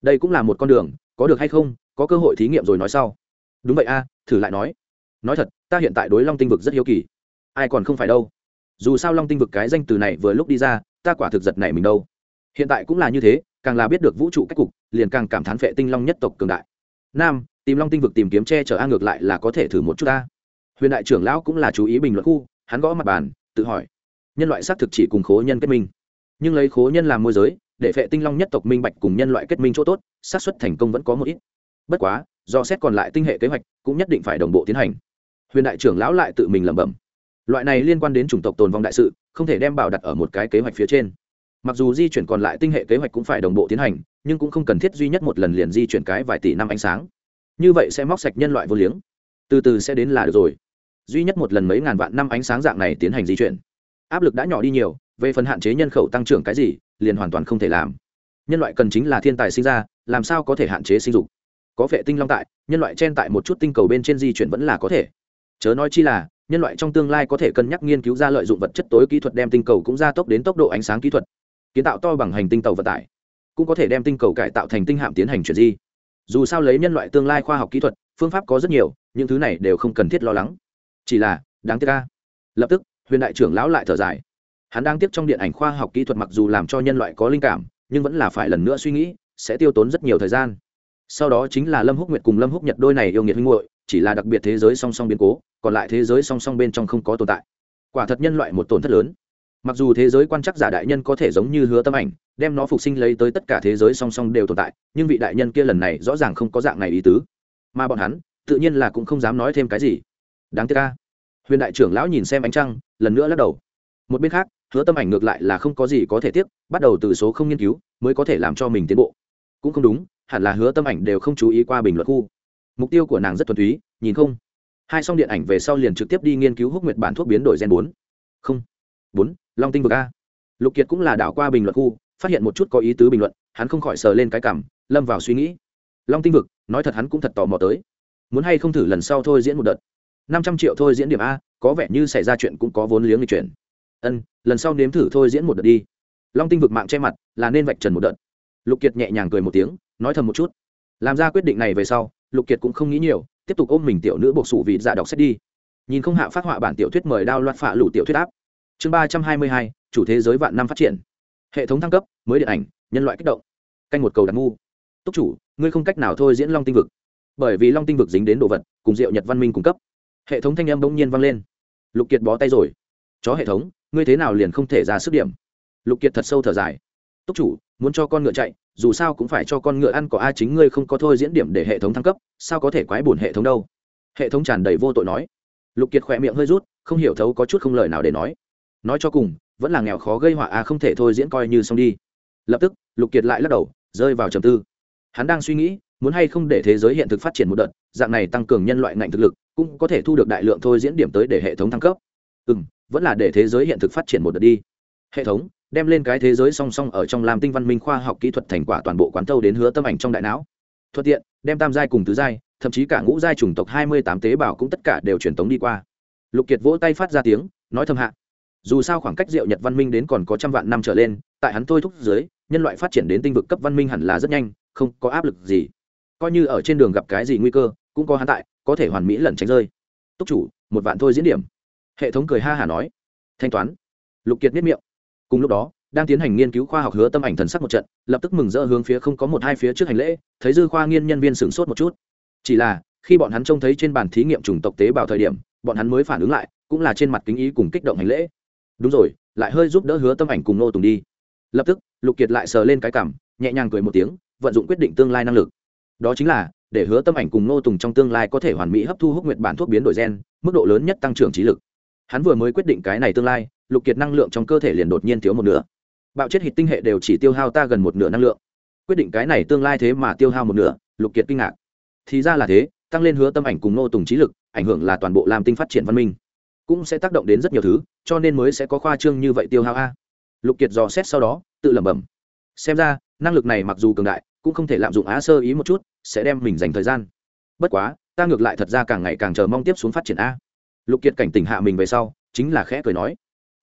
Đây cũng là một con đường, có được hay không, có cơ hội thí nghiệm rồi nói sau. Đúng vậy a, thử lại nói. Nói thật, ta hiện tại đối long tinh vực rất hiếu kỳ. Ai còn không phải đâu. Dù sao long tinh vực cái danh từ này vừa lúc đi ra, ta quả thực giật này mình đâu. Hiện tại cũng là như thế, càng là biết được vũ trụ cách cục, liền càng cảm thán phệ tinh long nhất tộc cường đại. Nam, tìm long tinh vực tìm kiếm che chở a ngược lại là có thể thử một chút ta huyền đại trưởng lão cũng là chú ý bình luận khu, hắn gõ mặt bàn, tự hỏi, nhân loại xác thực chỉ cùng khố nhân kết minh. Nhưng lấy khố nhân làm môi giới, để phệ tinh long nhất tộc minh bạch cùng nhân loại kết minh chỗ tốt, xác suất thành công vẫn có một ít. Bất quá, do xét còn lại tinh hệ kế hoạch, cũng nhất định phải đồng bộ tiến hành. Huyền đại trưởng lão lại tự mình lẩm bẩm, loại này liên quan đến chủng tộc tồn vong đại sự, không thể đem bảo đặt ở một cái kế hoạch phía trên. Mặc dù di chuyển còn lại tinh hệ kế hoạch cũng phải đồng bộ tiến hành, nhưng cũng không cần thiết duy nhất một lần liền di chuyển cái vài tỷ năm ánh sáng. Như vậy sẽ móc sạch nhân loại vô liếng. Từ từ sẽ đến là được rồi duy nhất một lần mấy ngàn vạn năm ánh sáng dạng này tiến hành di chuyển. Áp lực đã nhỏ đi nhiều, về phần hạn chế nhân khẩu tăng trưởng cái gì, liền hoàn toàn không thể làm. Nhân loại cần chính là thiên tài sinh ra, làm sao có thể hạn chế sinh dục? Có vệ tinh long tại, nhân loại chen tại một chút tinh cầu bên trên di chuyển vẫn là có thể. Chớ nói chi là, nhân loại trong tương lai có thể cân nhắc nghiên cứu ra lợi dụng vật chất tối kỹ thuật đem tinh cầu cũng gia tốc đến tốc độ ánh sáng kỹ thuật. Kiến tạo to bằng hành tinh tàu vận tải, cũng có thể đem tinh cầu cải tạo thành tinh hạm tiến hành chuyển di. Dù sao lấy nhân loại tương lai khoa học kỹ thuật, phương pháp có rất nhiều, những thứ này đều không cần thiết lo lắng chỉ là, đáng tiếc ca lập tức, huyền đại trưởng lão lại thở dài. Hắn đang tiếp trong điện ảnh khoa học kỹ thuật mặc dù làm cho nhân loại có linh cảm, nhưng vẫn là phải lần nữa suy nghĩ, sẽ tiêu tốn rất nhiều thời gian. Sau đó chính là lâm húc nguyệt cùng lâm húc nhật đôi này yêu nghiệt huynh hội chỉ là đặc biệt thế giới song song biến cố, còn lại thế giới song song bên trong không có tồn tại. Quả thật nhân loại một tổn thất lớn. Mặc dù thế giới quan chắc giả đại nhân có thể giống như hứa tâm ảnh, đem nó phục sinh lấy tới tất cả thế giới song song đều tồn tại, nhưng vị đại nhân kia lần này rõ ràng không có dạng này ý tứ. Mà bọn hắn, tự nhiên là cũng không dám nói thêm cái gì đáng tiếc ca. Huyền đại trưởng lão nhìn xem ánh trăng, lần nữa lắc đầu. Một bên khác, hứa tâm ảnh ngược lại là không có gì có thể tiếc, bắt đầu từ số không nghiên cứu, mới có thể làm cho mình tiến bộ. Cũng không đúng, hẳn là hứa tâm ảnh đều không chú ý qua bình luận khu. Mục tiêu của nàng rất thuần túy, nhìn không. Hai xong điện ảnh về sau liền trực tiếp đi nghiên cứu húc nguyệt bản thuốc biến đổi gen bốn. Không. Bốn, long tinh vực a. Lục kiệt cũng là đảo qua bình luận khu, phát hiện một chút có ý tứ bình luận, hắn không khỏi sờ lên cái cảm, lâm vào suy nghĩ. Long tinh vực, nói thật hắn cũng thật tò mò tới. Muốn hay không thử lần sau thôi diễn một đợt năm trăm triệu thôi diễn điểm a, có vẻ như xảy ra chuyện cũng có vốn liếng lịch chuyển. Ân, lần sau nếm thử thôi diễn một đợt đi. Long tinh vực mạng che mặt, là nên vạch trần một đợt. Lục kiệt nhẹ nhàng cười một tiếng, nói thầm một chút. Làm ra quyết định này về sau, lục kiệt cũng không nghĩ nhiều, tiếp tục ôm mình tiểu nữ buộc sụ vì dạ đọc sách đi. Nhìn không hạ phát họa bản tiểu thuyết mời đao loạt phạ lũ tiểu thuyết áp. Chương ba trăm hai mươi hai, chủ thế giới vạn năm phát triển. Hệ thống thăng cấp, mới điện ảnh, nhân loại kích động. Canh một cầu đặt ngu. Túc chủ, ngươi không cách nào thôi diễn long tinh vực. Bởi vì long tinh vực dính đến đồ vật, cùng diệu nhật văn minh cung cấp hệ thống thanh âm bỗng nhiên vang lên. Lục kiệt bó tay rồi. Chó hệ thống, ngươi thế nào liền không thể ra sức điểm? Lục kiệt thật sâu thở dài. Túc chủ, muốn cho con ngựa chạy, dù sao cũng phải cho con ngựa ăn, có a chính ngươi không có thôi diễn điểm để hệ thống thăng cấp, sao có thể quái bùn hệ thống đâu? Hệ thống tràn đầy vô tội nói. Lục kiệt khỏe miệng hơi rút, không hiểu thấu có chút không lời nào để nói. Nói cho cùng, vẫn là nghèo khó gây họa a không thể thôi diễn coi như xong đi. Lập tức, lục kiệt lại lắc đầu, rơi vào trầm tư. Hắn đang suy nghĩ, muốn hay không để thế giới hiện thực phát triển một đợt dạng này tăng cường nhân loại ngành thực lực, cũng có thể thu được đại lượng thôi diễn điểm tới để hệ thống thăng cấp. Ừ m vẫn là để thế giới hiện thực phát triển một đợt đi. Hệ thống, đem lên cái thế giới song song ở trong làm tinh văn minh khoa học kỹ thuật thành quả toàn bộ quán thâu đến hứa tâm ảnh trong đại não. Thuận tiện, đem tam giai cùng tứ giai, thậm chí cả ngũ giai chủng tộc hai mươi tám tế bào cũng tất cả đều truyền tống đi qua. Lục kiệt vỗ tay phát ra tiếng, nói thầm hạ. Dù sao khoảng cách diệu nhật văn minh đến còn có trăm vạn năm trở lên, tại hắn thôi thúc dưới, nhân loại phát triển đến tinh vực cấp văn minh hẳn là rất nhanh, không có áp lực gì. Coi như ở trên đường gặp cái gì nguy cơ cũng có hắn tại, có thể hoàn mỹ lẩn tránh rơi. Túc chủ, một vạn thôi diễn điểm. Hệ thống cười ha hả nói. Thanh toán. Lục kiệt biết miệng. Cùng lúc đó, đang tiến hành nghiên cứu khoa học hứa tâm ảnh thần sắc một trận, lập tức mừng rỡ hướng phía không có một hai phía trước hành lễ, thấy dư khoa nghiên nhân viên sửng sốt một chút. Chỉ là, khi bọn hắn trông thấy trên bàn thí nghiệm chủng tộc tế bào thời điểm, bọn hắn mới phản ứng lại, cũng là trên mặt kính ý cùng kích động hành lễ. Đúng rồi, lại hơi giúp đỡ hứa tâm ảnh cùng nô tùng đi. Lập tức, lục kiệt lại sờ lên cái cảm, nhẹ nhàng cười một tiếng, vận dụng quyết định tương lai năng lực. Đó chính là để hứa tâm ảnh cùng nô tùng trong tương lai có thể hoàn mỹ hấp thu húc nguyệt bản thuốc biến đổi gen, mức độ lớn nhất tăng trưởng trí lực. Hắn vừa mới quyết định cái này tương lai, lục kiệt năng lượng trong cơ thể liền đột nhiên thiếu một nửa. Bạo chết hít tinh hệ đều chỉ tiêu hao ta gần một nửa năng lượng. Quyết định cái này tương lai thế mà tiêu hao một nửa, lục kiệt kinh ngạc. Thì ra là thế, tăng lên hứa tâm ảnh cùng nô tùng trí lực, ảnh hưởng là toàn bộ làm tinh phát triển văn minh. Cũng sẽ tác động đến rất nhiều thứ, cho nên mới sẽ có khoa trương như vậy tiêu hao a. Lục kiệt dò xét sau đó, tự lẩm bẩm. Xem ra, năng lực này mặc dù cường đại cũng không thể lạm dụng á sơ ý một chút, sẽ đem mình dành thời gian. Bất quá, ta ngược lại thật ra càng ngày càng chờ mong tiếp xuống phát triển a lục kiệt cảnh tỉnh hạ mình về sau, chính là khẽ cười nói,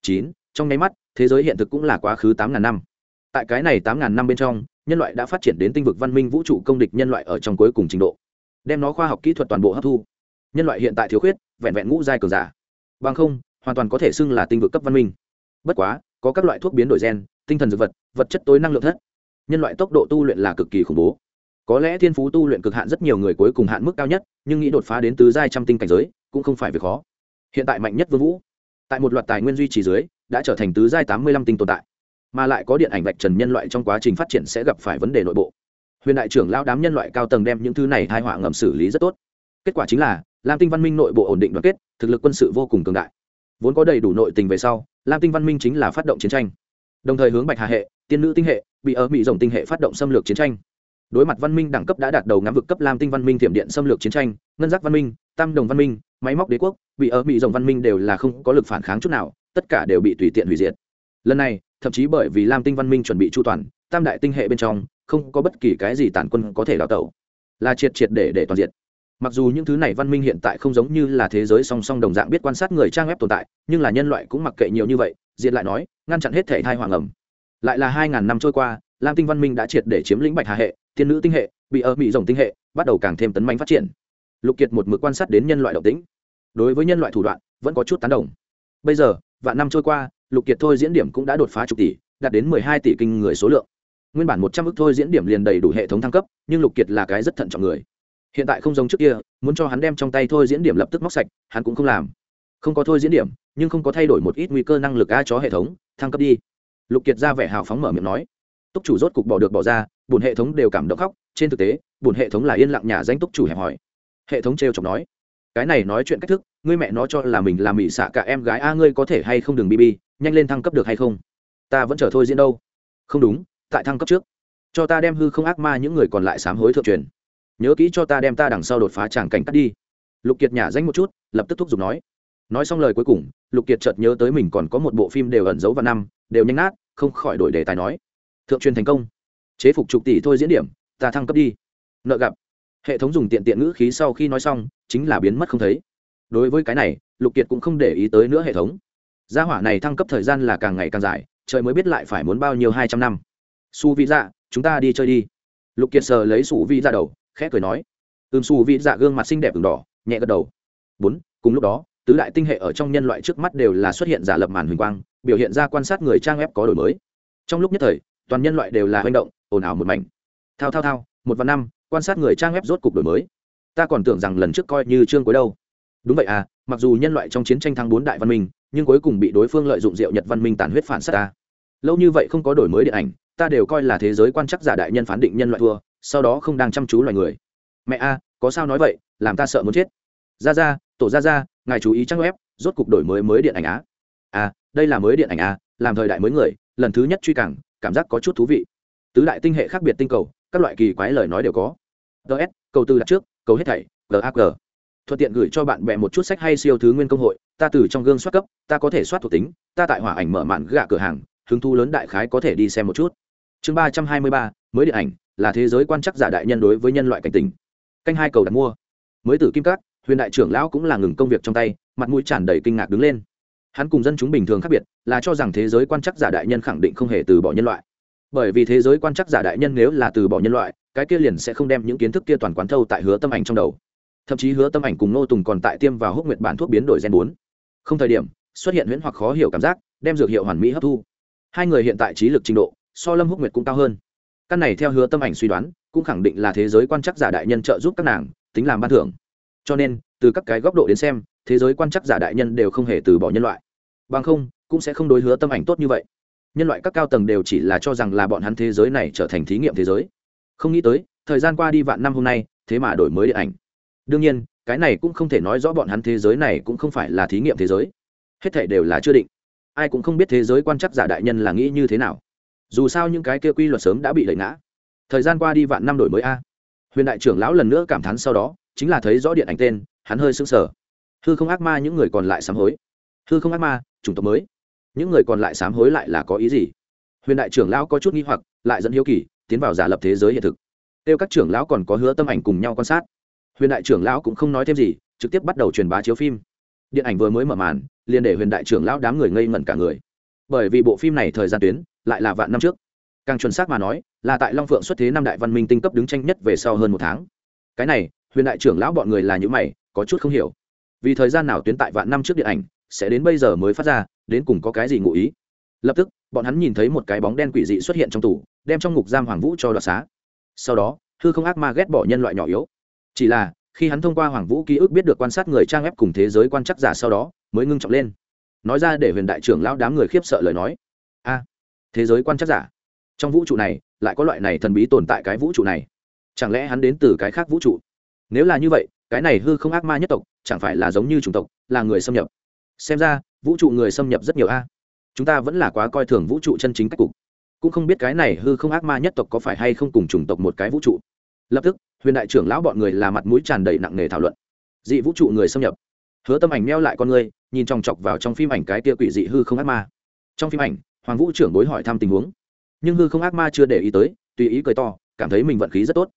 chín, trong nháy mắt, thế giới hiện thực cũng là quá khứ tám ngàn năm. Tại cái này tám ngàn năm bên trong, nhân loại đã phát triển đến tinh vực văn minh vũ trụ công địch nhân loại ở trong cuối cùng trình độ. Đem nó khoa học kỹ thuật toàn bộ hấp thu. Nhân loại hiện tại thiếu khuyết, vẹn vẹn ngũ giai cường giả. Bằng không, hoàn toàn có thể xưng là tinh vực cấp văn minh. Bất quá, có các loại thuốc biến đổi gen, tinh thần dược vật vật chất tối năng lượng thất nhân loại tốc độ tu luyện là cực kỳ khủng bố. Có lẽ thiên phú tu luyện cực hạn rất nhiều người cuối cùng hạn mức cao nhất, nhưng nghĩ đột phá đến tứ giai trăm tinh cảnh giới, cũng không phải việc khó. Hiện tại mạnh nhất vương vũ, tại một loạt tài nguyên duy trì dưới, đã trở thành tứ giai tám mươi lăm tinh tồn tại. Mà lại có điện ảnh vạch trần nhân loại trong quá trình phát triển sẽ gặp phải vấn đề nội bộ. Huyền đại trưởng lao đám nhân loại cao tầng đem những thứ này hai họa ngầm xử lý rất tốt. Kết quả chính là, lam tinh văn minh nội bộ ổn định đoàn kết, thực lực quân sự vô cùng cường đại. Vốn có đầy đủ nội tình về sau, lam tinh văn minh chính là phát động chiến tranh. Đồng thời hướng bạch hà hệ, tiên nữ tinh hệ bị ở mỹ rồng tinh hệ phát động xâm lược chiến tranh. Đối mặt văn minh đẳng cấp đã đạt đầu ngắm vực cấp lam tinh văn minh thiểm điện xâm lược chiến tranh, ngân giác văn minh, tam đồng văn minh, máy móc đế quốc, bị ở mỹ rồng văn minh đều là không có lực phản kháng chút nào, tất cả đều bị tùy tiện hủy diệt. Lần này, thậm chí bởi vì lam tinh văn minh chuẩn bị chu toàn, tam đại tinh hệ bên trong, không có bất kỳ cái gì tàn quân có thể đào tẩu. Là triệt triệt để để toàn diện. Mặc dù những thứ này văn minh hiện tại không giống như là thế giới song song đồng dạng biết quan sát người trang web tồn tại, nhưng là nhân loại cũng mặc kệ nhiều như vậy diện lại nói, ngăn chặn hết thể thai hoàng ẩm lại là hai ngàn năm trôi qua, lam tinh văn minh đã triệt để chiếm lĩnh bạch hà hệ, Thiên nữ tinh hệ, bị ở mỹ rồng tinh hệ, bắt đầu càng thêm tấn mạnh phát triển. Lục kiệt một mực quan sát đến nhân loại động tĩnh. Đối với nhân loại thủ đoạn, vẫn có chút tán đồng. Bây giờ, vạn năm trôi qua, lục kiệt thôi diễn điểm cũng đã đột phá chục tỷ, đạt đến mười hai tỷ kinh người số lượng. Nguyên bản một trăm ước thôi diễn điểm liền đầy đủ hệ thống thăng cấp, nhưng lục kiệt là cái rất thận trọng người. Hiện tại không giống trước kia, muốn cho hắn đem trong tay thôi diễn điểm lập tức móc sạch, hắn cũng không làm. Không có thôi diễn điểm, nhưng không có thay đổi một ít nguy cơ năng lực a chó hệ thống, thăng cấp đi lục kiệt ra vẻ hào phóng mở miệng nói. Túc chủ rốt cục bỏ được bỏ ra bùn hệ thống đều cảm động khóc, trên thực tế bùn hệ thống là yên lặng nhà danh túc chủ hẹp hỏi hệ thống t r chọc nói, cái này nói chuyện cách thức, ngươi mẹ nó cho là mình làm mỹ xạ cả em gái, a, ngươi có thể hay không đừng bb nhanh lên thăng cấp được hay không? Ta vẫn chờ thôi diễn đâu. Không đúng, tại thăng cấp trước. Cho ta đem hư không ác ma những người còn lại sám hối thượng truyền. Nhớ kỹ cho ta đem ta đằng sau đột phá tràng cảnh cắt đi. Lục kiệt nhả danh một chút, lập tức thúc giục nói. Nói xong lời cuối cùng, lục kiệt chợt nhớ tới mình còn có một bộ phim đều ẩn giấu vào năm, đều nhanh nát không khỏi đổi đề tài nói. Thượng truyền thành công. Chế phục chục tỷ thôi diễn điểm, ta thăng cấp đi. Nợ gặp. Hệ thống dùng tiện tiện ngữ khí sau khi nói xong, chính là biến mất không thấy. Đối với cái này, lục kiệt cũng không để ý tới nữa hệ thống. Gia hỏa này thăng cấp thời gian là càng ngày càng dài, trời mới biết lại phải muốn bao nhiêu hai trăm năm. Su vị dạ chúng ta đi chơi đi. Lục kiệt sờ lấy su vị dạ đầu, khẽ cười nói. Ưm su vị dạ gương mặt xinh đẹp v đỏ, nhẹ gật đầu. Bốn, cùng lúc đó, tứ đại tinh hệ ở trong nhân loại trước mắt đều là xuất hiện giả lập màn huỳnh quang biểu hiện ra quan sát người trang web có đổi mới. Trong lúc nhất thời, toàn nhân loại đều là hành động, ồn ào một mảnh. Thao thao thao, một và năm, quan sát người trang web rốt cục đổi mới. Ta còn tưởng rằng lần trước coi như chương cuối đâu. Đúng vậy à mặc dù nhân loại trong chiến tranh thắng bốn đại văn minh, nhưng cuối cùng bị đối phương lợi dụng diệu nhật văn minh tàn huyết phản sát ta. Lâu như vậy không có đổi mới điện ảnh, ta đều coi là thế giới quan chắc giả đại nhân phán định nhân loại thua, sau đó không đang chăm chú loài người. Mẹ a, có sao nói vậy, làm ta sợ muốn chết. Ra ra tổ ra ra ngài chú ý trang web, rốt cục đổi mới mới điện ảnh á. À đây là mới điện ảnh a làm thời đại mới người, lần thứ nhất truy cảng, cảm giác có chút thú vị. Tứ đại tinh hệ khác biệt tinh cầu, các loại kỳ quái lời nói đều có. Ts cầu tư đặt trước, cầu hết thảy gag thuận tiện gửi cho bạn bè một chút sách hay siêu thứ nguyên công hội, ta từ trong gương soát cấp, ta có thể soát thuộc tính, ta tại hỏa ảnh mở mạn gạ cửa hàng, hứng thu lớn đại khái có thể đi xem một chút. Chương ba trăm hai mươi ba, mới điện ảnh, là thế giới quan chắc giả đại nhân đối với nhân loại cảnh tình. Canh hai cầu đặt mua. Mới tử kim cát, huyền đại trưởng lão cũng là ngừng công việc trong tay, mặt mũi tràn đầy kinh ngạc đứng lên hắn cùng dân chúng bình thường khác biệt, là cho rằng thế giới quan chắc giả đại nhân khẳng định không hề từ bỏ nhân loại. Bởi vì thế giới quan chắc giả đại nhân nếu là từ bỏ nhân loại, cái kia liền sẽ không đem những kiến thức kia toàn quán thâu tại hứa tâm ảnh trong đầu. Thậm chí hứa tâm ảnh cùng nô tùng còn tại tiêm vào húc nguyệt bản thuốc biến đổi gen bốn. Không thời điểm, xuất hiện huyễn hoặc khó hiểu cảm giác, đem dược hiệu hoàn mỹ hấp thu. Hai người hiện tại trí lực trình độ, so lâm húc nguyệt cũng cao hơn. Căn này theo hứa tâm ảnh suy đoán, cũng khẳng định là thế giới quan chắc giả đại nhân trợ giúp các nàng, tính làm ban thưởng. Cho nên, từ các cái góc độ đến xem thế giới quan chắc giả đại nhân đều không hề từ bỏ nhân loại. Bằng không, cũng sẽ không đối hứa tâm ảnh tốt như vậy. Nhân loại các cao tầng đều chỉ là cho rằng là bọn hắn thế giới này trở thành thí nghiệm thế giới. Không nghĩ tới, thời gian qua đi vạn năm hôm nay, thế mà đổi mới điện ảnh. Đương nhiên, cái này cũng không thể nói rõ bọn hắn thế giới này cũng không phải là thí nghiệm thế giới. Hết thể đều là chưa định. Ai cũng không biết thế giới quan chắc giả đại nhân là nghĩ như thế nào. Dù sao những cái kia quy luật sớm đã bị đẩy ngã. Thời gian qua đi vạn năm đổi mới a. Huyền đại trưởng lão lần nữa cảm thán sau đó, chính là thấy rõ điện ảnh tên, hắn hơi sững sờ hư không ác ma những người còn lại sám hối. Hư không ác ma, chủng tộc mới. Những người còn lại sám hối lại là có ý gì? Huyền đại trưởng lão có chút nghi hoặc, lại dẫn hiếu kỳ, tiến vào giả lập thế giới hiện thực. Kêu các trưởng lão còn có hứa tâm ảnh cùng nhau quan sát. Huyền đại trưởng lão cũng không nói thêm gì, trực tiếp bắt đầu truyền bá chiếu phim. Điện ảnh vừa mới mở màn, liền để huyền đại trưởng lão đám người ngây ngẩn cả người. Bởi vì bộ phim này thời gian tuyến, lại là vạn năm trước. Càng chuẩn xác mà nói, là tại long phượng xuất thế năm đại văn minh tinh cấp đứng tranh nhất về sau hơn một tháng. Cái này, huyền đại trưởng lão bọn người là những mày, có chút không hiểu vì thời gian nào tuyến tại vạn năm trước điện ảnh sẽ đến bây giờ mới phát ra, đến cùng có cái gì ngụ ý? Lập tức, bọn hắn nhìn thấy một cái bóng đen quỷ dị xuất hiện trong tủ, đem trong ngục giam hoàng vũ cho đoạt xá. Sau đó, hư không ác ma ghét bỏ nhân loại nhỏ yếu. Chỉ là, khi hắn thông qua hoàng vũ ký ức biết được quan sát người trang ép cùng thế giới quan chắc giả sau đó, mới ngưng trọng lên. Nói ra để huyền đại trưởng lão đám người khiếp sợ lời nói. A, thế giới quan chắc giả. Trong vũ trụ này, lại có loại này thần bí tồn tại cái vũ trụ này. Chẳng lẽ hắn đến từ cái khác vũ trụ? Nếu là như vậy cái này hư không ác ma nhất tộc, chẳng phải là giống như chủng tộc, là người xâm nhập. Xem ra, vũ trụ người xâm nhập rất nhiều a. Chúng ta vẫn là quá coi thường vũ trụ chân chính cách cục. Cũng không biết cái này hư không ác ma nhất tộc có phải hay không cùng chủng tộc một cái vũ trụ. Lập tức, huyền đại trưởng lão bọn người là mặt mũi tràn đầy nặng nề thảo luận. Dị vũ trụ người xâm nhập. Hứa tâm ảnh meo lại con người, nhìn chòng chọc vào trong phim ảnh cái tia quỷ dị hư không ác ma. Trong phim ảnh, hoàng vũ trưởng bối hỏi thăm tình huống. Nhưng hư không ác ma chưa để ý tới, tùy ý cười to, cảm thấy mình vận khí rất tốt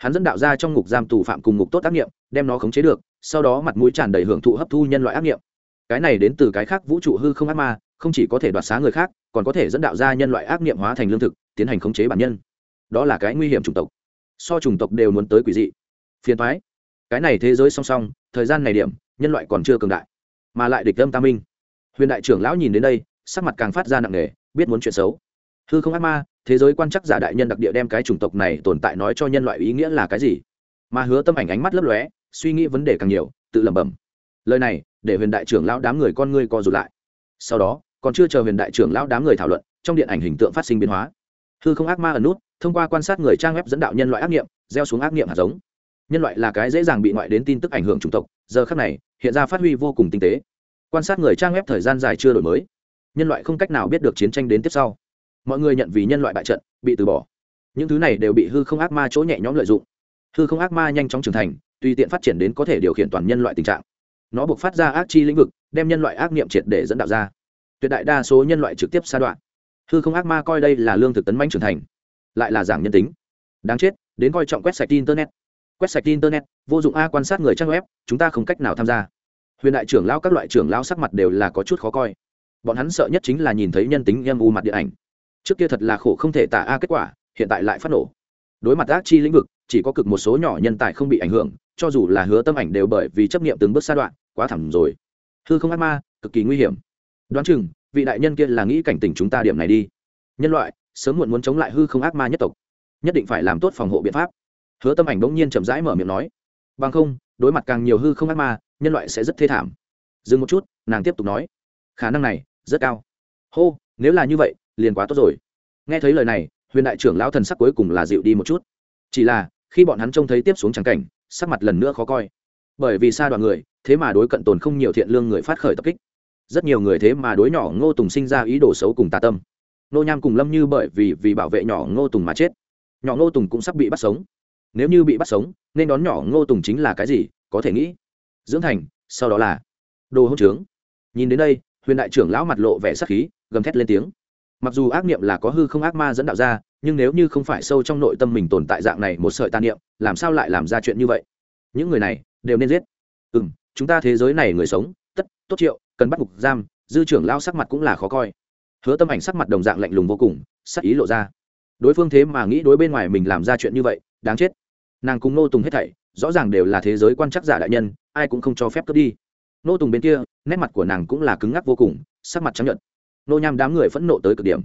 hắn dẫn đạo ra trong ngục giam tù phạm cùng ngục tốt ác nghiệm, đem nó khống chế được, sau đó mặt mũi tràn đầy hưởng thụ hấp thu nhân loại ác nghiệm. Cái này đến từ cái khác vũ trụ hư không ác ma, không chỉ có thể đoạt xá người khác, còn có thể dẫn đạo ra nhân loại ác nghiệm hóa thành lương thực, tiến hành khống chế bản nhân. Đó là cái nguy hiểm chủng tộc. So chủng tộc đều muốn tới quỷ dị. Phiền thoái cái này thế giới song song, thời gian này điểm, nhân loại còn chưa cường đại, mà lại địch âm tam minh. Huyền đại trưởng lão nhìn đến đây, sắc mặt càng phát ra nặng nề, biết muốn chuyện xấu. Hư không ác ma thế giới quan chắc giả đại nhân đặc địa đem cái chủng tộc này tồn tại nói cho nhân loại ý nghĩa là cái gì? Mà hứa tâm ảnh ánh mắt lấp lóe, suy nghĩ vấn đề càng nhiều, tự lẩm bẩm. Lời này, để huyền đại trưởng lão đám người con ngươi co rụt lại. Sau đó, còn chưa chờ huyền đại trưởng lão đám người thảo luận, trong điện ảnh hình tượng phát sinh biến hóa. Hư không ác ma ẩn nút, thông qua quan sát người trang web dẫn đạo nhân loại ác nghiệm, gieo xuống ác nghiệm hạt giống. Nhân loại là cái dễ dàng bị ngoại đến tin tức ảnh hưởng chủng tộc, giờ khác này, hiện ra phát huy vô cùng tinh tế. Quan sát người trang web thời gian dài chưa đổi mới, nhân loại không cách nào biết được chiến tranh đến tiếp sau mọi người nhận vì nhân loại bại trận, bị từ bỏ. Những thứ này đều bị hư không ác ma chỗ nhẹ nhõm lợi dụng. Hư không ác ma nhanh chóng trưởng thành, tùy tiện phát triển đến có thể điều khiển toàn nhân loại tình trạng. Nó buộc phát ra ác chi lĩnh vực, đem nhân loại ác niệm triệt để dẫn đạo ra. Tuyệt đại đa số nhân loại trực tiếp sa đoạn. Hư không ác ma coi đây là lương thực tấn manh trưởng thành, lại là giảng nhân tính. Đáng chết, đến coi trọng quét sạch internet. Quét sạch internet, vô dụng a quan sát người trang web, chúng ta không cách nào tham gia. Huyền đại trưởng lao các loại trưởng lao sắc mặt đều là có chút khó coi. Bọn hắn sợ nhất chính là nhìn thấy nhân tính âm u mặt điện ảnh trước kia thật là khổ không thể tả a kết quả, hiện tại lại phát nổ. Đối mặt ác chi lĩnh vực, chỉ có cực một số nhỏ nhân tài không bị ảnh hưởng, cho dù là hứa tâm ảnh đều bởi vì chấp nghiệm từng bước xa đoạn, quá thẳng rồi. Hư không ác ma, cực kỳ nguy hiểm. Đoán chừng, vị đại nhân kia là nghĩ cảnh tỉnh chúng ta điểm này đi. Nhân loại, sớm muộn muốn chống lại hư không ác ma nhất tộc. Nhất định phải làm tốt phòng hộ biện pháp. Hứa tâm ảnh bỗng nhiên chậm rãi mở miệng nói. Bằng không, đối mặt càng nhiều hư không ác ma, nhân loại sẽ rất thê thảm. Dừng một chút, nàng tiếp tục nói. Khả năng này rất cao. Hô, nếu là như vậy liền quá tốt rồi. Nghe thấy lời này, huyền đại trưởng lão thần sắc cuối cùng là dịu đi một chút. Chỉ là, khi bọn hắn trông thấy tiếp xuống trắng cảnh, sắc mặt lần nữa khó coi. Bởi vì xa đoàn người, thế mà đối cận tồn không nhiều thiện lương người phát khởi tập kích. Rất nhiều người thế mà đối nhỏ ngô tùng sinh ra ý đồ xấu cùng tà tâm. Nô nham cùng lâm như bởi vì vì bảo vệ nhỏ ngô tùng mà chết. Nhỏ ngô tùng cũng sắp bị bắt sống. Nếu như bị bắt sống, nên đón nhỏ ngô tùng chính là cái gì, có thể nghĩ. Dưỡng thành, sau đó là đồ hỗn trướng. Nhìn đến đây, huyền đại trưởng lão mặt lộ vẻ sắc khí, gầm thét lên tiếng mặc dù ác niệm là có hư không ác ma dẫn đạo ra, nhưng nếu như không phải sâu trong nội tâm mình tồn tại dạng này một sợi tàn niệm, làm sao lại làm ra chuyện như vậy? Những người này đều nên giết. Ừ m chúng ta thế giới này người sống, tất, tốt triệu, cần bắt mục giam, dư trưởng lao sắc mặt cũng là khó coi. Hứa tâm ảnh sắc mặt đồng dạng lạnh lùng vô cùng, sắc ý lộ ra. Đối phương thế mà nghĩ đối bên ngoài mình làm ra chuyện như vậy, đáng chết. Nàng cùng nô tùng hết thảy, rõ ràng đều là thế giới quan chắc giả đại nhân, ai cũng không cho phép cướp đi. Nô tùng bên kia, nét mặt của nàng cũng là cứng ngắc vô cùng, sắc mặt chấp nhận nô nham đám người phẫn nộ tới cực điểm.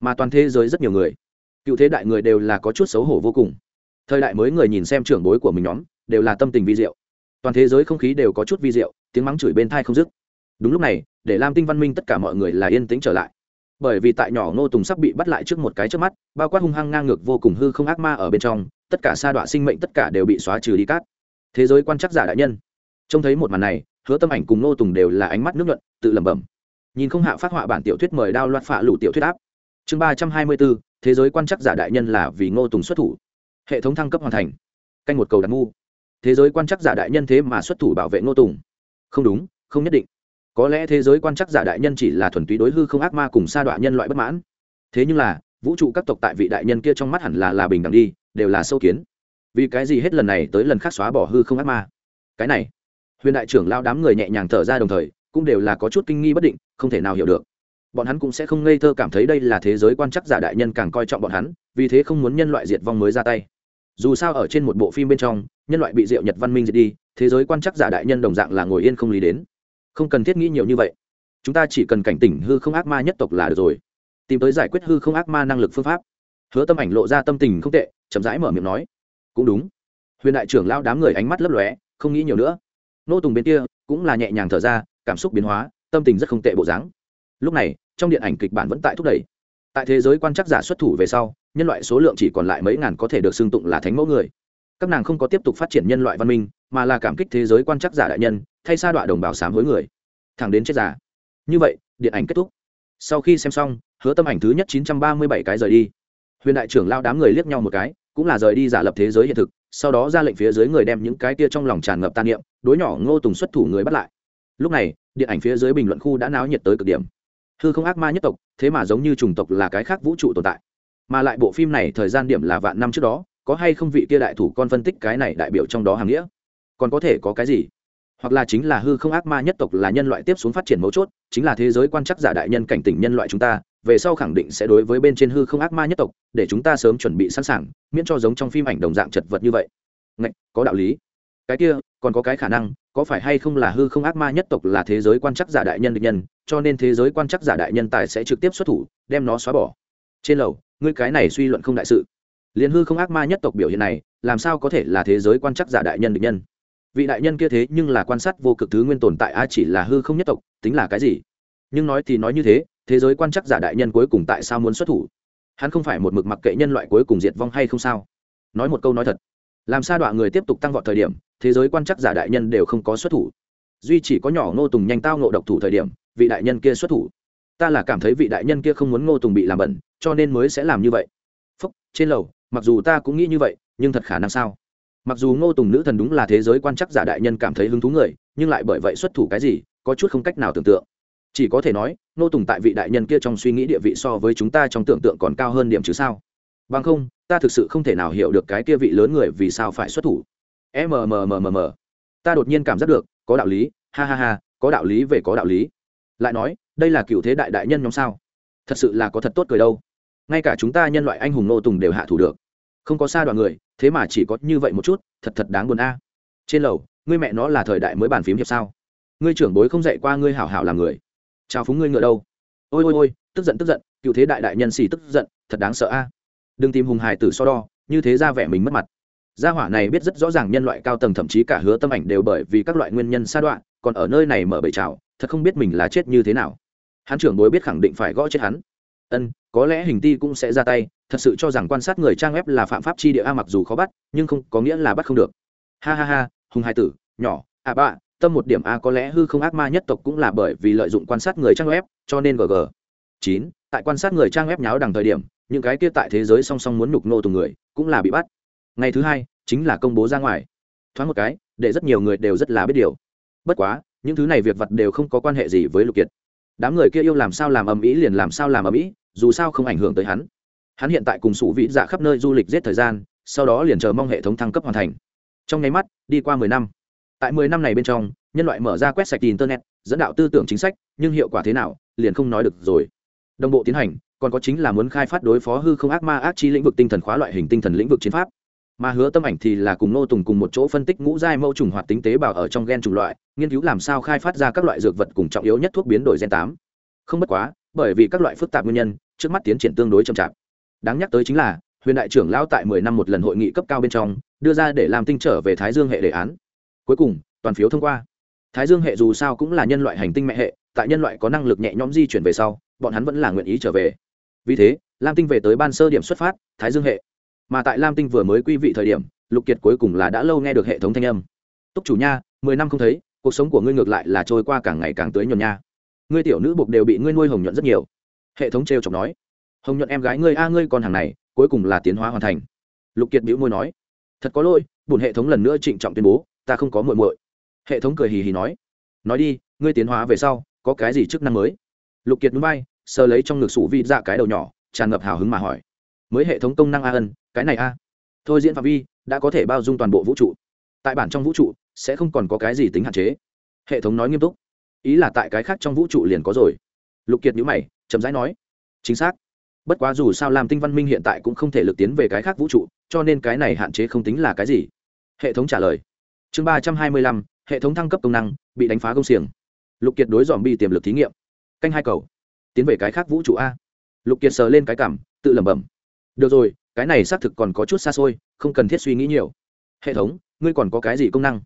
Mà toàn thế giới rất nhiều người, cựu thế đại người đều là có chút xấu hổ vô cùng. Thời đại mới người nhìn xem trưởng bối của mình nhóm, đều là tâm tình vi diệu. Toàn thế giới không khí đều có chút vi diệu, tiếng mắng chửi bên thai không dứt. Đúng lúc này, để lam tinh văn minh tất cả mọi người là yên tĩnh trở lại. Bởi vì tại nhỏ ngô tùng sắp bị bắt lại trước một cái trước mắt, bao quát hung hăng ngang ngược vô cùng hư không ác ma ở bên trong, tất cả sa đọa sinh mệnh tất cả đều bị xóa trừ đi cát. Thế giới quan chắc giả đại nhân. Trông thấy một màn này, hứa tâm ảnh cùng ngô tùng đều là ánh mắt nước nhuận, tự lẩm bẩm nhìn không hạ phát họa bản tiểu thuyết mời đao loạt phạ lũ tiểu thuyết áp. Chương ba trăm hai mươi bốn, thế giới quan chắc giả đại nhân là vì ngô tùng xuất thủ. Hệ thống thăng cấp hoàn thành. Canh một cầu đặt ngu. Thế giới quan chắc giả đại nhân thế mà xuất thủ bảo vệ ngô tùng. Không đúng, không nhất định. Có lẽ thế giới quan chắc giả đại nhân chỉ là thuần túy đối hư không ác ma cùng sa đọa nhân loại bất mãn. Thế nhưng là, vũ trụ các tộc tại vị đại nhân kia trong mắt hẳn là là bình đẳng đi, đều là sâu kiến. Vì cái gì hết lần này tới lần khác xóa bỏ hư không ác ma? Cái này, huyền đại trưởng lao đám người nhẹ nhàng thở ra đồng thời, cũng đều là có chút kinh nghi bất định không thể nào hiểu được. Bọn hắn cũng sẽ không ngây thơ cảm thấy đây là thế giới quan chắc giả đại nhân càng coi trọng bọn hắn, vì thế không muốn nhân loại diệt vong mới ra tay. Dù sao ở trên một bộ phim bên trong, nhân loại bị diệu nhật văn minh diệt đi, thế giới quan chắc giả đại nhân đồng dạng là ngồi yên không lý đến. Không cần thiết nghĩ nhiều như vậy. Chúng ta chỉ cần cảnh tỉnh hư không ác ma nhất tộc là được rồi. Tìm tới giải quyết hư không ác ma năng lực phương pháp. Hứa tâm ảnh lộ ra tâm tình không tệ, chậm rãi mở miệng nói. Cũng đúng. Huyền đại trưởng lao đám người ánh mắt lấp lóe, không nghĩ nhiều nữa. Nô tùng bên kia cũng là nhẹ nhàng thở ra, cảm xúc biến hóa tâm tình rất không tệ bộ dáng. Lúc này, trong điện ảnh kịch bản vẫn tại thúc đẩy. Tại thế giới quan chắc giả xuất thủ về sau, nhân loại số lượng chỉ còn lại mấy ngàn có thể được xưng tụng là thánh mẫu người. Các nàng không có tiếp tục phát triển nhân loại văn minh, mà là cảm kích thế giới quan chắc giả đại nhân, thay sa đọa đồng bào sám hối người. Thẳng đến chết giả như vậy, điện ảnh kết thúc. Sau khi xem xong, hứa tâm ảnh thứ nhất chín trăm ba mươi bảy cái rời đi. Huyền đại trưởng lao đám người liếc nhau một cái, cũng là rời đi giả lập thế giới hiện thực, sau đó ra lệnh phía dưới người đem những cái tia trong lòng tràn ngập tan niệm, đối nhỏ ngô tùng xuất thủ người bắt lại lúc này điện ảnh phía dưới bình luận khu đã náo nhiệt tới cực điểm. Hư không ác ma nhất tộc thế mà giống như chủng tộc là cái khác vũ trụ tồn tại. Mà lại bộ phim này thời gian điểm là vạn năm trước đó có hay không vị kia đại thủ con phân tích cái này đại biểu trong đó hàng nghĩa? Còn có thể có cái gì? Hoặc là chính là hư không ác ma nhất tộc là nhân loại tiếp xuống phát triển mấu chốt chính là thế giới quan chắc giả đại nhân cảnh tỉnh nhân loại chúng ta về sau khẳng định sẽ đối với bên trên hư không ác ma nhất tộc để chúng ta sớm chuẩn bị sẵn sàng miễn cho giống trong phim ảnh đồng dạng chật vật như vậy. Ngạch, có đạo lý cái kia, còn có cái khả năng, có phải hay không là hư không ác ma nhất tộc là thế giới quan chắc giả đại nhân địch nhân, cho nên thế giới quan chắc giả đại nhân tài sẽ trực tiếp xuất thủ, đem nó xóa bỏ. Trên lầu, ngươi cái này suy luận không đại sự. Liền hư không ác ma nhất tộc biểu hiện này, làm sao có thể là thế giới quan chắc giả đại nhân địch nhân? Vị đại nhân kia thế nhưng là quan sát vô cực thứ nguyên tồn tại, a chỉ là hư không nhất tộc, tính là cái gì? Nhưng nói thì nói như thế thế giới quan chắc giả đại nhân cuối cùng tại sao muốn xuất thủ? Hắn không phải một mực mặc kệ nhân loại cuối cùng diệt vong hay không sao? Nói một câu nói thật làm sa đọa người tiếp tục tăng vọt thời điểm, thế giới quan chắc giả đại nhân đều không có xuất thủ. Duy chỉ có nhỏ ngô tùng nhanh tao ngộ độc thủ thời điểm, vị đại nhân kia xuất thủ. Ta là cảm thấy vị đại nhân kia không muốn ngô tùng bị làm bẩn, cho nên mới sẽ làm như vậy. Phúc, trên lầu, mặc dù ta cũng nghĩ như vậy, nhưng thật khả năng sao? Mặc dù ngô tùng nữ thần đúng là thế giới quan chắc giả đại nhân cảm thấy hứng thú người, nhưng lại bởi vậy xuất thủ cái gì, có chút không cách nào tưởng tượng. Chỉ có thể nói, ngô tùng tại vị đại nhân kia trong suy nghĩ địa vị so với chúng ta trong tưởng tượng còn cao hơn điểm chứ sao? Bằng không, ta thực sự không thể nào hiểu được cái kia vị lớn người vì sao phải xuất thủ. Mmmmm ta đột nhiên cảm giác được, có đạo lý, ha ha ha, có đạo lý về có đạo lý. Lại nói, đây là cựu thế đại đại nhân nhóm sao? Thật sự là có thật tốt cười đâu. Ngay cả chúng ta nhân loại anh hùng nô tùng đều hạ thủ được. Không có xa đoàn người, thế mà chỉ có như vậy một chút, thật thật đáng buồn a. Trên lầu, ngươi mẹ nó là thời đại mới bàn phím hiệp sao? Ngươi trưởng bối không dạy qua ngươi hảo hảo làm người. Chào phúng ngươi ngựa đâu. Ôi ôi ôi, tức giận tức giận, cựu thế đại đại nhân xì tức giận, thật đáng sợ a đừng tìm hùng hài tử so đo, như thế ra vẻ mình mất mặt. Gia hỏa này biết rất rõ ràng nhân loại cao tầng thậm chí cả hứa tâm ảnh đều bởi vì các loại nguyên nhân sa đoạn, còn ở nơi này mở bầy trào thật không biết mình là chết như thế nào. Hắn trưởng bối biết khẳng định phải gõ chết hắn. Ân, có lẽ hình ti cũng sẽ ra tay, thật sự cho rằng quan sát người trang web là phạm pháp chi địa a mặc dù khó bắt, nhưng không, có nghĩa là bắt không được. Ha ha ha, hùng hai tử, nhỏ à bạ, tâm một điểm a có lẽ hư không ác ma nhất tộc cũng là bởi vì lợi dụng quan sát người trang web, cho nên gg chín, tại quan sát người trang web nháo đằng thời điểm những cái kia tại thế giới song song muốn nhục nô tùng người, cũng là bị bắt. Ngày thứ hai, chính là công bố ra ngoài. Thoáng một cái, để rất nhiều người đều rất là biết điều. Bất quá, những thứ này việc vật đều không có quan hệ gì với lục kiệt. Đám người kia yêu làm sao làm ầm ĩ liền làm sao làm ầm ĩ, dù sao không ảnh hưởng tới hắn. Hắn hiện tại cùng sủ vĩ dạ khắp nơi du lịch giết thời gian, sau đó liền chờ mong hệ thống thăng cấp hoàn thành. Trong nháy mắt, đi qua mười năm. Tại mười năm này bên trong, nhân loại mở ra quét sạch internet, dẫn đạo tư tưởng chính sách, nhưng hiệu quả thế nào, liền không nói được rồi đồng bộ tiến hành, còn có chính là muốn khai phát đối phó hư không ác ma ác chi lĩnh vực tinh thần khóa loại hình tinh thần lĩnh vực chiến pháp. Mà hứa tâm ảnh thì là cùng nô tùng cùng một chỗ phân tích ngũ giai mẫu trùng hoạt tính tế bào ở trong gen chủng loại, nghiên cứu làm sao khai phát ra các loại dược vật cùng trọng yếu nhất thuốc biến đổi gen tám. Không bất quá, bởi vì các loại phức tạp nguyên nhân, trước mắt tiến triển tương đối chậm chạp. Đáng nhắc tới chính là, huyền đại trưởng lão tại mười năm một lần hội nghị cấp cao bên trong, đưa ra để làm tinh trở về thái dương hệ đề án. Cuối cùng, toàn phiếu thông qua. Thái dương hệ dù sao cũng là nhân loại hành tinh mẹ hệ, tại nhân loại có năng lực nhẹ nhõm di chuyển về sau bọn hắn vẫn là nguyện ý trở về. Vì thế, lam tinh về tới ban sơ điểm xuất phát, thái dương hệ. Mà tại lam tinh vừa mới quy vị thời điểm, lục kiệt cuối cùng là đã lâu nghe được hệ thống thanh âm. Túc chủ nha, mười năm không thấy, cuộc sống của ngươi ngược lại là trôi qua càng ngày càng tưới nhuần nha. Ngươi tiểu nữ buộc đều bị ngươi nuôi hồng nhuận rất nhiều. Hệ thống t r chọc nói. Hồng nhuận em gái ngươi, a ngươi con hàng này, cuối cùng là tiến hóa hoàn thành. Lục kiệt bĩu môi nói. Thật có lỗi bùn hệ thống lần nữa trịnh trọng tuyên bố, ta không có muội muội. Hệ thống cười hì hì nói. Nói đi, ngươi tiến hóa về sau, có cái gì chức năng mới? Lục kiệt núi bay sờ lấy trong ngực sủ vi dạ cái đầu nhỏ, tràn ngập hào hứng mà hỏi, mới hệ thống công năng a ân, cái này a? Thôi diễn phạm vi, đã có thể bao dung toàn bộ vũ trụ. Tại bản trong vũ trụ, sẽ không còn có cái gì tính hạn chế. Hệ thống nói nghiêm túc, ý là tại cái khác trong vũ trụ liền có rồi. Lục kiệt nhữ mày, chậm rãi nói, chính xác. Bất quá dù sao làm tinh văn minh hiện tại cũng không thể lực tiến về cái khác vũ trụ, cho nên cái này hạn chế không tính là cái gì. Hệ thống trả lời, chương ba trăm hai mươi lăm, hệ thống thăng cấp công năng, bị đánh phá công xiềng. Lục kiệt đối dòm bi tiềm lực thí nghiệm canh hai cầu. Tiến về cái khác vũ trụ a. Lục kiệt sờ lên cái cảm, tự lẩm bẩm. Được rồi, cái này xác thực còn có chút xa xôi, không cần thiết suy nghĩ nhiều. Hệ thống, ngươi còn có cái gì công năng?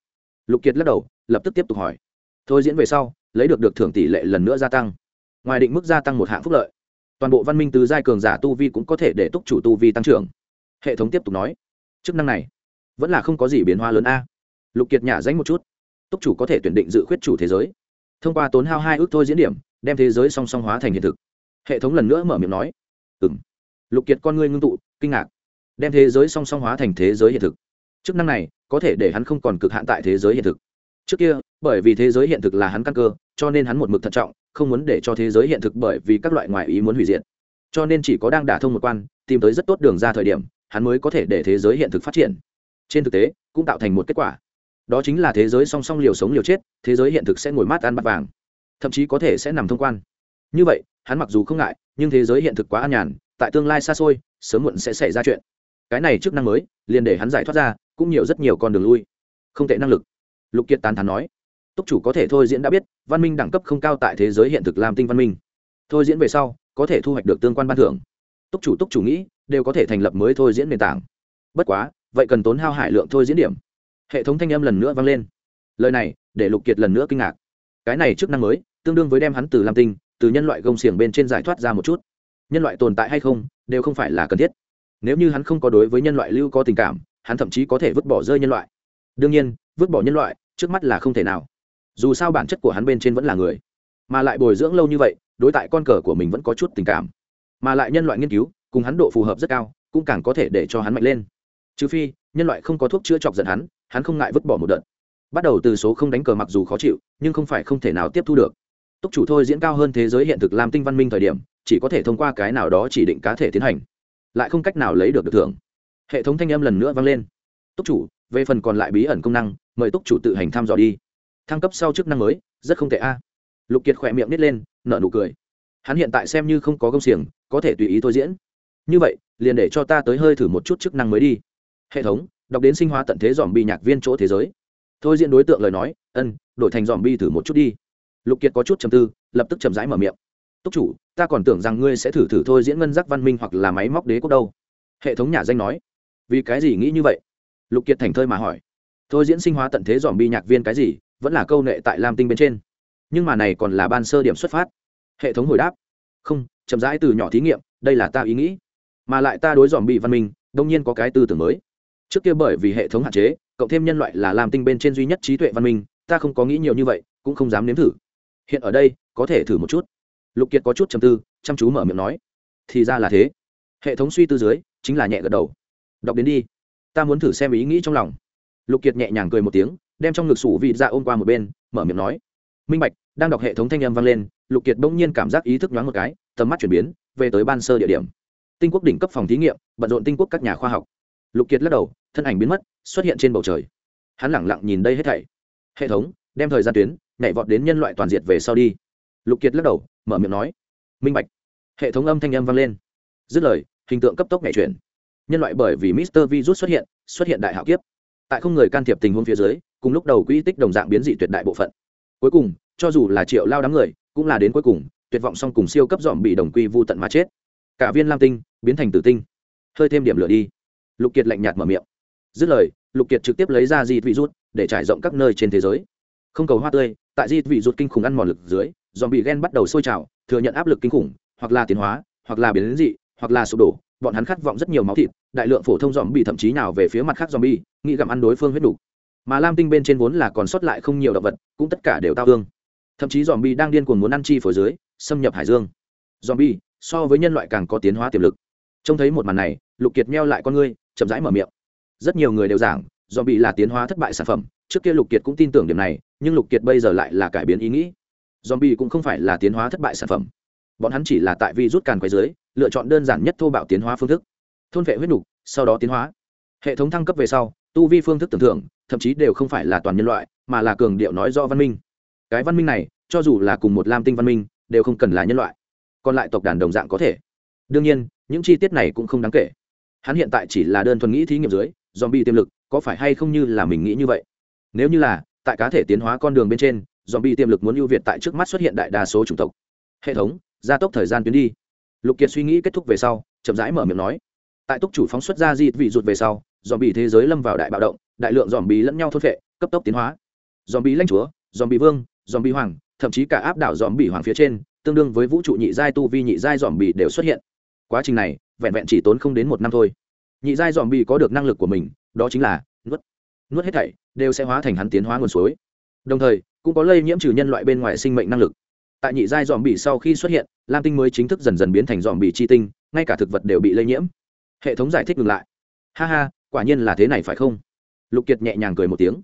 Lục kiệt lắc đầu, lập tức tiếp tục hỏi. Thôi diễn về sau, lấy được được thưởng tỷ lệ lần nữa gia tăng. Ngoài định mức gia tăng một hạng phúc lợi, toàn bộ văn minh từ giai cường giả tu vi cũng có thể để túc chủ tu vi tăng trưởng. Hệ thống tiếp tục nói. Chức năng này, vẫn là không có gì biến hóa lớn a. Lục kiệt nhả danh một chút. Túc chủ có thể tuyển định dự khuyết chủ thế giới. Thông qua tốn hao hai ước thôi diễn điểm đem thế giới song song hóa thành hiện thực. Hệ thống lần nữa mở miệng nói ừ m lục kiệt con ngươi ngưng tụ, kinh ngạc. Đem thế giới song song hóa thành thế giới hiện thực. Chức năng này, có thể để hắn không còn cực hạn tại thế giới hiện thực. Trước kia, bởi vì thế giới hiện thực là hắn căn cơ, cho nên hắn một mực thận trọng, không muốn để cho thế giới hiện thực bởi vì các loại ngoại ý muốn hủy diệt. Cho nên chỉ có đang đả thông một quan, tìm tới rất tốt đường ra thời điểm, hắn mới có thể để thế giới hiện thực phát triển. Trên thực tế, cũng tạo thành một kết quả. Đó chính là thế giới song song liều sống liều chết, thế giới hiện thực sẽ ngồi mát ăn bát vàng thậm chí có thể sẽ nằm thông quan. Như vậy, hắn mặc dù không ngại, nhưng thế giới hiện thực quá an nhàn, tại tương lai xa xôi, sớm muộn sẽ xảy ra chuyện. Cái này chức năng mới, liền để hắn giải thoát ra, cũng nhiều rất nhiều con đường lui. Không tệ năng lực. Lục kiệt tán thán nói. Túc chủ có thể thôi diễn đã biết, văn minh đẳng cấp không cao tại thế giới hiện thực làm tinh văn minh. Thôi diễn về sau, có thể thu hoạch được tương quan ban thưởng. Túc chủ túc chủ nghĩ, đều có thể thành lập mới thôi diễn nền tảng. Bất quá, vậy cần tốn hao hải lượng thôi diễn điểm. Hệ thống thanh âm lần nữa vang lên. Lời này, để lục kiệt lần nữa kinh ngạc cái này chức năng mới, tương đương với đem hắn từ lam tinh, từ nhân loại gông xiềng bên trên giải thoát ra một chút. Nhân loại tồn tại hay không, đều không phải là cần thiết. Nếu như hắn không có đối với nhân loại lưu có tình cảm, hắn thậm chí có thể vứt bỏ rơi nhân loại. Đương nhiên, vứt bỏ nhân loại, trước mắt là không thể nào. Dù sao bản chất của hắn bên trên vẫn là người. Mà lại bồi dưỡng lâu như vậy, đối tại con cờ của mình vẫn có chút tình cảm. Mà lại nhân loại nghiên cứu, cùng hắn độ phù hợp rất cao, cũng càng có thể để cho hắn mạnh lên. Trừ phi, nhân loại không có thuốc chữa chọc giận hắn hắn không ngại vứt bỏ một đợt bắt đầu từ số không đánh cờ mặc dù khó chịu, nhưng không phải không thể nào tiếp thu được. Túc chủ thôi diễn cao hơn thế giới hiện thực làm tinh văn minh thời điểm, chỉ có thể thông qua cái nào đó chỉ định cá thể tiến hành. Lại không cách nào lấy được được thưởng. Hệ thống thanh âm lần nữa vang lên. Túc chủ, về phần còn lại bí ẩn công năng, mời túc chủ tự hành thăm dò đi. Thăng cấp sau chức năng mới, rất không tệ a. Lục kiệt khỏe miệng nít lên, nở nụ cười. Hắn hiện tại xem như không có công xiềng, có thể tùy ý thôi diễn. Như vậy, liền để cho ta tới hơi thử một chút chức năng mới đi. Hệ thống, đọc đến sinh hóa tận thế dòm bị nhạc viên chỗ thế giới thôi diễn đối tượng lời nói, ân, đổi thành dòm bi thử một chút đi. Lục kiệt có chút chầm tư, lập tức chầm rãi mở miệng. Túc chủ, ta còn tưởng rằng ngươi sẽ thử thử thôi diễn ngân giác văn minh hoặc là máy móc đế quốc đâu. Hệ thống nhà danh nói. Vì cái gì nghĩ như vậy? Lục kiệt thành thơi mà hỏi. Thôi diễn sinh hóa tận thế dòm bi nhạc viên cái gì, vẫn là câu nệ tại lam tinh bên trên. Nhưng mà này còn là ban sơ điểm xuất phát. Hệ thống hồi đáp. Không, chậm rãi từ nhỏ thí nghiệm, đây là ta ý nghĩ. Mà lại ta đối dòm bị văn minh, đông nhiên có cái tư tưởng mới. Trước kia bởi vì hệ thống hạn chế cộng thêm nhân loại là làm tinh bên trên duy nhất trí tuệ văn minh, ta không có nghĩ nhiều như vậy, cũng không dám nếm thử. Hiện ở đây, có thể thử một chút. Lục kiệt có chút chầm tư, chăm chú mở miệng nói. Thì ra là thế. Hệ thống suy tư dưới, chính là nhẹ gật đầu. Đọc đến đi. Ta muốn thử xem ý nghĩ trong lòng. Lục kiệt nhẹ nhàng cười một tiếng, đem trong ngực sủ vị ra ôm qua một bên, mở miệng nói. Minh bạch, đang đọc hệ thống thanh âm vang lên, lục kiệt bỗng nhiên cảm giác ý thức nhoáng một cái, tầm mắt chuyển biến, về tới ban sơ địa điểm. Tinh quốc đỉnh cấp phòng thí nghiệm, bận rộn tinh quốc các nhà khoa học. Lục kiệt lắc đầu thân ảnh biến mất, xuất hiện trên bầu trời. Hắn lẳng lặng nhìn đây hết thảy. Hệ thống, đem thời gian tuyến, nhảy vọt đến nhân loại toàn diệt về sau đi. Lục kiệt lắc đầu, mở miệng nói. Minh bạch. Hệ thống âm thanh âm vang lên. Dứt lời, hình tượng cấp tốc nhảy chuyển. Nhân loại bởi vì mister virus xuất hiện xuất hiện đại hạo kiếp. Tại không người can thiệp tình huống phía dưới, cùng lúc đầu quỹ tích đồng dạng biến dị tuyệt đại bộ phận. Cuối cùng, cho dù là triệu lao đám người, cũng là đến cuối cùng, tuyệt vọng song cùng siêu cấp dòm bị đồng quy vô tận mà chết. Cả viên lam tinh, biến thành tử tinh. Hơi thêm điểm lửa đi. Lục kiệt lạnh nhạt mở miệng dứt lời, lục kiệt trực tiếp lấy ra di vị rút để trải rộng các nơi trên thế giới. Không cầu hoa tươi, tại di vị rút kinh khủng ăn mòn lực dưới dòm bị ghen bắt đầu sôi trào, thừa nhận áp lực kinh khủng, hoặc là tiến hóa, hoặc là biến dị, hoặc là sụp đổ, bọn hắn khát vọng rất nhiều máu thịt, đại lượng phổ thông dòm bị thậm chí nào về phía mặt khác dòm bị nghĩ gặm ăn đối phương huyết đủ mà lam tinh bên trên vốn là còn sót lại không nhiều động vật, cũng tất cả đều tao hương thậm chí dòm bị đang điên cuồng muốn ăn chi phổi dưới, xâm nhập hải dương. Dòm bị so với nhân loại càng có tiến hóa tiềm lực. Trông thấy một màn này, lục kiệt meo lại con ngươi, chậm rãi mở miệng rất nhiều người đều giảng do bị là tiến hóa thất bại sản phẩm, trước kia lục kiệt cũng tin tưởng điểm này, nhưng lục kiệt bây giờ lại là cải biến ý nghĩ. Dòm bi cũng không phải là tiến hóa thất bại sản phẩm. Bọn hắn chỉ là tại vi rút càn quay dưới lựa chọn đơn giản nhất thô bạo tiến hóa phương thức. Thôn vệ huyết nục, sau đó tiến hóa. Hệ thống thăng cấp về sau, tu vi phương thức tưởng thưởng thậm chí đều không phải là toàn nhân loại, mà là cường điệu nói do văn minh. Cái văn minh này, cho dù là cùng một lam tinh văn minh, đều không cần là nhân loại. Còn lại tộc đàn đồng dạng có thể. Đương nhiên, những chi tiết này cũng không đáng kể. Hắn hiện tại chỉ là đơn thuần nghĩ thí nghiệm dưới dòm bi tiềm lực, có phải hay không như là mình nghĩ như vậy? Nếu như là, tại cá thể tiến hóa con đường bên trên dòm bi tiềm lực muốn ưu việt tại trước mắt xuất hiện đại đa số chủng tộc. Hệ thống, gia tốc thời gian tuyến đi. Lục kiệt suy nghĩ kết thúc về sau, chậm rãi mở miệng nói. Tại túc chủ phóng xuất ra di vị rụt về sau dòm bị thế giới lâm vào đại bạo động, đại lượng dòm bị lẫn nhau thôn vệ cấp tốc tiến hóa. Dòm bị lãnh chúa dòm bị vương dòm bị hoàng, thậm chí cả áp đảo dòm bị hoàng phía trên, tương đương với vũ trụ nhị giai tu vi nhị giai dòm bị đều xuất hiện. Quá trình này, vẹn vẹn chỉ tốn không đến một năm thôi nhị giai dòm bị có được năng lực của mình, đó chính là nuốt. Nuốt hết thảy đều sẽ hóa thành hắn tiến hóa nguồn suối. Đồng thời, cũng có lây nhiễm trừ nhân loại bên ngoài sinh mệnh năng lực. Tại nhị giai dòm bị sau khi xuất hiện, lam tinh mới chính thức dần dần biến thành dòm bị chi tinh, ngay cả thực vật đều bị lây nhiễm. Hệ thống giải thích ngừng lại. Ha ha, quả nhiên là thế này phải không? Lục kiệt nhẹ nhàng cười một tiếng.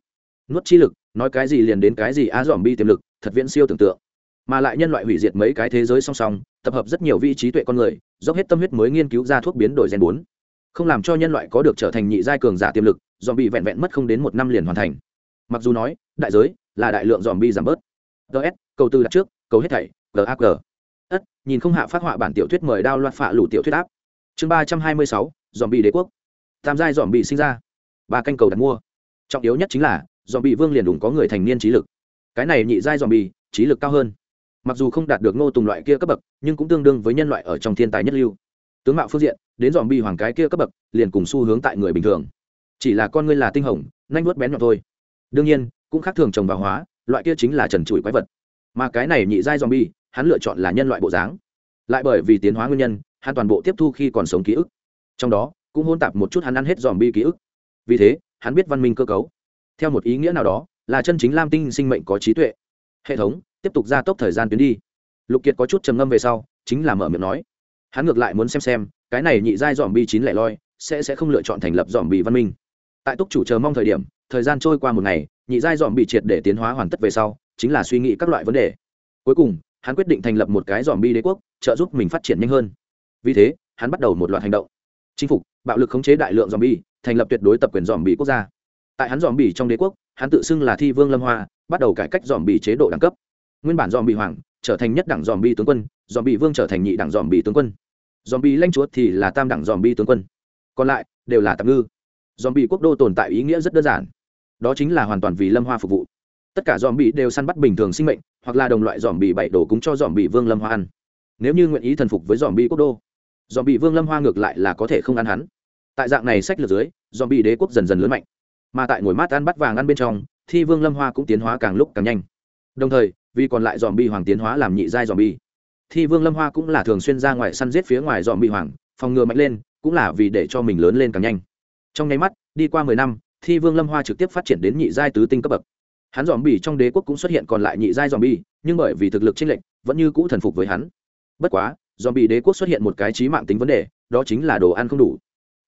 Nuốt chi lực, nói cái gì liền đến cái gì á, dòm bi tiềm lực, thật viễn siêu tưởng tượng. Mà lại nhân loại hủy diệt mấy cái thế giới song song, tập hợp rất nhiều vị trí tuệ con người, dốc hết tâm huyết mới nghiên cứu ra thuốc biến đổi gen bốn không làm cho nhân loại có được trở thành nhị giai cường giả tiềm lực dòm bị vẹn vẹn mất không đến một năm liền hoàn thành. Mặc dù nói, đại giới là đại lượng dòm bi giảm bớt. Ts cầu tư đặt trước, cầu hết thảy gag ất, nhìn không hạ phát họa bản tiểu thuyết mời đao loạt phạ lủ tiểu thuyết áp. Chương ba trăm hai mươi sáu dòm bị đế quốc. Tam giai dòm bị sinh ra. Ba canh cầu đặt mua. Trọng yếu nhất chính là dòm bị vương liền đủ có người thành niên trí lực. Cái này nhị giai dòm bị trí lực cao hơn. Mặc dù không đạt được ngô tùng loại kia cấp bậc, nhưng cũng tương đương với nhân loại ở trong thiên tài nhất lưu tướng mạo phương diện, đến dòm bi hoàng cái kia cấp bậc, liền cùng xu hướng tại người bình thường. Chỉ là con ngươi là tinh hồng, nhanh vuốt bén nhọn thôi. Đương nhiên, cũng khác thường trồng và hóa, loại kia chính là trần trụi quái vật. Mà cái này nhị giai zombie, hắn lựa chọn là nhân loại bộ dáng. Lại bởi vì tiến hóa nguyên nhân, hắn toàn bộ tiếp thu khi còn sống ký ức. Trong đó, cũng hôn tạp một chút hắn ăn hết zombie ký ức. Vì thế, hắn biết văn minh cơ cấu. Theo một ý nghĩa nào đó, là chân chính lam tinh sinh mệnh có trí tuệ. Hệ thống, tiếp tục gia tốc thời gian tuyến đi. Lục kiệt có chút trầm ngâm về sau, chính là mở miệng nói hắn ngược lại muốn xem xem, cái này nhị giai dòm bi chín lẻ loi sẽ sẽ không lựa chọn thành lập dòm bị văn minh. Tại túc chủ chờ mong thời điểm, thời gian trôi qua một ngày, nhị giai dòm bị triệt để tiến hóa hoàn tất về sau, chính là suy nghĩ các loại vấn đề. Cuối cùng, hắn quyết định thành lập một cái dòm bi đế quốc, trợ giúp mình phát triển nhanh hơn. Vì thế, hắn bắt đầu một loạt hành động. Chinh phục, bạo lực khống chế đại lượng dòm bi thành lập tuyệt đối tập quyền dòm bi quốc gia. Tại hắn dòm bi trong đế quốc, hắn tự xưng là thi vương lâm hoa, bắt đầu cải cách dòm bi chế độ đẳng cấp. Nguyên bản dòm bi hoàng, trở thành nhất đảng dòm bi tướng quân dòm bi vương trở thành nhị đảng dòm bi tướng quân dòm bi lanh chúa thì là tam đẳng dòm bi tướng quân. Còn lại, đều là tạm ngư. Dòm bi quốc đô tồn tại ý nghĩa rất đơn giản. Đó chính là hoàn toàn vì lâm hoa phục vụ. Tất cả dòm bị đều săn bắt bình thường sinh mệnh, hoặc là đồng loại dòm bị bảy đổ cúng cho dòm bị vương lâm hoa ăn. Nếu như nguyện ý thần phục với dòm bị quốc đô dòm bị vương lâm hoa ngược lại là có thể không ăn hắn. Tại dạng này sách lược dưới dòm bị đế quốc dần dần lớn mạnh. Mà tại ngồi mát ăn bắt vàng ăn bên trong thì vương lâm hoa cũng tiến hóa càng lúc càng nhanh. Đồng thời, vì còn lại dòm bị hoàng tiến hóa làm nhị giai dòm bị thì vương lâm hoa cũng là thường xuyên ra ngoài săn giết phía ngoài dòm bị hoàng phòng ngừa mạnh lên cũng là vì để cho mình lớn lên càng nhanh. Trong nháy mắt đi qua mười năm thì vương lâm hoa trực tiếp phát triển đến nhị giai tứ tinh cấp bậc. Hắn dòm Bỉ trong đế quốc cũng xuất hiện còn lại nhị giai dòm Bỉ, nhưng bởi vì thực lực chênh lệch vẫn như cũ thần phục với hắn. Bất quá dòm Bỉ đế quốc xuất hiện một cái trí mạng tính vấn đề đó chính là đồ ăn không đủ.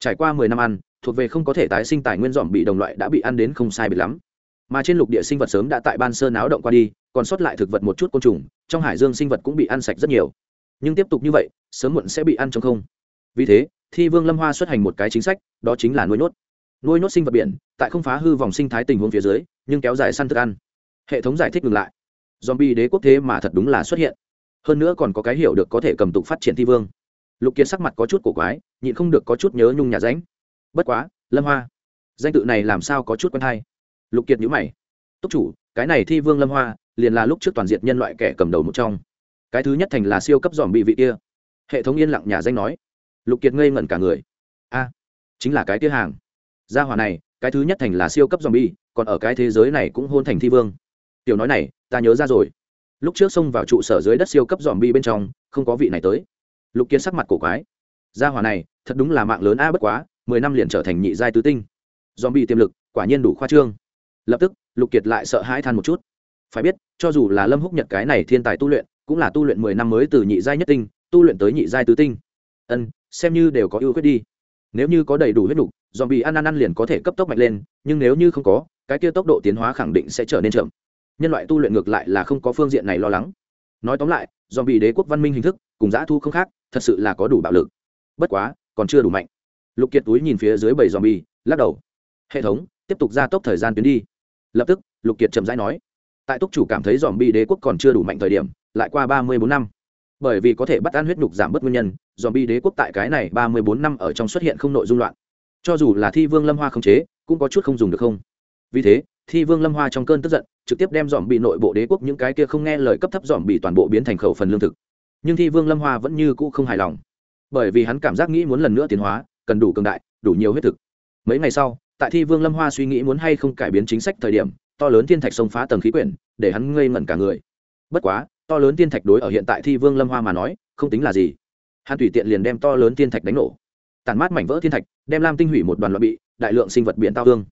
Trải qua mười năm ăn thuộc về không có thể tái sinh tài nguyên dòm bị đồng loại đã bị ăn đến không sai biệt lắm. Mà trên lục địa sinh vật sớm đã tại ban sơ náo động qua đi còn sót lại thực vật một chút côn trùng, trong hải dương sinh vật cũng bị ăn sạch rất nhiều. Nhưng tiếp tục như vậy, sớm muộn sẽ bị ăn trong không. Vì thế, thi vương lâm hoa xuất hành một cái chính sách, đó chính là nuôi nhốt. Nuôi nhốt sinh vật biển, tại không phá hư vòng sinh thái tình huống phía dưới, nhưng kéo dài săn thức ăn. Hệ thống giải thích ngừng lại. Zombie đế quốc thế mà thật đúng là xuất hiện. Hơn nữa còn có cái hiểu được có thể cầm tục phát triển thi vương. Lục kiệt sắc mặt có chút cổ quái, nhịn không được có chút nhớ nhung nhà ránh. Bất quá, lâm hoa, danh tự này làm sao có chút quen hay? Lục kiệt nhữ mày. Túc chủ, cái này thi vương lâm hoa liền là lúc trước toàn diện nhân loại kẻ cầm đầu một trong. Cái thứ nhất thành là siêu cấp dòm bị vị kia. Hệ thống yên lặng nhà danh nói. Lục kiệt ngây ngẩn cả người. A, chính là cái kia hàng. Gia hỏa này, cái thứ nhất thành là siêu cấp dòm bi còn ở cái thế giới này cũng hôn thành thi vương. Tiểu nói này, ta nhớ ra rồi. Lúc trước xông vào trụ sở dưới đất siêu cấp dòm bi bên trong, không có vị này tới. Lục kiệt sắc mặt cổ quái. Gia hỏa này, thật đúng là mạng lớn a, bất quá, mười năm liền trở thành nhị giai tứ tinh. Dòm bi tiềm lực, quả nhiên đủ khoa trương. Lập tức, lục kiệt lại sợ hãi than một chút phải biết cho dù là lâm húc nhật cái này thiên tài tu luyện cũng là tu luyện mười năm mới từ nhị giai nhất tinh tu luyện tới nhị giai tứ tinh. Ân xem như đều có ưu khuyết đi. Nếu như có đầy đủ huyết đủ, dòm bị ăn ăn ăn liền có thể cấp tốc mạnh lên nhưng nếu như không có cái kia tốc độ tiến hóa khẳng định sẽ trở nên chậm. Nhân loại tu luyện ngược lại là không có phương diện này lo lắng. Nói tóm lại dòm bị đế quốc văn minh hình thức cùng giã thu không khác thật sự là có đủ bạo lực. Bất quá còn chưa đủ mạnh. Lục kiệt túi nhìn phía dưới bảy dòm bị lắc đầu. Hệ thống tiếp tục gia tốc thời gian tuyến đi. Lập tức lục kiệt chậm rãi nói tại túc chủ cảm thấy dòm bi đế quốc còn chưa đủ mạnh thời điểm, lại qua ba mươi bốn năm. Bởi vì có thể bắt ăn huyết nhục giảm bớt nguyên nhân, dòm bi đế quốc tại cái này ba mươi bốn năm ở trong xuất hiện không nội dung loạn. Cho dù là thi vương lâm hoa không chế, cũng có chút không dùng được không. Vì thế, thi vương lâm hoa trong cơn tức giận, trực tiếp đem dòm bị nội bộ đế quốc những cái kia không nghe lời cấp thấp dòm bị toàn bộ biến thành khẩu phần lương thực. Nhưng thi vương lâm hoa vẫn như cũ không hài lòng. Bởi vì hắn cảm giác nghĩ muốn lần nữa tiến hóa, cần đủ cường đại, đủ nhiều huyết thực. Mấy ngày sau, tại thi vương lâm hoa suy nghĩ muốn hay không cải biến chính sách thời điểm to lớn thiên thạch xông phá tầng khí quyển, để hắn ngây ngẩn cả người. Bất quá, to lớn thiên thạch đối ở hiện tại thi vương lâm hoa mà nói, không tính là gì. Hắn tùy tiện liền đem to lớn thiên thạch đánh nổ. Tàn mát mảnh vỡ thiên thạch, đem lam tinh hủy một đoàn loại bị, đại lượng sinh vật biển tao hương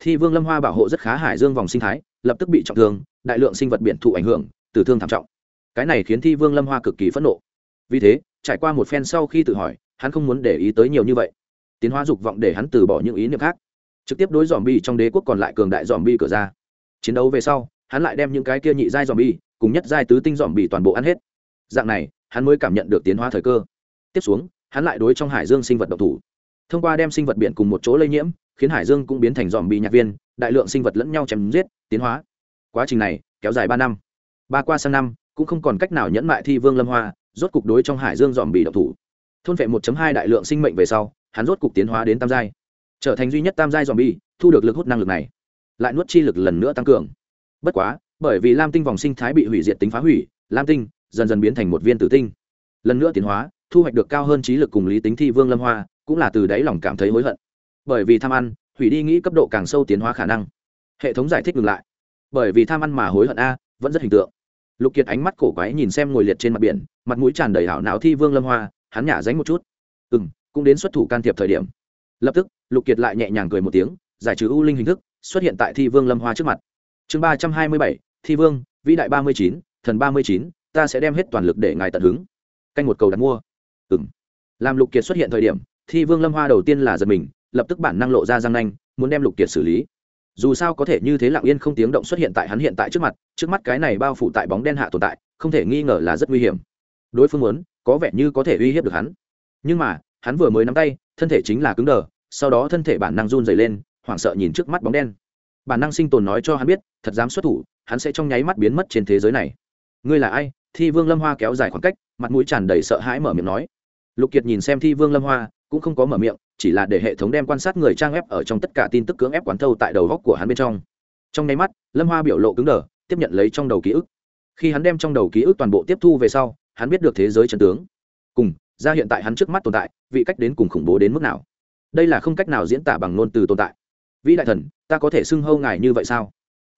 thi vương lâm hoa bảo hộ rất khá hải dương vòng sinh thái, lập tức bị trọng thương, đại lượng sinh vật biển thụ ảnh hưởng, tử thương thảm trọng. Cái này khiến thi vương lâm hoa cực kỳ phẫn nộ. Vì thế, trải qua một phen sau khi tự hỏi, hắn không muốn để ý tới nhiều như vậy. Tiến hóa dục vọng để hắn từ bỏ những ý niệm khác. Trực tiếp đối dòm bi trong đế quốc còn lại cường đại dòm bi cửa ra chiến đấu về sau, hắn lại đem những cái kia nhị giai dòm bi cùng nhất giai tứ tinh dòm bi toàn bộ ăn hết. Dạng này, hắn mới cảm nhận được tiến hóa thời cơ. Tiếp xuống, hắn lại đối trong hải dương sinh vật độc thủ. Thông qua đem sinh vật biển cùng một chỗ lây nhiễm, khiến hải dương cũng biến thành dòm bi nhạc viên, đại lượng sinh vật lẫn nhau chém giết, tiến hóa. Quá trình này kéo dài ba năm. Ba qua sang năm, cũng không còn cách nào nhẫn mại thi vương lâm hoa, rốt cục đối trong hải dương dòm bị độc thủ. Thôn vệ 1 hai đại lượng sinh mệnh về sau, hắn rốt cục tiến hóa đến tam giai. Trở thành duy nhất tam giai dòm bi thu được lực hút năng lực này lại nuốt chi lực lần nữa tăng cường. Bất quá, bởi vì lam tinh vòng sinh thái bị hủy diệt tính phá hủy, lam tinh dần dần biến thành một viên tử tinh. Lần nữa tiến hóa, thu hoạch được cao hơn trí lực cùng lý tính thi vương lâm hoa, cũng là từ đáy lòng cảm thấy hối hận. Bởi vì tham ăn, hủy đi nghĩ cấp độ càng sâu tiến hóa khả năng. Hệ thống giải thích ngừng lại. Bởi vì tham ăn mà hối hận a, vẫn rất hình tượng. Lục kiệt ánh mắt cổ quái nhìn xem ngồi liệt trên mặt biển, mặt mũi tràn đầy hảo não thi vương lâm hoa, hắn nhả dánh một chút. Ừ m cũng đến xuất thủ can thiệp thời điểm. Lập tức, lục kiệt lại nhẹ nhàng cười một tiếng, giải trừ u linh hình thức xuất hiện tại thi vương lâm hoa trước mặt. Chương ba trăm hai mươi bảy, thi vương, vĩ đại ba mươi chín, thần ba mươi chín, ta sẽ đem hết toàn lực để ngài tận hứng. Canh một cầu đặt mua. Ừ m làm lục kiệt xuất hiện thời điểm, thi vương lâm hoa đầu tiên là giật mình, lập tức bản năng lộ ra răng nanh, muốn đem lục kiệt xử lý. Dù sao có thể như thế lặng yên không tiếng động xuất hiện tại hắn hiện tại trước mặt, trước mắt cái này bao phủ tại bóng đen hạ tồn tại, không thể nghi ngờ là rất nguy hiểm. Đối phương muốn, có vẻ như có thể uy hiếp được hắn. Nhưng mà, hắn vừa mới nắm tay, thân thể chính là cứng đờ, sau đó thân thể bản năng run dày lên hoảng sợ nhìn trước mắt bóng đen. Bản năng sinh tồn nói cho hắn biết, thật dám xuất thủ, hắn sẽ trong nháy mắt biến mất trên thế giới này. Ngươi là ai? Thi vương lâm hoa kéo dài khoảng cách, mặt mũi tràn đầy sợ hãi mở miệng nói. Lục kiệt nhìn xem thi vương lâm hoa, cũng không có mở miệng, chỉ là để hệ thống đem quan sát người trang ép ở trong tất cả tin tức cưỡng ép quán thâu tại đầu góc của hắn bên trong. Trong nháy mắt, lâm hoa biểu lộ cứng đờ, tiếp nhận lấy trong đầu ký ức. Khi hắn đem trong đầu ký ức toàn bộ tiếp thu về sau, hắn biết được thế giới chân tướng. Cùng, ra hiện tại hắn trước mắt tồn tại, vị cách đến cùng khủng bố đến mức nào? Đây là không cách nào diễn tả bằng ngôn từ tồn tại vĩ đại thần ta có thể xưng hâu ngài như vậy sao?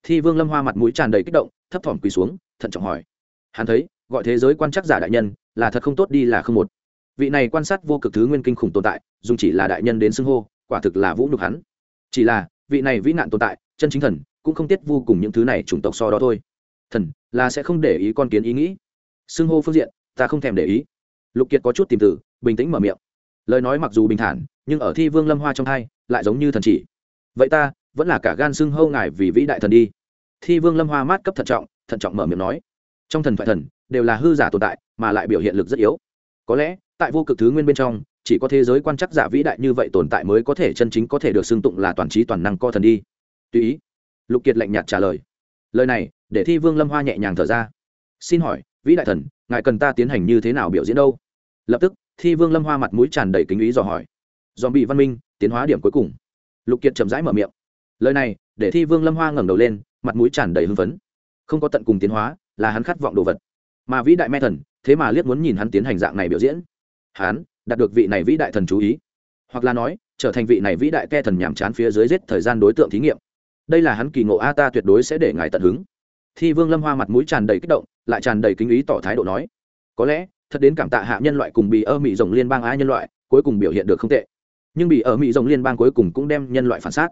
Thi vương lâm hoa mặt mũi tràn đầy kích động thấp thỏm quỳ xuống thận trọng hỏi. Hắn thấy gọi thế giới quan chắc giả đại nhân là thật không tốt đi là không một. Vị này quan sát vô cực thứ nguyên kinh khủng tồn tại dùng chỉ là đại nhân đến xưng hô quả thực là vũ nhục hắn. Chỉ là vị này vĩ nạn tồn tại chân chính thần cũng không tiết vô cùng những thứ này chủng tộc so đó thôi. Thần là sẽ không để ý con kiến ý nghĩ. Xưng hô phương diện ta không thèm để ý. Lục kiệt có chút tìm từ, bình tĩnh mở miệng. Lời nói mặc dù bình thản nhưng ở thi vương lâm hoa trong hai lại giống như thần chỉ vậy ta, vẫn là cả gan xưng hâu ngài vì vĩ đại thần đi. Thi vương lâm hoa mát cấp thận trọng thận trọng mở miệng nói. Trong thần thoại thần, đều là hư giả tồn tại, mà lại biểu hiện lực rất yếu. Có lẽ, tại vô cực thứ nguyên bên trong, chỉ có thế giới quan chắc giả vĩ đại như vậy tồn tại mới có thể chân chính có thể được xưng tụng là toàn trí toàn năng co thần đi. Tùy ý, lục kiệt lạnh nhạt trả lời. Lời này, để thi vương lâm hoa nhẹ nhàng thở ra. Xin hỏi, vĩ đại thần, ngài cần ta tiến hành như thế nào biểu diễn đâu? Lập tức, thi vương lâm hoa mặt mũi tràn đầy kính ý dò hỏi. Dòm bị văn minh, tiến hóa điểm cuối cùng lục kiệt chậm rãi mở miệng. Lời này, để thi vương lâm hoa ngẩng đầu lên, mặt mũi tràn đầy hưng phấn. Không có tận cùng tiến hóa, là hắn khát vọng đồ vật. Mà vĩ đại me thần, thế mà liếc muốn nhìn hắn tiến hành dạng này biểu diễn. Hắn, đạt được vị này vĩ đại thần chú ý. Hoặc là nói, trở thành vị này vĩ đại ke thần nhàm chán phía dưới giết thời gian đối tượng thí nghiệm. Đây là hắn kỳ ngộ a ta tuyệt đối sẽ để ngài tận hứng. Thi vương lâm hoa mặt mũi tràn đầy kích động, lại tràn đầy kinh ý tỏ thái độ nói, có lẽ, thật đến cảm tạ hạ nhân loại cùng bị ơ mỹ rồng liên bang a nhân loại, cuối cùng biểu hiện được không tệ nhưng bị ở mỹ rộng liên bang cuối cùng cũng đem nhân loại phản xác.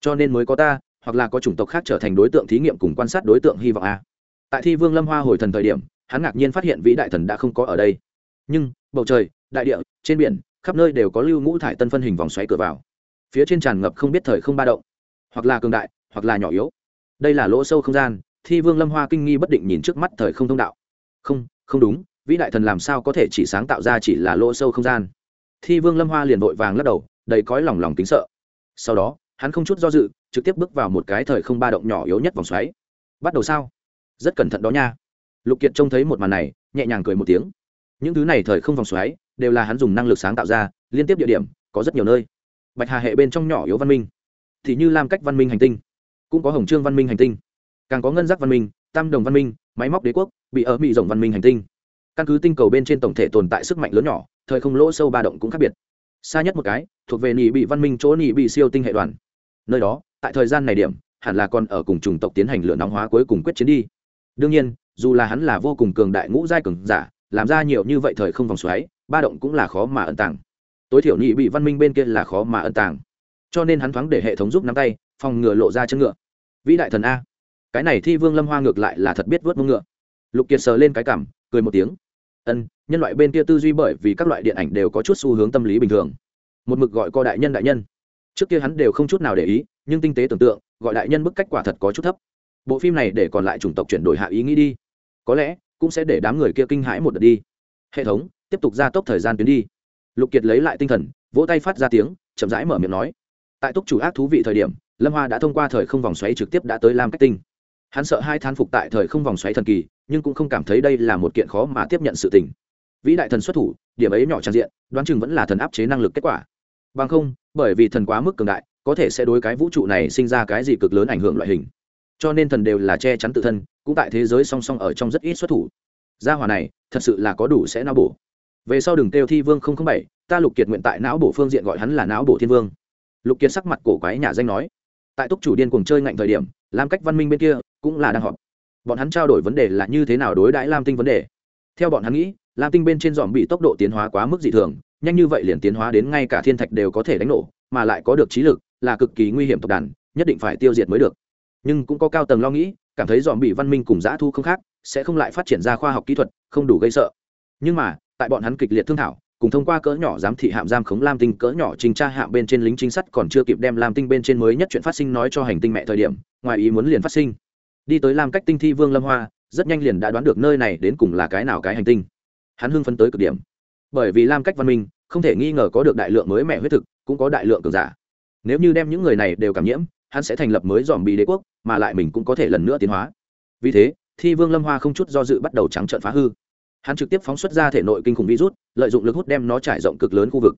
cho nên mới có ta, hoặc là có chủng tộc khác trở thành đối tượng thí nghiệm cùng quan sát đối tượng hy vọng a. tại thi vương lâm hoa hồi thần thời điểm, hắn ngạc nhiên phát hiện vĩ đại thần đã không có ở đây. nhưng, bầu trời, đại địa, trên biển, khắp nơi đều có lưu ngũ thải tân phân hình vòng xoáy cửa vào. phía trên tràn ngập không biết thời không ba động. hoặc là cường đại, hoặc là nhỏ yếu. đây là lỗ sâu không gian, thi vương lâm hoa kinh nghi bất định nhìn trước mắt thời không thông đạo. không không đúng, vĩ đại thần làm sao có thể chỉ sáng tạo ra chỉ là lỗ sâu không gian? Thi vương lâm hoa liền vội vàng lắc đầu, đầy cõi lòng lòng tính sợ. Sau đó, hắn không chút do dự, trực tiếp bước vào một cái thời không ba động nhỏ yếu nhất vòng xoáy. Bắt đầu sao? Rất cẩn thận đó nha. Lục kiệt trông thấy một màn này, nhẹ nhàng cười một tiếng. Những thứ này thời không vòng xoáy, đều là hắn dùng năng lực sáng tạo ra, liên tiếp địa điểm, có rất nhiều nơi. Bạch hà hệ bên trong nhỏ yếu văn minh, thì như lam cách văn minh hành tinh, cũng có hồng trương văn minh hành tinh, càng có ngân giác văn minh, tam đồng văn minh, máy móc đế quốc, bị ở bị rộng văn minh hành tinh. Căn cứ tinh cầu bên trên tổng thể tồn tại sức mạnh lớn nhỏ thời không lỗ sâu ba động cũng khác biệt. Xa nhất một cái, thuộc về nỉ bị văn minh chỗ nỉ bị siêu tinh hệ đoàn. Nơi đó, tại thời gian này điểm, hẳn là còn ở cùng chủng tộc tiến hành lửa nóng hóa cuối cùng quyết chiến đi. Đương nhiên, dù là hắn là vô cùng cường đại ngũ giai cường giả, làm ra nhiều như vậy thời không vòng xoáy, ba động cũng là khó mà ẩn tàng. Tối thiểu nhị bị văn minh bên kia là khó mà ẩn tàng. Cho nên hắn thoáng để hệ thống giúp nắm tay, phòng ngừa lộ ra chân ngựa. Vĩ đại thần a. Cái này thi vương lâm hoa ngược lại là thật biết vớt mông ngựa. Lục kiệt sờ lên cái cảm cười một tiếng ân, nhân loại bên kia tư duy bởi vì các loại điện ảnh đều có chút xu hướng tâm lý bình thường. Một mực gọi co đại nhân đại nhân. Trước kia hắn đều không chút nào để ý, nhưng tinh tế tưởng tượng, gọi đại nhân bức cách quả thật có chút thấp. Bộ phim này để còn lại chủng tộc chuyển đổi hạ ý nghĩ đi. Có lẽ, cũng sẽ để đám người kia kinh hãi một đợt đi. Hệ thống, tiếp tục gia tốc thời gian tuyến đi. Lục kiệt lấy lại tinh thần, vỗ tay phát ra tiếng, chậm rãi mở miệng nói. Tại túc chủ ác thú vị thời điểm, lâm hoa đã thông qua thời không vòng xoáy trực tiếp đã tới lam cách tinh hắn sợ hai thán phục tại thời không vòng xoáy thần kỳ, nhưng cũng không cảm thấy đây là một kiện khó mà tiếp nhận sự tình. Vĩ đại thần xuất thủ, điểm ấy nhỏ trang diện, đoán chừng vẫn là thần áp chế năng lực kết quả. Bằng không, bởi vì thần quá mức cường đại, có thể sẽ đối cái vũ trụ này sinh ra cái gì cực lớn ảnh hưởng loại hình. Cho nên thần đều là che chắn tự thân, cũng tại thế giới song song ở trong rất ít xuất thủ. Gia hòa này, thật sự là có đủ sẽ não bổ. Về sau đừng kêu thi vương không không bảy, ta lục kiệt nguyện tại não bổ phương diện gọi hắn là não bổ thiên vương. Lục kiệt sắc mặt cổ quái nhà danh nói. Tại túc chủ điên cuồng chơi ngạnh thời điểm làm cách văn minh bên kia cũng là đang họp. Bọn hắn trao đổi vấn đề là như thế nào đối đãi lam tinh vấn đề. Theo bọn hắn nghĩ, lam tinh bên trên dòm bị tốc độ tiến hóa quá mức dị thường, nhanh như vậy liền tiến hóa đến ngay cả thiên thạch đều có thể đánh nổ, mà lại có được trí lực, là cực kỳ nguy hiểm tộc đàn, nhất định phải tiêu diệt mới được. Nhưng cũng có cao tầng lo nghĩ, cảm thấy dòm bị văn minh cùng dã thu không khác, sẽ không lại phát triển ra khoa học kỹ thuật, không đủ gây sợ. Nhưng mà, tại bọn hắn kịch liệt thương thảo cùng thông qua cỡ nhỏ giám thị hạm giam khống lam tinh, cỡ nhỏ trình tra hạm bên trên lính trinh sát còn chưa kịp đem lam tinh bên trên mới nhất chuyện phát sinh nói cho hành tinh mẹ thời điểm, ngoài ý muốn liền phát sinh. Đi tới lam cách tinh thi vương lâm hoa, rất nhanh liền đã đoán được nơi này đến cùng là cái nào cái hành tinh. Hắn hưng phấn tới cực điểm. Bởi vì lam cách văn minh, không thể nghi ngờ có được đại lượng mới mẹ huyết thực, cũng có đại lượng cường giả. Nếu như đem những người này đều cảm nhiễm, hắn sẽ thành lập mới dòm bì đế quốc, mà lại mình cũng có thể lần nữa tiến hóa. Vì thế, thi vương lâm hoa không chút do dự bắt đầu trắng trợn phá hư hắn trực tiếp phóng xuất ra thể nội kinh khủng virus, lợi dụng lực hút đem nó trải rộng cực lớn khu vực.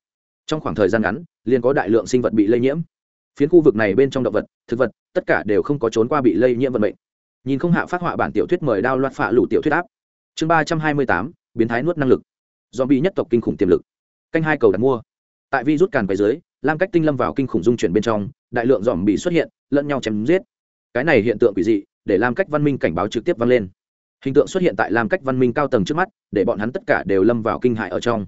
Trong khoảng thời gian ngắn, liền có đại lượng sinh vật bị lây nhiễm. Phiến khu vực này bên trong động vật, thực vật, tất cả đều không có trốn qua bị lây nhiễm vận mệnh. Nhìn không hạ phát họa bản tiểu thuyết mời đao loạt phạ lủ tiểu thuyết áp. Chương ba trăm hai mươi tám, biến thái nuốt năng lực. Do bị nhất tộc kinh khủng tiềm lực. Canh hai cầu đặt mua. Tại vi rút càn quay dưới, lam cách tinh lâm vào kinh khủng dung chuyển bên trong, đại lượng dòm bị xuất hiện, lẫn nhau chém giết. Cái này hiện tượng quỷ dị, để lam cách văn minh cảnh báo trực tiếp vang lên hình tượng xuất hiện tại lam cách văn minh cao tầng trước mắt, để bọn hắn tất cả đều lâm vào kinh hại ở trong.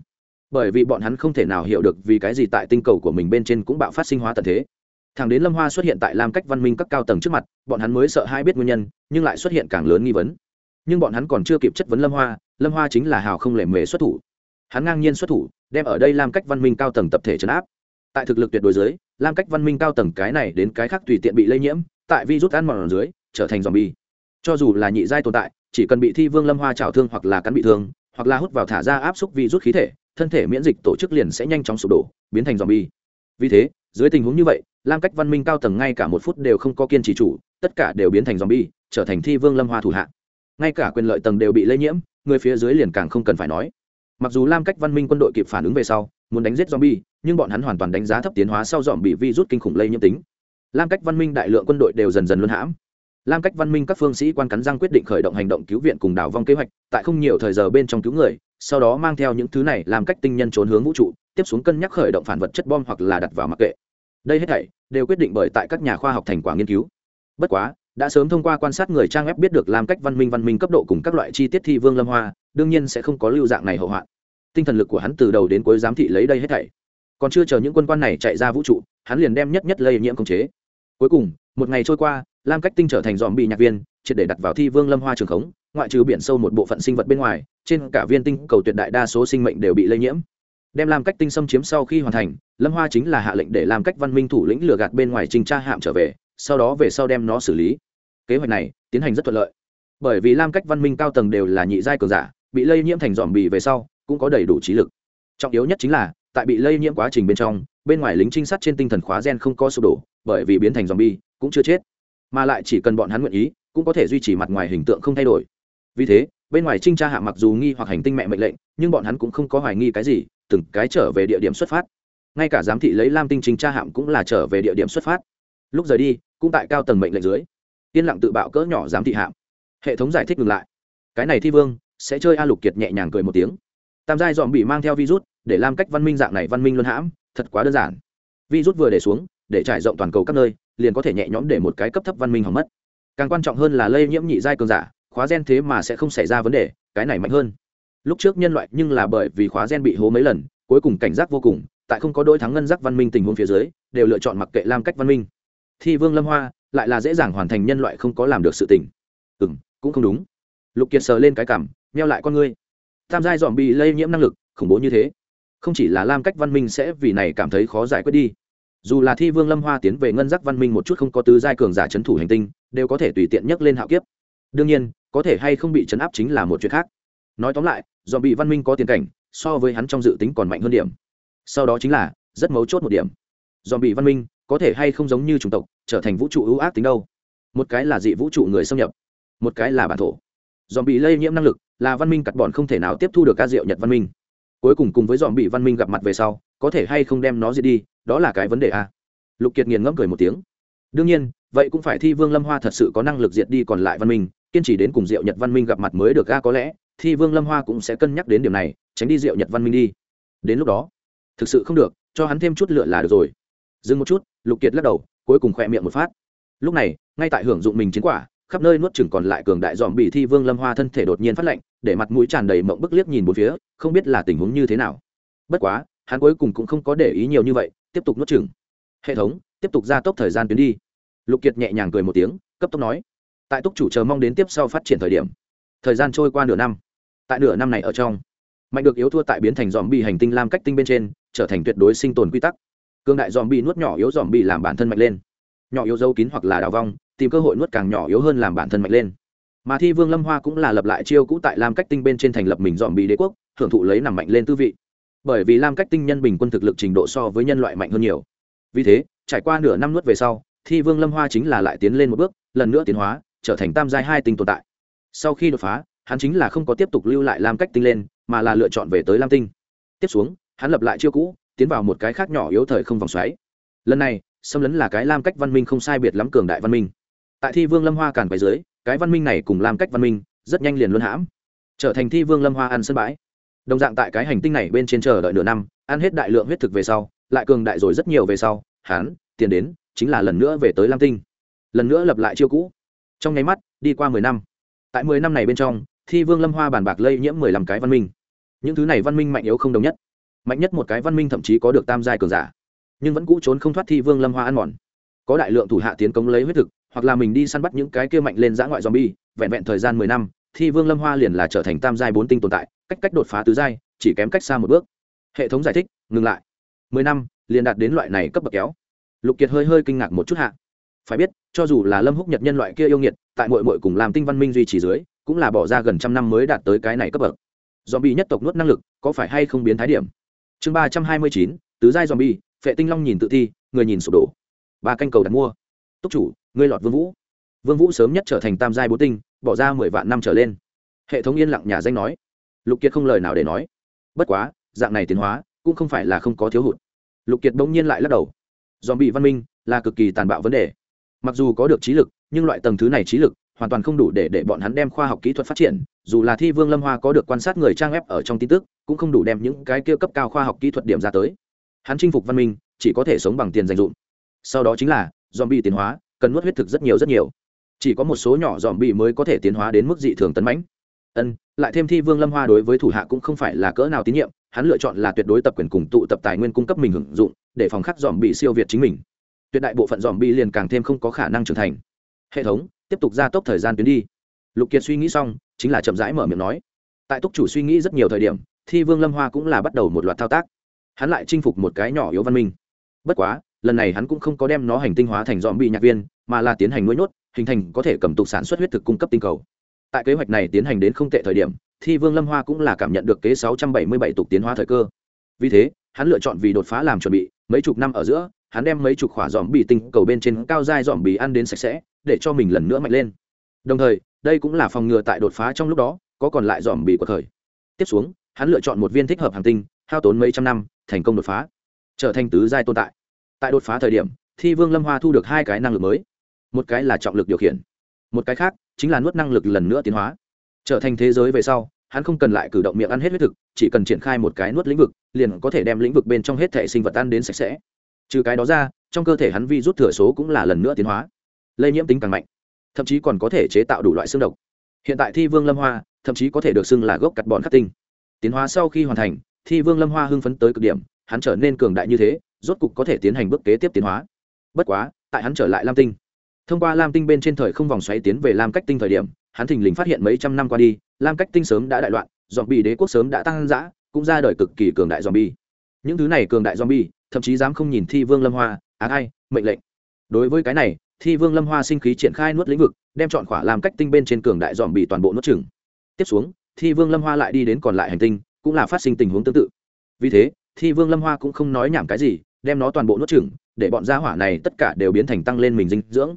Bởi vì bọn hắn không thể nào hiểu được vì cái gì tại tinh cầu của mình bên trên cũng bạo phát sinh hóa tận thế. Thằng đến lâm hoa xuất hiện tại lam cách văn minh các cao tầng trước mặt, bọn hắn mới sợ hai biết nguyên nhân, nhưng lại xuất hiện càng lớn nghi vấn. Nhưng bọn hắn còn chưa kịp chất vấn lâm hoa lâm hoa chính là hào không lề mề xuất thủ. Hắn ngang nhiên xuất thủ, đem ở đây lam cách văn minh cao tầng tập thể chấn áp. Tại thực lực tuyệt đối dưới, lam cách văn minh cao tầng cái này đến cái khác tùy tiện bị lây nhiễm, tại virus ăn mòn ở dưới, trở thành dòm bi cho dù là nhị giai tồn tại chỉ cần bị thi vương lâm hoa trào thương hoặc là cắn bị thương, hoặc là hút vào thả ra áp xúc vi rút khí thể, thân thể miễn dịch tổ chức liền sẽ nhanh chóng sụp đổ, biến thành dòm bi vì thế, dưới tình huống như vậy, lam cách văn minh cao tầng ngay cả một phút đều không có kiên trì chủ, tất cả đều biến thành dòm bi trở thành thi vương lâm hoa thủ hạ. Ngay cả quyền lợi tầng đều bị lây nhiễm, người phía dưới liền càng không cần phải nói. Mặc dù lam cách văn minh quân đội kịp phản ứng về sau, muốn đánh giết zombie, nhưng bọn hắn hoàn toàn đánh giá thấp tiến hóa sau dòm bị rút kinh khủng lây nhiễm tính. Lam cách văn minh đại lượng quân đội đều dần dần luân hãm lam cách văn minh các phương sĩ quan cắn răng quyết định khởi động hành động cứu viện cùng đảo vong kế hoạch, tại không nhiều thời giờ bên trong cứu người, sau đó mang theo những thứ này làm cách tinh nhân trốn hướng vũ trụ, tiếp xuống cân nhắc khởi động phản vật chất bom hoặc là đặt vào mặc kệ. Đây hết thảy đều quyết định bởi tại các nhà khoa học thành quả nghiên cứu. Bất quá, đã sớm thông qua quan sát người trang web biết được làm cách văn minh văn minh cấp độ cùng các loại chi tiết thi vương lâm hoa, đương nhiên sẽ không có lưu dạng này hậu hoạn. Tinh thần lực của hắn từ đầu đến cuối giám thị lấy đây hết thảy. Còn chưa chờ những quân quan này chạy ra vũ trụ, hắn liền đem nhất nhất lây nhiễm công chế. Cuối cùng, một ngày trôi qua lam cách tinh trở thành dòm bị nhạc viên, triệt để đặt vào thi vương lâm hoa trường khống, ngoại trừ biển sâu một bộ phận sinh vật bên ngoài, trên cả viên tinh cầu tuyệt đại đa số sinh mệnh đều bị lây nhiễm. Đem làm cách tinh xâm chiếm sau khi hoàn thành, lâm hoa chính là hạ lệnh để làm cách văn minh thủ lĩnh lừa gạt bên ngoài trình tra hạm trở về, sau đó về sau đem nó xử lý. Kế hoạch này tiến hành rất thuận lợi. Bởi vì lam cách văn minh cao tầng đều là nhị giai cường giả, bị lây nhiễm thành dòm bì về sau, cũng có đầy đủ trí lực. Trọng yếu nhất chính là, tại bị lây nhiễm quá trình bên trong, bên ngoài lính trinh sát trên tinh thần khóa gen không có sụp đổ, bởi vì biến thành dòm bì cũng chưa chết mà lại chỉ cần bọn hắn nguyện ý, cũng có thể duy trì mặt ngoài hình tượng không thay đổi. Vì thế, bên ngoài trinh tra hạ mặc dù nghi hoặc hành tinh mẹ mệnh lệnh, nhưng bọn hắn cũng không có hoài nghi cái gì, từng cái trở về địa điểm xuất phát. Ngay cả giám thị lấy lam tinh trinh tra hạm cũng là trở về địa điểm xuất phát. Lúc rời đi, cũng tại cao tầng mệnh lệnh dưới, yên lặng tự bạo cỡ nhỏ giám thị hạm. Hệ thống giải thích ngừng lại. Cái này thi vương, sẽ chơi a lục kiệt nhẹ nhàng cười một tiếng. Tam giai dòm bị mang theo virus, để làm cách văn minh dạng này văn minh luân hãm, thật quá đơn giản. Virus vừa để xuống, để trải rộng toàn cầu các nơi liền có thể nhẹ nhõm để một cái cấp thấp văn minh hỏng mất. Càng quan trọng hơn là lây nhiễm nhị giai cường giả, khóa gen thế mà sẽ không xảy ra vấn đề, cái này mạnh hơn. Lúc trước nhân loại nhưng là bởi vì khóa gen bị hố mấy lần, cuối cùng cảnh giác vô cùng, tại không có đôi thắng ngân giác văn minh tình huống phía dưới, đều lựa chọn mặc kệ lam cách văn minh. Thi vương lâm hoa, lại là dễ dàng hoàn thành nhân loại không có làm được sự tình. Ừ n cũng không đúng. Lục kiệt sờ lên cái cảm neo lại con ngươi. Tam giai dòm bị lây nhiễm năng lực, khủng bố như thế. Không chỉ là lam cách văn minh sẽ vì này cảm thấy khó giải quyết đi dù là thi vương lâm hoa tiến về ngân giác văn minh một chút không có tứ giai cường giả c h ấ n thủ hành tinh, đều có thể tùy tiện nhấc lên hạo kiếp. đương nhiên, có thể hay không bị chấn áp chính là một chuyện khác. nói tóm lại, do bị văn minh có tiền cảnh, so với hắn trong dự tính còn mạnh hơn điểm. sau đó chính là, rất mấu chốt một điểm. do bị văn minh, có thể hay không giống như chủng tộc, trở thành vũ trụ ưu ác tính đâu? một cái là dị vũ trụ người xâm nhập, một cái là bản thổ. dòm bị lây nhiễm năng lực, là văn minh cắt bọn không thể nào tiếp thu được ca diệu nhật văn minh. cuối cùng cùng với dòm bị văn minh gặp mặt về sau, có thể hay không đem nó diệt đi đó là cái vấn đề a. Lục kiệt nghiền ngẫm cười một tiếng. Đương nhiên, vậy cũng phải thi vương lâm hoa thật sự có năng lực diệt đi còn lại văn minh, kiên trì đến cùng diệu nhật văn minh gặp mặt mới được ga có lẽ, thi vương lâm hoa cũng sẽ cân nhắc đến điểm này, tránh đi diệu nhật văn minh đi. Đến lúc đó, thực sự không được, cho hắn thêm chút lựa là được rồi. Dừng một chút, lục kiệt lắc đầu, cuối cùng khỏe miệng một phát. Lúc này, ngay tại hưởng dụng mình chiến quả, khắp nơi nuốt chừng còn lại cường đại dòm bị thi vương lâm hoa thân thể đột nhiên phát lạnh, để mặt mũi tràn đầy mộng bức liếc nhìn bốn phía, không biết là tình huống như thế nào. Bất quá, hắn cuối cùng cũng không có để ý nhiều như vậy tiếp tục nuốt chừng hệ thống, tiếp tục gia tốc thời gian tuyến đi. Lục kiệt nhẹ nhàng cười một tiếng, cấp tốc nói. Tại túc chủ chờ mong đến tiếp sau phát triển thời điểm. Thời gian trôi qua nửa năm. Tại nửa năm này ở trong, mạnh được yếu thua tại biến thành dòm bị hành tinh lam cách tinh bên trên, trở thành tuyệt đối sinh tồn quy tắc. Cương đại dòm bị nuốt nhỏ yếu dòm bị làm bản thân mạnh lên. Nhỏ yếu dấu kín hoặc là đào vong, tìm cơ hội nuốt càng nhỏ yếu hơn làm bản thân mạnh lên. Mà thi vương lâm hoa cũng là lập lại chiêu cũ tại lam cách tinh bên trên thành lập mình dòm bị đế quốc thưởng thụ lấy nằm mạnh lên tư vị bởi vì lam cách tinh nhân bình quân thực lực trình độ so với nhân loại mạnh hơn nhiều. Vì thế, trải qua nửa năm nuốt về sau, thi vương lâm hoa chính là lại tiến lên một bước, lần nữa tiến hóa, trở thành tam giai hai tinh tồn tại. Sau khi đột phá, hắn chính là không có tiếp tục lưu lại lam cách tinh lên, mà là lựa chọn về tới lam tinh. Tiếp xuống, hắn lập lại chiêu cũ, tiến vào một cái khác nhỏ yếu thời không vòng xoáy. Lần này, xâm lấn là cái lam cách văn minh không sai biệt lắm cường đại văn minh. Tại thi vương lâm hoa càn quay dưới cái văn minh này cùng lam cách văn minh rất nhanh liền luân hãm, trở thành thi vương lâm hoa ăn sân bãi đồng dạng tại cái hành tinh này bên trên chờ đợi nửa năm, ăn hết đại lượng huyết thực về sau, lại cường đại rồi rất nhiều về sau hán tiền đến, chính là lần nữa về tới lam tinh. Lần nữa lập lại chiêu cũ. Trong nháy mắt, đi qua mười năm. Tại mười năm này bên trong, thi vương lâm hoa bàn bạc lây nhiễm mười lăm cái văn minh. Những thứ này văn minh mạnh yếu không đồng nhất. Mạnh nhất một cái văn minh thậm chí có được tam giai cường giả. Nhưng vẫn cũ trốn không thoát thi vương lâm hoa ăn mòn. Có đại lượng thủ hạ tiến công lấy huyết thực, hoặc là mình đi săn bắt những cái kia mạnh lên giã ngoại zombie, vẹn vẹn thời gian mười năm, thi vương lâm hoa liền là trở thành tam giai bốn tinh tồn tại cách cách đột phá tứ giai, chỉ kém cách xa một bước. Hệ thống giải thích, ngừng lại. Mười năm, liền đạt đến loại này cấp bậc kéo. Lục kiệt hơi hơi kinh ngạc một chút hạ. Phải biết, cho dù là lâm húc nhật nhân loại kia yêu nghiệt, tại mội mội cùng làm tinh văn minh duy trì dưới, cũng là bỏ ra gần trăm năm mới đạt tới cái này cấp bậc. Zombie nhất tộc nuốt năng lực, có phải hay không biến thái điểm? Chương ba trăm hai mươi chín, tứ giai zombie, phệ tinh long nhìn tự thi, người nhìn sụp đổ. Ba canh cầu đặt mua. Túc chủ, ngươi lọt vương vũ. Vương vũ sớm nhất trở thành tam giai bố tinh, bỏ ra mười vạn năm trở lên. Hệ thống yên lặng nhà danh nói lục kiệt không lời nào để nói. Bất quá, dạng này tiến hóa, cũng không phải là không có thiếu hụt. Lục kiệt bỗng nhiên lại lắc đầu. Dòm bị văn minh là cực kỳ tàn bạo vấn đề. Mặc dù có được trí lực, nhưng loại tầng thứ này trí lực hoàn toàn không đủ để để bọn hắn đem khoa học kỹ thuật phát triển, dù là thi vương lâm hoa có được quan sát người trang web ở trong tin tức, cũng không đủ đem những cái kia cấp cao khoa học kỹ thuật điểm ra tới. Hắn chinh phục văn minh, chỉ có thể sống bằng tiền dành dụm sau đó chính là dòm bị tiến hóa, cần nuốt huyết thực rất nhiều rất nhiều. Chỉ có một số nhỏ dòm bị mới có thể tiến hóa đến mức dị thường tấn mãnh ân, lại thêm thi vương lâm hoa đối với thủ hạ cũng không phải là cỡ nào tín nhiệm, hắn lựa chọn là tuyệt đối tập quyền cùng tụ tập tài nguyên cung cấp mình hưởng dụng, để phòng khắc dòm bị siêu việt chính mình. Tuyệt đại bộ phận dòm bị liền càng thêm không có khả năng trưởng thành. Hệ thống, tiếp tục gia tốc thời gian tuyến đi. Lục kiệt suy nghĩ xong, chính là chậm rãi mở miệng nói. Tại túc chủ suy nghĩ rất nhiều thời điểm, thi vương lâm hoa cũng là bắt đầu một loạt thao tác. Hắn lại chinh phục một cái nhỏ yếu văn minh. Bất quá, lần này hắn cũng không có đem nó hành tinh hóa thành dòm bị nhạc viên, mà là tiến hành nuôi nhốt, hình thành có thể cầm tục sản xuất huyết thực cung cấp tinh cầu tại kế hoạch này tiến hành đến không tệ thời điểm thì vương lâm hoa cũng là cảm nhận được kế 677 tục tiến hóa thời cơ. Vì thế, hắn lựa chọn vì đột phá làm chuẩn bị, mấy chục năm ở giữa, hắn đem mấy chục khỏa dòm bị tinh cầu bên trên cao dai dòm bị ăn đến sạch sẽ, để cho mình lần nữa mạnh lên. Đồng thời, đây cũng là phòng ngừa tại đột phá trong lúc đó, có còn lại dòm bị của thời. Tiếp xuống, hắn lựa chọn một viên thích hợp hàng tinh, hao tốn mấy trăm năm, thành công đột phá, trở thành tứ giai tồn tại. Tại đột phá thời điểm, thi vương lâm hoa thu được hai cái năng lực mới. Một cái là trọng lực điều khiển, một cái khác chính là nuốt năng lực lần nữa tiến hóa. Trở thành thế giới về sau, hắn không cần lại cử động miệng ăn hết huyết thực, chỉ cần triển khai một cái nuốt lĩnh vực, liền có thể đem lĩnh vực bên trong hết thể sinh vật ăn đến sạch sẽ. Trừ cái đó ra, trong cơ thể hắn vi rút thừa số cũng là lần nữa tiến hóa. Lây nhiễm tính càng mạnh, thậm chí còn có thể chế tạo đủ loại xương độc. Hiện tại thi vương lâm hoa, thậm chí có thể được xưng là gốc cắt bọn khắc tinh. Tiến hóa sau khi hoàn thành, thi vương lâm hoa hưng phấn tới cực điểm, hắn trở nên cường đại như thế, rốt cục có thể tiến hành bước kế tiếp tiến hóa. Bất quá, tại hắn trở lại lam tinh thông qua lam tinh bên trên thời không vòng xoáy tiến về lam cách tinh thời điểm, hắn thình lình phát hiện mấy trăm năm qua đi, lam cách tinh sớm đã đại loạn dòm bi đế quốc sớm đã tăng giã cũng ra đời cực kỳ cường đại dòm bi những thứ này cường đại dòm bi thậm chí dám không nhìn thi vương lâm hoa, á ai mệnh lệnh. Đối với cái này, thi vương lâm hoa sinh khí triển khai nuốt lĩnh vực, đem chọn khỏa làm cách tinh bên trên cường đại dòm bị toàn bộ nuốt chừng tiếp xuống, thi vương lâm hoa lại đi đến còn lại hành tinh, cũng là phát sinh tình huống tương tự. Vì thế, thi vương lâm hoa cũng không nói nhảm cái gì, đem nó toàn bộ nuốt chừng để bọn gia hỏa này tất cả đều biến thành tăng lên mình dinh dưỡng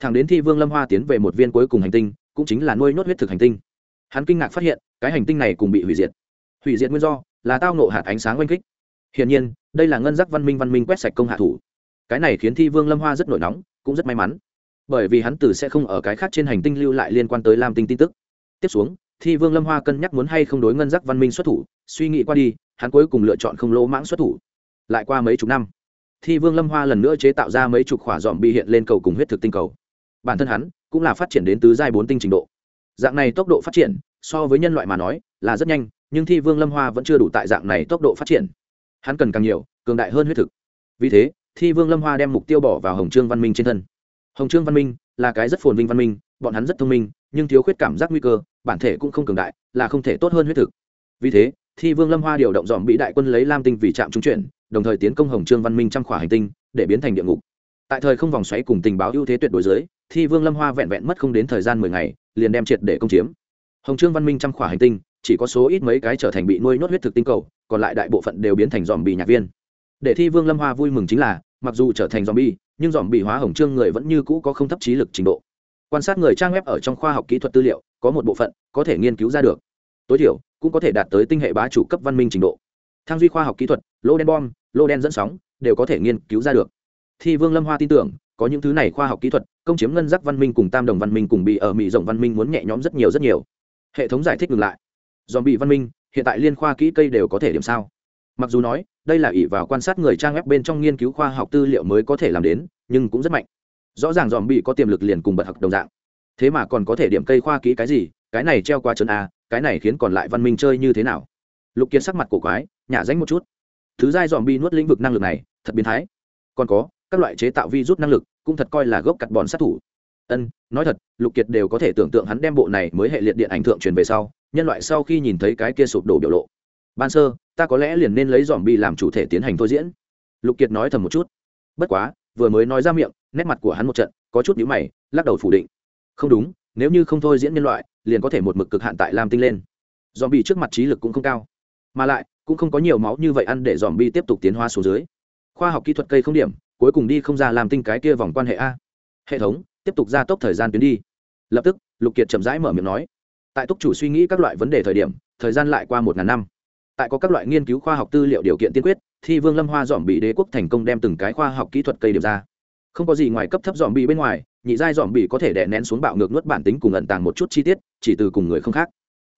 thẳng đến thi vương lâm hoa tiến về một viên cuối cùng hành tinh, cũng chính là nuôi nhốt huyết thực hành tinh. Hắn kinh ngạc phát hiện, cái hành tinh này cùng bị hủy diệt. Hủy diệt nguyên do là tao nộ hạt ánh sáng oanh kích. Hiển nhiên, đây là ngân giác văn minh văn minh quét sạch công hạ thủ. Cái này khiến thi vương lâm hoa rất nổi nóng, cũng rất may mắn. Bởi vì hắn từ sẽ không ở cái khác trên hành tinh lưu lại liên quan tới lam tinh tin tức. Tiếp xuống, thi vương lâm hoa cân nhắc muốn hay không đối ngân giác văn minh xuất thủ, suy nghĩ qua đi, hắn cuối cùng lựa chọn không lỗ mãng xuất thủ. Lại qua mấy chục năm, thi vương lâm hoa lần nữa chế tạo ra mấy chục khỏa dòm bị hiện lên cầu cùng huyết thực tinh cầu bản thân hắn cũng là phát triển đến tứ giai bốn tinh trình độ. Dạng này tốc độ phát triển, so với nhân loại mà nói, là rất nhanh, nhưng thi vương lâm hoa vẫn chưa đủ tại dạng này tốc độ phát triển. Hắn cần càng nhiều, cường đại hơn huyết thực. Vì thế, thi vương lâm hoa đem mục tiêu bỏ vào hồng trương văn minh trên thân. Hồng trương văn minh là cái rất phồn vinh văn minh, bọn hắn rất thông minh, nhưng thiếu khuyết cảm giác nguy cơ, bản thể cũng không cường đại, là không thể tốt hơn huyết thực. Vì thế, thi vương lâm hoa điều động dòm bị đại quân lấy lam tinh vì trạm trung chuyển, đồng thời tiến công hồng trương văn minh trăm khỏa hành tinh, để biến thành địa ngục tại thời không vòng xoáy cùng tình báo ưu thế tuyệt đối dưới, thi vương lâm hoa vẹn vẹn mất không đến thời gian mười ngày, liền đem triệt để công chiếm. Hồng trương văn minh trăm khỏa hành tinh, chỉ có số ít mấy cái trở thành bị nuôi nhốt huyết thực tinh cầu, còn lại đại bộ phận đều biến thành dòm bị nhạc viên. Để thi vương lâm hoa vui mừng chính là, mặc dù trở thành dòm bi nhưng dòm bị hóa hồng trương người vẫn như cũ có không thấp trí lực trình độ. Quan sát người trang web ở trong khoa học kỹ thuật tư liệu, có một bộ phận có thể nghiên cứu ra được. Tối thiểu, cũng có thể đạt tới tinh hệ bá chủ cấp văn minh trình độ. Thang duy khoa học kỹ thuật, lô đen bom, lô đen dẫn sóng, đều có thể nghiên cứu ra được thì vương lâm hoa tin tưởng, có những thứ này khoa học kỹ thuật, công chiếm ngân giác văn minh cùng tam đồng văn minh cùng bị ở mỹ rộng văn minh muốn nhẹ nhõm rất nhiều rất nhiều. Hệ thống giải thích ngược lại. Dòm bị văn minh, hiện tại liên khoa kỹ cây đều có thể điểm sao? Mặc dù nói, đây là ỷ vào quan sát người trang web bên trong nghiên cứu khoa học tư liệu mới có thể làm đến, nhưng cũng rất mạnh. Rõ ràng dòm bị có tiềm lực liền cùng bật học đồng dạng. Thế mà còn có thể điểm cây khoa kỹ cái gì? Cái này treo qua chân a à, cái này khiến còn lại văn minh chơi như thế nào? Lục kiệt sắc mặt cổ quái, nhả danh một chút. Thứ giai dòm bi nuốt lĩnh vực năng lực này, thật biến thái. Còn có các loại chế tạo vi rút năng lực cũng thật coi là gốc cặt bọn sát thủ. Ân, nói thật, lục kiệt đều có thể tưởng tượng hắn đem bộ này mới hệ liệt điện ảnh thượng truyền về sau, nhân loại sau khi nhìn thấy cái kia sụp đổ biểu lộ. Ban sơ, ta có lẽ liền nên lấy dòm bi làm chủ thể tiến hành thôi diễn. Lục kiệt nói thầm một chút. Bất quá, vừa mới nói ra miệng, nét mặt của hắn một trận, có chút nhíu mày, lắc đầu phủ định. Không đúng, nếu như không thôi diễn nhân loại, liền có thể một mực cực hạn tại lam tinh lên. Dòm Bi trước mặt trí lực cũng không cao, mà lại cũng không có nhiều máu như vậy ăn để dòm bi tiếp tục tiến hóa xuống dưới. Khoa học kỹ thuật cây không điểm cuối cùng đi không ra làm tinh cái kia vòng quan hệ a. Hệ thống, tiếp tục gia tốc thời gian tuyến đi. Lập tức, lục kiệt chậm rãi mở miệng nói. Tại túc chủ suy nghĩ các loại vấn đề thời điểm, thời gian lại qua một ngàn năm. Tại có các loại nghiên cứu khoa học tư liệu điều kiện tiên quyết thì vương lâm hoa dòm bị đế quốc thành công đem từng cái khoa học kỹ thuật cây điểm ra. Không có gì ngoài cấp thấp dòm bị bên ngoài, nhị giai dòm bị có thể đè nén xuống bạo ngược nuốt bản tính cùng ẩn tàng một chút chi tiết, chỉ từ cùng người không khác.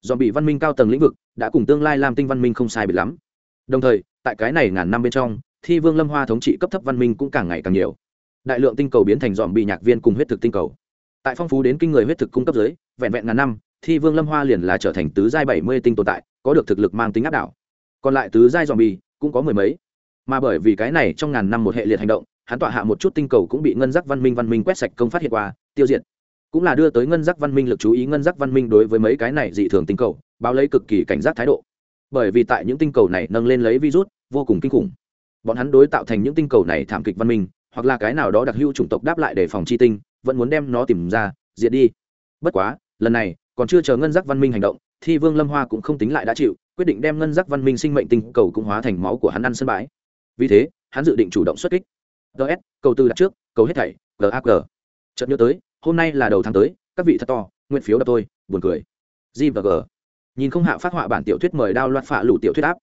Dòm bị văn minh cao tầng lĩnh vực, đã cùng tương lai làm tinh văn minh không sai bị lắm. Đồng thời, tại cái này ngàn năm bên trong thi vương lâm hoa thống trị cấp thấp văn minh cũng càng ngày càng nhiều. Đại lượng tinh cầu biến thành dòm bị nhạc viên cùng huyết thực tinh cầu. Tại phong phú đến kinh người huyết thực cung cấp giới, vẹn vẹn ngàn năm, thi vương lâm hoa liền là trở thành tứ giai bảy mươi tinh tồn tại, có được thực lực mang tính áp đảo. Còn lại tứ giai dòm bi cũng có mười mấy. Mà bởi vì cái này trong ngàn năm một hệ liệt hành động, hắn tọa hạ một chút tinh cầu cũng bị ngân giác văn minh văn minh quét sạch công phát hiện qua, tiêu diệt. Cũng là đưa tới ngân giác văn minh lực chú ý ngân giác văn minh đối với mấy cái này dị thường tinh cầu, báo lấy cực kỳ cảnh giác thái độ. Bởi vì tại những tinh cầu này nâng lên lấy virus, vô cùng kinh khủng bọn hắn đối tạo thành những tinh cầu này thảm kịch văn minh, hoặc là cái nào đó đặc hữu chủng tộc đáp lại để phòng chi tinh, vẫn muốn đem nó tìm ra, diệt đi. Bất quá, lần này, còn chưa chờ ngân giác văn minh hành động thì vương lâm hoa cũng không tính lại đã chịu, quyết định đem ngân giác văn minh sinh mệnh tinh cầu cũng hóa thành máu của hắn ăn sân bãi. Vì thế, hắn dự định chủ động xuất kích. Ts cầu tư đặt trước, cầu hết thảy gag chợt nhớ tới, hôm nay là đầu tháng tới, các vị thật to, nguyện phiếu đập tôi, buồn cười. G và g. Nhìn không hạ phát họa bản tiểu thuyết mời đao loạt phạ lủ tiểu thuyết áp.